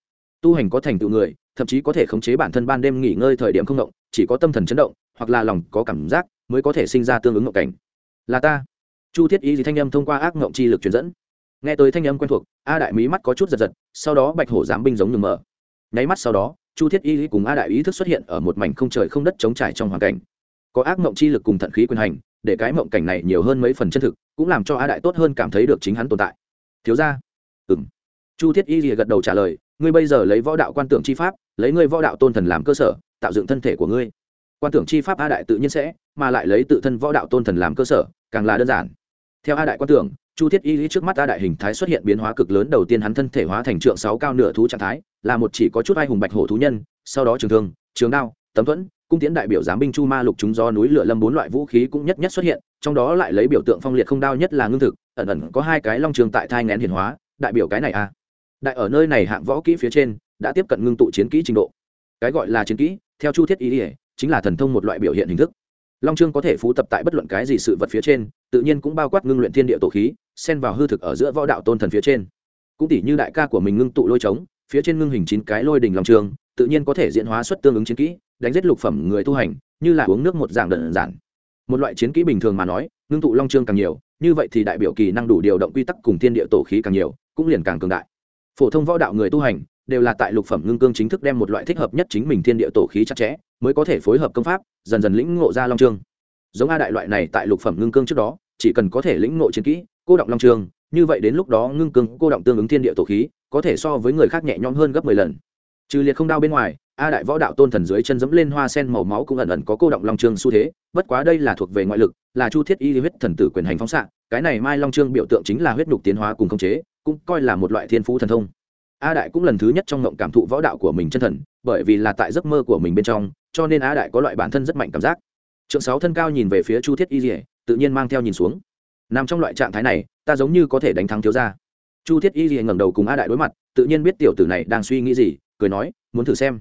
S1: Tu hành có thành tựu người, thậm chí có thể khống chế bản thân ban đêm nghỉ ngơi thời điểm không động, chỉ có tâm thần chấn động, hoặc là lòng có cảm giác, mới có thể sinh ra tương ứng ngộ cảnh. Là ta. Chu thiết y thì thanh âm thông qua ác ngộng chi lực truyền dẫn. Nghe tới thanh âm quen thuộc, a đại mỹ mắt có chút giật giật, sau đó bạch hổ giám binh giống nhường mở. Nháy mắt sau đó, chu thiết y cùng a đại ý thức xuất hiện ở một mảnh không trời không đất chống trải trong hoàn cảnh. Có ác ngộng chi lực cùng thận khí quyền hành để cái mộng cảnh này nhiều hơn mấy phần chân thực, cũng làm cho a đại tốt hơn cảm thấy được chính hắn tồn tại. Thiếu ra ừ m chu thiết y rìa gật đầu trả lời, ngươi bây giờ lấy võ đạo quan tưởng chi pháp, lấy ngươi võ đạo tôn thần làm cơ sở, tạo dựng thân thể của ngươi. Quan tưởng chi pháp a đại tự nhiên sẽ, mà lại lấy tự thân võ đạo tôn thần làm cơ sở, càng là đơn giản. Theo a đại quan tưởng, chu thiết y lý trước mắt a đại hình thái xuất hiện biến hóa cực lớn, đầu tiên hắn thân thể hóa thành trượng sáu cao nửa thú trạng thái, là một chỉ có chút ai hùng bạch hổ thú nhân, sau đó trường thương, trường đao, tấm thuẫn cung tiễn đại biểu giám binh chu ma lục chúng do núi lửa lâm bốn loại vũ khí cũng nhất nhất xuất hiện, trong đó lại lấy biểu tượng phong liệt không đao nhất là ngưng thực, ẩn ẩn có hai cái long trường tại thai ngén hiển hóa, đại biểu cái này a đại ở nơi này hạng võ kỹ phía trên, đã tiếp cận ngưng tụ chiến kỹ trình độ. Cái gọi là chiến kỹ, theo chu thiết ý ỉa chính là thần thông một loại biểu hiện hình thức. Long trương có thể phú tập tại bất luận cái gì sự vật phía trên, tự nhiên cũng bao quát ngưng luyện thiên địa tổ khí, xen vào hư thực ở giữa võ đạo tôn thần phía trên. Cũng tỷ như đại ca của mình ngưng tụ lôi trống, phía trên ngưng hình chín cái lôi đỉnh long trường tự nhiên có thể diễn hóa xuất tương ứng chiến kỹ đánh giết lục phẩm người tu hành, như là uống nước một dạng đơn giản. Một loại chiến kỹ bình thường mà nói, ngưng tụ long trương càng nhiều, như vậy thì đại biểu kỳ năng đủ điều động quy tắc cùng thiên địa tổ khí càng nhiều, cũng liền càng cường đại. Phổ thông võ đạo người tu hành, đều là tại lục phẩm ngưng cương chính thức đem một loại thích hợp nhất chính mình thiên địa tổ khí chặt chẽ, mới có thể phối hợp công pháp, dần dần lĩnh ngộ ra long trương. Giống a đại loại này tại lục phẩm ngưng cương trước đó, chỉ cần có thể lĩnh ngộ chiến kỹ, cô động long trương, như vậy đến lúc đó ngưng cương cô động tương ứng thiên địa tổ khí, có thể so với người khác nhẹ nhõm hơn gấp mười lần. Trừ liệt không đao bên ngoài a đại võ đạo tôn thần dưới chân dẫm lên hoa sen màu máu cũng ẩn ẩn có cô động long trương xu thế, bất quá đây là thuộc về ngoại lực, là chu thiết y huyết thần tử quyền hành phóng xạ, cái này mai long trương biểu tượng chính là huyết nhục tiến hóa cùng khống chế, cũng coi là một loại thiên phú thần thông. A đại cũng lần thứ nhất trong ngộng cảm thụ võ đạo của mình chân thần, bởi vì là tại giấc mơ của mình bên trong, cho nên a đại có loại bản thân rất mạnh cảm giác. Trượng sáu thân cao nhìn về phía chu thiết y dỉa tự nhiên mang theo nhìn xuống. Nằm trong loại trạng thái này, ta giống như có thể đánh thắng thiếu gia. Chu thiết y dỉa ngẩng đầu cùng a đại đối mặt, tự nhiên biết tiểu tử này đang suy nghĩ gì, cười nói, muốn thử xem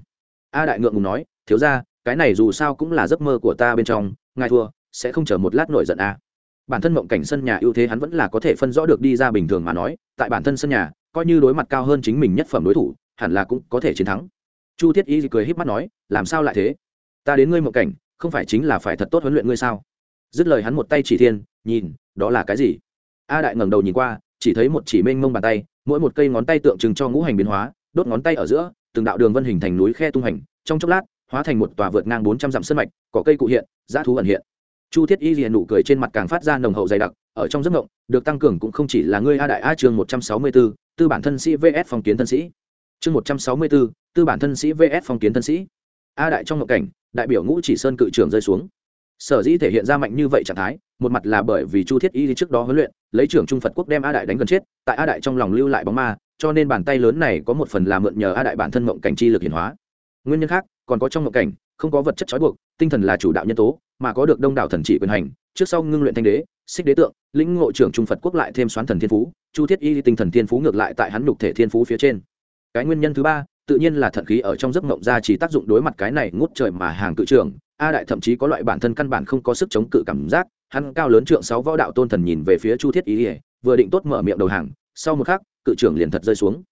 S1: a đại ngượng ngùng nói, thiếu gia, cái này dù sao cũng là giấc mơ của ta bên trong, ngài thua, sẽ không chờ một lát nổi giận a. Bản thân mộng cảnh sân nhà ưu thế hắn vẫn là có thể phân rõ được đi ra bình thường mà nói, tại bản thân sân nhà, coi như đối mặt cao hơn chính mình nhất phẩm đối thủ, hẳn là cũng có thể chiến thắng. Chu thiết y cười h í p mắt nói, làm sao lại thế? Ta đến ngươi mộng cảnh, không phải chính là phải thật tốt huấn luyện ngươi sao? Dứt lời hắn một tay chỉ thiên, nhìn, đó là cái gì? A đại ngẩng đầu nhìn qua, chỉ thấy một chỉ mênh mông bàn tay, mỗi một cây ngón tay tượng trưng cho ngũ hành biến hóa, đốt ngón tay ở giữa từng đạo đường vân hình thành núi khe tung hành trong chốc lát, hóa thành một tòa vượt ngang bốn trăm dặm sân mạch có cây cụ hiện, dã thú ẩn hiện. Chu thiết y liền nụ cười trên mặt càng phát ra nồng hậu dày đặc, ở trong giấc ngộng được tăng cường cũng không chỉ là ngươi a đại a chương một trăm sáu mươi b ố tư bản thân sĩ vs phong kiến thân sĩ. Chương một trăm sáu mươi b ố tư bản thân sĩ vs phong kiến thân sĩ. A đại trong ngộng cảnh, đại biểu ngũ chỉ sơn cự trưởng rơi xuống. Sở dĩ thể hiện ra mạnh như vậy trạng thái, một mặt là bởi vì chu thiết y trước đó huấn luyện, lấy trưởng trung phật quốc đem a đại đánh gần chết, tại a đại trong lòng lưu lại bóng ma cho nên bàn tay lớn này có một phần là mượn nhờ a đại bản thân mộng cảnh chi lực hiển hóa. Nguyên nhân khác, còn có trong mộng cảnh, không có vật chất trói buộc, tinh thần là chủ đạo nhân tố, mà có được đông đảo thần trị quyền hành, trước sau ngưng luyện thanh đế, xích đế tượng, lĩnh ngộ trưởng trung phật quốc lại thêm xoán thần thiên phú, chu thiết y tinh thần thiên phú ngược lại tại hắn nhục thể thiên phú phía trên. Cái nguyên nhân thứ ba, tự nhiên là thận khí ở trong giấc mộng ra chỉ tác dụng đối mặt cái này ngút trời mà hàng cự trưởng, a đại thậm chí có loại bản thân căn bản không có sức chống cự cảm giác, hắn cao lớn trượng sáu võ đạo tôn thần nhìn về phía chu thiết y, vừa định tốt mở miệng đầu hàng, sau một khắc cự trưởng liền thật rơi xuống.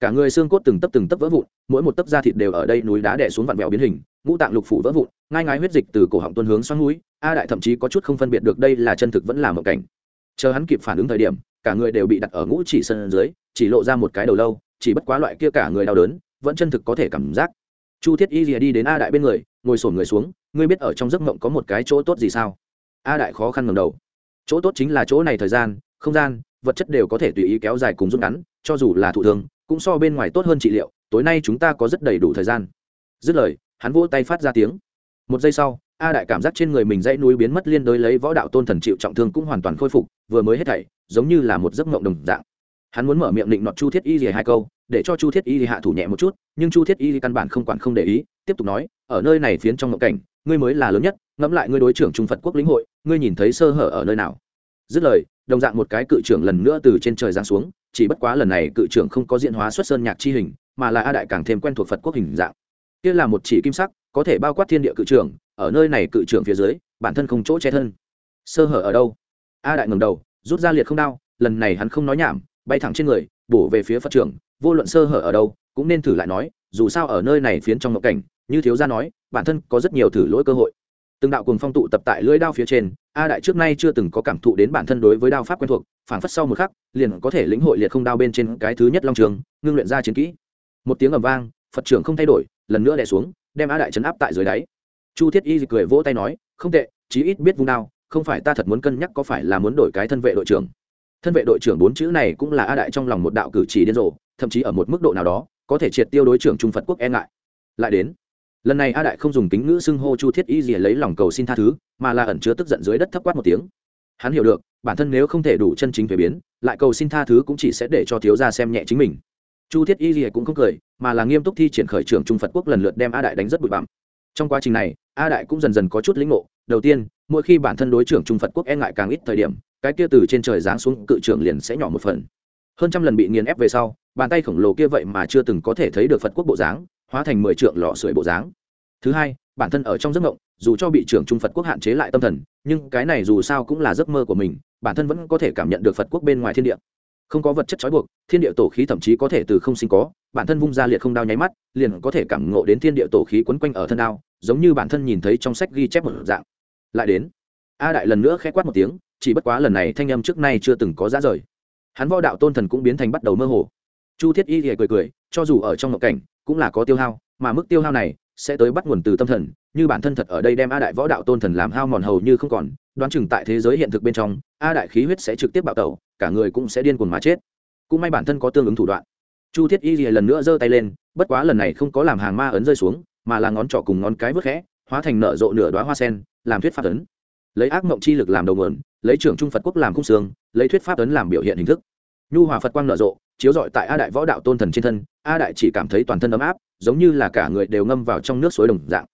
S1: Cả người xương cốt từng tấc từng tấc vỡ vụn, mỗi một tấc da thịt đều ở đây núi đá đè xuống vặn vẹo biến hình, ngũ tạng lục phủ vỡ vụn, ngai ngái huyết dịch từ cổ họng tuôn hướng xoắn núi, a đại thậm chí có chút không phân biệt được đây là chân thực vẫn là một cảnh. Chờ hắn kịp phản ứng thời điểm, cả người đều bị đặt ở ngũ chỉ sân dưới, chỉ lộ ra một cái đầu lâu, chỉ bất quá loại kia cả người đau đớn, vẫn chân thực có thể cảm giác. Chu thiết y rìa đi đến a đại bên người, ngồi sổn người xuống, ngươi biết ở trong giấc mộng có một cái chỗ tốt gì sao? A đại khó khăn ngầm đầu. Chỗ tốt chính là chỗ này thời gian, không gian vật chất đều có thể tùy ý kéo dài cùng rút ngắn, cho dù là thụ thương, cũng so bên ngoài tốt hơn trị liệu, tối nay chúng ta có rất đầy đủ thời gian. Dứt lời, hắn vỗ tay phát ra tiếng. Một giây sau, a đại cảm giác trên người mình dãy núi biến mất liên đối lấy võ đạo tôn thần chịu trọng thương cũng hoàn toàn khôi phục, vừa mới hết thảy, giống như là một giấc mộng đồng dạng. Hắn muốn mở miệng định nọt chu thiết y gì hai câu, để cho chu thiết y hạ thủ nhẹ một chút, nhưng chu thiết y căn bản không quản không để ý, tiếp tục nói, ở nơi này phiến trong ngộng cảnh, ngươi mới là lớn nhất, ngẫm lại ngươi đối trưởng trung phật quốc lĩnh hội, ngươi nhìn thấy sơ hở ở nơi nào? Dứt lời đồng dạng một cái cự trưởng lần nữa từ trên trời giáng xuống, chỉ bất quá lần này cự trưởng không có diện hóa xuất sơn nhạc chi hình, mà là a đại càng thêm quen thuộc phật quốc hình dạng. Kia là một chỉ kim sắc, có thể bao quát thiên địa cự trưởng, ở nơi này cự trưởng phía dưới, bản thân không chỗ che thân. Sơ hở ở đâu? A đại ngầm đầu, rút ra liệt không đao, lần này hắn không nói nhảm, bay thẳng trên người, bổ về phía phật trưởng, vô luận sơ hở ở đâu, cũng nên thử lại nói, dù sao ở nơi này phiến trong ngộ cảnh, như thiếu gia nói, bản thân có rất nhiều thử lỗi cơ hội từng đạo cùng phong tụ tập tại lưỡi đao phía trên, a đại trước nay chưa từng có cảm thụ đến bản thân đối với đao pháp quen thuộc, phảng phất sau một khắc, liền có thể lĩnh hội liệt không đao bên trên cái thứ nhất long trường, ngưng luyện ra chiến kỹ. Một tiếng ầm vang, phật trưởng không thay đổi, lần nữa đè xuống, đem a đại chấn áp tại dưới đáy. Chu thiết y cười vỗ tay nói, không tệ, chí ít biết vung đao, không phải ta thật muốn cân nhắc có phải là muốn đổi cái thân vệ đội trưởng. Thân vệ đội trưởng bốn chữ này cũng là a đại trong lòng một đạo cử chỉ điên rồ, thậm chí ở một mức độ nào đó, có thể triệt tiêu đối trưởng trung phật quốc e ngại. Lại đến lần này a đại không dùng kính ngữ xưng hô chu thiết y gì lấy lòng cầu xin tha thứ, mà là ẩn chứa tức giận dưới đất thấp quát một tiếng. Hắn hiểu được, bản thân nếu không thể đủ chân chính thuế biến, lại cầu xin tha thứ cũng chỉ sẽ để cho thiếu gia xem nhẹ chính mình. Chu thiết y gì cũng không cười, mà là nghiêm túc thi triển khởi trưởng trung phật quốc lần lượt đem a đại đánh rất bụi bặm. Trong quá trình này, a đại cũng dần dần có chút lĩnh ngộ. Đầu tiên, mỗi khi bản thân đối trưởng trung phật quốc e ngại càng ít thời điểm, cái kia từ trên trời giáng xuống cự trưởng liền sẽ nhỏ một phần. Hơn trăm lần bị nghiền ép về sau, bàn tay khổng lồ kia vậy mà chưa từng có thể thấy được phật quốc bộ dáng hóa thành mười trượng lọ sưởi bộ dáng. Thứ hai, bản thân ở trong giấc mộng, dù cho bị trưởng trung phật quốc hạn chế lại tâm thần, nhưng cái này dù sao cũng là giấc mơ của mình, bản thân vẫn có thể cảm nhận được phật quốc bên ngoài thiên địa. Không có vật chất trói buộc, thiên địa tổ khí thậm chí có thể từ không sinh có, bản thân vung ra liệt không đao nháy mắt, liền có thể cảm ngộ đến thiên địa tổ khí quấn quanh ở thân đao, giống như bản thân nhìn thấy trong sách ghi chép một dạng. Lại đến, a đại lần nữa khẽ quát một tiếng, chỉ bất quá lần này thanh âm trước nay chưa từng có giá rời. Hắn võ đạo tôn thần cũng biến thành bắt đầu mơ hồ. Chu thiết y thì cười cười cho dù ở trong ngộ cảnh, cũng là có tiêu hao, mà mức tiêu hao này sẽ tới bắt nguồn từ tâm thần, như bản thân thật ở đây đem a đại võ đạo tôn thần làm hao mòn hầu như không còn, đoán chừng tại thế giới hiện thực bên trong, a đại khí huyết sẽ trực tiếp bạo tẩu, cả người cũng sẽ điên cuồng mà chết. Cũng may bản thân có tương ứng thủ đoạn. Chu thiết y lần nữa giơ tay lên, bất quá lần này không có làm hàng ma ấn rơi xuống, mà là ngón trỏ cùng ngón cái vớt khẽ, hóa thành nở rộ nửa đoá hoa sen, làm thuyết pháp ấn. Lấy ác mộng chi lực làm đầu nguồn, lấy trưởng trung phật quốc làm khung xương, lấy thuyết pháp ấn làm biểu hiện hình thức. Nhu hòa phật quang nở rộ chiếu rọi tại a đại võ đạo tôn thần trên thân, a đại chỉ cảm thấy toàn thân ấm áp, giống như là cả người đều ngâm vào trong nước suối đồng dạng.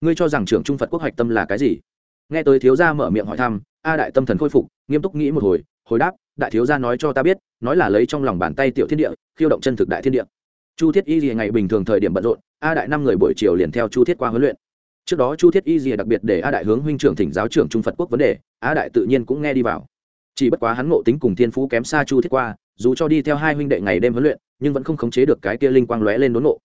S1: Ngươi cho rằng trưởng trung phật quốc hoạch tâm là cái gì? Nghe tới thiếu gia mở miệng hỏi thăm, a đại tâm thần khôi phục, nghiêm túc nghĩ một hồi hồi đáp, đại thiếu gia nói cho ta biết, nói là lấy trong lòng bàn tay tiểu thiên địa, khiêu động chân thực đại thiên địa. Chu thiết y gì ngày bình thường thời điểm bận rộn, a đại năm người buổi chiều liền theo chu thiết qua huấn luyện. Trước đó chu thiết y gì đặc biệt để a đại hướng huynh trưởng thỉnh giáo trưởng trung phật quốc vấn đề, a đại tự nhiên cũng nghe đi vào. Chỉ bất quá hắn ngộ tính cùng thiên phú kém xa chu thiết qua dù cho đi theo hai huynh đệ ngày đêm huấn luyện, nhưng vẫn không khống chế được cái kia linh quang lóe lên đốn nộ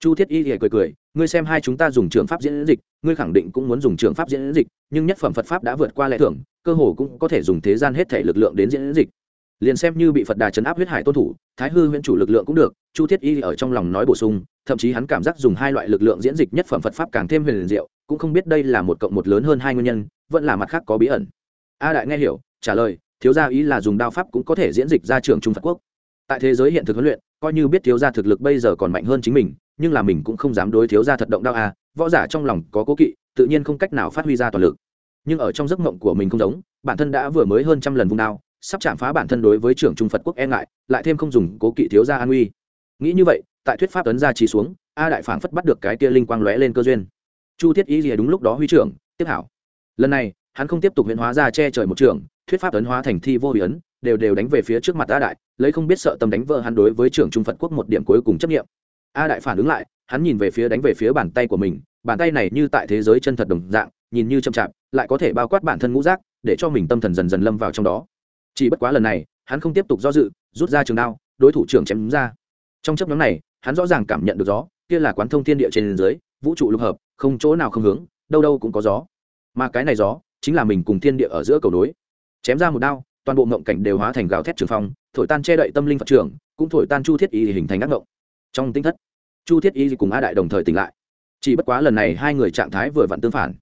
S1: chu thiết y thì cười cười, ngươi xem hai chúng ta dùng trường pháp diễn dịch, ngươi khẳng định cũng muốn dùng trường pháp diễn dịch, nhưng nhất phẩm phật pháp đã vượt qua lệ thưởng cơ hồ cũng có thể dùng thế gian hết thể lực lượng đến diễn dịch. Liền xem như bị phật đà chấn áp huyết hải tôn thủ, thái hư huyễn chủ lực lượng cũng được. Chu thiết y ở trong lòng nói bổ sung, thậm chí hắn cảm giác dùng hai loại lực lượng diễn dịch nhất phẩm phật pháp càng thêm huyền diệu, cũng không biết đây là một cộng một lớn hơn hai nguyên nhân, vẫn là mặt khác có bí ẩn. A đại nghe hiểu, trả lời thiếu gia ý là dùng đao pháp cũng có thể diễn dịch ra trường trung phật quốc. Tại thế giới hiện thực huấn luyện, coi như biết thiếu gia thực lực bây giờ còn mạnh hơn chính mình, nhưng là mình cũng không dám đối thiếu gia thật động đao à võ giả trong lòng có cố kỵ, tự nhiên không cách nào phát huy ra toàn lực. Nhưng ở trong giấc mộng của mình không giống, bản thân đã vừa mới hơn trăm lần vung đao, sắp chạm phá bản thân đối với trưởng trung phật quốc e ngại, lại thêm không dùng cố kỵ thiếu gia an uy. Nghĩ như vậy, tại thuyết pháp ấn ra chỉ xuống, a đại phản phất bắt được cái kia linh quang lóe lên cơ duyên. Chu thiết ý gì đúng lúc đó huy trưởng, tiếp hảo. Lần này, hắn không tiếp tục huyễn hóa ra che trời một trường thuyết pháp ấn hóa thành thi vô hủy ấn đều đều đánh về phía trước mặt a đại, lấy không biết sợ tâm đánh vỡ hắn đối với trưởng trung phật quốc một điểm cuối cùng chấp nghiệm a đại phản ứng lại, hắn nhìn về phía đánh về phía bàn tay của mình, bàn tay này như tại thế giới chân thật đồng dạng, nhìn như chậm chạp, lại có thể bao quát bản thân ngũ giác, để cho mình tâm thần dần dần lâm vào trong đó. Chỉ bất quá lần này, hắn không tiếp tục do dự, rút ra trường đao, đối thủ trưởng chém ra. Trong chấp nhóm này, hắn rõ ràng cảm nhận được gió, kia là quán thông thiên địa trên dưới, vũ trụ lục hợp, không chỗ nào không hướng, đâu đâu cũng có gió. Mà cái này gió, chính là mình cùng thiên địa ở giữa cầu nối chém ra một đao, toàn bộ mộng cảnh đều hóa thành gào thét trường phong, thổi tan che đậy tâm linh phật trưởng, cũng thổi tan chu thiết y hình thành ác mộng trong tinh thất, chu thiết y cùng a đại đồng thời tỉnh lại. Chỉ bất quá lần này hai người trạng thái vừa vặn tương phản.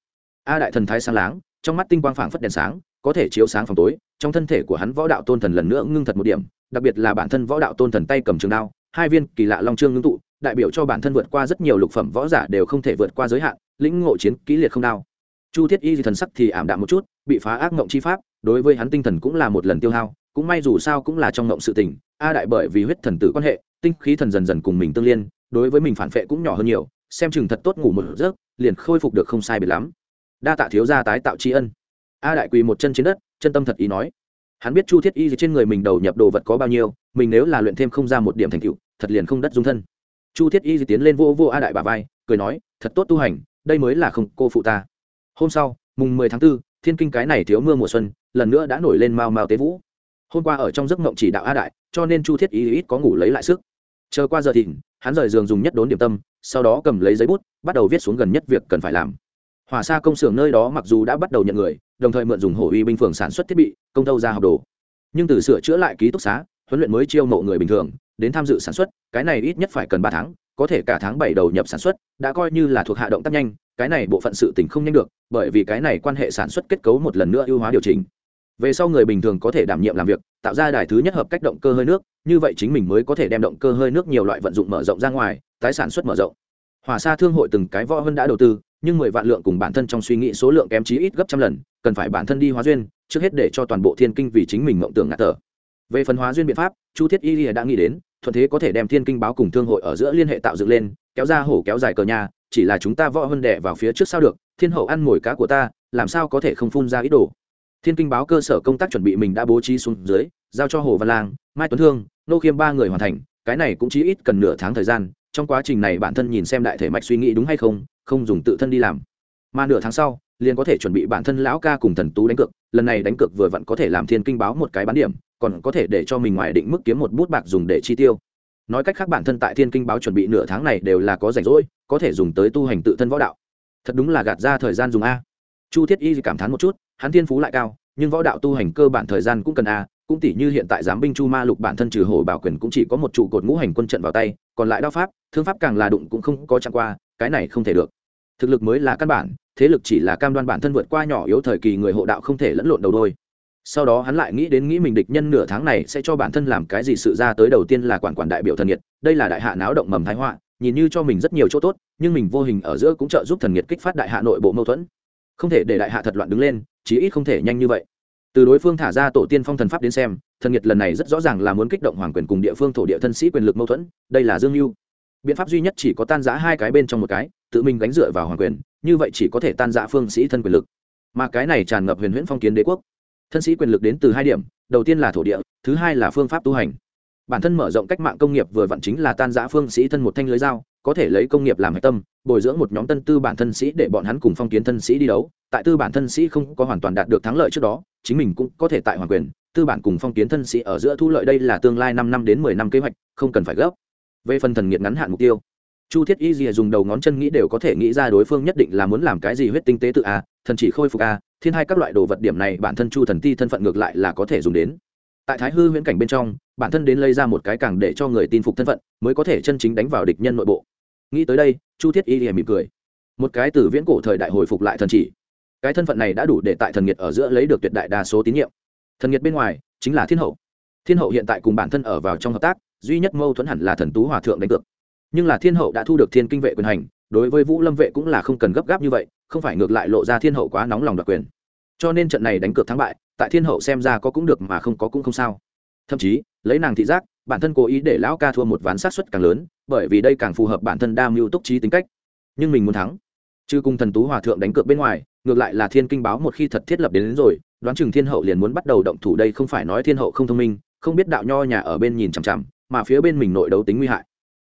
S1: A đại thần thái sáng láng, trong mắt tinh quang phảng phất đèn sáng, có thể chiếu sáng phòng tối, trong thân thể của hắn võ đạo tôn thần lần nữa ngưng thật một điểm, đặc biệt là bản thân võ đạo tôn thần tay cầm trường đao, hai viên kỳ lạ long trương ngưng tụ, đại biểu cho bản thân vượt qua rất nhiều lục phẩm võ giả đều không thể vượt qua giới hạn, lĩnh ngộ chiến kỹ liệt không đao. Chu thiết y thì thần sắc thì ảm đạm một chút, bị phá ác mộng chi pháp đối với hắn tinh thần cũng là một lần tiêu hao cũng may dù sao cũng là trong ngộng sự tình a đại bởi vì huyết thần tử quan hệ tinh khí thần dần dần cùng mình tương liên đối với mình phản vệ cũng nhỏ hơn nhiều xem chừng thật tốt ngủ một giấc liền khôi phục được không sai biệt lắm. Đa tạ thiếu gia tái tạo tri ân. A đại quỳ một chân trên đất chân tâm thật ý nói. Hắn biết chu thiết y trên người mình đầu nhập đồ vật có bao nhiêu mình nếu là luyện thêm không ra một điểm thành tựu thật liền không đất dung thân. Chu thiết y tiến lên vô vô a đại bà vai cười nói thật tốt tu hành đây mới là không cô phụ ta. Hôm sau mùng mười tháng 4, thiên kinh cái này thiếu mưa mùa xuân, lần nữa đã nổi lên mau mau tế vũ. Hôm qua ở trong giấc mộng chỉ đạo a đại, cho nên chu thiết ý ít có ngủ lấy lại sức. Chờ qua giờ thìn, hắn rời giường dùng nhất đốn điểm tâm, sau đó cầm lấy giấy bút, bắt đầu viết xuống gần nhất việc cần phải làm. Hỏa xa công xưởng nơi đó mặc dù đã bắt đầu nhận người, đồng thời mượn dùng hổ uy binh phường sản xuất thiết bị, công tâu ra học đồ. Nhưng từ sửa chữa lại ký túc xá, huấn luyện mới chiêu mộ người bình thường, đến tham dự sản xuất, cái này ít nhất phải cần ba tháng có thể cả tháng bảy đầu nhập sản xuất, đã coi như là thuộc hạ động tác nhanh, cái này bộ phận sự tỉnh không nhanh được, bởi vì cái này quan hệ sản xuất kết cấu một lần nữa ưu hóa điều chỉnh. Về sau người bình thường có thể đảm nhiệm làm việc, tạo ra đài thứ nhất hợp cách động cơ hơi nước, như vậy chính mình mới có thể đem động cơ hơi nước nhiều loại vận dụng mở rộng ra ngoài, tái sản xuất mở rộng. Hòa xa thương hội từng cái võ hơn đã đầu tư, nhưng mười vạn lượng cùng bản thân trong suy nghĩ số lượng kém chí ít gấp trăm lần, cần phải bản thân đi hóa duyên, trước hết để cho toàn bộ thiên kinh vì chính mình mộng tưởng ngạt thở. Về phần hóa duyên biện pháp, chu thiết y đã nghĩ đến thuận thế có thể đem thiên kinh báo cùng thương hội ở giữa liên hệ tạo dựng lên, kéo ra hổ kéo dài cờ nhà, chỉ là chúng ta võ hơn đẻ vào phía trước sao được, thiên hậu ăn mồi cá của ta, làm sao có thể không phun ra ý đồ. Thiên kinh báo cơ sở công tác chuẩn bị mình đã bố trí xuống dưới, giao cho hồ văn lang, mai tuấn thương, nô khiêm ba người hoàn thành, cái này cũng chỉ ít cần nửa tháng thời gian, trong quá trình này bản thân nhìn xem đại thể mạch suy nghĩ đúng hay không không dùng tự thân đi làm. Mà nửa tháng sau, liền có thể chuẩn bị bản thân lão ca cùng thần tú đánh cược, lần này đánh cược vừa vặn có thể làm thiên kinh báo một cái bán điểm còn có thể để cho mình ngoài định mức kiếm một bút bạc dùng để chi tiêu. Nói cách khác bản thân tại thiên kinh báo chuẩn bị nửa tháng này đều là có rảnh rỗi, có thể dùng tới tu hành tự thân võ đạo. Thật đúng là gạt ra thời gian dùng a. Chu thiết y cảm thán một chút, hắn thiên phú lại cao, nhưng võ đạo tu hành cơ bản thời gian cũng cần a, cũng tỷ như hiện tại giám binh chu ma lục bản thân trừ hồ bảo quyền cũng chỉ có một trụ cột ngũ hành quân trận vào tay, còn lại đao pháp, thương pháp càng là đụng cũng không có chặng qua, cái này không thể được. Thực lực mới là căn bản, thế lực chỉ là cam đoan bản thân vượt qua nhỏ yếu thời kỳ người hộ đạo không thể lẫn lộn đầu đôi sau đó hắn lại nghĩ đến nghĩ mình địch nhân nửa tháng này sẽ cho bản thân làm cái gì sự ra tới đầu tiên là quản quản đại biểu thần nhiệt, đây là đại hạ náo động mầm thái họa, nhìn như cho mình rất nhiều chỗ tốt, nhưng mình vô hình ở giữa cũng trợ giúp thần nhiệt kích phát đại hạ nội bộ mâu thuẫn. Không thể để đại hạ thật loạn đứng lên, chí ít không thể nhanh như vậy. Từ đối phương thả ra tổ tiên phong thần pháp đến xem, thần nhiệt lần này rất rõ ràng là muốn kích động hoàng quyền cùng địa phương thổ địa thân sĩ quyền lực mâu thuẫn, đây là dương mưu biện pháp duy nhất chỉ có tan giã hai cái bên trong một cái, tự mình gánh dựa vào hoàng quyền, như vậy chỉ có thể tan giã phương sĩ thân quyền lực. Mà cái này tràn ngập huyền huyễn phong kiến đế quốc thân sĩ quyền lực đến từ hai điểm, đầu tiên là thổ địa, thứ hai là phương pháp tu hành. Bản thân mở rộng cách mạng công nghiệp vừa vặn chính là tan giã phương sĩ thân một thanh lưới dao, có thể lấy công nghiệp làm hạch tâm, bồi dưỡng một nhóm tân tư bản thân sĩ để bọn hắn cùng phong kiến thân sĩ đi đấu. Tại tư bản thân sĩ không có hoàn toàn đạt được thắng lợi trước đó, chính mình cũng có thể tại hoàng quyền. Tư bản cùng phong kiến thân sĩ ở giữa thu lợi đây là tương lai năm năm đến mười năm kế hoạch, không cần phải gấp. Về phần thần nghiệt ngắn hạn mục tiêu chu thiết y dìa dùng đầu ngón chân nghĩ đều có thể nghĩ ra đối phương nhất định là muốn làm cái gì huyết tinh tế tự a, thần chỉ khôi phục a, thiên hai các loại đồ vật điểm này bản thân chu thần ti thân phận ngược lại là có thể dùng đến. Tại thái hư huyễn cảnh bên trong, bản thân đến lấy ra một cái càng để cho người tin phục thân phận, mới có thể chân chính đánh vào địch nhân nội bộ. Nghĩ tới đây, chu thiết y lìa mỉm cười. Một cái từ viễn cổ thời đại hồi phục lại thần chỉ. Cái thân phận này đã đủ để tại thần nhiệt ở giữa lấy được tuyệt đại đa số tín nhiệm. Thần nhiệt bên ngoài, chính là thiên hậu. Thiên hậu hiện tại cùng bản thân ở vào trong hợp tác, duy nhất mâu thuẫn hẳn là thần tú hòa thượng đánh cược nhưng là thiên hậu đã thu được thiên kinh vệ quyền hành đối với vũ lâm vệ cũng là không cần gấp gáp như vậy không phải ngược lại lộ ra thiên hậu quá nóng lòng đoạt quyền. Cho nên trận này đánh cược thắng bại tại thiên hậu xem ra có cũng được mà không có cũng không sao. Thậm chí lấy nàng thị giác bản thân cố ý để lão ca thua một ván sát suất càng lớn bởi vì đây càng phù hợp bản thân đa mưu túc trí tính cách. Nhưng mình muốn thắng. Chứ cùng thần tú hòa thượng đánh cược bên ngoài ngược lại là thiên kinh báo một khi thật thiết lập đến, đến rồi đoán chừng thiên hậu liền muốn bắt đầu động thủ đây không phải nói thiên hậu không thông minh không biết đạo nho nhà ở bên nhìn chằm chằm mà phía bên mình nội đấu tính nguy hại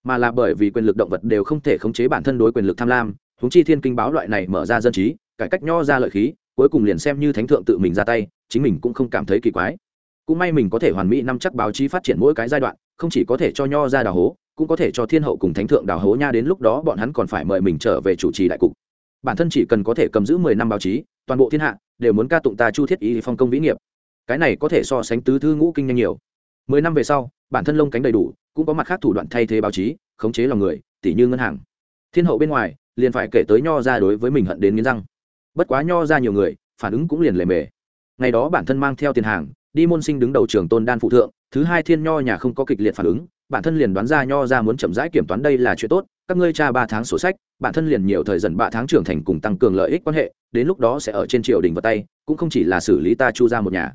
S1: mà là bởi vì quyền lực động vật đều không thể khống chế bản thân đối quyền lực tham lam húng chi thiên kinh báo loại này mở ra dân trí, cải cách nho ra lợi khí, cuối cùng liền xem như thánh thượng tự mình ra tay, chính mình cũng không cảm thấy kỳ quái. Cũng may mình có thể hoàn mỹ năm chắc báo chí phát triển mỗi cái giai đoạn, không chỉ có thể cho nho ra đào hố, cũng có thể cho thiên hậu cùng thánh thượng đào hố nha đến lúc đó bọn hắn còn phải mời mình trở về chủ trì đại cục. Bản thân chỉ cần có thể cầm giữ mười năm báo chí, toàn bộ thiên hạ đều muốn ca tụng ta chu thiết ý phong công vĩ nghiệp. Cái này có thể so sánh tứ thư ngũ kinh nhanh nhiều. Mười năm về sau, bản thân lông cánh đầy đủ cũng có mặt khác thủ đoạn thay thế báo chí, khống chế lòng người, tỉ như ngân hàng. Thiên hậu bên ngoài, liền phải kể tới nho ra đối với mình hận đến nghiến răng. Bất quá nho ra nhiều người, phản ứng cũng liền lề mề. Ngày đó bản thân mang theo tiền hàng, đi môn sinh đứng đầu trường tôn đan phụ thượng, thứ hai thiên nho nhà không có kịch liệt phản ứng, bản thân liền đoán ra nho ra muốn chậm rãi kiểm toán đây là chuyện tốt, các ngươi tra ba tháng sổ sách, bản thân liền nhiều thời dần ba tháng trưởng thành cùng tăng cường lợi ích quan hệ, đến lúc đó sẽ ở trên triều đình vào tay, cũng không chỉ là xử lý ta chu ra một nhà.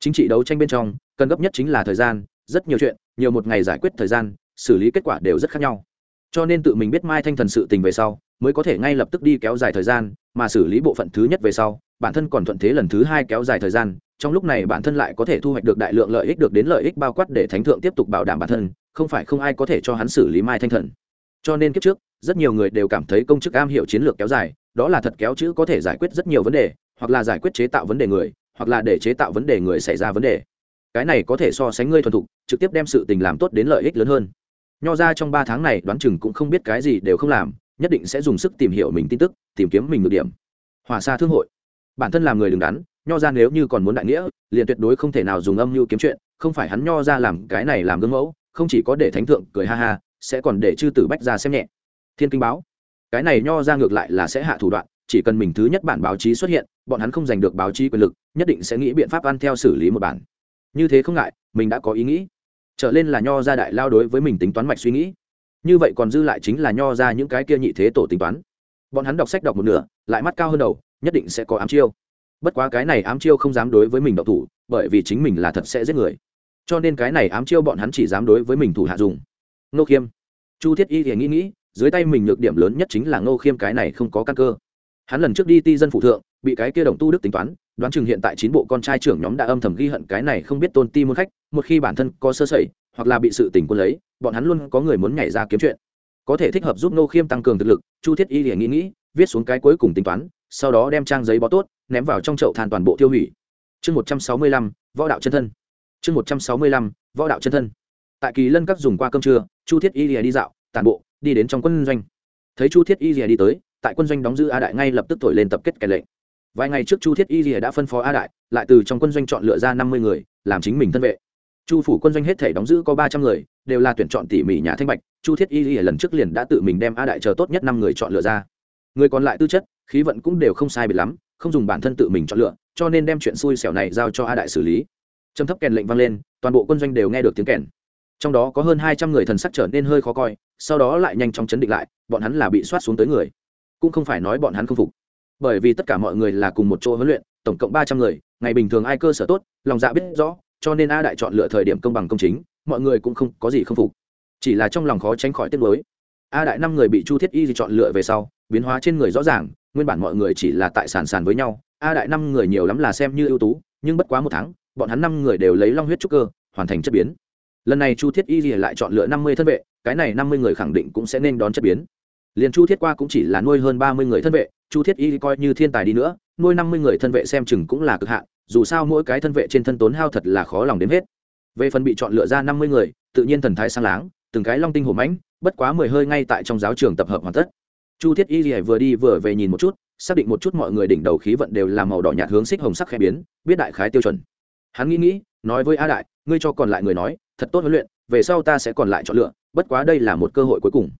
S1: Chính trị đấu tranh bên trong, cần gấp nhất chính là thời gian, rất nhiều chuyện nhiều một ngày giải quyết thời gian, xử lý kết quả đều rất khác nhau. Cho nên tự mình biết mai thanh thần sự tình về sau, mới có thể ngay lập tức đi kéo dài thời gian, mà xử lý bộ phận thứ nhất về sau, bản thân còn thuận thế lần thứ hai kéo dài thời gian, trong lúc này bản thân lại có thể thu hoạch được đại lượng lợi ích được đến lợi ích bao quát để thánh thượng tiếp tục bảo đảm bản thân, không phải không ai có thể cho hắn xử lý mai thanh thần. Cho nên kiếp trước, rất nhiều người đều cảm thấy công chức am hiểu chiến lược kéo dài, đó là thật kéo chữ có thể giải quyết rất nhiều vấn đề, hoặc là giải quyết chế tạo vấn đề người, hoặc là để chế tạo vấn đề người xảy ra vấn đề cái này có thể so sánh ngươi thuần thục, trực tiếp đem sự tình làm tốt đến lợi ích lớn hơn. Nho ra trong ba tháng này đoán chừng cũng không biết cái gì đều không làm, nhất định sẽ dùng sức tìm hiểu mình tin tức, tìm kiếm mình được điểm. Hòa xa thương hội. Bản thân làm người đứng đắn, nho ra nếu như còn muốn đại nghĩa, liền tuyệt đối không thể nào dùng âm mưu kiếm chuyện, không phải hắn nho ra làm cái này làm gương mẫu, không chỉ có để thánh thượng cười ha ha, sẽ còn để chư tử bách ra xem nhẹ. Thiên kinh báo. Cái này nho ra ngược lại là sẽ hạ thủ đoạn, chỉ cần mình thứ nhất bản báo chí xuất hiện, bọn hắn không giành được báo chí quyền lực, nhất định sẽ nghĩ biện pháp ăn theo xử lý một bản như thế không ngại, mình đã có ý nghĩ. Trở lên là nho ra đại lao đối với mình tính toán mạch suy nghĩ. Như vậy còn dư lại chính là nho ra những cái kia nhị thế tổ tính toán. Bọn hắn đọc sách đọc một nửa, lại mắt cao hơn đầu, nhất định sẽ có ám chiêu. Bất quá cái này ám chiêu không dám đối với mình độc thủ, bởi vì chính mình là thật sẽ giết người. Cho nên cái này ám chiêu bọn hắn chỉ dám đối với mình thủ hạ dùng. Nô khiêm. Chu thiết y thì nghĩ nghĩ, dưới tay mình nhược điểm lớn nhất chính là ngô khiêm cái này không có căn cơ. Hắn lần trước đi ti dân phụ thượng, bị cái kia đồng tu đức tính toán đoán chừng hiện tại chín bộ con trai trưởng nhóm đã âm thầm ghi hận cái này không biết tôn ti môn khách, một khi bản thân có sơ sẩy, hoặc là bị sự tình quân lấy, bọn hắn luôn có người muốn nhảy ra kiếm chuyện. Có thể thích hợp giúp nô khiêm tăng cường thực lực, chu thiết y liền nghĩ nghĩ, viết xuống cái cuối cùng tính toán, sau đó đem trang giấy bó tốt, ném vào trong chậu than toàn bộ tiêu hủy. Chương một trăm sáu mươi lăm, võ đạo chân thân. Chương một trăm sáu mươi lăm, võ đạo chân thân. Tại kỳ lân các dùng qua cơm trưa, chu thiết y lìa đi dạo tàn bộ, đi đến trong quân doanh. Thấy chu thiết y lìa đi tới, tại quân doanh đóng giữ a đại ngay lập tức thổi lên tập kết kẻ lệnh vài ngày trước chu thiết y rìa đã phân phó a đại, lại từ trong quân doanh chọn lựa ra năm mươi người, làm chính mình thân vệ. Chu phủ quân doanh hết thể đóng giữ có ba trăm người, đều là tuyển chọn tỉ mỉ nhà thanh bạch. Chu thiết y rìa lần trước liền đã tự mình đem a đại chờ tốt nhất năm người chọn lựa ra. Người còn lại tư chất, khí vận cũng đều không sai biệt lắm, không dùng bản thân tự mình chọn lựa, cho nên đem chuyện xui xẻo này giao cho a đại xử lý. Trầm thấp kèn lệnh vang lên, toàn bộ quân doanh đều nghe được tiếng kèn. Trong đó có hơn hai trăm người thần sắc trở nên hơi khó coi, sau đó lại nhanh chóng chấn định lại, bọn hắn là bị soát xuống tới người. Cũng không phải nói bọn hắn không phục bởi vì tất cả mọi người là cùng một chỗ huấn luyện, tổng cộng ba trăm người, ngày bình thường ai cơ sở tốt, lòng dạ biết rõ, cho nên a đại chọn lựa thời điểm công bằng công chính, mọi người cũng không có gì không phục. Chỉ là trong lòng khó tránh khỏi tiết mới a đại năm người bị chu thiết y chọn lựa về sau, biến hóa trên người rõ ràng, nguyên bản mọi người chỉ là tại sàn sàn với nhau. A đại năm người nhiều lắm là xem như ưu tú, nhưng bất quá một tháng, bọn hắn năm người đều lấy long huyết trúc cơ, hoàn thành chất biến. Lần này chu thiết y gì lại chọn lựa năm mươi thân vệ, cái này năm mươi người khẳng định cũng sẽ nên đón chất biến liền chu thiết qua cũng chỉ là nuôi hơn ba mươi người thân vệ, chu thiết y coi như thiên tài đi nữa, nuôi năm mươi người thân vệ xem chừng cũng là cực hạn, dù sao mỗi cái thân vệ trên thân tốn hao thật là khó lòng đếm hết. Về phần bị chọn lựa ra năm mươi người, tự nhiên thần thái sang láng, từng cái long tinh hổ mãnh, bất quá mười hơi ngay tại trong giáo trường tập hợp hoàn tất. Chu thiết y gì vừa đi vừa về nhìn một chút, xác định một chút mọi người đỉnh đầu khí vận đều là màu đỏ nhạt hướng xích hồng sắc khẽ biến, biết đại khái tiêu chuẩn. Hắn nghĩ nghĩ, nói với a đại, ngươi cho còn lại người nói, thật tốt huấn luyện, về sau ta sẽ còn lại chọn lựa, bất quá đây là một cơ hội cuối cùng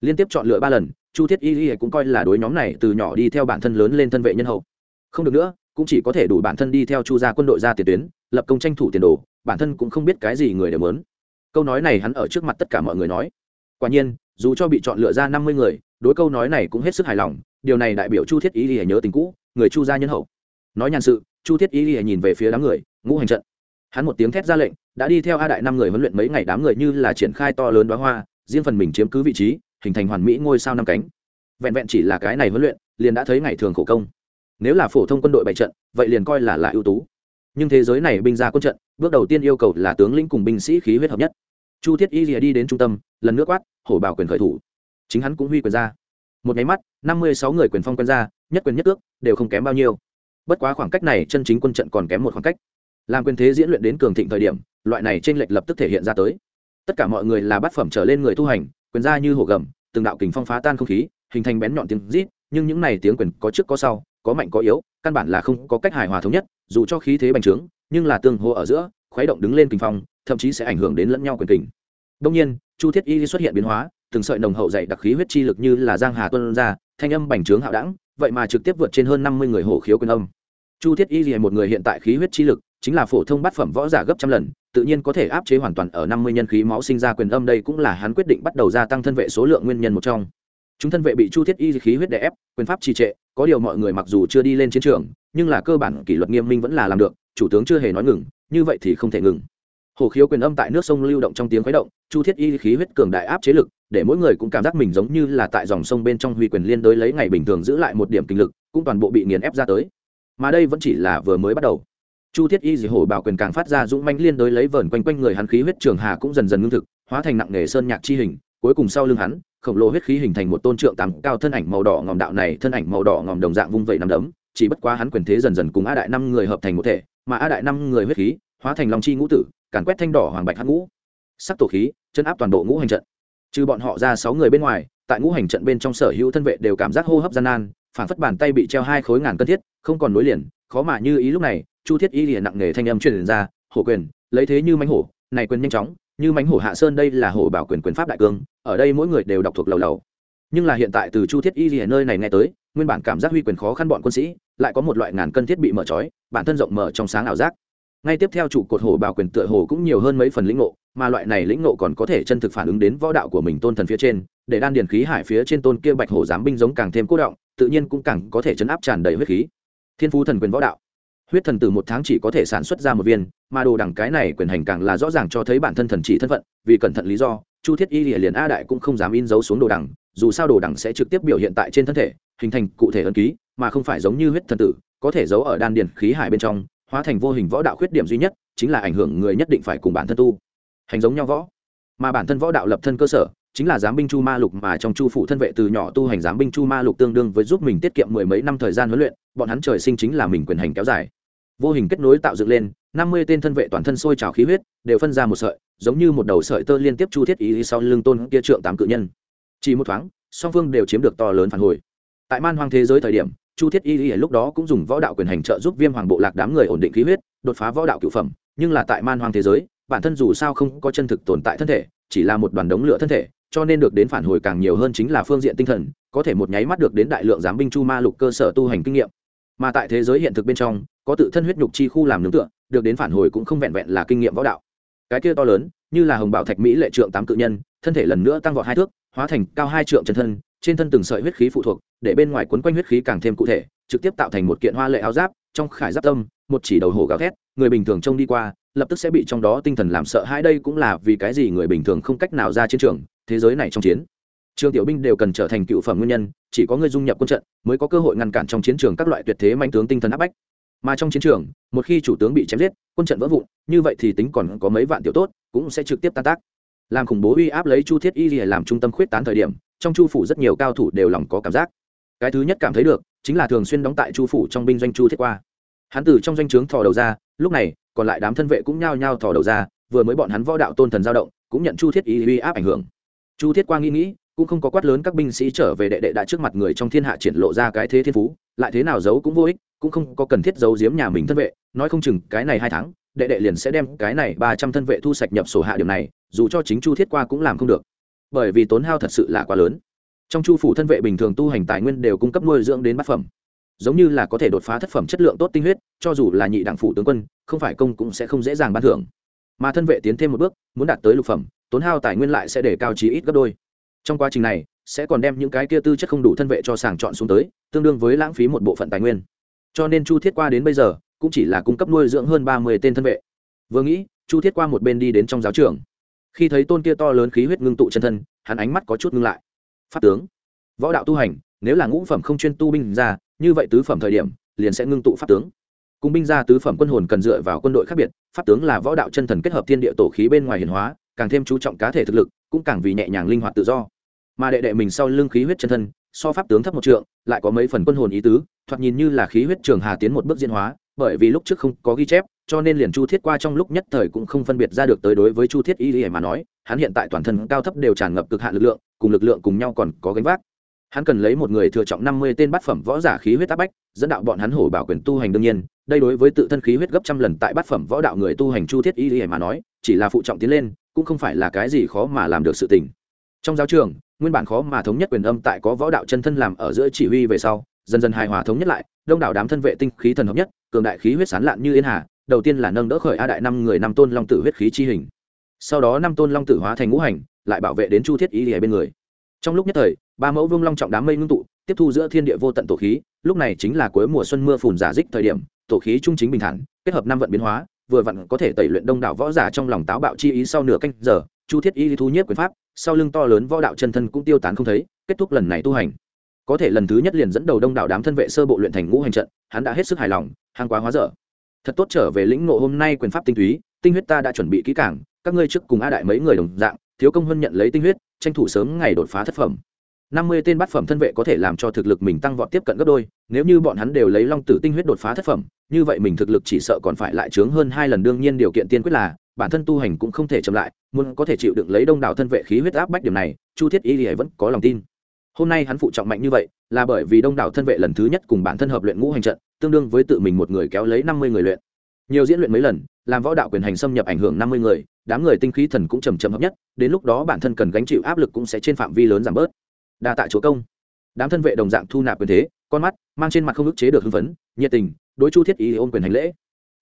S1: liên tiếp chọn lựa ba lần, chu thiết y y cũng coi là đối nhóm này từ nhỏ đi theo bản thân lớn lên thân vệ nhân hậu. Không được nữa, cũng chỉ có thể đủ bản thân đi theo chu gia quân đội ra tiền tuyến, lập công tranh thủ tiền đồ, bản thân cũng không biết cái gì người đều muốn. Câu nói này hắn ở trước mặt tất cả mọi người nói. Quả nhiên, dù cho bị chọn lựa ra năm mươi người, đối câu nói này cũng hết sức hài lòng, điều này đại biểu chu thiết y y nhớ tình cũ, người chu gia nhân hậu. Nói nhàn sự, chu thiết y y nhìn về phía đám người, ngũ hành trận. Hắn một tiếng thét ra lệnh, đã đi theo a đại năm người huấn luyện mấy ngày đám người như là triển khai to lớn đoá hoa, riêng phần mình chiếm cứ vị trí hình thành hoàn mỹ ngôi sao năm cánh. Vẹn vẹn chỉ là cái này huấn luyện, liền đã thấy ngày thường khổ công. Nếu là phổ thông quân đội bày trận, vậy liền coi là là ưu tú. Nhưng thế giới này binh ra quân trận, bước đầu tiên yêu cầu là tướng lĩnh cùng binh sĩ khí huyết hợp nhất. Chu thiết y rìa đi đến trung tâm, lần nước quát, hổ bảo quyền khởi thủ. Chính hắn cũng huy quyền ra. Một cái mắt, năm mươi sáu người quyền phong quân ra, nhất quyền nhất ước, đều không kém bao nhiêu. Bất quá khoảng cách này chân chính quân trận còn kém một khoảng cách. Làm quyền thế diễn luyện đến cường thịnh thời điểm, loại này t r ê n lệch lập tức thể hiện ra tới. Tất cả mọi người là bát phẩm trở lên người tu hành quyền ra như hổ gầm, từng đạo kình phong phá tan không khí, hình thành bén nhọn tiếng rít, nhưng những này tiếng quyền có trước có sau, có mạnh có yếu, căn bản là không có cách hài hòa thống nhất, dù cho khí thế bành trướng, nhưng là tương hô ở giữa, khuấy động đứng lên kình phong, thậm chí sẽ ảnh hưởng đến lẫn nhau quyền kình. Đông nhiên, chu thiết y xuất hiện biến hóa, từng sợi nồng hậu dày đặc khí huyết chi lực như là giang hà tuân ra, thanh âm bành trướng hạo đẳng, vậy mà trực tiếp vượt trên hơn năm mươi người hổ khiếu quyền âm. Chu thiết y là một người hiện tại khí huyết chi lực, chính là phổ thông bát phẩm võ giả gấp trăm lần tự nhiên có thể áp chế hoàn toàn ở năm mươi nhân khí máu sinh ra quyền âm đây cũng là hắn quyết định bắt đầu gia tăng thân vệ số lượng nguyên nhân một trong. Chúng thân vệ bị chu thiết y khí huyết đè ép, quyền pháp trì trệ, có điều mọi người mặc dù chưa đi lên chiến trường, nhưng là cơ bản kỷ luật nghiêm minh vẫn là làm được, chủ tướng chưa hề nói ngừng, như vậy thì không thể ngừng. Hồ khiếu quyền âm tại nước sông lưu động trong tiếng khuấy động, chu thiết y khí huyết cường đại áp chế lực, để mỗi người cũng cảm giác mình giống như là tại dòng sông bên trong huy quyền liên đối lấy ngày bình thường giữ lại một điểm kinh lực, cũng toàn bộ bị nghiền ép ra tới. Mà đây vẫn chỉ là vừa mới bắt đầu chu thiết y dì hổ bảo quyền càng phát ra dũng manh liên đối lấy vờn quanh quanh người hắn khí huyết trường hà cũng dần dần ngưng thực, hóa thành nặng nghề sơn nhạc chi hình, cuối cùng sau lưng hắn, khổng lồ huyết khí hình thành một tôn trượng tám cao thân ảnh màu đỏ ngòm đạo này, thân ảnh màu đỏ ngòm đồng dạng vung vẩy nằm đấm, chỉ bất quá hắn quyền thế dần dần cùng a đại năm người hợp thành một thể, mà a đại năm người huyết khí hóa thành lòng chi ngũ tử, càn quét thanh đỏ hoàng bạch hắc ngũ. Sắc tổ khí, chân áp toàn bộ ngũ hành trận. Trừ bọn họ ra sáu người bên ngoài, tại ngũ hành trận bên trong sở hữu thân vệ đều cảm giác hô hấp gian nan, phản phất bàn tay bị treo hai khối ngàn cân thiết, không còn nối liền, khó mà như ý lúc này chu thiết y liền nặng nề thanh âm truyền ra, hổ quyền, lấy thế như mánh hổ, này quyền nhanh chóng, như mánh hổ hạ sơn đây là hổ bảo quyền quyền pháp đại cương, ở đây mỗi người đều đọc thuộc lầu lầu. Nhưng là hiện tại từ chu thiết y lìa nơi này nghe tới, nguyên bản cảm giác huy quyền khó khăn bọn quân sĩ, lại có một loại ngàn cân thiết bị mở trói, bản thân rộng mở trong sáng ảo giác. Ngay tiếp theo trụ cột hổ bảo quyền tựa hồ cũng nhiều hơn mấy phần lĩnh ngộ, mà loại này lĩnh ngộ còn có thể chân thực phản ứng đến võ đạo của mình tôn thần phía trên, để đan điền khí hải phía trên tôn kia bạch hổ giám binh giống càng thêm cố động, tự nhiên cũng càng có thể chấn áp tràn đầy huyết khí. Thiên phú thần quyền võ đạo huyết thần tử một tháng chỉ có thể sản xuất ra một viên, mà đồ đẳng cái này quyền hành càng là rõ ràng cho thấy bản thân thần chỉ thân phận, vì cẩn thận lý do, chu thiết y liền a đại cũng không dám in dấu xuống đồ đẳng dù sao đồ đẳng sẽ trực tiếp biểu hiện tại trên thân thể, hình thành cụ thể ấn ký, mà không phải giống như huyết thần tử, có thể giấu ở đan điền khí hải bên trong, hóa thành vô hình võ đạo khuyết điểm duy nhất, chính là ảnh hưởng người nhất định phải cùng bản thân tu. Hành giống nhau võ. Mà bản thân võ đạo lập thân cơ sở chính là giám binh chu ma lục mà trong chu phủ thân vệ từ nhỏ tu hành giám binh chu ma lục tương đương với giúp mình tiết kiệm mười mấy năm thời gian huấn luyện, bọn hắn trời sinh chính là mình quyền hành kéo dài. Vô hình kết nối tạo dựng lên, năm mươi tên thân vệ toàn thân sôi trào khí huyết, đều phân ra một sợi, giống như một đầu sợi tơ liên tiếp chu thiết ý sau lưng tôn kia trượng tám cự nhân. Chỉ một thoáng, song phương đều chiếm được to lớn phản hồi. Tại man hoang thế giới thời điểm, chu thiết y lúc đó cũng dùng võ đạo quyền hành trợ giúp viêm hoàng bộ lạc đám người ổn định khí huyết, đột phá võ đạo cựu phẩm, nhưng là tại man hoang thế giới, bản thân dù sao không có chân thực tồn tại thân thể, chỉ là một đoàn đống lửa thân thể cho nên được đến phản hồi càng nhiều hơn chính là phương diện tinh thần, có thể một nháy mắt được đến đại lượng giám binh chu ma lục cơ sở tu hành kinh nghiệm. Mà tại thế giới hiện thực bên trong, có tự thân huyết nhục chi khu làm nướng tựa, được đến phản hồi cũng không vẹn vẹn là kinh nghiệm võ đạo. Cái kia to lớn, như là hồng bảo thạch mỹ lệ trượng tám cự nhân, thân thể lần nữa tăng vọt hai thước, hóa thành cao hai trượng chân thân, trên thân từng sợi huyết khí phụ thuộc, để bên ngoài quấn quanh huyết khí càng thêm cụ thể, trực tiếp tạo thành một kiện hoa lệ áo giáp, trong khải giáp tâm, một chỉ đầu hổ gào thét, người bình thường trông đi qua, lập tức sẽ bị trong đó tinh thần làm sợ hãi. Đây cũng là vì cái gì người bình thường không cách nào ra chiến trường thế giới này trong chiến. Trường tiểu binh đều cần trở thành cựu phẩm nguyên nhân, chỉ có người dung nhập quân trận mới có cơ hội ngăn cản trong chiến trường các loại tuyệt thế manh tướng tinh thần áp bách. Mà trong chiến trường, một khi chủ tướng bị chém giết, quân trận vỡ vụn, như vậy thì tính còn có mấy vạn tiểu tốt cũng sẽ trực tiếp tan tác. Làm khủng bố uy áp lấy chu thiết y làm trung tâm khuyết tán thời điểm, trong chu phủ rất nhiều cao thủ đều lòng có cảm giác. Cái thứ nhất cảm thấy được, chính là thường xuyên đóng tại chu phủ trong binh doanh chu thiết qua. Hắn từ trong doanh trướng thò đầu ra, lúc này, còn lại đám thân vệ cũng nhao nhao thò đầu ra, vừa mới bọn hắn võ đạo tôn thần giao động, cũng nhận chu thiết y uy áp ảnh hưởng chu thiết qua nghĩ nghĩ, cũng không có quát lớn các binh sĩ trở về đệ đệ đã trước mặt người trong thiên hạ triển lộ ra cái thế thiên phú, lại thế nào giấu cũng vô ích, cũng không có cần thiết giấu giếm nhà mình thân vệ, nói không chừng cái này hai tháng, đệ đệ liền sẽ đem cái này ba trăm thân vệ thu sạch nhập sổ hạ điểm này, dù cho chính chu thiết qua cũng làm không được. Bởi vì tốn hao thật sự là quá lớn. Trong chu phủ thân vệ bình thường tu hành tài nguyên đều cung cấp nuôi dưỡng đến bát phẩm. Giống như là có thể đột phá thất phẩm chất lượng tốt tinh huyết, cho dù là nhị đảng phủ tướng quân, không phải công cũng sẽ không dễ dàng ban thưởng. Mà thân vệ tiến thêm một bước, muốn đạt tới lục phẩm tốn hao tài nguyên lại sẽ để cao trí ít gấp đôi. Trong quá trình này, sẽ còn đem những cái kia tư chất không đủ thân vệ cho sàng chọn xuống tới, tương đương với lãng phí một bộ phận tài nguyên. Cho nên chu thiết qua đến bây giờ, cũng chỉ là cung cấp nuôi dưỡng hơn ba mươi tên thân vệ. Vừa nghĩ, chu thiết qua một bên đi đến trong giáo trường. Khi thấy tôn kia to lớn khí huyết ngưng tụ chân thân, hắn ánh mắt có chút ngưng lại. Pháp tướng, võ đạo tu hành, nếu là ngũ phẩm không chuyên tu binh ra, như vậy tứ phẩm thời điểm, liền sẽ ngưng tụ pháp tướng. Cùng binh gia tứ phẩm quân hồn cần dựa vào quân đội khác biệt, pháp tướng là võ đạo chân thần kết hợp thiên địa tổ khí bên ngoài hiển hóa càng thêm chú trọng cá thể thực lực, cũng càng vì nhẹ nhàng linh hoạt tự do. Mà đệ đệ mình sau lưng khí huyết chân thân, so pháp tướng thấp một trượng, lại có mấy phần quân hồn ý tứ, thoạt nhìn như là khí huyết trường hà tiến một bước diễn hóa, bởi vì lúc trước không có ghi chép, cho nên liền chu thiết qua trong lúc nhất thời cũng không phân biệt ra được tới đối với chu thiết y y mà nói, hắn hiện tại toàn thân cao thấp đều tràn ngập cực hạn lực lượng, cùng lực lượng cùng nhau còn có gánh vác. Hắn cần lấy một người thừa trọng năm mươi tên bát phẩm võ giả khí huyết áp bách, dẫn đạo bọn hắn hổ bảo quyền tu hành đương nhiên, đây đối với tự thân khí huyết gấp trăm lần tại bát phẩm võ đạo người tu hành chu thiết y y mà nói, chỉ là phụ trọng tiến lên cũng không phải là cái gì khó mà làm được sự tình. Trong giáo trường, nguyên bản khó mà thống nhất quyền âm tại có võ đạo chân thân làm ở giữa chỉ huy về sau, dần dần hài hòa thống nhất lại, đông đảo đám thân vệ tinh khí thần hợp nhất, cường đại khí huyết sán lạn như yên hà, đầu tiên là nâng đỡ khởi a đại năm người năm tôn long tử huyết khí chi hình. Sau đó năm tôn long tử hóa thành ngũ hành, lại bảo vệ đến chu thiết ý ở bên người. Trong lúc nhất thời, ba mẫu vương long trọng đám mây ngưng tụ, tiếp thu giữa thiên địa vô tận tổ khí, lúc này chính là cuối mùa xuân mưa phùn giả dích thời điểm, tổ khí trung chính bình thản, kết hợp năm vận biến hóa vừa vặn có thể tẩy luyện đông đảo võ giả trong lòng táo bạo chi ý sau nửa canh giờ, chu thiết y thu nhiếp quyền pháp, sau lưng to lớn võ đạo chân thân cũng tiêu tán không thấy, kết thúc lần này tu hành. Có thể lần thứ nhất liền dẫn đầu đông đảo đám thân vệ sơ bộ luyện thành ngũ hành trận, hắn đã hết sức hài lòng hàng quá hóa dở. Thật tốt trở về lĩnh ngộ hôm nay quyền pháp tinh túy, tinh huyết ta đã chuẩn bị kỹ cảng các ngươi trước cùng a đại mấy người đồng dạng, thiếu công hơn nhận lấy tinh huyết, tranh thủ sớm ngày đột phá thất phẩm năm mươi tên bát phẩm thân vệ có thể làm cho thực lực mình tăng vọt tiếp cận gấp đôi, nếu như bọn hắn đều lấy long tử tinh huyết đột phá thất phẩm, như vậy mình thực lực chỉ sợ còn phải lại trướng hơn hai lần. Đương nhiên điều kiện tiên quyết là, bản thân tu hành cũng không thể chậm lại, muốn có thể chịu đựng lấy đông đảo thân vệ khí huyết áp bách điểm này, chu thiết y thì vẫn có lòng tin. Hôm nay hắn phụ trọng mạnh như vậy, là bởi vì đông đảo thân vệ lần thứ nhất cùng bản thân hợp luyện ngũ hành trận, tương đương với tự mình một người kéo lấy năm mươi người luyện. Nhiều diễn luyện mấy lần, làm võ đạo quyền hành xâm nhập ảnh hưởng năm mươi người, đám người tinh khí thần cũng trầm trầm hợp nhất, đến lúc đó bản thân cần gánh chịu áp lực cũng sẽ trên phạm vi lớn giảm bớt đa tạ chúa công. Đám thân vệ đồng dạng thu nạp quyền thế, con mắt mang trên mặt không ức chế được hưng phấn, nhiệt tình, đối chu thiết ý ôm quyền hành lễ.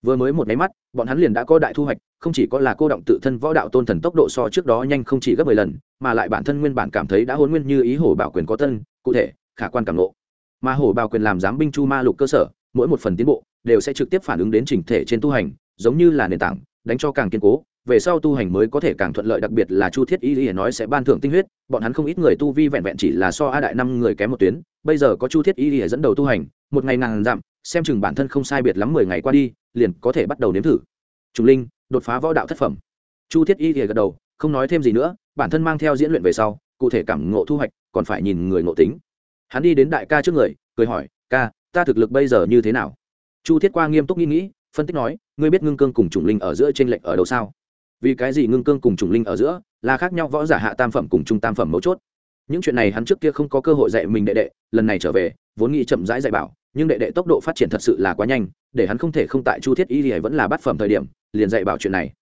S1: Vừa mới một máy mắt, bọn hắn liền đã có đại thu hoạch, không chỉ có là cô động tự thân võ đạo tôn thần tốc độ so trước đó nhanh không chỉ gấp mười lần, mà lại bản thân nguyên bản cảm thấy đã hôn nguyên như ý hổ bảo quyền có tân, cụ thể, khả quan cảm lộ mà hổ bảo quyền làm giám binh chu ma lục cơ sở, mỗi một phần tiến bộ, đều sẽ trực tiếp phản ứng đến trình thể trên tu hành, giống như là nền tảng, đánh cho càng kiên cố về sau tu hành mới có thể càng thuận lợi, đặc biệt là chu thiết y lý nói sẽ ban thưởng tinh huyết, bọn hắn không ít người tu vi vẹn vẹn chỉ là so a đại năm người kém một tuyến, bây giờ có chu thiết y lý dẫn đầu tu hành, một ngày ngàn dặm, xem chừng bản thân không sai biệt lắm mười ngày qua đi, liền có thể bắt đầu nếm thử. Trùng linh, đột phá võ đạo thất phẩm. Chu thiết y lý gật đầu, không nói thêm gì nữa, bản thân mang theo diễn luyện về sau, cụ thể cảm ngộ thu hoạch, còn phải nhìn người ngộ tính. Hắn đi đến đại ca trước người, cười hỏi, ca, ta thực lực bây giờ như thế nào? Chu thiết qua nghiêm túc nghĩ nghĩ, phân tích nói, ngươi biết ngưng cương cùng trùng linh ở giữa t r ê n lệch ở đâu sao? Vì cái gì ngưng cương cùng trùng linh ở giữa, là khác nhau võ giả hạ tam phẩm cùng trung tam phẩm mấu chốt. Những chuyện này hắn trước kia không có cơ hội dạy mình đệ đệ, lần này trở về, vốn nghĩ chậm rãi dạy bảo, nhưng đệ đệ tốc độ phát triển thật sự là quá nhanh, để hắn không thể không tại chu thiết y thì vẫn là bát phẩm thời điểm, liền dạy bảo chuyện này.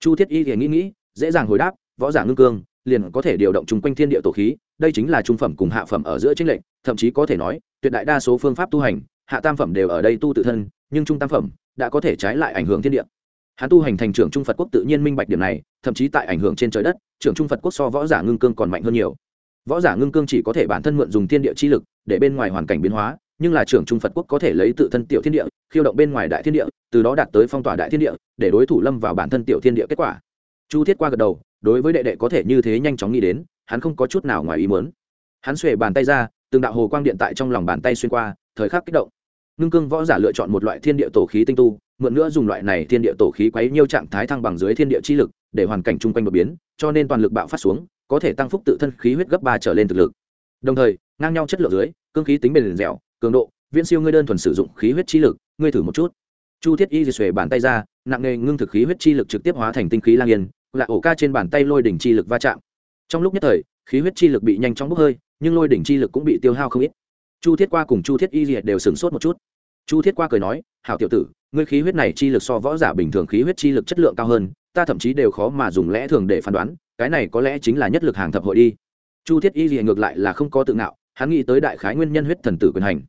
S1: Chu thiết y thì nghĩ nghĩ, dễ dàng hồi đáp, võ giả ngưng cương, liền có thể điều động chung quanh thiên địa tổ khí, đây chính là trung phẩm cùng hạ phẩm ở giữa chính lệnh thậm chí có thể nói, tuyệt đại đa số phương pháp tu hành, hạ tam phẩm đều ở đây tu tự thân, nhưng trung tam phẩm đã có thể trái lại ảnh hưởng thiên địa hắn tu hành thành trưởng trung phật quốc tự nhiên minh bạch điểm này, thậm chí tại ảnh hưởng trên trời đất, trưởng trung phật quốc so võ giả ngưng cương còn mạnh hơn nhiều. Võ giả ngưng cương chỉ có thể bản thân mượn dùng thiên địa chi lực để bên ngoài hoàn cảnh biến hóa, nhưng là trưởng trung phật quốc có thể lấy tự thân tiểu thiên địa, khiêu động bên ngoài đại thiên địa, từ đó đạt tới phong tỏa đại thiên địa, để đối thủ lâm vào bản thân tiểu thiên địa kết quả. Chu thiết qua gật đầu, đối với đệ đệ có thể như thế nhanh chóng nghĩ đến, hắn không có chút nào ngoài ý muốn. Hắn xuề bàn tay ra, từng đạo hồ quang điện tại trong lòng bàn tay xuyên qua, thời khắc kích động ngưng cương võ giả lựa chọn một loại thiên địa tổ khí tinh tu, mượn nữa dùng loại này thiên địa tổ khí quấy nhiêu trạng thái thăng bằng dưới thiên địa chi lực, để hoàn cảnh chung quanh đột biến, cho nên toàn lực bạo phát xuống, có thể tăng phúc tự thân khí huyết gấp ba trở lên thực lực. Đồng thời, ngang nhau chất lượng dưới, cương khí tính bền dẻo, cường độ, viễn siêu ngươi đơn thuần sử dụng khí huyết chi lực, ngươi thử một chút. Chu thiết y di xuề bàn tay ra, nặng nề ngưng thực khí huyết chi lực trực tiếp hóa thành tinh khí lang yên, là ổ ca trên bàn tay lôi đỉnh chi lực va chạm. Trong lúc nhất thời, khí huyết chi lực bị nhanh chóng bốc hơi, nhưng lôi đỉnh chi lực cũng bị tiêu hao không ít. Chu thiết qua cùng chu thiết y diệt đều sửng sốt một chút chu thiết qua cười nói, hảo tiểu tử, ngươi khí huyết này chi lực so võ giả bình thường khí huyết chi lực chất lượng cao hơn, ta thậm chí đều khó mà dùng lẽ thường để phán đoán, cái này có lẽ chính là nhất lực hàng thập hội đi. Chu thiết y diệt ngược lại là không có tự ngạo, hắn nghĩ tới đại khái nguyên nhân huyết thần tử quyền hành.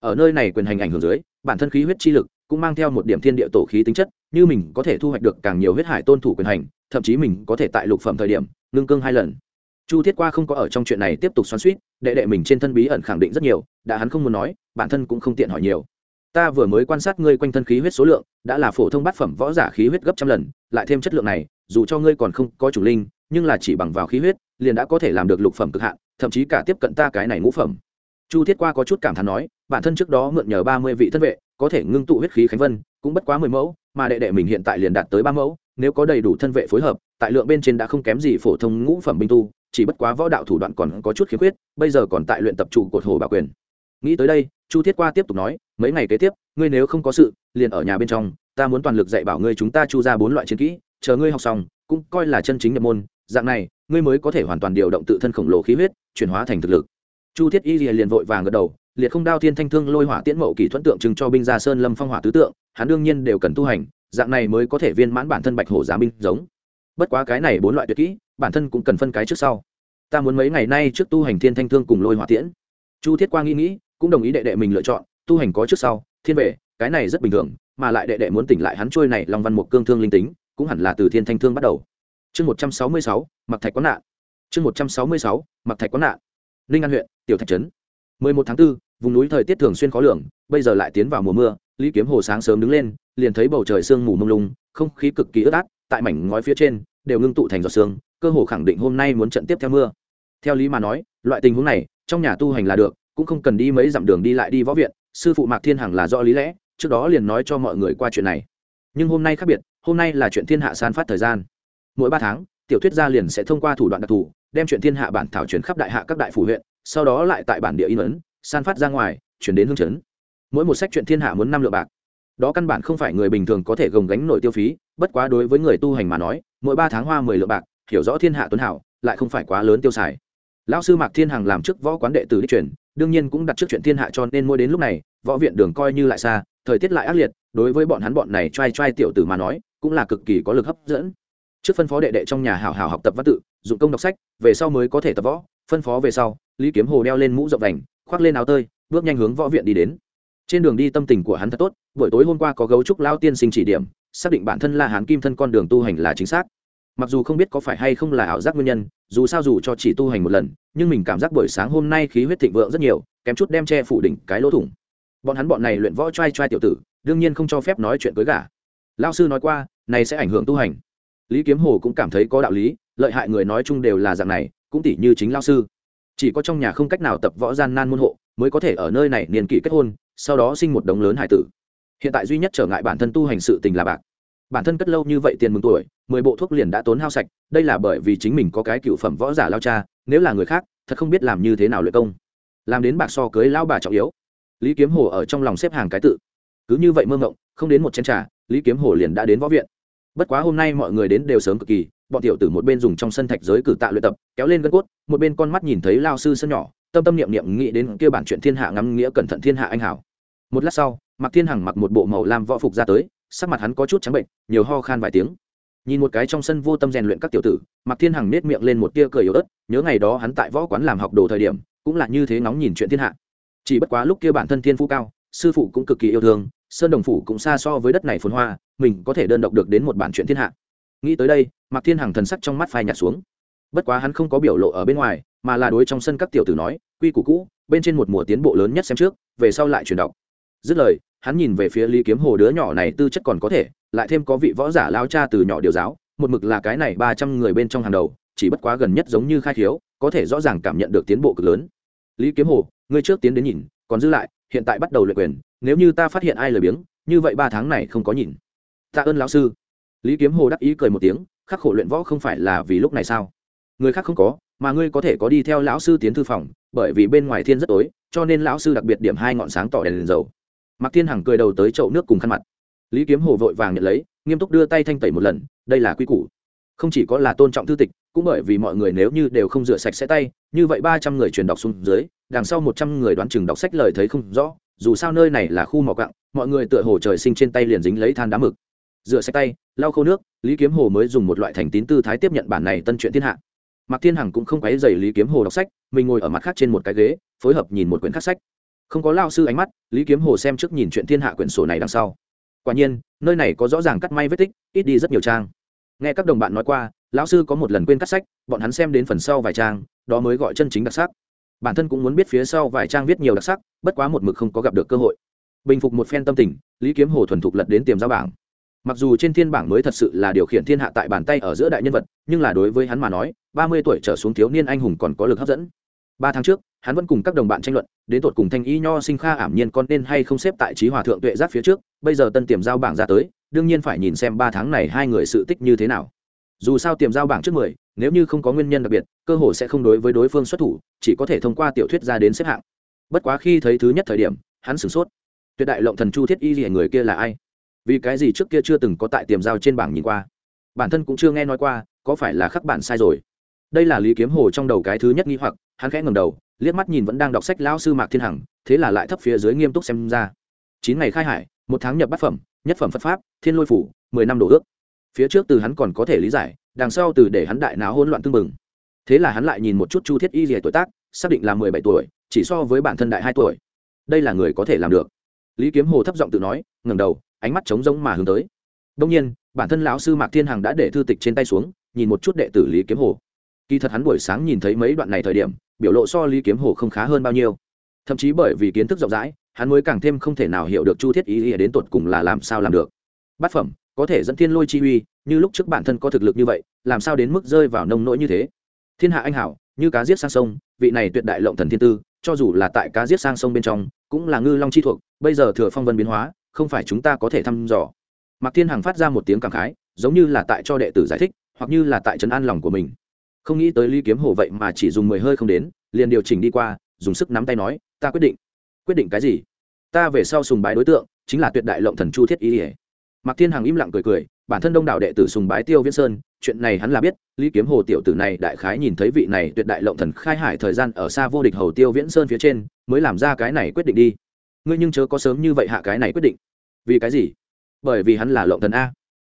S1: Ở nơi này quyền hành ảnh hưởng dưới, bản thân khí huyết chi lực cũng mang theo một điểm thiên địa tổ khí tính chất, như mình có thể thu hoạch được càng nhiều huyết hải tôn thủ quyền hành, thậm chí mình có thể tại lục phẩm thời điểm ngưng cương hai lần. Chu thiết qua không có ở trong chuyện này tiếp tục xoắn suýt đệ đệ mình trên thân bí ẩn khẳng định rất nhiều, đã hắn không muốn nói, bản thân cũng không tiện hỏi nhiều ta vừa mới quan sát ngươi quanh thân khí huyết số lượng, đã là phổ thông bát phẩm võ giả khí huyết gấp trăm lần, lại thêm chất lượng này, dù cho ngươi còn không có chủ linh, nhưng là chỉ bằng vào khí huyết, liền đã có thể làm được lục phẩm cực hạn, thậm chí cả tiếp cận ta cái này ngũ phẩm. Chu thiết qua có chút cảm thán nói, bản thân trước đó mượn nhờ ba mươi vị thân vệ, có thể ngưng tụ huyết khí khánh vân, cũng bất quá mười mẫu, mà đệ đệ mình hiện tại liền đạt tới ba mẫu, nếu có đầy đủ thân vệ phối hợp, tại lượng bên trên đã không kém gì phổ thông ngũ phẩm binh tu, chỉ bất quá võ đạo thủ đoạn còn có chút khiếm khuyết, bây giờ còn tại luyện tập trụ cột hồ bảo quyền. Nghĩ tới đây chu thiết qua tiếp tục nói, mấy ngày kế tiếp, ngươi nếu không có sự, liền ở nhà bên trong, ta muốn toàn lực dạy bảo ngươi chúng ta chu ra bốn loại chiến kỹ, chờ ngươi học xong, cũng coi là chân chính nhập môn, dạng này, ngươi mới có thể hoàn toàn điều động tự thân khổng lồ khí huyết, chuyển hóa thành thực lực. Chu thiết y liền vội vàng gật đầu, liệt không đao thiên thanh thương lôi hỏa tiễn mậu kỷ thuẫn tượng trưng cho binh gia sơn lâm phong hỏa tứ tượng, hắn đương nhiên đều cần tu hành, dạng này mới có thể viên mãn bản thân bạch hổ giá binh giống. Bất quá cái này bốn loại tuyệt kỹ, bản thân cũng cần phân cái trước sau. Ta muốn mấy ngày nay trước tu hành thiên thanh thương cùng lôi hỏa tiễn. Chu thiết Qua nghĩ nghĩ cũng đồng ý đệ đệ mình lựa chọn tu hành có trước sau thiên vệ cái này rất bình thường mà lại đệ đệ muốn tỉnh lại hắn trôi này long văn mục cương thương linh tính cũng hẳn là từ thiên thanh thương bắt đầu. Chương một trăm sáu mươi sáu mặc thạch quán nạn. Chương một trăm sáu mươi sáu mặc thạch quán nạn. Ninh an huyện tiểu thạch trấn. Mười một tháng 4, vùng núi thời tiết thường xuyên khó lường bây giờ lại tiến vào mùa mưa lý kiếm hồ sáng sớm đứng lên liền thấy bầu trời sương mù mông lung không khí cực kỳ ướt át tại mảnh ngói phía trên đều ngưng tụ thành giọt sương cơ hồ khẳng định hôm nay muốn trận tiếp theo mưa. Theo lý mà nói loại tình huống này trong nhà tu hành là được cũng không cần đi mấy dặm đường đi lại đi võ viện, sư phụ mạc thiên hằng là do lý lẽ, trước đó liền nói cho mọi người qua chuyện này. Nhưng hôm nay khác biệt, hôm nay là chuyện thiên hạ san phát thời gian. Mỗi ba tháng, tiểu thuyết gia liền sẽ thông qua thủ đoạn đặc thù, đem chuyện thiên hạ bản thảo chuyển khắp đại hạ các đại phủ huyện, sau đó lại tại bản địa in ấn, san phát ra ngoài, chuyển đến hương chấn. Mỗi một sách chuyện thiên hạ muốn năm lượng bạc. Đó căn bản không phải người bình thường có thể gồng gánh nổi tiêu phí, bất quá đối với người tu hành mà nói, mỗi ba tháng hoa mười lượng bạc, hiểu rõ thiên hạ tuấn hảo, lại không phải quá lớn tiêu xài. Lão sư mạc thiên hằng làm trước võ quán đệ tử đi chuyển đương nhiên cũng đặt trước chuyện thiên hạ cho nên mỗi đến lúc này, võ viện đường coi như lại xa, thời tiết lại ác liệt, đối với bọn hắn bọn này t r a i t r a i tiểu tử mà nói, cũng là cực kỳ có lực hấp dẫn. Trước phân phó đệ đệ trong nhà hảo hảo học tập văn tự, dụng công đọc sách, về sau mới có thể tập võ, phân phó về sau, lý kiếm hồ đeo lên mũ rộng đành khoác lên áo tơi, bước nhanh hướng võ viện đi đến. Trên đường đi tâm tình của hắn thật tốt, buổi tối hôm qua có gấu trúc lao tiên sinh chỉ điểm, xác định bản thân là hán kim thân con đường tu hành là chính xác mặc dù không biết có phải hay không là ảo giác nguyên nhân, dù sao dù cho chỉ tu hành một lần, nhưng mình cảm giác buổi sáng hôm nay khí huyết thịnh vượng rất nhiều, kém chút đem che phủ đỉnh cái lỗ thủng. Bọn hắn bọn này luyện võ t r a i t r a i tiểu tử, đương nhiên không cho phép nói chuyện với gà lao sư nói qua, này sẽ ảnh hưởng tu hành. Lý kiếm hồ cũng cảm thấy có đạo lý, lợi hại người nói chung đều là dạng này, cũng tỷ như chính lao sư. Chỉ có trong nhà không cách nào tập võ gian nan môn hộ, mới có thể ở nơi này niên kỷ kết hôn, sau đó sinh một đống lớn hải tử. Hiện tại duy nhất trở ngại bản thân tu hành sự tình là bạc bản thân cất lâu như vậy tiền mừng tuổi, mười bộ thuốc liền đã tốn hao sạch, đây là bởi vì chính mình có cái cựu phẩm võ giả lao cha, nếu là người khác, thật không biết làm như thế nào luyện công. Làm đến bạc so cưới lao bà trọng yếu. Lý kiếm hồ ở trong lòng xếp hàng cái tự. Cứ như vậy mơ ngộng không đến một chén t r à lý kiếm hồ liền đã đến võ viện. Bất quá hôm nay mọi người đến đều sớm cực kỳ, bọn tiểu tử một bên dùng trong sân thạch giới cử tạ luyện tập, kéo lên gân cốt, một bên con mắt nhìn thấy lao sư sân nhỏ, tâm tâm niệm niệm nghĩ đến kia bản chuyện thiên hạ ngắm nghĩa cẩn thận thiên hạ anh hảo. Một lát sau, mạc thiên hằng mặc một bộ màu lam võ phục ra tới sắc mặt hắn có chút trắng bệnh, nhiều ho khan vài tiếng. Nhìn một cái trong sân vô tâm rèn luyện các tiểu tử, mạc thiên hằng nết miệng lên một tia cười yếu ớt, nhớ ngày đó hắn tại võ quán làm học đồ thời điểm, cũng là như thế ngóng nhìn chuyện thiên hạ. Chỉ bất quá lúc kia bản thân thiên phú cao, sư phụ cũng cực kỳ yêu thương, sơn đồng phủ cũng xa so với đất này phồn hoa, mình có thể đơn độc được đến một bản chuyện thiên hạ. Nghĩ tới đây, mạc thiên hằng thần sắc trong mắt phai nhạt xuống. Bất quá hắn không có biểu lộ ở bên ngoài, mà là đối trong sân các tiểu tử nói, quy củ cũ, bên trên một mùa tiến bộ lớn nhất xem trước, về sau lại chuyển đọc dứt lời hắn nhìn về phía lý kiếm hồ đứa nhỏ này tư chất còn có thể lại thêm có vị võ giả lao cha từ nhỏ điều giáo một mực là cái này ba trăm người bên trong hàng đầu chỉ bất quá gần nhất giống như khai thiếu có thể rõ ràng cảm nhận được tiến bộ cực lớn. Lý kiếm hồ ngươi trước tiến đến nhìn còn giữ lại hiện tại bắt đầu luyện quyền nếu như ta phát hiện ai lười biếng như vậy ba tháng này không có nhìn. Tạ ơn lão sư. Lý kiếm hồ đắc ý cười một tiếng khắc khổ luyện võ không phải là vì lúc này sao? Người khác không có mà ngươi có thể có đi theo lão sư tiến thư phòng bởi vì bên ngoài thiên rất tối cho nên lão sư đặc biệt điểm hai ngọn sáng tỏ đèn, đèn dầu mạc thiên hằng cười đầu tới chậu nước cùng khăn mặt. Lý kiếm hồ vội vàng nhận lấy, nghiêm túc đưa tay thanh tẩy một lần, đây là quy củ. Không chỉ có là tôn trọng thư tịch, cũng bởi vì mọi người nếu như đều không rửa sạch sẽ tay, như vậy ba trăm người truyền đọc xuống dưới, đằng sau một trăm người đoán chừng đọc sách lời thấy không rõ, dù sao nơi này là khu mỏ cặng mọi người tựa hồ trời sinh trên tay liền dính lấy than đá mực. Rửa sạch tay, lau khô nước, lý kiếm hồ mới dùng một loại thành tín tư thái tiếp nhận bản này tân truyện thiên hạ. Mạc thiên hằng cũng không quấy dày lý kiếm hồ đọc sách, mình ngồi ở mặt khác trên một cái ghế, phối hợp nhìn một quyển khắc sách không có lao sư ánh mắt, lý kiếm hồ xem trước nhìn chuyện thiên hạ quyển sổ này đằng sau. Quả nhiên, nơi này có rõ ràng cắt may vết tích, ít đi rất nhiều trang. Nghe các đồng bạn nói qua, lão sư có một lần quên cắt sách, bọn hắn xem đến phần sau vài trang, đó mới gọi chân chính đặc sắc. Bản thân cũng muốn biết phía sau vài trang viết nhiều đặc sắc, bất quá một mực không có gặp được cơ hội. Bình phục một phen tâm tình, lý kiếm hồ thuần thục lật đến tiềm giao bảng. Mặc dù trên thiên bảng mới thật sự là điều khiển thiên hạ tại bàn tay ở giữa đại nhân vật, nhưng là đối với hắn mà nói, ba mươi tuổi trở xuống thiếu niên anh hùng còn có lực hấp dẫn. Ba tháng trước hắn vẫn cùng các đồng bạn tranh luận, đến tột cùng thanh y nho sinh kha ảm nhiên con nên hay không xếp tại trí hòa thượng tuệ giác phía trước, bây giờ tân tiềm giao bảng ra tới, đương nhiên phải nhìn xem ba tháng này hai người sự tích như thế nào. Dù sao tiềm giao bảng trước mười, nếu như không có nguyên nhân đặc biệt, cơ hội sẽ không đối với đối phương xuất thủ, chỉ có thể thông qua tiểu thuyết ra đến xếp hạng. Bất quá khi thấy thứ nhất thời điểm, hắn sửng sốt. Tuyệt đại lộng thần chu thiết y gì người kia là ai? Vì cái gì trước kia chưa từng có tại tiềm giao trên bảng nhìn qua? Bản thân cũng chưa nghe nói qua, có phải là khắc bản sai rồi? Đây là lý kiếm hồ trong đầu cái thứ nhất nghi hoặc, hắn khẽ ngầm đầu, liếc mắt nhìn vẫn đang đọc sách lão sư mạc thiên hằng, thế là lại thấp phía dưới nghiêm túc xem ra. Chín ngày khai hải, một tháng nhập bát phẩm, nhất phẩm phật pháp, thiên lôi phủ, mười năm đổ ước. Phía trước từ hắn còn có thể lý giải, đằng sau từ để hắn đại náo hỗn loạn tương mừng thế là hắn lại nhìn một chút chu thiết y rìa tuổi tác, xác định là mười bảy tuổi, chỉ so với bản thân đại hai tuổi. Đây là người có thể làm được. Lý kiếm hồ thấp giọng tự nói, ngẩng đầu, ánh mắt trống rỗng mà hướng tới. Đông nhiên, bản thân lão sư mạc thiên hằng đã để thư tịch trên tay xuống, nhìn một chút đệ tử lý kiếm hồ kỳ thật hắn buổi sáng nhìn thấy mấy đoạn này thời điểm, biểu lộ so lý kiếm hồ không khá hơn bao nhiêu. Thậm chí bởi vì kiến thức rộng rãi, hắn mới càng thêm không thể nào hiểu được chu thiết ý ý đến tột cùng là làm sao làm được. Bát phẩm, có thể dẫn thiên lôi chi uy, như lúc trước bản thân có thực lực như vậy, làm sao đến mức rơi vào nông nỗi như thế? Thiên hạ anh hảo, như cá giết sang sông, vị này tuyệt đại lộng thần thiên tư, cho dù là tại cá giết sang sông bên trong, cũng là ngư long chi thuộc, bây giờ thừa phong vân biến hóa, không phải chúng ta có thể thăm dò. Mạc thiên hằng phát ra một tiếng cảm khái, giống như là tại cho đệ tử giải thích, hoặc như là tại trấn an lòng của mình không nghĩ tới ly kiếm hồ vậy mà chỉ dùng mười hơi không đến, liền điều chỉnh đi qua, dùng sức nắm tay nói, ta quyết định. Quyết định cái gì? Ta về sau sùng bái đối tượng, chính là tuyệt đại lộng thần chu thiết y ỉa mạc thiên hằng im lặng cười cười, bản thân đông đảo đệ tử sùng bái tiêu viễn sơn, chuyện này hắn là biết, lý kiếm hồ tiểu tử này đại khái nhìn thấy vị này tuyệt đại lộng thần khai hải thời gian ở xa vô địch hầu tiêu viễn sơn phía trên, mới làm ra cái này quyết định đi. Ngươi nhưng chớ có sớm như vậy hạ cái này quyết định. Vì cái gì? Bởi vì hắn là lộng thần a.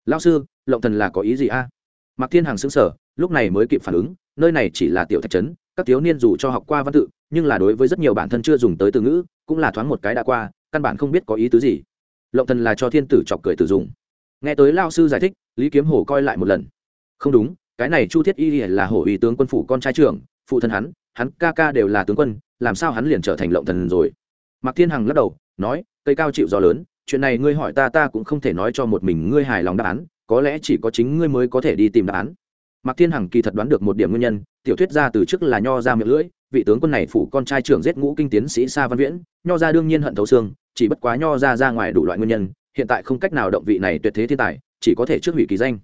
S1: Lão sư, lộng thần là có ý gì a? Mạc thiên hằng xứng sở lúc này mới kịp phản ứng, nơi này chỉ là tiểu thạch trấn, các thiếu niên dù cho học qua văn tự, nhưng là đối với rất nhiều bản thân chưa dùng tới từ ngữ, cũng là thoáng một cái đã qua, căn bản không biết có ý tứ gì. Lộng thần là cho thiên tử chọc cười tử dùng. Nghe tới lao sư giải thích, lý kiếm hồ coi lại một lần. Không đúng, cái này chu thiết y là hổ uy tướng quân phủ con trai trưởng, phụ thân hắn hắn ca ca đều là tướng quân, làm sao hắn liền trở thành lộng thần rồi? Mạc thiên hằng lắc đầu, nói, cây cao chịu gió lớn, chuyện này ngươi hỏi ta ta cũng không thể nói cho một mình ngươi hài lòng đáp án, có lẽ chỉ có chính ngươi mới có thể đi tìm đáp án mạc thiên hằng kỳ thật đoán được một điểm nguyên nhân, tiểu thuyết ra từ trước là nho ra miệng lưỡi, vị tướng quân này phủ con trai trưởng giết ngũ kinh tiến sĩ sa văn viễn, nho ra đương nhiên hận thấu xương, chỉ bất quá nho ra ra ngoài đủ loại nguyên nhân, hiện tại không cách nào động vị này tuyệt thế thiên tài, chỉ có thể trước hủy kỳ danh.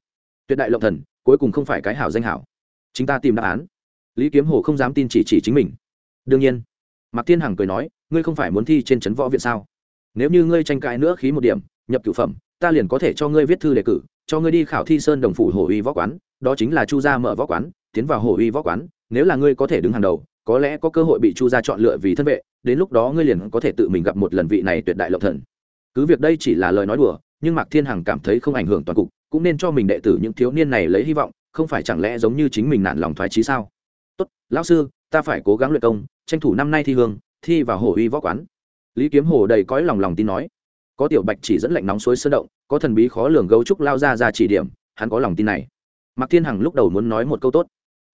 S1: Tuyệt đại lộng thần, cuối cùng không phải cái hảo danh hảo. Chúng ta tìm đáp án. Lý kiếm hồ không dám tin chỉ chỉ chính mình. Đương nhiên, mạc thiên hằng cười nói, ngươi không phải muốn thi trên trấn võ viện sao? Nếu như ngươi tranh cãi nữa khí một điểm, nhập cửu phẩm, ta liền có thể cho ngươi viết thư đề cử, cho ngươi đi khảo thi sơn đồng phủ hồ uy võ quán đó chính là chu gia mở võ quán, tiến vào hồ uy võ quán, nếu là ngươi có thể đứng hàng đầu, có lẽ có cơ hội bị chu gia chọn lựa vì thân vệ, đến lúc đó ngươi liền có thể tự mình gặp một lần vị này tuyệt đại lộc thần. Cứ việc đây chỉ là lời nói đùa, nhưng mạc thiên hằng cảm thấy không ảnh hưởng toàn cục, cũng nên cho mình đệ tử những thiếu niên này lấy hy vọng, không phải chẳng lẽ giống như chính mình nản lòng thoái trí sao? Tốt, lão sư, ta phải cố gắng luyện công, tranh thủ năm nay thi hương, thi vào hồ uy võ quán. Lý kiếm hồ đầy cõi lòng lòng tin nói. Có tiểu bạch chỉ dẫn lạnh nóng suối sơn động, có thần bí khó lường gấu trúc lao ra ra chỉ điểm, hắn có lòng tin này mạc thiên hằng lúc đầu muốn nói một câu tốt,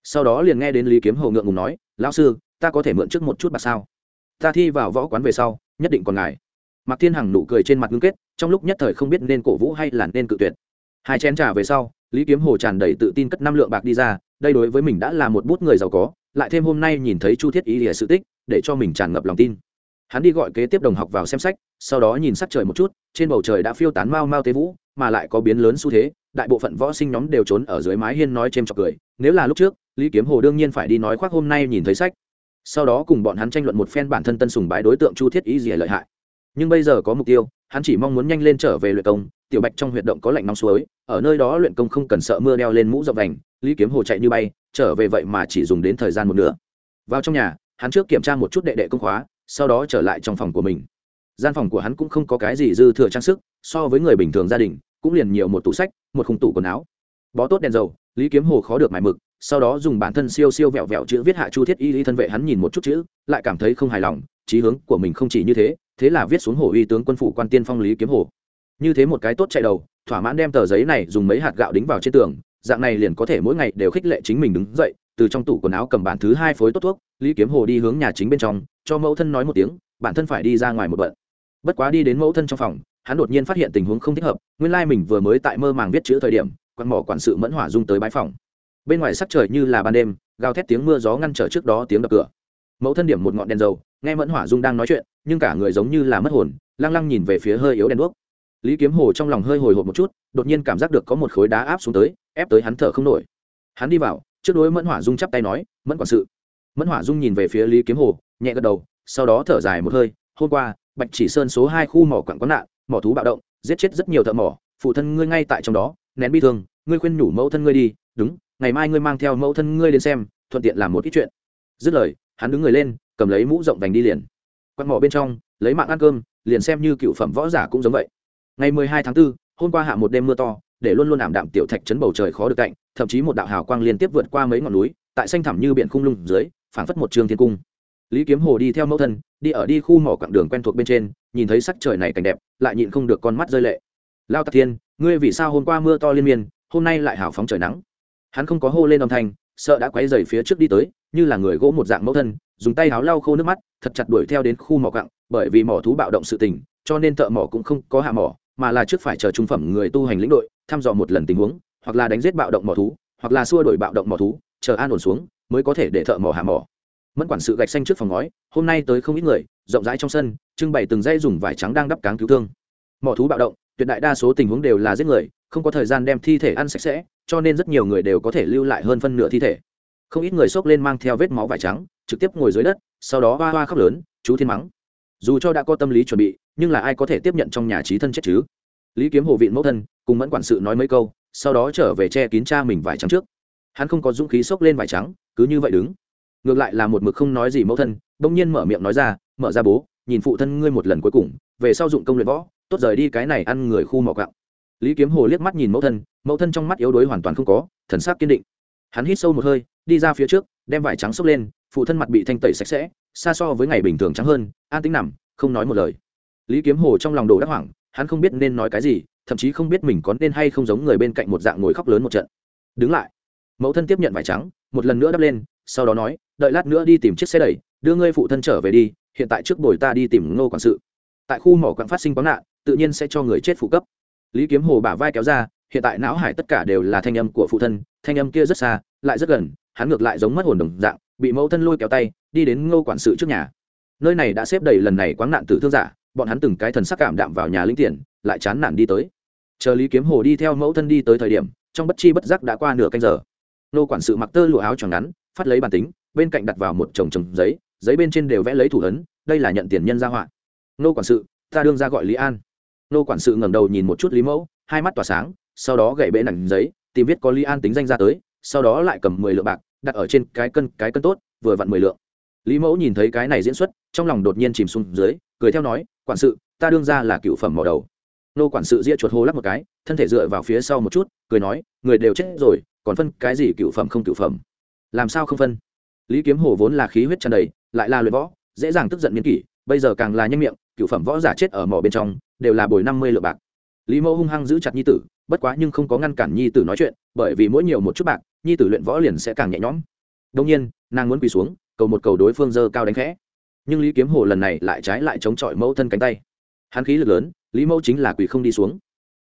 S1: sau đó liền nghe đến lý kiếm hồ ngượng ngùng nói, lão sư, ta có thể mượn trước một chút bạc sao? Ta thi vào võ quán về sau, nhất định còn ngài mạc thiên hằng nụ cười trên mặt ngưng kết, trong lúc nhất thời không biết nên cổ vũ hay là nên cự tuyệt. Hai chén trà về sau, lý kiếm hồ tràn đầy tự tin cất năm lượng bạc đi ra, đây đối với mình đã là một bút người giàu có, lại thêm hôm nay nhìn thấy chu thiết ý lìa sự tích, để cho mình tràn ngập lòng tin. Hắn đi gọi kế tiếp đồng học vào xem sách, sau đó nhìn sắc trời một chút, trên bầu trời đã phiêu tán mau mau tế vũ, mà lại có biến lớn xu thế đại bộ phận võ sinh nhóm đều trốn ở dưới mái hiên nói c h cười. Nếu là lúc trước, lý kiếm hồ đương nhiên phải đi nói khoác hôm nay nhìn thấy sách. Sau đó cùng bọn hắn tranh luận một phen bản thân tân sùng bái đối tượng chu thiết ý gì lợi hại. Nhưng bây giờ có mục tiêu, hắn chỉ mong muốn nhanh lên trở về luyện công. Tiểu bạch trong huyệt động có lạnh nóng suối, ở nơi đó luyện công không cần sợ mưa đeo lên mũ dọc vành, lý kiếm hồ chạy như bay, trở về vậy mà chỉ dùng đến thời gian một nửa. Vào trong nhà, hắn trước kiểm tra một chút đệ đệ công khóa, sau đó trở lại trong phòng của mình. Gian phòng của hắn cũng không có cái gì dư thừa trang sức, so với người bình thường gia đình cũng liền nhiều một tủ sách, một khung tủ quần áo. Bó tốt đèn dầu, lý kiếm hồ khó được mải mực, sau đó dùng bản thân siêu siêu vẹo vẹo chữ viết hạ chu thiết y lý thân vệ hắn nhìn một chút chữ, lại cảm thấy không hài lòng trí hướng của mình không chỉ như thế thế là viết xuống hồ uy tướng quân phủ quan tiên phong lý kiếm hồ. Như thế một cái tốt chạy đầu, thỏa mãn đem tờ giấy này dùng mấy hạt gạo đính vào trên tường, dạng này liền có thể mỗi ngày đều khích lệ chính mình đứng dậy, từ trong tủ quần áo cầm bản thứ hai phối tốt thuốc, lý kiếm hồ đi hướng nhà chính bên trong, cho mẫu thân nói một tiếng, bản thân phải đi ra ngoài một bận. Bất quá đi đến mẫu thân trong phòng hắn đột nhiên phát hiện tình huống không thích hợp, nguyên lai mình vừa mới tại mơ màng viết chữ thời điểm quan mỏ quản sự mẫn hỏa dung tới bãi phòng. Bên ngoài sắc trời như là ban đêm, gào thét tiếng mưa gió ngăn trở trước đó tiếng đập cửa. Mẫu thân điểm một ngọn đèn dầu, nghe mẫn hỏa dung đang nói chuyện, nhưng cả người giống như là mất hồn, lăng lăng nhìn về phía hơi yếu đèn đuốc. Lý kiếm hồ trong lòng hơi hồi hộp một chút, đột nhiên cảm giác được có một khối đá áp xuống tới, ép tới hắn thở không nổi. Hắn đi vào, trước đối mẫn hỏa dung chắp tay nói, mẫn quản sự. Mẫn hỏa dung nhìn về phía lý kiếm hồ, nhẹ gật đầu, sau đó thở dài một hơi, hôm qua, bạch chỉ sơn số hai khu mỏ quặng có nạn mỏ thú bạo động giết chết rất nhiều thợ mỏ phụ thân ngươi ngay tại trong đó nén bi thương ngươi khuyên nhủ mẫu thân ngươi đi đúng ngày mai ngươi mang theo mẫu thân ngươi đến xem thuận tiện làm một ít chuyện. Dứt lời hắn đứng người lên cầm lấy mũ rộng vành đi liền. Quặng mỏ bên trong lấy mạng ăn cơm liền xem như cựu phẩm võ giả cũng giống vậy. Ngày mười hai tháng 4, hôm qua hạ một đêm mưa to để luôn luôn ảm đạm tiểu thạch chấn bầu trời khó được cạnh thậm chí một đạo hào quang liên tiếp vượt qua mấy ngọn núi tại xanh thẳm như biển khung lung dưới phảng phất một trường thiên cung lý kiếm hồ đi theo mẫu thân, đi ở đi khu mỏ quãng đường quen thuộc bên trên, nhìn thấy sắc trời này cảnh đẹp, lại nhịn không được con mắt rơi lệ. Lao tạc thiên, ngươi vì sao hôm qua mưa to liên miên, hôm nay lại hào phóng trời nắng? Hắn không có hô lên âm thanh, sợ đã quấy dày phía trước đi tới, như là người gỗ một dạng mẫu thân, dùng tay háo lau khô nước mắt, thật chặt đuổi theo đến khu mỏ quặng, bởi vì mỏ thú bạo động sự tình, cho nên thợ mỏ cũng không có hạ mỏ, mà là trước phải chờ trung phẩm người tu hành lĩnh đội, thăm dò một lần tình huống, hoặc là đánh giết bạo động mỏ thú, hoặc là xua đổi bạo động mỏ thú, chờ an ổn xuống, mới có thể để thợ mỏ hạ mỏ mẫn quản sự gạch xanh trước phòng ngói, hôm nay tới không ít người, rộng rãi trong sân, trưng bày từng dây dùng vải trắng đang đắp cáng cứu thương. Mỏ thú bạo động, tuyệt đại đa số tình huống đều là giết người, không có thời gian đem thi thể ăn sạch sẽ, cho nên rất nhiều người đều có thể lưu lại hơn phân nửa thi thể. Không ít người xốc lên mang theo vết máu vải trắng, trực tiếp ngồi dưới đất, sau đó hoa hoa khóc lớn, chú thiên mắng, dù cho đã có tâm lý chuẩn bị, nhưng là ai có thể tiếp nhận trong nhà trí thân chết chứ? Lý kiếm hồ vịn mẫu thân, cùng mẫn quản sự nói mấy câu, sau đó trở về che kín cha mình vải trắng trước. Hắn không có dũng khí xốc lên vải trắng, cứ như vậy đứng ngược lại là một mực không nói gì mẫu thân, bỗng nhiên mở miệng nói ra, mở ra bố, nhìn phụ thân ngươi một lần cuối cùng, về sau dụng công luyện võ, tốt rời đi cái này ăn người khu mỏ cạo lý kiếm hồ liếc mắt nhìn mẫu thân mẫu thân trong mắt yếu đuối hoàn toàn không có, thần sắc kiên định. Hắn hít sâu một hơi, đi ra phía trước, đem vải trắng xốc lên, phụ thân mặt bị thanh tẩy sạch sẽ, xa so với ngày bình thường trắng hơn, an tính nằm, không nói một lời. Lý kiếm hồ trong lòng đồ đắc hoảng, hắn không biết nên nói cái gì, thậm chí không biết mình có nên hay không giống người bên cạnh một dạng ngồi khóc lớn một trận. Đứng lại. Mẫu thân tiếp nhận vải trắng, một lần nữa đắp lên sau đó nói, đợi lát nữa đi tìm chiếc xe đẩy, đưa ngươi phụ thân trở về đi, hiện tại trước buổi ta đi tìm ngô quản sự. Tại khu mỏ quặng phát sinh quán nạn, tự nhiên sẽ cho người chết phụ cấp. Lý kiếm hồ bả vai kéo ra, hiện tại não hải tất cả đều là thanh âm của phụ thân, thanh âm kia rất xa, lại rất gần, hắn ngược lại giống mất hồn đồng dạng, bị mẫu thân lôi kéo tay, đi đến ngô quản sự trước nhà. Nơi này đã xếp đầy lần này quán nạn tử thương giả, bọn hắn từng cái thần sắc cảm đạm vào nhà linh tiền, lại chán nản đi tới. Chờ lý kiếm hồ đi theo mẫu thân đi tới thời điểm, trong bất chi bất giác đã qua nửa canh giờ. Nô quản sự mặc tơ lụa áo tròn ngắn phát lấy bản tính, bên cạnh đặt vào một chồng chồng giấy giấy bên trên đều vẽ lấy thủ ấn, đây là nhận tiền nhân gia họa. Nô quản sự, ta đương ra gọi lý an. Nô quản sự ngẩng đầu nhìn một chút lý mẫu, hai mắt tỏa sáng, sau đó gậy bệ nảnh giấy, tìm viết có lý an tính danh ra tới, sau đó lại cầm mười lượng bạc, đặt ở trên cái cân cái cân tốt, vừa vặn mười lượng. Lý mẫu nhìn thấy cái này diễn xuất, trong lòng đột nhiên chìm xuống dưới, cười theo nói, quản sự, ta đương ra là cựu phẩm mỏ đầu. Nô quản sự ria chuột hô lắc một cái, thân thể dựa vào phía sau một chút, cười nói, người đều chết rồi, còn phân cái gì cựu phẩm không cựu phẩm? Làm sao không phân? Lý kiếm hồ vốn là khí huyết tràn đầy, lại là luyện võ, dễ dàng tức giận miên kỷ, bây giờ càng là nhanh miệng, cựu phẩm võ giả chết ở mỏ bên trong, đều là bồi năm mươi lượng bạc. Lý mẫu hung hăng giữ chặt nhi tử, bất quá nhưng không có ngăn cản nhi tử nói chuyện, bởi vì mỗi nhiều một chút bạc, nhi tử luyện võ liền sẽ càng nhẹ nhõm. Đông nhiên, nàng muốn quỳ xuống, cầu một cầu đối phương dơ cao đánh khẽ. Nhưng lý kiếm hồ lần này lại trái lại chống chọi mẫu thân cánh tay. Hắn khí lực lớn, lý mẫu chính là quỳ không đi xuống.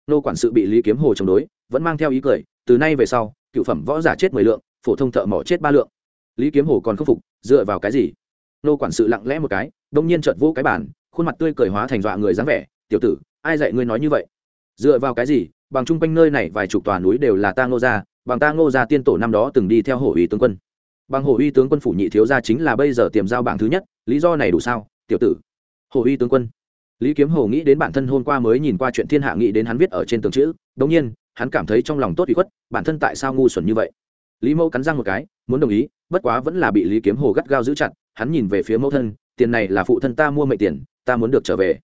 S1: Nô quản sự bị lý kiếm hồ chống đối, vẫn mang theo ý cười, từ nay về sau, cựu phẩm võ giả chết mười lượng phổ thông thợ mỏ chết ba lượng. Lý kiếm hồ còn khâm phục, dựa vào cái gì? Nô quản sự lặng lẽ một cái, đông nhiên chợt vô cái bản khuôn mặt tươi cười hóa thành dọa người dáng vẻ, tiểu tử, ai dạy ngươi nói như vậy? Dựa vào cái gì? Bằng chung quanh nơi này vài chục tòa núi đều là ta ngô gia, bằng ta ngô gia tiên tổ năm đó từng đi theo hổ Uy tướng quân. Bằng hổ uy tướng quân phủ nhị thiếu gia chính là bây giờ tiềm giao bảng thứ nhất, lý do này đủ sao? Tiểu tử. Hổ uy tướng quân. Lý kiếm hồ nghĩ đến bản thân hôm qua mới nhìn qua chuyện thiên hạ nghĩ đến hắn viết ở trên tường chữ đ ỗ n g nhiên, hắn cảm thấy trong lòng tốt bị khuất, bản thân tại sao ngu xuẩn như vậy? Lý mẫu cắn răng một cái, muốn đồng ý, bất quá vẫn là bị lý kiếm hồ gắt gao giữ chặt, hắn nhìn về phía mẫu thân, tiền này là phụ thân ta mua mệnh tiền, ta muốn được trở về.